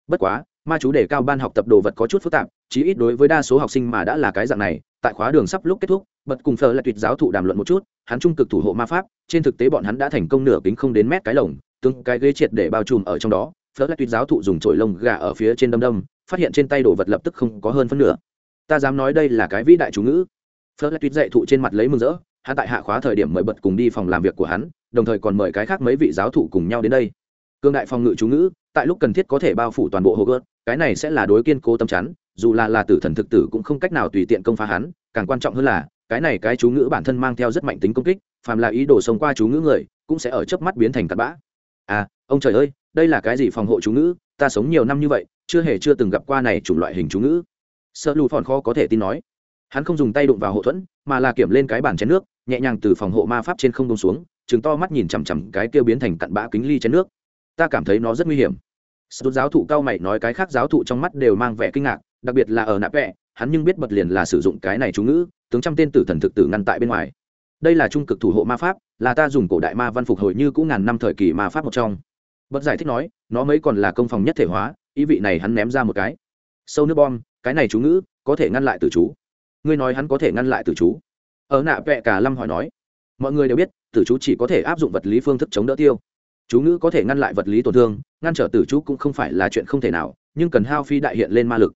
Bất quá, ma chú đề cao ban học tập đồ vật có chút phức tạp chí ít đối với đa số học sinh mà đã là cái dạng này, tại khóa đường sắp lúc kết thúc, bật cùng phờ là tuyệt giáo thụ đàm luận một chút, hắn trung cực thủ hộ ma pháp, trên thực tế bọn hắn đã thành công nửa kính không đến mét cái lồng, tương cái ghế triệt để bao trùm ở trong đó phờ là tuyệt giáo thụ dùng chổi lông gà ở phía trên đâm đâm, phát hiện trên tay đồ vật lập tức không có hơn phân nửa. Ta dám nói đây là cái vĩ đại chú ngữ. Phờ là tuyệt dạy thụ trên mặt lấy mừng rỡ, hắn tại hạ khóa thời điểm mời bật cùng đi phòng làm việc của hắn, đồng thời còn mời cái khác mấy vị giáo thụ cùng nhau đến đây. Cương đại phòng ngự chú ngữ, tại lúc cần thiết có thể bao phủ toàn bộ hồ gớt cái này sẽ là đối kiên cố tâm chắn dù là là tử thần thực tử cũng không cách nào tùy tiện công phá hắn, càng quan trọng hơn là, cái này cái chú ngữ bản thân mang theo rất mạnh tính công kích, phàm là ý đồ sống qua chú ngữ người, cũng sẽ ở chớp mắt biến thành cặn bã. À ông trời ơi, đây là cái gì phòng hộ chú ngữ? Ta sống nhiều năm như vậy, chưa hề chưa từng gặp qua này chủng loại hình chú ngữ. Sợ lù phòn khó có thể tin nói. Hắn không dùng tay đụng vào hộ thuẫn, mà là kiểm lên cái bàn chén nước, nhẹ nhàng từ phòng hộ ma pháp trên không đông xuống chứng to mắt nhìn chằm chằm cái kia biến thành cặn bã kính ly chén nước. Ta cảm thấy nó rất nguy hiểm. Sút giáo thụ cao mày nói cái khác giáo thụ trong mắt đều mang vẻ kinh ngạc đặc biệt là ở nạp vẽ hắn nhưng biết bật liền là sử dụng cái này chú ngữ, tướng trăm tên tử thần thực tử ngăn tại bên ngoài. Đây là trung cực thủ hộ ma pháp, là ta dùng cổ đại ma văn phục hồi như cũng ngàn năm thời kỳ ma pháp một trong. Bật giải thích nói, nó mới còn là công phòng nhất thể hóa, ý vị này hắn ném ra một cái. Sâu nước bom, cái này chú ngữ, có thể ngăn lại từ chú. Ngươi nói hắn có thể ngăn lại từ chú. Ở nạ vẹ cả lâm hỏi nói, mọi người đều biết, tử chú chỉ có thể áp dụng vật lý phương thức chống đỡ tiêu. Chú ngữ có thể ngăn lại vật lý tổn thương, ngăn trở tử chú cũng không phải là chuyện không thể nào, nhưng cần hao phi đại hiện lên ma lực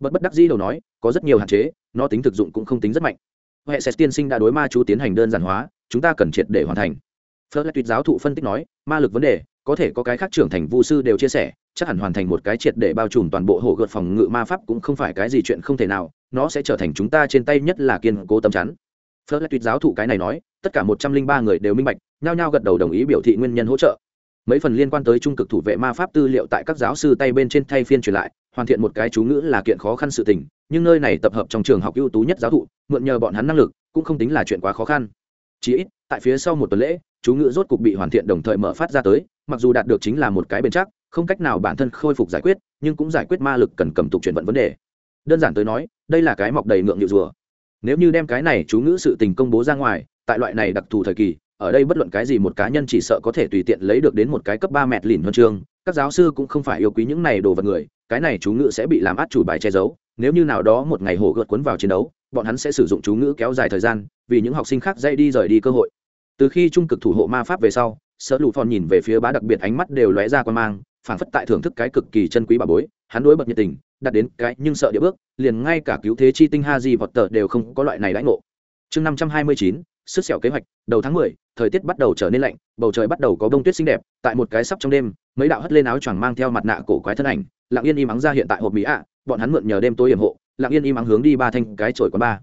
bất bất đắc dĩ đầu nói, có rất nhiều hạn chế, nó tính thực dụng cũng không tính rất mạnh. Hệ sẽ tiên sinh đã đối ma chú tiến hành đơn giản hóa, chúng ta cần triệt để hoàn thành. Phớt lại tuyệt giáo thụ phân tích nói, ma lực vấn đề, có thể có cái khác trưởng thành vu sư đều chia sẻ, chắc hẳn hoàn thành một cái triệt để bao trùm toàn bộ hồ gợt phòng ngự ma pháp cũng không phải cái gì chuyện không thể nào, nó sẽ trở thành chúng ta trên tay nhất là kiên cố tâm chắn. Phớt lại tuyệt giáo thụ cái này nói, tất cả một trăm linh ba người đều minh bạch, nhao nhao gật đầu đồng ý biểu thị nguyên nhân hỗ trợ. Mấy phần liên quan tới trung cực thủ vệ ma pháp tư liệu tại các giáo sư tay bên trên thay phiên truyền lại hoàn thiện một cái chú ngữ là kiện khó khăn sự tình, nhưng nơi này tập hợp trong trường học ưu tú nhất giáo thụ, mượn nhờ bọn hắn năng lực, cũng không tính là chuyện quá khó khăn. Chỉ ít, tại phía sau một tuần lễ, chú ngữ rốt cục bị hoàn thiện đồng thời mở phát ra tới, mặc dù đạt được chính là một cái bền chắc, không cách nào bản thân khôi phục giải quyết, nhưng cũng giải quyết ma lực cần cầm tục chuyển vận vấn đề. Đơn giản tới nói, đây là cái mọc đầy ngượng nhịu rùa. Nếu như đem cái này chú ngữ sự tình công bố ra ngoài, tại loại này đặc thù thời kỳ, ở đây bất luận cái gì một cá nhân chỉ sợ có thể tùy tiện lấy được đến một cái cấp ba mẹt lìn huân chương, các giáo sư cũng không phải yêu quý những này đồ vật người cái này chú ngữ sẽ bị làm át chủ bài che giấu, nếu như nào đó một ngày hổ gợt cuốn vào chiến đấu, bọn hắn sẽ sử dụng chú ngữ kéo dài thời gian, vì những học sinh khác dây đi rời đi cơ hội. Từ khi trung cực thủ hộ ma pháp về sau sợ lụ phòn nhìn về phía bá đặc biệt ánh mắt đều lóe ra quan mang, phảng phất tại thưởng thức cái cực kỳ chân quý bà bối, hắn đối bật nhiệt tình, đặt đến cái nhưng sợ địa bước, liền ngay cả cứu thế chi tinh ha di vọt tờ đều không có loại này đãi ngộ. Chương năm trăm hai mươi chín, sức xẻo kế hoạch, đầu tháng mười, thời tiết bắt đầu trở nên lạnh, bầu trời bắt đầu có bông tuyết xinh đẹp, tại một cái sắp trong đêm, mấy đạo hất lên áo choàng mang theo mặt nạ cổ quái thân ảnh lặng yên im ắng ra hiện tại hộp mỹ ạ, bọn hắn mượn nhờ đêm tối hiểm hộ, lặng yên im ắng hướng đi ba thanh cái chổi quán ba.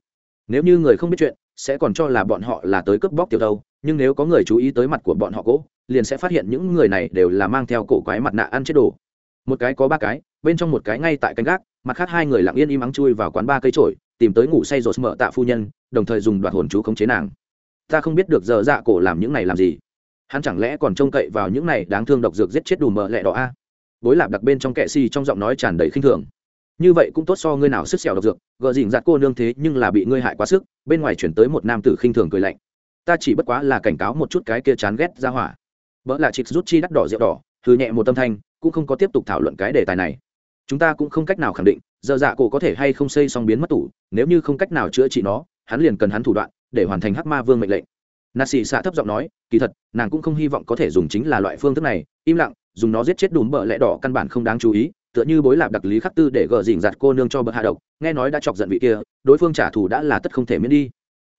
Nếu như người không biết chuyện, sẽ còn cho là bọn họ là tới cướp bóc tiểu đâu nhưng nếu có người chú ý tới mặt của bọn họ cỗ liền sẽ phát hiện những người này đều là mang theo cổ quái mặt nạ ăn chết đồ. Một cái có ba cái, bên trong một cái ngay tại canh gác, mặt khác hai người lặng yên im ắng chui vào quán ba cây trổi tìm tới ngủ say rột mở tạ phu nhân, đồng thời dùng đoạt hồn chú khống chế nàng. Ta không biết được giờ dạ cổ làm những này làm gì. Hắn chẳng lẽ còn trông cậy vào những này đáng thương độc dược giết chết đủ mờ lẹ đỏ a? Bối lạp đặc bên trong kệ xì trong giọng nói tràn đầy khinh thường. Như vậy cũng tốt so ngươi nào sức xẻo độc dược gợ dỉnh giặt cô nương thế nhưng là bị ngươi hại quá sức, bên ngoài chuyển tới một nam tử khinh thường cười lạnh. Ta chỉ bất quá là cảnh cáo một chút cái kia chán ghét ra hỏa. Vợ là chịt rút chi đắt đỏ rượu đỏ thư nhẹ một tâm thanh, cũng không có tiếp tục thảo luận cái đề tài này. Chúng ta cũng không cách nào khẳng định, giờ dạ cổ có thể hay không xây xong biến mất tủ, nếu như không cách nào chữa trị nó, hắn liền cần hắn thủ đoạn, để hoàn thành hắc ma vương mệnh lệnh nà xì xạ thấp giọng nói, kỳ thật, nàng cũng không hy vọng có thể dùng chính là loại phương thức này, im lặng, dùng nó giết chết đùm bợ lẽ đỏ căn bản không đáng chú ý, tựa như bối lạc đặc lý khắc tư để gờ dình giặt cô nương cho bậc hạ độc, nghe nói đã chọc giận vị kia, đối phương trả thù đã là tất không thể miễn đi.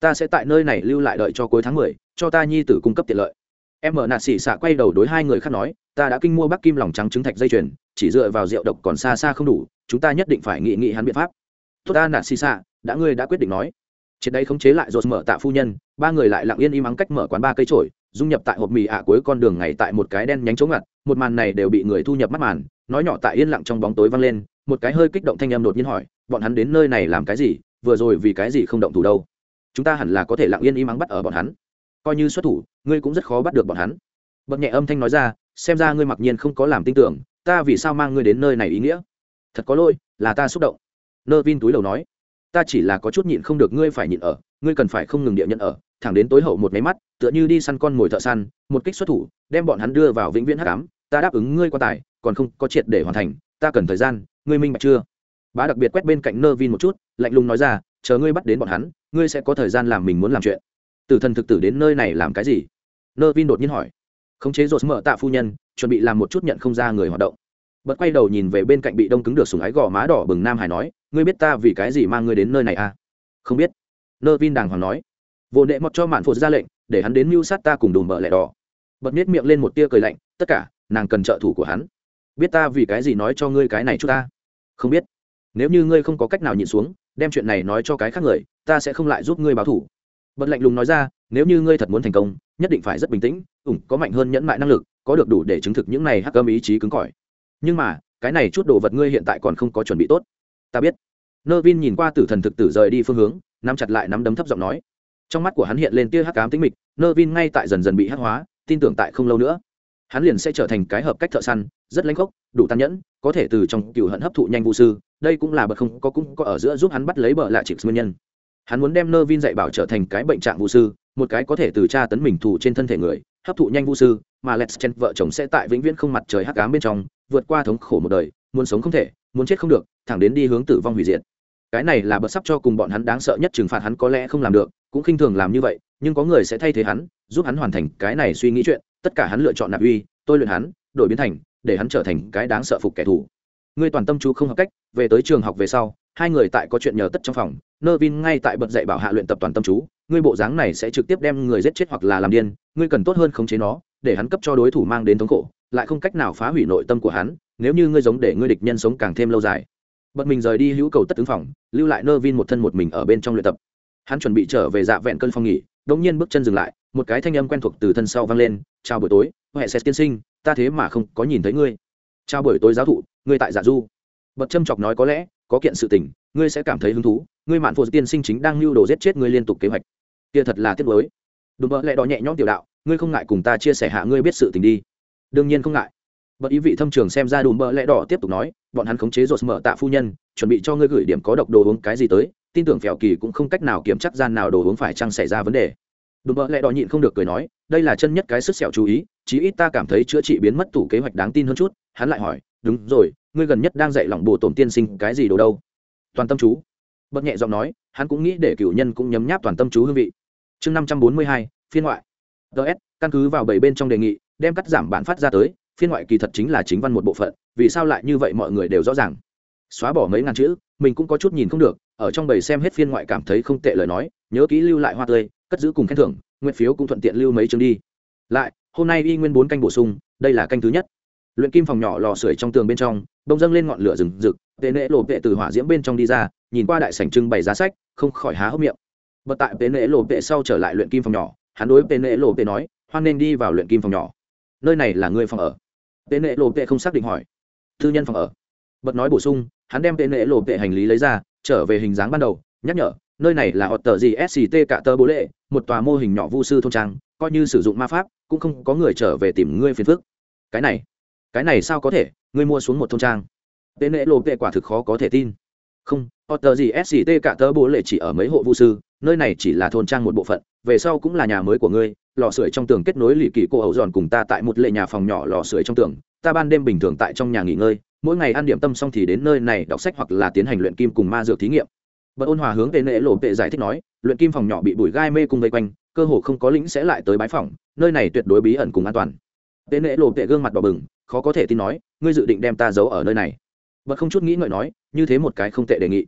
Ta sẽ tại nơi này lưu lại đợi cho cuối tháng mười, cho ta nhi tử cung cấp tiện lợi. Em mở nạt xỉ xạ quay đầu đối hai người khác nói, ta đã kinh mua bắc kim lòng trắng trứng thạch dây chuyền, chỉ dựa vào rượu độc còn xa xa không đủ, chúng ta nhất định phải nghị nghị hắn biện pháp. Tốt ta, nạt xỉ xạ đã ngươi đã quyết định nói. Triệt đây khống chế lại rột mở tạ phu nhân ba người lại lặng yên im ắng cách mở quán ba cây trổi, dung nhập tại hộp mì ạ cuối con đường ngày tại một cái đen nhánh chống ngặt, một màn này đều bị người thu nhập mắt màn, nói nhỏ tại yên lặng trong bóng tối vang lên, một cái hơi kích động thanh âm đột nhiên hỏi, bọn hắn đến nơi này làm cái gì? Vừa rồi vì cái gì không động thủ đâu? Chúng ta hẳn là có thể lặng yên im ắng bắt ở bọn hắn. Coi như xuất thủ, ngươi cũng rất khó bắt được bọn hắn. Bậc nhẹ âm thanh nói ra, xem ra ngươi mặc nhiên không có làm tin tưởng, ta vì sao mang ngươi đến nơi này ý nghĩa? Thật có lỗi, là ta xúc động. Nơ vin túi đầu nói ta chỉ là có chút nhịn không được ngươi phải nhịn ở, ngươi cần phải không ngừng địa nhận ở, thẳng đến tối hậu một máy mắt, tựa như đi săn con mồi thợ săn, một kích xuất thủ, đem bọn hắn đưa vào vĩnh viễn hắc ám, ta đáp ứng ngươi qua tài, còn không có triệt để hoàn thành, ta cần thời gian, ngươi minh bạch chưa? Bá đặc biệt quét bên cạnh nơ vin một chút, lạnh lùng nói ra, chờ ngươi bắt đến bọn hắn, ngươi sẽ có thời gian làm mình muốn làm chuyện. Tử thần thực tử đến nơi này làm cái gì? Nơ vin đột nhiên hỏi. Khống chế rột mở tạ phu nhân, chuẩn bị làm một chút nhận không ra người hoạt động bật quay đầu nhìn về bên cạnh bị đông cứng được sùng ái gò má đỏ bừng nam hải nói, ngươi biết ta vì cái gì mang ngươi đến nơi này à? Không biết. Nơ vin đàng hoàng nói. Vô nệ mọt cho mạn phụt ra lệnh, để hắn đến mưu sát ta cùng đùm bợ lẹ đỏ. Bật miết miệng lên một tia cười lạnh, tất cả, nàng cần trợ thủ của hắn. Biết ta vì cái gì nói cho ngươi cái này chút ta? Không biết. Nếu như ngươi không có cách nào nhịn xuống, đem chuyện này nói cho cái khác người, ta sẽ không lại giúp ngươi báo thủ. Bật lạnh lùng nói ra, nếu như ngươi thật muốn thành công, nhất định phải rất bình tĩnh, ủng có mạnh hơn nhẫn mại năng lực, có được đủ để chứng thực những này hắc âm ý chí cứng cỏi nhưng mà, cái này chút đồ vật ngươi hiện tại còn không có chuẩn bị tốt. Ta biết. Nơ vin nhìn qua tử thần thực tử rời đi phương hướng, nắm chặt lại nắm đấm thấp giọng nói. Trong mắt của hắn hiện lên tia hắc ám tính mịch nơ vin ngay tại dần dần bị hắc hóa, tin tưởng tại không lâu nữa, hắn liền sẽ trở thành cái hợp cách thợ săn, rất lãnh khốc đủ tàn nhẫn, có thể từ trong cựu hận hấp thụ nhanh vũ sư, đây cũng là bậc không, có cũng có ở giữa giúp hắn bắt lấy bờ lạ chịp nguyên nhân. Hắn muốn đem nơ vin dạy bảo trở thành cái bệnh trạng vũ sư, một cái có thể từ tra tấn mình thủ trên thân thể người, hấp thụ nhanh vũ sư mà let's chen vợ chồng sẽ tại vĩnh viễn không mặt trời hắc ám bên trong, vượt qua thống khổ một đời, muốn sống không thể, muốn chết không được, thẳng đến đi hướng tử vong hủy diệt. Cái này là bật sắp cho cùng bọn hắn đáng sợ nhất trừng phạt hắn có lẽ không làm được, cũng khinh thường làm như vậy, nhưng có người sẽ thay thế hắn, giúp hắn hoàn thành cái này suy nghĩ chuyện, tất cả hắn lựa chọn nạp uy, tôi luyện hắn, đổi biến thành, để hắn trở thành cái đáng sợ phục kẻ thù. Ngươi toàn tâm chú không hợp cách, về tới trường học về sau, hai người tại có chuyện nhờ tất trong phòng nơ vin ngay tại bật dạy bảo hạ luyện tập toàn tâm chú, ngươi bộ dáng này sẽ trực tiếp đem người giết chết hoặc là làm điên, ngươi cần tốt hơn khống chế nó để hắn cấp cho đối thủ mang đến thống khổ, lại không cách nào phá hủy nội tâm của hắn, nếu như ngươi giống để ngươi địch nhân sống càng thêm lâu dài. Bật mình rời đi hữu cầu tất ứng phòng, lưu lại nơ vin một thân một mình ở bên trong luyện tập. Hắn chuẩn bị trở về dạ vẹn cơn phòng nghỉ đống nhiên bước chân dừng lại, một cái thanh âm quen thuộc từ thân sau vang lên, chào buổi tối, huệ xét tiên sinh, ta thế mà không có nhìn thấy ngươi. Chào buổi tối giáo thụ, ngươi tại dạ du. Bật châm chọc nói có lẽ, có kiện sự tình, ngươi sẽ cảm thấy hứng thú, ngươi mạn phụ tiên sinh chính đang lưu đồ giết chết ngươi liên tục kế hoạch. Kia thật là tiếc mới đùm bỡ lẽ đó nhẹ nhõm tiểu đạo ngươi không ngại cùng ta chia sẻ hạ ngươi biết sự tình đi. Đương nhiên không ngại. Bất ý vị thâm trường xem ra đùm bỡ lẽ đỏ tiếp tục nói, bọn hắn khống chế rột mở tạ phu nhân, chuẩn bị cho ngươi gửi điểm có độc đồ uống cái gì tới, tin tưởng phèo kỳ cũng không cách nào kiểm chắc gian nào đồ uống phải chăng xảy ra vấn đề. Đùm bỡ lẽ đỏ nhịn không được cười nói, đây là chân nhất cái sức sẹo chú ý, chí ít ta cảm thấy chữa trị biến mất tủ kế hoạch đáng tin hơn chút. Hắn lại hỏi, đúng rồi, ngươi gần nhất đang dạy lòng bồ tổn tiên sinh cái gì đồ đâu? Toàn tâm chú. Bất nhẹ giọng nói, hắn cũng nghĩ để cử nhân cũng nhấm nháp toàn tâm chú hương vị. Chương năm trăm bốn mươi hai, phiên ngoại ts căn cứ vào bảy bên trong đề nghị, đem cắt giảm bản phát ra tới, phiên ngoại kỳ thật chính là chính văn một bộ phận, vì sao lại như vậy mọi người đều rõ ràng? Xóa bỏ mấy ngàn chữ, mình cũng có chút nhìn không được, ở trong bầy xem hết phiên ngoại cảm thấy không tệ lời nói, nhớ kỹ lưu lại hoa tươi, cất giữ cùng khen thưởng, nguyện phiếu cũng thuận tiện lưu mấy chương đi. Lại, hôm nay y nguyên bốn canh bổ sung, đây là canh thứ nhất. Luyện kim phòng nhỏ lò sưởi trong tường bên trong, bông dâng lên ngọn lửa rừng rực, tệ nệ lộ vệ từ hỏa diễm bên trong đi ra, nhìn qua đại sảnh trưng bày giá sách, không khỏi há hốc miệng. Bật tại tệ nệ lộ vệ sau trở lại luyện kim phòng nhỏ hắn đối tên nệ lộ tệ nói, hoan nên đi vào luyện kim phòng nhỏ. Nơi này là người phòng ở? Tên nệ lộ tệ không xác định hỏi. Thư nhân phòng ở. Bật nói bổ sung, hắn đem tên nệ lộ tệ hành lý lấy ra, trở về hình dáng ban đầu, nhắc nhở, nơi này là họ tờ gì sct cả tơ bố lệ, một tòa mô hình nhỏ vu sư thôn trang, coi như sử dụng ma pháp, cũng không có người trở về tìm ngươi phiền phức. Cái này cái này sao có thể? Ngươi mua xuống một thôn trang. Tên lễ lộ tệ quả thực khó có thể tin. Không họ tờ gì sct cả tơ bố lệ chỉ ở mấy hộ vu sư, nơi này chỉ là thôn trang một bộ phận về sau cũng là nhà mới của ngươi, lò sưởi trong tường kết nối lì kỳ cô ẩu giòn cùng ta tại một lệ nhà phòng nhỏ lò sưởi trong tường, ta ban đêm bình thường tại trong nhà nghỉ ngơi, mỗi ngày ăn điểm tâm xong thì đến nơi này đọc sách hoặc là tiến hành luyện kim cùng ma dược thí nghiệm. Bật ôn hòa hướng về nệ lộ vệ giải thích nói, luyện kim phòng nhỏ bị bụi gai mê cùng vây quanh, cơ hồ không có lĩnh sẽ lại tới bãi phòng, nơi này tuyệt đối bí ẩn cùng an toàn. Vệ nệ lộ vệ gương mặt đỏ bừng, khó có thể tin nói, ngươi dự định đem ta giấu ở nơi này. Bật không chút nghĩ ngợi nói, như thế một cái không tệ đề nghị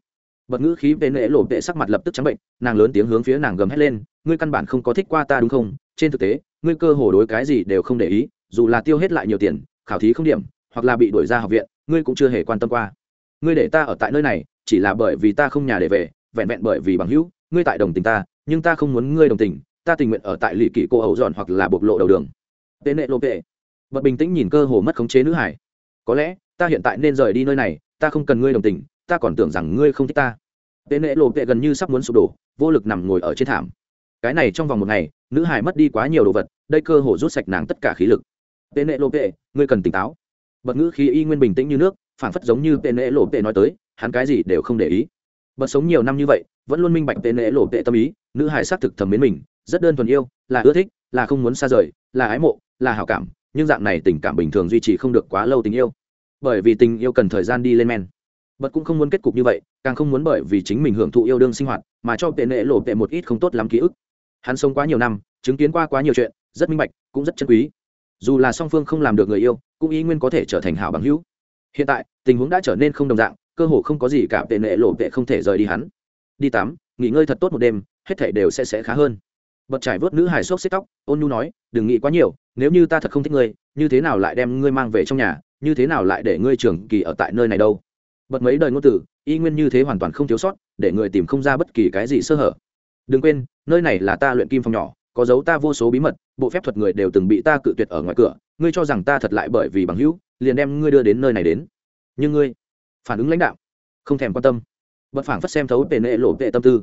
bật ngữ khí vệ nệ lộ vệ sắc mặt lập tức trắng bệnh, nàng lớn tiếng hướng phía nàng gầm hét lên, ngươi căn bản không có thích qua ta đúng không? Trên thực tế, ngươi cơ hồ đối cái gì đều không để ý, dù là tiêu hết lại nhiều tiền, khảo thí không điểm, hoặc là bị đuổi ra học viện, ngươi cũng chưa hề quan tâm qua. Ngươi để ta ở tại nơi này, chỉ là bởi vì ta không nhà để về, vẹn vẹn bởi vì bằng hữu, ngươi tại đồng tình ta, nhưng ta không muốn ngươi đồng tình, ta tình nguyện ở tại lì kỷ cô ẩu dọn hoặc là bộc lộ đầu đường. Tên nệ lộ vệ bật bình tĩnh nhìn cơ hồ mất khống chế nữ hải. Có lẽ, ta hiện tại nên rời đi nơi này, ta không cần ngươi đồng tình ta còn tưởng rằng ngươi không thích ta. Tên nệ lộ tệ gần như sắp muốn sụp đổ vô lực nằm ngồi ở trên thảm. Cái này trong vòng một ngày nữ hải mất đi quá nhiều đồ vật đây cơ hồ rút sạch nàng tất cả khí lực. Tên nệ lộ tệ, ngươi cần tỉnh táo. Bật ngữ khí y nguyên bình tĩnh như nước phản phất giống như tên nệ lộ tệ nói tới hắn cái gì đều không để ý. Bật sống nhiều năm như vậy vẫn luôn minh bạch tên nệ lộ tệ tâm ý nữ hải xác thực thầm mến mình rất đơn thuần yêu là ưa thích là không muốn xa rời là ái mộ là hảo cảm nhưng dạng này tình cảm bình thường duy trì không được quá lâu tình yêu. Bởi vì tình yêu cần thời gian đi lên men bật cũng không muốn kết cục như vậy, càng không muốn bởi vì chính mình hưởng thụ yêu đương sinh hoạt mà cho tệ nệ lộ tệ một ít không tốt lắm ký ức. Hắn sống quá nhiều năm, chứng kiến qua quá nhiều chuyện, rất minh bạch, cũng rất chân quý. Dù là song phương không làm được người yêu, cũng ý nguyên có thể trở thành hảo bằng hữu. Hiện tại, tình huống đã trở nên không đồng dạng, cơ hồ không có gì cả tệ nệ lộ tệ không thể rời đi hắn. Đi tắm, nghỉ ngơi thật tốt một đêm, hết thể đều sẽ sẽ khá hơn. Bật trải vớt nữ hài xốc xếp tóc, ôn nhu nói, đừng nghĩ quá nhiều, nếu như ta thật không thích ngươi, như thế nào lại đem ngươi mang về trong nhà, như thế nào lại để ngươi trường kỳ ở tại nơi này đâu? Bật mấy đời ngôn từ, y nguyên như thế hoàn toàn không thiếu sót, để người tìm không ra bất kỳ cái gì sơ hở. Đừng quên, nơi này là ta luyện kim phòng nhỏ, có dấu ta vô số bí mật, bộ phép thuật người đều từng bị ta cự tuyệt ở ngoài cửa, ngươi cho rằng ta thật lại bởi vì bằng hữu, liền đem ngươi đưa đến nơi này đến. Nhưng ngươi, phản ứng lãnh đạo, không thèm quan tâm. Bật phảng phất xem thấu tề nệ lộ tệ tâm tư.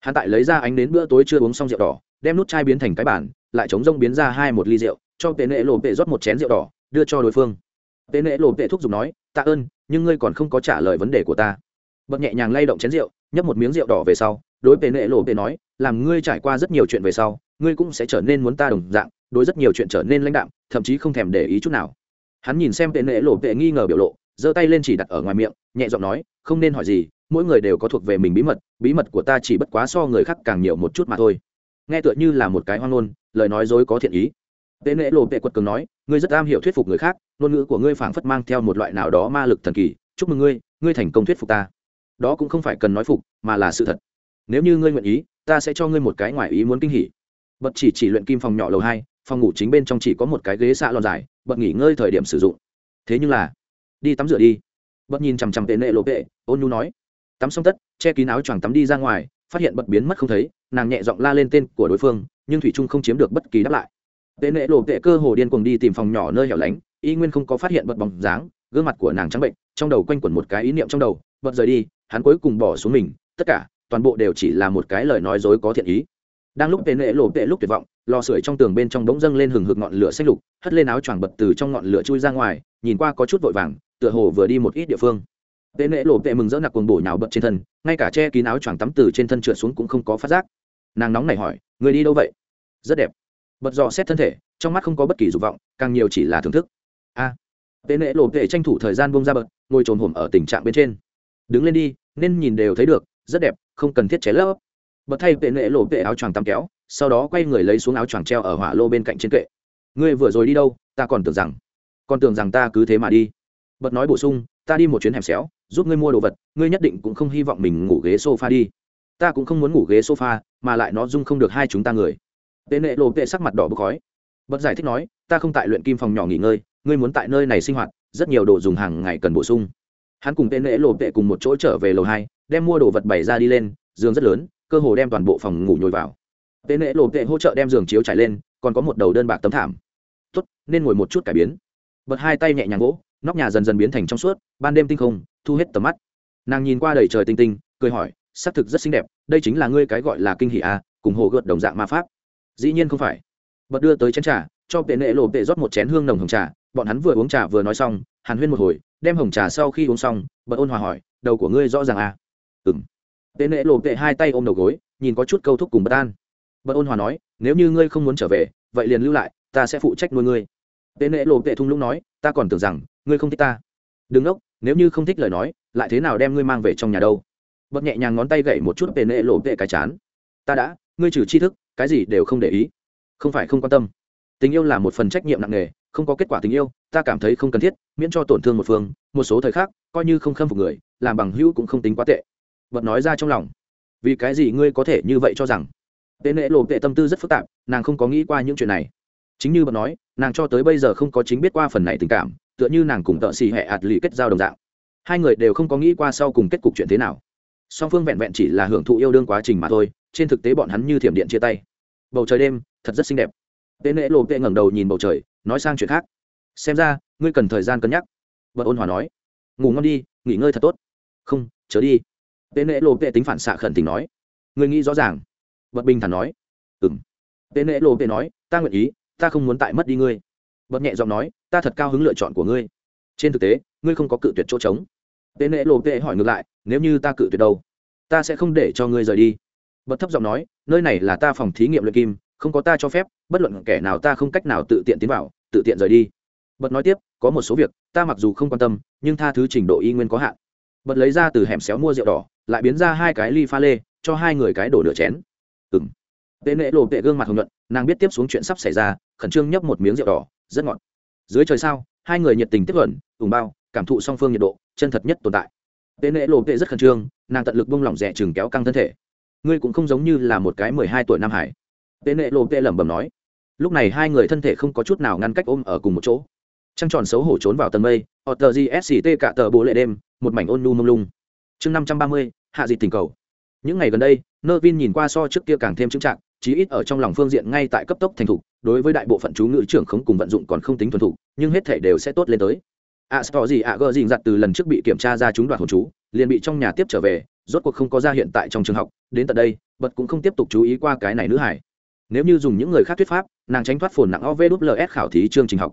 Hắn tại lấy ra ánh đến bữa tối chưa uống xong rượu đỏ, đem nút chai biến thành cái bản lại chống rông biến ra hai một ly rượu, cho tề nệ lộ tệ rót một chén rượu đỏ, đưa cho đối phương. Tề nệ lộ tệ thúc giục nói, tạ ơn nhưng ngươi còn không có trả lời vấn đề của ta. Bậc nhẹ nhàng lay động chén rượu, nhấp một miếng rượu đỏ về sau, đối với nệ lộ tệ nói, làm ngươi trải qua rất nhiều chuyện về sau, ngươi cũng sẽ trở nên muốn ta đồng dạng, đối rất nhiều chuyện trở nên lãnh đạm, thậm chí không thèm để ý chút nào. Hắn nhìn xem tệ nệ lộ tệ nghi ngờ biểu lộ, giơ tay lên chỉ đặt ở ngoài miệng, nhẹ giọng nói, không nên hỏi gì, mỗi người đều có thuộc về mình bí mật bí mật của ta chỉ bất quá so người khác càng nhiều một chút mà thôi. Nghe tựa như là một cái hoang ngôn, lời nói dối có thiện ý tệ nệ lộ tệ quật cường nói, ngươi rất am hiểu thuyết phục người khác, ngôn ngữ của ngươi phảng phất mang theo một loại nào đó ma lực thần kỳ, chúc mừng ngươi ngươi thành công thuyết phục ta. Đó cũng không phải cần nói phục, mà là sự thật. Nếu như ngươi nguyện ý, ta sẽ cho ngươi một cái ngoài ý muốn kinh hỉ. Bật chỉ chỉ luyện kim phòng nhỏ lầu hai, phòng ngủ chính bên trong chỉ có một cái ghế xạ lòn dài, bật nghỉ ngơi thời điểm sử dụng. Thế nhưng là, đi tắm rửa đi. Bật nhìn chằm chằm tệ nệ lộ vệ, ôn nhu nói, tắm xong tất, che kín áo choàng tắm đi ra ngoài. Phát hiện bật biến mất không thấy, nàng nhẹ giọng la lên tên của đối phương, nhưng thủy trung không chiếm được bất kỳ đáp lại tệ nệ lộ tệ cơ hồ điên cuồng đi tìm phòng nhỏ nơi hẻo lánh, y nguyên không có phát hiện bật bóng dáng, gương mặt của nàng trắng bệnh, trong đầu quanh quẩn một cái ý niệm trong đầu, bật rời đi, hắn cuối cùng bỏ xuống mình, tất cả, toàn bộ đều chỉ là một cái lời nói dối có thiện ý. Đang lúc tệ nệ lộ tệ lúc tuyệt vọng, lò sưởi trong tường bên trong bỗng dâng lên hừng hực ngọn lửa xanh lục, hất lên áo choàng bật từ trong ngọn lửa chui ra ngoài, nhìn qua có chút vội vàng, tựa hồ vừa đi một ít địa phương. Tệ nệ lộ tệ mừng rỡ nặc cuồng bổ nhào bật trên thân, ngay cả che kín áo choàng tắm từ trên thân trượt xuống cũng không có phát giác. Nàng nóng này hỏi, người đi đâu vậy? Rất đẹp bật dò xét thân thể trong mắt không có bất kỳ dục vọng càng nhiều chỉ là thưởng thức. A. À, tệ nệ lộ tệ tranh thủ thời gian bông ra bật ngồi trồn hổm ở tình trạng bên trên. Đứng lên đi nên nhìn đều thấy được rất đẹp không cần thiết ché lớp. Bật thay tệ nệ lộ tệ áo choàng tắm kéo sau đó quay người lấy xuống áo choàng treo ở hỏa lô bên cạnh trên kệ. Ngươi vừa rồi đi đâu ta còn tưởng rằng còn tưởng rằng ta cứ thế mà đi. Bật nói bổ sung ta đi một chuyến hẻm xéo giúp ngươi mua đồ vật ngươi nhất định cũng không hy vọng mình ngủ ghế sofa đi. Ta cũng không muốn ngủ ghế sofa mà lại nó dung không được hai chúng ta người tên nệ lộ tệ sắc mặt đỏ bốc khói. Bật giải thích nói ta không tại luyện kim phòng nhỏ nghỉ ngơi ngươi muốn tại nơi này sinh hoạt rất nhiều đồ dùng hàng ngày cần bổ sung. Hắn cùng tên nệ lộ tệ cùng một chỗ trở về lầu hai đem mua đồ vật bày ra đi lên giường rất lớn cơ hồ đem toàn bộ phòng ngủ nhồi vào. Tên nệ lộ tệ hỗ trợ đem giường chiếu trải lên còn có một đầu đơn bạc tấm thảm. Tốt nên ngồi một chút cải biến. Bật hai tay nhẹ nhàng gỗ nóc nhà dần dần biến thành trong suốt ban đêm tinh không thu hết tầm mắt. Nàng nhìn qua đầy trời tinh tinh cười hỏi xác thực rất xinh đẹp đây chính là ngươi cái gọi là kinh hỷ a à, cùng hồ gợt đồng dạng ma pháp dĩ nhiên không phải. Bật đưa tới chén trà, cho tệ nệ lộ tệ rót một chén hương nồng hồng trà. Bọn hắn vừa uống trà vừa nói xong, hàn huyên một hồi, đem hồng trà sau khi uống xong, bật ôn hòa hỏi, đầu của ngươi rõ ràng à? Ừng tệ nệ lộ tệ hai tay ôm đầu gối, nhìn có chút câu thúc cùng bất an. Bật ôn hòa nói, nếu như ngươi không muốn trở về, vậy liền lưu lại, ta sẽ phụ trách nuôi ngươi. Tệ nệ lộ tệ thung lũng nói, ta còn tưởng rằng, ngươi không thích ta. Đừng ốc nếu như không thích lời nói, lại thế nào đem ngươi mang về trong nhà đâu? Bật nhẹ nhàng ngón tay gậy một chút tệ nệ lộ tệ cái chán. Ta đã, ngươi trừ tri thức cái gì đều không để ý. Không phải không quan tâm. Tình yêu là một phần trách nhiệm nặng nề, không có kết quả tình yêu, ta cảm thấy không cần thiết, miễn cho tổn thương một phương, một số thời khắc, coi như không khâm phục người, làm bằng hữu cũng không tính quá tệ. Vật nói ra trong lòng. Vì cái gì ngươi có thể như vậy cho rằng? Tệ nệ lộ tệ tâm tư rất phức tạp, nàng không có nghĩ qua những chuyện này. Chính như bật nói, nàng cho tới bây giờ không có chính biết qua phần này tình cảm, tựa như nàng cùng tợ xì hẹ ạt lì kết giao đồng dạng. Hai người đều không có nghĩ qua sau cùng kết cục chuyện thế nào. Song phương vẹn vẹn chỉ là hưởng thụ yêu đương quá trình mà thôi trên thực tế bọn hắn như thiểm điện chia tay. Bầu trời đêm, thật rất xinh đẹp. Tê nệ lộ tệ ngẩng đầu nhìn bầu trời, nói sang chuyện khác. Xem ra, ngươi cần thời gian cân nhắc. Vợ ôn hòa nói. Ngủ ngon đi, nghỉ ngơi thật tốt. Không, chớ đi. Tê nệ lộ tệ tính phản xạ khẩn tình nói. Ngươi nghĩ rõ ràng. Vợ bình thản nói. Ừ m tệ nệ lộ tệ nói, ta nguyện ý, ta không muốn tại mất đi ngươi. Vợ nhẹ giọng nói, ta thật cao hứng lựa chọn của ngươi. Trên thực tế, ngươi không có cự tuyệt chỗ trống. Tê nệ lộ tệ hỏi ngược lại, nếu như ta cự tuyệt đâu? Ta sẽ không để cho ngươi rời đi bật thấp giọng nói, nơi này là ta phòng thí nghiệm luyện kim, không có ta cho phép, bất luận kẻ nào ta không cách nào tự tiện tiến vào, tự tiện rời đi. Bật nói tiếp, có một số việc, ta mặc dù không quan tâm, nhưng tha thứ trình độ y nguyên có hạn. Bật lấy ra từ hẻm xéo mua rượu đỏ, lại biến ra hai cái ly pha lê, cho hai người cái đổ nửa chén. Ừ m tệ nệ lộ tệ gương mặt hồng nhuận, nàng biết tiếp xuống chuyện sắp xảy ra, khẩn trương nhấp một miếng rượu đỏ, rất ngọt. Dưới trời sao, hai người nhiệt tình tiếp luận ủng bao, cảm thụ song phương nhiệt độ, chân thật nhất tồn tại. Tệ nệ lộ tệ rất khẩn trương, nàng tận lực bông lỏng rẻ chừng kéo căng thân thể ngươi cũng không giống như là một cái mười hai tuổi nam hải. Tệ nệ lộ tệ lẩm bẩm nói. Lúc này hai người thân thể không có chút nào ngăn cách ôm ở cùng một chỗ. Trăng tròn xấu hổ trốn vào tầng mây họ tờ gsct cả tờ bố lệ đêm một mảnh ôn nu mông lung. Chương năm trăm ba mươi hạ dịt tình cầu. Những ngày gần đây nơ vin nhìn qua so trước kia càng thêm chứng trạng chí ít ở trong lòng phương diện ngay tại cấp tốc thành thục đối với đại bộ phận chú ngữ trưởng không cùng vận dụng còn không tính thuần thục nhưng hết thể đều sẽ tốt lên tới. A à, gì a gờ dình dặn từ lần trước bị kiểm tra ra chúng đoạt hồn chú liền bị trong nhà tiếp trở về rốt cuộc không có ra hiện tại trong trường học đến tận đây bật cũng không tiếp tục chú ý qua cái này nữ hải nếu như dùng những người khác thuyết pháp nàng tránh thoát phồn nặng ovls khảo thí chương trình học.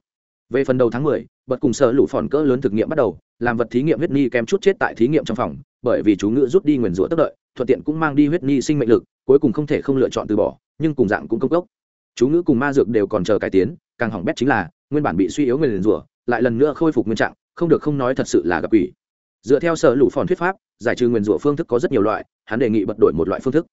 Về phần đầu tháng 10, bật cùng sở lũ phòn cỡ lớn thực nghiệm bắt đầu làm vật thí nghiệm huyết ni kém chút chết tại thí nghiệm trong phòng bởi vì chú ngữ rút đi nguyền rủa tức đợi thuận tiện cũng mang đi huyết ni sinh mệnh lực cuối cùng không thể không lựa chọn từ bỏ nhưng cùng dạng cũng công cốc chú ngữ cùng ma dược đều còn chờ cải tiến càng hỏng bét chính là nguyên bản bị suy yếu nguyền rủa lại lần nữa khôi phục nguyên trạng không được không nói thật sự là gặp quỷ. Dựa theo sở lũ phòn thuyết pháp giải trừ nguyền rủa phương thức có rất nhiều loại, hắn đề nghị bật đổi một loại phương thức.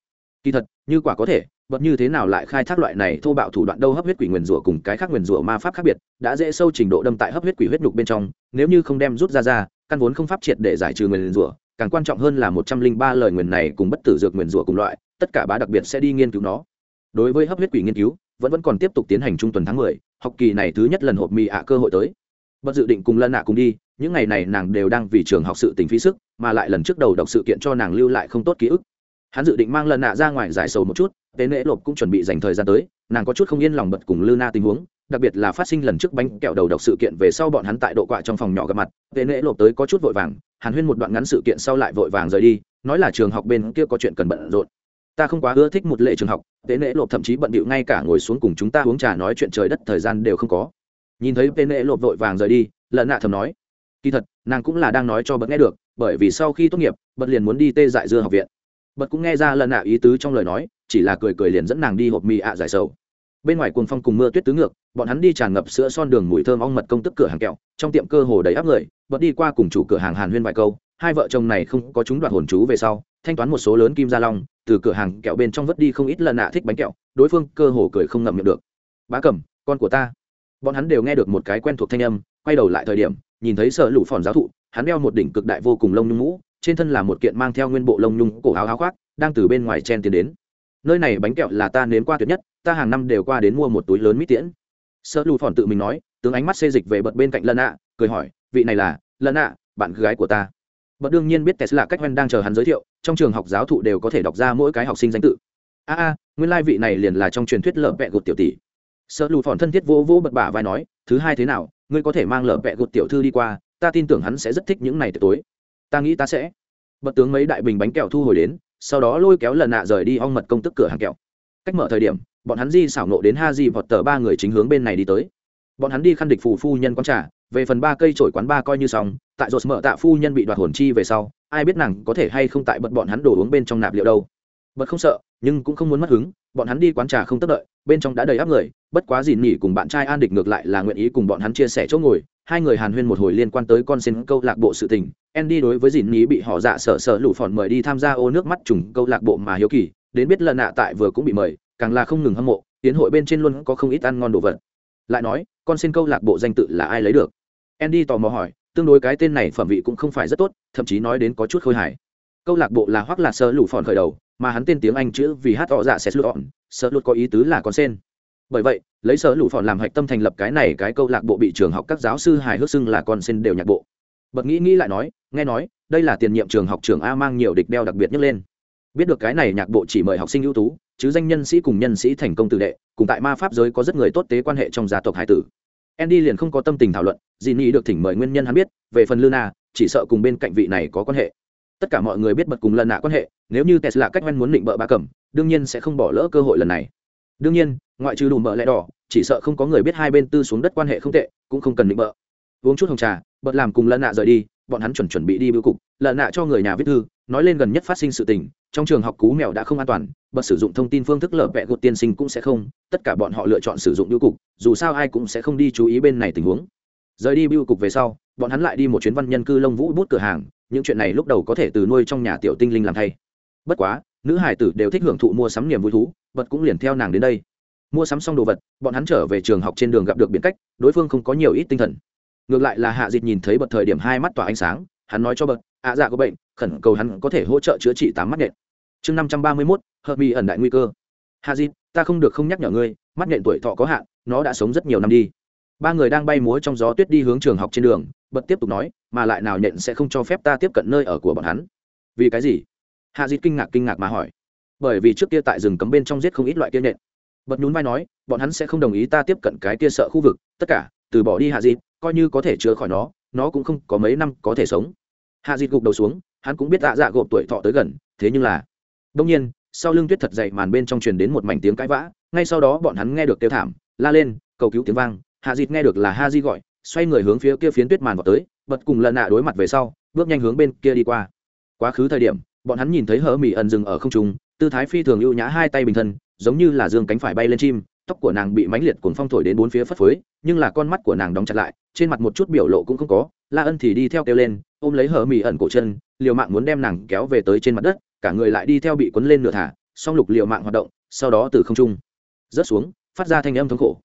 Kỳ thật, như quả có thể, bật như thế nào lại khai thác loại này thô bạo thủ đoạn đâu hấp huyết quỷ nguyền rủa cùng cái khác nguyền rủa ma pháp khác biệt, đã dễ sâu trình độ đâm tại hấp huyết quỷ huyết nhục bên trong, nếu như không đem rút ra ra, căn vốn không pháp triệt để giải trừ nguyền rủa, càng quan trọng hơn là một trăm linh ba lời nguyền này cùng bất tử dược nguyền rủa cùng loại, tất cả bá đặc biệt sẽ đi nghiên cứu nó. Đối với hấp huyết quỷ nghiên cứu, vẫn vẫn còn tiếp tục tiến hành trung tuần tháng mười, học kỳ này thứ nhất lần hộp mì ạ cơ hội tới. Bất dự định cùng lân ạ cùng đi những ngày này nàng đều đang vì trường học sự tình phí sức, mà lại lần trước đầu đọc sự kiện cho nàng lưu lại không tốt ký ức. Hắn dự định mang lần nạ ra ngoài giải sầu một chút, tế nễ lộp cũng chuẩn bị dành thời gian tới, nàng có chút không yên lòng bật cùng lư na tình huống, đặc biệt là phát sinh lần trước bánh kẹo đầu độc sự kiện về sau bọn hắn tại độ quạ trong phòng nhỏ gặp mặt, tế nễ lộp tới có chút vội vàng, hàn huyên một đoạn ngắn sự kiện sau lại vội vàng rời đi, nói là trường học bên kia có chuyện cần bận rộn. Ta không quá ưa thích một lệ trường học, tế nễ lộp thậm chí bận bịu ngay cả ngồi xuống cùng chúng ta uống trà nói chuyện trời đất thời gian đều không có. Nhìn thấy tế nễ lộp vội vàng rời đi lần nạ thầm nói kỳ thật, nàng cũng là đang nói cho bật nghe được, bởi vì sau khi tốt nghiệp, bật liền muốn đi tê dại dưa học viện. Bật cũng nghe ra lần nạ ý tứ trong lời nói, chỉ là cười cười liền dẫn nàng đi hộp mì ạ giải sầu. Bên ngoài cuồng phong cùng mưa tuyết tứ ngược, bọn hắn đi tràn ngập sữa son đường mùi thơm ong mật công tức cửa hàng kẹo, trong tiệm cơ hồ đầy áp người, bật đi qua cùng chủ cửa hàng hàn huyên vài câu, hai vợ chồng này không có chúng đoạt hồn chú về sau, thanh toán một số lớn kim gia long, từ cửa hàng kẹo bên trong vớt đi không ít lần nạ thích bánh kẹo, đối phương cơ hồ cười không ngậm miệng được. Bá cẩm, con của ta. Bọn hắn đều nghe được một cái quen thuộc thanh âm, quay đầu lại thời điểm nhìn thấy sợ lũ phòn giáo thụ, hắn đeo một đỉnh cực đại vô cùng lông nhung mũ, trên thân là một kiện mang theo nguyên bộ lông nhung cổ áo áo khoác, đang từ bên ngoài chen tiến đến. Nơi này bánh kẹo là ta nếm qua tuyệt nhất, ta hàng năm đều qua đến mua một túi lớn mít tiễn. Sợ lù phòn tự mình nói, tướng ánh mắt xê dịch về bật bên cạnh lần ạ, cười hỏi, vị này là lần ạ, bạn gái của ta. Bật đương nhiên biết tesla cách quen đang chờ hắn giới thiệu, trong trường học giáo thụ đều có thể đọc ra mỗi cái học sinh danh tự. A a, nguyên lai vị này liền là trong truyền thuyết lợn vẹ gột tiểu tỷ. Sợ lù phòn thân thiết vô vô bật bả vai nói, thứ hai thế nào ngươi có thể mang lở vẹ gột tiểu thư đi qua, ta tin tưởng hắn sẽ rất thích những này tối. Ta nghĩ ta sẽ. Bật tướng mấy đại bình bánh kẹo thu hồi đến, sau đó lôi kéo lần nạ rời đi ong mật công tức cửa hàng kẹo. Cách mở thời điểm, bọn hắn di xảo nộ đến ha di vọt tờ ba người chính hướng bên này đi tới. Bọn hắn đi khăn địch phù phu nhân quán trà, về phần ba cây trổi quán ba coi như xong, tại rột mở tạ phu nhân bị đoạt hồn chi về sau, ai biết nàng có thể hay không tại bật bọn hắn đổ uống bên trong nạp liệu đâu. Bật không sợ, nhưng cũng không muốn mất hứng bọn hắn đi quán trà không tất đợi, bên trong đã đầy áp người, bất quá dìn nhỉ cùng bạn trai an địch ngược lại là nguyện ý cùng bọn hắn chia sẻ chỗ ngồi, hai người hàn huyên một hồi liên quan tới con xin câu lạc bộ sự tình. Andy đối với dìn nhỉ bị họ dạ sợ sợ lụ phòn mời đi tham gia ô nước mắt trùng câu lạc bộ mà hiếu kỳ, đến biết lần nạ tại vừa cũng bị mời, càng là không ngừng hâm mộ, tiến hội bên trên luôn có không ít ăn ngon đồ vật. Lại nói, con xin câu lạc bộ danh tự là ai lấy được? Andy tò mò hỏi, tương đối cái tên này phẩm vị cũng không phải rất tốt, thậm chí nói đến có chút khôi hài câu lạc bộ là hoắc lạc sơ lụ phòn khởi đầu, mà hắn tên tiếng anh chữ vì hát họ dạ sẽ lụ ọn sơ lụt có ý tứ là con sen. Bởi vậy, lấy sơ lụ phòn làm hạch tâm thành lập cái này cái câu lạc bộ bị trường học các giáo sư hài hước xưng là con sen đều nhạc bộ. Bật nghĩ nghĩ lại nói, nghe nói, đây là tiền nhiệm trường học trường a mang nhiều địch đeo đặc biệt nhất lên. Biết được cái này nhạc bộ chỉ mời học sinh ưu tú, chứ danh nhân sĩ cùng nhân sĩ thành công tự đệ, cùng tại ma pháp giới có rất người tốt tế quan hệ trong gia tộc hải tử. Andy liền không có tâm tình thảo luận dì ni được thỉnh mời nguyên nhân hắn biết, về phần luna, chỉ sợ cùng bên cạnh vị này có quan hệ tất cả mọi người biết bật cùng lần nạ quan hệ, nếu như tesla cách quen muốn định bợ ba cẩm đương nhiên sẽ không bỏ lỡ cơ hội lần này. Đương nhiên, ngoại trừ đủ mợ lẽ đỏ, chỉ sợ không có người biết hai bên tư xuống đất quan hệ không tệ, cũng không cần định bợ. Uống chút hồng trà, bật làm cùng lần nạ rời đi, bọn hắn chuẩn chuẩn bị đi bưu cục, lần nạ cho người nhà viết thư, nói lên gần nhất phát sinh sự tình, trong trường học cú mèo đã không an toàn, bật sử dụng thông tin phương thức lở vẹ gột tiên sinh cũng sẽ không, tất cả bọn họ lựa chọn sử dụng bưu cục, dù sao ai cũng sẽ không đi chú ý bên này tình huống. Rời đi bưu cục về sau, bọn hắn lại đi một chuyến văn nhân cư lông vũ bút cửa hàng những chuyện này lúc đầu có thể từ nuôi trong nhà tiểu tinh linh làm thay. Bất quá, nữ hải tử đều thích hưởng thụ mua sắm niềm vui thú bật cũng liền theo nàng đến đây. Mua sắm xong đồ vật, bọn hắn trở về trường học trên đường gặp được biện cách, đối phương không có nhiều ít tinh thần. Ngược lại là hạ dịch nhìn thấy bật thời điểm hai mắt tỏa ánh sáng, hắn nói cho bật ạ dạ có bệnh, khẩn cầu hắn có thể hỗ trợ chữa trị tám mắt nhện. Chương năm trăm ba mươi mốt, hợp mỹ ẩn đại nguy cơ. Hạ dịch, ta không được không nhắc nhở ngươi, mắt nhện tuổi thọ có hạn, nó đã sống rất nhiều năm đi ba người đang bay múa trong gió tuyết đi hướng trường học trên đường, bật tiếp tục nói, mà lại nào nhện sẽ không cho phép ta tiếp cận nơi ở của bọn hắn? Vì cái gì? Hạ dịt kinh ngạc kinh ngạc mà hỏi. Bởi vì trước kia tại rừng cấm bên trong giết không ít loại kia nhện. Bật nhún vai nói, bọn hắn sẽ không đồng ý ta tiếp cận cái kia sợ khu vực, tất cả, từ bỏ đi hạ dịt coi như có thể chữa khỏi nó nó cũng không có mấy năm có thể sống. Hạ dịt gục đầu xuống, hắn cũng biết dạ dạ gộp tuổi thọ tới gần, thế nhưng là đông nhiên, sau lưng tuyết thật dày màn bên trong truyền đến một mảnh tiếng cãi vã, ngay sau đó bọn hắn nghe được kêu thảm, la lên, cầu cứu tiếng vang hạ dịt nghe được là ha di gọi, xoay người hướng phía kia phiến tuyết màn vào tới, bật cùng lần nạ đối mặt về sau, bước nhanh hướng bên kia đi qua. Quá khứ thời điểm, bọn hắn nhìn thấy hở mỹ ẩn dừng ở không trung, tư thái phi thường ưu nhã hai tay bình thân, giống như là dương cánh phải bay lên chim, tóc của nàng bị mánh liệt cuồng phong thổi đến bốn phía phất phới, nhưng là con mắt của nàng đóng chặt lại, trên mặt một chút biểu lộ cũng không có, la ân thì đi theo kêu lên, ôm lấy hở mỹ ẩn cổ chân, liều mạng muốn đem nàng kéo về tới trên mặt đất, cả người lại đi theo bị quấn lên nửa thả, song lục liều mạng hoạt động, sau đó từ không trung rớt xuống, phát ra thanh âm thống khổ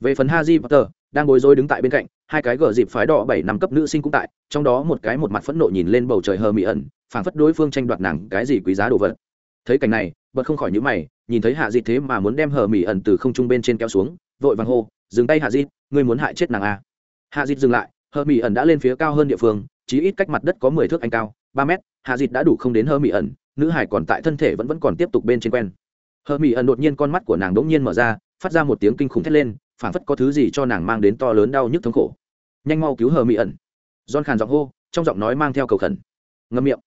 về phần haji potter, đang bối rối đứng tại bên cạnh, hai cái gờ dịp phái đỏ bảy năm cấp nữ sinh cũng tại, trong đó một cái một mặt phẫn nộ nhìn lên bầu trời hờ mỹ ẩn, phảng phất đối phương tranh đoạt nàng cái gì quý giá đồ vật thấy cảnh này, bật không khỏi nhữ mày, nhìn thấy hạ dịp thế mà muốn đem hờ mỹ ẩn từ không trung bên trên kéo xuống, vội vàng hô, dừng tay hạ dịp ngươi muốn hại chết nàng à. hạ dịp dừng lại, hờ mỹ ẩn đã lên phía cao hơn địa phương chỉ ít cách mặt đất có mười thước anh cao, ba mét, hạ dịp đã đủ không đến hờ mỹ ẩn, nữ hải còn tại thân thể vẫn vẫn còn tiếp tục bên trên quen hờ mỹ ẩn đột nhiên con mắt của nàng đỗng nhiên mở ra, phát ra một tiếng kinh khủng thét lên phảng phất có thứ gì cho nàng mang đến to lớn đau nhức thống khổ. Nhanh mau cứu hờ mỹ ẩn. Don khàn giọng hô, trong giọng nói mang theo cầu khẩn. Ngâm miệng.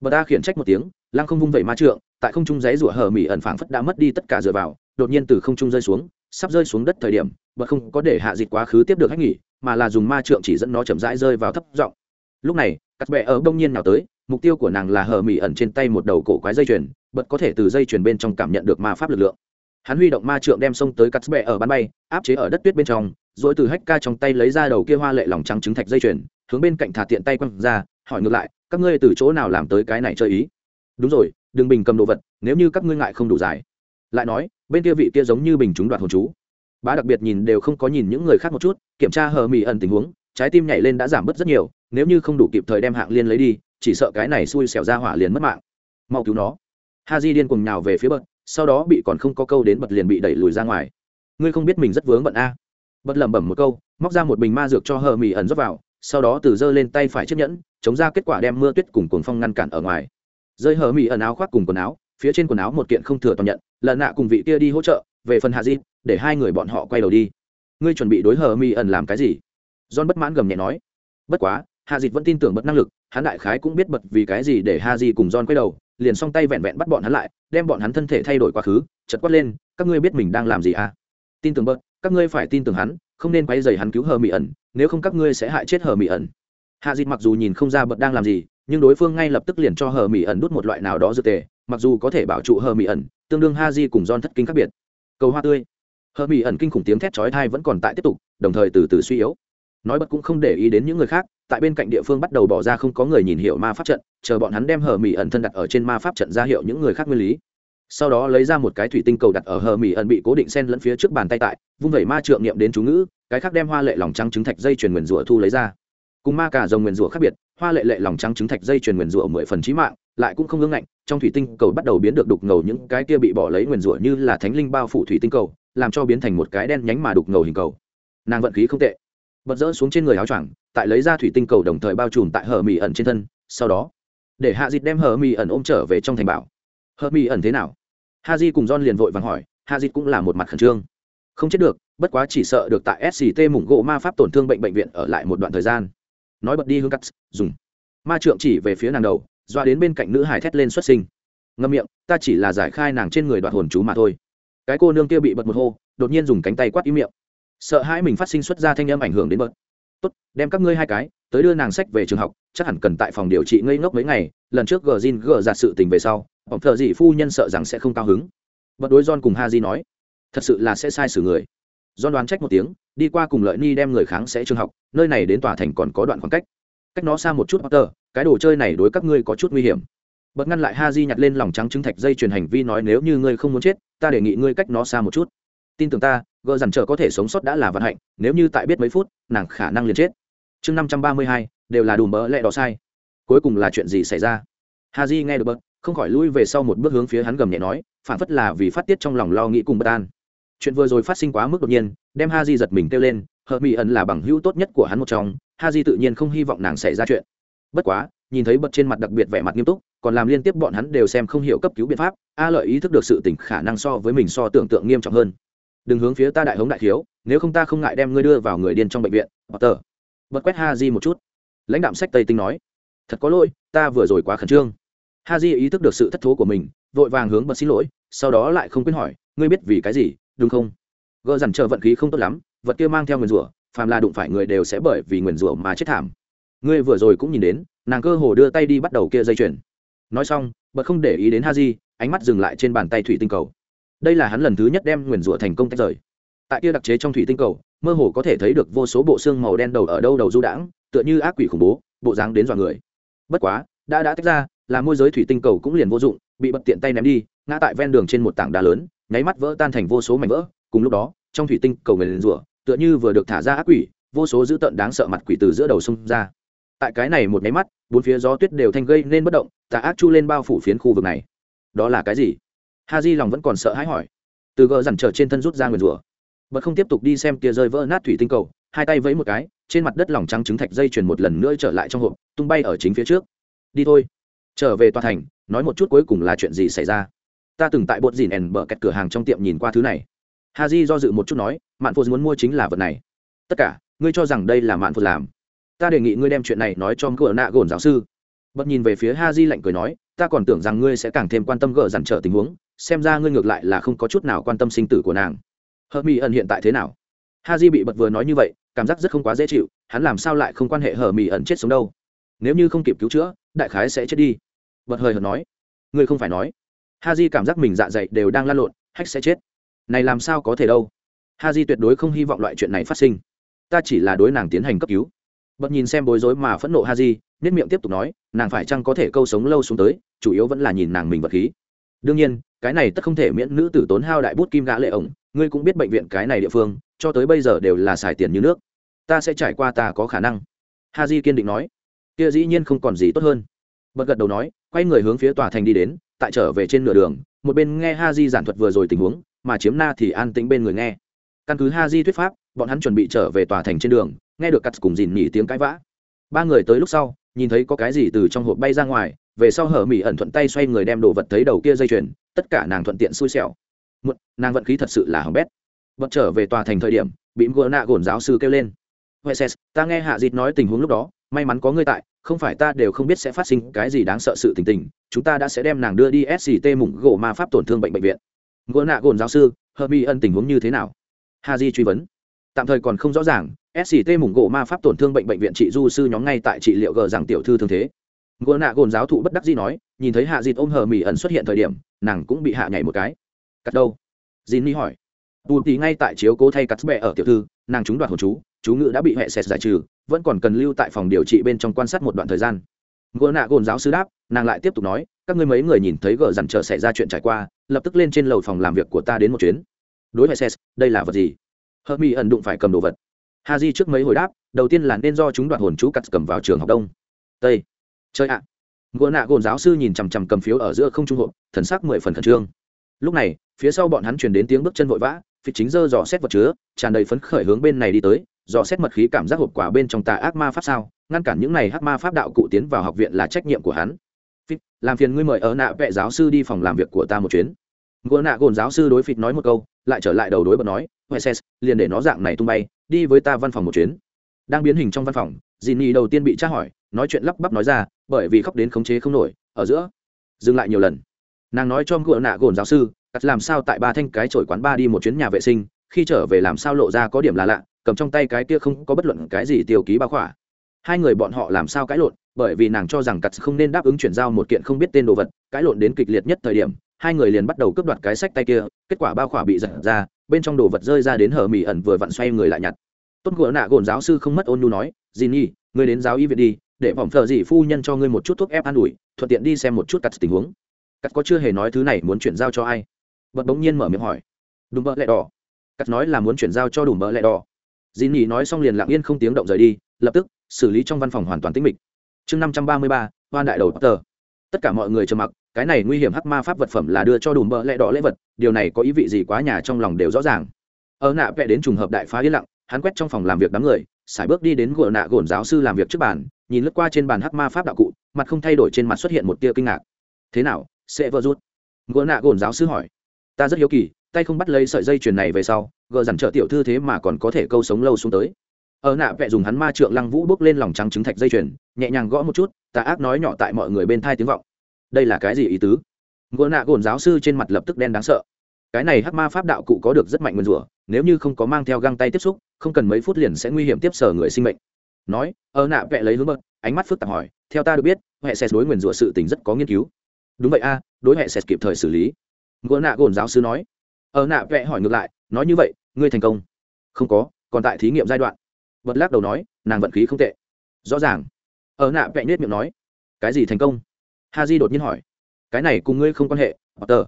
Bờ ta khiển trách một tiếng, lăng không vung vẩy ma trượng, tại không trung giấy rủa hờ mỹ ẩn phảng phất đã mất đi tất cả dựa vào, đột nhiên từ không trung rơi xuống, sắp rơi xuống đất thời điểm, bờ không có để hạ dịch quá khứ tiếp được hách nghỉ, mà là dùng ma trượng chỉ dẫn nó chậm rãi rơi vào thấp giọng. Lúc này, cắt bẹ ở đông nhiên nào tới, mục tiêu của nàng là hờ mỹ ẩn trên tay một đầu cổ quái dây chuyền, bật có thể từ dây chuyền bên trong cảm nhận được ma pháp lực lượng hắn huy động ma trượng đem sông tới cắt bẹ ở bán bay, áp chế ở đất tuyết bên trong, rồi từ hách ca trong tay lấy ra đầu kia hoa lệ lòng trắng trứng thạch dây chuyền, hướng bên cạnh thả tiện tay quăng ra, hỏi ngược lại, các ngươi từ chỗ nào làm tới cái này chơi ý? Đúng rồi, đừng bình cầm đồ vật, nếu như các ngươi ngại không đủ dài. Lại nói, bên kia vị kia giống như bình chúng đoạt hồn chú. Bá đặc biệt nhìn đều không có nhìn những người khác một chút, kiểm tra hờ mỹ ẩn tình huống, trái tim nhảy lên đã giảm bớt rất nhiều, nếu như không đủ kịp thời đem hạng liên lấy đi, chỉ sợ cái này xui xẻo ra hỏa liền mất mạng. Mau cứu nó. Ha di điên cùng nhào về phía bậc sau đó bị còn không có câu đến bật liền bị đẩy lùi ra ngoài. Ngươi không biết mình rất vướng bận a. Bật lẩm bẩm một câu, móc ra một bình ma dược cho hờ mỹ ẩn rót vào, sau đó từ giơ lên tay phải chiếc nhẫn, chống ra kết quả đem mưa tuyết cùng cuồng phong ngăn cản ở ngoài. Rơi hờ mỹ ẩn áo khoác cùng quần áo, phía trên quần áo một kiện không thừa toàn nhận, lần nạ cùng vị kia đi hỗ trợ, về phần hạ di, để hai người bọn họ quay đầu đi. Ngươi chuẩn bị đối hờ mỹ ẩn làm cái gì? John bất mãn gầm nhẹ nói. Bất quá, hạ dịch vẫn tin tưởng bật năng lực hắn đại khái cũng biết bật vì cái gì để ha di cùng john quay đầu, liền song tay vẹn vẹn bắt bọn hắn lại, đem bọn hắn thân thể thay đổi quá khứ, chật quát lên, các ngươi biết mình đang làm gì à? Tin tưởng bật, các ngươi phải tin tưởng hắn, không nên quay dày hắn cứu hờ mỹ ẩn, nếu không các ngươi sẽ hại chết hờ mỹ ẩn. Hạ Di mặc dù nhìn không ra bật đang làm gì, nhưng đối phương ngay lập tức liền cho hờ mỹ ẩn đút một loại nào đó dược tề, mặc dù có thể bảo trụ hờ mỹ ẩn, tương đương ha di cùng don thất kinh khác biệt. Cầu hoa tươi. Hờ mỹ ẩn kinh khủng tiếng thét chói thai vẫn còn tại tiếp tục, đồng thời từ từ suy yếu nói bật cũng không để ý đến những người khác, tại bên cạnh địa phương bắt đầu bỏ ra không có người nhìn hiểu ma pháp trận, chờ bọn hắn đem hờ mỹ ẩn thân đặt ở trên ma pháp trận ra hiệu những người khác nguyên lý. Sau đó lấy ra một cái thủy tinh cầu đặt ở hờ mỹ ẩn bị cố định sen lẫn phía trước bàn tay tại, vung vẩy ma trượng niệm đến chú ngữ, cái khác đem hoa lệ lòng trắng trứng thạch dây chuyền nguyền rủa thu lấy ra. Cùng ma cả dòng nguyền rủa khác biệt, hoa lệ lệ lòng trắng trứng thạch dây chuyền nguyền rủa mười phần trí mạng, lại cũng không ngưng ngạnh, trong thủy tinh cầu bắt đầu biến được đục ngầu những cái kia bị bỏ lấy nguyền rủa như là thánh linh bao phủ thủy tinh cầu, làm cho biến thành một cái đen nhánh mà đục ngầu hình cầu. Nàng vận khí không tệ bật rỡ xuống trên người áo choàng, tại lấy ra thủy tinh cầu đồng thời bao trùm tại hờ mỹ ẩn trên thân, sau đó, để hạ dịt đem hờ mỹ ẩn ôm trở về trong thành bảo. Hờ mỹ ẩn thế nào? Ha di cùng don liền vội vàng hỏi ha di cũng là một mặt khẩn trương. Không chết được, bất quá chỉ sợ được tại sct mủng gỗ ma pháp tổn thương bệnh bệnh viện ở lại một đoạn thời gian. Nói bật đi hướng cắt, dùng. Ma trượng chỉ về phía nàng đầu, doa đến bên cạnh nữ hải thét lên xuất sinh. Ngâm miệng, ta chỉ là giải khai nàng trên người đoạn hồn chú mà thôi. Cái cô nương kia bị bật một hô, đột nhiên dùng cánh tay quát ý miệng sợ hãi mình phát sinh xuất ra thanh âm ảnh hưởng đến bớt. Tốt, đem các ngươi hai cái, tới đưa nàng sách về trường học, chắc hẳn cần tại phòng điều trị ngây ngốc mấy ngày, lần trước gờ zin gờ ra sự tình về sau, ông thợ dị phu nhân sợ rằng sẽ không cao hứng. Bật đối john cùng ha di nói, thật sự là sẽ sai xử người. John đoán trách một tiếng, đi qua cùng lợi ni đem người kháng sẽ trường học, nơi này đến tòa thành còn có đoạn khoảng cách. Cách nó xa một chút, potter, cái đồ chơi này đối các ngươi có chút nguy hiểm. Bật ngăn lại ha di nhặt lên lòng trắng trứng thạch dây truyền hành vi nói, nếu như ngươi không muốn chết, ta đề nghị ngươi cách nó xa một chút tin tưởng ta gợ dằn trở có thể sống sót đã là vận hạnh, nếu như tại biết mấy phút, nàng khả năng liền chết. Chương năm trăm ba mươi hai, đều là đùm bỡ lẹ đỏ sai. Cuối cùng là chuyện gì xảy ra? Ha di nghe được bớt không khỏi lui về sau một bước hướng phía hắn gầm nhẹ nói, phản phất là vì phát tiết trong lòng lo nghĩ cùng bất an. Chuyện vừa rồi phát sinh quá mức đột nhiên, đem ha di giật mình kêu lên, hợp mỹ ẩn là bằng hữu tốt nhất của hắn một trong ha di tự nhiên không hy vọng nàng xảy ra chuyện. Bất quá, nhìn thấy bật trên mặt đặc biệt vẻ mặt nghiêm túc, còn làm liên tiếp bọn hắn đều xem không hiểu cấp cứu biện pháp, a lợi ý thức được sự tỉnh khả năng so với mình so tưởng tượng nghiêm trọng hơn đừng hướng phía ta đại hống đại thiếu, nếu không ta không ngại đem ngươi đưa vào người điên trong bệnh viện, potter. Bật quét ha di một chút. Lãnh đạm sách tây tinh nói. Thật có lỗi, ta vừa rồi quá khẩn trương. Ha di ý thức được sự thất thố của mình, vội vàng hướng bật xin lỗi, sau đó lại không quên hỏi, ngươi biết vì cái gì, đúng không? Gỡ dằn chờ vận khí không tốt lắm, vật kia mang theo nguyền rủa, phàm là đụng phải người đều sẽ bởi vì nguyền rủa mà chết thảm. Ngươi vừa rồi cũng nhìn đến, nàng cơ hồ đưa tay đi bắt đầu kia dây chuyền. Nói xong, bật không để ý đến ha di ánh mắt dừng lại trên bàn tay thủy tinh cầu đây là hắn lần thứ nhất đem nguyền rủa thành công tách rời. Tại kia đặc chế trong thủy tinh cầu, mơ hồ có thể thấy được vô số bộ xương màu đen đầu ở đâu đầu du đãng, tựa như ác quỷ khủng bố, bộ dáng đến dọa người. Bất quá, đã đã tách ra, là môi giới thủy tinh cầu cũng liền vô dụng, bị bật tiện tay ném đi, ngã tại ven đường trên một tảng đá lớn, nháy mắt vỡ tan thành vô số mảnh vỡ. Cùng lúc đó, trong thủy tinh cầu người liền rủa, tựa như vừa được thả ra ác quỷ, vô số dữ tợn đáng sợ mặt quỷ từ giữa đầu sông ra. Tại cái này một nháy mắt, bốn phía gió tuyết đều thanh gây nên bất động, tà ác chu lên bao phủ phiến khu vực này. Đó là cái gì? Ha di lòng vẫn còn sợ hãi hỏi. Từ gờ dằn trở trên thân rút ra nguyền rủa. Bật không tiếp tục đi xem kia rơi vỡ nát thủy tinh cầu, hai tay vẫy một cái, trên mặt đất lòng trắng trứng thạch dây chuyền một lần nữa trở lại trong hộp, tung bay ở chính phía trước. Đi thôi. Trở về tòa thành, nói một chút cuối cùng là chuyện gì xảy ra. Ta từng tại bột dìn ẻn bờ kẹt cửa hàng trong tiệm nhìn qua thứ này. Ha di do dự một chút nói, mạn phô muốn mua chính là vật này. Tất cả, ngươi cho rằng đây là mạn phô làm. Ta đề nghị ngươi đem chuyện này nói cho cửa nạ gồn giáo sư. Bật nhìn về phía ha di lạnh cười nói, ta còn tưởng rằng ngươi sẽ càng thêm quan tâm gỡ dằn trở tình huống xem ra ngươi ngược lại là không có chút nào quan tâm sinh tử của nàng. Hờ mỹ ẩn hiện tại thế nào? Ha di bị bật vừa nói như vậy, cảm giác rất không quá dễ chịu, hắn làm sao lại không quan hệ hờ mỹ ẩn chết sống đâu? Nếu như không kịp cứu chữa, đại khái sẽ chết đi. Bật hơi hợt nói. Ngươi không phải nói. Ha di cảm giác mình dạ dày đều đang lan lộn, hách sẽ chết. Này làm sao có thể đâu? Ha di tuyệt đối không hy vọng loại chuyện này phát sinh. Ta chỉ là đối nàng tiến hành cấp cứu. Bật nhìn xem bối rối mà phẫn nộ ha di nhất miệng tiếp tục nói, nàng phải chăng có thể câu sống lâu xuống tới, chủ yếu vẫn là nhìn nàng mình vật khí đương nhiên, cái này tất không thể miễn nữ tử tốn hao đại bút kim gã lệ ổng, ngươi cũng biết bệnh viện cái này địa phương, cho tới bây giờ đều là xài tiền như nước. Ta sẽ trải qua ta có khả năng. Ha di kiên định nói. Kia dĩ nhiên không còn gì tốt hơn. Bật gật đầu nói, quay người hướng phía tòa thành đi đến, tại trở về trên nửa đường, một bên nghe ha di giảng thuật vừa rồi tình huống, mà chiếm na thì an tĩnh bên người nghe. Căn cứ ha di thuyết pháp, bọn hắn chuẩn bị trở về tòa thành trên đường, nghe được cắt cùng dìn nhỉ tiếng cãi vã. Ba người tới lúc sau, nhìn thấy có cái gì từ trong hộp bay ra ngoài về sau hở mỹ ẩn thuận tay xoay người đem đồ vật thấy đầu kia dây chuyền, tất cả nàng thuận tiện xui xẻo. Một, nàng vận khí thật sự là hỏng bét. Vật trở về tòa thành thời điểm bị ngựa nạ gồn giáo sư kêu lên. Huệ ses ta nghe hạ dịt nói tình huống lúc đó, may mắn có ngươi tại, không phải ta đều không biết sẽ phát sinh cái gì đáng sợ sự tình tình, chúng ta đã sẽ đem nàng đưa đi sct mủng gỗ ma pháp tổn thương bệnh bệnh viện. Ngựa nạ gồn giáo sư hờ mỹ ân tình huống như thế nào? Hà di truy vấn. Tạm thời còn không rõ ràng sct mủng gỗ ma pháp tổn thương bệnh bệnh viện trị du sư nhóm ngay tại trị liệu gờ rằng tiểu thư thương thế ngựa nạ gồn giáo thụ bất đắc dĩ nói, nhìn thấy hạ dịt ôm hờ mỹ ẩn xuất hiện thời điểm, nàng cũng bị hạ nhảy một cái. Cắt đâu? Dìn ni hỏi. Tù tì ngay tại chiếu cố thay cắt bẹ ở tiểu thư, nàng chúng đoạt hồn chú chú ngự đã bị hệ sệt giải trừ, vẫn còn cần lưu tại phòng điều trị bên trong quan sát một đoạn thời gian. Gỡ nạ gồn giáo sư đáp, nàng lại tiếp tục nói, các ngươi mấy người nhìn thấy gờ dằn chờ xảy ra chuyện trải qua, lập tức lên trên lầu phòng làm việc của ta đến một chuyến. Đối hệ sệt đây là vật gì? Hờ mỹ ẩn đụng phải cầm đồ vật. Ha di trước mấy hồi đáp, đầu tiên là nên do chúng đoạt hồn chú cắt cầm vào trường học đông. Tây chơi ạ. Ngựa nạ gồn giáo sư nhìn chằm chằm cầm phiếu ở giữa không trung hộ thần sắc mười phần khẩn trương. Lúc này phía sau bọn hắn truyền đến tiếng bước chân vội vã phi chính dơ dò xét vật chứa tràn đầy phấn khởi hướng bên này đi tới dò xét mật khí cảm giác hộp quả bên trong tà ác ma pháp sao ngăn cản những này ác ma pháp đạo cụ tiến vào học viện là trách nhiệm của hắn. Phít, làm phiền ngươi mời ở nạ vệ giáo sư đi phòng làm việc của ta một chuyến. Ngựa nạ gồn giáo sư đối phịt nói một câu lại trở lại đầu đối bật nói huệ liền để nó dạng này tung bay đi với ta văn phòng một chuyến. Đang biến hình trong văn phòng dì nhi đầu tiên bị tra hỏi nói chuyện lắp bắp nói ra, bởi vì khóc đến khống chế không nổi, ở giữa, dừng lại nhiều lần. Nàng nói cho ngựa nạ gồn giáo sư, cắt làm sao tại ba thanh cái chổi quán ba đi một chuyến nhà vệ sinh, khi trở về làm sao lộ ra có điểm là lạ, cầm trong tay cái kia không có bất luận cái gì tiêu ký bao khỏa. Hai người bọn họ làm sao cãi lộn, bởi vì nàng cho rằng cắt không nên đáp ứng chuyển giao một kiện không biết tên đồ vật, cãi lộn đến kịch liệt nhất thời điểm, hai người liền bắt đầu cướp đoạt cái sách tay kia, kết quả bao khỏa bị giật ra, bên trong đồ vật rơi ra đến hở mỹ ẩn vừa vặn xoay người lại nhặt. Tốt ngựa nạ gồn giáo sư không mất ôn nhu nói dì nhi người đến giáo y viện đi để vòng thợ gì phu nhân cho ngươi một chút thuốc ép an ủi, thuận tiện đi xem một chút cắt tình huống. Cắt có chưa hề nói thứ này muốn chuyển giao cho ai? Bật bỗng nhiên mở miệng hỏi. Đùm bợ lẹ đỏ. Cắt nói là muốn chuyển giao cho đùm bợ lẹ đỏ. Dì nhì nói xong liền lặng yên không tiếng động rời đi, lập tức xử lý trong văn phòng hoàn toàn tĩnh mịch. Chương năm trăm ba mươi ba, hoan đại đầu tờ. Tất cả mọi người trầm mặc, cái này nguy hiểm hắc ma pháp vật phẩm là đưa cho đùm bợ lẹ đỏ lễ vật, điều này có ý vị gì quá nhà trong lòng đều rõ ràng. Ở nạ vẽ đến trùng hợp đại phá yên lặng, hắn quét trong phòng làm việc đám người, sải bước đi đến gỗ nạ gồn giáo sư làm việc trước bàn nhìn lướt qua trên bàn hắc ma pháp đạo cụ, mặt không thay đổi trên mặt xuất hiện một tia kinh ngạc. Thế nào, sẽ vỡ rút gỡ nạ gồn giáo sư hỏi. Ta rất hiếu kỳ, tay không bắt lấy sợi dây chuyền này về sau, gờ dằn trợ tiểu thư thế mà còn có thể câu sống lâu xuống tới. Ở nạ vẽ dùng hắn ma trượng lăng vũ bước lên lòng trắng trứng thạch dây chuyền, nhẹ nhàng gõ một chút ta ác nói nhỏ tại mọi người bên thai tiếng vọng. Đây là cái gì ý tứ? Gỡ nạ gồn giáo sư trên mặt lập tức đen đáng sợ. Cái này hắc ma pháp đạo cụ có được rất mạnh nguyên rủa, nếu như không có mang theo găng tay tiếp xúc, không cần mấy phút liền sẽ nguy hiểm tiếp sở người sinh mệnh nói ở nạ vẽ lấy hướng bật ánh mắt phức tạp hỏi, theo ta được biết, hệ sẽ đối nguyền rủa sự tình rất có nghiên cứu. Đúng vậy a, đối hệ sẽ kịp thời xử lý. Ngựa nạ gồn giáo sư nói. Ở nạ vẽ hỏi ngược lại, nói như vậy, ngươi thành công. Không có, còn tại thí nghiệm giai đoạn. Bật lắc đầu nói, nàng vận khí không tệ. Rõ ràng. Ở nạ vẽ nhếch miệng nói. Cái gì thành công? Ha di đột nhiên hỏi. Cái này cùng ngươi không quan hệ tờ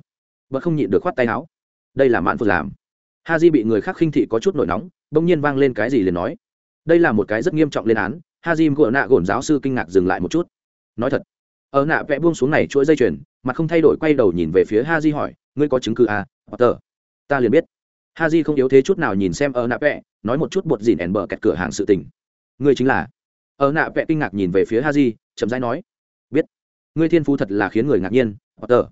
bật không nhịn được khoát tay áo. Đây là mạn phật làm. Ha di bị người khác khinh thị có chút nổi nóng, bỗng nhiên vang lên cái gì liền nói đây là một cái rất nghiêm trọng lên án ha của nạ gồn giáo sư kinh ngạc dừng lại một chút. Nói thật, ở nạ vẽ buông xuống này chuỗi dây chuyền mặt không thay đổi quay đầu nhìn về phía ha hỏi, ngươi có chứng cứ à tờ ta liền biết. Ha không yếu thế chút nào nhìn xem ở nạ vẽ, nói một chút bột dìn ẻn bờ kẹt cửa hàng sự tình. Ngươi chính là? Ở nạ vẽ kinh ngạc nhìn về phía ha chậm rãi nói, biết. Ngươi thiên phú thật là khiến người ngạc nhiên tờ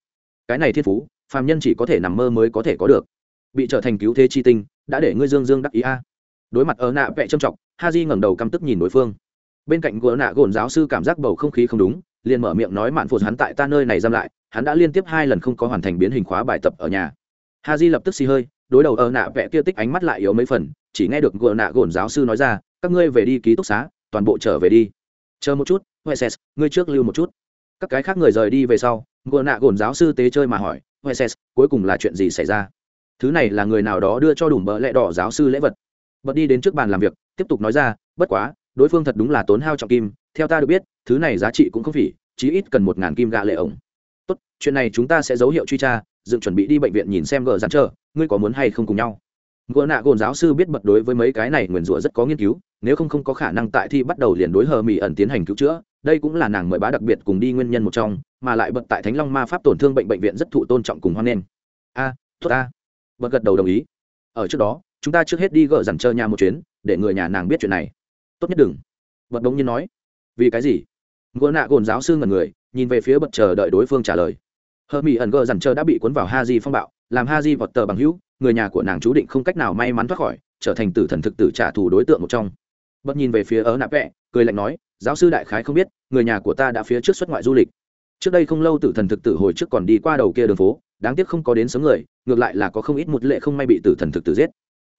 cái này thiên phú, phàm nhân chỉ có thể nằm mơ mới có thể có được. Bị trở thành cứu thế chi tinh, đã để ngươi dương dương đắc ý a. Đối mặt ở nạ vẽ trầm trọng ha di ngẩng đầu căm tức nhìn đối phương. Bên cạnh gỡ nạ gồn giáo sư cảm giác bầu không khí không đúng, liền mở miệng nói mạn phụt hắn tại ta nơi này giam lại, hắn đã liên tiếp hai lần không có hoàn thành biến hình khóa bài tập ở nhà. Ha di lập tức xì hơi, đối đầu ở nạ vẽ kia tích ánh mắt lại yếu mấy phần, chỉ nghe được gỡ nạ gồn giáo sư nói ra, các ngươi về đi ký túc xá, toàn bộ trở về đi. Chờ một chút huệ ngươi trước lưu một chút. Các cái khác người rời đi về sau gỡ nạ gồn giáo sư tế chơi mà hỏi huệ cuối cùng là chuyện gì xảy ra? Thứ này là người nào đó đưa cho đủ bỡ lẽ đỏ giáo sư lễ vật bật đi đến trước bàn làm việc, tiếp tục nói ra, bất quá, đối phương thật đúng là tốn hao trọng kim, theo ta được biết, thứ này giá trị cũng không phỉ, chí ít cần một ngàn kim gạ lệ ổng. Tốt, chuyện này chúng ta sẽ dấu hiệu truy tra, dựng chuẩn bị đi bệnh viện nhìn xem gờ dán chờ, ngươi có muốn hay không cùng nhau? Gỡ nạ gồn giáo sư biết bật đối với mấy cái này nguyền rủa rất có nghiên cứu, nếu không không có khả năng tại thi bắt đầu liền đối hờ mỹ ẩn tiến hành cứu chữa, đây cũng là nàng mời bá đặc biệt cùng đi nguyên nhân một trong, mà lại bật tại thánh long ma pháp tổn thương bệnh bệnh viện rất thụ tôn trọng cùng hoan nghênh. A, tốt a bật gật đầu đồng ý. Ở trước đó chúng ta trước hết đi gỡ dằn chờ nhà một chuyến, để người nhà nàng biết chuyện này. Tốt nhất đừng. Bật đống nhiên nói. Vì cái gì? Gỡ nạ gồn giáo sư ngần người, nhìn về phía bật chờ đợi đối phương trả lời. Hờ mỹ ẩn gỡ dằn chờ đã bị cuốn vào ha di phong bạo, làm ha di vọt tờ bằng hữu, người nhà của nàng chú định không cách nào may mắn thoát khỏi, trở thành tử thần thực tử trả thù đối tượng một trong. Bật nhìn về phía ớ nạ vẹ, cười lạnh nói, giáo sư đại khái không biết, người nhà của ta đã phía trước xuất ngoại du lịch. Trước đây không lâu tử thần thực tử hồi trước còn đi qua đầu kia đường phố, đáng tiếc không có đến sớm người, ngược lại là có không ít một lệ không may bị tử thần thực tử giết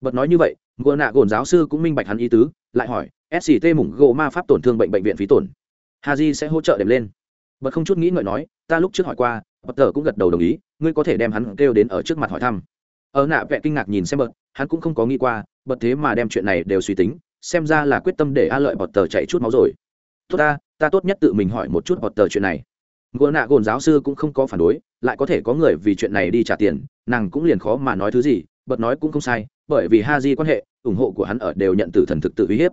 bật nói như vậy gỗ nạ gồn giáo sư cũng minh bạch hắn ý tứ, lại hỏi sct mủng gỗ ma pháp tổn thương bệnh bệnh viện phí tổn. Haji sẽ hỗ trợ đệm lên. Bật không chút nghĩ ngợi nói, ta lúc trước hỏi qua bật tờ cũng gật đầu đồng ý, ngươi có thể đem hắn kêu đến ở trước mặt hỏi thăm. Ở nạ vẻ kinh ngạc nhìn xem bật, hắn cũng không có nghĩ qua, bật thế mà đem chuyện này đều suy tính, xem ra là quyết tâm để a lợi bọt tờ chạy chút máu rồi. Tốt ta ta tốt nhất tự mình hỏi một chút bọt tờ chuyện này. Gỗ nạ gồn giáo sư cũng không có phản đối, lại có thể có người vì chuyện này đi trả tiền, nàng cũng liền khó mà nói thứ gì bật nói cũng không sai, bởi vì ha di quan hệ, ủng hộ của hắn ở đều nhận từ thần thực tự uy hiếp.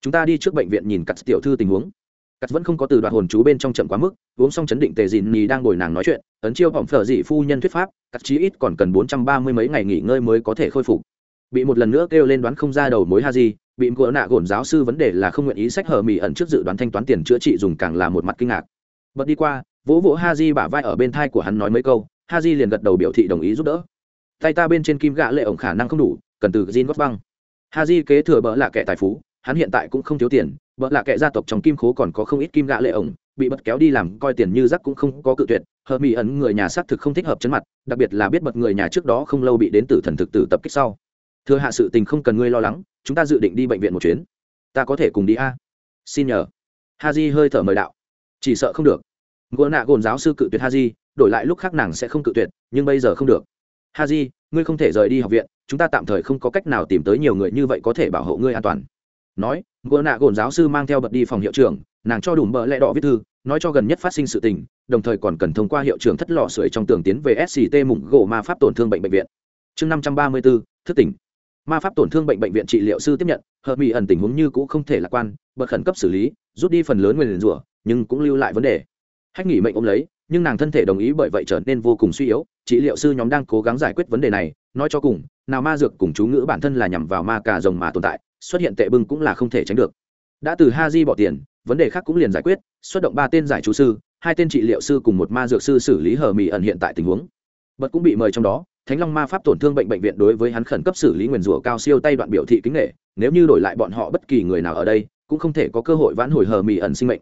Chúng ta đi trước bệnh viện nhìn cắt tiểu thư tình huống. Cắt vẫn không có từ đoạn hồn chú bên trong chậm quá mức, uống xong chấn định tề dìn nhì đang ngồi nàng nói chuyện, ấn chiêu vọng phở dị phu nhân thuyết pháp, cắt chí ít còn cần bốn trăm ba mươi mấy ngày nghỉ ngơi mới có thể khôi phục. Bị một lần nữa kêu lên đoán không ra đầu mối ha di bị gỡ nạ gồn giáo sư vấn đề là không nguyện ý sách hờ mỹ ẩn trước dự đoán thanh toán tiền chữa trị dùng càng là một mặt kinh ngạc. Bật đi qua, vỗ vỗ ha di bả vai ở bên thai của hắn nói mấy câu ha di liền gật đầu biểu thị đồng ý giúp đỡ tay ta bên trên kim gạ lệ ổng khả năng không đủ, cần từ gin gót băng. Ha di kế thừa bỡ là kẻ tài phú, hắn hiện tại cũng không thiếu tiền bỡ là kẻ gia tộc trong kim khố còn có không ít kim gạ lệ ổng, bị bật kéo đi làm coi tiền như rắc cũng không có cự tuyệt hờ mỹ ẩn người nhà xác thực không thích hợp chấn mặt, đặc biệt là biết bật người nhà trước đó không lâu bị đến tử thần thực tử tập kích sau. Thừa hạ sự tình không cần ngươi lo lắng, chúng ta dự định đi bệnh viện một chuyến. Ta có thể cùng đi a. Xin nhờ. Ha di hơi thở mời đạo. Chỉ sợ không được. Gỗ nạ gồn giáo sư cự tuyệt ha di đổi lại lúc khác nàng sẽ không cự tuyệt, nhưng bây giờ không được ha di, ngươi không thể rời đi học viện, chúng ta tạm thời không có cách nào tìm tới nhiều người như vậy có thể bảo hộ ngươi an toàn. Nói gỡ nạ gồn giáo sư mang theo bật đi phòng hiệu trưởng, nàng cho đủ mỡ lẽ đỏ viết thư, nói cho gần nhất phát sinh sự tình, đồng thời còn cần thông qua hiệu trưởng thất lò sưởi trong tường tiến về sct mủng gỗ ma pháp tổn thương bệnh bệnh viện. Chương năm trăm ba mươi bốn thức tỉnh. Ma pháp tổn thương bệnh bệnh viện trị liệu sư tiếp nhận, hợp mỹ ẩn tình huống như cũng không thể lạc quan, bật khẩn cấp xử lý, rút đi phần lớn nguyên rủa, nhưng cũng lưu lại vấn đề. Hách nghỉ mệnh ôm lấy nhưng nàng thân thể đồng ý bởi vậy trở nên vô cùng suy yếu. Trị liệu sư nhóm đang cố gắng giải quyết vấn đề này, nói cho cùng, nào ma dược cùng chú ngữ bản thân là nhằm vào ma cà rồng mà tồn tại, xuất hiện tệ bưng cũng là không thể tránh được. Đã từ ha di bỏ tiền, vấn đề khác cũng liền giải quyết, xuất động ba tên giải chú sư, hai tên trị liệu sư cùng một ma dược sư xử lý hờ mỹ ẩn hiện tại tình huống. Bật cũng bị mời trong đó, thánh long ma pháp tổn thương bệnh bệnh viện đối với hắn khẩn cấp xử lý nguyền rủa cao siêu tay đoạn biểu thị kính nghệ nếu như đổi lại bọn họ bất kỳ người nào ở đây, cũng không thể có cơ hội vãn hồi hờ mỹ ẩn sinh mệnh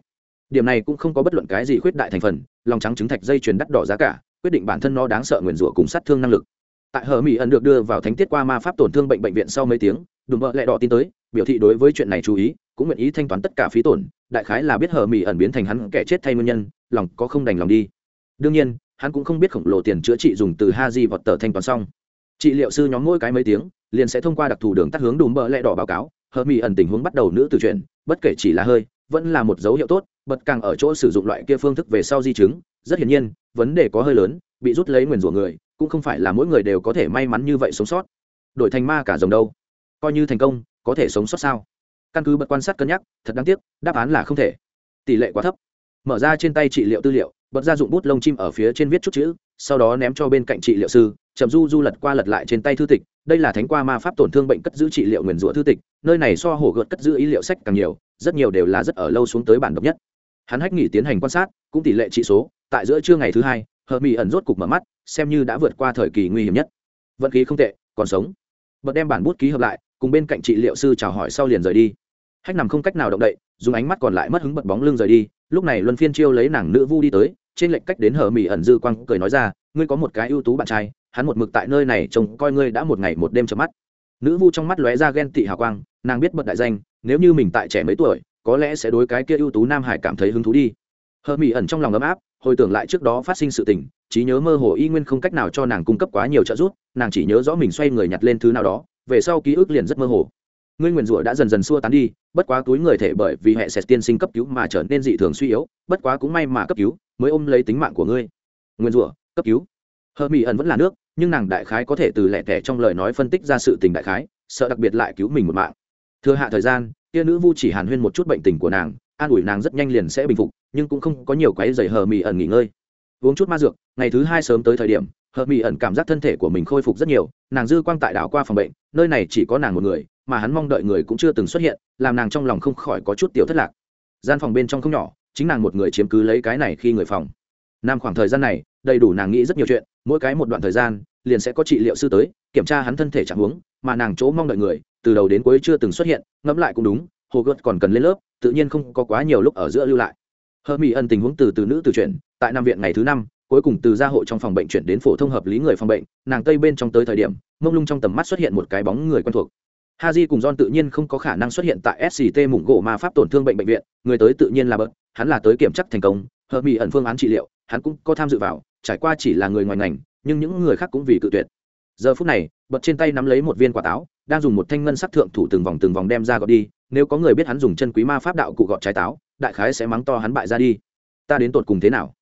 điểm này cũng không có bất luận cái gì khuyết đại thành phần, lòng trắng trứng thạch dây chuyền đắt đỏ giá cả, quyết định bản thân nó đáng sợ nguyền rủa cùng sát thương năng lực. Tại hờ mỹ ẩn được đưa vào thánh tiết qua ma pháp tổn thương bệnh bệnh viện sau mấy tiếng, đùm bợ lẹ đỏ tin tới, biểu thị đối với chuyện này chú ý, cũng nguyện ý thanh toán tất cả phí tổn, đại khái là biết hờ mỹ ẩn biến thành hắn kẻ chết thay nguyên nhân, lòng có không đành lòng đi. Đương nhiên, hắn cũng không biết khổng lồ tiền chữa trị dùng từ ha di vọt tờ thanh toán xong. Trị liệu sư nhóm mỗi cái mấy tiếng, liền sẽ thông qua đặc thù đường tắt hướng đùm bợ lẹ đỏ báo cáo hờ mỹ ẩn tình huống bắt đầu nữ từ chuyện, bất kể chỉ là hơi, vẫn là một dấu hiệu tốt bật càng ở chỗ sử dụng loại kia phương thức về sau di chứng, rất hiển nhiên, vấn đề có hơi lớn, bị rút lấy nguyền rủa người, cũng không phải là mỗi người đều có thể may mắn như vậy sống sót. Đổi thành ma cả rồng đâu? Coi như thành công, có thể sống sót sao? Căn cứ bật quan sát cân nhắc, thật đáng tiếc, đáp án là không thể. Tỷ lệ quá thấp. Mở ra trên tay trị liệu tư liệu, bật ra dụng bút lông chim ở phía trên viết chút chữ, sau đó ném cho bên cạnh trị liệu sư, chậm du du lật qua lật lại trên tay thư tịch, đây là thánh qua ma pháp tổn thương bệnh cất giữ trị liệu nguyền rủa thư tịch, nơi này so hổ gợt cất giữ ý liệu sách càng nhiều, rất nhiều đều là rất ở lâu xuống tới bản độc nhất hắn hách nghỉ tiến hành quan sát, cũng tỷ lệ trị số, tại giữa trưa ngày thứ hai hờ mỹ ẩn rốt cục mở mắt, xem như đã vượt qua thời kỳ nguy hiểm nhất. Vận khí không tệ, còn sống. Bật đem bản bút ký hợp lại, cùng bên cạnh trị liệu sư chào hỏi sau liền rời đi. Hách nằm không cách nào động đậy, dùng ánh mắt còn lại mất hứng bật bóng lưng rời đi, lúc này luân phiên chiêu lấy nàng nữ vu đi tới, trên lệnh cách đến hờ mỹ ẩn dư quang cười nói ra, ngươi có một cái ưu tú bạn trai, hắn một mực tại nơi này trông coi ngươi đã một ngày một đêm chợp mắt. Nữ vu trong mắt lóe ra ghen tị hào quang, nàng biết bật đại danh, nếu như mình tại trẻ mấy tuổi có lẽ sẽ đối cái kia ưu tú nam hải cảm thấy hứng thú đi. Hờ mỹ ẩn trong lòng ấm áp, hồi tưởng lại trước đó phát sinh sự tình, trí nhớ mơ hồ y nguyên không cách nào cho nàng cung cấp quá nhiều trợ giúp, nàng chỉ nhớ rõ mình xoay người nhặt lên thứ nào đó, về sau ký ức liền rất mơ hồ. Ngươi nguyền rủa đã dần dần xua tán đi, bất quá túi người thể bởi vì hệ sệt tiên sinh cấp cứu mà trở nên dị thường suy yếu, bất quá cũng may mà cấp cứu, mới ôm lấy tính mạng của ngươi. Nguyền rủa, cấp cứu. Hờ mỹ ẩn vẫn là nước, nhưng nàng đại khái có thể từ lẻ tẻ trong lời nói phân tích ra sự tình đại khái, sợ đặc biệt lại cứu mình một mạng. Thừa hạ thời gian kia nữ vu chỉ hàn huyên một chút bệnh tình của nàng, an ủi nàng rất nhanh liền sẽ bình phục, nhưng cũng không có nhiều quái dày hờ mỹ ẩn nghỉ ngơi. Uống chút ma dược, ngày thứ hai sớm tới thời điểm, hờ mỹ ẩn cảm giác thân thể của mình khôi phục rất nhiều, nàng dư quang tại đảo qua phòng bệnh, nơi này chỉ có nàng một người, mà hắn mong đợi người cũng chưa từng xuất hiện, làm nàng trong lòng không khỏi có chút tiểu thất lạc. Gian phòng bên trong không nhỏ, chính nàng một người chiếm cứ lấy cái này khi người phòng. Nam khoảng thời gian này, đầy đủ nàng nghĩ rất nhiều chuyện, mỗi cái một đoạn thời gian, liền sẽ có trị liệu sư tới, kiểm tra hắn thân thể trạng huống, mà nàng chỗ mong đợi người từ đầu đến cuối chưa từng xuất hiện ngẫm lại cũng đúng hồ gợt còn cần lên lớp tự nhiên không có quá nhiều lúc ở giữa lưu lại hơ mỹ ân tình huống từ từ nữ từ chuyển tại năm viện ngày thứ năm cuối cùng từ gia hộ trong phòng bệnh chuyển đến phổ thông hợp lý người phòng bệnh nàng tây bên trong tới thời điểm mông lung trong tầm mắt xuất hiện một cái bóng người quen thuộc Haji cùng John tự nhiên không có khả năng xuất hiện tại SCT mủng gỗ ma pháp tổn thương bệnh bệnh viện, người tới tự nhiên là bớt, hắn là tới kiểm tra thành công, hợp mỹ ẩn phương án trị liệu, hắn cũng có tham dự vào, trải qua chỉ là người ngoài ngành, nhưng những người khác cũng vì cự tuyệt. Giờ phút này, bật trên tay nắm lấy một viên quả táo, đang dùng một thanh ngân sắc thượng thủ từng vòng từng vòng đem ra gọt đi, nếu có người biết hắn dùng chân quý ma pháp đạo cụ gọt trái táo, đại khái sẽ mắng to hắn bại ra đi. Ta đến tột cùng thế nào?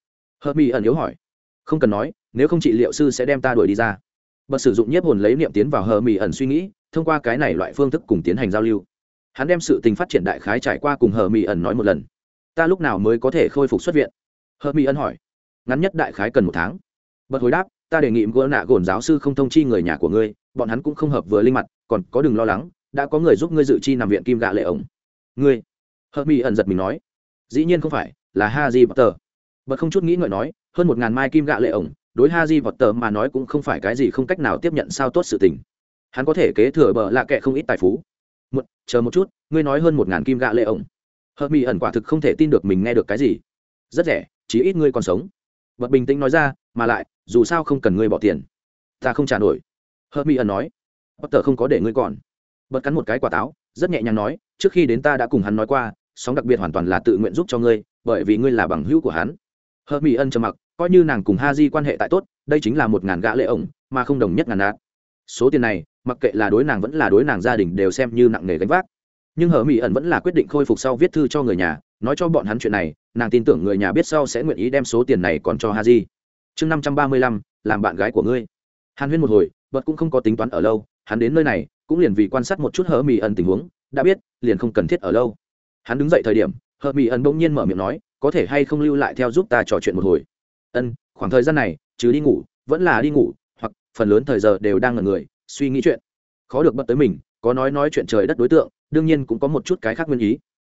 Hợp mỹ ẩn yếu hỏi. Không cần nói, nếu không trị liệu sư sẽ đem ta đuổi đi ra. Bật sử dụng nhiếp hồn lấy niệm tiến vào hờ mỹ ẩn suy nghĩ, thông qua cái này loại phương thức cùng tiến hành giao lưu hắn đem sự tình phát triển đại khái trải qua cùng hờ mỹ ẩn nói một lần ta lúc nào mới có thể khôi phục xuất viện hờ mỹ ẩn hỏi ngắn nhất đại khái cần một tháng bật hồi đáp ta đề nghị gỡ nạ gồn giáo sư không thông chi người nhà của ngươi bọn hắn cũng không hợp vừa linh mặt còn có đừng lo lắng, đã có người giúp ngươi dự chi nằm viện kim gạ lệ ổng. Ngươi? Hờ mỹ ẩn giật mình nói. Dĩ nhiên không phải, là ha di tờ. bật không chút nghĩ ngợi nói, hơn một ngàn mai kim gạ lệ ổng, đối ha di tờ mà nói cũng không phải cái gì không cách nào tiếp nhận sao tốt sự tình. Hắn có thể kế thừa bờ lạ kệ không ít tài phú. Một, chờ một chút, ngươi nói hơn một ngàn kim gạ lệ ổng. Hợp mỹ ẩn quả thực không thể tin được mình nghe được cái gì. Rất rẻ, chỉ ít ngươi còn sống. Bật bình tĩnh nói ra, mà lại, dù sao không cần ngươi bỏ tiền. Ta không trả nổi. Hợp mỹ ẩn nói bất tờ không có để ngươi còn. Bật cắn một cái quả táo, rất nhẹ nhàng nói, trước khi đến ta đã cùng hắn nói qua, sóng đặc biệt hoàn toàn là tự nguyện giúp cho ngươi, bởi vì ngươi là bằng hữu của hắn. Hơ mỹ ân trầm mặc, coi như nàng cùng ha di quan hệ tại tốt, đây chính là một ngàn gã lệ ổng, mà không đồng nhất ngàn nát số tiền này, mặc kệ là đối nàng vẫn là đối nàng gia đình đều xem như nặng nề gánh vác. Nhưng hờ mỹ ẩn vẫn là quyết định khôi phục sau viết thư cho người nhà, nói cho bọn hắn chuyện này, nàng tin tưởng người nhà biết sau sẽ nguyện ý đem số tiền này còn cho ha di chương năm trăm ba mươi lăm, làm bạn gái của ngươi. Hàn huyên một hồi, bật cũng không có tính toán ở lâu hắn đến nơi này, cũng liền vì quan sát một chút hờ mỹ ẩn tình huống, đã biết, liền không cần thiết ở lâu. Hắn đứng dậy thời điểm hờ mỹ ẩn bỗng nhiên mở miệng nói, có thể hay không lưu lại theo giúp ta trò chuyện một hồi? Ân, khoảng thời gian này chứ đi ngủ, vẫn là đi ngủ, hoặc phần lớn thời giờ đều đang ở người, suy nghĩ chuyện. Khó được bật tới mình, có nói nói chuyện trời đất đối tượng, đương nhiên cũng có một chút cái khác nguyên ý.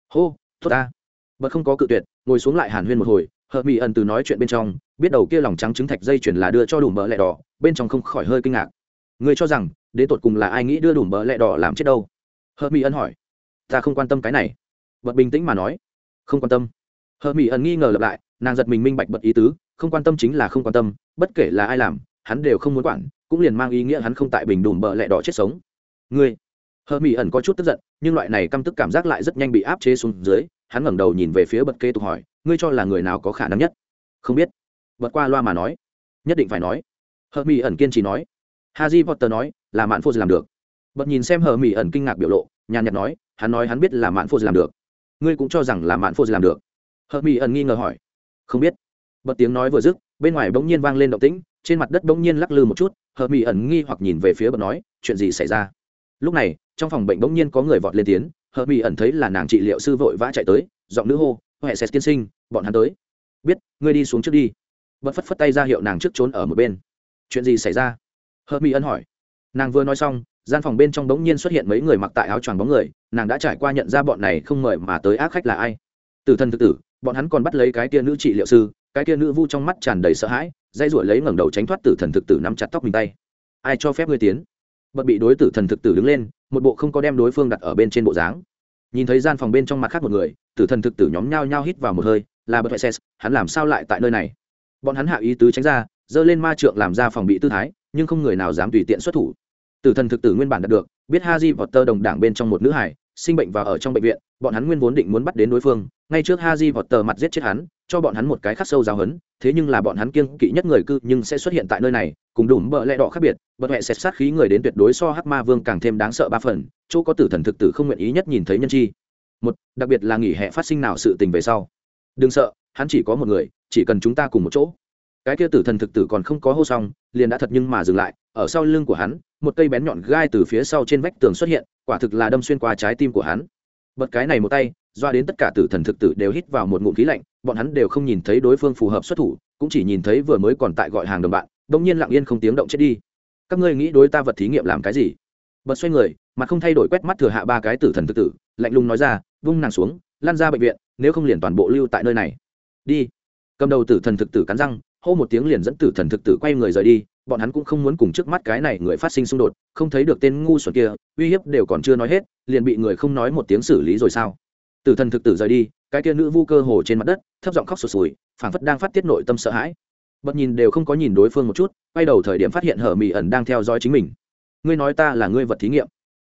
Hô, tốt ta. Bật không có cự tuyệt, ngồi xuống lại hàn huyên một hồi hợp mỹ ẩn từ nói chuyện bên trong, biết đầu kia lòng trắng trứng thạch dây chuyển là đưa cho đủ mỡ lẹ đỏ, bên trong không khỏi hơi kinh ngạc người cho rằng, đến tột cùng là ai nghĩ đưa đủ bờ lẹ đỏ làm chết đâu? Hợp mỹ ẩn hỏi. Ta không quan tâm cái này. Bật bình tĩnh mà nói. Không quan tâm. Hợp mỹ ẩn nghi ngờ lặp lại, nàng giật mình minh bạch bật ý tứ, không quan tâm chính là không quan tâm, bất kể là ai làm, hắn đều không muốn quản, cũng liền mang ý nghĩa hắn không tại bình đùm bờ lẹ đỏ chết sống. Ngươi. Hờ mỹ ẩn có chút tức giận, nhưng loại này căm tức cảm giác lại rất nhanh bị áp chế xuống dưới, hắn ngẩng đầu nhìn về phía bật kê tục hỏi, ngươi cho là người nào có khả năng nhất? Không biết. Bật qua loa mà nói. Nhất định phải nói. Hờ mỹ ẩn kiên trì nói haji potter nói là mạn phô làm được. Bất nhìn xem Hở Mị ẩn kinh ngạc biểu lộ nhàn nhạt nói hắn nói hắn biết là mạn phô làm được. Ngươi cũng cho rằng là mạn phô làm được. Hở Mị ẩn nghi ngờ hỏi không biết. Bất tiếng nói vừa dứt bên ngoài bỗng nhiên vang lên động tĩnh trên mặt đất bỗng nhiên lắc lư một chút Hở Mị ẩn nghi hoặc nhìn về phía bất nói chuyện gì xảy ra? Lúc này trong phòng bệnh bỗng nhiên có người vọt lên tiếng, Hở Mị ẩn thấy là nàng trị liệu sư vội vã chạy tới giọng nữ hô huệ sẽ tiên sinh bọn hắn tới. Biết ngươi đi xuống trước đi. Bất phất phất tay ra hiệu nàng trước trốn ở một bên. Chuyện gì xảy ra? Hớt mi ân hỏi. Nàng vừa nói xong, gian phòng bên trong bỗng nhiên xuất hiện mấy người mặc tại áo choàng bóng người, nàng đã trải qua nhận ra bọn này không mời mà tới ác khách là ai. Tử thần thực tử, bọn hắn còn bắt lấy cái tia nữ trị liệu sư, cái tia nữ vu trong mắt tràn đầy sợ hãi, dây ruổi lấy ngẩng đầu tránh thoát tử thần thực tử nắm chặt tóc mình tay. Ai cho phép ngươi tiến? Bật bị đối tử thần thực tử đứng lên, một bộ không có đem đối phương đặt ở bên trên bộ dáng. Nhìn thấy gian phòng bên trong mặt khác một người, tử thần thực tử nhóm nhao nhao hít vào một hơi, là bật ses hắn làm sao lại tại nơi này? Bọn hắn hạ ý tứ tránh ra dơ lên ma trượng làm ra phòng bị tư thái, nhưng không người nào dám tùy tiện xuất thủ. Tử thần thực tử nguyên bản đạt được, biết ha di vọt tơ đồng đảng bên trong một nữ hải, sinh bệnh và ở trong bệnh viện, bọn hắn nguyên vốn định muốn bắt đến đối phương, ngay trước ha di vọt tờ mặt giết chết hắn, cho bọn hắn một cái khắc sâu giáo hấn thế nhưng là bọn hắn kiêng kỵ nhất người cư nhưng sẽ xuất hiện tại nơi này, cùng đủ bợ lẽ đỏ khác biệt bật hệ xét sát khí người đến tuyệt đối so hắc ma vương càng thêm đáng sợ ba phần, chỗ có tử thần thực tử không nguyện ý nhất nhìn thấy nhân chi. Một, đặc biệt là nghỉ hè phát sinh nào sự tình về sau. Đừng sợ, hắn chỉ có một người, chỉ cần chúng ta cùng một chỗ cái kia tử thần thực tử còn không có hô xong, liền đã thật nhưng mà dừng lại, ở sau lưng của hắn, một cây bén nhọn gai từ phía sau trên vách tường xuất hiện, quả thực là đâm xuyên qua trái tim của hắn. Bật cái này một tay, doa đến tất cả tử thần thực tử đều hít vào một ngụm khí lạnh, bọn hắn đều không nhìn thấy đối phương phù hợp xuất thủ, cũng chỉ nhìn thấy vừa mới còn tại gọi hàng đồng bạn đông nhiên lặng yên không tiếng động chết đi. Các ngươi nghĩ đối ta vật thí nghiệm làm cái gì? Bật xoay người, mặt không thay đổi quét mắt thừa hạ ba cái tử thần thực tử, lạnh lùng nói ra, vung nàng xuống lan ra bệnh viện, nếu không liền toàn bộ lưu tại nơi này. Đi. Cầm đầu tử thần thực tử cắn răng hô một tiếng liền dẫn tử thần thực tử quay người rời đi, bọn hắn cũng không muốn cùng trước mắt cái này người phát sinh xung đột, không thấy được tên ngu xuẩn kia, uy hiếp đều còn chưa nói hết, liền bị người không nói một tiếng xử lý rồi sao? Tử thần thực tử rời đi, cái kia nữ vu cơ hồ trên mặt đất, thấp giọng khóc sụt sùi, phảng phất đang phát tiết nội tâm sợ hãi. Bật nhìn đều không có nhìn đối phương một chút, quay đầu thời điểm phát hiện hở mỹ ẩn đang theo dõi chính mình. Ngươi nói ta là ngươi vật thí nghiệm.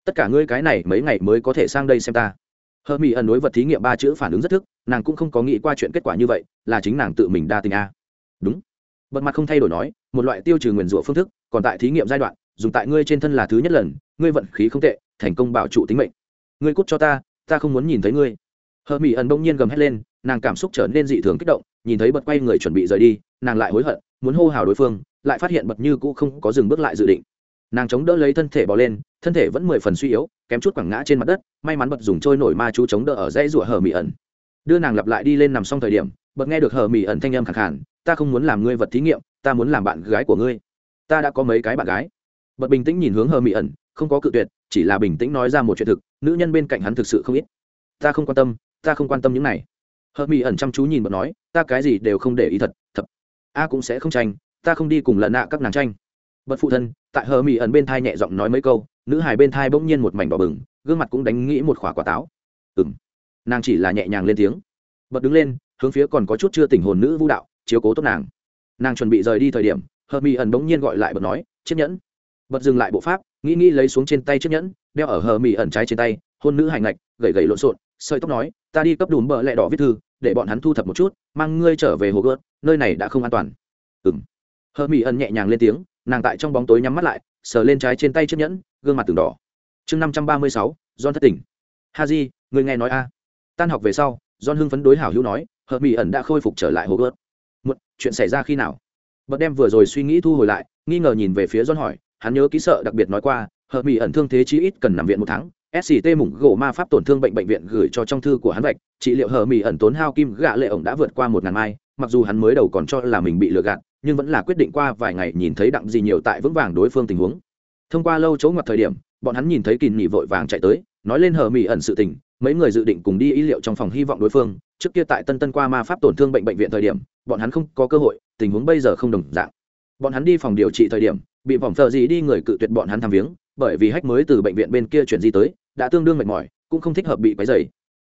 Tất cả ngươi cái này mấy ngày mới có thể sang đây xem ta. Hở mỹ ẩn đối vật thí nghiệm ba chữ phản ứng rất thức, nàng cũng không có nghĩ qua chuyện kết quả như vậy, là chính nàng tự mình đa tình a đúng. Bật mặt không thay đổi nói, một loại tiêu trừ nguyền rủa phương thức, còn tại thí nghiệm giai đoạn, dùng tại ngươi trên thân là thứ nhất lần, ngươi vận khí không tệ, thành công bảo trụ tính mệnh. Ngươi cút cho ta ta không muốn nhìn thấy ngươi. Hờ mỹ ẩn bỗng nhiên gầm hét lên, nàng cảm xúc trở nên dị thường kích động, nhìn thấy bật quay người chuẩn bị rời đi, nàng lại hối hận, muốn hô hào đối phương, lại phát hiện bật như cũ không có dừng bước lại dự định. Nàng chống đỡ lấy thân thể bỏ lên, thân thể vẫn mười phần suy yếu, kém chút quẳng ngã trên mặt đất, may mắn bật dùng trôi nổi ma chú chống đỡ ở dãy rủa hờ mỹ ẩn. Đưa nàng lặp lại đi lên nằm xong thời điểm, bật nghe được hờ mỹ ẩn thanh âm khẳng khản ta không muốn làm ngươi vật thí nghiệm, ta muốn làm bạn gái của ngươi. Ta đã có mấy cái bạn gái. Bật bình tĩnh nhìn hướng hờ mỹ ẩn, không có cự tuyệt, chỉ là bình tĩnh nói ra một chuyện thực, nữ nhân bên cạnh hắn thực sự không ít. Ta không quan tâm, ta không quan tâm những này. Hờ mỹ ẩn chăm chú nhìn bật nói, ta cái gì đều không để ý thật thật. A cũng sẽ không tranh, ta không đi cùng lận nạ các nàng tranh. Bật phụ thân, tại hờ mỹ ẩn bên thai nhẹ giọng nói mấy câu, nữ hài bên thai bỗng nhiên một mảnh đỏ bừng, gương mặt cũng đánh nghĩ một khỏa quả táo. Ừ m nàng chỉ là nhẹ nhàng lên tiếng. Bật đứng lên, hướng phía còn có chút chưa tỉnh hồn nữ vũ đạo chiếu cố tốt nàng. Nàng chuẩn bị rời đi thời điểm hờ mỹ ẩn bỗng nhiên gọi lại bật nói, chiếc nhẫn. Bật dừng lại bộ pháp, nghĩ nghĩ lấy xuống trên tay chiếc nhẫn, đeo ở hờ mỹ ẩn trái trên tay, hôn nữ hành lạch gậy gậy lộn xộn, sợi tóc nói, ta đi cấp đùm bờ lẹ đỏ viết thư, để bọn hắn thu thập một chút, mang ngươi trở về hồ gớt nơi này đã không an toàn. Ừ m hờ mỹ ẩn nhẹ nhàng lên tiếng, nàng tại trong bóng tối nhắm mắt lại, sờ lên trái trên tay chiếc nhẫn, gương mặt từng đỏ. Chương năm trăm ba mươi sáu don thất tỉnh haji người nghe nói a. Tan học về sau don hưng phấn đối hảo hữu nói hờ mỹ ẩn đã khôi phục trở lại hồ gớt chuyện xảy ra khi nào? Bật đem vừa rồi suy nghĩ thu hồi lại, nghi ngờ nhìn về phía john hỏi, hắn nhớ ký sợ đặc biệt nói qua hờ mỹ ẩn thương thế chí ít cần nằm viện một tháng sct mủng gỗ ma pháp tổn thương bệnh bệnh viện gửi cho trong thư của hắn vạch, trị liệu hờ mỹ ẩn tốn hao kim gạ lệ ổng đã vượt qua một ngàn mai, mặc dù hắn mới đầu còn cho là mình bị lừa gạt, nhưng vẫn là quyết định qua vài ngày nhìn thấy đặng gì nhiều tại vững vàng đối phương tình huống. Thông qua lâu chỗ ngoặt thời điểm, bọn hắn nhìn thấy kỳ nghỉ vội vàng chạy tới, nói lên hờ mỹ ẩn sự tình, mấy người dự định cùng đi ý liệu trong phòng hy vọng đối phương, trước kia tại tân tân qua ma pháp tổn thương bệnh bệnh viện thời điểm bọn hắn không có cơ hội, tình huống bây giờ không đồng dạng. Bọn hắn đi phòng điều trị thời điểm, bị vòng thợ gì đi người cự tuyệt bọn hắn tham viếng, bởi vì hách mới từ bệnh viện bên kia chuyển di tới, đã tương đương mệt mỏi, cũng không thích hợp bị quấy dày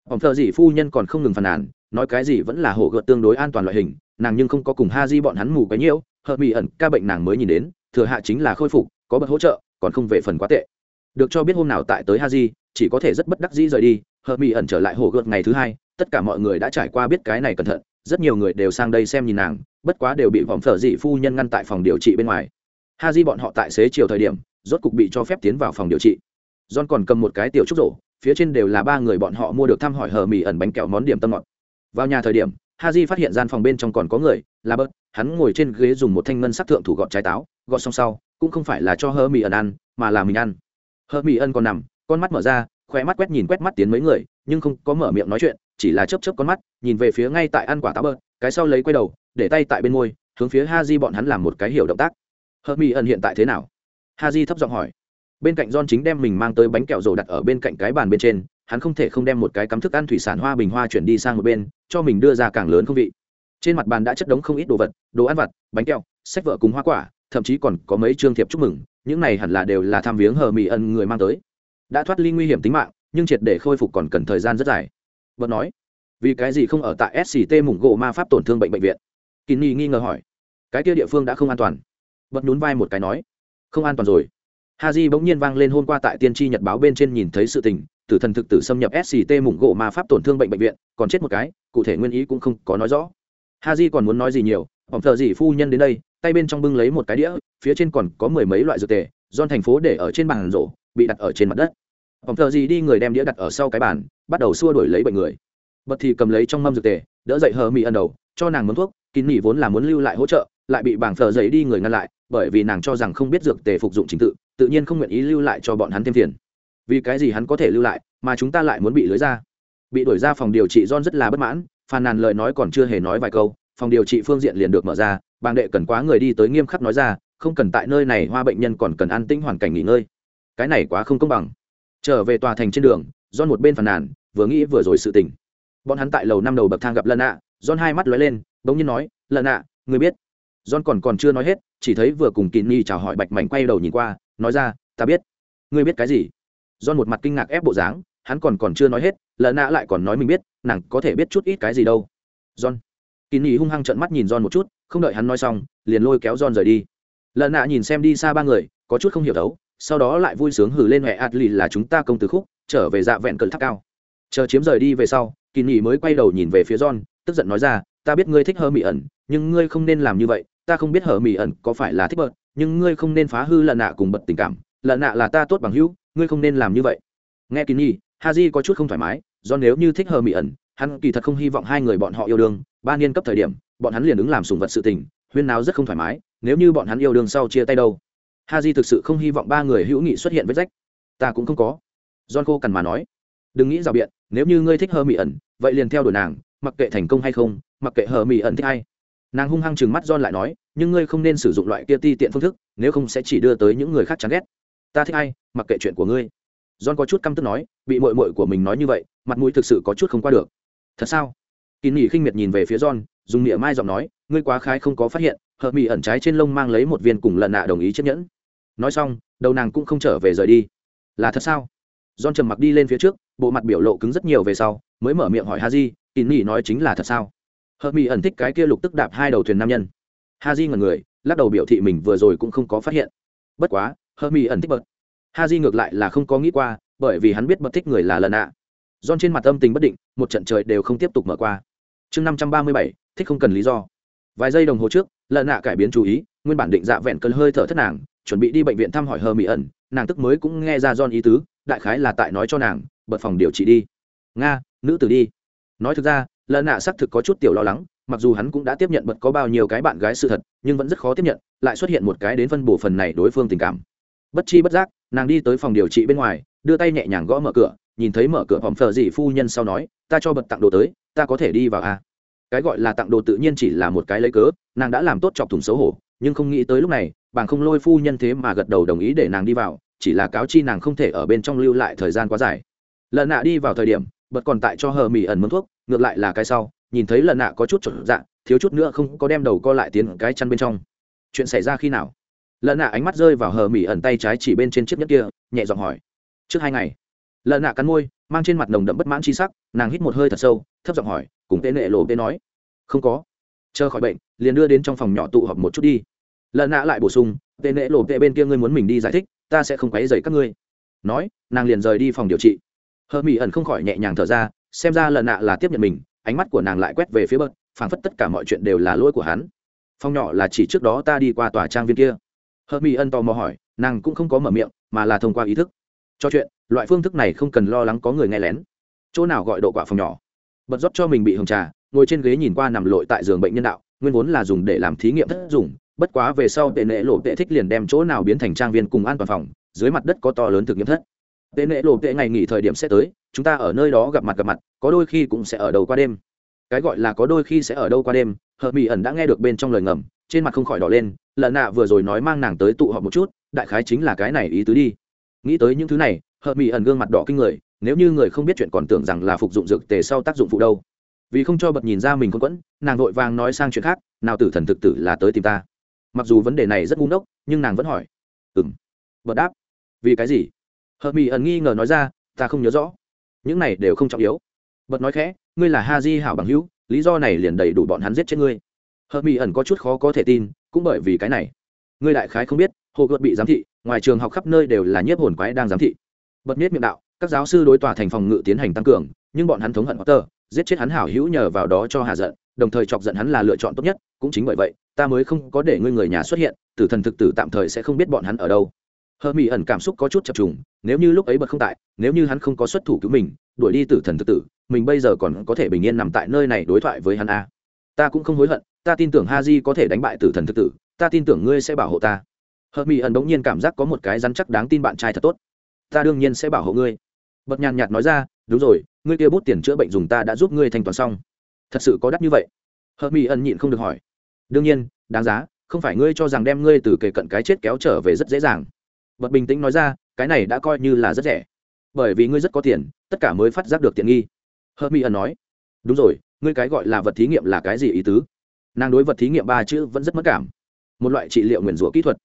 vòng thợ gì phu nhân còn không ngừng phàn nàn, nói cái gì vẫn là hổ gợt tương đối an toàn loại hình, nàng nhưng không có cùng ha di bọn hắn mù cái nhiễu, hợp mỹ ẩn ca bệnh nàng mới nhìn đến, thừa hạ chính là khôi phục, có bậc hỗ trợ, còn không về phần quá tệ. Được cho biết hôm nào tại tới ha di, chỉ có thể rất bất đắc dĩ rời đi, hợp mỹ ẩn trở lại hồ gợt ngày thứ hai, tất cả mọi người đã trải qua biết cái này cẩn thận rất nhiều người đều sang đây xem nhìn nàng, bất quá đều bị vòng phở dị phu nhân ngăn tại phòng điều trị bên ngoài. Ha di bọn họ tại xế chiều thời điểm, rốt cục bị cho phép tiến vào phòng điều trị. John còn cầm một cái tiểu trúc rổ, phía trên đều là ba người bọn họ mua được thăm hỏi hờ mì ẩn bánh kẹo món điểm tâm ngọt. Vào nhà thời điểm, ha di phát hiện gian phòng bên trong còn có người, là bớt, hắn ngồi trên ghế dùng một thanh ngân sắc thượng thủ gọt trái táo, gọt xong sau, cũng không phải là cho hờ mì ẩn ăn, mà là mình ăn. Hờ mì ẩn còn nằm, con mắt mở ra khoe mắt quét nhìn quét mắt tiến mấy người, nhưng không có mở miệng nói chuyện chỉ là chớp chớp con mắt, nhìn về phía ngay tại ăn quả táo bơ cái sau lấy quay đầu, để tay tại bên môi, hướng phía ha di bọn hắn làm một cái hiểu động tác. Hợp mỹ ẩn hiện tại thế nào? Ha di thấp giọng hỏi. Bên cạnh john chính đem mình mang tới bánh kẹo rổ đặt ở bên cạnh cái bàn bên trên, hắn không thể không đem một cái cắm thức ăn thủy sản hoa bình hoa chuyển đi sang một bên, cho mình đưa ra càng lớn không vị. Trên mặt bàn đã chất đống không ít đồ vật, đồ ăn vặt, bánh kẹo, sách vợ cùng hoa quả, thậm chí còn có mấy chương thiệp chúc mừng, những này hẳn là đều là tham viếng hờ mỹ ẩn người mang tới. Đã thoát ly nguy hiểm tính mạng, nhưng triệt để khôi phục còn cần thời gian rất dài bất nói, vì cái gì không ở tại sct mủng gỗ ma pháp tổn thương bệnh bệnh viện? Kỳ nghi ngờ hỏi. Cái kia địa phương đã không an toàn. Bật nhún vai một cái nói. Không an toàn rồi. Ha j bỗng nhiên vang lên hôm qua tại tiên tri nhật báo bên trên nhìn thấy sự tình, tử thần thực tử xâm nhập sct mủng gỗ ma pháp tổn thương bệnh bệnh viện, còn chết một cái, cụ thể nguyên ý cũng không có nói rõ. Ha j còn muốn nói gì nhiều phòng thợ gì phu nhân đến đây, tay bên trong bưng lấy một cái đĩa, phía trên còn có mười mấy loại dược tề, do thành phố để ở trên bàn rổ, bị đặt ở trên mặt đất phòng thợ gì đi người đem đĩa đặt ở sau cái bàn, bắt đầu xua đuổi lấy bệnh người. Bật thì cầm lấy trong mâm dược tề, đỡ dậy hờ mỹ ẩn đầu, cho nàng mướn thuốc, kín mỹ vốn là muốn lưu lại hỗ trợ, lại bị bảng thờ giấy đi người ngăn lại, bởi vì nàng cho rằng không biết dược tề phục dụng trình tự tự nhiên không nguyện ý lưu lại cho bọn hắn thêm tiền. vì cái gì hắn có thể lưu lại, mà chúng ta lại muốn bị lưới ra? Bị đuổi ra phòng điều trị john rất là bất mãn, phàn nàn lời nói còn chưa hề nói vài câu, phòng điều trị phương diện liền được mở ra bàng đệ cần quá người đi tới nghiêm khắc nói ra, không cần tại nơi này, hoa bệnh nhân còn cần an tĩnh hoàn cảnh nghỉ ngơi. Cái này quá không công bằng trở về tòa thành trên đường, john một bên phàn nàn, vừa nghĩ vừa rồi sự tình. Bọn hắn tại lầu năm đầu bậc thang gặp lần ạ john hai mắt lóe lên, bỗng nhiên nói lần ạ người biết? John còn còn chưa nói hết, chỉ thấy vừa cùng kín nhi chào hỏi bạch mảnh quay đầu nhìn qua, nói ra, ta biết. Ngươi biết cái gì? John một mặt kinh ngạc ép bộ dáng, hắn còn còn chưa nói hết lần ạ lại còn nói mình biết, nàng có thể biết chút ít cái gì đâu. John. Kín nhi hung hăng trợn mắt nhìn john một chút, không đợi hắn nói xong, liền lôi kéo john rời đi. Lần ạ nhìn xem đi xa ba người, có chút không hiểu đấu sau đó lại vui sướng hử lên huệ Atli là chúng ta công tử khúc trở về dạ vẹn cẩn tháp cao. Chờ chiếm rời đi về sau kỳ Nghị mới quay đầu nhìn về phía john tức giận nói ra ta biết ngươi thích hơ mị ẩn nhưng ngươi không nên làm như vậy ta không biết hờ mị ẩn có phải là thích bợt nhưng ngươi không nên phá hư lần nạ cùng bật tình cảm lần nạ là ta tốt bằng hữu ngươi không nên làm như vậy. Nghe kỳ Nghị, haji có chút không thoải mái do nếu như thích hờ mỹ ẩn hắn kỳ thật không hy vọng hai người bọn họ yêu đương ba niên cấp thời điểm bọn hắn liền ứng làm sùng vật sự tình huyên nào rất không thoải mái nếu như bọn hắn yêu đương sau chia tay đâu haji thực sự không hy vọng ba người hữu nghị xuất hiện với rách. Ta cũng không có. John khô cằn mà nói. Đừng nghĩ rào biện, nếu như ngươi thích hơ mỹ ẩn, vậy liền theo đuổi nàng, mặc kệ thành công hay không, mặc kệ hờ mỹ ẩn thích hay nàng hung hăng chừng mắt john lại nói, nhưng ngươi không nên sử dụng loại kia ti tiện phương thức, nếu không sẽ chỉ đưa tới những người khác chán ghét. Ta thích ai, mặc kệ chuyện của ngươi. John có chút căm tức nói, bị mội mội của mình nói như vậy, mặt mũi thực sự có chút không qua được. Thật sao? Kỳ nghỉ khinh miệt nhìn về phía john, dùng miệng mai giọng nói, ngươi quá khái không có phát hiện hợp mỹ ẩn trái trên lông mang lấy một viên cùng lần nạ đồng ý chấp nhẫn nói xong đầu nàng cũng không trở về rời đi. Là thật sao? Don trầm mặc đi lên phía trước bộ mặt biểu lộ cứng rất nhiều về sau mới mở miệng hỏi ha di in nỉ nói chính là thật sao? Hợp mỹ ẩn thích cái kia lục tức đạp hai đầu thuyền nam nhân. Ha di ngần người lắc đầu biểu thị mình vừa rồi cũng không có phát hiện. Bất quá hợp mỹ ẩn thích bật. Ha di ngược lại là không có nghĩ qua bởi vì hắn biết bật thích người là lần ạ. Don trên mặt âm tình bất định, một trận trời đều không tiếp tục mở qua. Chương năm trăm ba mươi bảy, thích không cần lý do. Vài giây đồng hồ trước, lần nạ cải biến chú ý, nguyên bản định dạ vẹn cơn hơi thở thất nàng, chuẩn bị đi bệnh viện thăm hỏi hờ mỹ ẩn, nàng tức mới cũng nghe ra John ý tứ, đại khái là tại nói cho nàng, bật phòng điều trị đi. Nga nữ tử đi. Nói thực ra lợn nạ xác thực có chút tiểu lo lắng mặc dù hắn cũng đã tiếp nhận bật có bao nhiêu cái bạn gái sự thật nhưng vẫn rất khó tiếp nhận lại xuất hiện một cái đến phân bổ phần này đối phương tình cảm. Bất chi bất giác nàng đi tới phòng điều trị bên ngoài đưa tay nhẹ nhàng gõ mở cửa nhìn thấy mở cửa phòng phờ dị phu nhân sau nói ta cho bật tặng đồ tới ta có thể đi vào à? cái gọi là tặng đồ tự nhiên chỉ là một cái lấy cớ nàng đã làm tốt chọc thủng xấu hổ nhưng không nghĩ tới lúc này bàng không lôi phu nhân thế mà gật đầu đồng ý để nàng đi vào, chỉ là cáo chi nàng không thể ở bên trong lưu lại thời gian quá dài. Lần nạ đi vào thời điểm, bật còn tại cho hờ mỹ ẩn mướn thuốc, ngược lại là cái sau, nhìn thấy lần nạ có chút trở dạng thiếu chút nữa không có đem đầu co lại tiến cái chăn bên trong. Chuyện xảy ra khi nào? Lần nạ ánh mắt rơi vào hờ mỹ ẩn tay trái chỉ bên trên chiếc nhất kia, nhẹ giọng hỏi. Trước hai ngày, lần nạ cắn môi, mang trên mặt nồng đậm bất mãn chi sắc, nàng hít một hơi thật sâu, thấp giọng hỏi, cùng tên nệ lộ tên nói. Không có. Chờ khỏi bệnh, liền đưa đến trong phòng nhỏ tụ họp một chút đi lần nạ lại bổ sung tên nệ lộ tệ bên kia ngươi muốn mình đi giải thích ta sẽ không quấy dày các ngươi. Nói nàng liền rời đi phòng điều trị. Hờ mỹ ẩn không khỏi nhẹ nhàng thở ra xem ra lần nạ là tiếp nhận mình ánh mắt của nàng lại quét về phía bớt, phảng phất tất cả mọi chuyện đều là lỗi của hắn. Phòng nhỏ là chỉ trước đó ta đi qua tòa trang viên kia. Hờ mỹ ẩn tò mò hỏi nàng cũng không có mở miệng mà là thông qua ý thức. Cho chuyện loại phương thức này không cần lo lắng có người nghe lén. Chỗ nào gọi độ quả phòng nhỏ? Bật rót cho mình bị hồng trà ngồi trên ghế nhìn qua nằm lội tại giường bệnh nhân đạo nguyên vốn là dùng để làm thí nghiệm thất dùng bất quá về sau tệ nệ lộ tệ thích liền đem chỗ nào biến thành trang viên cùng an toàn phòng, dưới mặt đất có to lớn thực nghiệm thất. Tệ nệ lộ tệ ngày nghỉ thời điểm sẽ tới, chúng ta ở nơi đó gặp mặt gặp mặt, có đôi khi cũng sẽ ở đầu qua đêm. Cái gọi là có đôi khi sẽ ở đâu qua đêm, hợp mỹ ẩn đã nghe được bên trong lời ngầm, trên mặt không khỏi đỏ lên lợn nạ vừa rồi nói mang nàng tới tụ họp một chút, đại khái chính là cái này ý tứ đi. Nghĩ tới những thứ này, hợp mỹ ẩn gương mặt đỏ kinh người, nếu như người không biết chuyện còn tưởng rằng là phục dụng dược tề sau tác dụng phụ đâu. Vì không cho bật nhìn ra mình con quẫn, nàng vội vàng nói sang chuyện khác, nào tử thần thực tử là tới tìm ta mặc dù vấn đề này rất ngu ngốc nhưng nàng vẫn hỏi. Ừng vật đáp. Vì cái gì? Hợp mỹ ẩn nghi ngờ nói ra ta không nhớ rõ. Những này đều không trọng yếu. Bật nói khẽ ngươi là ha di hảo bằng hữu lý do này liền đầy đủ bọn hắn giết chết ngươi. Hợp mỹ ẩn có chút khó có thể tin cũng bởi vì cái này. Ngươi đại khái không biết hồ gợt bị giám thị ngoài trường học khắp nơi đều là nhiếp hồn quái đang giám thị. Bật miết miệng đạo các giáo sư đối tòa thành phòng ngự tiến hành tăng cường nhưng bọn hắn thống hận hotter giết chết hắn hảo hữu nhờ vào đó cho hà giận, đồng thời chọc giận hắn là lựa chọn tốt nhất, cũng chính bởi vậy, ta mới không có để ngươi người nhà xuất hiện, tử thần thực tử tạm thời sẽ không biết bọn hắn ở đâu. Hơ Mỹ ẩn cảm xúc có chút chập trùng, nếu như lúc ấy bật không tại, nếu như hắn không có xuất thủ cứu mình, đuổi đi tử thần thực tử, mình bây giờ còn có thể bình yên nằm tại nơi này đối thoại với hắn a. Ta cũng không hối hận, ta tin tưởng ha di có thể đánh bại tử thần thực tử, ta tin tưởng ngươi sẽ bảo hộ ta. Hơ Mỹ ẩn bỗng nhiên cảm giác có một cái rắn chắc đáng tin bạn trai thật tốt. Ta đương nhiên sẽ bảo hộ ngươi bật nhàn nhạt nói ra đúng rồi ngươi kia bút tiền chữa bệnh dùng ta đã giúp ngươi thanh toán xong thật sự có đắt như vậy? Hợp mỹ ẩn nhịn không được hỏi. Đương nhiên, đáng giá, không phải ngươi cho rằng đem ngươi từ kề cận cái chết kéo trở về rất dễ dàng. Bật bình tĩnh nói ra, cái này đã coi như là rất rẻ. Bởi vì ngươi rất có tiền, tất cả mới phát giác được tiện nghi. Hợp mỹ ẩn nói. Đúng rồi, ngươi cái gọi là vật thí nghiệm là cái gì ý tứ? Nàng đối vật thí nghiệm ba chữ vẫn rất mất cảm. Một loại trị liệu nguyền rủa kỹ thuật.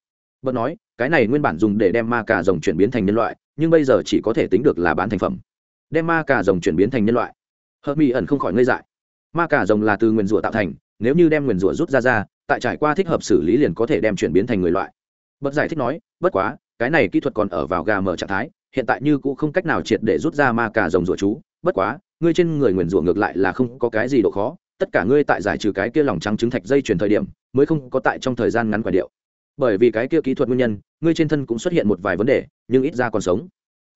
Bật nói, cái này nguyên bản dùng để đem ma cà rồng chuyển biến thành nhân loại, nhưng bây giờ chỉ có thể tính được là bán thành phẩm. Đem ma cà rồng chuyển biến thành nhân loại. Hợp mỹ ẩn không khỏi ngây dại ma cà rồng là từ nguyền rủa tạo thành, nếu như đem nguyền rủa rút ra ra, tại trải qua thích hợp xử lý liền có thể đem chuyển biến thành người loại. Bất giải thích nói, bất quá, cái này kỹ thuật còn ở vào gà mở trạng thái, hiện tại như cũng không cách nào triệt để rút ra ma cà rồng rủa chú. Bất quá, ngươi trên người nguyền rủa ngược lại là không có cái gì độ khó, tất cả ngươi tại giải trừ cái kia lòng trắng trứng thạch dây chuyển thời điểm, mới không có tại trong thời gian ngắn quả điệu. Bởi vì cái kia kỹ thuật nguyên nhân, ngươi trên thân cũng xuất hiện một vài vấn đề, nhưng ít ra còn sống.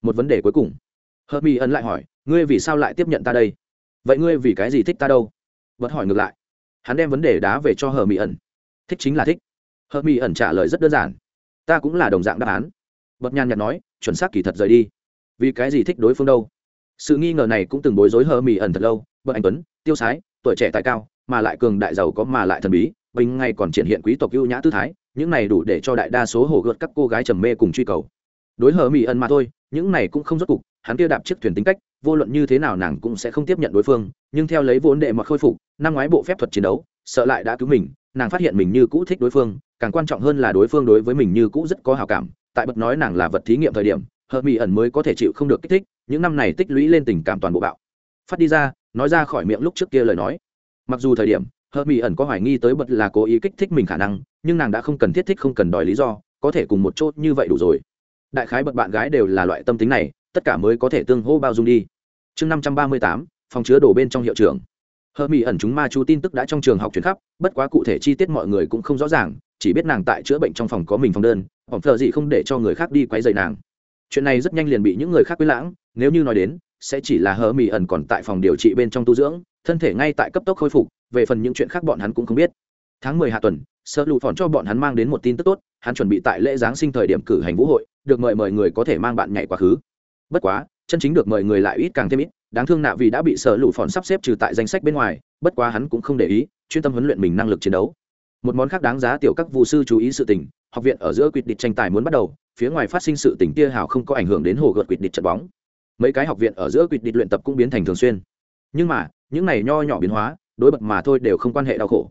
Một vấn đề cuối cùng. Hợp mỹ ẩn lại hỏi, ngươi vì sao lại tiếp nhận ta đây? Vậy ngươi vì cái gì thích ta đâu? Bật hỏi ngược lại. Hắn đem vấn đề đá về cho hờ mỹ ẩn. Thích chính là thích. Hờ mỹ ẩn trả lời rất đơn giản. Ta cũng là đồng dạng đáp án. Bật nhàn nhạt nói, chuẩn xác kỳ thật rời đi. Vì cái gì thích đối phương đâu? Sự nghi ngờ này cũng từng bối rối hờ mỹ ẩn thật lâu. Bật anh tuấn, tiêu sái, tuổi trẻ tài cao, mà lại cường đại giàu có mà lại thần bí, bình ngay còn triển hiện quý tộc ưu nhã tư thái, những này đủ để cho đại đa số hổ gợt các cô gái trầm mê cùng truy cầu. Đối hờ mỹ ẩn mà thôi những này cũng không rốt cục, hắn kia đạp chiếc thuyền tính cách, vô luận như thế nào nàng cũng sẽ không tiếp nhận đối phương, nhưng theo lấy vốn đệ mọt khôi phục, năm ngoái bộ phép thuật chiến đấu, sợ lại đã cứu mình, nàng phát hiện mình như cũ thích đối phương, càng quan trọng hơn là đối phương đối với mình như cũ rất có hào cảm, tại bật nói nàng là vật thí nghiệm thời điểm, Hợp mỹ ẩn mới có thể chịu không được kích thích, những năm này tích lũy lên tình cảm toàn bộ bạo. Phát đi ra, nói ra khỏi miệng lúc trước kia lời nói. Mặc dù thời điểm, Hợp mỹ ẩn có hoài nghi tới bật là cố ý kích thích mình khả năng, nhưng nàng đã không cần thiết thích không cần đòi lý do, có thể cùng một chốt như vậy đủ rồi đại khái bật bạn gái đều là loại tâm tính này, tất cả mới có thể tương hô bao dung đi. Chương năm trăm ba mươi tám, phòng chứa đồ bên trong hiệu trường hơ mỹ ẩn chúng ma chú tin tức đã trong trường học chuyển khắp, bất quá cụ thể chi tiết mọi người cũng không rõ ràng, chỉ biết nàng tại chữa bệnh trong phòng có mình phòng đơn, phòng thợ gì không để cho người khác đi quấy dậy nàng. Chuyện này rất nhanh liền bị những người khác quên lãng, nếu như nói đến, sẽ chỉ là hơ mỹ ẩn còn tại phòng điều trị bên trong tu dưỡng, thân thể ngay tại cấp tốc khôi phục, về phần những chuyện khác bọn hắn cũng không biết. Tháng mười hạ tuần sợ lụ phòn cho bọn hắn mang đến một tin tức tốt, hắn chuẩn bị tại lễ giáng sinh thời điểm cử hành vũ hội được mời mời người có thể mang bạn nhảy quá khứ. Bất quá, chân chính được mời người lại ít càng thêm ít, đáng thương nạ vì đã bị sở lụ phòn sắp xếp trừ tại danh sách bên ngoài, bất quá hắn cũng không để ý, chuyên tâm huấn luyện mình năng lực chiến đấu. Một món khác đáng giá tiểu các vụ sư chú ý sự tình, học viện ở giữa quyết định tranh tài muốn bắt đầu, phía ngoài phát sinh sự tình tia hào không có ảnh hưởng đến hồ gợt quyết định trận bóng. Mấy cái học viện ở giữa quyết định luyện tập cũng biến thành thường xuyên. Nhưng mà, những này nho nhỏ biến hóa, đối bật mà thôi đều không quan hệ đau khổ.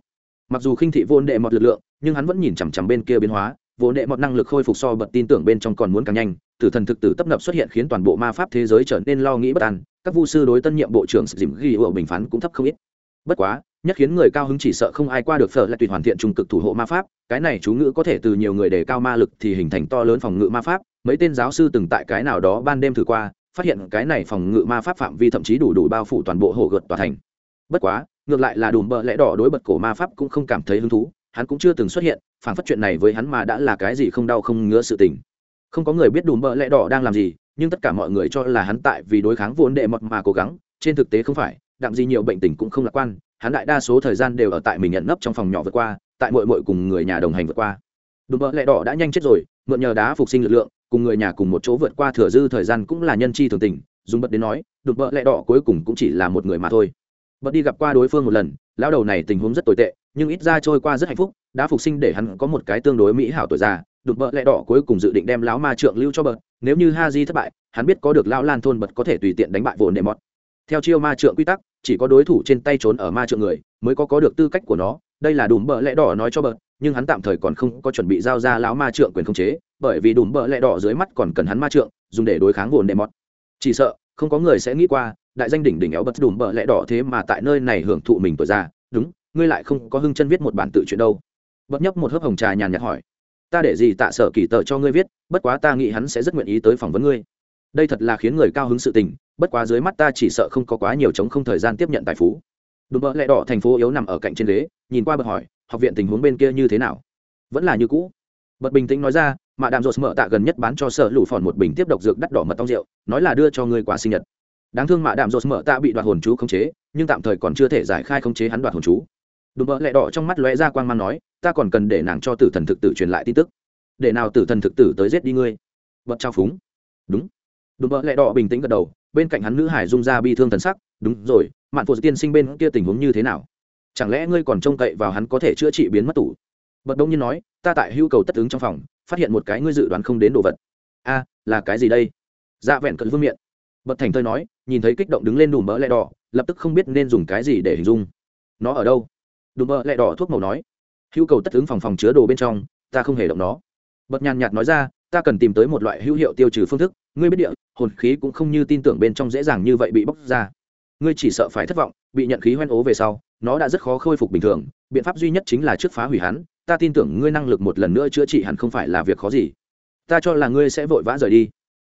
Mặc dù khinh thị vô đệ mọt lực lượng, nhưng hắn vẫn nhìn chằm chằm bên kia biến hóa vô đệ mọt năng lực khôi phục so bật tin tưởng bên trong còn muốn càng nhanh, tử thần thực tử tấp nập xuất hiện khiến toàn bộ ma pháp thế giới trở nên lo nghĩ bất an, các vu sư đối tân nhiệm bộ trưởng dìm ghi ở bình phán cũng thấp không ít. Bất quá, nhất khiến người cao hứng chỉ sợ không ai qua được phở là tùy hoàn thiện trung cực thủ hộ ma pháp, cái này chú ngữ có thể từ nhiều người đề cao ma lực thì hình thành to lớn phòng ngự ma pháp, mấy tên giáo sư từng tại cái nào đó ban đêm thử qua, phát hiện cái này phòng ngự ma pháp phạm vi thậm chí đủ đủ bao phủ toàn bộ hồ gợt tòa thành. Bất quá, ngược lại là đùm bợ lẽ đỏ đối bật cổ ma pháp cũng không cảm thấy hứng thú, hắn cũng chưa từng xuất hiện phản phất chuyện này với hắn mà đã là cái gì không đau không ngứa sự tình. Không có người biết đùm bợ lẽ đỏ đang làm gì, nhưng tất cả mọi người cho là hắn tại vì đối kháng vốn đệ mật mà cố gắng, trên thực tế không phải, đặng gì nhiều bệnh tình cũng không lạc quan, hắn đại đa số thời gian đều ở tại mình nhận nấp trong phòng nhỏ vượt qua, tại mội mội cùng người nhà đồng hành vượt qua. Đùm bợ lẽ đỏ đã nhanh chết rồi, mượn nhờ đá phục sinh lực lượng, cùng người nhà cùng một chỗ vượt qua thừa dư thời gian cũng là nhân chi thường tình, dùng bật đến nói, đùm bợ lẽ đỏ cuối cùng cũng chỉ là một người mà thôi. Bật đi gặp qua đối phương một lần lão đầu này tình huống rất tồi tệ, nhưng ít ra trôi qua rất hạnh phúc, đã phục sinh để hắn có một cái tương đối mỹ hảo tuổi già đụng bợ lẹ đỏ cuối cùng dự định đem lão ma trượng lưu cho bật nếu như ha di thất bại, hắn biết có được lão lan thôn bật có thể tùy tiện đánh bại vồn nệ mọt. Theo chiêu ma trượng quy tắc, chỉ có đối thủ trên tay trốn ở ma trượng người mới có có được tư cách của nó, đây là đùm bợ lẹ đỏ nói cho bật nhưng hắn tạm thời còn không có chuẩn bị giao ra lão ma trượng quyền khống chế, bởi vì đùm bợ lẹ đỏ dưới mắt còn cần hắn ma trượng, dùng để đối kháng vồn nệ mọt. Chỉ sợ, không có người sẽ nghĩ qua đại danh đỉnh đỉnh éo bật đùm bợ lẽ đỏ thế mà tại nơi này hưởng thụ mình tuổi già. Đúng, ngươi lại không có hưng chân viết một bản tự chuyện đâu. Bật nhấp một hớp hồng trà nhàn nhạt hỏi. Ta để gì tạ sở kỳ tờ cho ngươi viết, bất quá ta nghĩ hắn sẽ rất nguyện ý tới phỏng vấn ngươi. Đây thật là khiến người cao hứng sự tình, bất quá dưới mắt ta chỉ sợ không có quá nhiều chống không thời gian tiếp nhận tài phú. Đùm bợ lẽ đỏ thành phố yếu nằm ở cạnh trên ghế, nhìn qua bật hỏi, học viện tình huống bên kia như thế nào? Vẫn là như cũ. Bật bình tĩnh nói ra mà đàm rột mở tạ gần nhất bán cho sở lũ phòn một bình tiếp độc dược đắt đỏ mật tông rượu, nói là đưa cho ngươi quà sinh nhật đáng thương mạ đạm rột mở tạ bị đoạt hồn chú khống chế, nhưng tạm thời còn chưa thể giải khai khống chế hắn đoạt hồn chú. Đùm bỡ lẹ đỏ trong mắt lóe ra quang mang nói, ta còn cần để nàng cho tử thần thực tử truyền lại tin tức. Để nào tử thần thực tử tới giết đi ngươi. Bật trao phúng. Đúng. Đùm bỡ lẹ đỏ bình tĩnh gật đầu, bên cạnh hắn nữ hải dung ra bi thương thần sắc, đúng rồi, mạn phụ tiên sinh bên kia tình huống như thế nào? Chẳng lẽ ngươi còn trông cậy vào hắn có thể chữa trị biến mất tủ? Bật đông nhiên nói, ta tại hưu cầu tất ứng trong phòng, phát hiện một cái ngươi dự đoán không đến đồ vật. A, là cái gì đây? Dạ vẹn cận vương miệng. Bật thành thơi nói nhìn thấy kích động đứng lên đùm bỡ lẹ đỏ, lập tức không biết nên dùng cái gì để hình dung. Nó ở đâu? Đùm bỡ lẹ đỏ thuốc màu nói. Hữu cầu tất ứng phòng phòng chứa đồ bên trong, ta không hề động nó. Bật nhàn nhạt nói ra, ta cần tìm tới một loại hữu hiệu tiêu trừ phương thức. Ngươi biết địa, hồn khí cũng không như tin tưởng bên trong dễ dàng như vậy bị bóc ra. Ngươi chỉ sợ phải thất vọng, bị nhận khí hoen ố về sau, nó đã rất khó khôi phục bình thường. Biện pháp duy nhất chính là trước phá hủy hắn. Ta tin tưởng ngươi năng lực một lần nữa chữa trị hẳn không phải là việc khó gì. Ta cho là ngươi sẽ vội vã rời đi.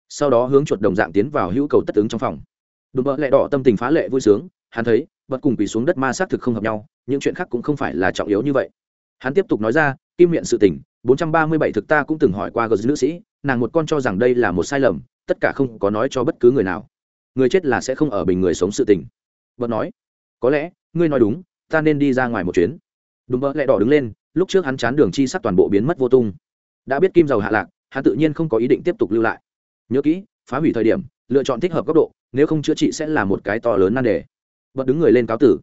Sau đó hướng chuột đồng dạng tiến vào hữu cầu tất ứng trong phòng đùm bợ lẹ đỏ tâm tình phá lệ vui sướng, hắn thấy, bật cùng quỳ xuống đất ma xác thực không hợp nhau, những chuyện khác cũng không phải là trọng yếu như vậy. Hắn tiếp tục nói ra, kim miệng sự tình, bốn trăm ba mươi bảy thực ta cũng từng hỏi qua gờ nữ sĩ, nàng một con cho rằng đây là một sai lầm, tất cả không có nói cho bất cứ người nào. Người chết là sẽ không ở bình người sống sự tình. Bật nói, có lẽ, ngươi nói đúng, ta nên đi ra ngoài một chuyến. Đùm bợ lẹ đỏ đứng lên, lúc trước hắn chán đường chi sắc toàn bộ biến mất vô tung. Đã biết kim giàu hạ lạc, hắn tự nhiên không có ý định tiếp tục lưu lại. Nhớ kỹ, phá hủy thời điểm lựa chọn thích hợp góc độ, nếu không chữa trị sẽ là một cái to lớn nan đề. Bật đứng người lên cáo tử.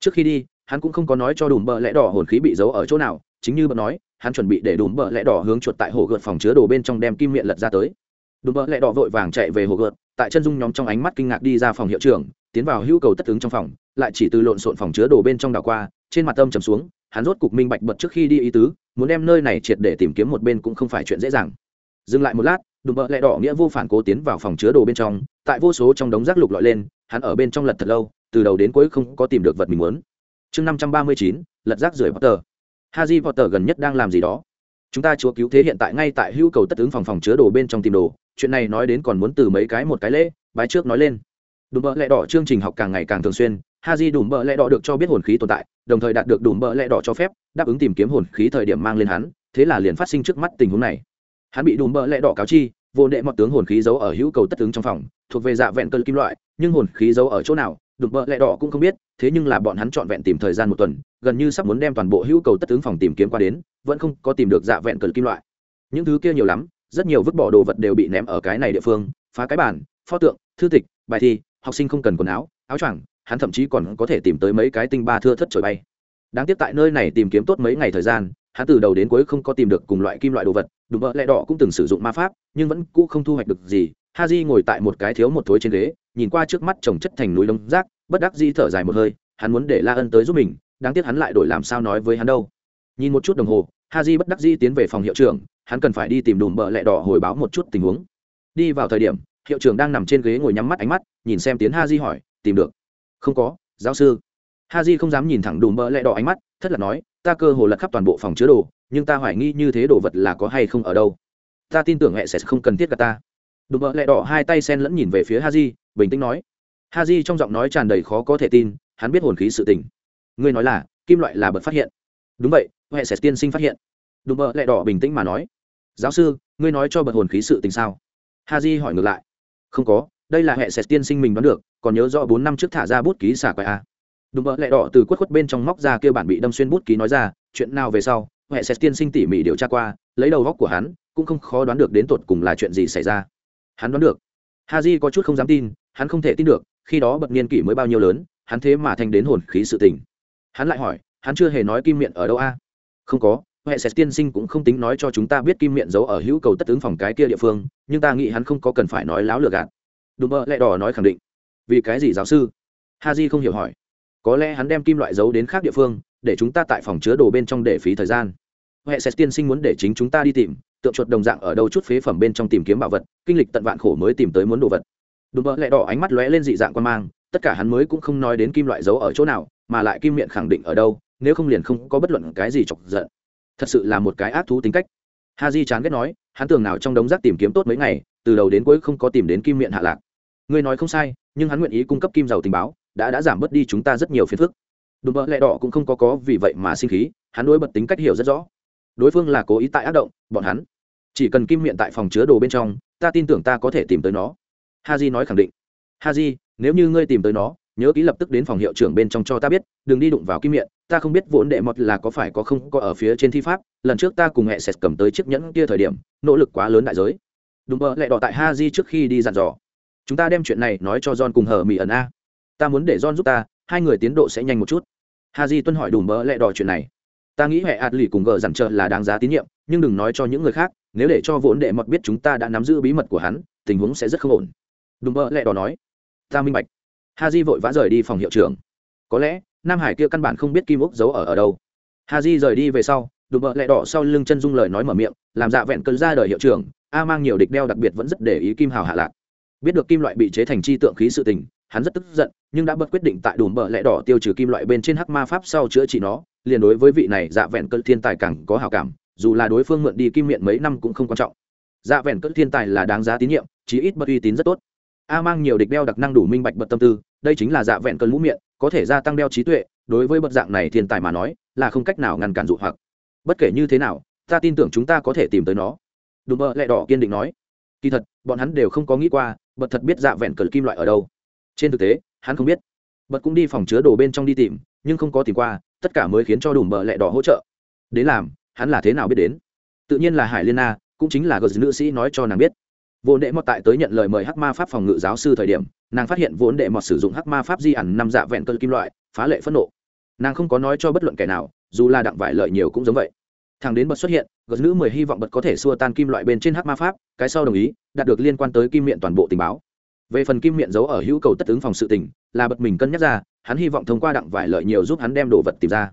Trước khi đi, hắn cũng không có nói cho đùm bờ lẽ đỏ hồn khí bị giấu ở chỗ nào, chính như bật nói, hắn chuẩn bị để đùm bờ lẽ đỏ hướng chuột tại hồ gợt phòng chứa đồ bên trong đem kim miệng lật ra tới. Đùm bờ lẽ đỏ vội vàng chạy về hồ gợt, tại chân dung nhóm trong ánh mắt kinh ngạc đi ra phòng hiệu trưởng, tiến vào hữu cầu tất ứng trong phòng, lại chỉ từ lộn xộn phòng chứa đồ bên trong đảo qua, trên mặt âm trầm xuống, hắn rốt cục minh bạch bật trước khi đi ý tứ, muốn đem nơi này triệt để tìm kiếm một bên cũng không phải chuyện dễ dàng. Dừng lại một lát đùm bợ lẹ đỏ nghĩa vô phản cố tiến vào phòng chứa đồ bên trong, tại vô số trong đống rác lục lọi lên, hắn ở bên trong lật thật lâu, từ đầu đến cuối không có tìm được vật mình muốn. Chương năm trăm ba mươi chín, lật rác rưởi potter. Haji potter gần nhất đang làm gì đó? Chúng ta chúa cứu thế hiện tại ngay tại hữu cầu tất ứng phòng phòng chứa đồ bên trong tìm đồ, chuyện này nói đến còn muốn từ mấy cái một cái lễ, bái trước nói lên. Đùm bợ lẹ đỏ chương trình học càng ngày càng thường xuyên haji đùm bợ lẹ đỏ được cho biết hồn khí tồn tại, đồng thời đạt được đùm bợ lẹ đỏ cho phép, đáp ứng tìm kiếm hồn khí thời điểm mang lên hắn, thế là liền phát sinh trước mắt tình huống này hắn bị đùm bỡ lẹ đỏ cáo chi, vô đệ mọt tướng hồn khí giấu ở hữu cầu tất tướng trong phòng, thuộc về dạ vẹn cơn kim loại, nhưng hồn khí giấu ở chỗ nào, đùm bỡ lẹ đỏ cũng không biết, thế nhưng là bọn hắn trọn vẹn tìm thời gian một tuần, gần như sắp muốn đem toàn bộ hữu cầu tất tướng phòng tìm kiếm qua đến, vẫn không có tìm được dạ vẹn cơn kim loại. Những thứ kia nhiều lắm, rất nhiều vứt bỏ đồ vật đều bị ném ở cái này địa phương, phá cái bàn, pho tượng, thư tịch, bài thi, học sinh không cần quần áo áo choàng, hắn thậm chí còn có thể tìm tới mấy cái tinh ba thưa thất trồi bay. Đáng tiếc tại nơi này tìm kiếm tốt mấy ngày thời gian hắn từ đầu đến cuối không có tìm được cùng loại kim loại đồ vật, đùm bợ lẹ đỏ cũng từng sử dụng ma pháp, nhưng vẫn cũ không thu hoạch được gì. Ha di ngồi tại một cái thiếu một thối trên ghế, nhìn qua trước mắt trồng chất thành núi đông rác, bất đắc di thở dài một hơi, hắn muốn để la ân tới giúp mình, đáng tiếc hắn lại đổi làm sao nói với hắn đâu. Nhìn một chút đồng hồ ha di bất đắc di tiến về phòng hiệu trưởng, hắn cần phải đi tìm đùm bợ lẹ đỏ hồi báo một chút tình huống. Đi vào thời điểm, hiệu trưởng đang nằm trên ghế ngồi nhắm mắt ánh mắt, nhìn xem tiến ha di hỏi, tìm được? Không có, giáo sư. Ha di không dám nhìn thẳng đùm bợ lẹ đỏ ánh mắt, thất là nói ta cơ hồ lật khắp toàn bộ phòng chứa đồ, nhưng ta hoài nghi như thế đồ vật là có hay không ở đâu. Ta tin tưởng mẹ sẽ không cần thiết cả ta. Đùm bợ lẹ đỏ hai tay sen lẫn nhìn về phía ha di bình tĩnh nói. Ha di trong giọng nói tràn đầy khó có thể tin, hắn biết hồn khí sự tình. Ngươi nói là, kim loại là bật phát hiện. Đúng vậy huệ sẽ tiên sinh phát hiện. Đùm bợ lẹ đỏ bình tĩnh mà nói. Giáo sư, ngươi nói cho bật hồn khí sự tình sao? Ha di hỏi ngược lại. Không có, đây là hệ sệt tiên sinh mình đoán được, còn nhớ rõ bốn năm trước thả ra bút ký xả quái a à đúng mỡ lẹ đỏ từ quất khuất bên trong móc ra kêu bản bị đâm xuyên bút ký nói ra, chuyện nào về sau huệ sẽ tiên sinh tỉ mỉ điều tra qua, lấy đầu góc của hắn, cũng không khó đoán được đến tột cùng là chuyện gì xảy ra. Hắn đoán được. Ha j có chút không dám tin, hắn không thể tin được, khi đó bậc niên kỷ mới bao nhiêu lớn, hắn thế mà thành đến hồn khí sự tình. Hắn lại hỏi, hắn chưa hề nói kim miệng ở đâu a? Không có huệ sẽ tiên sinh cũng không tính nói cho chúng ta biết kim miệng giấu ở hữu cầu tất tướng phòng cái kia địa phương, nhưng ta nghĩ hắn không có cần phải nói láo lừa gạt. Đúng mơ lẹ đỏ nói khẳng định. Vì cái gì giáo sư? Ha di không hiểu hỏi có lẽ hắn đem kim loại giấu đến khác địa phương, để chúng ta tại phòng chứa đồ bên trong để phí thời gian. Hệ sẽ tiên sinh muốn để chính chúng ta đi tìm, tượng chuột đồng dạng ở đâu chút phế phẩm bên trong tìm kiếm bảo vật, kinh lịch tận vạn khổ mới tìm tới muốn đồ vật. Đùm bơ lẹ đỏ ánh mắt lóe lên dị dạng quan mang, tất cả hắn mới cũng không nói đến kim loại giấu ở chỗ nào, mà lại kim miệng khẳng định ở đâu, nếu không liền không có bất luận cái gì chọc giận. Thật sự là một cái ác thú tính cách. Ha di chán ghét nói, hắn tưởng nào trong đống rác tìm kiếm tốt mấy ngày, từ đầu đến cuối không có tìm đến kim miệng hạ lạc. Ngươi nói không sai, nhưng hắn nguyện ý cung cấp kim giàu tình báo đã đã giảm bớt đi chúng ta rất nhiều phiền phức. Đùm bợ lẹ đỏ cũng không có có vì vậy mà sinh khí, hắn đối bật tính cách hiểu rất rõ. Đối phương là cố ý tại ác động, bọn hắn chỉ cần kim miệng tại phòng chứa đồ bên trong, ta tin tưởng ta có thể tìm tới nó. Ha j nói khẳng định. Ha j nếu như ngươi tìm tới nó, nhớ ký lập tức đến phòng hiệu trưởng bên trong cho ta biết, đừng đi đụng vào kim miệng ta không biết vốn đệ mọt là có phải có không có ở phía trên thi pháp, lần trước ta cùng hệ sệt cầm tới chiếc nhẫn kia thời điểm, nỗ lực quá lớn đại giới. Đúng vậy lẹ đỏ tại ha di trước khi đi dặn dò. Chúng ta đem chuyện này nói cho john cùng hờ mỹ ẩn a ta muốn để john giúp ta, hai người tiến độ sẽ nhanh một chút. Ha di tuân hỏi đủ mơ lẹ đỏ chuyện này. Ta nghĩ hệ ạt lì cùng gờ dặn trợ là đáng giá tín nhiệm, nhưng đừng nói cho những người khác, nếu để cho vốn đệ mật biết chúng ta đã nắm giữ bí mật của hắn, tình huống sẽ rất không ổn. Đùm mơ lẹ đỏ nói. Ta minh bạch. Ha di vội vã rời đi phòng hiệu trưởng. Có lẽ, nam hải kia căn bản không biết kim úc giấu ở ở đâu. Ha di rời đi về sau, đùm bợ lẹ đỏ sau lưng chân dung lời nói mở miệng, làm dạ vẹn cơn ra đời hiệu trưởng, a mang nhiều địch đeo đặc biệt vẫn rất để ý kim hào hạ lạc. Biết được kim loại bị chế thành chi tượng khí sự tình hắn rất tức giận, nhưng đã bật quyết định tại đùm bợ lẹ đỏ tiêu trừ kim loại bên trên hắc ma pháp sau chữa trị nó, liền đối với vị này dạ vẹn cơn thiên tài càng có hào cảm, dù là đối phương mượn đi kim miệng mấy năm cũng không quan trọng. Dạ vẹn cơn thiên tài là đáng giá tín nhiệm, chí ít bất uy tín rất tốt. A mang nhiều địch đeo đặc năng đủ minh bạch bật tâm tư, đây chính là dạ vẹn cơn mũ miệng có thể gia tăng đeo trí tuệ, đối với bậc dạng này thiên tài mà nói, là không cách nào ngăn cản dụ hoặc. Bất kể như thế nào, ta tin tưởng chúng ta có thể tìm tới nó. Đùm bơ lẹ đỏ kiên định nói. Kỳ thật, bọn hắn đều không có nghĩ qua, bật thật biết dạ vẹn cờ kim loại ở đâu trên thực tế, hắn không biết. Bật cũng đi phòng chứa đồ bên trong đi tìm, nhưng không có tìm qua, tất cả mới khiến cho đùm bợ lẹ đỏ hỗ trợ. Đến làm, hắn là thế nào biết đến? Tự nhiên là hải liên na, cũng chính là gờ nữ sĩ nói cho nàng biết. Vốn đệ mọt tại tới nhận lời mời hắc ma pháp phòng ngự giáo sư thời điểm, nàng phát hiện vốn đệ mọt sử dụng hắc ma pháp di ẩn năm dạ vẹn cơn kim loại, phá lệ phẫn nộ. Nàng không có nói cho bất luận kẻ nào, dù là đặng vải lợi nhiều cũng giống vậy. Thằng đến bật xuất hiện gật nữ mười hy vọng bật có thể xua tan kim loại bên trên hắc ma pháp, cái sau đồng ý, đạt được liên quan tới kim miệng toàn bộ tình báo về phần kim miệng giấu ở hữu cầu tất ứng phòng sự tình là bật mình cân nhắc ra hắn hy vọng thông qua đặng vải lợi nhiều giúp hắn đem đồ vật tìm ra.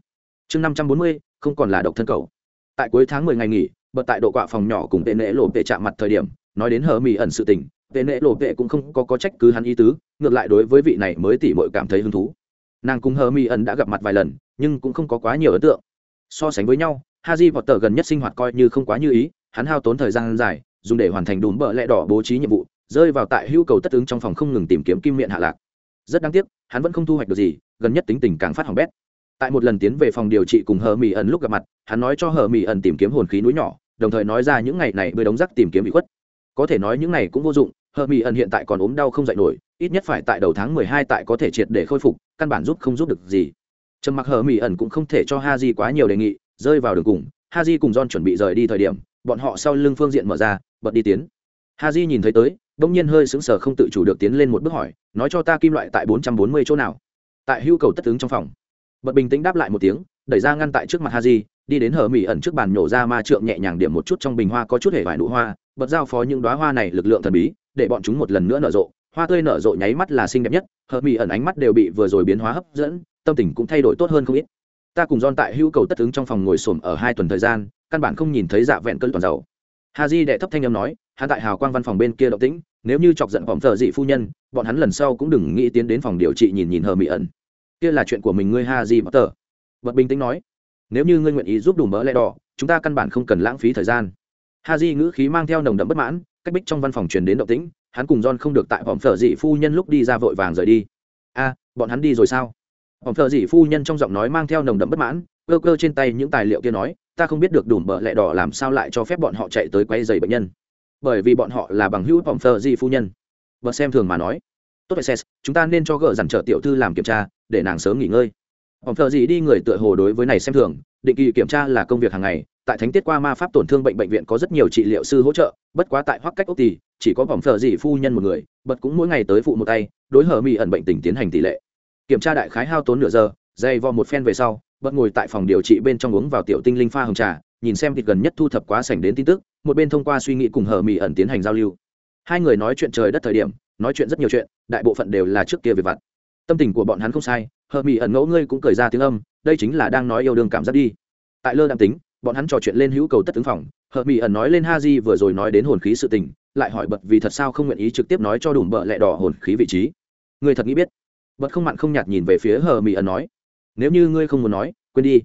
Chương năm trăm bốn mươi không còn là độc thân cầu. Tại cuối tháng mười ngày nghỉ bật tại độ quạ phòng nhỏ cùng tệ nễ lộ vệ chạm mặt thời điểm nói đến hờ mỹ ẩn sự tình tệ nệ lộ vệ cũng không có, có trách cứ hắn ý tứ ngược lại đối với vị này mới tỉ mội cảm thấy hứng thú. Nàng cùng hờ mỹ ẩn đã gặp mặt vài lần nhưng cũng không có quá nhiều ấn tượng. So sánh với nhau ha haji vọt tờ gần nhất sinh hoạt coi như không quá như ý hắn hao tốn thời gian dài dùng để hoàn thành đùm bợ lẹ đỏ bố trí nhiệm vụ rơi vào tại hưu cầu tất ứng trong phòng không ngừng tìm kiếm kim miệng hạ lạc. Rất đáng tiếc, hắn vẫn không thu hoạch được gì, gần nhất tính tình càng phát hỏng bét. Tại một lần tiến về phòng điều trị cùng hờ mỹ ẩn lúc gặp mặt, hắn nói cho hờ mỹ ẩn tìm kiếm hồn khí núi nhỏ, đồng thời nói ra những ngày này bơi đống rác tìm kiếm bị khuất. Có thể nói những này cũng vô dụng, hờ mỹ ẩn hiện tại còn ốm đau không dậy nổi, ít nhất phải tại đầu tháng mười hai tại có thể triệt để khôi phục, căn bản giúp không giúp được gì. Trầm mặc hờ mỹ ẩn cũng không thể cho ha di quá nhiều đề nghị, rơi vào đường cùng ha di cùng Don chuẩn bị rời đi thời điểm, bọn họ sau lưng phương diện mở ra, bật đi tiến ha di nhìn thấy tới đông nhiên hơi sững sờ không tự chủ được tiến lên một bước hỏi, nói cho ta kim loại tại bốn trăm bốn mươi chỗ nào? Tại hưu cầu tất ứng trong phòng. Bật bình tĩnh đáp lại một tiếng, đẩy ra ngăn tại trước mặt ha di đi đến hở mỹ ẩn trước bàn nhổ ra ma trượng nhẹ nhàng điểm một chút trong bình hoa có chút hề vải nụ hoa, bật giao phó những đoá hoa này lực lượng thần bí, để bọn chúng một lần nữa nở rộ. Hoa tươi nở rộ nháy mắt là xinh đẹp nhất, hở mỹ ẩn ánh mắt đều bị vừa rồi biến hóa hấp dẫn, tâm tình cũng thay đổi tốt hơn không ít. Ta cùng don tại hữu cầu tất ứng trong phòng ngồi xổm ở hai tuần thời gian, căn bản không nhìn thấy dạ vẹn cơn toàn dầu. Haji di đệ thấp thanh âm nói hắn tại hào quang văn phòng bên kia động tĩnh, nếu như chọc giận phòng thợ dị phu nhân, bọn hắn lần sau cũng đừng nghĩ tiến đến phòng điều trị nhìn nhìn hờ mỹ ẩn. Kia là chuyện của mình ngươi, ha di bất tờ bật bình tĩnh nói, nếu như ngươi nguyện ý giúp đủ mỡ lẽ đỏ, chúng ta căn bản không cần lãng phí thời gian. Ha di ngữ khí mang theo nồng đậm bất mãn, cách bích trong văn phòng truyền đến động tĩnh, hắn cùng john không được tại phòng thờ dị phu nhân lúc đi ra vội vàng rời đi. A, bọn hắn đi rồi sao? Phòng thờ dị phu nhân trong giọng nói mang theo nồng đậm bất mãn, cơ cơ trên tay những tài liệu kia nói, ta không biết được đủ mỡ lẽ đỏ làm sao lại cho phép bọn họ chạy tới quay giày bệnh nhân bởi vì bọn họ là bằng hữu vòng phờ di phu nhân. Vợ xem thường mà nói. Tốt vậy chúng ta nên cho gỡ dằn trở tiểu thư làm kiểm tra, để nàng sớm nghỉ ngơi. Vòng phờ di đi người tựa hồ đối với này xem thường, định kỳ kiểm tra là công việc hàng ngày, tại thánh tiết qua ma pháp tổn thương bệnh bệnh viện có rất nhiều trị liệu sư hỗ trợ, bất quá tại hoắc cách ốc thì chỉ có vòng phờ dị phu nhân một người, bật cũng mỗi ngày tới phụ một tay, đối hở mỹ ẩn bệnh tình tiến hành tỷ lệ. Kiểm tra đại khái hao tốn nửa giờ dây vo một phen về sau, bật ngồi tại phòng điều trị bên trong uống vào tiểu tinh linh pha hồng trà, nhìn xem thịt gần nhất thu thập quá sảnh đến tin tức một bên thông qua suy nghĩ cùng Hờ mỹ ẩn tiến hành giao lưu. Hai người nói chuyện trời đất thời điểm, nói chuyện rất nhiều chuyện, đại bộ phận đều là trước kia về vặt. Tâm tình của bọn hắn không sai, hờ mỹ ẩn ngẫu ngươi cũng cười ra tiếng âm, đây chính là đang nói yêu đương cảm giác đi. Tại lơ đạm tính, bọn hắn trò chuyện lên hữu cầu tất ứng phòng, hờ mỹ ẩn nói lên ha di vừa rồi nói đến hồn khí sự tình, lại hỏi bật vì thật sao không nguyện ý trực tiếp nói cho đủ bợ lẹ đỏ hồn khí vị trí. Người thật nghĩ biết. Bật không mặn không nhạt nhìn về phía hờ mỹ ẩn nói, nếu như ngươi không muốn nói, quên đi.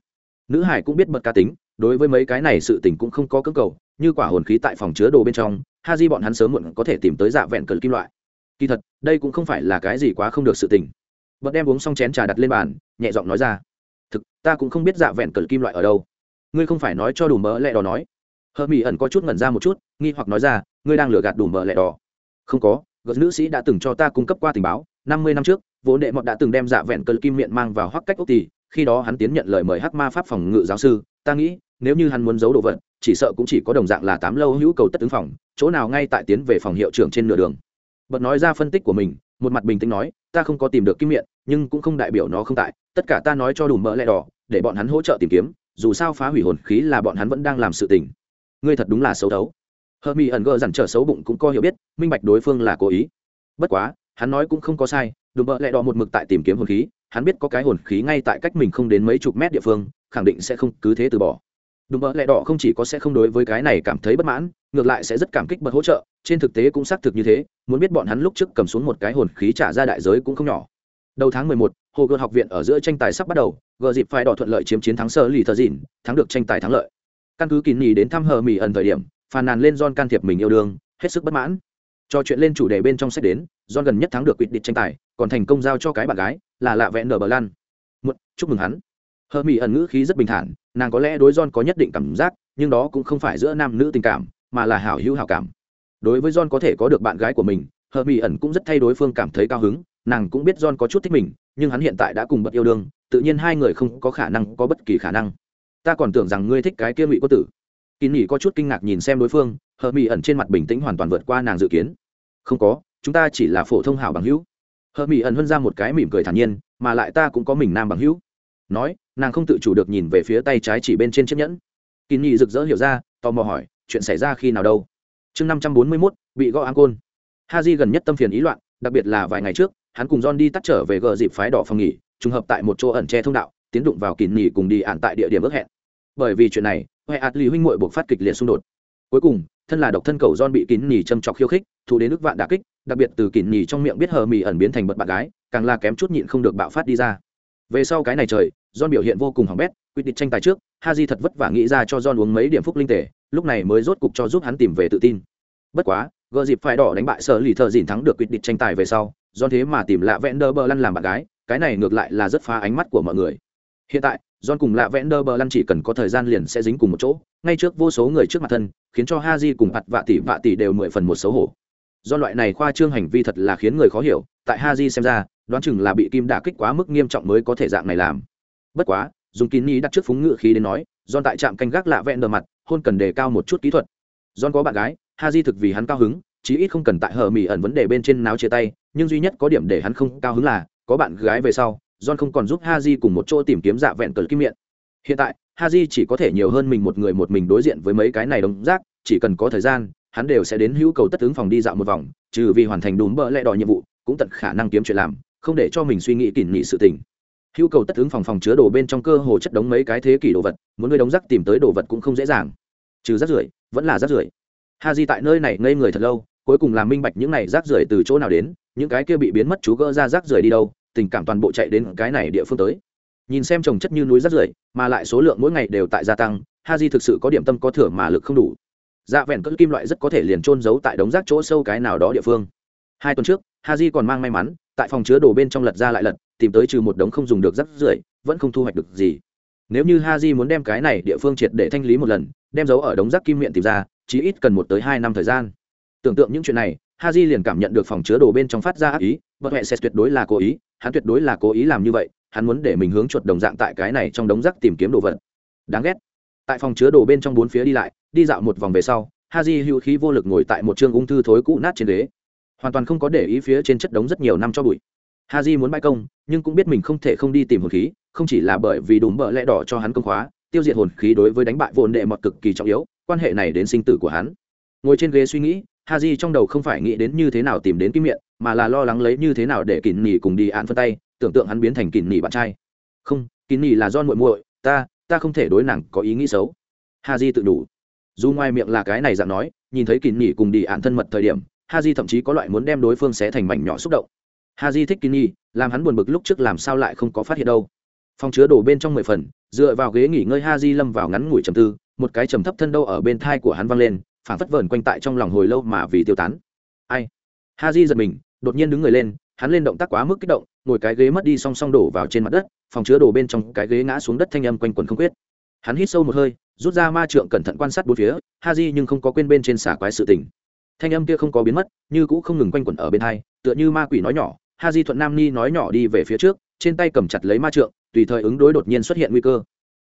Nữ hải cũng biết bật ca tính, đối với mấy cái này sự tình cũng không có cơ cầu như quả hồn khí tại phòng chứa đồ bên trong ha di bọn hắn sớm muộn có thể tìm tới dạ vẹn cờ kim loại. Kỳ thật, đây cũng không phải là cái gì quá không được sự tình. Bật đem uống xong chén trà đặt lên bàn, nhẹ giọng nói ra, thực, ta cũng không biết dạ vẹn cờ kim loại ở đâu. Ngươi không phải nói cho đủ mỡ lẹ đỏ nói. Hờ mỹ ẩn có chút ngẩn ra một chút, nghi hoặc nói ra, ngươi đang lừa gạt đủ mỡ lẹ đỏ. Không có, gợt nữ sĩ đã từng cho ta cung cấp qua tình báo, năm mươi năm trước, vốn đệ mọt đã từng đem dạ vẹn cờ kim miệng mang vào hoắc cách ốc tỷ khi đó hắn tiến nhận lời mời hắc ma pháp phòng ngự giáo sư, ta nghĩ, nếu như hắn muốn giấu đồ vật chỉ sợ cũng chỉ có đồng dạng là tám lâu hữu cầu tất ứng phòng, chỗ nào ngay tại tiến về phòng hiệu trưởng trên nửa đường. Bật nói ra phân tích của mình, một mặt bình tĩnh nói, ta không có tìm được kim miệng nhưng cũng không đại biểu nó không tại, tất cả ta nói cho đủ mỡ lẹ đỏ, để bọn hắn hỗ trợ tìm kiếm, dù sao phá hủy hồn khí là bọn hắn vẫn đang làm sự tình. Ngươi thật đúng là xấu đấu hờ mi ẩn gờ dằn trở xấu bụng cũng có hiểu biết, minh bạch đối phương là cố ý. Bất quá, hắn nói cũng không có sai đùm bợ lẹ đỏ một mực tại tìm kiếm hồn khí, hắn biết có cái hồn khí ngay tại cách mình không đến mấy chục mét địa phương, khẳng định sẽ không cứ thế từ bỏ đùm bợ lẹ đỏ không chỉ có sẽ không đối với cái này cảm thấy bất mãn ngược lại sẽ rất cảm kích bật hỗ trợ trên thực tế cũng xác thực như thế muốn biết bọn hắn lúc trước cầm xuống một cái hồn khí trả ra đại giới cũng không nhỏ. Đầu tháng mười một, hồ gợt học viện ở giữa tranh tài sắp bắt đầu gờ dịp phải đỏ thuận lợi chiếm chiến thắng sơ lì thờ dìn thắng được tranh tài thắng lợi. Căn cứ kỳ nghỉ đến thăm hờ mỹ ẩn thời điểm phàn nàn lên john can thiệp mình yêu đương hết sức bất mãn. Cho chuyện lên chủ đề bên trong sách đến john gần nhất thắng được quyết định tranh tài còn thành công giao cho cái bạn gái là lạ vẽ nở bờ lan. Một chúc mừng hắn hờ mỹ ẩn ngữ khí rất bình thản, nàng có lẽ đối john có nhất định cảm giác, nhưng đó cũng không phải giữa nam nữ tình cảm, mà là hảo hữu hảo cảm. Đối với john có thể có được bạn gái của mình, hờ mỹ ẩn cũng rất thay đối phương cảm thấy cao hứng, nàng cũng biết john có chút thích mình, nhưng hắn hiện tại đã cùng bật yêu đương, tự nhiên hai người không có khả năng có bất kỳ khả năng. Ta còn tưởng rằng ngươi thích cái kia ngụy quốc tử. Kỳ nghỉ có chút kinh ngạc nhìn xem đối phương, hờ mỹ ẩn trên mặt bình tĩnh hoàn toàn vượt qua nàng dự kiến. Không có, chúng ta chỉ là phổ thông hảo bằng hữu. Hờ mỹ ẩn hơn ra một cái mỉm cười thản nhiên, mà lại ta cũng có mình nam bằng hữu nói, nàng không tự chủ được nhìn về phía tay trái chỉ bên trên chiếc nhẫn. Kỳ nhị rực rỡ hiểu ra, tò mò hỏi, chuyện xảy ra khi nào đâu? Chương năm trăm bốn mươi mốt, bị gõ an côn ha di gần nhất tâm phiền ý loạn, đặc biệt là vài ngày trước, hắn cùng john đi tắt trở về gờ dịp phái đỏ phòng nghỉ, trùng hợp tại một chỗ ẩn tre thông đạo, tiến đụng vào kỳ nghỉ cùng đi ạn tại địa điểm ước hẹn. Bởi vì chuyện này, huệ ạt lì huynh muội buộc phát kịch liệt xung đột. Cuối cùng, thân là độc thân cầu john bị kín nhì châm chọc khiêu khích, thụ đến nước vạn đà kích, đặc biệt từ kín nhì trong miệng biết hờ mì ẩn biến thành bật bạn gái, càng là kém chút nhịn không được bạo phát đi ra về sau cái này trời john biểu hiện vô cùng hỏng bét quyết định tranh tài trước haji thật vất vả nghĩ ra cho john uống mấy điểm phúc linh tể lúc này mới rốt cục cho giúp hắn tìm về tự tin bất quá gỡ dịp phải đỏ đánh bại sở lì thợ dìn thắng được quyết định tranh tài về sau John thế mà tìm lạ vẽn đơ bờ lăn làm bạn gái cái này ngược lại là rất phá ánh mắt của mọi người hiện tại John cùng lạ vẽn đơ bờ lăn chỉ cần có thời gian liền sẽ dính cùng một chỗ, ngay trước vô số người trước mặt thân, khiến cho Haji cùng mặt vạ tỷ vạ tỷ đều mười phần một xấu hổ. Do loại này khoa trương hành vi thật là khiến người khó hiểu, tại Haji xem ra, đoán chừng là bị kim đả kích quá mức nghiêm trọng mới có thể dạng này làm. Bất quá, dùng kín nhí đặt trước phúng ngựa khí đến nói, don tại trạm canh gác lạ vẹn đờ mặt, hôn cần đề cao một chút kỹ thuật. don có bạn gái, Ha Di thực vì hắn cao hứng, chí ít không cần tại hờ mỉ ẩn vấn đề bên trên náo chia tay, nhưng duy nhất có điểm để hắn không cao hứng là, có bạn gái về sau, John không còn giúp Haji cùng một chỗ tìm kiếm dạ vẹn cờ kim miệng hiện tại haji chỉ có thể nhiều hơn mình một người một mình đối diện với mấy cái này đống rác chỉ cần có thời gian hắn đều sẽ đến hữu cầu tất tướng phòng đi dạo một vòng trừ vì hoàn thành đúng bỡ lẽ đòi nhiệm vụ cũng tận khả năng kiếm chuyện làm không để cho mình suy nghĩ kỷ nghị sự tình. Hữu cầu tất ứng phòng phòng chứa đồ bên trong cơ hồ chất đống mấy cái thế kỷ đồ vật, muốn người đống rác tìm tới đồ vật cũng không dễ dàng. Trừ rác rưởi, vẫn là rác rưởi. Ha di tại nơi này ngây người thật lâu, cuối cùng làm minh bạch những này rác rưởi từ chỗ nào đến, những cái kia bị biến mất chú gỡ ra rác rưởi đi đâu, tình cảm toàn bộ chạy đến cái này địa phương tới. Nhìn xem trồng chất như núi rác rưởi, mà lại số lượng mỗi ngày đều tại gia tăng, ha di thực sự có điểm tâm có thưởng mà lực không đủ. Dạ vẹn cỡ kim loại rất có thể liền trôn giấu tại đống rác chỗ sâu cái nào đó địa phương. Hai tuần trước, ha di còn mang may mắn tại phòng chứa đồ bên trong lật ra lại lật, tìm tới trừ một đống không dùng được rắc rưởi, vẫn không thu hoạch được gì. Nếu như ha di muốn đem cái này địa phương triệt để thanh lý một lần, đem giấu ở đống rác kim miệng tìm ra chỉ ít cần một tới hai năm thời gian. Tưởng tượng những chuyện này ha di liền cảm nhận được phòng chứa đồ bên trong phát ra ác ý bất huệ sẽ tuyệt đối là cố ý, hắn tuyệt đối là cố ý làm như vậy, hắn muốn để mình hướng chuột đồng dạng tại cái này trong đống rác tìm kiếm đồ vật. Đáng ghét. Tại phòng chứa đồ bên trong bốn phía đi lại, đi dạo một vòng về sau ha j hữu khí vô lực ngồi tại một chương ung thư thối cũ nát trên ghế hoàn toàn không có để ý phía trên chất đống rất nhiều năm cho bụi. Ha j muốn bãi công, nhưng cũng biết mình không thể không đi tìm hồn khí, không chỉ là bởi vì đùm bợ lẽ đỏ cho hắn công khóa, tiêu diệt hồn khí đối với đánh bại vồn đệ mọt cực kỳ trọng yếu, quan hệ này đến sinh tử của hắn. Ngồi trên ghế suy nghĩ ha j trong đầu không phải nghĩ đến như thế nào tìm đến kim miệng mà là lo lắng lấy như thế nào để kỳn nỉ cùng đi án phân tay, tưởng tượng hắn biến thành kỳn nỉ bạn trai. Không, kỳn nỉ là do muội muội, ta ta không thể đối nàng có ý nghĩ xấu. Ha di tự đủ. Dù ngoài miệng là cái này dạng nói, nhìn thấy kỳn nỉ cùng đi án thân mật thời điểm ha di thậm chí có loại muốn đem đối phương xé thành mảnh nhỏ xúc động. Ha di thích kini, làm hắn buồn bực lúc trước làm sao lại không có phát hiện đâu. Phòng chứa đồ bên trong mười phần, dựa vào ghế nghỉ ngơi ha di lâm vào ngắn ngủi trầm tư, một cái trầm thấp thân đâu ở bên thai của hắn văng lên phản phất vờn quanh tại trong lòng hồi lâu mà vì tiêu tán. Ai? Ha di giật mình, đột nhiên đứng người lên, hắn lên động tác quá mức kích động, ngồi cái ghế mất đi song song đổ vào trên mặt đất, phòng chứa đồ bên trong cái ghế ngã xuống đất thanh âm quanh quần không quyết. Hắn hít sâu một hơi, rút ra ma trượng cẩn thận quan sát bốn phía ha di nhưng không có quên bên trên xả quái sự tình thanh âm kia không có biến mất, như cũng không ngừng quanh quẩn ở bên hai, tựa như ma quỷ nói nhỏ, ha di thuận nam ni nói nhỏ đi về phía trước, trên tay cầm chặt lấy ma trượng, tùy thời ứng đối đột nhiên xuất hiện nguy cơ.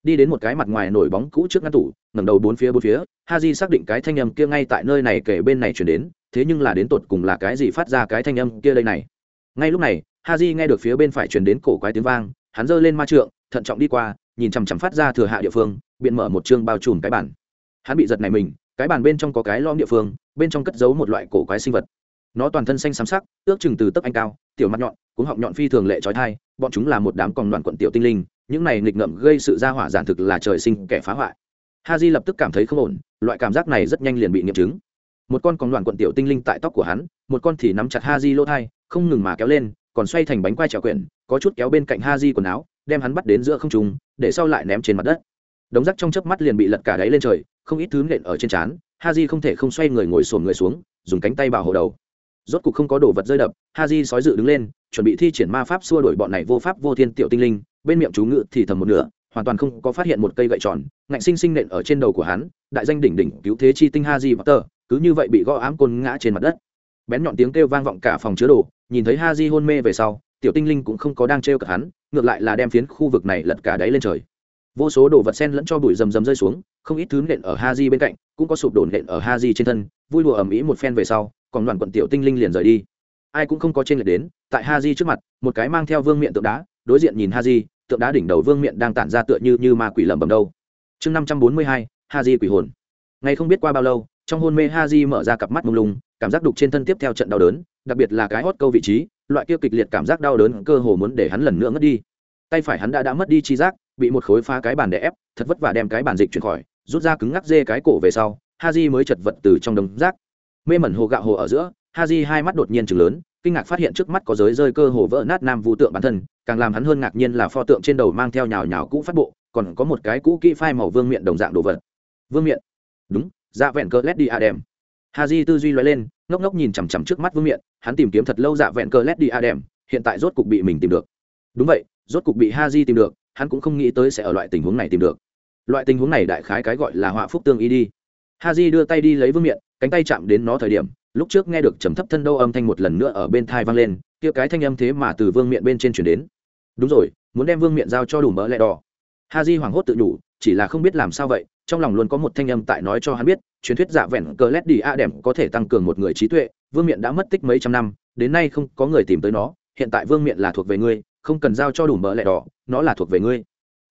Đi đến một cái mặt ngoài nổi bóng cũ trước ngăn tủ, ngẩng đầu bốn phía bốn phía, ha di xác định cái thanh âm kia ngay tại nơi này kể bên này chuyển đến, thế nhưng là đến tột cùng là cái gì phát ra cái thanh âm kia đây này? Ngay lúc này, ha di nghe được phía bên phải truyền đến cổ quái tiếng vang, hắn giơ lên ma trượng, thận trọng đi qua, nhìn chằm chằm phát ra thừa hạ địa phương, biện mở một chương bao trùm cái bản hắn bị giật này mình, cái bản bên trong có cái lom địa phương bên trong cất giấu một loại cổ quái sinh vật. Nó toàn thân xanh xám sắc, ước chừng từ tấc anh cao, tiểu mặt nhọn cũng họng nhọn phi thường lệ trói thai, bọn chúng là một đám còn đoàn quận tiểu tinh linh, những này nghịch ngợm gây sự ra hỏa giản thực là trời sinh kẻ phá hoại. Ha di lập tức cảm thấy không ổn, loại cảm giác này rất nhanh liền bị nghiệm chứng. Một con còn đoàn quận tiểu tinh linh tại tóc của hắn, một con thì nắm chặt ha di lỗ thai, không ngừng mà kéo lên, còn xoay thành bánh quai trèo quyển, có chút kéo bên cạnh ha di quần áo, đem hắn bắt đến giữa không trùng để sau lại ném trên mặt đất. Đống rác trong chớp mắt liền bị lật cả đáy lên trời, không ít thứ nện ở trên trán ha di không thể không xoay người ngồi sồn người xuống, dùng cánh tay bảo hộ đầu. Rốt cục không có đồ vật rơi đập ha di sói dự đứng lên, chuẩn bị thi triển ma pháp xua đuổi bọn này vô pháp vô thiên tiểu tinh linh, bên miệng chú ngự thì thầm một nửa, hoàn toàn không có phát hiện một cây gậy tròn, ngạnh sinh sinh nện ở trên đầu của hắn, đại danh đỉnh đỉnh cứu thế chi tinh ha di và tờ cứ như vậy bị gõ ám côn ngã trên mặt đất. Bén nhọn tiếng kêu vang vọng cả phòng chứa đồ, nhìn thấy ha di hôn mê về sau, tiểu tinh linh cũng không có đang trêu cả hắn, ngược lại là đem phiến khu vực này lật cả đáy lên trời vô số đồ vật sen lẫn cho bụi rầm rầm rơi xuống, không ít thứ nện ở ha di bên cạnh, cũng có sụp đổ nện ở ha di trên thân, vui đùa ầm ĩ một phen về sau, còn đoàn quận tiểu tinh linh liền rời đi. Ai cũng không có trên lệch đến, tại ha di trước mặt, một cái mang theo vương miện tượng đá, đối diện nhìn ha di tượng đá đỉnh đầu vương miện đang tản ra tựa như như ma quỷ lầm bầm đâu. Chương năm trăm bốn mươi hai ha di quỷ hồn. Ngay không biết qua bao lâu, trong hôn mê ha di mở ra cặp mắt mông lung, cảm giác đục trên thân tiếp theo trận đau đớn, đặc biệt là cái hót câu vị trí, loại kia kịch liệt cảm giác đau đớn cơ hồ muốn để hắn lần nữa ngất đi. Tay phải hắn đã đã mất đi chi giác bị một khối phá cái bàn để ép, thật vất vả đem cái bàn dịch chuyển khỏi, rút ra cứng ngắc dê cái cổ về sau ha di mới chật vật từ trong đống rác. Mê mẩn hồ gạo hồ ở giữa ha di hai mắt đột nhiên chừng lớn, kinh ngạc phát hiện trước mắt có giới rơi cơ hồ vỡ nát nam vũ tượng bản thân, càng làm hắn hơn ngạc nhiên là pho tượng trên đầu mang theo nhào nhào cũ phát bộ, còn có một cái cũ kỹ phai màu vương miệng đồng dạng đồ vật. Vương miệng đúng dạ vẹn cờ led đi a ha di tư duy loay lên, ngốc ngốc nhìn chằm chằm trước mắt vương miện, hắn tìm kiếm thật lâu dạ vẹn cờ led đi a hiện tại rốt cục bị mình tìm được. Đúng vậy, rốt cục bị ha di tìm được hắn cũng không nghĩ tới sẽ ở loại tình huống này tìm được. Loại tình huống này đại khái cái gọi là họa phúc tương y đi. Ha j đưa tay đi lấy vương miện, cánh tay chạm đến nó thời điểm, lúc trước nghe được trầm thấp thân đâu âm thanh một lần nữa ở bên thai vang lên, kia cái thanh âm thế mà từ vương miện bên trên chuyển đến. Đúng rồi, muốn đem vương miện giao cho đủ mỡ lẹ đỏ. Ha j hoảng hốt tự nhủ, chỉ là không biết làm sao vậy, trong lòng luôn có một thanh âm tại nói cho hắn biết, truyền thuyết dạ vẹn cờ lét đi a đẻm có thể tăng cường một người trí tuệ, vương miện đã mất tích mấy trăm năm, đến nay không có người tìm tới nó, hiện tại vương miện là thuộc về ngươi không cần giao cho đủ mỡ lẹ đỏ, nó là thuộc về ngươi.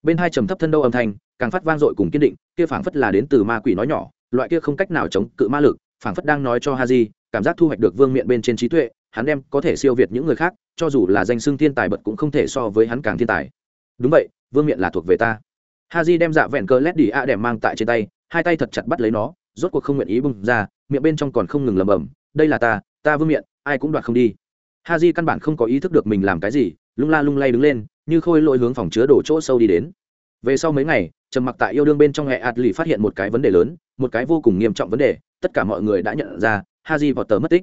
Bên hai trầm thấp thân đâu âm thanh, càng phát vang dội cùng kiên định, kia phảng phất là đến từ ma quỷ nói nhỏ, loại kia không cách nào chống cự ma lực, phảng phất đang nói cho ha di cảm giác thu hoạch được vương miện bên trên trí tuệ, hắn đem có thể siêu việt những người khác, cho dù là danh xưng thiên tài bật cũng không thể so với hắn càng thiên tài. Đúng vậy, vương miện là thuộc về ta. Ha di đem dạ vẹn cơ lét đi a đèm mang tại trên tay, hai tay thật chặt bắt lấy nó, rốt cuộc không nguyện ý bung ra, miệng bên trong còn không ngừng lầm bầm đây là ta ta vương miện, ai cũng đoạt không đi. Ha di căn bản không có ý thức được mình làm cái gì lung la lung lay đứng lên, như khôi lỗi hướng phòng chứa đổ chỗ sâu đi đến. Về sau mấy ngày, trầm mặc tại yêu đương bên trong hệ ạt lì phát hiện một cái vấn đề lớn, một cái vô cùng nghiêm trọng vấn đề, tất cả mọi người đã nhận ra ha di vào tờ mất tích.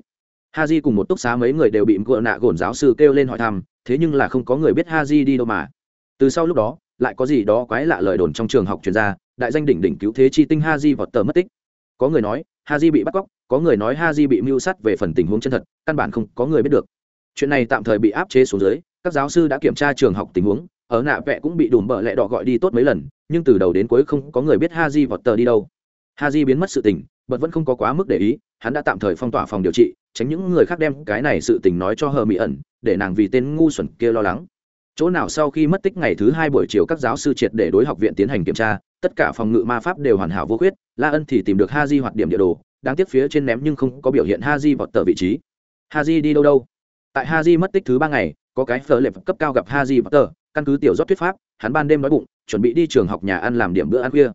Ha di cùng một túc xá mấy người đều bị gợ nạ gồn giáo sư kêu lên hỏi thăm, thế nhưng là không có người biết ha di đi đâu mà. Từ sau lúc đó, lại có gì đó quái lạ lời đồn trong trường học chuyên gia đại danh đỉnh đỉnh cứu thế chi tinh ha di vào tờ mất tích. Có người nói ha di bị bắt cóc, có người nói ha di bị mưu sát về phần tình huống chân thật, căn bản không có người biết được. Chuyện này tạm thời bị áp chế xuống dưới các giáo sư đã kiểm tra trường học tình huống, ở nạ vẽ cũng bị đùm bợ lẹ đỏ gọi đi tốt mấy lần, nhưng từ đầu đến cuối không có người biết ha di vọt tờ đi đâu. Ha di biến mất sự tình bật vẫn không có quá mức để ý, hắn đã tạm thời phong tỏa phòng điều trị, tránh những người khác đem cái này sự tình nói cho hờ mỹ ẩn, để nàng vì tên ngu xuẩn kia lo lắng. Chỗ nào sau khi mất tích ngày thứ hai buổi chiều các giáo sư triệt để đối học viện tiến hành kiểm tra, tất cả phòng ngự ma pháp đều hoàn hảo vô khuyết, la ân thì tìm được ha di hoạt điểm địa đồ đang tiếp phía trên ném nhưng không có biểu hiện ha di vọt tờ vị trí. Ha di đi đâu đâu? Tại ha di mất tích thứ ba ngày có cái phở lệp cấp cao gặp ha Potter, căn cứ tiểu rót thuyết pháp hắn ban đêm nói bụng chuẩn bị đi trường học nhà ăn làm điểm bữa ăn khuya.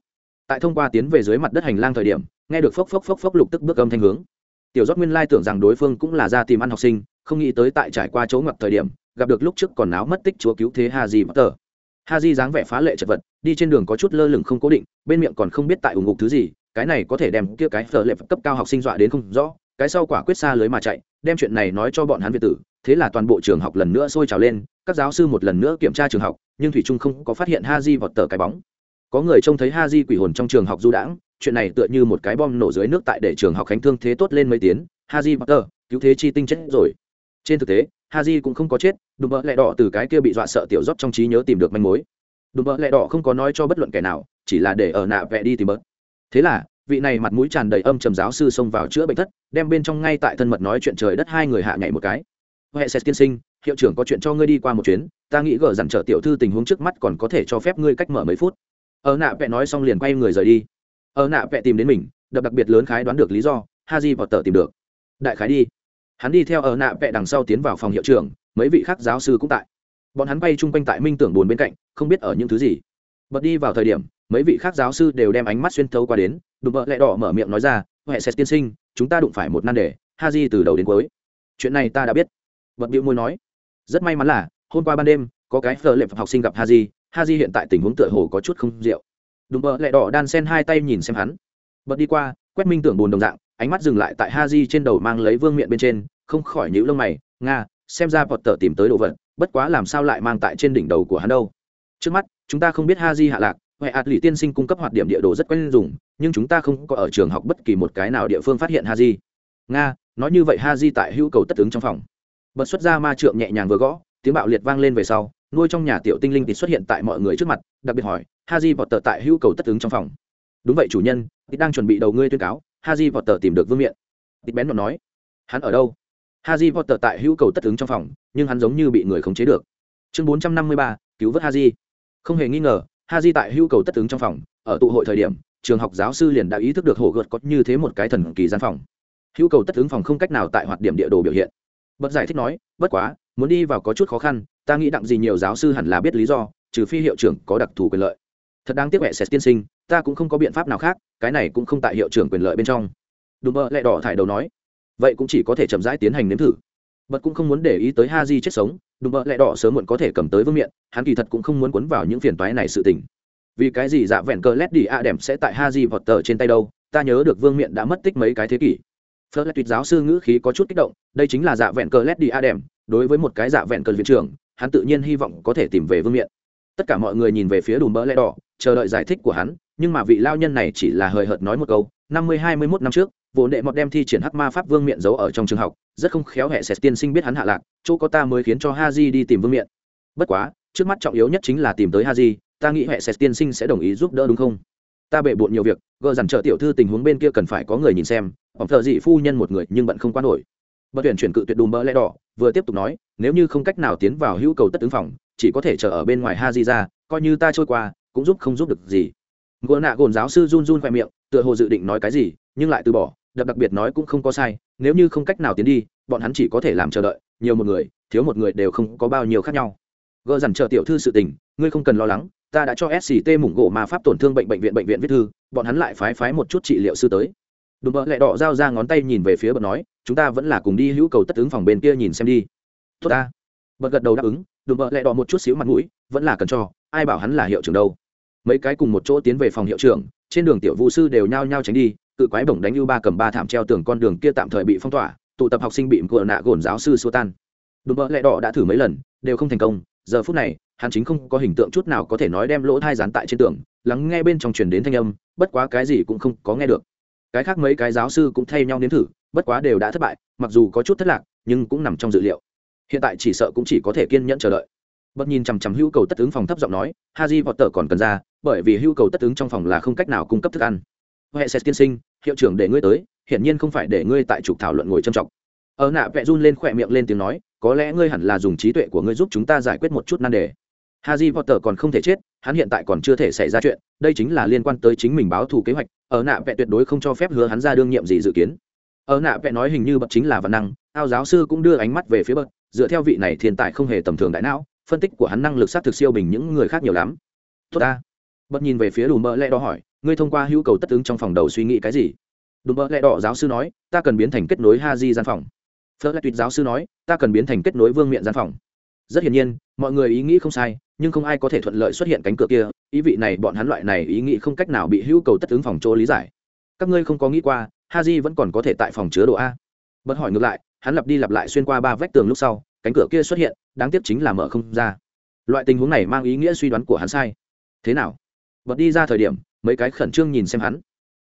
Tại thông qua tiến về dưới mặt đất hành lang thời điểm nghe được phốc phốc phốc phốc lục tức bước âm thanh hướng. Tiểu rót nguyên lai tưởng rằng đối phương cũng là ra tìm ăn học sinh không nghĩ tới tại trải qua chỗ ngặt thời điểm gặp được lúc trước còn áo mất tích chúa cứu thế ha Potter. Haji ha dáng vẻ phá lệ chật vật đi trên đường có chút lơ lửng không cố định bên miệng còn không biết tại ủng ngục thứ gì cái này có thể đem kia cái phở lệ cấp cao học sinh dọa đến không rõ cái sau quả quyết xa lưới mà chạy, đem chuyện này nói cho bọn hắn việt tử, thế là toàn bộ trường học lần nữa sôi trào lên, các giáo sư một lần nữa kiểm tra trường học, nhưng thủy trung không có phát hiện ha di vọt tờ cái bóng. Có người trông thấy ha di quỷ hồn trong trường học du đãng, chuyện này tựa như một cái bom nổ dưới nước tại để trường học khánh thương thế tốt lên mấy tiếng ha di vọt tờ, cứu thế chi tinh chết rồi. Trên thực tế ha di cũng không có chết, đùm bỡ lẹ đỏ từ cái kia bị dọa sợ tiểu dốc trong trí nhớ tìm được manh mối. Đùm bỡ lẹ đỏ không có nói cho bất luận kẻ nào, chỉ là để ở nạ vẽ đi tìm bớt. Thế là vị này mặt mũi tràn đầy âm trầm giáo sư xông vào chữa bệnh thất, đem bên trong ngay tại thân mật nói chuyện trời đất hai người hạ nhảy một cái. Huệ sét tiên sinh, hiệu trưởng có chuyện cho ngươi đi qua một chuyến, ta nghĩ gỡ dặn trở tiểu thư tình huống trước mắt còn có thể cho phép ngươi cách mở mấy phút. Ở nạ vẽ nói xong liền quay người rời đi. Ở nạ vẽ tìm đến mình, đập đặc biệt lớn khái đoán được lý do ha di vào tờ tìm được. Đại khái đi. Hắn đi theo ở nạ vẽ đằng sau tiến vào phòng hiệu trưởng, mấy vị khác giáo sư cũng tại. Bọn hắn bay chung quanh tại minh tưởng buồn bên cạnh, không biết ở những thứ gì. Bật đi vào thời điểm, mấy vị khác giáo sư đều đem ánh mắt xuyên thấu qua đến đùm bợ lẹ đỏ mở miệng nói ra huệ sẽ tiên sinh, chúng ta đụng phải một nan đề ha di từ đầu đến cuối. Chuyện này ta đã biết. Bật bịu môi nói. Rất may mắn là, hôm qua ban đêm, có cái phở lệ học sinh gặp ha di ha di hiện tại tình huống tựa hồ có chút không rượu. Đùm bợ lẹ đỏ đan sen hai tay nhìn xem hắn. Bật đi qua, quét minh tưởng bồn đồng dạng, ánh mắt dừng lại tại ha di trên đầu mang lấy vương miệng bên trên, không khỏi nhíu lông mày, nga, xem ra bọt tờ tìm tới đồ vật, bất quá làm sao lại mang tại trên đỉnh đầu của hắn đâu? Trước mắt, chúng ta không biết ha di hạ lạc huệ ạt lì tiên sinh cung cấp hoạt điểm địa đồ rất quen dùng, nhưng chúng ta không có ở trường học bất kỳ một cái nào địa phương phát hiện ha di nga, nói như vậy ha di tại hữu cầu tất ứng trong phòng. Bật xuất ra ma trượng nhẹ nhàng vừa gõ, tiếng bạo liệt vang lên về sau, nuôi trong nhà tiểu tinh linh thì xuất hiện tại mọi người trước mặt, đặc biệt hỏi ha di vọt tờ tại hữu cầu tất ứng trong phòng? Đúng vậy, chủ nhân, thì đang chuẩn bị đầu ngươi tuyên cáo ha di vọt tờ tìm được vương miện. Thì bén nói, hắn ở đâu? Ha di vọt tờ tại hữu cầu tất ứng trong phòng, nhưng hắn giống như bị người khống chế được. Chương bốn trăm năm mươi ba, cứu vớt ha di không hề nghi ngờ ha di tại hữu cầu tất ứng trong phòng, ở tụ hội thời điểm, trường học giáo sư liền đã ý thức được hổ gợt có như thế một cái thần kỳ gian phòng. Hữu cầu tất ứng phòng không cách nào tại hoạt điểm địa đồ biểu hiện. Bất giải thích nói, bất quá, muốn đi vào có chút khó khăn, ta nghĩ đặng gì nhiều giáo sư hẳn là biết lý do, trừ phi hiệu trưởng có đặc thù quyền lợi. Thật đáng tiếc mẹ sẽ tiên sinh, ta cũng không có biện pháp nào khác, cái này cũng không tại hiệu trưởng quyền lợi bên trong. Đùm bơ lại đỏ thải đầu nói, vậy cũng chỉ có thể chậm rãi tiến hành nếm thử. Bật cũng không muốn để ý tới ha di chết sống đùm bợ lẹ đỏ sớm muộn có thể cầm tới vương miện, hắn kỳ thật cũng không muốn quấn vào những phiền toái này sự tình. Vì cái gì dạ vẹn cờ lét đi a đèm sẽ tại ha di vọt tờ trên tay đâu, ta nhớ được vương miện đã mất tích mấy cái thế kỷ. Phớt lại tuyệt giáo sư ngữ khí có chút kích động, đây chính là dạ vẹn cờ lét đi a đèm đối với một cái dạ vẹn cờ viện trưởng, hắn tự nhiên hy vọng có thể tìm về vương miện. Tất cả mọi người nhìn về phía đùm bỡ lẽ đỏ, chờ đợi giải thích của hắn, nhưng mà vị lao nhân này chỉ là hời hợt nói một câu, năm mươi hai mươi mốt năm trước vốn đệ mọt đem thi triển hắc ma pháp vương miện giấu ở trong trường học, rất không khéo hệ sẹt tiên sinh biết hắn hạ lạc, chỗ có ta mới khiến cho ha di đi tìm vương miện. Bất quá, trước mắt trọng yếu nhất chính là tìm tới ha di ta nghĩ hệ sẹt tiên sinh sẽ đồng ý giúp đỡ đúng không? Ta bệ bộn nhiều việc, gờ dằn trợ tiểu thư tình huống bên kia cần phải có người nhìn xem, ổng thợ dị phu nhân một người nhưng bận không quan nổi. Bất tuyển chuyển cự tuyệt đùm bỡ lẽ đỏ, vừa tiếp tục nói, nếu như không cách nào tiến vào hữu cầu tất ứng phòng, chỉ có thể chờ ở bên ngoài ha di ra, coi như ta trôi qua, cũng giúp không giúp được gì. Gỗ nạ gồn giáo sư run run khoe miệng, tựa hồ dự định nói cái gì nhưng lại từ bỏ, đập đặc biệt nói cũng không có sai, nếu như không cách nào tiến đi, bọn hắn chỉ có thể làm chờ đợi, nhiều một người, thiếu một người đều không có bao nhiêu khác nhau. Gỡ dằn chờ tiểu thư sự tình, ngươi không cần lo lắng, ta đã cho sct mủng gỗ mà pháp tổn thương bệnh bệnh viện bệnh viện viết thư, bọn hắn lại phái phái một chút trị liệu sư tới. Đùm bợ lẹ đỏ giao ra ngón tay nhìn về phía bọn nói, chúng ta vẫn là cùng đi hữu cầu tất ứng phòng bên kia nhìn xem đi. Tốt ta. Bật gật đầu đáp ứng đùm bợ lẹ đỏ một chút xíu mặt mũi, vẫn là cần cho, ai bảo hắn là hiệu trưởng đâu. Mấy cái cùng một chỗ tiến về phòng hiệu trưởng, trên đường tiểu vũ sư đều nhao nhao tránh đi cự quái bổng đánh ưu ba cầm ba thảm treo tường con đường kia tạm thời bị phong tỏa, tụ tập học sinh bị cựa nạ gồn giáo sư xua tan. Đùm bỡ lẹ đỏ đã thử mấy lần, đều không thành công. Giờ phút này, hắn chính không có hình tượng chút nào có thể nói đem lỗ thai dán tại trên tường, lắng nghe bên trong truyền đến thanh âm, bất quá cái gì cũng không có nghe được. Cái khác mấy cái giáo sư cũng thay nhau nếm thử, bất quá đều đã thất bại, mặc dù có chút thất lạc, nhưng cũng nằm trong dự liệu. Hiện tại chỉ sợ cũng chỉ có thể kiên nhẫn chờ đợi. Bất nhìn chằm chằm hữu cầu tất ứng phòng thấp giọng nói haji vọt tờ còn cần ra, bởi vì hữu cầu tất ứng trong phòng là không cách nào cung cấp thức ăn huệ sẽ tiên sinh hiệu trưởng để ngươi tới hiển nhiên không phải để ngươi tại trục thảo luận ngồi trầm trọng ở nạ vẽ run lên khỏe miệng lên tiếng nói có lẽ ngươi hẳn là dùng trí tuệ của ngươi giúp chúng ta giải quyết một chút nan đề Haji Potter còn không thể chết, hắn hiện tại còn chưa thể xảy ra chuyện, đây chính là liên quan tới chính mình báo thù kế hoạch, ở nạ vẽ tuyệt đối không cho phép hứa hắn ra đương nhiệm gì dự kiến. Ở nạ vẽ nói hình như bậc chính là văn năng, ao giáo sư cũng đưa ánh mắt về phía bậc, dựa theo vị này thiên tài không hề tầm thường đại não, phân tích của hắn năng lực sát thực siêu bình những người khác nhiều lắm. Tốt ta. Bậc nhìn về phía Đùm Bờ Lệ đó hỏi, ngươi thông qua hữu cầu tất ứng trong phòng đầu suy nghĩ cái gì? Đùm Bờ Lệ Đỏ giáo sư nói, ta cần biến thành kết nối Haji gian phòng. Phớt Tuyệt giáo sư nói, ta cần biến thành kết nối Vương Miện gian phòng. Rất hiển nhiên, mọi người ý nghĩ không sai, nhưng không ai có thể thuận lợi xuất hiện cánh cửa kia ý vị này bọn hắn loại này ý nghĩ không cách nào bị hữu cầu tất ứng phòng chỗ lý giải các ngươi không có nghĩ qua ha di vẫn còn có thể tại phòng chứa đồ a bất hỏi ngược lại hắn lặp đi lặp lại xuyên qua ba vách tường lúc sau cánh cửa kia xuất hiện đáng tiếc chính là mở không ra loại tình huống này mang ý nghĩa suy đoán của hắn sai thế nào bật đi ra thời điểm mấy cái khẩn trương nhìn xem hắn.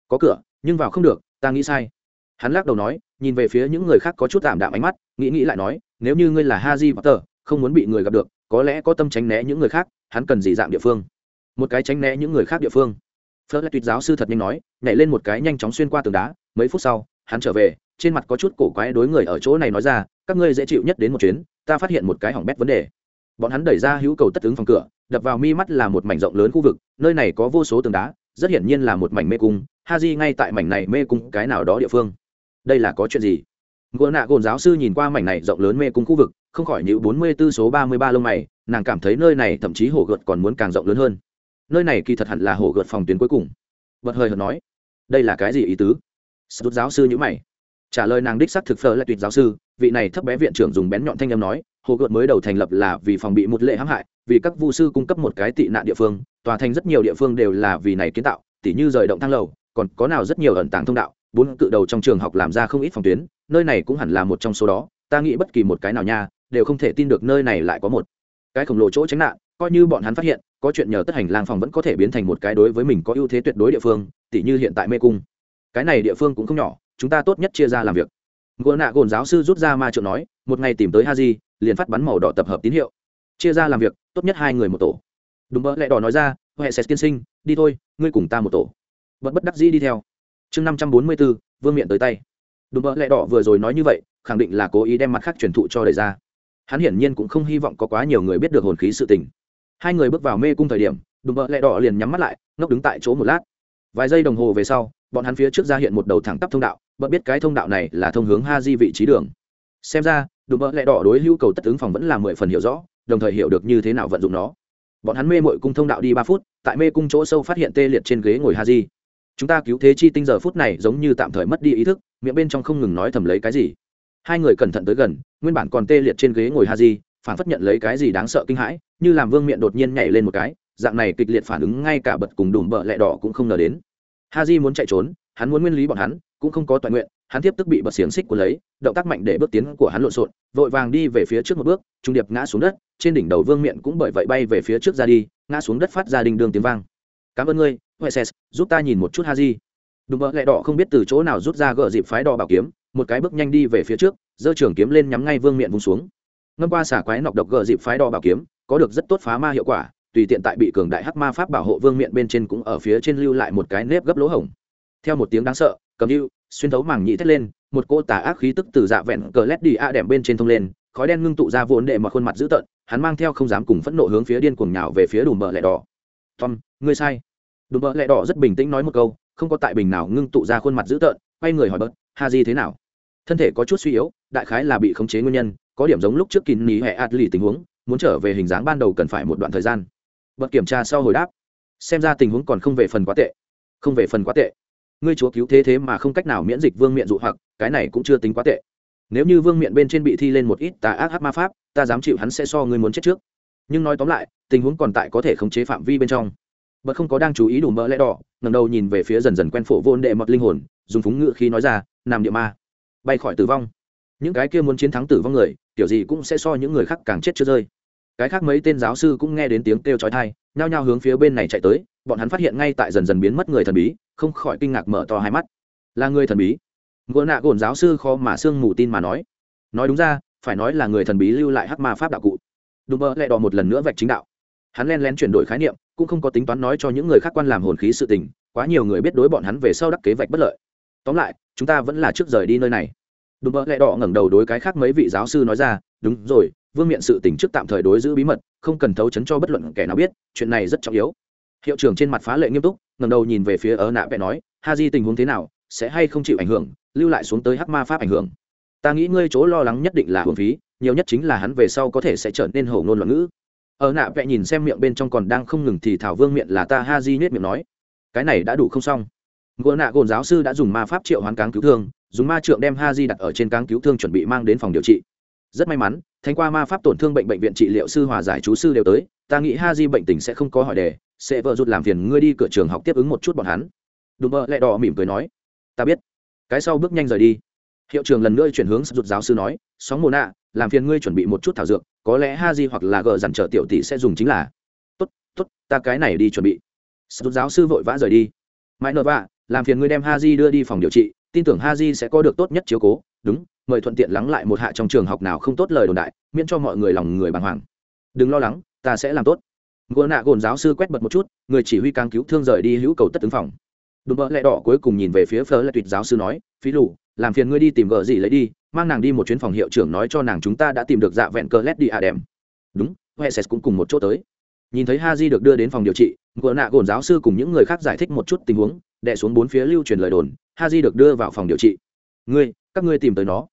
Có cửa, nhưng vào không được, ta nghĩ sai. Hắn lắc đầu nói, nhìn về phía những người khác có chút tạm đạm ánh mắt, nghĩ nghĩ lại nói, nếu như ngươi là ha di potter, không muốn bị người gặp được, có lẽ có tâm tránh né những người khác, hắn cần gì dạng địa phương? Một cái tránh né những người khác địa phương. Phớt lại tuyệt giáo sư thật nhanh nói, nhảy lên một cái nhanh chóng xuyên qua tường đá, mấy phút sau, hắn trở về, trên mặt có chút cổ quái đối người ở chỗ này nói ra, các ngươi dễ chịu nhất đến một chuyến, ta phát hiện một cái hỏng bét vấn đề. Bọn hắn đẩy ra hữu cầu tất ứng phòng cửa, đập vào mi mắt là một mảnh rộng lớn khu vực, nơi này có vô số tường đá rất hiển nhiên là một mảnh mê cung ha di ngay tại mảnh này mê cung cái nào đó địa phương đây là có chuyện gì gỗ nạ gồn giáo sư nhìn qua mảnh này rộng lớn mê cung khu vực không khỏi những bốn mươi 44 số ba mươi ba lông mày, nàng cảm thấy nơi này thậm chí hồ gợt còn muốn càng rộng lớn hơn. Nơi này kỳ thật hẳn là hồ gợt phòng tuyến cuối cùng. Bật hơi hợt nói, đây là cái gì ý tứ? Sút giáo sư nhữ mày. Trả lời nàng đích xác thực phở là tuyệt giáo sư, vị này thấp bé viện trưởng dùng bén nhọn thanh âm nói, hồ gợt mới đầu thành lập là vì phòng bị một lệ hãm hại, vì các vu sư cung cấp một cái tị nạn địa phương, tòa thành rất nhiều địa phương đều là vì này kiến tạo, tỉ như rời động thang lầu, còn có nào rất nhiều ẩn tàng thông đạo, bốn cự đầu trong trường học làm ra không ít phòng tuyến, nơi này cũng hẳn là một trong số đó, ta nghĩ bất kỳ một cái nào nha, đều không thể tin được nơi này lại có một cái khổng lồ chỗ tránh nạn coi như bọn hắn phát hiện có chuyện nhờ tất hành lang phòng vẫn có thể biến thành một cái đối với mình có ưu thế tuyệt đối địa phương tỉ như hiện tại mê cung. Cái này địa phương cũng không nhỏ chúng ta tốt nhất chia ra làm việc. Gỗ nạ gồn giáo sư rút ra ma trượng nói một ngày tìm tới ha di liền phát bắn màu đỏ tập hợp tín hiệu. Chia ra làm việc, tốt nhất hai người một tổ. Đúng mơ lẹ đỏ nói ra, huệ sẽ tiên sinh, đi thôi, ngươi cùng ta một tổ. Vẫn bất đắc dĩ đi theo. Chương năm trăm bốn mươi bốn vương miện tới tay. Đúng mơ lẹ đỏ vừa rồi nói như vậy, khẳng định là cố ý đem mặt khác truyền thụ cho đời ra. Hắn hiển nhiên cũng không hy vọng có quá nhiều người biết được hồn khí sự tình. Hai người bước vào mê cung thời điểm đùm bợ lẹ đỏ liền nhắm mắt lại, ngốc đứng tại chỗ một lát. Vài giây đồng hồ về sau, bọn hắn phía trước ra hiện một đầu thẳng tắp thông đạo bận biết cái thông đạo này là thông hướng ha di vị trí đường. Xem ra đùm bỡ lẽ đỏ đối hữu cầu tất ứng phòng vẫn là mười phần hiểu rõ, đồng thời hiểu được như thế nào vận dụng nó. Bọn hắn mê mội cung thông đạo đi ba phút, tại mê cung chỗ sâu phát hiện tê liệt trên ghế ngồi ha di chúng ta cứu thế chi tinh giờ phút này giống như tạm thời mất đi ý thức, miệng bên trong không ngừng nói thầm lấy cái gì. Hai người cẩn thận tới gần, nguyên bản còn tê liệt trên ghế ngồi ha di phản phất nhận lấy cái gì đáng sợ kinh hãi, như làm vương miện đột nhiên nhảy lên một cái, dạng này kịch liệt phản ứng ngay cả bật cùng đùm bợ lẹ đỏ cũng không ngờ đến. Ha di muốn chạy trốn, hắn muốn nguyên lý bọn hắn, cũng không có toàn nguyện hắn tiếp tức bị bật xiềng xích của lấy, động tác mạnh để bước tiến của hắn lộn xộn, vội vàng đi về phía trước một bước, trung điệp ngã xuống đất, trên đỉnh đầu vương miện cũng bởi vậy bay về phía trước ra đi, ngã xuống đất phát ra đình đường tiếng vang. Cảm ơn ngươi huệ ses giúp ta nhìn một chút ha di đùm bỡ lẹ đỏ không biết từ chỗ nào rút ra gờ dịp phái đỏ bảo kiếm, một cái bước nhanh đi về phía trước, giơ trường kiếm lên nhắm ngay vương miện vùng xuống. Ngâm qua xả quái nọc độc gờ dịp phái đỏ bảo kiếm, có được rất tốt phá ma hiệu quả, tùy tiện tại bị cường đại hắc ma pháp bảo hộ vương miện bên trên cũng ở phía trên lưu lại một cái nếp gấp lỗ hổng. Theo một tiếng đáng sợ, cầm hưu xuyên thấu màng nhĩ thét lên, một cô tà ác khí tức từ dạ vẹn cờ lét đi a đẻm bên trên thông lên, khói đen ngưng tụ ra vốn đệ mà khuôn mặt dữ tợn, hắn mang theo không dám cùng phẫn nộ hướng phía điên cuồng nhào về phía đùm bờ lẹ đỏ. Tom, ngươi sai. Đùm bờ lẹ đỏ rất bình tĩnh nói một câu, không có tại bình nào ngưng tụ ra khuôn mặt dữ tợn, quay người hỏi bớt, ha di thế nào? Thân thể có chút suy yếu, đại khái là bị khống chế nguyên nhân, có điểm giống lúc trước kín ní hệ ạt lì tình huống, muốn trở về hình dáng ban đầu cần phải một đoạn thời gian. Bật kiểm tra sau hồi đáp. Xem ra tình huống còn không về phần quá tệ. Không về phần quá tệ ngươi chúa cứu thế thế mà không cách nào miễn dịch vương miện dụ hoặc, cái này cũng chưa tính quá tệ. Nếu như vương miện bên trên bị thi lên một ít tà ác hát ma pháp, ta dám chịu hắn sẽ so ngươi muốn chết trước. Nhưng nói tóm lại, tình huống còn tại có thể khống chế phạm vi bên trong. Bật không có đang chú ý đủ mỡ lẽ đỏ ngầm đầu nhìn về phía dần dần quen phổ vô đệ mật linh hồn, dùng phúng ngựa khi nói ra nằm địa ma, bay khỏi tử vong. Những cái kia muốn chiến thắng tử vong người, kiểu gì cũng sẽ so những người khác càng chết chưa rơi. Cái khác mấy tên giáo sư cũng nghe đến tiếng kêu chói tai, nhao nhao hướng phía bên này chạy tới, bọn hắn phát hiện ngay tại dần dần biến mất người thần bí không khỏi kinh ngạc mở to hai mắt. Là người thần bí. Ngựa nạ gồn giáo sư khó mà sương mù tin mà nói. Nói đúng ra, phải nói là người thần bí lưu lại hắc ma pháp đạo cụ. Đùm bơ lại đò một lần nữa vạch chính đạo. Hắn len lén chuyển đổi khái niệm, cũng không có tính toán nói cho những người khác quan làm hồn khí sự tình, quá nhiều người biết đối bọn hắn về sau đắc kế vạch bất lợi. Tóm lại, chúng ta vẫn là trước rời đi nơi này. Đùm bơ lại đỏ ngẩng đầu đối cái khác mấy vị giáo sư nói ra, đúng rồi, vương miện sự tình trước tạm thời đối giữ bí mật, không cần thấu chấn cho bất luận kẻ nào biết, chuyện này rất trọng yếu hiệu trưởng trên mặt phá lệ nghiêm túc, ngẩng đầu nhìn về phía ớ nạ vẽ nói, ha di, tình huống thế nào? Sẽ hay không chịu ảnh hưởng? Lưu lại xuống tới hắc ma pháp ảnh hưởng? Ta nghĩ ngươi chỗ lo lắng nhất định là hưởng phí, nhiều nhất chính là hắn về sau có thể sẽ trở nên hổ ngôn loạn ngữ. Ở nạ vẽ nhìn xem miệng bên trong còn đang không ngừng thì thảo vương miệng là ta, ha di nhét miệng nói, cái này đã đủ không xong. Ngựa nạ gồn giáo sư đã dùng ma pháp triệu hoán cáng cứu thương, dùng ma trượng đem ha di đặt ở trên cáng cứu thương chuẩn bị mang đến phòng điều trị. Rất may mắn thanh qua ma pháp tổn thương bệnh bệnh viện trị liệu sư hòa giải chú sư đều tới, ta nghĩ ha di bệnh tình sẽ không có hỏi đề sẽ vợ rút làm phiền ngươi đi cửa trường học tiếp ứng một chút bọn hắn. Đùm bơ lẹ đỏ mỉm cười nói, ta biết. Cái sau bước nhanh rời đi. Hiệu trường lần nữa chuyển hướng rụt giáo sư nói, sóng mồ nạ, làm phiền ngươi chuẩn bị một chút thảo dược, có lẽ ha di hoặc là gờ dằn trở tiểu tỷ sẽ dùng chính là. Tốt tốt, ta cái này đi chuẩn bị. Rụt giáo sư vội vã rời đi. Mãi nợ vạ, làm phiền ngươi đem ha di đưa đi phòng điều trị, tin tưởng ha di sẽ có được tốt nhất chiếu cố. Đúng, mời thuận tiện lắng lại một hạ trong trường học nào không tốt lời đồn đại, miễn cho mọi người lòng người bàng hoàng. Đừng lo lắng, ta sẽ làm tốt gỗ nạ gồn giáo sư quét bật một chút, người chỉ huy càng cứu thương rời đi hữu cầu tất ứng phòng. Đùm bợ lẹ đỏ cuối cùng nhìn về phía phở lại tuyệt giáo sư nói, phí lù, làm phiền ngươi đi tìm gỡ gì lấy đi, mang nàng đi một chuyến phòng hiệu trưởng nói cho nàng chúng ta đã tìm được dạ vẹn cờ led đi à đèm đúng huệ sès cũng cùng một chỗ tới. Nhìn thấy ha di được đưa đến phòng điều trị gỗ nạ gồn giáo sư cùng những người khác giải thích một chút tình huống đẻ xuống bốn phía lưu truyền lời đồn ha di được đưa vào phòng điều trị. Ngươi, các ngươi tìm tới nó.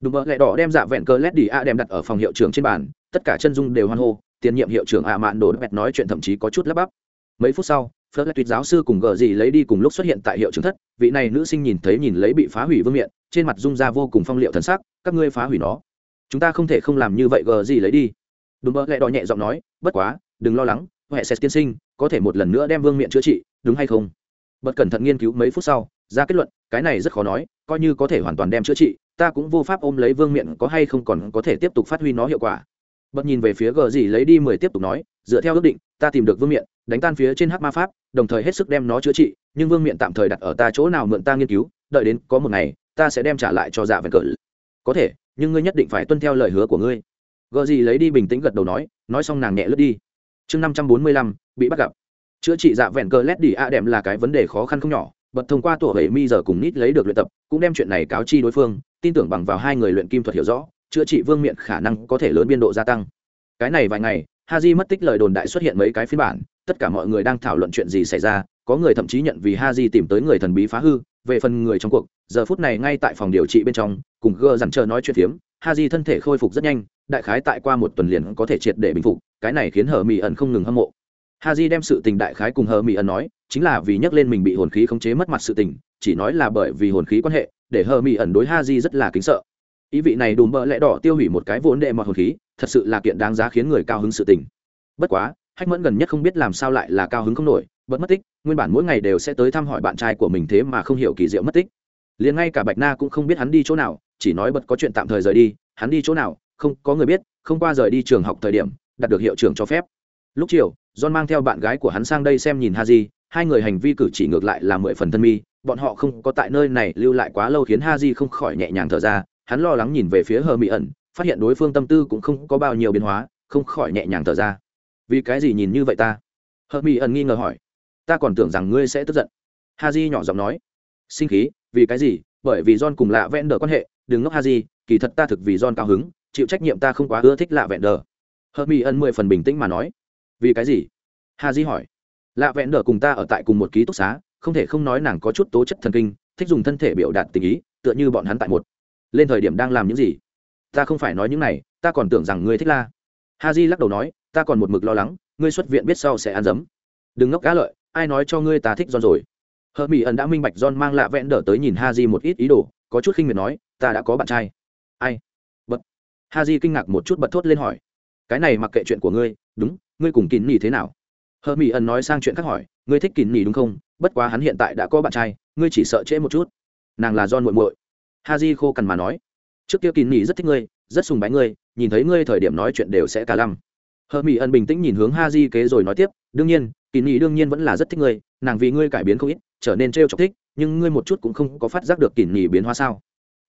Đùm bợ lẹ đỏ đem dạ vẹn cờ led đi à đèm đặt ở phòng hiệu trưởng trên bàn, tất cả chân dung đều hoan hô tiền nhiệm hiệu trưởng ạ mạn đồ bẹt nói chuyện thậm chí có chút lắp bắp. Mấy phút sau, phớt lại tuyệt giáo sư cùng gờ gì lấy đi cùng lúc xuất hiện tại hiệu trưởng thất, vị này nữ sinh nhìn thấy nhìn lấy bị phá hủy vương miện, trên mặt dung ra vô cùng phong liệu thần sắc, các ngươi phá hủy nó. Chúng ta không thể không làm như vậy gờ gì lấy đi. Đúng mơ lại đòi nhẹ giọng nói, bất quá, đừng lo lắng huệ sẽ tiên sinh, có thể một lần nữa đem vương miện chữa trị, đúng hay không? Bật cẩn thận nghiên cứu mấy phút sau, ra kết luận, cái này rất khó nói, coi như có thể hoàn toàn đem chữa trị, ta cũng vô pháp ôm lấy vương miện có hay không còn có thể tiếp tục phát huy nó hiệu quả bật nhìn về phía gờ gì lấy đi mười tiếp tục nói, dựa theo ước định, ta tìm được vương miện, đánh tan phía trên hắc ma pháp, đồng thời hết sức đem nó chữa trị, nhưng vương miện tạm thời đặt ở ta chỗ nào mượn ta nghiên cứu, đợi đến có một ngày, ta sẽ đem trả lại cho dạ vẹn cờ. Có thể, nhưng ngươi nhất định phải tuân theo lời hứa của ngươi. Gờ gì lấy đi bình tĩnh gật đầu nói nói xong nàng nhẹ lướt đi. Chương năm trăm bốn mươi lăm, bị bắt gặp. Chữa trị dạ vẹn cờ lét đi a đệm là cái vấn đề khó khăn không nhỏ, bật thông qua tổ hệ mi giờ cùng nít lấy được luyện tập, cũng đem chuyện này cáo chi đối phương, tin tưởng bằng vào hai người luyện kim thuật hiểu rõ chữa trị vương miện khả năng có thể lớn biên độ gia tăng cái này vài ngày Haji mất tích lời đồn đại xuất hiện mấy cái phiên bản, tất cả mọi người đang thảo luận chuyện gì xảy ra, có người thậm chí nhận vì Haji tìm tới người thần bí phá hư, về phần người trong cuộc, giờ phút này ngay tại phòng điều trị bên trong, cùng gơ dặn chờ nói chuyện phiếm, Haji thân thể khôi phục rất nhanh, đại khái tại qua một tuần liền có thể triệt để bình phục, cái này khiến Hở Mị ẩn không ngừng hâm mộ. Haji đem sự tình đại khái cùng Hở Mị ẩn nói, chính là vì nhắc lên mình bị hồn khí khống chế mất mặt sự tình, chỉ nói là bởi vì hồn khí quan hệ, để Hở Mị ẩn đối Haji rất là kính sợ. Ý vị này đùm bợ lẽ đỏ tiêu hủy một cái vốn đệ mọi hồn khí, thật sự là kiện đáng giá khiến người cao hứng sự tình. Bất quá hách mẫn gần nhất không biết làm sao lại là cao hứng không nổi bất mất tích nguyên bản mỗi ngày đều sẽ tới thăm hỏi bạn trai của mình thế mà không hiểu kỳ diệu mất tích. Liền ngay cả bạch na cũng không biết hắn đi chỗ nào chỉ nói bật có chuyện tạm thời rời đi hắn đi chỗ nào không có người biết không qua rời đi trường học thời điểm đạt được hiệu trưởng cho phép. Lúc chiều john mang theo bạn gái của hắn sang đây xem nhìn haji hai người hành vi cử chỉ ngược lại là mười phần thân mi bọn họ không có tại nơi này lưu lại quá lâu khiến haji không khỏi nhẹ nhàng thở ra hắn lo lắng nhìn về phía hờ mỹ ẩn, phát hiện đối phương tâm tư cũng không có bao nhiêu biến hóa, không khỏi nhẹ nhàng thở ra. Vì cái gì nhìn như vậy ta? Hờ mỹ ẩn nghi ngờ hỏi. Ta còn tưởng rằng ngươi sẽ tức giận. Haji nhỏ giọng nói. Sinh khí, vì cái gì? Bởi vì john cùng lạ vẽn đờ quan hệ. Đừng ngốc haji, kỳ thật ta thực vì john cao hứng, chịu trách nhiệm ta không quá ưa thích lạ vẹn đờ. Hờ mỹ ẩn mười phần bình tĩnh mà nói. Vì cái gì? Haji hỏi. Lạ vẹn đờ cùng ta ở tại cùng một ký túc xá, không thể không nói nàng có chút tố chất thần kinh, thích dùng thân thể biểu đạt tình ý, tựa như bọn hắn tại một lên thời điểm đang làm những gì? Ta không phải nói những này, ta còn tưởng rằng ngươi thích la. Ha j lắc đầu nói, ta còn một mực lo lắng, ngươi xuất viện biết sau sẽ ăn dấm. Đừng ngốc cá lợi, ai nói cho ngươi ta thích John rồi? Hờ mỹ ẩn đã minh bạch John mang lạ vẽn đỡ tới nhìn ha j một ít ý đồ, có chút khinh miệt nói, ta đã có bạn trai. Ai? Bật. Ha j kinh ngạc một chút bật thốt lên hỏi. Cái này mặc kệ chuyện của ngươi, đúng, ngươi cùng kín nỉ thế nào? Hờ mỹ ẩn nói sang chuyện khác hỏi, ngươi thích kín nỉ đúng không? Bất quá hắn hiện tại đã có bạn trai, ngươi chỉ sợ trễ một chút. Nàng là John muội muội ha di khô cằn mà nói, trước kia kín nỉ rất thích ngươi, rất sùng bái ngươi, nhìn thấy ngươi thời điểm nói chuyện đều sẽ cả lăm. Hờ mỹ ẩn bình tĩnh nhìn hướng ha di kế rồi nói tiếp, đương nhiên, kín nhị đương nhiên vẫn là rất thích ngươi, nàng vì ngươi cải biến không ít, trở nên trêu chọc thích, nhưng ngươi một chút cũng không có phát giác được kín nhị biến hóa sao.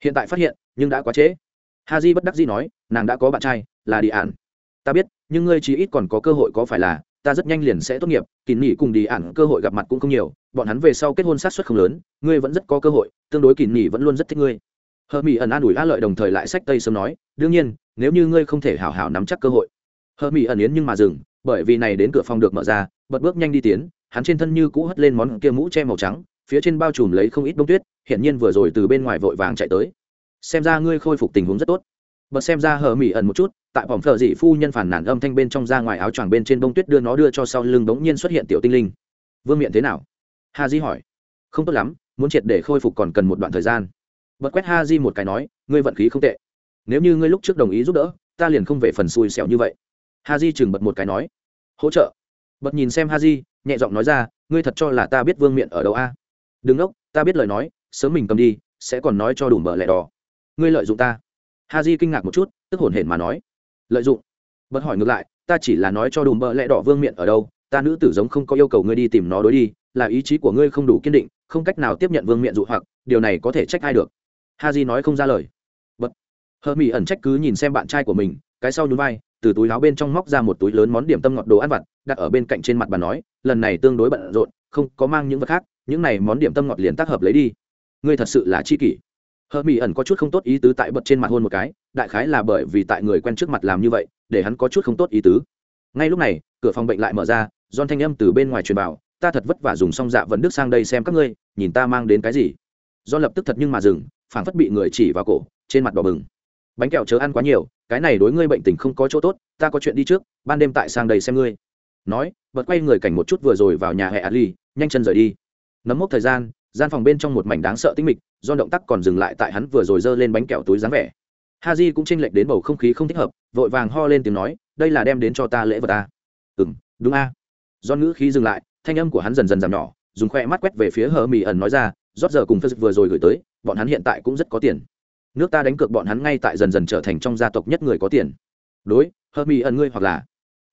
Hiện tại phát hiện, nhưng đã quá trễ. Ha di bất đắc di nói, nàng đã có bạn trai, là đi ạn ta biết, nhưng ngươi chỉ ít còn có cơ hội có phải là ta rất nhanh liền sẽ tốt nghiệp, kỳ nghỉ cùng đi ản cơ hội gặp mặt cũng không nhiều, bọn hắn về sau kết hôn sát xuất không lớn, ngươi vẫn rất có cơ hội, tương đối kỳ nghỉ vẫn luôn rất thích ngươi. Hờ mỹ ẩn an ủi a lợi đồng thời lại sách tây sớm nói, đương nhiên, nếu như ngươi không thể hảo hảo nắm chắc cơ hội. Hờ mỹ ẩn yến nhưng mà dừng, bởi vì này đến cửa phòng được mở ra, bật bước nhanh đi tiến, hắn trên thân như cũ hất lên món kia mũ che màu trắng, phía trên bao trùm lấy không ít bông tuyết hiện nhiên vừa rồi từ bên ngoài vội vàng chạy tới. Xem ra ngươi khôi phục tình huống rất tốt. Bật xem ra hờ mỹ ẩn một chút tại phòng phở dị phu nhân phản nản âm thanh bên trong ra ngoài áo choàng bên trên bông tuyết đưa nó đưa cho sau lưng bỗng nhiên xuất hiện tiểu tinh linh. Vương miện thế nào? Ha di hỏi. Không tốt lắm, muốn triệt để khôi phục còn cần một đoạn thời gian. Bật quét ha di một cái nói, ngươi vận khí không tệ. Nếu như ngươi lúc trước đồng ý giúp đỡ, ta liền không về phần xui xẻo như vậy. Ha di chừng bật một cái nói. Hỗ trợ. Bật nhìn xem ha di, nhẹ giọng nói ra, ngươi thật cho là ta biết vương miện ở đâu a? À? đừng ốc ta biết lời nói, sớm mình cầm đi, sẽ còn nói cho đủ mở lẻ đỏ. Ngươi lợi dụng ta. Ha di kinh ngạc một chút, tức hổn hển mà nói lợi dụng. Bật hỏi ngược lại, ta chỉ là nói cho đủ bợ lẹ đỏ vương miện ở đâu, ta nữ tử giống không có yêu cầu ngươi đi tìm nó đối đi, là ý chí của ngươi không đủ kiên định, không cách nào tiếp nhận vương miện dụ hoặc, điều này có thể trách ai được. Ha di nói không ra lời. Bật. Hờ mỹ ẩn trách cứ nhìn xem bạn trai của mình, cái sau nhún vai, từ túi láo bên trong móc ra một túi lớn món điểm tâm ngọt đồ ăn vặt, đặt ở bên cạnh trên mặt bà nói, lần này tương đối bận rộn, không có mang những vật khác, những này món điểm tâm ngọt liền tác hợp lấy đi. Ngươi thật sự là chi kỷ hờ mỹ ẩn có chút không tốt ý tứ tại bật trên mặt hôn một cái, đại khái là bởi vì tại người quen trước mặt làm như vậy, để hắn có chút không tốt ý tứ. Ngay lúc này, cửa phòng bệnh lại mở ra don thanh âm từ bên ngoài truyền bảo ta thật vất vả dùng xong dạ vẫn đức sang đây xem các ngươi, nhìn ta mang đến cái gì. Do lập tức thật nhưng mà dừng, phảng phất bị người chỉ vào cổ, trên mặt đỏ bừng. Bánh kẹo chớ ăn quá nhiều, cái này đối ngươi bệnh tình không có chỗ tốt, ta có chuyện đi trước, ban đêm tại sang đây xem ngươi. Nói, bật quay người cảnh một chút vừa rồi vào nhà hệ ali nhanh chân rời đi. Nấm mốc thời gian gian phòng bên trong một mảnh đáng sợ tinh mịch do động tác còn dừng lại tại hắn vừa rồi giơ lên bánh kẹo túi dáng vẻ. Ha j cũng chênh lệch đến bầu không khí không thích hợp, vội vàng ho lên tiếng nói, đây là đem đến cho ta lễ vật à? ta ừ m đúng a. Do ngữ khí dừng lại, thanh âm của hắn dần dần giảm nhỏ, dùng khoe mắt quét về phía hờ mỹ ẩn nói ra, rót giờ cùng phật vừa rồi gửi tới, bọn hắn hiện tại cũng rất có tiền. Nước ta đánh cược bọn hắn ngay tại dần dần trở thành trong gia tộc nhất người có tiền. Đối hờ mỹ ẩn ngươi hoặc là?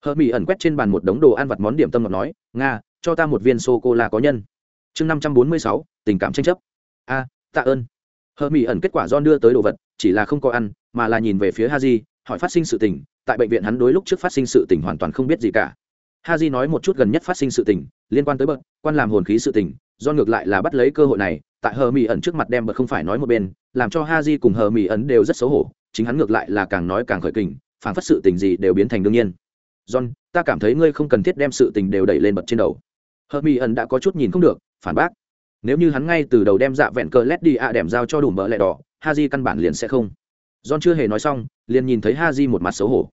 Hờ mỹ ẩn quét trên bàn một đống đồ ăn vặt món điểm tâm ngọt nói, nga, cho ta một viên sô cô la có nhân. Chương năm trăm bốn mươi sáu, tình cảm tranh chấp. A tạ ơn. Hờ mỹ ẩn kết quả don đưa tới đồ vật, chỉ là không có ăn, mà là nhìn về phía ha di hỏi phát sinh sự tình. Tại bệnh viện hắn đối lúc trước phát sinh sự tình hoàn toàn không biết gì cả. Ha di nói một chút gần nhất phát sinh sự tình, liên quan tới bậc quan làm hồn khí sự tình. Do ngược lại là bắt lấy cơ hội này, tại hờ mỹ ẩn trước mặt đem bật không phải nói một bên, làm cho ha di cùng hờ mỹ ẩn đều rất xấu hổ, chính hắn ngược lại là càng nói càng khởi kình phản phát sự tình gì đều biến thành đương nhiên. John, ta cảm thấy ngươi không cần thiết đem sự tình đều đẩy lên bật trên đầu. Hờ mỹ ẩn đã có chút nhìn không được, phản bác nếu như hắn ngay từ đầu đem dạ vẹn cờ led đi ạ à đẻm giao cho đủ mỡ lẹ đỏ ha di căn bản liền sẽ không. John chưa hề nói xong, liền nhìn thấy ha di một mặt xấu hổ.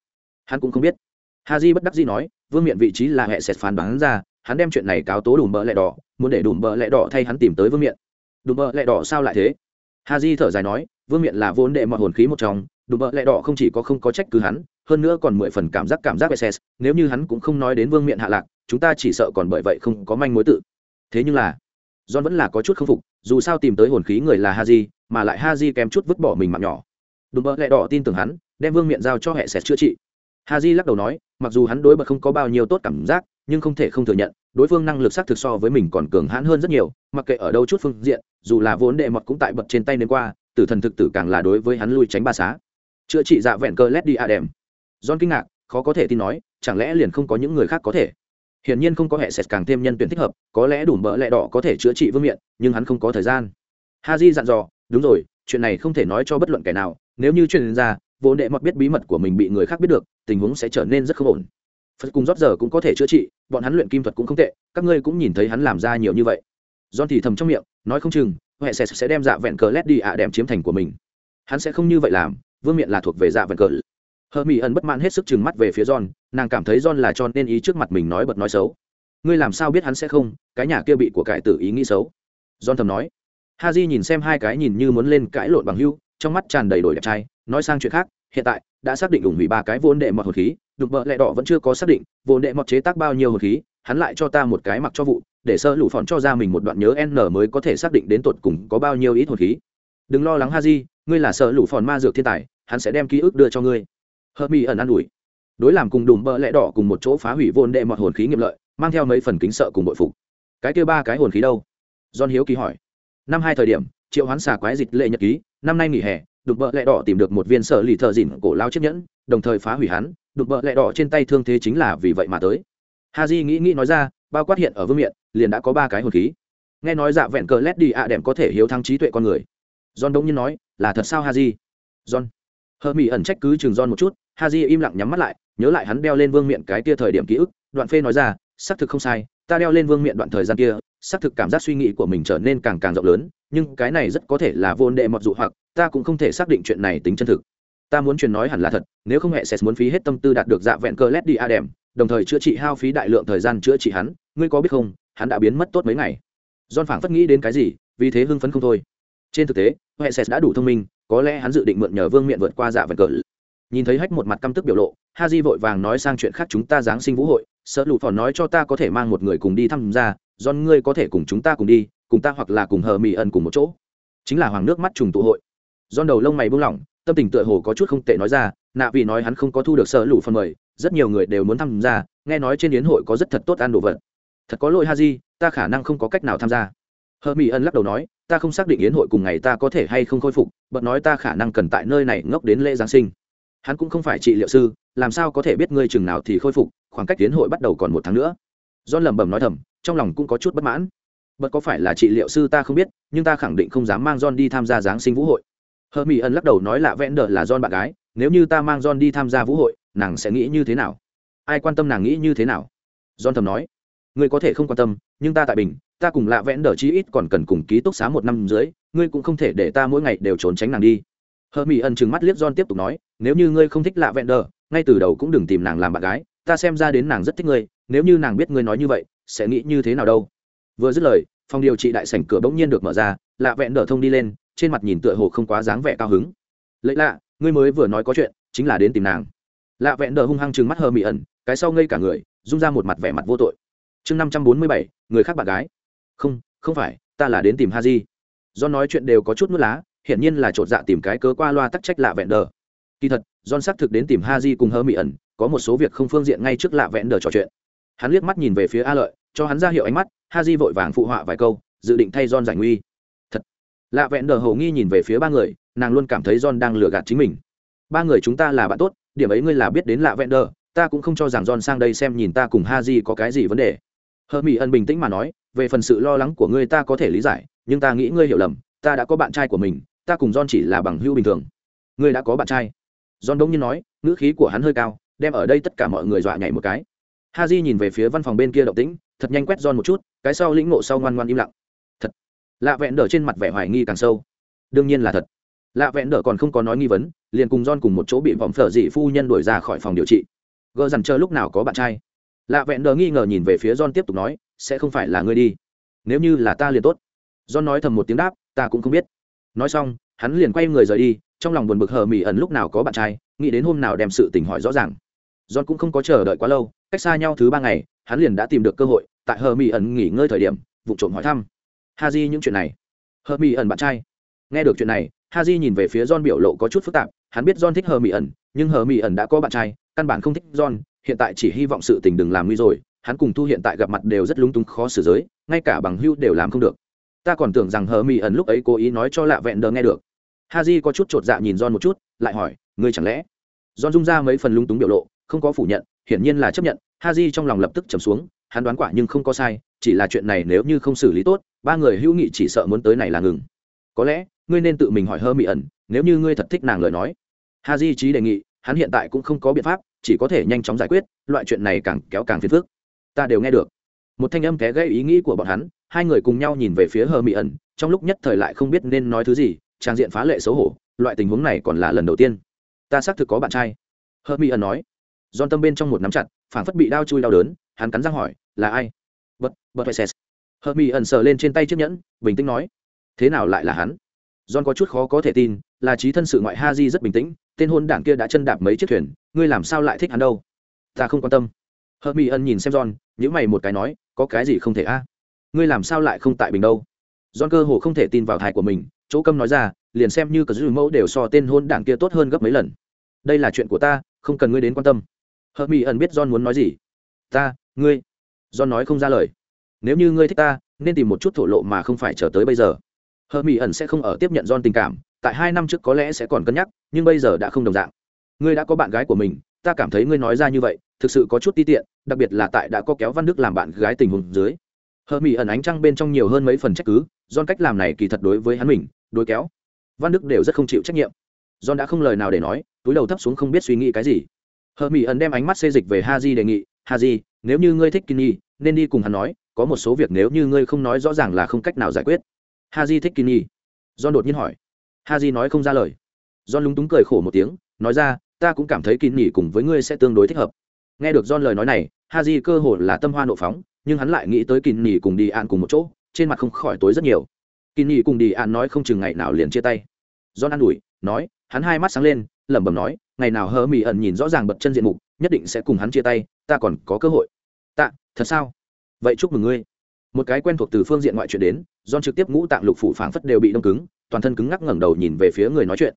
Hắn cũng không biết. Ha di bất đắc di nói, vương miện vị trí là hệ sệt phán đoán ra, hắn đem chuyện này cáo tố đủ mỡ lẹ đỏ, muốn để đủ mỡ lẹ đỏ thay hắn tìm tới vương miện. Đủ mỡ lẹ đỏ sao lại thế? Ha di thở dài nói, vương miện là vốn đệ mọi hồn khí một trong, đùm bợ lẹ đỏ không chỉ có không có trách cứ hắn, hơn nữa còn mười phần cảm giác cảm giác ss nếu như hắn cũng không nói đến vương miện hạ lạc, chúng ta chỉ sợ còn bởi vậy không có manh mối tự. Thế nhưng là john vẫn là có chút k phục, dù sao tìm tới hồn khí người là haji, mà lại haji kém chút vứt bỏ mình mạng nhỏ. Đùm bợ lẹ đỏ tin tưởng hắn, đem vương miện giao cho hệ sẹt chữa trị. Haji lắc đầu nói, mặc dù hắn đối bật không có bao nhiêu tốt cảm giác, nhưng không thể không thừa nhận, đối phương năng lực xác thực so với mình còn cường hãn hơn rất nhiều, mặc kệ ở đâu chút phương diện, dù là vốn đệ mọt cũng tại bật trên tay đến qua, tử thần thực tử càng là đối với hắn lui tránh ba xá. Chữa trị dạ vẹn cơ led đi a đèm. John kinh ngạc, khó có thể tin nói, chẳng lẽ liền không có những người khác có thể? Hiển nhiên không có hệ sệt càng thêm nhân tuyển thích hợp, có lẽ đủ mỡ lẹ đỏ có thể chữa trị vương miện, nhưng hắn không có thời gian. Ha di dặn dò, đúng rồi, chuyện này không thể nói cho bất luận kẻ nào, nếu như truyền ra, vốn đệ mọt biết bí mật của mình bị người khác biết được, tình huống sẽ trở nên rất không ổn. Phật cùng rót giờ cũng có thể chữa trị, bọn hắn luyện kim thuật cũng không tệ, các ngươi cũng nhìn thấy hắn làm ra nhiều như vậy. John thì thầm trong miệng, nói không chừng huệ sẽ sẽ đem dạ vẹn cờ led đi ạ à đem chiếm thành của mình. Hắn sẽ không như vậy làm, vương miện là thuộc về dạ vẹn cờ hờ mỹ ẩn bất mãn hết sức chừng mắt về phía john, nàng cảm thấy john là cho nên ý trước mặt mình nói bật nói xấu. Ngươi làm sao biết hắn sẽ không, cái nhà kia bị của cải tử ý nghĩ xấu? John thầm nói. Ha j nhìn xem hai cái nhìn như muốn lên cãi lộn bằng hưu, trong mắt tràn đầy đổi đẹp trai, nói sang chuyện khác, hiện tại, đã xác định ủng hủy ba cái vốn đệ mọt hồn khí, đục vợ lẹ đỏ vẫn chưa có xác định, vốn đệ mọt chế tác bao nhiêu hồn khí, hắn lại cho ta một cái mặc cho vụ, để sơ lụ phòn cho ra mình một đoạn nhớ n mới có thể xác định đến tột cùng có bao nhiêu ít hồn khí. Đừng lo lắng ha di ngươi là sợ lụ phòn ma dược thiên tài, hắn sẽ đem ký ức đưa cho ngươi. Hợp mi ẩn an ủi. Đối làm cùng đùm bợ lẽ đỏ cùng một chỗ phá hủy vôn đệ mọt hồn khí nghiệm lợi, mang theo mấy phần kính sợ cùng bội phục. Cái kia ba cái hồn khí đâu? John hiếu ký hỏi. Năm hai thời điểm, triệu hoán xà quái dịch lệ nhật ký, năm nay nghỉ hè đục bợ lẹ đỏ tìm được một viên sở lì thợ dỉn cổ lao chiếc nhẫn, đồng thời phá hủy hắn đục bợ lẹ đỏ trên tay thương thế chính là vì vậy mà tới. Ha di nghĩ nghĩ nói ra, bao quát hiện ở vương miện, liền đã có ba cái hồn khí. Nghe nói dạ vẹn cờ lét đi ạ à có thể hiếu thăng trí tuệ con người. John đông nhiên nói, là thật sao ha di john. Hờ mỹ ẩn trách cứ chừng john một chút ha di im lặng nhắm mắt lại, nhớ lại hắn đeo lên vương miện cái kia thời điểm ký ức, đoạn phê nói ra, xác thực không sai, ta đeo lên vương miện đoạn thời gian kia, xác thực cảm giác suy nghĩ của mình trở nên càng càng rộng lớn, nhưng cái này rất có thể là vô đệ mọt dụ hoặc, ta cũng không thể xác định chuyện này tính chân thực. Ta muốn truyền nói hẳn là thật, nếu không hệ sẽ muốn phí hết tâm tư đạt được dạ vẹn cơ led đi a đèm, đồng thời chữa trị hao phí đại lượng thời gian chữa trị hắn, ngươi có biết không, hắn đã biến mất tốt mấy ngày. John phảng phất nghĩ đến cái gì, vì thế hưng phấn không thôi. Trên thực tế hệ sẽ đã đủ thông minh, có lẽ hắn dự định mượn nhờ vương miện vượt qua dạ vẹn cờ nhìn thấy hách một mặt căm tức biểu lộ, ha di vội vàng nói sang chuyện khác chúng ta giáng sinh vũ hội, sợ lụ phòn nói cho ta có thể mang một người cùng đi tham gia John ngươi có thể cùng chúng ta cùng đi, cùng ta hoặc là cùng hờ mỹ ẩn cùng một chỗ. Chính là hoàng nước mắt trùng tụ hội. John đầu lông mày buông lỏng, tâm tình tựa hồ có chút không tệ nói ra, nạ vì nói hắn không có thu được sợ lụ phần mời, rất nhiều người đều muốn tham gia nghe nói trên yến hội có rất thật tốt ăn đồ vật. Thật có lỗi ha di, ta khả năng không có cách nào tham gia. Hờ mỹ ẩn lắc đầu nói, ta không xác định yến hội cùng ngày ta có thể hay không khôi phục, bật nói ta khả năng cần tại nơi này ngốc đến lễ giáng sinh hắn cũng không phải trị liệu sư, làm sao có thể biết ngươi chừng nào thì khôi phục, khoảng cách tiến hội bắt đầu còn một tháng nữa. John lẩm bẩm nói thầm, trong lòng cũng có chút bất mãn. Bật có phải là trị liệu sư ta không biết, nhưng ta khẳng định không dám mang john đi tham gia giáng sinh vũ hội. Hờ mỹ ân lắc đầu nói lạ vẽn đờ là john bạn gái, nếu như ta mang john đi tham gia vũ hội, nàng sẽ nghĩ như thế nào? Ai quan tâm nàng nghĩ như thế nào? John thầm nói, ngươi có thể không quan tâm, nhưng ta tại bình, ta cùng lạ vẽn đờ chí ít còn cần cùng ký túc xá một năm dưới ngươi cũng không thể để ta mỗi ngày đều trốn tránh nàng đi. Hờ mỹ ẩn trừng mắt liếc john tiếp tục nói nếu như ngươi không thích lạ vẹn đờ ngay từ đầu cũng đừng tìm nàng làm bạn gái, ta xem ra đến nàng rất thích ngươi, nếu như nàng biết ngươi nói như vậy, sẽ nghĩ như thế nào đâu. Vừa dứt lời, phòng điều trị đại sảnh cửa bỗng nhiên được mở ra lạ vẹn đờ thông đi lên, trên mặt nhìn tựa hồ không quá dáng vẻ cao hứng. Lấy lạ, ngươi mới vừa nói có chuyện, chính là đến tìm nàng. Lạ vẹn đờ hung hăng chừng mắt hờ mị ẩn, cái sau ngây cả người, rung ra một mặt vẻ mặt vô tội. Chương năm trăm bốn mươi bảy, người khác bạn gái. Không không phải, ta là đến tìm ha di do nói chuyện đều có chút nước lá, hiển nhiên là chột dạ tìm cái cớ qua loa tắc trách lạ vẹn đờ kỳ thật, john xác thực đến tìm ha di cùng hơ mỹ ẩn, có một số việc không phương diện ngay trước lạ vẹn đờ trò chuyện hắn liếc mắt nhìn về phía a lợi, cho hắn ra hiệu ánh mắt ha di vội vàng phụ họa vài câu, dự định thay john giải nguy thật, lạ vẹn đờ hầu nghi nhìn về phía ba người, nàng luôn cảm thấy john đang lừa gạt chính mình ba người chúng ta là bạn tốt, điểm ấy ngươi là biết đến lạ vẹn đờ, ta cũng không cho rằng john sang đây xem nhìn ta cùng ha di có cái gì vấn đề hơ mỹ ẩn bình tĩnh mà nói, về phần sự lo lắng của ngươi ta có thể lý giải, nhưng ta nghĩ ngươi hiểu lầm, ta đã có bạn trai của mình, ta cùng John chỉ là bằng hữu bình thường. Ngươi đã có bạn trai. John đông nhiên nói, ngữ khí của hắn hơi cao, đem ở đây tất cả mọi người dọa nhảy một cái. Haji nhìn về phía văn phòng bên kia động tĩnh, thật nhanh quét John một chút, cái sau lĩnh ngộ sau ngoan ngoan im lặng. Thật. Lạ vẹn đỡ trên mặt vẻ hoài nghi càng sâu. Đương nhiên là thật. Lạ vẹn đỡ còn không có nói nghi vấn, liền cùng John cùng một chỗ bị vòng phở dị phu nhân đuổi ra khỏi phòng điều trị. Gơ dằn chờ lúc nào có bạn trai. Lạ vẹn đỡ nghi ngờ nhìn về phía John tiếp tục nói, sẽ không phải là ngươi đi. Nếu như là ta liền tốt. John nói thầm một tiếng đáp, ta cũng không biết nói xong hắn liền quay người rời đi trong lòng buồn bực hờ mỹ ẩn lúc nào có bạn trai, nghĩ đến hôm nào đem sự tình hỏi rõ ràng. John cũng không có chờ đợi quá lâu, cách xa nhau thứ ba ngày, hắn liền đã tìm được cơ hội, tại hờ mỹ ẩn nghỉ ngơi thời điểm, vụ trộm hỏi thăm. Ha di những chuyện này. Hờ mỹ ẩn bạn trai. Nghe được chuyện này ha di nhìn về phía john biểu lộ có chút phức tạp, hắn biết john thích hờ mỹ ẩn, nhưng hờ mỹ ẩn đã có bạn trai, căn bản không thích john, hiện tại chỉ hy vọng sự tình đừng làm nguy rồi, hắn cùng thu hiện tại gặp mặt đều rất lúng túng khó xử giới, ngay cả bằng hưu đều làm không được. Ta còn tưởng rằng hờ mỹ ẩn lúc ấy cố ý nói cho lạ vẹn đờ nghe được ha j có chút t r ộ t dạ nhìn Don một chút, lại hỏi, ngươi chẳng lẽ? Don dung ra mấy phần lúng túng biểu lộ, không có phủ nhận, hiển nhiên là chấp nhận. Ha j trong lòng lập tức trầm xuống, hắn đoán quả nhưng không có sai, chỉ là chuyện này nếu như không xử lý tốt, ba người hữu nghị chỉ sợ muốn tới này là ngừng. Có lẽ, ngươi nên tự mình hỏi hơ mỹ ẩn, nếu như ngươi thật thích nàng lời nói. Ha di trí đề nghị, hắn hiện tại cũng không có biện pháp, chỉ có thể nhanh chóng giải quyết, loại chuyện này càng kéo càng phiền phức. Ta đều nghe được. Một thanh âm té gây ý nghĩ của bọn hắn, hai người cùng nhau nhìn về phía hờ mỹ ẩn, trong lúc nhất thời lại không biết nên nói thứ gì trang diện phá lệ xấu hổ loại tình huống này còn là lần đầu tiên ta xác thực có bạn trai hớt mi ẩn nói giòn tâm bên trong một nắm chặt phản phất bị đau chui đau đớn hắn cắn răng hỏi là ai bật bật phải hớt mi ẩn sờ lên trên tay chiếc nhẫn bình tĩnh nói thế nào lại là hắn John có chút khó có thể tin, là trí thân sự ngoại Haji rất bình tĩnh, tên hôn đảng kia đã chân đạp mấy chiếc thuyền, ngươi làm sao lại thích hắn đâu? Ta không quan tâm. Hermione nhìn xem John, nhíu mày một cái nói, có cái gì không thể a? Ngươi làm sao lại không tại bình đâu? John cơ hồ không thể tin vào thai của mình, chỗ câm nói ra, liền xem như cả dư mẫu đều so tên hôn đảng kia tốt hơn gấp mấy lần. Đây là chuyện của ta, không cần ngươi đến quan tâm. hợp mỹ ẩn biết John muốn nói gì. Ta, ngươi. John nói không ra lời. Nếu như ngươi thích ta, nên tìm một chút thổ lộ mà không phải chờ tới bây giờ Hợp mỹ ẩn sẽ không ở tiếp nhận don tình cảm tại hai năm trước có lẽ sẽ còn cân nhắc nhưng bây giờ đã không đồng dạng ngươi đã có bạn gái của mình ta cảm thấy ngươi nói ra như vậy thực sự có chút ti tiện đặc biệt là tại đã có kéo văn đức làm bạn gái tình huống dưới hờ mỹ ẩn ánh trăng bên trong nhiều hơn mấy phần trách cứ John cách làm này kỳ thật đối với hắn mình đối kéo. Văn đức đều rất không chịu trách nhiệm. John đã không lời nào để nói túi đầu thấp xuống không biết suy nghĩ cái gì. Hờ mỹ ẩn đem ánh mắt xê dịch về ha đề nghị ha nếu như ngươi thích Kini, nên đi cùng hắn nói có một số việc nếu như ngươi không nói rõ ràng là không cách nào giải quyết. Ha thích Kini. john đột nhiên hỏi. Ha nói không ra lời. John lúng túng cười khổ một tiếng nói ra ta cũng cảm thấy Kini cùng với ngươi sẽ tương đối thích hợp. Nghe được john lời nói này ha cơ hồ là tâm hoa nộ phóng nhưng hắn lại nghĩ tới Kini cùng đi ăn cùng một chỗ trên mặt không khỏi tối rất nhiều. Kỳ nghỉ cùng đi an nói không chừng ngày nào liền chia tay. John an ủi, nói, hắn hai mắt sáng lên, lẩm bẩm nói, ngày nào hờ mỹ ẩn nhìn rõ ràng bật chân diện mục, nhất định sẽ cùng hắn chia tay, ta còn có cơ hội. Tạ, thật sao? Vậy chúc mừng ngươi. Một cái quen thuộc từ phương diện ngoại chuyện đến don trực tiếp ngũ tạng lục phủ phảng phất đều bị đông cứng, toàn thân cứng ngắc ngẩng đầu nhìn về phía người nói chuyện.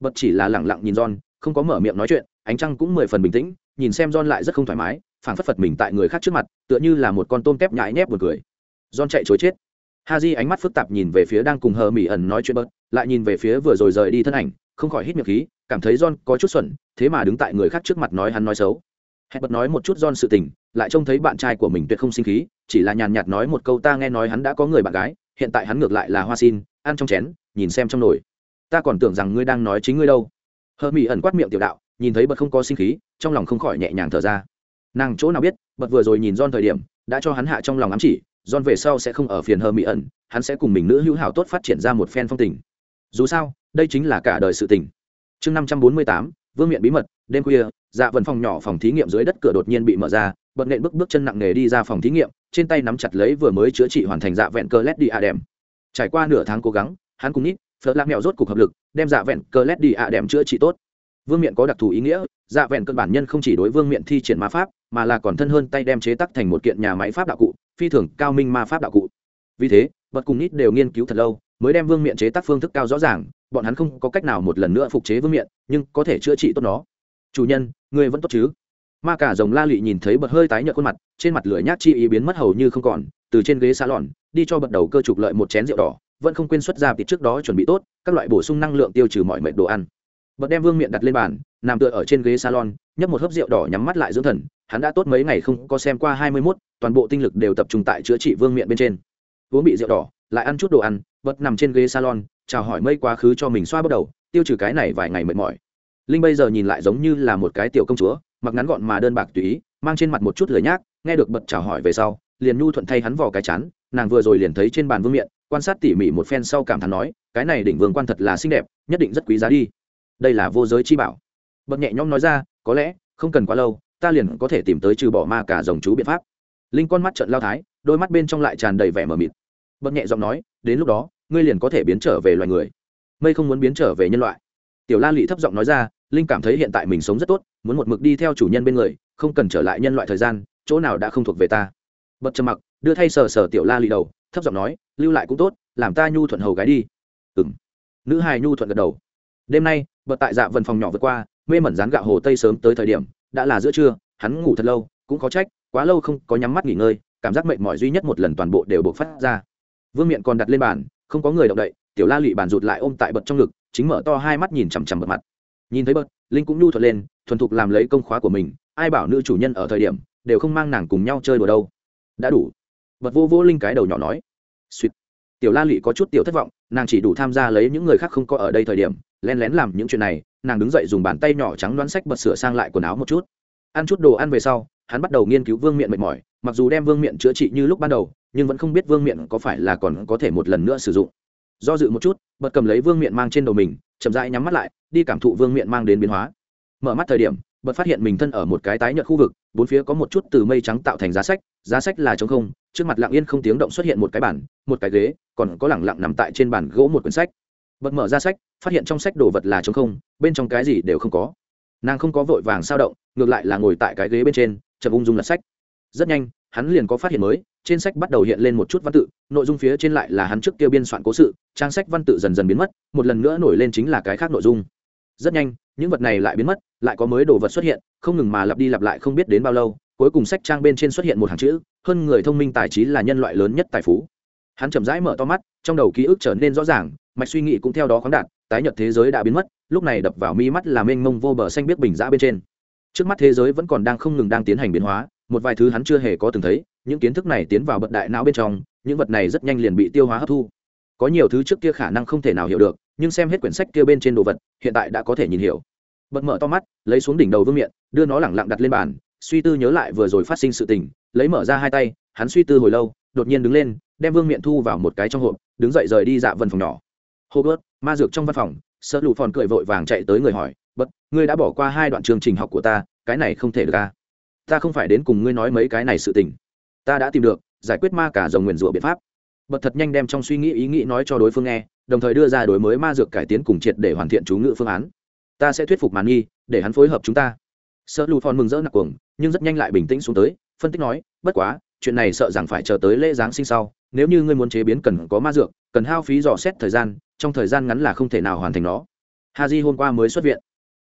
Bật chỉ là lẳng lặng nhìn don không có mở miệng nói chuyện, ánh trăng cũng mười phần bình tĩnh, nhìn xem don lại rất không thoải mái, phảng phất phật mình tại người khác trước mặt, tựa như là một con tôm kép nhãi nhép một cười. John chạy chối chết. Haji ánh mắt phức tạp nhìn về phía đang cùng hờ mỹ ẩn nói chuyện bớt, lại nhìn về phía vừa rồi rời đi thân ảnh, không khỏi hít miệng khí, cảm thấy john có chút xuẩn, thế mà đứng tại người khác trước mặt nói hắn nói xấu. Hẹn bật nói một chút John sự tình, lại trông thấy bạn trai của mình tuyệt không sinh khí, chỉ là nhàn nhạt nói một câu ta nghe nói hắn đã có người bạn gái, hiện tại hắn ngược lại là hoa xin, ăn trong chén, nhìn xem trong nồi. Ta còn tưởng rằng ngươi đang nói chính ngươi đâu. Hờ mỹ ẩn quát miệng tiểu đạo, nhìn thấy bật không có sinh khí, trong lòng không khỏi nhẹ nhàng thở ra. Nàng chỗ nào biết bật vừa rồi nhìn John thời điểm, đã cho hắn hạ trong lòng ám chỉ John về sau sẽ không ở phiền hờ mỹ ẩn hắn sẽ cùng mình nữ hữu hảo tốt phát triển ra một phen phong tình. Dù sao, đây chính là cả đời sự tình. Chương năm trăm bốn mươi tám, vương miện bí mật, đêm khuya dạ vần phòng nhỏ phòng thí nghiệm dưới đất cửa đột nhiên bị mở ra, bật nện bước bước chân nặng nề đi ra phòng thí nghiệm, trên tay nắm chặt lấy vừa mới chữa trị hoàn thành dạ vẹn cơ led đi a đệm. trải qua nửa tháng cố gắng, hắn cùng nít, phớt lạc mèo rốt cục hợp lực, đem dạ vẹn cơ led đi a đệm chữa trị tốt. Vương miện có đặc thù ý nghĩa dạ vẹn cơ bản nhân không chỉ đối vương miện thi triển ma pháp, mà là còn thân hơn tay đem chế tác thành một kiện nhà máy pháp đạo cụ phi thường cao minh ma pháp đạo cụ. Vì thế bật cùng nít đều nghiên cứu thật lâu, mới đem vương miện chế tác phương thức cao rõ ràng, bọn hắn không có cách nào một lần nữa phục chế vương miện, nhưng có thể chữa trị tốt nó. Chủ nhân người vẫn tốt chứ? Ma cả rồng la lị nhìn thấy bật hơi tái nhợt khuôn mặt, trên mặt lửa nhát chi ý biến mất hầu như không còn, từ trên ghế xa lòn đi cho bật đầu cơ trục lợi một chén rượu đỏ, vẫn không quên xuất ra thì trước đó chuẩn bị tốt, các loại bổ sung năng lượng tiêu trừ mọi mệt đồ ăn bật đem vương miện đặt lên bàn, nằm tựa ở trên ghế salon, nhấp một hớp rượu đỏ nhắm mắt lại dưỡng thần, hắn đã tốt mấy ngày không có xem qua hai mươi mốt, toàn bộ tinh lực đều tập trung tại chữa trị vương miện bên trên. Uống bị rượu đỏ, lại ăn chút đồ ăn, bật nằm trên ghế salon, chào hỏi mây quá khứ cho mình xoa bắt đầu, tiêu trừ cái này vài ngày mệt mỏi. Linh bây giờ nhìn lại giống như là một cái tiểu công chúa, mặc ngắn gọn mà đơn bạc tùy ý, mang trên mặt một chút lời nhác, nghe được bật chào hỏi về sau, liền nhu thuận thay hắn vò cái chán, nàng vừa rồi liền thấy trên bàn vương miện, quan sát tỉ mỉ một phen sau cảm thán nói, cái này đỉnh vương quan thật là xinh đẹp, nhất định rất quý giá đi đây là vô giới chi bảo. Bậc nhẹ nhõm nói ra, có lẽ, không cần quá lâu, ta liền có thể tìm tới trừ bỏ ma cả dòng chú biện pháp. Linh con mắt trận lao thái, đôi mắt bên trong lại tràn đầy vẻ mờ mịt. Bậc nhẹ giọng nói, đến lúc đó, ngươi liền có thể biến trở về loài người. Mây không muốn biến trở về nhân loại. Tiểu la lị thấp giọng nói ra, linh cảm thấy hiện tại mình sống rất tốt, muốn một mực đi theo chủ nhân bên người, không cần trở lại nhân loại thời gian, chỗ nào đã không thuộc về ta. Bật trầm mặc, đưa thay sờ sờ tiểu la lị đầu, thấp giọng nói, lưu lại cũng tốt, làm ta nhu thuận hầu gái đi. Ừ m nữ hài nhu thuận gật đầu. Đêm nay bật tại dạ vần phòng nhỏ vượt qua, mê mẩn rán gạo hồ tây sớm tới thời điểm, đã là giữa trưa, hắn ngủ thật lâu, cũng có trách, quá lâu không có nhắm mắt nghỉ ngơi, cảm giác mệt mỏi duy nhất một lần toàn bộ đều buộc phát ra. Vương miện còn đặt lên bàn, không có người động đậy, tiểu la lụy bàn rụt lại ôm tại bật trong ngực, chính mở to hai mắt nhìn chằm chằm bật mặt. Nhìn thấy bật, linh cũng nhu thuật lên, thuần thục làm lấy công khóa của mình, ai bảo nữ chủ nhân ở thời điểm, đều không mang nàng cùng nhau chơi đùa đâu. Đã đủ. Bật vô vô linh cái đầu nhỏ nói. Suýt tiểu la lụy có chút tiểu thất vọng, nàng chỉ đủ tham gia lấy những người khác không có ở đây thời điểm len lén làm những chuyện này, nàng đứng dậy dùng bàn tay nhỏ trắng đoán sách bật sửa sang lại quần áo một chút. Ăn chút đồ ăn về sau, hắn bắt đầu nghiên cứu vương miện mệt mỏi, mặc dù đem vương miện chữa trị như lúc ban đầu, nhưng vẫn không biết vương miện có phải là còn có thể một lần nữa sử dụng. Do dự một chút, bật cầm lấy vương miện mang trên đầu mình, chậm rãi nhắm mắt lại, đi cảm thụ vương miện mang đến biến hóa. Mở mắt thời điểm, bật phát hiện mình thân ở một cái tái nhợt khu vực, bốn phía có một chút từ mây trắng tạo thành giá sách giá sách là trống không, trước mặt lặng yên không tiếng động xuất hiện một cái bản một cái ghế, còn có lẳng lặng nằm tại trên bàn gỗ một quyển sách bật mở ra sách, phát hiện trong sách đồ vật là trống không, bên trong cái gì đều không có. Nàng không có vội vàng sao động, ngược lại là ngồi tại cái ghế bên trên, chậm ung dung lật sách. Rất nhanh, hắn liền có phát hiện mới, trên sách bắt đầu hiện lên một chút văn tự, nội dung phía trên lại là hắn trước kia biên soạn cố sự, trang sách văn tự dần dần biến mất, một lần nữa nổi lên chính là cái khác nội dung. Rất nhanh, những vật này lại biến mất, lại có mới đồ vật xuất hiện, không ngừng mà lặp đi lặp lại không biết đến bao lâu, cuối cùng sách trang bên trên xuất hiện một hàng chữ, hơn người thông minh tài trí là nhân loại lớn nhất tài phú. Hắn chậm rãi mở to mắt, trong đầu ký ức trở nên rõ ràng mạch suy nghĩ cũng theo đó khoáng đạt, tái nhật thế giới đã biến mất, lúc này đập vào mi mắt là mênh mông vô bờ xanh biết bình giã bên trên. Trước mắt thế giới vẫn còn đang không ngừng đang tiến hành biến hóa, một vài thứ hắn chưa hề có từng thấy, những kiến thức này tiến vào bận đại não bên trong, những vật này rất nhanh liền bị tiêu hóa hấp thu. Có nhiều thứ trước kia khả năng không thể nào hiểu được, nhưng xem hết quyển sách kia bên trên đồ vật, hiện tại đã có thể nhìn hiểu. Bật mở to mắt, lấy xuống đỉnh đầu vương miện, đưa nó lẳng lặng đặt lên bàn, suy tư nhớ lại vừa rồi phát sinh sự tình, lấy mở ra hai tay, hắn suy tư hồi lâu, đột nhiên đứng lên, đem vương miện thu vào một cái trong hộp, đứng dậy rời đi dạ vần phòng nhỏ hô bớt ma dược trong văn phòng Sở Lũ phòn cười vội vàng chạy tới người hỏi, bất, ngươi đã bỏ qua hai đoạn chương trình học của ta, cái này không thể được a. ta không phải đến cùng ngươi nói mấy cái này sự tình. Ta đã tìm được, giải quyết ma cả rồng nguyền rủa biện pháp. Bất thật nhanh đem trong suy nghĩ ý nghĩ nói cho đối phương nghe, đồng thời đưa ra đối mới ma dược cải tiến cùng triệt để hoàn thiện chú ngữ phương án. Ta sẽ thuyết phục Mạn nghi, để hắn phối hợp chúng ta. Sở lù phòn mừng rỡ nặc cuồng, nhưng rất nhanh lại bình tĩnh xuống tới, phân tích nói, bất quá, chuyện này sợ rằng phải chờ tới lễ giáng sinh sau, nếu như ngươi muốn chế biến cần có ma dược, cần hao phí dò xét thời gian trong thời gian ngắn là không thể nào hoàn thành nó. Haji hôm qua mới xuất viện.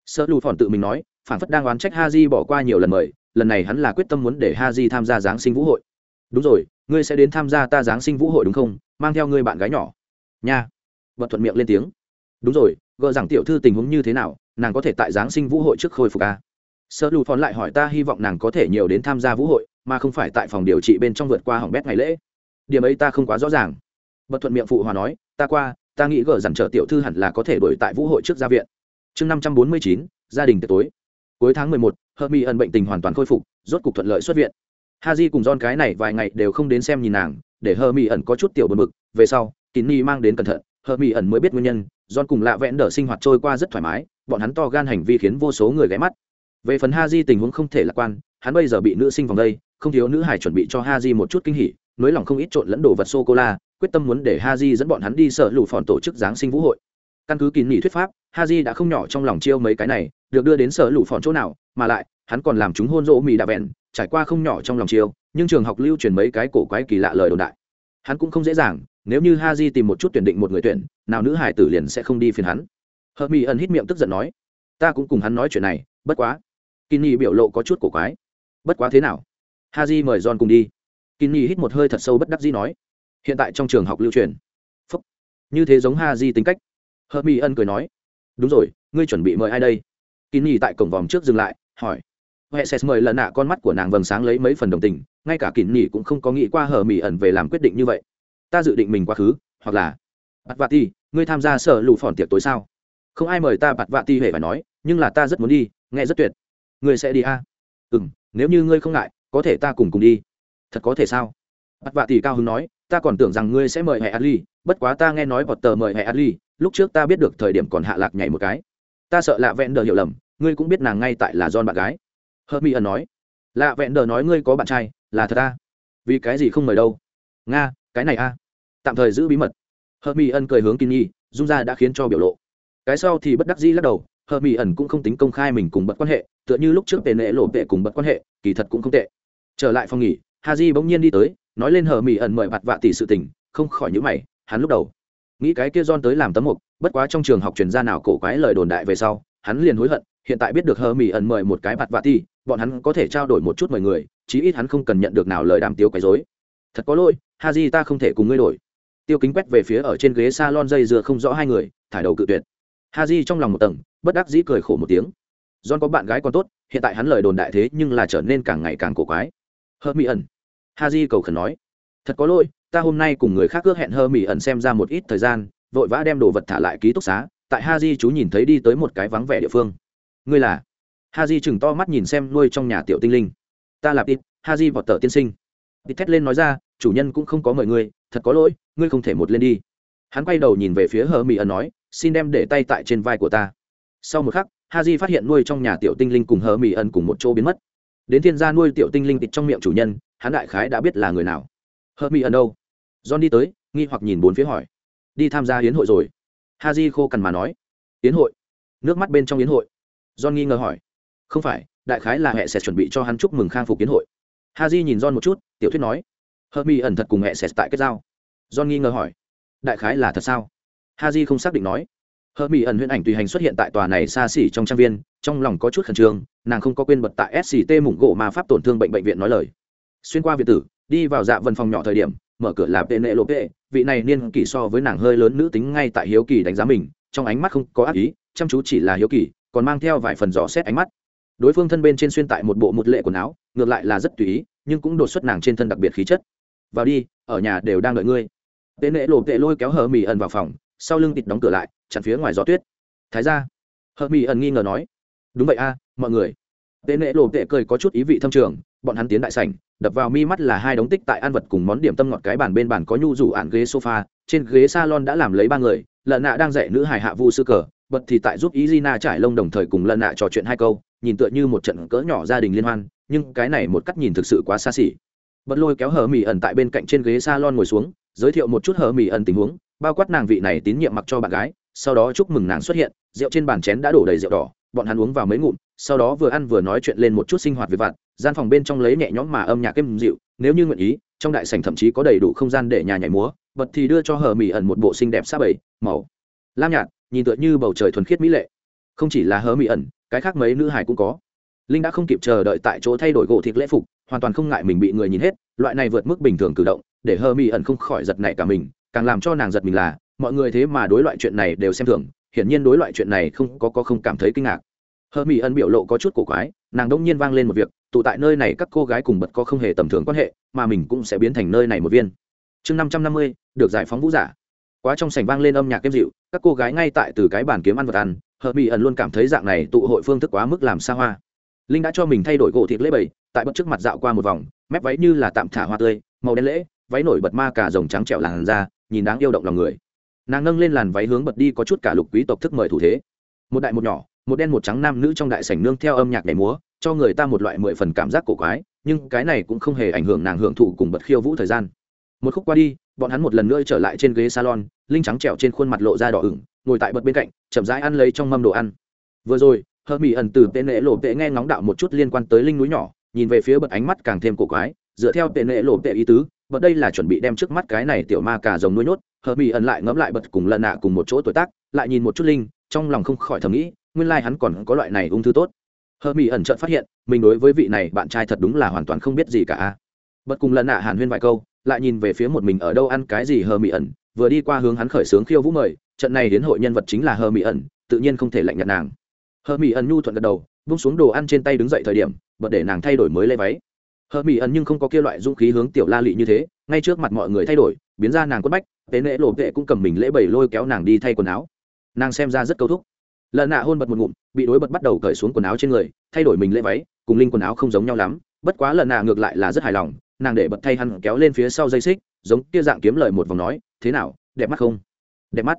Sợ lù phòn tự mình nói phản phất đang oán trách Haji bỏ qua nhiều lần mời, lần này hắn là quyết tâm muốn để Haji tham gia giáng sinh vũ hội. Đúng rồi, ngươi sẽ đến tham gia ta giáng sinh vũ hội đúng không? Mang theo ngươi bạn gái nhỏ. Nha. Vật thuận miệng lên tiếng. Đúng rồi gợ rằng tiểu thư tình huống như thế nào? Nàng có thể tại giáng sinh vũ hội trước khôi phục à? sợ lù phòn lại hỏi ta hy vọng nàng có thể nhiều đến tham gia vũ hội, mà không phải tại phòng điều trị bên trong vượt qua hỏng bét ngày lễ. Điểm ấy ta không quá rõ ràng. Bật thuận miệng phụ hòa nói, ta qua ta nghĩ gờ dằn trở tiểu thư hẳn là có thể đổi tại vũ hội trước gia viện. Chương năm trăm bốn mươi chín, gia đình tối. Cuối tháng mười một, hợp mỹ ẩn bệnh tình hoàn toàn khôi phục, rốt cục thuận lợi xuất viện. Ha j cùng don cái này vài ngày đều không đến xem nhìn nàng, để hơ mỹ ẩn có chút tiểu bờ mực về sau kín ni mang đến cẩn thận hơ mỹ ẩn mới biết nguyên nhân don cùng lạ vẽn đỡ sinh hoạt trôi qua rất thoải mái, bọn hắn to gan hành vi khiến vô số người ghé mắt. Về phần ha di tình huống không thể lạc quan, hắn bây giờ bị nữ sinh vòng đây, không thiếu nữ hải chuẩn bị cho ha di một chút kinh hỉ, nới lòng không ít trộn lẫn đồ vật sô cô la quyết tâm muốn để Haji dẫn bọn hắn đi sở lũ phòn tổ chức giáng sinh vũ hội. Căn cứ kín nghị thuyết pháp, Haji đã không nhỏ trong lòng chiêu mấy cái này, được đưa đến sở lũ phòn chỗ nào, mà lại, hắn còn làm chúng hôn rỗ mì đạ vẹn, trải qua không nhỏ trong lòng chiêu, nhưng trường học lưu truyền mấy cái cổ quái kỳ lạ lời đồn đại. Hắn cũng không dễ dàng, nếu như Haji tìm một chút tuyển định một người tuyển, nào nữ hải tử liền sẽ không đi phiền hắn. Hợp mỹ ẩn hít miệng tức giận nói, ta cũng cùng hắn nói chuyện này, bất quá. Kín nghị biểu lộ có chút cổ quái, bất quá thế nào? Haji mời john cùng đi. Kinh nhi hít một hơi thật sâu bất đắc dĩ nói hiện tại trong trường học lưu truyền. Phúc. Như thế giống ha di tính cách. Hợp mỹ ân cười nói. Đúng rồi, ngươi chuẩn bị mời ai đây? Kinh nhi tại cổng vòm trước dừng lại, hỏi. Huệ sẽ mời lần nạ, con mắt của nàng vầng sáng lấy mấy phần đồng tình, ngay cả kín nhi cũng không có nghĩ qua hờ mỹ ẩn về làm quyết định như vậy. Ta dự định mình quá khứ, hoặc là Bạt vạ ti ngươi tham gia sở lụ phòn tiệc tối sao? Không ai mời ta Bạt vạ ti hề phải nói, nhưng là ta rất muốn đi, nghe rất tuyệt. Ngươi sẽ đi a à? ừ m nếu như ngươi không ngại, có thể ta cùng cùng đi. Thật có thể sao? Bạt vạ ti cao hứng nói ta còn tưởng rằng ngươi sẽ mời hệ adli, bất quá ta nghe nói bọt tờ mời hệ adli, lúc trước ta biết được thời điểm còn hạ lạc nhảy một cái. Ta sợ lạ vẹn đờ hiểu lầm, ngươi cũng biết nàng ngay tại là John bạn gái. Hermione mỹ ẩn nói, lạ vẹn đờ nói ngươi có bạn trai, là thật ta vì cái gì không mời đâu? Nga, cái này a tạm thời giữ bí mật. Hermione mỹ cười hướng kinh nhi, dung ra đã khiến cho biểu lộ. Cái sau thì bất đắc dĩ lắc đầu, Hermione mỹ ẩn cũng không tính công khai mình cùng bật quan hệ, tựa như lúc trước tề nệ lộ tệ cùng bật quan hệ, kỳ thật cũng không tệ. Trở lại phòng nghỉ, Haji bỗng nhiên đi tới nói lên hờ mỹ ẩn mời bặt vạ tỷ sự tình, không khỏi nhữ mày, hắn lúc đầu nghĩ cái kia don tới làm tấm mục, bất quá trong trường học truyền gia nào cổ quái lời đồn đại về sau, hắn liền hối hận, hiện tại biết được hờ mỹ ẩn mời một cái bặt vạ tỷ, bọn hắn có thể trao đổi một chút mời người, chí ít hắn không cần nhận được nào lời đàm tiếu quấy dối thật có lỗi, ha di, ta không thể cùng ngươi đổi. Tiêu kính quét về phía ở trên ghế s a lon dây dừa không rõ hai người, thải đầu cự tuyệt. Ha di trong lòng một tầng, bất đắc dĩ cười khổ một tiếng. John có bạn gái còn tốt, hiện tại hắn lời đồn đại thế nhưng là trở nên càng ngày càng cổ quái. Hơ mỹ ẩn ha di cầu khẩn nói, thật có lỗi, ta hôm nay cùng người khác ước hẹn hơ mỹ ẩn xem ra một ít thời gian, vội vã đem đồ vật thả lại ký túc xá, tại ha di chú nhìn thấy đi tới một cái vắng vẻ địa phương. Ngươi là? Ha di chừng to mắt nhìn xem nuôi trong nhà tiểu tinh linh. Ta là tít ha di vọt tờ tiên sinh. Tít thét lên nói ra, chủ nhân cũng không có mời ngươi, thật có lỗi, ngươi không thể một lên đi. Hắn quay đầu nhìn về phía hờ mỹ ẩn nói, xin đem để tay tại trên vai của ta. Sau một khắc ha di phát hiện nuôi trong nhà tiểu tinh linh cùng hờ mỹ ẩn cùng một chỗ biến mất. Đến thiên gia nuôi tiểu tinh linh tịt trong miệng chủ nhân hắn đại khái đã biết là người nào. Hớt mỹ ẩn đâu? John đi tới, nghi hoặc nhìn bốn phía hỏi. Đi tham gia hiến hội rồi. Ha di khô cằn mà nói. Hiến hội? Nước mắt bên trong hiến hội. John nghi ngờ hỏi. Không phải, đại khái là hệ sẽ chuẩn bị cho hắn chúc mừng khang phục hiến hội. Ha di nhìn john một chút, tiểu thuyết nói. Hớt mỹ ẩn thật cùng hệ sẽ tại kết giao. John nghi ngờ hỏi. Đại khái là thật sao? Ha j không xác định nói. Hờ mỹ ẩn huyễn ảnh tùy hành xuất hiện tại tòa này xa xỉ trong trang viên, trong lòng có chút khẩn trương, nàng không có quên bật tại sct mủng gỗ mà pháp tổn thương bệnh bệnh viện nói lời xuyên qua việt tử, đi vào dạ vân phòng nhỏ thời điểm, mở cửa là pệ nệ lộ pệ vị này niên kỷ so với nàng hơi lớn nữ tính ngay tại hiếu kỳ đánh giá mình, trong ánh mắt không có ác ý, chăm chú chỉ là hiếu kỳ, còn mang theo vài phần dò xét ánh mắt. Đối phương thân bên trên xuyên tại một bộ một lệ quần áo, ngược lại là rất tùy ý, nhưng cũng đột xuất nàng trên thân đặc biệt khí chất. Vào đi, ở nhà đều đang đợi ngươi. Tệ nệ lộ tệ lôi kéo hờ mỹ ẩn vào phòng, sau lưng tịt đóng cửa lại, chặn phía ngoài gió tuyết. Thái ra hờ mỹ ẩn nghi ngờ nói. Đúng vậy a, mọi người. Tệ nệ lộ tệ cười có chút ý vị thâm trường bọn hắn tiến đại sảnh, đập vào mi mắt là hai đống tích tại ăn vật cùng món điểm tâm ngọt cái bàn bên bàn có nhu rủ ạn ghế sofa, trên ghế salon đã làm lấy ba người lợn nạ đang dạy nữ hải hạ vu sư cờ bật thì tại giúp izina trải lông đồng thời cùng lợn nạ trò chuyện hai câu, nhìn tựa như một trận cỡ nhỏ gia đình liên hoan, nhưng cái này một cách nhìn thực sự quá xa xỉ. Bật lôi kéo hờ mỹ ẩn tại bên cạnh trên ghế salon ngồi xuống, giới thiệu một chút hờ mỹ ẩn tình huống, bao quát nàng vị này tín nhiệm mặc cho bạn gái, sau đó chúc mừng nàng xuất hiện, rượu trên bàn chén đã đổ đầy rượu đỏ bọn hắn uống vào mấy ngụm, sau đó vừa ăn vừa nói chuyện lên một chút sinh hoạt về vặt, gian phòng bên trong lấy nhẹ nhõm mà âm nhạc êm dịu, nếu như nguyện ý, trong đại sảnh thậm chí có đầy đủ không gian để nhà nhảy múa bật thì đưa cho hờ mỹ ẩn một bộ xinh đẹp xa bảy màu lam nhạt, nhìn tựa như bầu trời thuần khiết mỹ lệ. Không chỉ là hờ mỹ ẩn, cái khác mấy nữ hải cũng có. Linh đã không kịp chờ đợi tại chỗ thay đổi gỗ thịt lễ phục, hoàn toàn không ngại mình bị người nhìn hết, loại này vượt mức bình thường cử động, để hơ mỹ ẩn không khỏi giật nảy cả mình, càng làm cho nàng giật mình là, mọi người thế mà đối loại chuyện này đều xem thường hiển nhiên đối loại chuyện này không có có không cảm thấy kinh ngạc. Hợp Mỹ ẩn biểu lộ có chút cổ quái, nàng đông nhiên vang lên một việc, tụ tại nơi này các cô gái cùng bật có không hề tầm thường quan hệ, mà mình cũng sẽ biến thành nơi này một viên. Chương năm trăm năm mươi, được giải phóng vũ giả. Quá trong sảnh vang lên âm nhạc êm dịu, các cô gái ngay tại từ cái bàn kiếm ăn vật ăn, hờ mỹ ẩn luôn cảm thấy dạng này tụ hội phương thức quá mức làm xa hoa. Linh đã cho mình thay đổi gỗ thịt lễ bầy tại bất trước mặt dạo qua một vòng, mép váy như là tạm thả hoa tươi, màu đen lễ, váy nổi bật ma cả rồng trắng trẻo làn da, nhìn đáng yêu động lòng người nàng nâng lên làn váy hướng bật đi có chút cả lục quý tộc thức mời thủ thế. Một đại một nhỏ, một đen một trắng nam nữ trong đại sảnh nương theo âm nhạc nhảy múa, cho người ta một loại mười phần cảm giác cổ quái, nhưng cái này cũng không hề ảnh hưởng nàng hưởng thụ cùng bật khiêu vũ thời gian. Một khúc qua đi, bọn hắn một lần nữa trở lại trên ghế salon, linh trắng trèo trên khuôn mặt lộ ra đỏ ửng, ngồi tại bật bên cạnh, chậm rãi ăn lấy trong mâm đồ ăn. Vừa rồi hơ mỹ ẩn từ tên nệ lộ tệ nghe ngóng đạo một chút liên quan tới linh núi nhỏ, nhìn về phía bật ánh mắt càng thêm cổ quái, dựa theo tên nệ lộ tệ ý tứ, bật đây là chuẩn bị đem trước mắt cái này tiểu ma cả rồng nuôi nhốt Hờ mỹ ẩn lại ngẫm lại bật cùng lần nạ cùng một chỗ tuổi tác, lại nhìn một chút linh, trong lòng không khỏi thầm nghĩ, nguyên lai hắn còn có loại này ung thư tốt. Hờ mỹ ẩn chợt phát hiện, mình đối với vị này bạn trai thật đúng là hoàn toàn không biết gì cả. Bật cùng lần nạ hàn huyên vài câu, lại nhìn về phía một mình ở đâu ăn cái gì Hờ mỹ ẩn, vừa đi qua hướng hắn khởi sướng khiêu vũ mời, trận này đến hội nhân vật chính là Hờ mỹ ẩn, tự nhiên không thể lạnh nhạt nàng. Hờ mỹ ẩn nhu thuận gật đầu bung xuống đồ ăn trên tay đứng dậy thời điểm, bật để nàng thay đổi mới lấy váy hờ mỹ ẩn nhưng không có kia loại dũng khí hướng tiểu la lị như thế, ngay trước mặt mọi người thay đổi, biến ra nàng quất bách, tế nễ lộ vệ cũng cầm mình lễ bẩy lôi kéo nàng đi thay quần áo. Nàng xem ra rất câu thúc. Lần nạ hôn bật một ngụm, bị đối bật bắt đầu cởi xuống quần áo trên người, thay đổi mình lễ váy, cùng linh quần áo không giống nhau lắm, bất quá lần nạ ngược lại là rất hài lòng, nàng để bật thay hắn kéo lên phía sau dây xích, giống kia dạng kiếm lời một vòng nói, thế nào, đẹp mắt không? Đẹp mắt.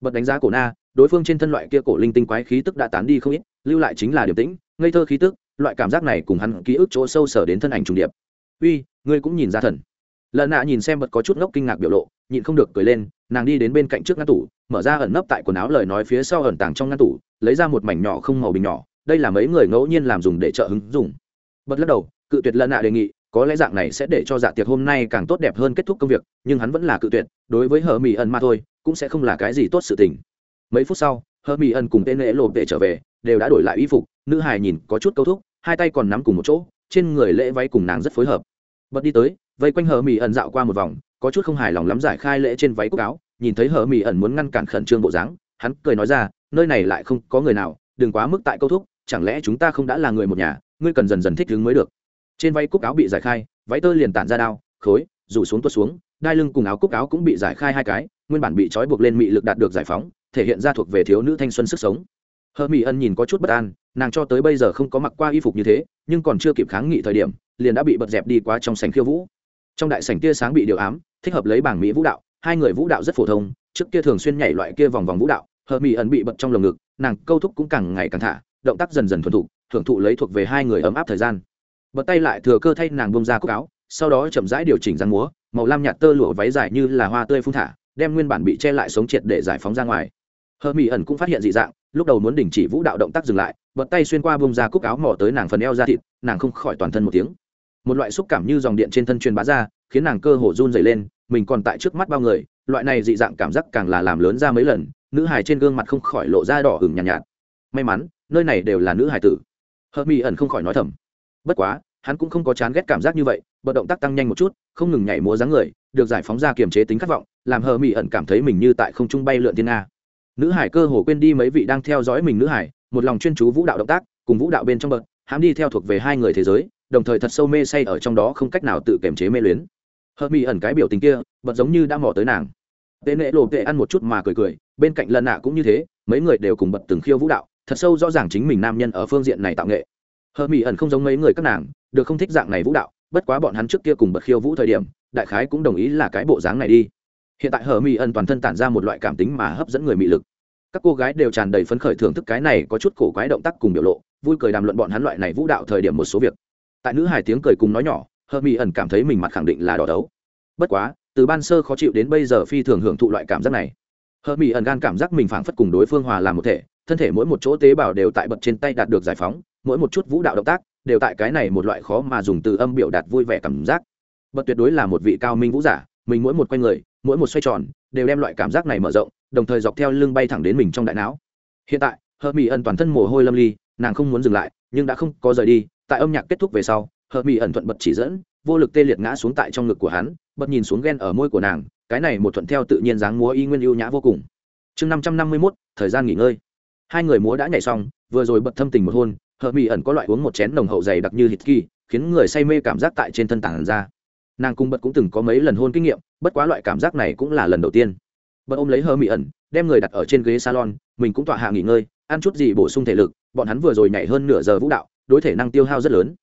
Bật đánh giá cổ na, đối phương trên thân loại kia cổ linh tinh quái khí tức đã tán đi không ít, lưu lại chính là điểm tĩnh, ngây thơ khí tức loại cảm giác này cùng hắn ký ức chỗ sâu sở đến thân ảnh trùng điệp. Uy, ngươi cũng nhìn ra thần. Lợn nạ nhìn xem bật có chút ngốc kinh ngạc biểu lộ, nhịn không được cười lên, nàng đi đến bên cạnh trước ngăn tủ, mở ra ẩn nấp tại quần áo lời nói phía sau ẩn tàng trong ngăn tủ, lấy ra một mảnh nhỏ không màu bình nhỏ, đây là mấy người ngẫu nhiên làm dùng để trợ hứng dùng. Bật lắc đầu, cự tuyệt lợn nạ đề nghị, có lẽ dạng này sẽ để cho dạ tiệc hôm nay càng tốt đẹp hơn kết thúc công việc, nhưng hắn vẫn là cự tuyệt, đối với hờ mỹ ẩn mà thôi, cũng sẽ không là cái gì tốt sự tình. Mấy phút sau hờ mỹ ẩn cùng tên lễ lộ vệ trở về đều đã đổi lại y phục, nữ hài nhìn có chút câu thúc, hai tay còn nắm cùng một chỗ, trên người lễ váy cùng nàng rất phối hợp. Bật đi tới, vây quanh hờ mỹ ẩn dạo qua một vòng, có chút không hài lòng lắm giải khai lễ trên váy cúc áo, nhìn thấy hờ mỹ ẩn muốn ngăn cản khẩn trương bộ dáng, hắn cười nói ra, nơi này lại không có người nào, đừng quá mức tại câu thúc, chẳng lẽ chúng ta không đã là người một nhà, ngươi cần dần dần thích ứng mới được. Trên váy cúc áo bị giải khai, váy tơ liền tản ra đao, khối, rủ xuống tuột xuống, đai lưng cùng áo cúc áo cũng bị giải khai hai cái, nguyên bản bị trói buộc lên mị lực đạt được giải phóng, thể hiện ra thuộc về thiếu nữ thanh xuân sức sống hờ mỹ ân nhìn có chút bất an, nàng cho tới bây giờ không có mặc qua y phục như thế, nhưng còn chưa kịp kháng nghị thời điểm, liền đã bị bật dẹp đi qua trong sảnh khiêu vũ. Trong đại sảnh tia sáng bị điều ám, thích hợp lấy bảng mỹ vũ đạo, hai người vũ đạo rất phổ thông, trước kia thường xuyên nhảy loại kia vòng vòng vũ đạo, hờ mỹ ẩn bị bật trong lồng ngực, nàng câu thúc cũng càng ngày càng thả, động tác dần dần thuần thục, thưởng thụ lấy thuộc về hai người ấm áp thời gian. Bật tay lại thừa cơ thay nàng bông ra cúc áo, sau đó chậm rãi điều chỉnh răng múa, màu lam nhạt tơ lụa váy dài như là hoa tươi phun thả, đem nguyên bản bị che lại sống triệt để giải phóng ra ngoài. Hờ mỹ ẩn cũng phát hiện dị dạng lúc đầu muốn đình chỉ vũ đạo động tác dừng lại bật tay xuyên qua bông ra cúc áo mò tới nàng phần eo ra thịt nàng không khỏi toàn thân một tiếng. Một loại xúc cảm như dòng điện trên thân truyền bá ra khiến nàng cơ hồ run dày lên mình còn tại trước mắt bao người loại này dị dạng cảm giác càng là làm lớn ra mấy lần nữ hài trên gương mặt không khỏi lộ ra đỏ hừng nhàn nhạt, nhạt. May mắn nơi này đều là nữ hài tử. Hợp mỹ ẩn không khỏi nói thầm. Bất quá hắn cũng không có chán ghét cảm giác như vậy bật động tác tăng nhanh một chút không ngừng nhảy múa dáng người được giải phóng ra kiềm chế tính khát vọng làm hờ mỹ ẩn cảm thấy mình như tại không trung bay lượn thiên nga nữ hải cơ hồ quên đi mấy vị đang theo dõi mình nữ hải, một lòng chuyên chú vũ đạo động tác, cùng vũ đạo bên trong bậc hãm đi theo thuộc về hai người thế giới, đồng thời thật sâu mê say ở trong đó không cách nào tự kiềm chế mê luyến. Hợp mỹ ẩn cái biểu tình kia, bật giống như đã mò tới nàng. Tệ nệ lộ tệ ăn một chút mà cười cười, bên cạnh lần nạ cũng như thế, mấy người đều cùng bật từng khiêu vũ đạo, thật sâu rõ ràng chính mình nam nhân ở phương diện này tạo nghệ. Hợp mỹ ẩn không giống mấy người các nàng, được không thích dạng này vũ đạo, bất quá bọn hắn trước kia cùng bật khiêu vũ thời điểm, đại khái cũng đồng ý là cái bộ dáng này đi hiện tại hờ mỹ ẩn toàn thân tản ra một loại cảm tính mà hấp dẫn người mị lực. Các cô gái đều tràn đầy phấn khởi thưởng thức cái này có chút cổ quái động tác cùng biểu lộ, vui cười đàm luận bọn hắn loại này vũ đạo thời điểm một số việc. Tại nữ hải tiếng cười cùng nói nhỏ, hờ mỹ ẩn cảm thấy mình mặt khẳng định là đỏ đấu. Bất quá, từ ban sơ khó chịu đến bây giờ phi thường hưởng thụ loại cảm giác này. Hờ mỹ ẩn gan cảm giác mình phảng phất cùng đối phương hòa làm một thể, thân thể mỗi một chỗ tế bào đều tại bật trên tay đạt được giải phóng, mỗi một chút vũ đạo động tác đều tại cái này một loại khó mà dùng từ âm biểu đạt vui vẻ cảm giác. Bật tuyệt đối là một vị cao minh vũ giả, mình mỗi một quanh người mỗi một xoay tròn đều đem loại cảm giác này mở rộng, đồng thời dọc theo lưng bay thẳng đến mình trong đại não. Hiện tại hờ mỹ ẩn toàn thân mồ hôi lâm ly, nàng không muốn dừng lại, nhưng đã không có rời đi, tại âm nhạc kết thúc về sau hờ mỹ ẩn thuận bật chỉ dẫn, vô lực tê liệt ngã xuống tại trong ngực của hắn, bật nhìn xuống ghen ở môi của nàng, cái này một thuận theo tự nhiên dáng múa y nguyên ưu nhã vô cùng. Chương năm trăm năm mươi mốt, thời gian nghỉ ngơi. Hai người múa đã nhảy xong, vừa rồi bật thâm tình một hôn hờ mỹ ẩn có loại uống một chén nồng hậu dày đặc như hít kỳ khiến người say mê cảm giác tại trên thân tảng ra nàng cung bật cũng từng có mấy lần hôn kinh nghiệm, bất quá loại cảm giác này cũng là lần đầu tiên. Bật ôm lấy Hơ mỹ ẩn, đem người đặt ở trên ghế salon, mình cũng tọa hạ nghỉ ngơi, ăn chút gì bổ sung thể lực, bọn hắn vừa rồi nhảy hơn nửa giờ vũ đạo, đối thể năng tiêu hao rất lớn.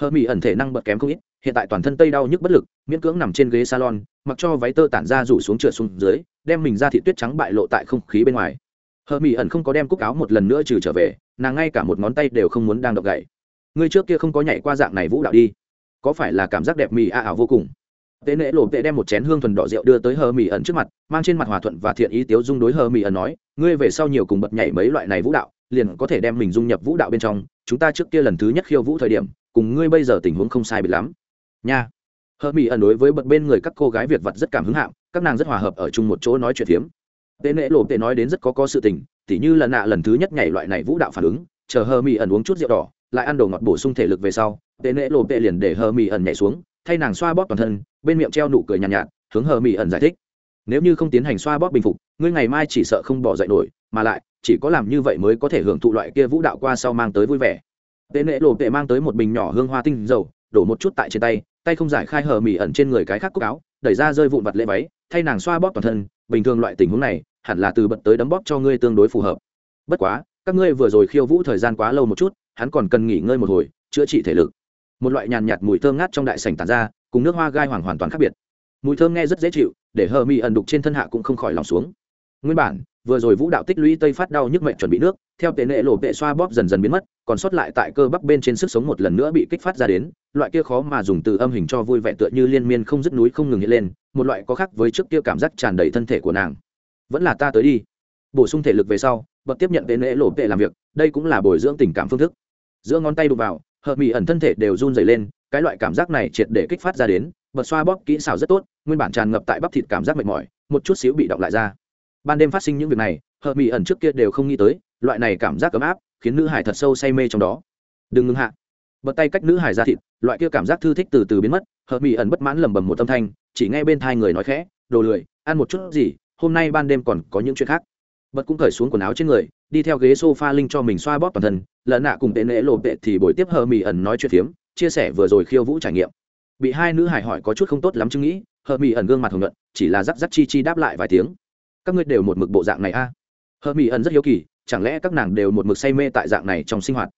Hơ mỹ ẩn thể năng bật kém không ít, hiện tại toàn thân tây đau nhức bất lực, miễn cưỡng nằm trên ghế salon, mặc cho váy tơ tản ra rủ xuống trượt xuống dưới, đem mình ra thị tuyết trắng bại lộ tại không khí bên ngoài. Hờ mỹ ẩn không có đem cúc áo một lần nữa trừ trở về, nàng ngay cả một ngón tay đều không muốn đang đập gậy. Ngươi trước kia không có nhảy qua dạng này vũ đạo đi có phải là cảm giác đẹp mì a ảo vô cùng? Tế nệ lộ tệ đem một chén hương thuần đỏ rượu đưa tới hờ mì ẩn trước mặt, mang trên mặt hòa thuận và thiện ý tiếu dung đối hờ mì ẩn nói, ngươi về sau nhiều cùng bật nhảy mấy loại này vũ đạo, liền có thể đem mình dung nhập vũ đạo bên trong. Chúng ta trước kia lần thứ nhất khiêu vũ thời điểm, cùng ngươi bây giờ tình huống không sai biệt lắm. Nha. Hờ mì ẩn đối với bật bên người các cô gái việt vật rất cảm hứng hạng, các nàng rất hòa hợp ở chung một chỗ nói chuyện phiếm. Tế nệ lộ tệ nói đến rất có có sự tình, tỉ như lần nạ lần thứ nhất nhảy loại này vũ đạo phản ứng, chờ hờ mì ẩn uống chút rượu đỏ lại ăn đồ ngọt bổ sung thể lực về sau tệ Nễ lộ tệ liền để hờ mỹ ẩn nhảy xuống thay nàng xoa bóp toàn thân bên miệng treo nụ cười nhàn nhạt, nhạt hướng hờ mỹ ẩn giải thích. Nếu như không tiến hành xoa bóp bình phục ngươi ngày mai chỉ sợ không bỏ dậy nổi mà lại chỉ có làm như vậy mới có thể hưởng thụ loại kia vũ đạo qua sau mang tới vui vẻ. Tệ nệ lộ tệ mang tới một bình nhỏ hương hoa tinh dầu đổ một chút tại trên tay tay không giải khai hờ mỹ ẩn trên người cái khác cúc áo đẩy ra rơi vụn vặt lễ váy thay nàng xoa bóp toàn thân bình thường loại tình huống này hẳn là từ bận tới đấm bóp cho ngươi tương đối phù hợp. Bất quá các ngươi vừa rồi khiêu vũ thời gian quá lâu một chút hắn còn cần nghỉ ngơi một hồi, chữa trị thể lực. Một loại nhàn nhạt mùi thơm ngát trong đại sảnh tàn ra, cùng nước hoa gai hoàng hoàn toàn khác biệt. Mùi thơm nghe rất dễ chịu, để hờ mi ẩn đục trên thân hạ cũng không khỏi lòng xuống. Nguyên bản, vừa rồi vũ đạo tích lũy tây phát đau nhức mệnh chuẩn bị nước, theo tệ nệ lộ vệ xoa bóp dần dần biến mất, còn sót lại tại cơ bắp bên trên sức sống một lần nữa bị kích phát ra đến, loại kia khó mà dùng từ âm hình cho vui vẻ tựa như liên miên không dứt núi không ngừng hiện lên, một loại có khác với trước kia cảm giác tràn đầy thân thể của nàng. Vẫn là ta tới đi. Bổ sung thể lực về sau, bậc tiếp nhận tệ nệ lộ vệ làm việc, đây cũng là bồi dưỡng tình cảm phương thức giữa ngón tay đụng vào, hợp mỹ ẩn thân thể đều run dày lên, cái loại cảm giác này triệt để kích phát ra đến, bật xoa bóp kỹ xảo rất tốt, nguyên bản tràn ngập tại bắp thịt cảm giác mệt mỏi, một chút xíu bị động lại ra. Ban đêm phát sinh những việc này, hợp mỹ ẩn trước kia đều không nghĩ tới, loại này cảm giác ấm áp, khiến nữ hải thật sâu say mê trong đó. Đừng ngưng hạ. Bật tay cách nữ hải ra thịt, loại kia cảm giác thư thích từ từ biến mất, hợp mỹ ẩn bất mãn lẩm bẩm một âm thanh, chỉ nghe bên thai người nói khẽ, đồ lười, ăn một chút gì, hôm nay ban đêm còn có những chuyện khác. Bật cũng cởi xuống quần áo trên người đi theo ghế sofa linh cho mình xoa bóp toàn thân, lợn nạ cùng tệ nễ lộ tệ thì buổi tiếp hờ mỹ ẩn nói chuyện phiếm, chia sẻ vừa rồi khiêu vũ trải nghiệm. Bị hai nữ hải hỏi có chút không tốt lắm chứ nghĩ, hờ mỹ ẩn gương mặt hồng nhuận, chỉ là rắc rắc chi chi đáp lại vài tiếng. Các ngươi đều một mực bộ dạng này a? À? hờ mỹ ẩn rất hiếu kỳ, chẳng lẽ các nàng đều một mực say mê tại dạng này trong sinh hoạt?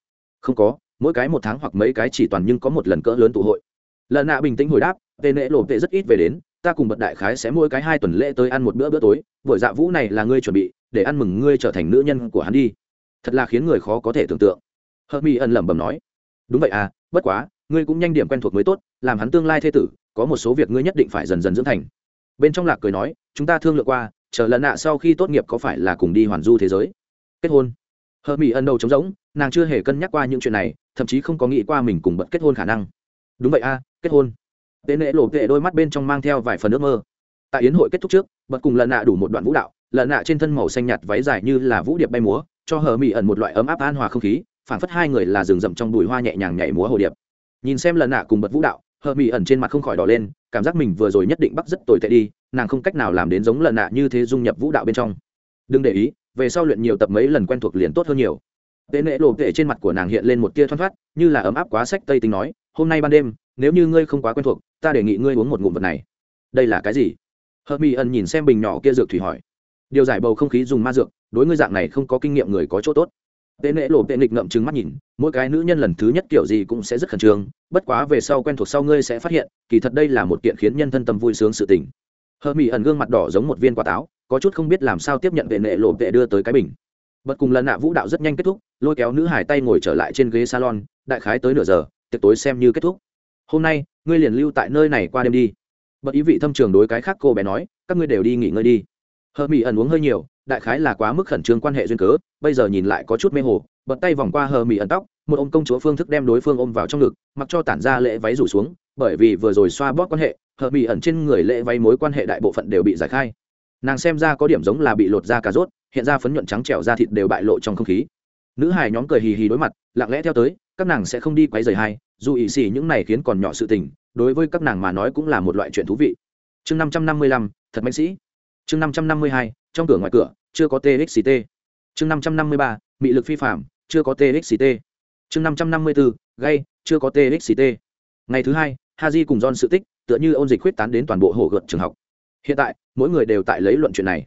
Không có, mỗi cái một tháng hoặc mấy cái chỉ toàn nhưng có một lần cỡ lớn tụ hội. Lần nạ bình tĩnh hồi đáp, tệ nễ lộ tệ rất ít về đến ta cùng bật đại khái sẽ mỗi cái hai tuần lễ tới ăn một bữa bữa tối buổi dạ vũ này là ngươi chuẩn bị để ăn mừng ngươi trở thành nữ nhân của hắn đi. Thật là khiến người khó có thể tưởng tượng. Hợp mỹ ẩn lẩm bẩm nói. Đúng vậy à bất quá ngươi cũng nhanh điểm quen thuộc mới tốt làm hắn tương lai thê tử có một số việc ngươi nhất định phải dần dần dưỡng thành. Bên trong lạc cười nói chúng ta thương lượng qua chờ lần nạ sau khi tốt nghiệp có phải là cùng đi hoàn du thế giới? Kết hôn. Hợp mỹ ẩn đầu trống rỗng nàng chưa hề cân nhắc qua những chuyện này thậm chí không có nghĩ qua mình cùng bận kết hôn khả năng. Đúng vậy a à, kết hôn tế nệ lộ tệ đôi mắt bên trong mang theo vài phần ước mơ. Tại yến hội kết thúc trước bật cùng lần nạ đủ một đoạn vũ đạo lần nạ trên thân màu xanh nhạt váy dài như là vũ điệp bay múa cho hờ mỹ ẩn một loại ấm áp an hòa không khí phảng phất hai người là rừng rậm trong bụi hoa nhẹ nhàng nhảy múa hồ điệp. Nhìn xem lần nạ cùng bật vũ đạo hờ mỹ ẩn trên mặt không khỏi đỏ lên cảm giác mình vừa rồi nhất định bắt rất tồi tệ đi nàng không cách nào làm đến giống lần nạ như thế dung nhập vũ đạo bên trong. Đừng để ý về sau luyện nhiều tập mấy lần quen thuộc liền tốt hơn nhiều. Tế nệ lộ tệ trên mặt của nàng hiện lên một tia thoăn thoắt, như là ấm áp quá sách tây tính nói, hôm nay ban đêm, nếu như ngươi không quá quen thuộc, ta đề nghị ngươi uống một ngụm vật này. Đây là cái gì? Hợp Mỹ ẩn nhìn xem bình nhỏ kia dược thủy hỏi. Điều giải bầu không khí dùng ma dược, đối ngươi dạng này không có kinh nghiệm người có chỗ tốt. Tế nệ lộ vệ nghịch ngậm trừng mắt nhìn, mỗi cái nữ nhân lần thứ nhất kiểu gì cũng sẽ rất khẩn trương, bất quá về sau quen thuộc sau ngươi sẽ phát hiện, kỳ thật đây là một kiện khiến nhân thân tâm vui sướng sự tình. Hợp Mỹ ẩn gương mặt đỏ giống một viên quả táo, có chút không biết làm sao tiếp nhận vệ nệ lộ vệ đưa tới cái bình bật cùng lần nạ vũ đạo rất nhanh kết thúc lôi kéo nữ hải tay ngồi trở lại trên ghế salon đại khái tới nửa giờ tiệc tối xem như kết thúc hôm nay, ngươi liền lưu tại nơi này qua đêm đi. Bật ý vị thâm trường đối cái khác cô bé nói, các ngươi đều đi nghỉ ngơi đi. Hờ mỹ ẩn uống hơi nhiều, đại khái là quá mức khẩn trương quan hệ duyên cớ, bây giờ nhìn lại có chút mê hồ, bật tay vòng qua hờ mỹ ẩn tóc, một ông công chúa phương thức đem đối phương ôm vào trong ngực, mặc cho tản ra lễ váy rủ xuống, bởi vì vừa rồi xoa bóp quan hệ, hờ mỹ ẩn trên người lễ váy mối quan hệ đại bộ phận đều bị giải khai. Nàng xem ra có điểm giống là bị lột da cà rốt, hiện ra phấn nhuận trắng trẻo da thịt đều bại lộ trong không khí. Nữ hài nhóm cười hì hì đối mặt, lặng lẽ theo tới, các nàng sẽ không đi quấy rầy hai dù ỵ xì những này khiến còn nhỏ sự tình, đối với các nàng mà nói cũng là một loại chuyện thú vị. Chương năm trăm năm mươi lăm, thật mạnh sĩ. Chương năm trăm năm mươi hai, trong cửa ngoài cửa, chưa có txct chương năm trăm năm mươi ba, mị lực phi phạm chưa có txct chương năm trăm năm mươi bốn gây chưa có txct ngày thứ hai, haji cùng don sự tích, tựa như ôn dịch khuyết tán đến toàn bộ hồ gợt trường học. Hiện tại, mỗi người đều tại lấy luận chuyện này.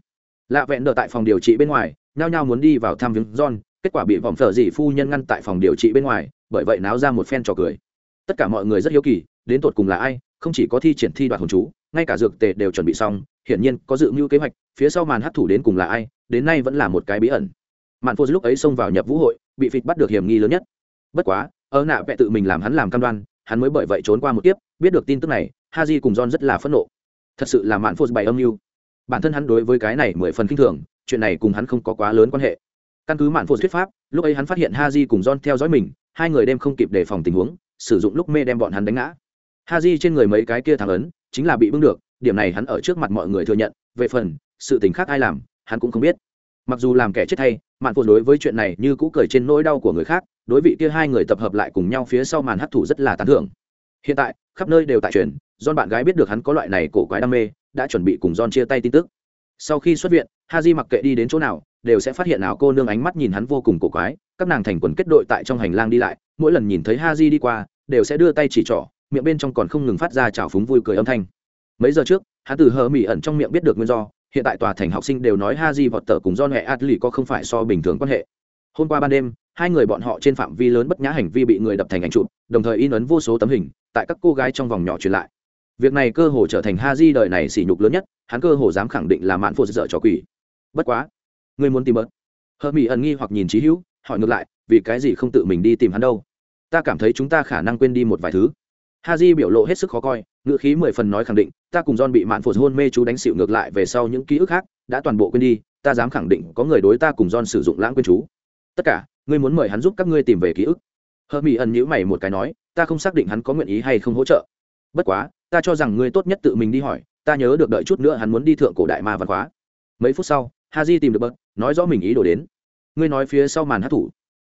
Lạ vẹn đợi tại phòng điều trị bên ngoài, nhao nhao muốn đi vào thăm viếng john, kết quả bị vòng phở dì phu nhân ngăn tại phòng điều trị bên ngoài bởi vậy náo ra một phen trò cười. Tất cả mọi người rất hiếu kỳ, đến tột cùng là ai, không chỉ có thi triển thi đoạt hồn chú, ngay cả dược tề đều chuẩn bị xong, hiển nhiên có dự mưu kế hoạch, phía sau màn hấp thủ đến cùng là ai, đến nay vẫn là một cái bí ẩn. Mạn phô lúc ấy xông vào nhập vũ hội, bị phịch bắt được hiểm nghi lớn nhất. Bất quá ơ nạ vẽ tự mình làm hắn làm cam đoan, hắn mới bởi vậy trốn qua một kiếp, biết được tin tức này ha di cùng john rất là phẫn nộ. Thật sự là mạn phô bày âm mưu. Bản thân hắn đối với cái này mười phần kinh thường, chuyện này cùng hắn không có quá lớn quan hệ. Căn cứ mạn phô thuyết pháp, lúc ấy hắn phát hiện ha di cùng john theo dõi mình hai người đêm không kịp đề phòng tình huống sử dụng lúc mê đem bọn hắn đánh ngã. Ha j trên người mấy cái kia thằng ấn chính là bị bưng được điểm này hắn ở trước mặt mọi người thừa nhận về phần sự tình khác ai làm hắn cũng không biết. Mặc dù làm kẻ chết thay mạn phụ đối với chuyện này như cũ cười trên nỗi đau của người khác đối vị kia hai người tập hợp lại cùng nhau phía sau màn hấp thụ rất là tán thưởng. Hiện tại khắp nơi đều tại truyền John bạn gái biết được hắn có loại này cổ quái đam mê, đã chuẩn bị cùng don chia tay tin tức. Sau khi xuất viện, Ha Haji mặc kệ đi đến chỗ nào, đều sẽ phát hiện nào cô nương ánh mắt nhìn hắn vô cùng cổ quái, các nàng thành quần kết đội tại trong hành lang đi lại, mỗi lần nhìn thấy Haji đi qua, đều sẽ đưa tay chỉ trỏ, miệng bên trong còn không ngừng phát ra trào phúng vui cười âm thanh. Mấy giờ trước, hắn từ hờ mỹ ẩn trong miệng biết được nguyên do, hiện tại tòa thành học sinh đều nói Haji vọt tờ cùng do nhẹ adli có không phải so bình thường quan hệ. Hôm qua ban đêm, hai người bọn họ trên phạm vi lớn bất nhã hành vi bị người đập thành ảnh chụp, đồng thời in ấn vô số tấm hình, tại các cô gái trong vòng nhỏ truyền lại việc này cơ hồ trở thành ha di đời này sỉ nhục lớn nhất hắn cơ hồ dám khẳng định là mạn phô dở trò quỷ bất quá ngươi muốn tìm bớt hờ mỹ ẩn nghi hoặc nhìn trí hữu, hỏi ngược lại, vì cái gì không tự mình đi tìm hắn đâu? Ta cảm thấy chúng ta khả năng quên đi một vài thứ. Ha di biểu lộ hết sức khó coi, ngữ khí mười phần nói khẳng định, ta cùng don bị mạn phô hôn mê chú đánh xịu ngược lại về sau những ký ức khác, đã toàn bộ quên đi, ta dám khẳng định có người đối ta cùng don sử dụng lãng quên chú. Tất cả, ngươi muốn mời hắn giúp các ngươi tìm về ký ức. Hờ mỹ ẩn nhữ mày một cái nói, ta không xác định hắn có nguyện ý hay không hỗ trợ. Bất quá, ta cho rằng ngươi tốt nhất tự mình đi hỏi, ta nhớ được đợi chút nữa hắn muốn đi thượng cổ đại ma văn hóa. Mấy phút sau ha j tìm được bớt, nói rõ mình ý đồ đến. Ngươi nói phía sau màn hát thủ.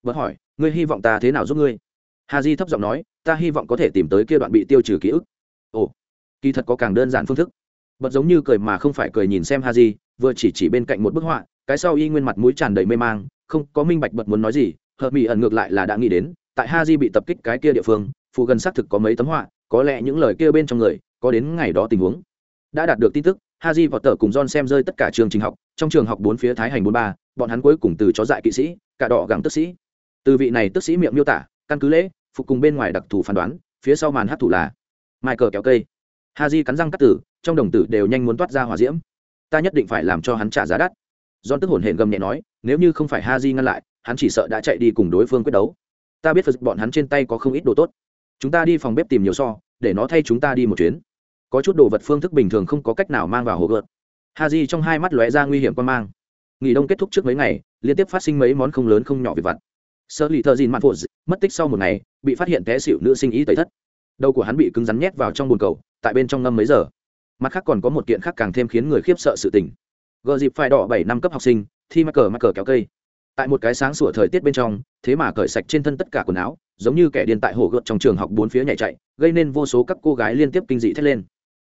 Bớt hỏi, ngươi hy vọng ta thế nào giúp ngươi? Ha di thấp giọng nói, ta hy vọng có thể tìm tới kia đoạn bị tiêu trừ ký ức. Ồ, kỳ thật có càng đơn giản phương thức. Bật giống như cười mà không phải cười nhìn xem ha di vừa chỉ chỉ bên cạnh một bức họa, cái sau y nguyên mặt mũi tràn đầy mê mang, không có minh bạch bật muốn nói gì, hợp mỹ ẩn ngược lại là đã nghĩ đến, tại ha di bị tập kích cái kia địa phương phụ gần xác thực có mấy tấm họa, có lẽ những lời kia bên trong người, có đến ngày đó tình huống. Đã đạt được tin tức haji và tờ cùng john xem rơi tất cả trường trình học, trong trường học bốn phía thái hành bốn ba, bọn hắn cuối cùng từ chó dại kỵ sĩ, cả đỏ gặng tức sĩ. Từ vị này tức sĩ miệng miêu tả, căn cứ lễ, phục cùng bên ngoài đặc thù phán đoán, phía sau màn hát thủ là michael kéo cây. Haji cắn răng cắt tử, trong đồng tử đều nhanh muốn toát ra hỏa diễm. Ta nhất định phải làm cho hắn trả giá đắt. John tức hổn hển gầm nhẹ nói, nếu như không phải haji ngăn lại, hắn chỉ sợ đã chạy đi cùng đối phương quyết đấu. Ta biết phật bọn hắn trên tay có không ít đồ tốt. Chúng ta đi phòng bếp tìm nhiều so, để nó thay chúng ta đi một chuyến có chút đồ vật phương thức bình thường không có cách nào mang vào hồ gợt. Ha di trong hai mắt lóe ra nguy hiểm quan mang. Nghỉ đông kết thúc trước mấy ngày, liên tiếp phát sinh mấy món không lớn không nhỏ về vặt. Sơ lì thợ dìn mạn phụ mất tích sau một ngày, bị phát hiện té xịu nữ sinh ý tẩy thất. Đầu của hắn bị cứng rắn nhét vào trong bồn cầu, tại bên trong ngâm mấy giờ. Mặt khác còn có một kiện khác càng thêm khiến người khiếp sợ sự tình. Gờ dịp phải đỏ bảy năm cấp học sinh, thi mắc cờ mắc cờ kéo cây. Tại một cái sáng sủa thời tiết bên trong, thế mà cởi sạch trên thân tất cả quần áo, giống như kẻ điên tại hồ gợt trong trường học bốn phía nhảy chạy, gây nên vô số các cô gái liên tiếp kinh dị thét lên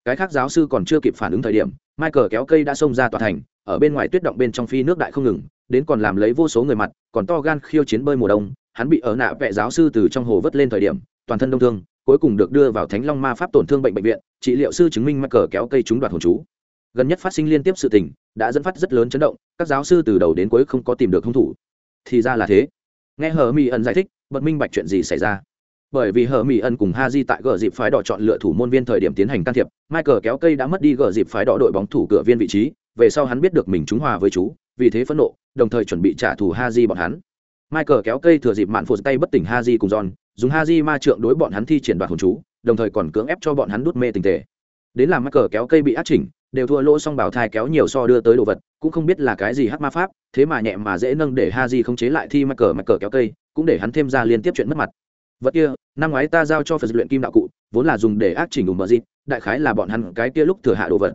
cái khác giáo sư còn chưa kịp phản ứng thời điểm, michael kéo cây đã xông ra tòa thành, ở bên ngoài tuyết động bên trong phi nước đại không ngừng, đến còn làm lấy vô số người mặt, còn to gan khiêu chiến bơi mùa đông, hắn bị ở nạ vệ giáo sư từ trong hồ vớt lên thời điểm, toàn thân đông thương, cuối cùng được đưa vào thánh long ma pháp tổn thương bệnh bệnh viện, trị liệu sư chứng minh michael kéo cây trúng đoạt hồn chú. Gần nhất phát sinh liên tiếp sự tình, đã dẫn phát rất lớn chấn động, các giáo sư từ đầu đến cuối không có tìm được hung thủ. Thì ra là thế. Nghe hờ Mi ẩn giải thích, bật minh bạch chuyện gì xảy ra bởi vì hờ mỹ ẩn cùng ha di tại gờ dịp phái đỏ chọn lựa thủ môn viên thời điểm tiến hành can thiệp, michael kéo cây đã mất đi gờ dịp phái đỏ đội bóng thủ cửa viên vị trí, về sau hắn biết được mình trúng hòa với chú, vì thế phẫn nộ, đồng thời chuẩn bị trả thù ha di bọn hắn. Michael kéo cây thừa dịp mạn phụt tay bất tỉnh ha di cùng john, dùng ha di ma trượng đối bọn hắn thi triển đoạt hồn chú, đồng thời còn cưỡng ép cho bọn hắn đút mê tình tề. Đến làm michael kéo cây bị át chỉnh, đều thua lỗ xong bảo thai kéo nhiều so đưa tới đồ vật, cũng không biết là cái gì hát ma pháp, thế mà nhẹ mà dễ nâng để ha di không chế lại thi mắc cờ mắc cờ kéo cây, cũng để hắn thêm ra liên tiếp chuyện mất mặt vật kia, năm ngoái ta giao cho phật luyện kim đạo cụ, vốn là dùng để ác chỉnh đủ mờ dịp đại khái là bọn hắn cái kia lúc thừa hạ đồ vật.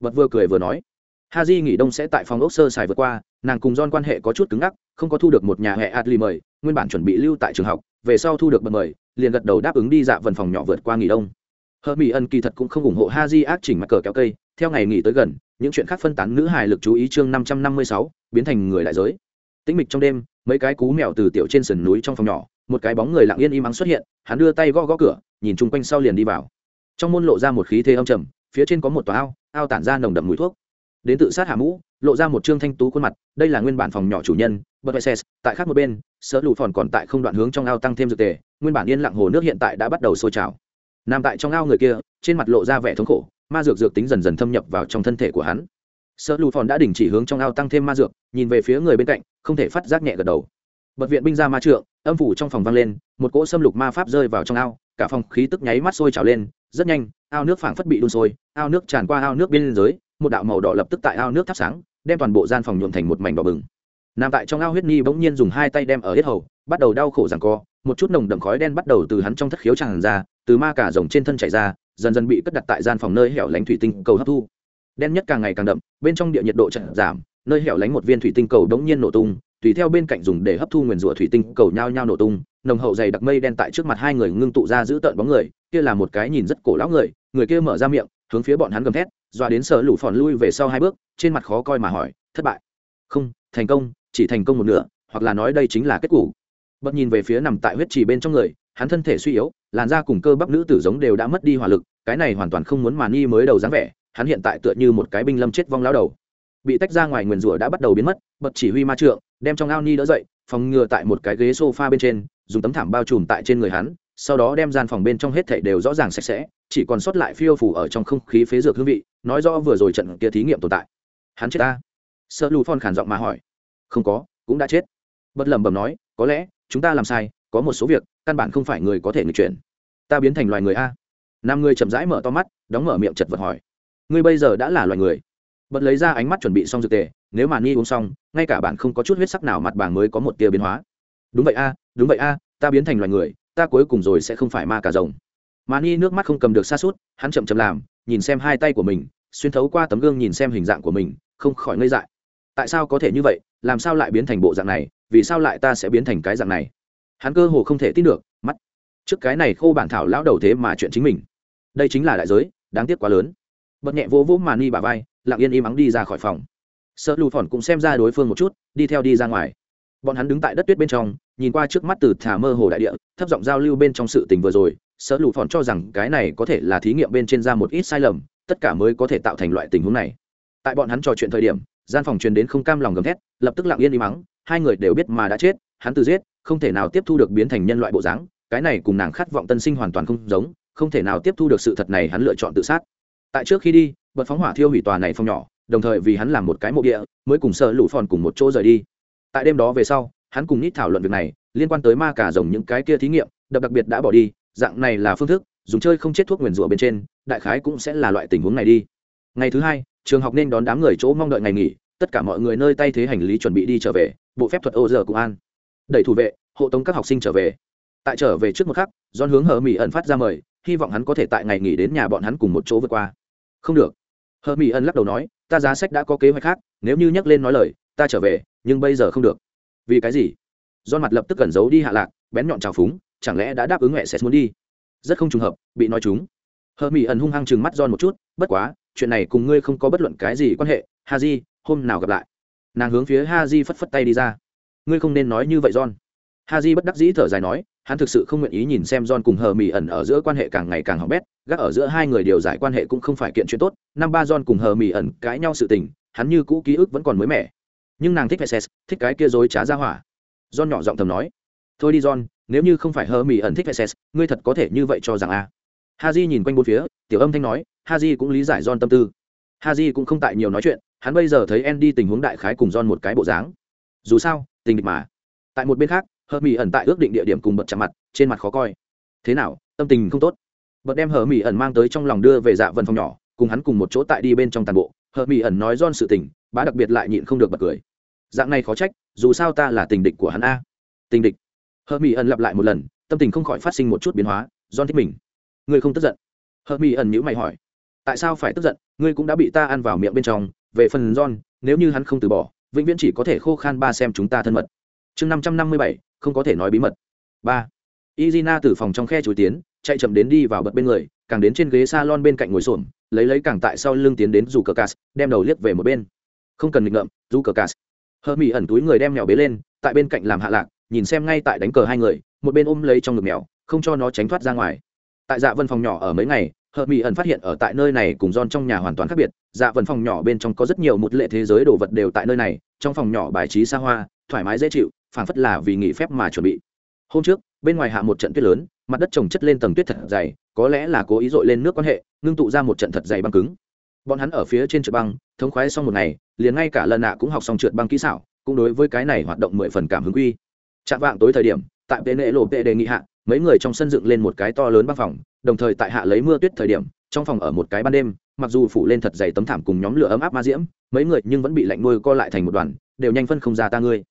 Vật vừa cười vừa nói, ha di nghỉ đông sẽ tại phòng ốc sơ xài vượt qua, nàng cùng don quan hệ có chút cứng ngắc, không có thu được một nhà hệ adli mời, nguyên bản chuẩn bị lưu tại trường học, về sau thu được bật mời, liền gật đầu đáp ứng đi dạ vần phòng nhỏ vượt qua nghỉ đông. Hơ mỹ ân kỳ thật cũng không ủng hộ ha di ác chỉnh mặt cờ kéo cây, theo ngày nghỉ tới gần, những chuyện khác phân tán nữ hài lực chú ý chương năm trăm năm mươi sáu, biến thành người đại giới. Tĩnh mịch trong đêm, mấy cái cú mèo từ tiểu trên sườn núi trong phòng nhỏ một cái bóng người lặng yên im ắng xuất hiện, hắn đưa tay gõ gõ cửa, nhìn chung quanh sau liền đi vào. Trong môn lộ ra một khí thế âm trầm, phía trên có một tòa ao ao tản ra nồng đậm mùi thuốc. Đến tự sát hạ mũ, lộ ra một trương thanh tú khuôn mặt, đây là nguyên bản phòng nhỏ chủ nhân, bật tại khác một bên sợ lụ phòn còn tại không đoạn hướng trong ao tăng thêm dược tề, nguyên bản yên lặng hồ nước hiện tại đã bắt đầu sôi trào. Nằm tại trong ao người kia, trên mặt lộ ra vẻ thống khổ, ma dược dược tính dần dần thâm nhập vào trong thân thể của hắn. Sợ lụ phòn đã đình chỉ hướng trong ao tăng thêm ma dược, nhìn về phía người bên cạnh, không thể phát giác nhẹ gật đầu. Bật viện binh ra ma trượng âm phủ trong phòng vang lên, một cỗ xâm lục ma pháp rơi vào trong ao, cả phòng khí tức nháy mắt sôi trào lên, rất nhanh, ao nước phảng phất bị đun sôi, ao nước tràn qua ao nước biên giới, một đạo màu đỏ lập tức tại ao nước thắp sáng, đem toàn bộ gian phòng nhuộm thành một mảnh đỏ bừng. Nằm tại trong ao huyết nhi bỗng nhiên dùng hai tay đem ở hết hầu, bắt đầu đau khổ rằng co, một chút nồng đậm khói đen bắt đầu từ hắn trong thất khiếu tràn ra, từ ma cả rồng trên thân chảy ra, dần dần bị cất đặt tại gian phòng nơi hẻo lánh thủy tinh cầu hấp thu. Đen nhất càng ngày càng đậm, bên trong địa nhiệt độ chậm giảm, nơi hẻo lánh một viên thủy tinh cầu đống nhiên nổ tung tùy theo bên cạnh dùng để hấp thu nguyền rủa thủy tinh cầu nhao nhao nổ tung, nồng hậu dày đặc mây đen tại trước mặt hai người ngưng tụ ra giữ tợn bóng người, kia là một cái nhìn rất cổ lão người người kia mở ra miệng, hướng phía bọn hắn gầm thét, dọa đến sở lũ phòn lui về sau hai bước, trên mặt khó coi mà hỏi, thất bại? Không, thành công, chỉ thành công một nửa, hoặc là nói đây chính là kết cục bật nhìn về phía nằm tại huyết trì bên trong người, hắn thân thể suy yếu, làn da cùng cơ bắp nữ tử giống đều đã mất đi hỏa lực, cái này hoàn toàn không muốn màn y mới đầu dáng vẻ, hắn hiện tại tựa như một cái binh lâm chết vong lao đầu bị tách ra ngoài nguyền rủa đã bắt đầu biến mất, bật chỉ huy ma trượng, đem trong ao ni đỡ dậy, phòng ngừa tại một cái ghế sofa bên trên, dùng tấm thảm bao trùm tại trên người hắn, sau đó đem gian phòng bên trong hết thảy đều rõ ràng sạch sẽ, chỉ còn sót lại phiêu phủ ở trong không khí phế dược hương vị, nói rõ vừa rồi trận kia thí nghiệm tồn tại. Hắn chết ta. Sợ lù phon khản giọng mà hỏi. Không có, cũng đã chết. Bất lẩm bẩm nói, có lẽ, chúng ta làm sai, có một số việc, căn bản không phải người có thể người chuyển. Ta biến thành loài người a. Nam người chậm rãi mở to mắt, đóng mở miệng chật vật hỏi. Ngươi bây giờ đã là loài người bật lấy ra ánh mắt chuẩn bị xong dược tề, nếu mà ni uống xong, ngay cả bạn không có chút huyết sắc nào mặt bảng mới có một tia biến hóa. Đúng vậy a, đúng vậy a, ta biến thành loài người, ta cuối cùng rồi sẽ không phải ma cả rồng. Mà ni nước mắt không cầm được xa suốt, hắn chậm chậm làm, nhìn xem hai tay của mình, xuyên thấu qua tấm gương nhìn xem hình dạng của mình, không khỏi ngây dại. Tại sao có thể như vậy, làm sao lại biến thành bộ dạng này, vì sao lại ta sẽ biến thành cái dạng này? Hắn cơ hồ không thể tin được, mắt. Trước cái này khô bản thảo lão đầu thế mà chuyện chính mình. Đây chính là đại giới, đáng tiếc quá lớn. Bật nhẹ vỗ vỗ mà ni bà vai lặng yên im ắng đi ra khỏi phòng. Sợ lù phòn cũng xem ra đối phương một chút, đi theo đi ra ngoài. Bọn hắn đứng tại đất tuyết bên trong, nhìn qua trước mắt từ thả mơ hồ đại địa, thấp giọng giao lưu bên trong sự tình vừa rồi. Sợ lù phòn cho rằng cái này có thể là thí nghiệm bên trên ra một ít sai lầm, tất cả mới có thể tạo thành loại tình huống này. Tại bọn hắn trò chuyện thời điểm, gian phòng truyền đến không cam lòng gầm thét, lập tức lặng yên im mắng hai người đều biết mà đã chết, hắn từ giết, không thể nào tiếp thu được biến thành nhân loại bộ dáng, cái này cùng nàng khát vọng tân sinh hoàn toàn không giống, không thể nào tiếp thu được sự thật này hắn lựa chọn tự sát. Tại trước khi đi bật phóng hỏa thiêu hủy tòa này phong nhỏ, đồng thời vì hắn làm một cái mộ địa, mới cùng sợ lũ phòn cùng một chỗ rời đi. Tại đêm đó về sau, hắn cùng nít thảo luận việc này, liên quan tới ma cả rồng những cái kia thí nghiệm, đập đặc biệt đã bỏ đi, dạng này là phương thức, dùng chơi không chết thuốc nguyền rủa bên trên, đại khái cũng sẽ là loại tình huống này đi. Ngày thứ hai, trường học nên đón đám người chỗ mong đợi ngày nghỉ, tất cả mọi người nơi tay thế hành lý chuẩn bị đi trở về, bộ phép thuật ô giờ cũng an. Đẩy thủ vệ, hộ tống các học sinh trở về. Tại trở về trước một khắc don hướng hờ mỹ ẩn phát ra mời, hy vọng hắn có thể tại ngày nghỉ đến nhà bọn hắn cùng một chỗ vượt qua. Không được hờ mỹ ẩn lắc đầu nói, ta giá sách đã có kế hoạch khác, nếu như nhắc lên nói lời, ta trở về, nhưng bây giờ không được. Vì cái gì? Do mặt lập tức cẩn giấu đi hạ lạc, bén nhọn trào phúng, chẳng lẽ đã đáp ứng mẹ sẽ muốn đi? Rất không trùng hợp, bị nói chúng. Hờ mỹ ẩn hung hăng chừng mắt don một chút, bất quá, chuyện này cùng ngươi không có bất luận cái gì quan hệ, ha di, hôm nào gặp lại. Nàng hướng phía ha di phất phất tay đi ra. Ngươi không nên nói như vậy john ha di bất đắc dĩ thở dài nói hắn thực sự không nguyện ý nhìn xem john cùng hờ Mị ẩn ở giữa quan hệ càng ngày càng hỏng bét gác ở giữa hai người điều giải quan hệ cũng không phải kiện chuyện tốt năm ba john cùng hờ Mị ẩn cãi nhau sự tình hắn như cũ ký ức vẫn còn mới mẻ. Nhưng nàng thích Fesses, thích cái kia dối trá ra hỏa. John nhỏ giọng thầm nói thôi đi john nếu như không phải hờ Mị ẩn thích Fesses, ngươi thật có thể như vậy cho rằng a à. Haji nhìn quanh bốn phía tiểu âm thanh nói Haji cũng lý giải john tâm tư. Haji cũng không tại nhiều nói chuyện hắn bây giờ thấy andy tình huống đại khái cùng john một cái bộ dáng. Dù sao tình địch mà. Tại một bên khác hờ mỹ ẩn tại ước định địa điểm cùng bật chạm mặt, trên mặt khó coi. Thế nào, tâm tình không tốt? Bật đem hờ mỹ ẩn mang tới trong lòng đưa về dạ vân phòng nhỏ, cùng hắn cùng một chỗ tại đi bên trong tàn bộ. Hờ mỹ ẩn nói don sự tình, bá đặc biệt lại nhịn không được bật cười. Dạng này khó trách, dù sao ta là tình địch của hắn a. Tình địch. Hờ mỹ ẩn lặp lại một lần, tâm tình không khỏi phát sinh một chút biến hóa don thích mình. Ngươi không tức giận? Hờ mỹ ẩn nhữ mày hỏi. Tại sao phải tức giận? Ngươi cũng đã bị ta ăn vào miệng bên trong. Về phần don nếu như hắn không từ bỏ, vĩnh viễn chỉ có thể khô khan ba xem chúng ta thân mật chương năm trăm năm mươi bảy, không có thể nói bí mật. Ba. Izina từ phòng trong khe chối tiến, chạy chậm đến đi vào bật bên người, càng đến trên ghế salon bên cạnh ngồi xổm, lấy lấy càng tại sau lưng tiến đến dù cờ cà đem đầu liếc về một bên. Không cần nghịch ngợm dù cờ cà hơ mỹ ẩn túi người đem mèo bế lên, tại bên cạnh làm hạ lạc, nhìn xem ngay tại đánh cờ hai người, một bên ôm lấy trong ngực mèo, không cho nó tránh thoát ra ngoài. Tại dạ vân phòng nhỏ ở mấy ngày hờ mỹ ẩn phát hiện ở tại nơi này cùng don trong nhà hoàn toàn khác biệt dạ vân phòng nhỏ bên trong có rất nhiều một lệ thế giới đồ vật đều tại nơi này, trong phòng nhỏ bài trí xa hoa, thoải mái dễ chịu phảng phất là vì nghỉ phép mà chuẩn bị. Hôm trước, bên ngoài hạ một trận tuyết lớn, mặt đất trồng chất lên tầng tuyết thật dày, có lẽ là cố ý dội lên nước quan hệ, ngưng tụ ra một trận thật dày băng cứng. Bọn hắn ở phía trên trượt băng, thống khoái xong một ngày, liền ngay cả lần nạ cũng học xong trượt băng kỹ xảo, cũng đối với cái này hoạt động mười phần cảm hứng quy. Chạm vạng tối thời điểm, tại tên lễ lộ tệ đề nghị hạ, mấy người trong sân dựng lên một cái to lớn băng phòng, đồng thời tại hạ lấy mưa tuyết thời điểm, trong phòng ở một cái ban đêm, mặc dù phủ lên thật dày tấm thảm cùng nhóm lửa ấm áp ma diễm, mấy người nhưng vẫn bị lạnh nuôi co lại thành một đoàn, đều nhanh phân không ra ta ngươi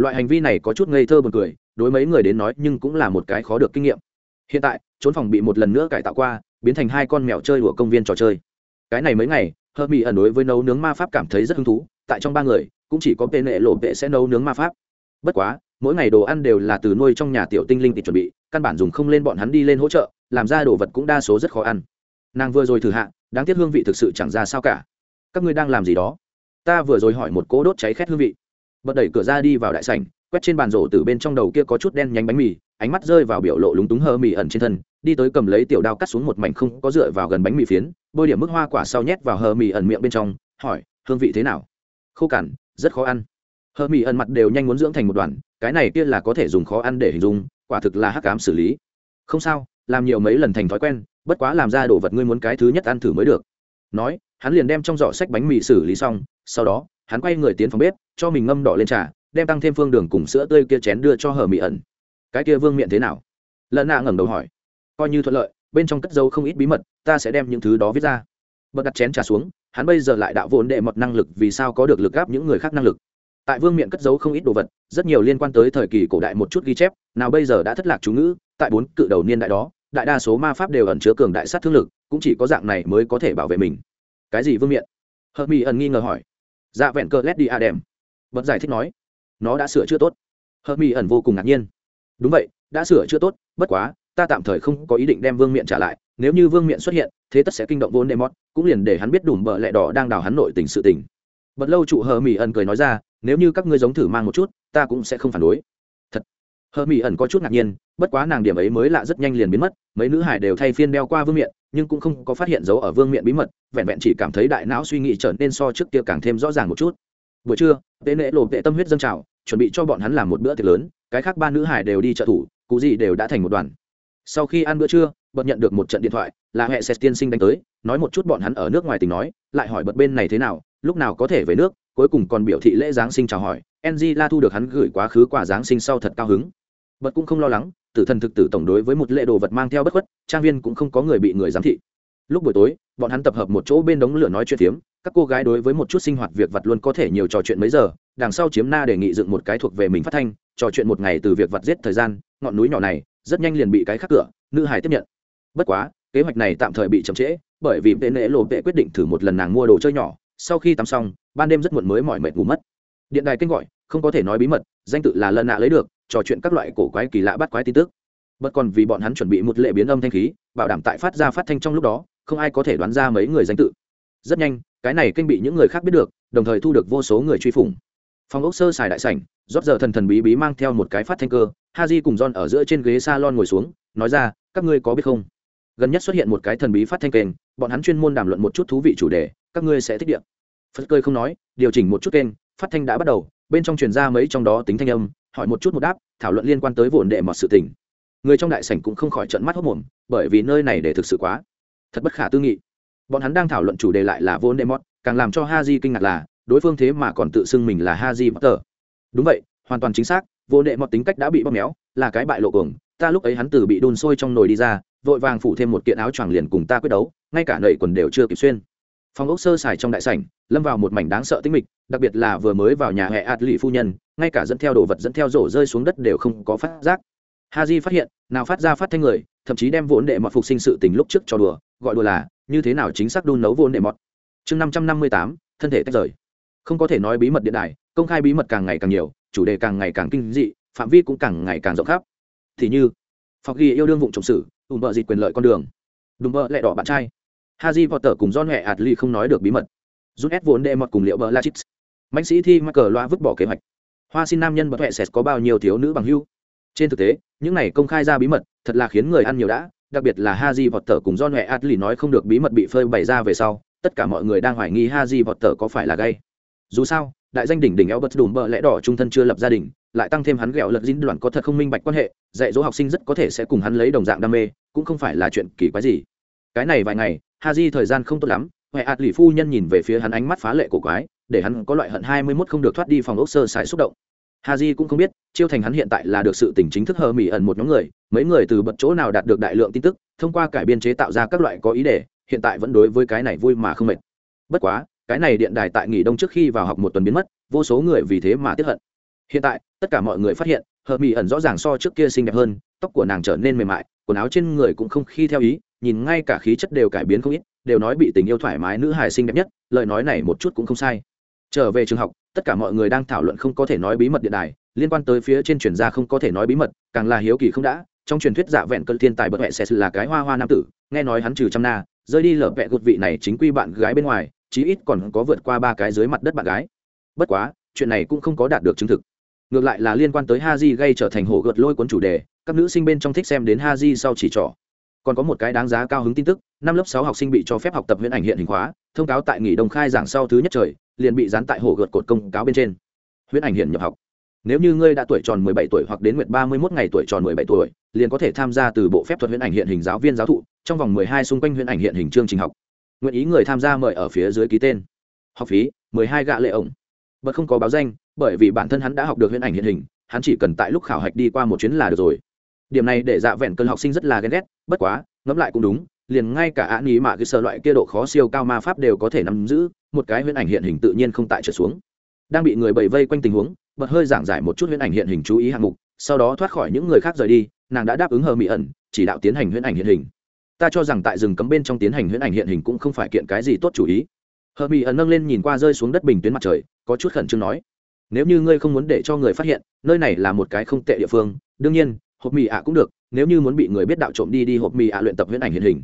loại hành vi này có chút ngây thơ buồn cười, đối mấy người đến nói nhưng cũng là một cái khó được kinh nghiệm. Hiện tại, trốn phòng bị một lần nữa cải tạo qua, biến thành hai con mèo chơi của công viên trò chơi. Cái này mấy ngày hơ mỹ ẩn đối với nấu nướng ma pháp cảm thấy rất hứng thú, tại trong ba người, cũng chỉ có tên nệ lộ vệ sẽ nấu nướng ma pháp. Bất quá, mỗi ngày đồ ăn đều là từ nuôi trong nhà tiểu tinh linh tịch chuẩn bị, căn bản dùng không lên bọn hắn đi lên hỗ trợ, làm ra đồ vật cũng đa số rất khó ăn. Nàng vừa rồi thử hạ, đáng tiếc hương vị thực sự chẳng ra sao cả. Các ngươi đang làm gì đó? Ta vừa rồi hỏi một cỗ đốt cháy khét hương vị bật đẩy cửa ra đi vào đại sảnh, quét trên bàn rổ từ bên trong đầu kia có chút đen nhánh bánh mì, ánh mắt rơi vào biểu lộ lúng túng hơ mì ẩn trên thân, đi tới cầm lấy tiểu đao cắt xuống một mảnh không có dựa vào gần bánh mì phiến, bôi điểm mức hoa quả sau nhét vào hơ mì ẩn miệng bên trong, hỏi, hương vị thế nào? Khô cằn, rất khó ăn. Hơ mì ẩn mặt đều nhanh muốn dưỡng thành một đoàn, cái này kia là có thể dùng khó ăn để hình dung, quả thực là hắc cám xử lý. Không sao, làm nhiều mấy lần thành thói quen, bất quá làm ra đồ vật ngươi muốn cái thứ nhất ăn thử mới được. Nói, hắn liền đem trong giỏ sách bánh mì xử lý xong, sau đó hắn quay người tiến phòng bếp, cho mình ngâm đỏ lên trà, đem tăng thêm phương đường cùng sữa tươi kia chén đưa cho hờ mỹ ẩn. Cái kia vương miệng thế nào? Lợn nạ ngẩng đầu hỏi. Coi như thuận lợi, bên trong cất dấu không ít bí mật, ta sẽ đem những thứ đó viết ra. Bật đặt chén trà xuống, hắn bây giờ lại đạo vốn đệ mật năng lực, vì sao có được lực gáp những người khác năng lực? Tại vương miện cất giấu không ít đồ vật, rất nhiều liên quan tới thời kỳ cổ đại một chút ghi chép, nào bây giờ đã thất lạc chú ngữ, tại bốn cự đầu niên đại đó, đại đa số ma pháp đều ẩn chứa cường đại sát thương lực, cũng chỉ có dạng này mới có thể bảo vệ mình. Cái gì vương miện? Hợp mỹ ẩn nghi ngờ hỏi dạ vẹn cơ led đi a đèm. Bật giải thích nói, nó đã sửa chữa tốt. Hợp mỹ ẩn vô cùng ngạc nhiên. Đúng vậy, đã sửa chữa tốt, bất quá, ta tạm thời không có ý định đem vương miện trả lại. Nếu như vương miện xuất hiện, thế tất sẽ kinh động vốn đệ mót cũng liền để hắn biết đủ bợ lẹ đỏ đang đào hắn nội tình sự tình. Bật lâu trụ hờ mỹ ẩn cười nói ra, nếu như các ngươi giống thử mang một chút, ta cũng sẽ không phản đối. Thật. Hờ mỹ ẩn có chút ngạc nhiên, bất quá nàng điểm ấy mới lạ rất nhanh liền biến mất, mấy nữ hải đều thay phiên đeo qua vương miện nhưng cũng không có phát hiện dấu ở vương miện bí mật, vẹn vẹn chỉ cảm thấy đại não suy nghĩ trở nên so trước kia càng thêm rõ ràng một chút. Buổi trưa, tế nễ lộ vệ tâm huyết dâng trào, chuẩn bị cho bọn hắn làm một bữa tiệc lớn, cái khác ba nữ hải đều đi trợ thủ, cụ gì đều đã thành một đoàn. Sau khi ăn bữa trưa, bật nhận được một trận điện thoại, là hệ sét tiên sinh đánh tới, nói một chút bọn hắn ở nước ngoài tình nói, lại hỏi bật bên này thế nào, lúc nào có thể về nước, cuối cùng còn biểu thị lễ giáng sinh chào hỏi ng la thu được hắn gửi quá khứ quả giáng sinh sau thật cao hứng. Bật cũng không lo lắng tử thần thực tử tổng đối với một lễ đồ vật mang theo bất khuất, trang viên cũng không có người bị người giám thị lúc buổi tối, bọn hắn tập hợp một chỗ bên đống lửa nói chuyện tiếm. các cô gái đối với một chút sinh hoạt việc vật luôn có thể nhiều trò chuyện mấy giờ, đằng sau chiếm na đề nghị dựng một cái thuộc về mình phát thanh, trò chuyện một ngày từ việc vật giết thời gian, ngọn núi nhỏ này, rất nhanh liền bị cái khác cửa, nữ hải tiếp nhận bất quá, kế hoạch này tạm thời bị chậm trễ, bởi vì vệ nệ lộ vệ quyết định thử một lần nàng mua đồ chơi nhỏ, sau khi tắm xong, ban đêm rất muộn mới mỏi mệt ngủ mất điện đài kênh gọi, không có thể nói bí mật, danh tự là lần nạ lấy được trò chuyện các loại cổ quái kỳ lạ bắt quái tin tức. Bất còn vì bọn hắn chuẩn bị một lệ biến âm thanh khí, bảo đảm tại phát ra phát thanh trong lúc đó, không ai có thể đoán ra mấy người danh tự. Rất nhanh, cái này kênh bị những người khác biết được, đồng thời thu được vô số người truy phủng. Phòng ốc sơ xài đại sảnh, rót giờ thần thần bí bí mang theo một cái phát thanh cơ ha j cùng john ở giữa trên ghế salon ngồi xuống, nói ra, các ngươi có biết không? Gần nhất xuất hiện một cái thần bí phát thanh kênh, bọn hắn chuyên môn đàm luận một chút thú vị chủ đề, các ngươi sẽ thích điện phật cơi không nói, điều chỉnh một chút kênh, phát thanh đã bắt đầu, bên trong truyền ra mấy trong đó tính thanh âm hỏi một chút một đáp, thảo luận liên quan tới vồn đệ mọt sự tình. Người trong đại sảnh cũng không khỏi trận mắt hốc mồm, bởi vì nơi này để thực sự quá. Thật bất khả tư nghị. Bọn hắn đang thảo luận chủ đề lại là vồn đệ mọt, càng làm cho ha di kinh ngạc là, đối phương thế mà còn tự xưng mình là ha di potter. Đúng vậy, hoàn toàn chính xác vô đệ mọt tính cách đã bị bóp méo, là cái bại lộ cường ta lúc ấy hắn từ bị đun sôi trong nồi đi ra, vội vàng phủ thêm một kiện áo choàng liền cùng ta quyết đấu, ngay cả nầy quần đều chưa kịp xuyên phòng ốc sơ xài trong đại sảnh, lâm vào một mảnh đáng sợ tinh mịch, đặc biệt là vừa mới vào nhà hệ ạt lì phu nhân, ngay cả dẫn theo đồ vật dẫn theo rổ rơi xuống đất đều không có phát giác. Ha di phát hiện, nào phát ra phát thanh người, thậm chí đem vốn đệ mọt phục sinh sự tình lúc trước cho đùa, gọi đùa là, như thế nào chính xác đun nấu vốn đệ mọt. Chương năm trăm năm mươi tám, thân thể tách rời. Không có thể nói bí mật điện đài, công khai bí mật càng ngày càng nhiều, chủ đề càng ngày càng kinh dị, phạm vi cũng càng ngày càng rộng khắp. Thì như, phọc ghi yêu đương vụ trọng sử ùm vợ dịch quyền lợi con đường. Đùm vợ lẹ đỏ bạn trai haji potter cùng john huệ adli không nói được bí mật. Rút S. Vốn đệ mọt cùng liệu bợ la mạnh sĩ thi mắc cờ loa vứt bỏ kế hoạch. Hoa xin nam nhân bật huệ sẽ có bao nhiêu thiếu nữ bằng hưu? Trên thực tế, những này công khai ra bí mật, thật là khiến người ăn nhiều đã, đặc biệt là haji potter cùng john huệ adli nói không được bí mật bị phơi bày ra về sau, tất cả mọi người đang hoài nghi haji potter có phải là gay. Dù sao, đại danh đỉnh đỉnh Albert bật đùm bợ lẽ đỏ trung thân chưa lập gia đình, lại tăng thêm hắn gẹo lật dính đoàn có thật không minh bạch quan hệ, dạy dỗ học sinh rất có thể sẽ cùng hắn lấy đồng dạng đam mê, cũng không phải là chuyện kỳ quái gì. Cái này vài ngày ha di thời gian không tốt lắm huệ ạt lì phu nhân nhìn về phía hắn ánh mắt phá lệ của quái, để hắn có loại hận hai mươi mốt không được thoát đi phòng ốc sơ sài xúc động. Ha di cũng không biết, chiêu thành hắn hiện tại là được sự tình chính thức hờ mỹ ẩn một nhóm người, mấy người từ bật chỗ nào đạt được đại lượng tin tức, thông qua cải biên chế tạo ra các loại có ý đề, hiện tại vẫn đối với cái này vui mà không mệt. Bất quá, cái này điện đài tại nghỉ đông trước khi vào học một tuần biến mất, vô số người vì thế mà tiếp hận. Hiện tại, tất cả mọi người phát hiện, hờ mỹ ẩn rõ ràng so trước kia xinh đẹp hơn, tóc của nàng trở nên mềm mại quần áo trên người cũng không khi theo ý, nhìn ngay cả khí chất đều cải biến không ít, đều nói bị tình yêu thoải mái nữ hài xinh đẹp nhất, lời nói này một chút cũng không sai. Trở về trường học, tất cả mọi người đang thảo luận không có thể nói bí mật điện đài, liên quan tới phía trên truyền gia không có thể nói bí mật, càng là hiếu kỳ không đã, trong truyền thuyết giả vẹn cơn thiên tài bậc mẹ sẽ là cái hoa hoa nam tử, nghe nói hắn trừ trăm na, rơi đi lở vẹ gột vị này chính quy bạn gái bên ngoài, chí ít còn có vượt qua ba cái dưới mặt đất bạn gái. Bất quá, chuyện này cũng không có đạt được chứng thực. Ngược lại là liên quan tới ha di gây trở thành hổ gợt lôi cuốn chủ đề các nữ sinh bên trong thích xem đến ha di sau chỉ trỏ. Còn có một cái đáng giá cao hứng tin tức, năm lớp sáu học sinh bị cho phép học tập huyễn ảnh hiện hình hóa thông cáo tại nghỉ đồng khai giảng sau thứ nhất trời, liền bị dán tại hồ gợt cột công cáo bên trên. Huyễn ảnh hiện nhập học. Nếu như ngươi đã tuổi tròn 17 tuổi hoặc đến nguyệt 31 ngày tuổi tròn 17 tuổi, liền có thể tham gia từ bộ phép thuật huyễn ảnh hiện hình giáo viên giáo thụ, trong vòng 12 xung quanh huyễn ảnh hiện hình chương trình học. Nguyện ý người tham gia mời ở phía dưới ký tên. Học phí 12 gạ lệ ổng. Bật không có báo danh, bởi vì bản thân hắn đã học được huyễn ảnh hiện hình, hắn chỉ cần tại lúc khảo hạch đi qua một chuyến là được rồi điểm này để dạ vẹn cơn học sinh rất là ghen ghét, bất quá, ngẫm lại cũng đúng, liền ngay cả án ý mà cái sơ loại kia độ khó siêu cao ma pháp đều có thể nắm giữ, một cái huyễn ảnh hiện hình tự nhiên không tại trở xuống. Đang bị người bầy vây quanh tình huống, bật hơi giảng giải một chút huyễn ảnh hiện hình chú ý hạng mục, sau đó thoát khỏi những người khác rời đi, nàng đã đáp ứng hờ mỹ ẩn, chỉ đạo tiến hành huyễn ảnh hiện hình. Ta cho rằng tại rừng cấm bên trong tiến hành huyễn ảnh hiện hình cũng không phải kiện cái gì tốt chủ ý. Hờ mỹ ẩn nâng lên nhìn qua rơi xuống đất bình tuyến mặt trời, có chút khẩn trương nói, nếu như ngươi không muốn để cho người phát hiện, nơi này là một cái không tệ địa phương, đương nhiên hộp mì ạ cũng được, nếu như muốn bị người biết đạo trộm đi đi hộp mì ạ luyện tập huyễn ảnh hiện hình.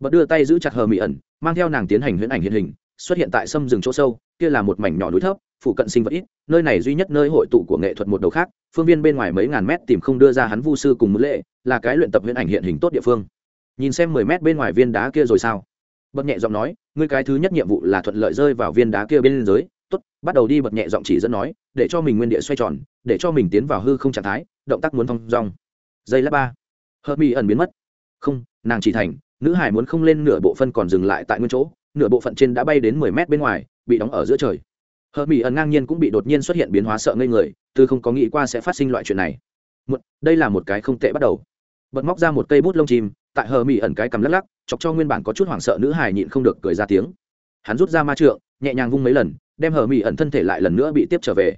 Bật đưa tay giữ chặt hờ mì ẩn, mang theo nàng tiến hành huyễn ảnh hiện hình, xuất hiện tại sâm rừng chỗ sâu, kia là một mảnh nhỏ núi thấp phụ cận sinh vật ít, nơi này duy nhất nơi hội tụ của nghệ thuật một đầu khác, phương viên bên ngoài mấy ngàn mét tìm không đưa ra hắn vu sư cùng mứ lệ, là cái luyện tập huyễn ảnh hiện hình tốt địa phương. Nhìn xem mười mét bên ngoài viên đá kia rồi sao? Bật nhẹ giọng nói, ngươi cái thứ nhất nhiệm vụ là thuận lợi rơi vào viên đá kia bên dưới, tốt, bắt đầu đi, bật nhẹ giọng chỉ dẫn nói, để cho mình nguyên địa xoay tròn, để cho mình tiến vào hư không trạng thái, động tác muốn thong dong giây lát ba. Hớt mi ẩn biến mất. Không nàng chỉ thành nữ hải muốn không lên nửa bộ phân còn dừng lại tại nguyên chỗ nửa bộ phận trên đã bay đến mười mét bên ngoài bị đóng ở giữa trời. Hờ mi ẩn ngang nhiên cũng bị đột nhiên xuất hiện biến hóa sợ ngây người tư không có nghĩ qua sẽ phát sinh loại chuyện này. Một, đây là một cái không tệ bắt đầu. Bật móc ra một cây bút lông chim tại hờ mỹ ẩn cái cầm lắc lắc chọc cho nguyên bản có chút hoảng sợ nữ hài nhịn không được cười ra tiếng. Hắn rút ra ma trượng nhẹ nhàng vung mấy lần đem hờ mỹ ẩn thân thể lại lần nữa bị tiếp trở về.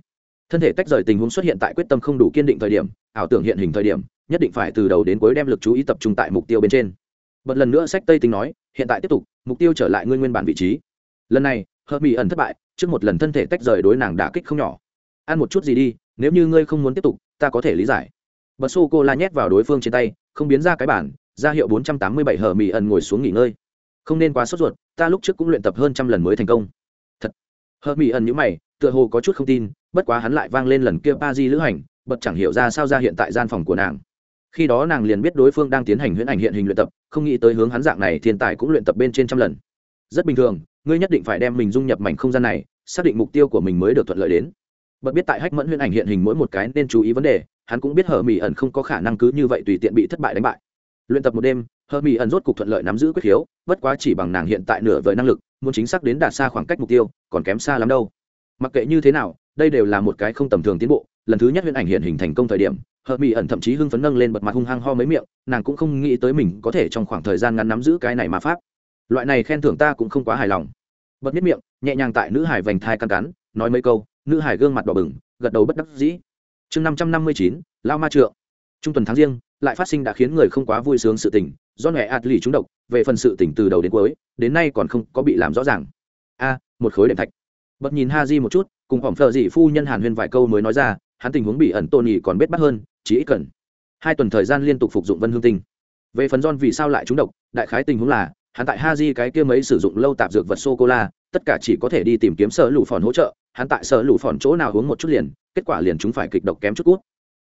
Thân thể tách rời tình huống xuất hiện tại quyết tâm không đủ kiên định thời điểm ảo tưởng hiện hình thời điểm nhất định phải từ đầu đến cuối đem lực chú ý tập trung tại mục tiêu bên trên. Bật lần nữa sách tây tính nói, hiện tại tiếp tục, mục tiêu trở lại nguyên nguyên bản vị trí. Lần này, Hợp mỹ ẩn thất bại, trước một lần thân thể tách rời đối nàng đả kích không nhỏ. Ăn một chút gì đi, nếu như ngươi không muốn tiếp tục, ta có thể lý giải. Bật xô cô la nhét vào đối phương trên tay, không biến ra cái bản, ra hiệu bốn trăm tám mươi bảy mỹ ẩn ngồi xuống nghỉ ngơi. Không nên quá sốt ruột, ta lúc trước cũng luyện tập hơn trăm lần mới thành công. Thật. Hợp mỹ ẩn nhữ mày, tựa hồ có chút không tin, bất quá hắn lại vang lên lần kia Pa di lữ hành, bật chẳng hiểu ra sao ra hiện tại gian phòng của nàng khi đó nàng liền biết đối phương đang tiến hành huyễn ảnh hiện hình luyện tập, không nghĩ tới hướng hắn dạng này thiên tài cũng luyện tập bên trên trăm lần. Rất bình thường, ngươi nhất định phải đem mình dung nhập mảnh không gian này, xác định mục tiêu của mình mới được thuận lợi đến. Bật biết tại hách mẫn huyễn ảnh hiện hình mỗi một cái nên chú ý vấn đề, hắn cũng biết hờ mỹ ẩn không có khả năng cứ như vậy tùy tiện bị thất bại đánh bại. Luyện tập một đêm hờ mỹ ẩn rốt cục thuận lợi nắm giữ quyết khiếu, bất quá chỉ bằng nàng hiện tại nửa vời năng lực, muốn chính xác đến đạt xa khoảng cách mục tiêu, còn kém xa lắm đâu. Mặc kệ như thế nào, đây đều là một cái không tầm thường tiến bộ, lần thứ nhất huyễn ảnh hiện hình thành công thời điểm hờ mỹ ẩn thậm chí hưng phấn nâng lên bật mặt hung hăng ho mấy miệng, nàng cũng không nghĩ tới mình có thể trong khoảng thời gian ngắn nắm giữ cái này mà pháp. Loại này khen thưởng ta cũng không quá hài lòng. Bật miết miệng, nhẹ nhàng tại nữ hải vành thai căn cắn, nói mấy câu, nữ hải gương mặt đỏ bừng, gật đầu bất đắc dĩ. Chương năm trăm năm mươi chín, lao ma trượng. Trung tuần tháng riêng, lại phát sinh đã khiến người không quá vui sướng sự tình, do nhẹ ạt lì trúng độc, về phần sự tỉnh từ đầu đến cuối, đến nay còn không có bị làm rõ ràng. A, một khối đệm thạch. Bật nhìn ha di một chút, cùng hỏng phờ dị phu nhân hàn huyên vài câu mới nói ra, hắn tình huống bị ẩn tôn nhì còn bết bắt hơn chỉ ít cần. Hai tuần thời gian liên tục phục dụng vân hương tinh. Về phần don vì sao lại trúng độc, đại khái tình huống là, hắn tại ha di cái kia mấy sử dụng lâu tạp dược vật sô cô la tất cả chỉ có thể đi tìm kiếm sở lũ phòn hỗ trợ, hắn tại sở lũ phòn chỗ nào uống một chút liền, kết quả liền chúng phải kịch độc kém chút cút.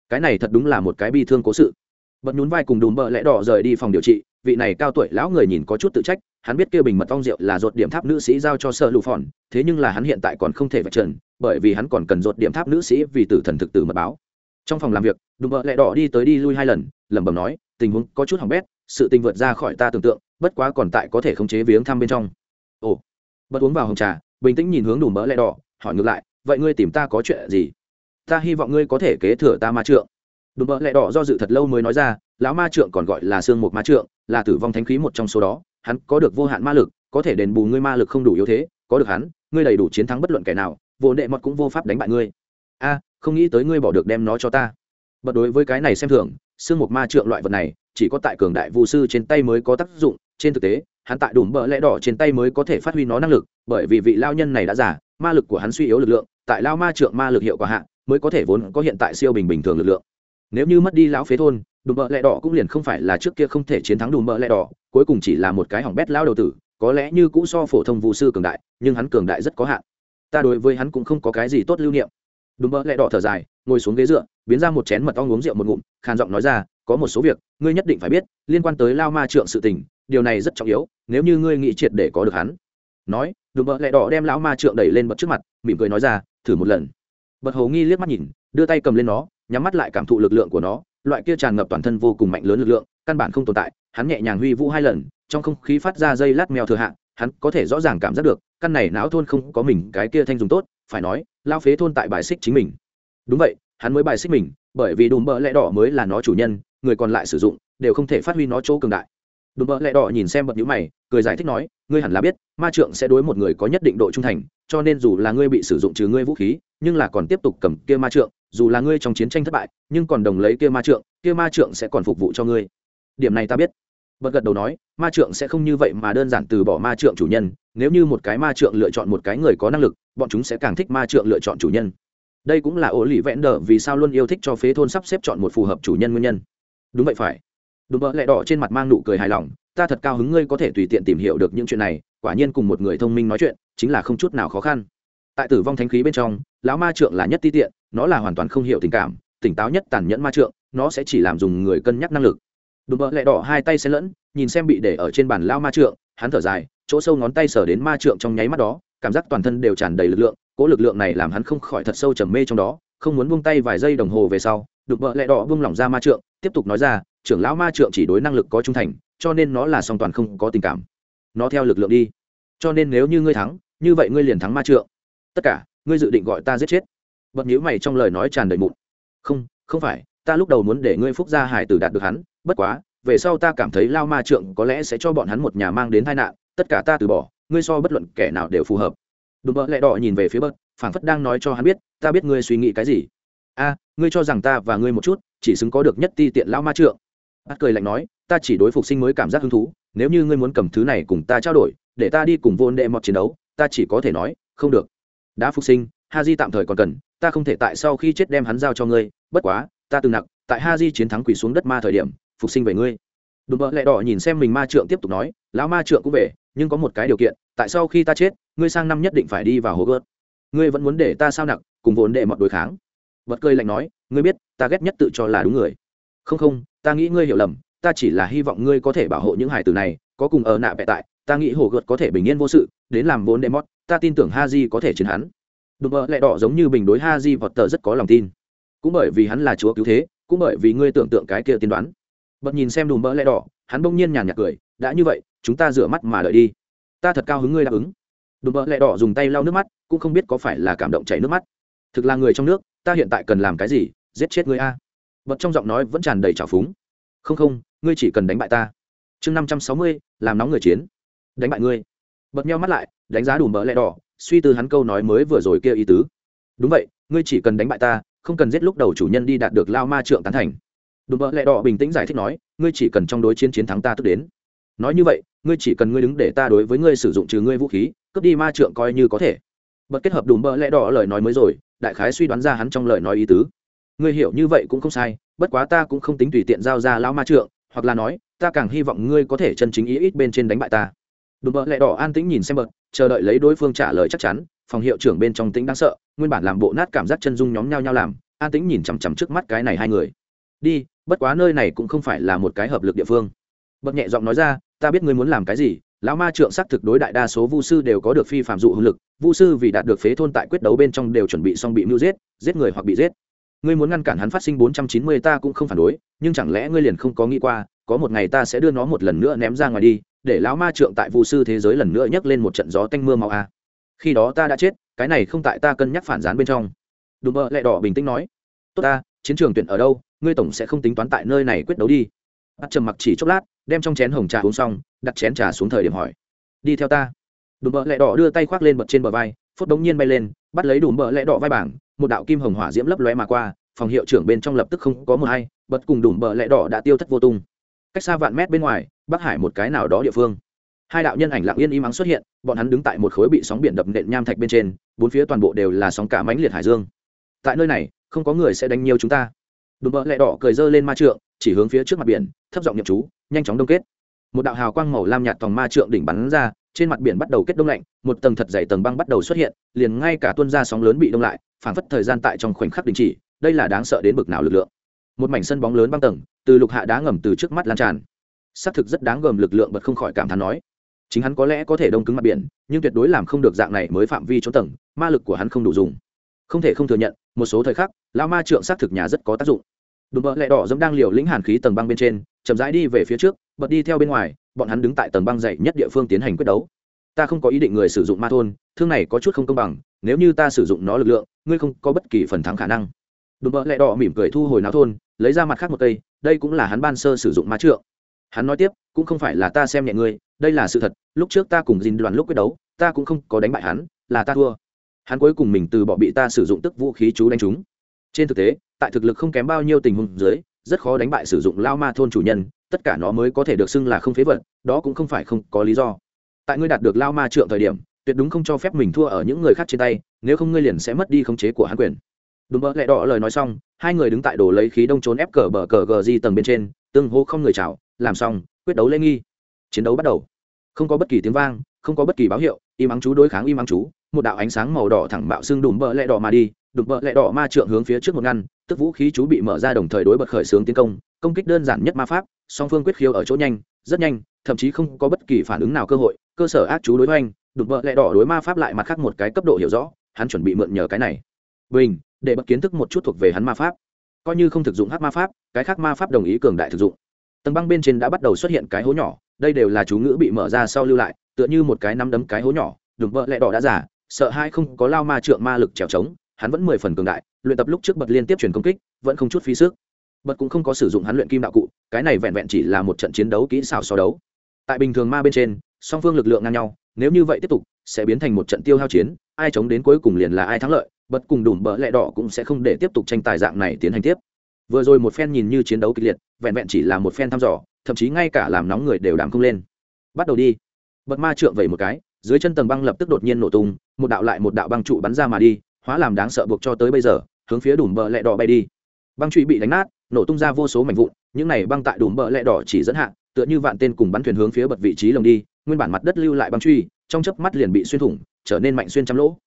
Cái này thật đúng là một cái bi thương cố sự. Bật nhún vai cùng đùm bợ lẽ đỏ rời đi phòng điều trị, vị này cao tuổi lão người nhìn có chút tự trách, hắn biết kia bình mật ong rượu là rột điểm tháp nữ sĩ giao cho sở lũ phòn, thế nhưng là hắn hiện tại còn không thể vạch trần, bởi vì hắn còn cần rột điểm tháp nữ sĩ vì tử thần thực tử mật báo trong phòng làm việc đùm bợ lẹ đỏ đi tới đi lui hai lần, lẩm bẩm nói, tình huống có chút hỏng bét, sự tình vượt ra khỏi ta tưởng tượng, bất quá còn tại có thể khống chế viếng thăm bên trong. Ồ, bật uống vào hồng trà, bình tĩnh nhìn hướng đủ mỡ lẹ đỏ, hỏi ngược lại, vậy ngươi tìm ta có chuyện gì? Ta hy vọng ngươi có thể kế thừa ta ma trượng. Đủ mỡ lẹ đỏ do dự thật lâu mới nói ra, lão ma trượng còn gọi là xương một ma trượng, là tử vong thánh khí một trong số đó, hắn có được vô hạn ma lực, có thể đền bù ngươi ma lực không đủ yếu thế, có được hắn, ngươi đầy đủ chiến thắng bất luận kẻ nào, vô đệ mọt cũng vô pháp đánh bại ngươi. A không nghĩ tới ngươi bỏ được đem nó cho ta. Bật đối với cái này xem thường xương một ma trượng loại vật này chỉ có tại cường đại vũ sư trên tay mới có tác dụng. Trên thực tế hắn tại đùm bỡ lẽ đỏ trên tay mới có thể phát huy nó năng lực bởi vì vị lao nhân này đã giả ma lực của hắn suy yếu lực lượng tại lao ma trượng ma lực hiệu quả hạn, mới có thể vốn có hiện tại siêu bình bình thường lực lượng. Nếu như mất đi lão phế thôn đùm bỡ lẽ đỏ cũng liền không phải là trước kia không thể chiến thắng đùm bỡ lẽ đỏ cuối cùng chỉ là một cái hỏng bét lao đầu tử có lẽ như cũ so phổ thông vũ sư cường đại nhưng hắn cường đại rất có hạn. Ta đối với hắn cũng không có cái gì tốt lưu niệm đùm bờ lẹ đỏ thở dài, ngồi xuống ghế dựa, biến ra một chén mật ong uống rượu một ngụm, khàn giọng nói ra, có một số việc, ngươi nhất định phải biết, liên quan tới lao ma trượng sự tình, điều này rất trọng yếu, nếu như ngươi nghĩ triệt để có được hắn. Nói đùm bợ lẹ đỏ đem lão ma trượng đẩy lên bật trước mặt, mỉm cười nói ra, thử một lần. Bật hầu nghi liếc mắt nhìn, đưa tay cầm lên nó, nhắm mắt lại cảm thụ lực lượng của nó, loại kia tràn ngập toàn thân vô cùng mạnh lớn lực lượng, căn bản không tồn tại, hắn nhẹ nhàng huy vũ hai lần, trong không khí phát ra dây lát mèo thừa hạ, hắn có thể rõ ràng cảm giác được, căn này não thôn không có mình, cái kia thanh dùng tốt phải nói, lao phế thôn tại bài xích chính mình. Đúng vậy, hắn mới bài xích mình, bởi vì đùm bợ lẽ đỏ mới là nó chủ nhân, người còn lại sử dụng, đều không thể phát huy nó chỗ cường đại. Đùm bợ lẽ đỏ nhìn xem bật nhũ mày, cười giải thích nói, ngươi hẳn là biết, ma trượng sẽ đối một người có nhất định độ trung thành, cho nên dù là ngươi bị sử dụng trừ ngươi vũ khí, nhưng là còn tiếp tục cầm kia ma trượng, dù là ngươi trong chiến tranh thất bại, nhưng còn đồng lấy kia ma trượng, kia ma trượng sẽ còn phục vụ cho ngươi. Điểm này ta biết. Bật gật đầu nói, ma trượng sẽ không như vậy mà đơn giản từ bỏ ma trượng chủ nhân nếu như một cái ma trượng lựa chọn một cái người có năng lực, bọn chúng sẽ càng thích ma trượng lựa chọn chủ nhân. Đây cũng là ổ lì vẽn đờ vì sao luôn yêu thích cho phế thôn sắp xếp chọn một phù hợp chủ nhân nguyên nhân. Đúng vậy phải. Đúng mỡ lẹ đỏ trên mặt mang nụ cười hài lòng, ta thật cao hứng ngươi có thể tùy tiện tìm hiểu được những chuyện này, quả nhiên cùng một người thông minh nói chuyện, chính là không chút nào khó khăn. Tại tử vong thánh khí bên trong, lão ma trượng là nhất ti tiện, nó là hoàn toàn không hiểu tình cảm, tỉnh táo nhất tàn nhẫn ma trượng, nó sẽ chỉ làm dùng người cân nhắc năng lực. Đùm bợ lẹ đỏ hai tay xen lẫn, nhìn xem bị để ở trên bàn lao ma trượng, hắn thở dài chỗ sâu ngón tay sờ đến ma trượng trong nháy mắt đó, cảm giác toàn thân đều tràn đầy lực lượng, cỗ lực lượng này làm hắn không khỏi thật sâu trầm mê trong đó, không muốn buông tay vài giây đồng hồ về sau, đục vợ lẹ đỏ buông lỏng ra ma trượng, tiếp tục nói ra, trưởng lão ma trượng chỉ đối năng lực có trung thành, cho nên nó là song toàn không có tình cảm. Nó theo lực lượng đi. Cho nên nếu như ngươi thắng, như vậy ngươi liền thắng ma trượng. Tất cả, ngươi dự định gọi ta giết chết. Bật nhíu mày trong lời nói tràn đầy mụn. Không không phải, ta lúc đầu muốn để ngươi phúc gia hải tử đạt được hắn, bất quá, về sau ta cảm thấy lao ma trượng có lẽ sẽ cho bọn hắn một nhà mang đến tai nạn tất cả ta từ bỏ, ngươi so bất luận kẻ nào đều phù hợp. Đùm bợ lẹ đỏ nhìn về phía bớt, phảng phất đang nói cho hắn biết, ta biết ngươi suy nghĩ cái gì. A, ngươi cho rằng ta và ngươi một chút, chỉ xứng có được nhất ti tiện lão ma trượng. Bắt cười lạnh nói, ta chỉ đối phục sinh mới cảm giác hứng thú, nếu như ngươi muốn cầm thứ này cùng ta trao đổi, để ta đi cùng vô đệ mọt chiến đấu, ta chỉ có thể nói, không được. Đã phục sinh ha di tạm thời còn cần, ta không thể tại sau khi chết đem hắn giao cho ngươi, bất quá, ta từng nặng, tại ha di chiến thắng quỷ xuống đất ma thời điểm, phục sinh về ngươi. Đùm bợ lẹ đỏ nhìn xem mình ma trượng tiếp tục nói, lão ma trượng cũng về nhưng có một cái điều kiện, tại sau khi ta chết, ngươi sang năm nhất định phải đi vào hồ gớt ngươi vẫn muốn để ta sao nặng, cùng vốn để mọi đối kháng. Vật cười lạnh nói, ngươi biết, ta ghét nhất tự cho là đúng người. Không không, ta nghĩ ngươi hiểu lầm, ta chỉ là hy vọng ngươi có thể bảo hộ những hải tử này, có cùng ở nạ vẹ tại, ta nghĩ hồ gợt có thể bình yên vô sự, đến làm vốn đệ mót ta tin tưởng ha di có thể chiến hắn. Đùm bợ lẹ đỏ giống như bình đối ha di vọt tờ rất có lòng tin. Cũng bởi vì hắn là chúa cứu thế, cũng bởi vì ngươi tưởng tượng cái kia tiên đoán. Bật nhìn xem đùm bợ lẹ đỏ, hắn bỗng nhiên nhàn nhạt cười, đã như vậy chúng ta rửa mắt mà đợi đi. Ta thật cao hứng ngươi đáp ứng. Đùm bợ lẹ đỏ dùng tay lau nước mắt, cũng không biết có phải là cảm động chảy nước mắt. Thực là người trong nước, ta hiện tại cần làm cái gì? Giết chết ngươi a. Bật trong giọng nói vẫn tràn đầy trào phúng. Không không, ngươi chỉ cần đánh bại ta. Chương năm trăm sáu mươi, làm nóng người chiến. Đánh bại ngươi. Bật nhau mắt lại, đánh giá đủ mỡ lẹ đỏ, suy tư hắn câu nói mới vừa rồi kia ý tứ. Đúng vậy, ngươi chỉ cần đánh bại ta, không cần giết lúc đầu chủ nhân đi đạt được lao ma trượng tán thành. Đùm bợ lẹ đỏ bình tĩnh giải thích nói, ngươi chỉ cần trong đối chiến chiến thắng ta tức đến. Nói như vậy ngươi chỉ cần ngươi đứng để ta đối với ngươi sử dụng trừ ngươi vũ khí, cướp đi ma trượng coi như có thể. Bật kết hợp đùm bơ lẽ đỏ lời nói mới rồi, đại khái suy đoán ra hắn trong lời nói ý tứ. Ngươi hiểu như vậy cũng không sai, bất quá ta cũng không tính tùy tiện giao ra lão ma trượng, hoặc là nói, ta càng hy vọng ngươi có thể chân chính ý ít bên trên đánh bại ta. Đùm bơ lẽ đỏ an tĩnh nhìn xem bật, chờ đợi lấy đối phương trả lời chắc chắn, phòng hiệu trưởng bên trong tĩnh đáng sợ, nguyên bản làm bộ nát cảm giác chân dung nhóm nhau nhau làm, an tĩnh nhìn chằm chằm trước mắt cái này hai người. Đi, bất quá nơi này cũng không phải là một cái hợp lực địa phương. Bật nhẹ giọng nói ra ta biết ngươi muốn làm cái gì, lão ma trượng xác thực đối đại đa số vu sư đều có được phi phạm dụ hữu lực, vu sư vì đạt được phế thôn tại quyết đấu bên trong đều chuẩn bị xong bị mưu giết giết người hoặc bị giết. Ngươi muốn ngăn cản hắn phát sinh bốn trăm chín mươi ta cũng không phản đối, nhưng chẳng lẽ ngươi liền không có nghĩ qua, có một ngày ta sẽ đưa nó một lần nữa ném ra ngoài đi, để lão ma trượng tại vu sư thế giới lần nữa nhấc lên một trận gió tanh mưa màu a. Khi đó ta đã chết, cái này không tại ta cân nhắc phản gián bên trong. Đùm bơ lẹ đỏ bình tĩnh nói. Tốt ta, chiến trường tuyển ở đâu, ngươi tổng sẽ không tính toán tại nơi này quyết đấu đi bắt trầm mặc chỉ chốc lát, đem trong chén hồng trà uống xong, đặt chén trà xuống thời điểm hỏi, đi theo ta. Đùm bợ lẹ đỏ đưa tay khoác lên bật trên bờ vai, phút đống nhiên bay lên, bắt lấy đùm bợ lẹ đỏ vai bảng, một đạo kim hồng hỏa diễm lấp lóe mà qua, phòng hiệu trưởng bên trong lập tức không có một hay bật cùng đùm bợ lẹ đỏ đã tiêu thất vô tung. Cách xa vạn mét bên ngoài, bắc hải một cái nào đó địa phương. Hai đạo nhân ảnh lặng yên im ắng xuất hiện, bọn hắn đứng tại một khối bị sóng biển đập nện nham thạch bên trên, bốn phía toàn bộ đều là sóng cả mãnh liệt hải dương. Tại nơi này, không có người sẽ đánh nhiều chúng ta. Đùm bợ lẹ đỏ cười dơ lên ma trượng chỉ hướng phía trước mặt biển, thấp giọng nhậm chú, nhanh chóng đông kết. Một đạo hào quang màu lam nhạt tòng ma trượng đỉnh bắn ra, trên mặt biển bắt đầu kết đông lạnh, một tầng thật dày tầng băng bắt đầu xuất hiện, liền ngay cả tuân ra sóng lớn bị đông lại phản phất thời gian tại trong khoảnh khắc đình chỉ, đây là đáng sợ đến bực nào lực lượng. Một mảnh sân bóng lớn băng tầng, từ lục hạ đá ngầm từ trước mắt lan tràn. Xác thực rất đáng gờm lực lượng bật không khỏi cảm thán nói, chính hắn có lẽ có thể đông cứng mặt biển, nhưng tuyệt đối làm không được dạng này mới phạm vi trốn tầng, ma lực của hắn không đủ dùng. Không thể không thừa nhận, một số thời khắc lao ma trượng xác thực nhà rất có tác dụng đùm bợ lẹ đỏ giống đang liều lĩnh hàn khí tầng băng bên trên, chậm rãi đi về phía trước, bật đi theo bên ngoài, bọn hắn đứng tại tầng băng dày nhất địa phương tiến hành quyết đấu. Ta không có ý định người sử dụng ma thôn, thương này có chút không công bằng, nếu như ta sử dụng nó lực lượng, ngươi không có bất kỳ phần thắng khả năng. Đùm bợ lẹ đỏ mỉm cười thu hồi náo thôn, lấy ra mặt khác một cây, đây cũng là hắn ban sơ sử dụng ma trượng. Hắn nói tiếp, cũng không phải là ta xem nhẹ ngươi, đây là sự thật, lúc trước ta cùng dìn đoàn lúc quyết đấu, ta cũng không có đánh bại hắn, là ta thua. Hắn cuối cùng mình từ bỏ bị ta sử dụng tức vũ khí chú đánh chúng trên thực tế, tại thực lực không kém bao nhiêu tình huống dưới, rất khó đánh bại sử dụng lao ma thôn chủ nhân, tất cả nó mới có thể được xưng là không phế vật, đó cũng không phải không có lý do. Tại ngươi đạt được lao ma trượng thời điểm, tuyệt đúng không cho phép mình thua ở những người khác trên tay, nếu không ngươi liền sẽ mất đi khống chế của hắn quyền. Đúng mơ lẹ đỏ lời nói xong, hai người đứng tại đồ lấy khí đông trốn ép cờ bờ cờ gờ di tầng bên trên, tương hô không người chào, làm xong, quyết đấu lễ nghi. Chiến đấu bắt đầu. Không có bất kỳ tiếng vang, không có bất kỳ báo hiệu im ắng chú đối kháng im ắng chú, một đạo ánh sáng màu đỏ thẳng bạo xương đùm bờ lẹ đỏ mà đi đùm bợ lẹ đỏ ma trượng hướng phía trước một ngăn, tức vũ khí chú bị mở ra đồng thời đối bật khởi xướng tiến công công kích đơn giản nhất ma pháp, song phương quyết khiêu ở chỗ nhanh, rất nhanh, thậm chí không có bất kỳ phản ứng nào cơ hội, cơ sở ác chú đối hoành đùm bợ lẹ đỏ đối ma pháp lại mặt khác một cái cấp độ hiểu rõ, hắn chuẩn bị mượn nhờ cái này. Bình, để bật kiến thức một chút thuộc về hắn ma pháp. Coi như không thực dụng hát ma pháp, cái khác ma pháp đồng ý cường đại thực dụng. Tầng băng bên trên đã bắt đầu xuất hiện cái hố nhỏ, đây đều là chú ngữ bị mở ra sau lưu lại, tựa như một cái nắm đấm cái hố nhỏ đùm bợ lẹ đỏ đã giả, sợ hai không có lao ma trượng ma lực trèo trống hắn vẫn mười phần cường đại, luyện tập lúc trước bật liên tiếp chuyển công kích, vẫn không chút phí sức. Bật cũng không có sử dụng hắn luyện kim đạo cụ, cái này vẹn vẹn chỉ là một trận chiến đấu kỹ xảo so đấu. Tại bình thường ma bên trên, song phương lực lượng ngang nhau, nếu như vậy tiếp tục, sẽ biến thành một trận tiêu hao chiến, ai chống đến cuối cùng liền là ai thắng lợi, bật cùng đùm bỡ lẹ đỏ cũng sẽ không để tiếp tục tranh tài dạng này tiến hành tiếp. Vừa rồi một phen nhìn như chiến đấu kịch liệt, vẹn vẹn chỉ là một phen thăm dò, thậm chí ngay cả làm nóng người đều đảm không lên. Bắt đầu đi. Bật ma trượng vẩy một cái, dưới chân tầng băng lập tức đột nhiên nổ tung, một đạo lại một đạo băng trụ bắn ra mà đi hóa làm đáng sợ buộc cho tới bây giờ, hướng phía đùm bờ lẹ đỏ bay đi. Băng trụy bị đánh nát, nổ tung ra vô số mảnh vụn, những này băng tại đùm bờ lẹ đỏ chỉ dẫn hạn tựa như vạn tên cùng bắn thuyền hướng phía bật vị trí lồng đi, nguyên bản mặt đất lưu lại băng truy trong chớp mắt liền bị xuyên thủng, trở nên mạnh xuyên trăm lỗ.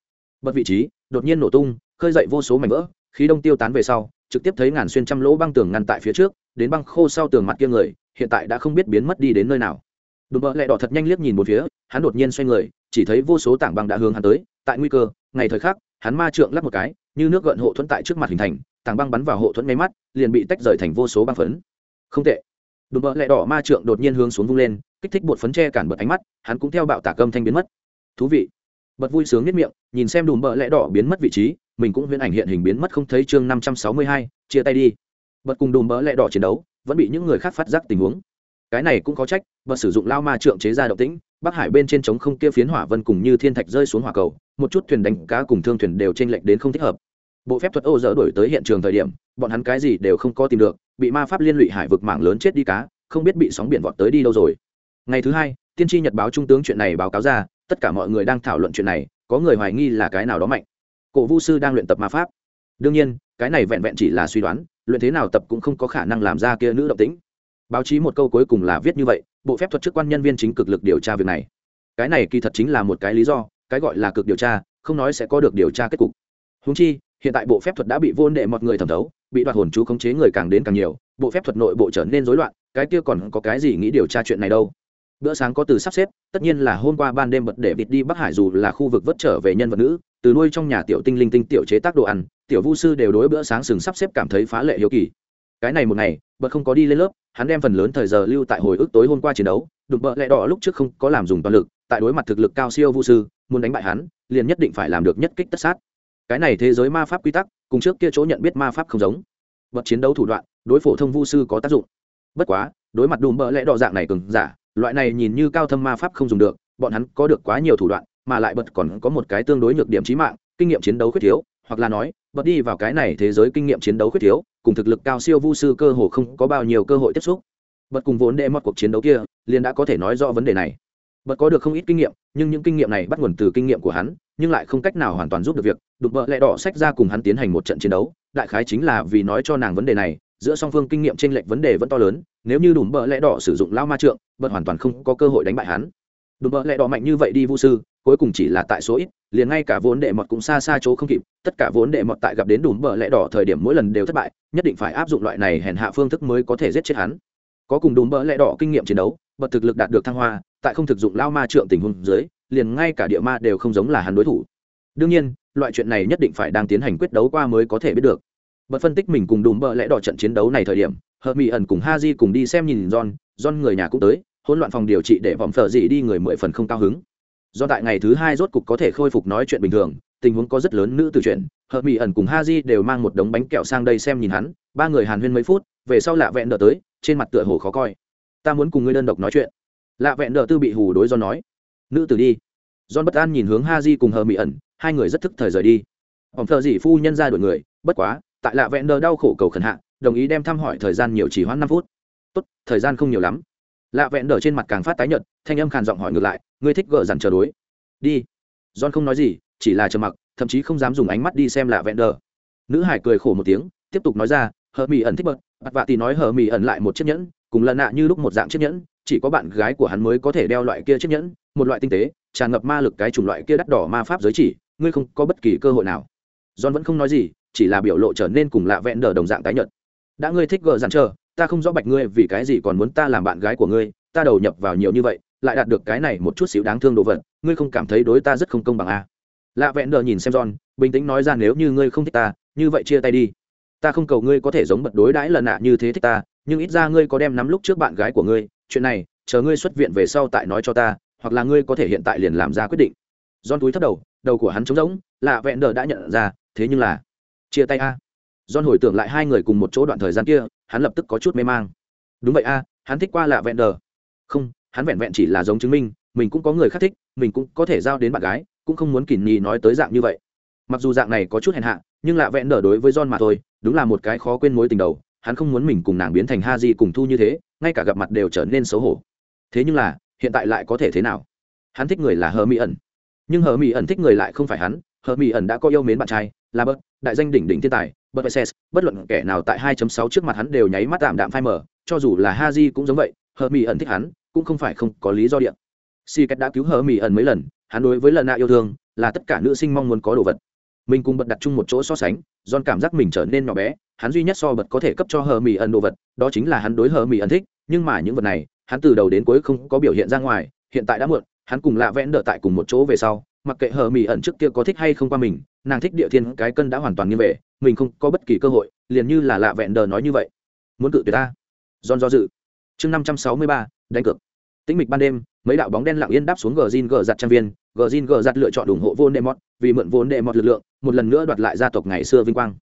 Bật vị trí, đột nhiên nổ tung, khơi dậy vô số mảnh vỡ, khí đông tiêu tán về sau, trực tiếp thấy ngàn xuyên trăm lỗ băng tường ngăn tại phía trước, đến băng khô sau tường mặt kia người, hiện tại đã không biết biến mất đi đến nơi nào. Đùm bợ lẹ đỏ thật nhanh liếc nhìn một phía, hắn đột nhiên xoay người, chỉ thấy vô số tảng băng đã hướng hắn tới, tại nguy cơ, ngày thời khắc hắn ma trượng lắp một cái, như nước gợn hộ thuẫn tại trước mặt hình thành, tảng băng bắn vào hộ thuẫn máy mắt, liền bị tách rời thành vô số băng phấn. Không tệ. Đùm bợ lẹ đỏ ma trượng đột nhiên hướng xuống vung lên, kích thích bột phấn che cản bật ánh mắt, hắn cũng theo bạo tả cơm thanh biến mất. Thú vị. Bật vui sướng nhất miệng, nhìn xem đùm bợ lẹ đỏ biến mất vị trí, mình cũng huyễn ảnh hiện hình biến mất không thấy chương năm trăm sáu mươi hai, chia tay đi. Bật cùng đùm bợ lẹ đỏ chiến đấu, vẫn bị những người khác phát giác tình huống. Cái này cũng có trách, bật sử dụng lao ma trượng chế ra động tĩnh, bắc hải bên trên trống không kia phiến hỏa vân cùng như thiên thạch rơi xuống hỏa cầu một chút thuyền đánh cá cùng thương thuyền đều t r ê n lệch đến không thích hợp. Bộ phép thuật ô dỡ đổi tới hiện trường thời điểm, bọn hắn cái gì đều không có tìm được, bị ma pháp liên lụy hải vực mảng lớn chết đi cá, không biết bị sóng biển vọt tới đi đâu rồi. Ngày thứ hai, tiên tri nhật báo trung tướng chuyện này báo cáo ra, tất cả mọi người đang thảo luận chuyện này, có người hoài nghi là cái nào đó mạnh. Cổ vu sư đang luyện tập ma pháp. Đương nhiên, cái này vẹn vẹn chỉ là suy đoán, luyện thế nào tập cũng không có khả năng làm ra kia nữ động tĩnh. Báo chí một câu cuối cùng là viết như vậy, bộ phép thuật chức quan nhân viên chính cực lực điều tra việc này. Cái này kỳ thật chính là một cái lý do cái gọi là cực điều tra, không nói sẽ có được điều tra kết cục. Húng chi, hiện tại bộ phép thuật đã bị vô đệ mọi người thẩm thấu, bị đoạt hồn chú khống chế người càng đến càng nhiều, bộ phép thuật nội bộ trở nên rối loạn, cái kia còn có cái gì nghĩ điều tra chuyện này đâu? Bữa sáng có từ sắp xếp, tất nhiên là hôm qua ban đêm bật để vịt đi bắc hải dù là khu vực vất trở về nhân vật nữ, từ nuôi trong nhà tiểu tinh linh tinh tiểu chế tác đồ ăn, tiểu vu sư đều đối bữa sáng sừng sắp xếp cảm thấy phá lệ hiếu kỳ. Cái này một ngày, bật không có đi lên lớp, hắn đem phần lớn thời giờ lưu tại hồi ức tối hôm qua chiến đấu, đụng bợ lẹ đỏ lúc trước không có làm dùng toàn lực, tại đối mặt thực lực cao siêu vu sư muốn đánh bại hắn, liền nhất định phải làm được nhất kích tất sát. Cái này thế giới ma pháp quy tắc, cùng trước kia chỗ nhận biết ma pháp không giống. Bật chiến đấu thủ đoạn, đối phổ thông vu sư có tác dụng. Bất quá, đối mặt đùm bợ lẽ đỏ dạng này cường giả, loại này nhìn như cao thâm ma pháp không dùng được, bọn hắn có được quá nhiều thủ đoạn, mà lại bật còn có một cái tương đối nhược điểm trí mạng, kinh nghiệm chiến đấu khuyết thiếu, hoặc là nói, bật đi vào cái này thế giới kinh nghiệm chiến đấu khuyết thiếu, cùng thực lực cao siêu vu sư cơ hồ không có bao nhiêu cơ hội tiếp xúc. Bật cùng vốn đệ mất cuộc chiến đấu kia, liền đã có thể nói rõ vấn đề này bật có được không ít kinh nghiệm, nhưng những kinh nghiệm này bắt nguồn từ kinh nghiệm của hắn, nhưng lại không cách nào hoàn toàn giúp được việc. Đục vợ lẹ đỏ sách ra cùng hắn tiến hành một trận chiến đấu, đại khái chính là vì nói cho nàng vấn đề này, giữa song phương kinh nghiệm t r ê n lệch vấn đề vẫn to lớn, nếu như đùm bợ lẽ đỏ sử dụng lao ma trượng, bật hoàn toàn không có cơ hội đánh bại hắn. Đùm bợ lẽ đỏ mạnh như vậy đi vu sư, cuối cùng chỉ là tại số ít, liền ngay cả vốn đệ mọt cũng xa xa chỗ không kịp, tất cả vốn đệ mọt tại gặp đến đùm bợ lẽ đỏ thời điểm mỗi lần đều thất bại, nhất định phải áp dụng loại này hèn hạ phương thức mới có thể giết chết hắn. Có cùng đùm bợ lẽ đỏ kinh nghiệm chiến đấu, bật thực lực đạt được thăng hoa tại không thực dụng lao ma trượng tình huống dưới, liền ngay cả địa ma đều không giống là hắn đối thủ. Đương nhiên, loại chuyện này nhất định phải đang tiến hành quyết đấu qua mới có thể biết được. Bật phân tích mình cùng đùm bờ lẽ đỏ trận chiến đấu này thời điểm, hợp mỹ ẩn cùng ha di cùng đi xem nhìn john john người nhà cũng tới, hỗn loạn phòng điều trị để vòng phở dị đi người mười phần không cao hứng. Do tại ngày thứ hai rốt cục có thể khôi phục nói chuyện bình thường, tình huống có rất lớn nữ từ chuyện, hợp mỹ ẩn cùng ha di đều mang một đống bánh kẹo sang đây xem nhìn hắn, ba người hàn huyên mấy phút, về sau lạ vẹn đỡ tới, trên mặt tựa hồ khó coi. Ta muốn cùng ngươi đơn độc nói chuyện lạ vẹn đỡ tư bị hù đối do nói. Nữ tử đi. John bất an nhìn hướng ha di cùng hờ mỹ ẩn, hai người rất thức thời rời đi. Ông thợ dị phu nhân ra đuổi người, bất quá, tại lạ vẹn đỡ đau khổ cầu khẩn hạ, đồng ý đem thăm hỏi thời gian nhiều chỉ hoãn năm phút. Tốt, thời gian không nhiều lắm. Lạ vẹn đỡ trên mặt càng phát tái nhợt, thanh âm khàn giọng hỏi ngược lại, ngươi thích gỡ dằn chờ đối? Đi. John không nói gì, chỉ là chờ mặc, thậm chí không dám dùng ánh mắt đi xem lạ vẹn đỡ nữ hải cười khổ một tiếng, tiếp tục nói ra, hờ mỹ ẩn thích bật bặt vạ thì nói hờ mỹ ẩn lại một chiếc nhẫn cùng lần nạ như lúc một dạng chiếc nhẫn, chỉ có bạn gái của hắn mới có thể đeo loại kia chiếc nhẫn, một loại tinh tế, tràn ngập ma lực cái chủng loại kia đắt đỏ ma pháp giới chỉ, ngươi không có bất kỳ cơ hội nào. John vẫn không nói gì, chỉ là biểu lộ trở nên cùng lạ vẹn đờ đồng dạng tái nhợt. Đã ngươi thích gờ dặn chờ, ta không rõ bạch ngươi vì cái gì còn muốn ta làm bạn gái của ngươi, ta đầu nhập vào nhiều như vậy, lại đạt được cái này một chút xíu đáng thương đồ vật, ngươi không cảm thấy đối ta rất không công bằng à. lạ vẹn đờ nhìn xem john, bình tĩnh nói ra nếu như ngươi không thích ta, như vậy chia tay đi ta không cầu ngươi có thể giống bật đối đãi lần nạ như thế thích ta, nhưng ít ra ngươi có đem nắm lúc trước bạn gái của ngươi, chuyện này, chờ ngươi xuất viện về sau tại nói cho ta, hoặc là ngươi có thể hiện tại liền làm ra quyết định. Don túi thấp đầu đầu của hắn trống rỗng, lạ vẹn đờ đã nhận ra, thế nhưng là, chia tay a. Don hồi tưởng lại hai người cùng một chỗ đoạn thời gian kia, hắn lập tức có chút mê mang. Đúng vậy a, hắn thích qua lạ vẹn đờ. Không, hắn vẹn vẹn chỉ là giống chứng minh, mình cũng có người khác thích, mình cũng có thể giao đến bạn gái, cũng không muốn kỉ nhì nói tới dạng như vậy mặc dù dạng này có chút hèn hạ nhưng lạ vẹn nở đối với John mà thôi đúng là một cái khó quên mối tình đầu hắn không muốn mình cùng nàng biến thành ha di cùng thu như thế ngay cả gặp mặt đều trở nên xấu hổ. Thế nhưng là hiện tại lại có thể thế nào? Hắn thích người là hờ mỹ ẩn. Nhưng hờ mỹ ẩn thích người lại không phải hắn hờ mỹ ẩn đã có yêu mến bạn trai là bớt đại danh đỉnh đỉnh thiên tài bớt Esses, bất luận kẻ nào tại 2.6 trước mặt hắn đều nháy mắt tạm đạm phai mở cho dù là Haji cũng giống vậy hờ mỹ ẩn thích hắn cũng không phải không có lý do điện si cách đã cứu hờ mỹ ẩn mấy lần hắn đối với lần nạ yêu thương là tất cả nữ sinh mong muốn có đồ vật mình cùng bật đặt chung một chỗ so sánh John cảm giác mình trở nên nhỏ bé hắn duy nhất so bật có thể cấp cho hờ mỹ ẩn đồ vật đó chính là hắn đối hờ mỹ ẩn thích nhưng mà những vật này hắn từ đầu đến cuối không có biểu hiện ra ngoài hiện tại đã muộn hắn cùng lạ vẽn đỡ tại cùng một chỗ về sau mặc kệ hờ mỹ ẩn trước kia có thích hay không qua mình nàng thích địa thiên cái cân đã hoàn toàn như vậy. mình không có bất kỳ cơ hội liền như là lạ vẹn đờ nói như vậy muốn cự tuyệt ta John do dự chương năm trăm sáu mươi ba đánh cược tĩnh mịch ban đêm mấy đạo bóng đen lặng yên đáp xuống gờ zin gờ giặt trang viên gờ zin gờ giặt lựa chọn ủng hộ vô đệ mọt vì mượn vốn đệ mọt lực lượng một lần nữa đoạt lại gia tộc ngày xưa vinh quang.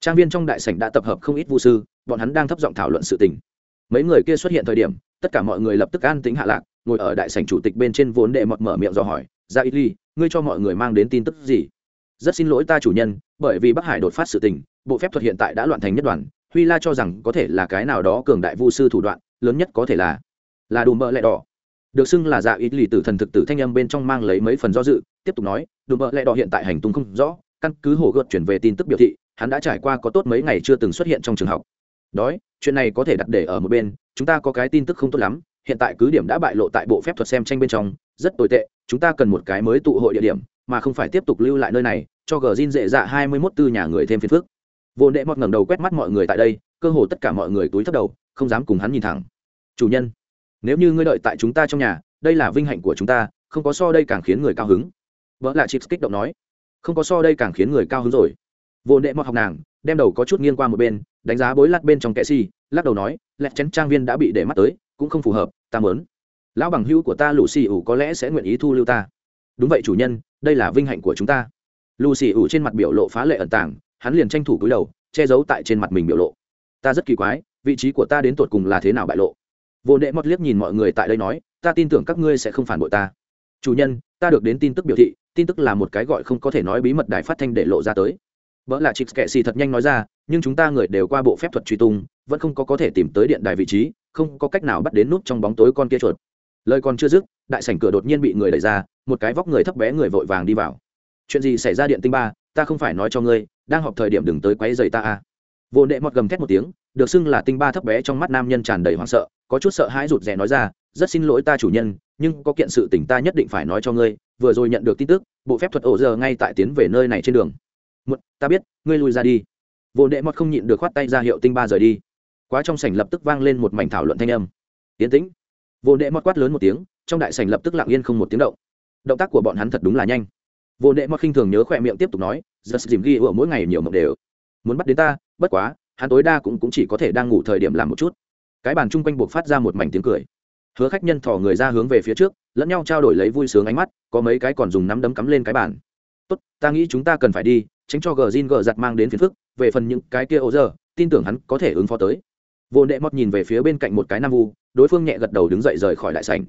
Trang viên trong đại sảnh đã tập hợp không ít vu sư, bọn hắn đang thấp giọng thảo luận sự tình. Mấy người kia xuất hiện thời điểm, tất cả mọi người lập tức an tính hạ lạc, ngồi ở đại sảnh chủ tịch bên trên vốn đệ mọt mở miệng dò hỏi ra ít ly, ngươi cho mọi người mang đến tin tức gì? Rất xin lỗi ta chủ nhân, bởi vì bắc hải đột phát sự tình, bộ phép thuật hiện tại đã loạn thành nhất đoàn, huy la cho rằng có thể là cái nào đó cường đại vu sư thủ đoạn, lớn nhất có thể là là đùm bợ lẹ đỏ. Được xưng là dạ ít lì tử thần thực tử thanh âm bên trong mang lấy mấy phần do dự, tiếp tục nói, đùm bợ lẹ đỏ hiện tại hành tung không rõ căn cứ hồ gợt chuyển về tin tức biểu thị, hắn đã trải qua có tốt mấy ngày chưa từng xuất hiện trong trường học. Đói, chuyện này có thể đặt để ở một bên, chúng ta có cái tin tức không tốt lắm, hiện tại cứ điểm đã bại lộ tại bộ phép thuật xem tranh bên trong, rất tồi tệ, chúng ta cần một cái mới tụ hội địa điểm, mà không phải tiếp tục lưu lại nơi này, cho gờ zin dễ dạ hai mươi mốt tư nhà người thêm phiền phức. Vô nệ mọt ngẩng đầu quét mắt mọi người tại đây, cơ hồ tất cả mọi người túi thấp đầu, không dám cùng hắn nhìn thẳng. Chủ nhân, nếu như ngươi đợi tại chúng ta trong nhà, đây là vinh hạnh của chúng ta, không có so đây càng khiến người cao hứng. Vợ là chips kích động nói không có so đây càng khiến người cao hứng rồi. Vô nệ mọt học nàng, đem đầu có chút nghiêng qua một bên, đánh giá bối lát bên trong kệ si, lắc đầu nói lẹt chén trang viên đã bị để mắt tới, cũng không phù hợp, ta mớn lão bằng hữu của ta lù xì ủ có lẽ sẽ nguyện ý thu lưu ta. Đúng vậy chủ nhân, đây là vinh hạnh của chúng ta. Lù xì ủ trên mặt biểu lộ phá lệ ẩn tàng, hắn liền tranh thủ cúi đầu, che giấu tại trên mặt mình biểu lộ. Ta rất kỳ quái, vị trí của ta đến tột cùng là thế nào bại lộ? Vô nệ mọt liếc nhìn mọi người tại đây nói, ta tin tưởng các ngươi sẽ không phản bội ta. Chủ nhân ta được đến tin tức biểu thị, tin tức là một cái gọi không có thể nói bí mật đài phát thanh để lộ ra tới. Vợ là chịp kệ xì thật nhanh nói ra, nhưng chúng ta người đều qua bộ phép thuật truy tung, vẫn không có có thể tìm tới điện đài vị trí, không có cách nào bắt đến nút trong bóng tối con kia chuột. Lời còn chưa dứt, đại sảnh cửa đột nhiên bị người đẩy ra, một cái vóc người thấp bé người vội vàng đi vào. Chuyện gì xảy ra điện tinh ba, ta không phải nói cho ngươi, đang họp thời điểm đừng tới quấy rầy ta à vô nệ mọt gầm thét một tiếng, được xưng là tinh ba thấp bé trong mắt nam nhân tràn đầy hoảng sợ, có chút sợ hãi rụt rè nói ra, rất xin lỗi ta chủ nhân nhưng có kiện sự tình ta nhất định phải nói cho ngươi vừa rồi nhận được tin tức bộ phép thuật ổ giờ ngay tại tiến về nơi này trên đường. Một ta biết ngươi lui ra đi. Vô đệ mọt không nhịn được khoát tay ra hiệu tinh ba rời đi. Quá trong sảnh lập tức vang lên một mảnh thảo luận thanh âm. Yến tĩnh. Vô đệ mọt quát lớn một tiếng trong đại sảnh lập tức lặng yên không một tiếng động. Động tác của bọn hắn thật đúng là nhanh. Vô đệ mọt khinh thường nhớ khỏe miệng tiếp tục nói giờ dìm ghi ở mỗi ngày nhiều mộng đều. Muốn bắt đến ta bất quá hắn tối đa cũng, cũng chỉ có thể đang ngủ thời điểm làm một chút. Cái bàn chung quanh buộc phát ra một mảnh tiếng cười hứa khách nhân thỏ người ra hướng về phía trước, lẫn nhau trao đổi lấy vui sướng ánh mắt, có mấy cái còn dùng nắm đấm cắm lên cái bàn. Tốt, ta nghĩ chúng ta cần phải đi, tránh cho gờ zin gờ giặt mang đến phiền phức, về phần những cái kia ô giờ tin tưởng hắn có thể ứng phó tới. Vô nệ mọt nhìn về phía bên cạnh một cái nam vu, đối phương nhẹ gật đầu đứng dậy rời khỏi đại sảnh.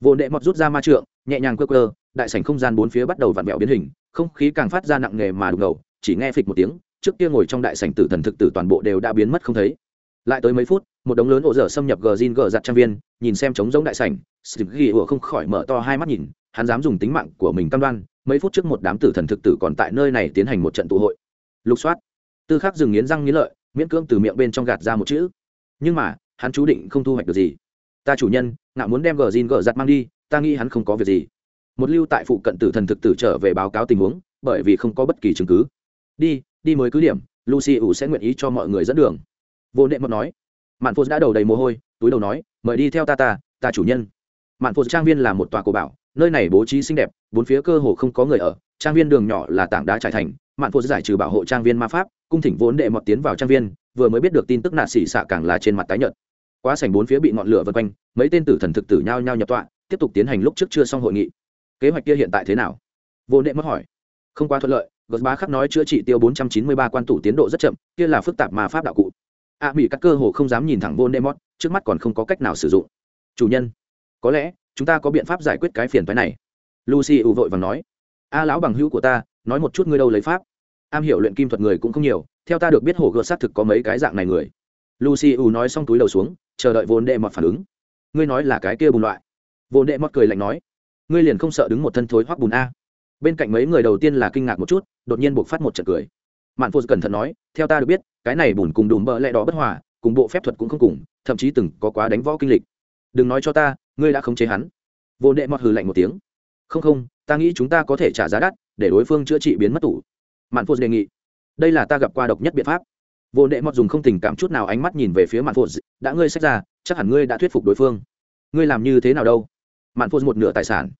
Vô nệ mọt rút ra ma trượng, nhẹ nhàng cơ cơ đại sảnh không gian bốn phía bắt đầu vặn vẹo biến hình, không khí càng phát ra nặng nề mà đục ngầu, chỉ nghe phịch một tiếng, trước kia ngồi trong đại sảnh tử thần thực tử toàn bộ đều đã biến mất không thấy lại tới mấy phút, một đống lớn ổ dở xâm nhập gờ zin gờ giặt trang viên, nhìn xem trống giống đại sảnh sịp ghi ủa không khỏi mở to hai mắt nhìn, hắn dám dùng tính mạng của mình cam đoan, mấy phút trước một đám tử thần thực tử còn tại nơi này tiến hành một trận tụ hội. Lục soát. Tư khắc dừng nghiến răng nghiến lợi, miễn cưỡng từ miệng bên trong gạt ra một chữ. Nhưng mà, hắn chú định không thu hoạch được gì. Ta chủ nhân, ngạo muốn đem gờ zin gờ giặt mang đi, ta nghĩ hắn không có việc gì. Một lưu tại phụ cận tử thần thực tử trở về báo cáo tình huống, bởi vì không có bất kỳ chứng cứ. Đi đi mới cứ điểm, lucy ủ sẽ nguyện ý cho mọi người dẫn đường vô nệ mật nói, mạn phô đã đầu đầy mồ hôi, túi đầu nói, mời đi theo ta ta ta chủ nhân. Mạn phô trang viên là một tòa cổ bảo, nơi này bố trí xinh đẹp, bốn phía cơ hồ không có người ở, trang viên đường nhỏ là tảng đá trải thành, mạn phô giải trừ bảo hộ trang viên ma pháp, cung thỉnh vốn đệ mọt tiến vào trang viên, vừa mới biết được tin tức nạ xỉ xạ càng là trên mặt tái nhợt. Quá sảnh bốn phía bị ngọn lửa vân quanh, mấy tên tử thần thực tử nhao nhao nhập tọa, tiếp tục tiến hành lúc trước chưa xong hội nghị. Kế hoạch kia hiện tại thế nào? Vô Nệ mất hỏi. Không quá thuận lợi gớt bá khắc nói chữa trị tiêu bốn trăm chín mươi ba quan tủ tiến độ rất chậm, kia là phức tạp mà pháp đạo cụ ạ à, mỹ các cơ hồ không dám nhìn thẳng vô đệ mót trước mắt còn không có cách nào sử dụng. Chủ nhân có lẽ chúng ta có biện pháp giải quyết cái phiền phái này. Lucy ủ vội và nói. A lão bằng hữu của ta nói một chút ngươi đâu lấy pháp. Am hiểu luyện kim thuật người cũng không nhiều theo ta được biết hồ gợt xác thực có mấy cái dạng này người. Lucy ủ nói xong túi đầu xuống chờ đợi vốn đệ mọt phản ứng. Ngươi nói là cái kia bùn loại. Vốn đệ mọt cười lạnh nói. Ngươi liền không sợ đứng một thân thối hoắc bùn a. Bên cạnh mấy người đầu tiên là kinh ngạc một chút đột nhiên buộc phát một trận cười mạn phô cẩn thận nói, theo ta được biết, cái này bùn cùng đùm bợ lẽ đó bất hòa, cùng bộ phép thuật cũng không cùng, thậm chí từng có quá đánh võ kinh lịch. Đừng nói cho ta, ngươi đã khống chế hắn. Vô đệ mọt hừ lạnh một tiếng. Không không, ta nghĩ chúng ta có thể trả giá đắt, để đối phương chữa trị biến mất tủ. Mạn phô đề nghị. Đây là ta gặp qua độc nhất biện pháp. Vô đệ mọt dùng không tình cảm chút nào ánh mắt nhìn về phía mạn phô đã ngươi sách ra, chắc hẳn ngươi đã thuyết phục đối phương. Ngươi làm như thế nào đâu? Mạn phô một nửa tài sản.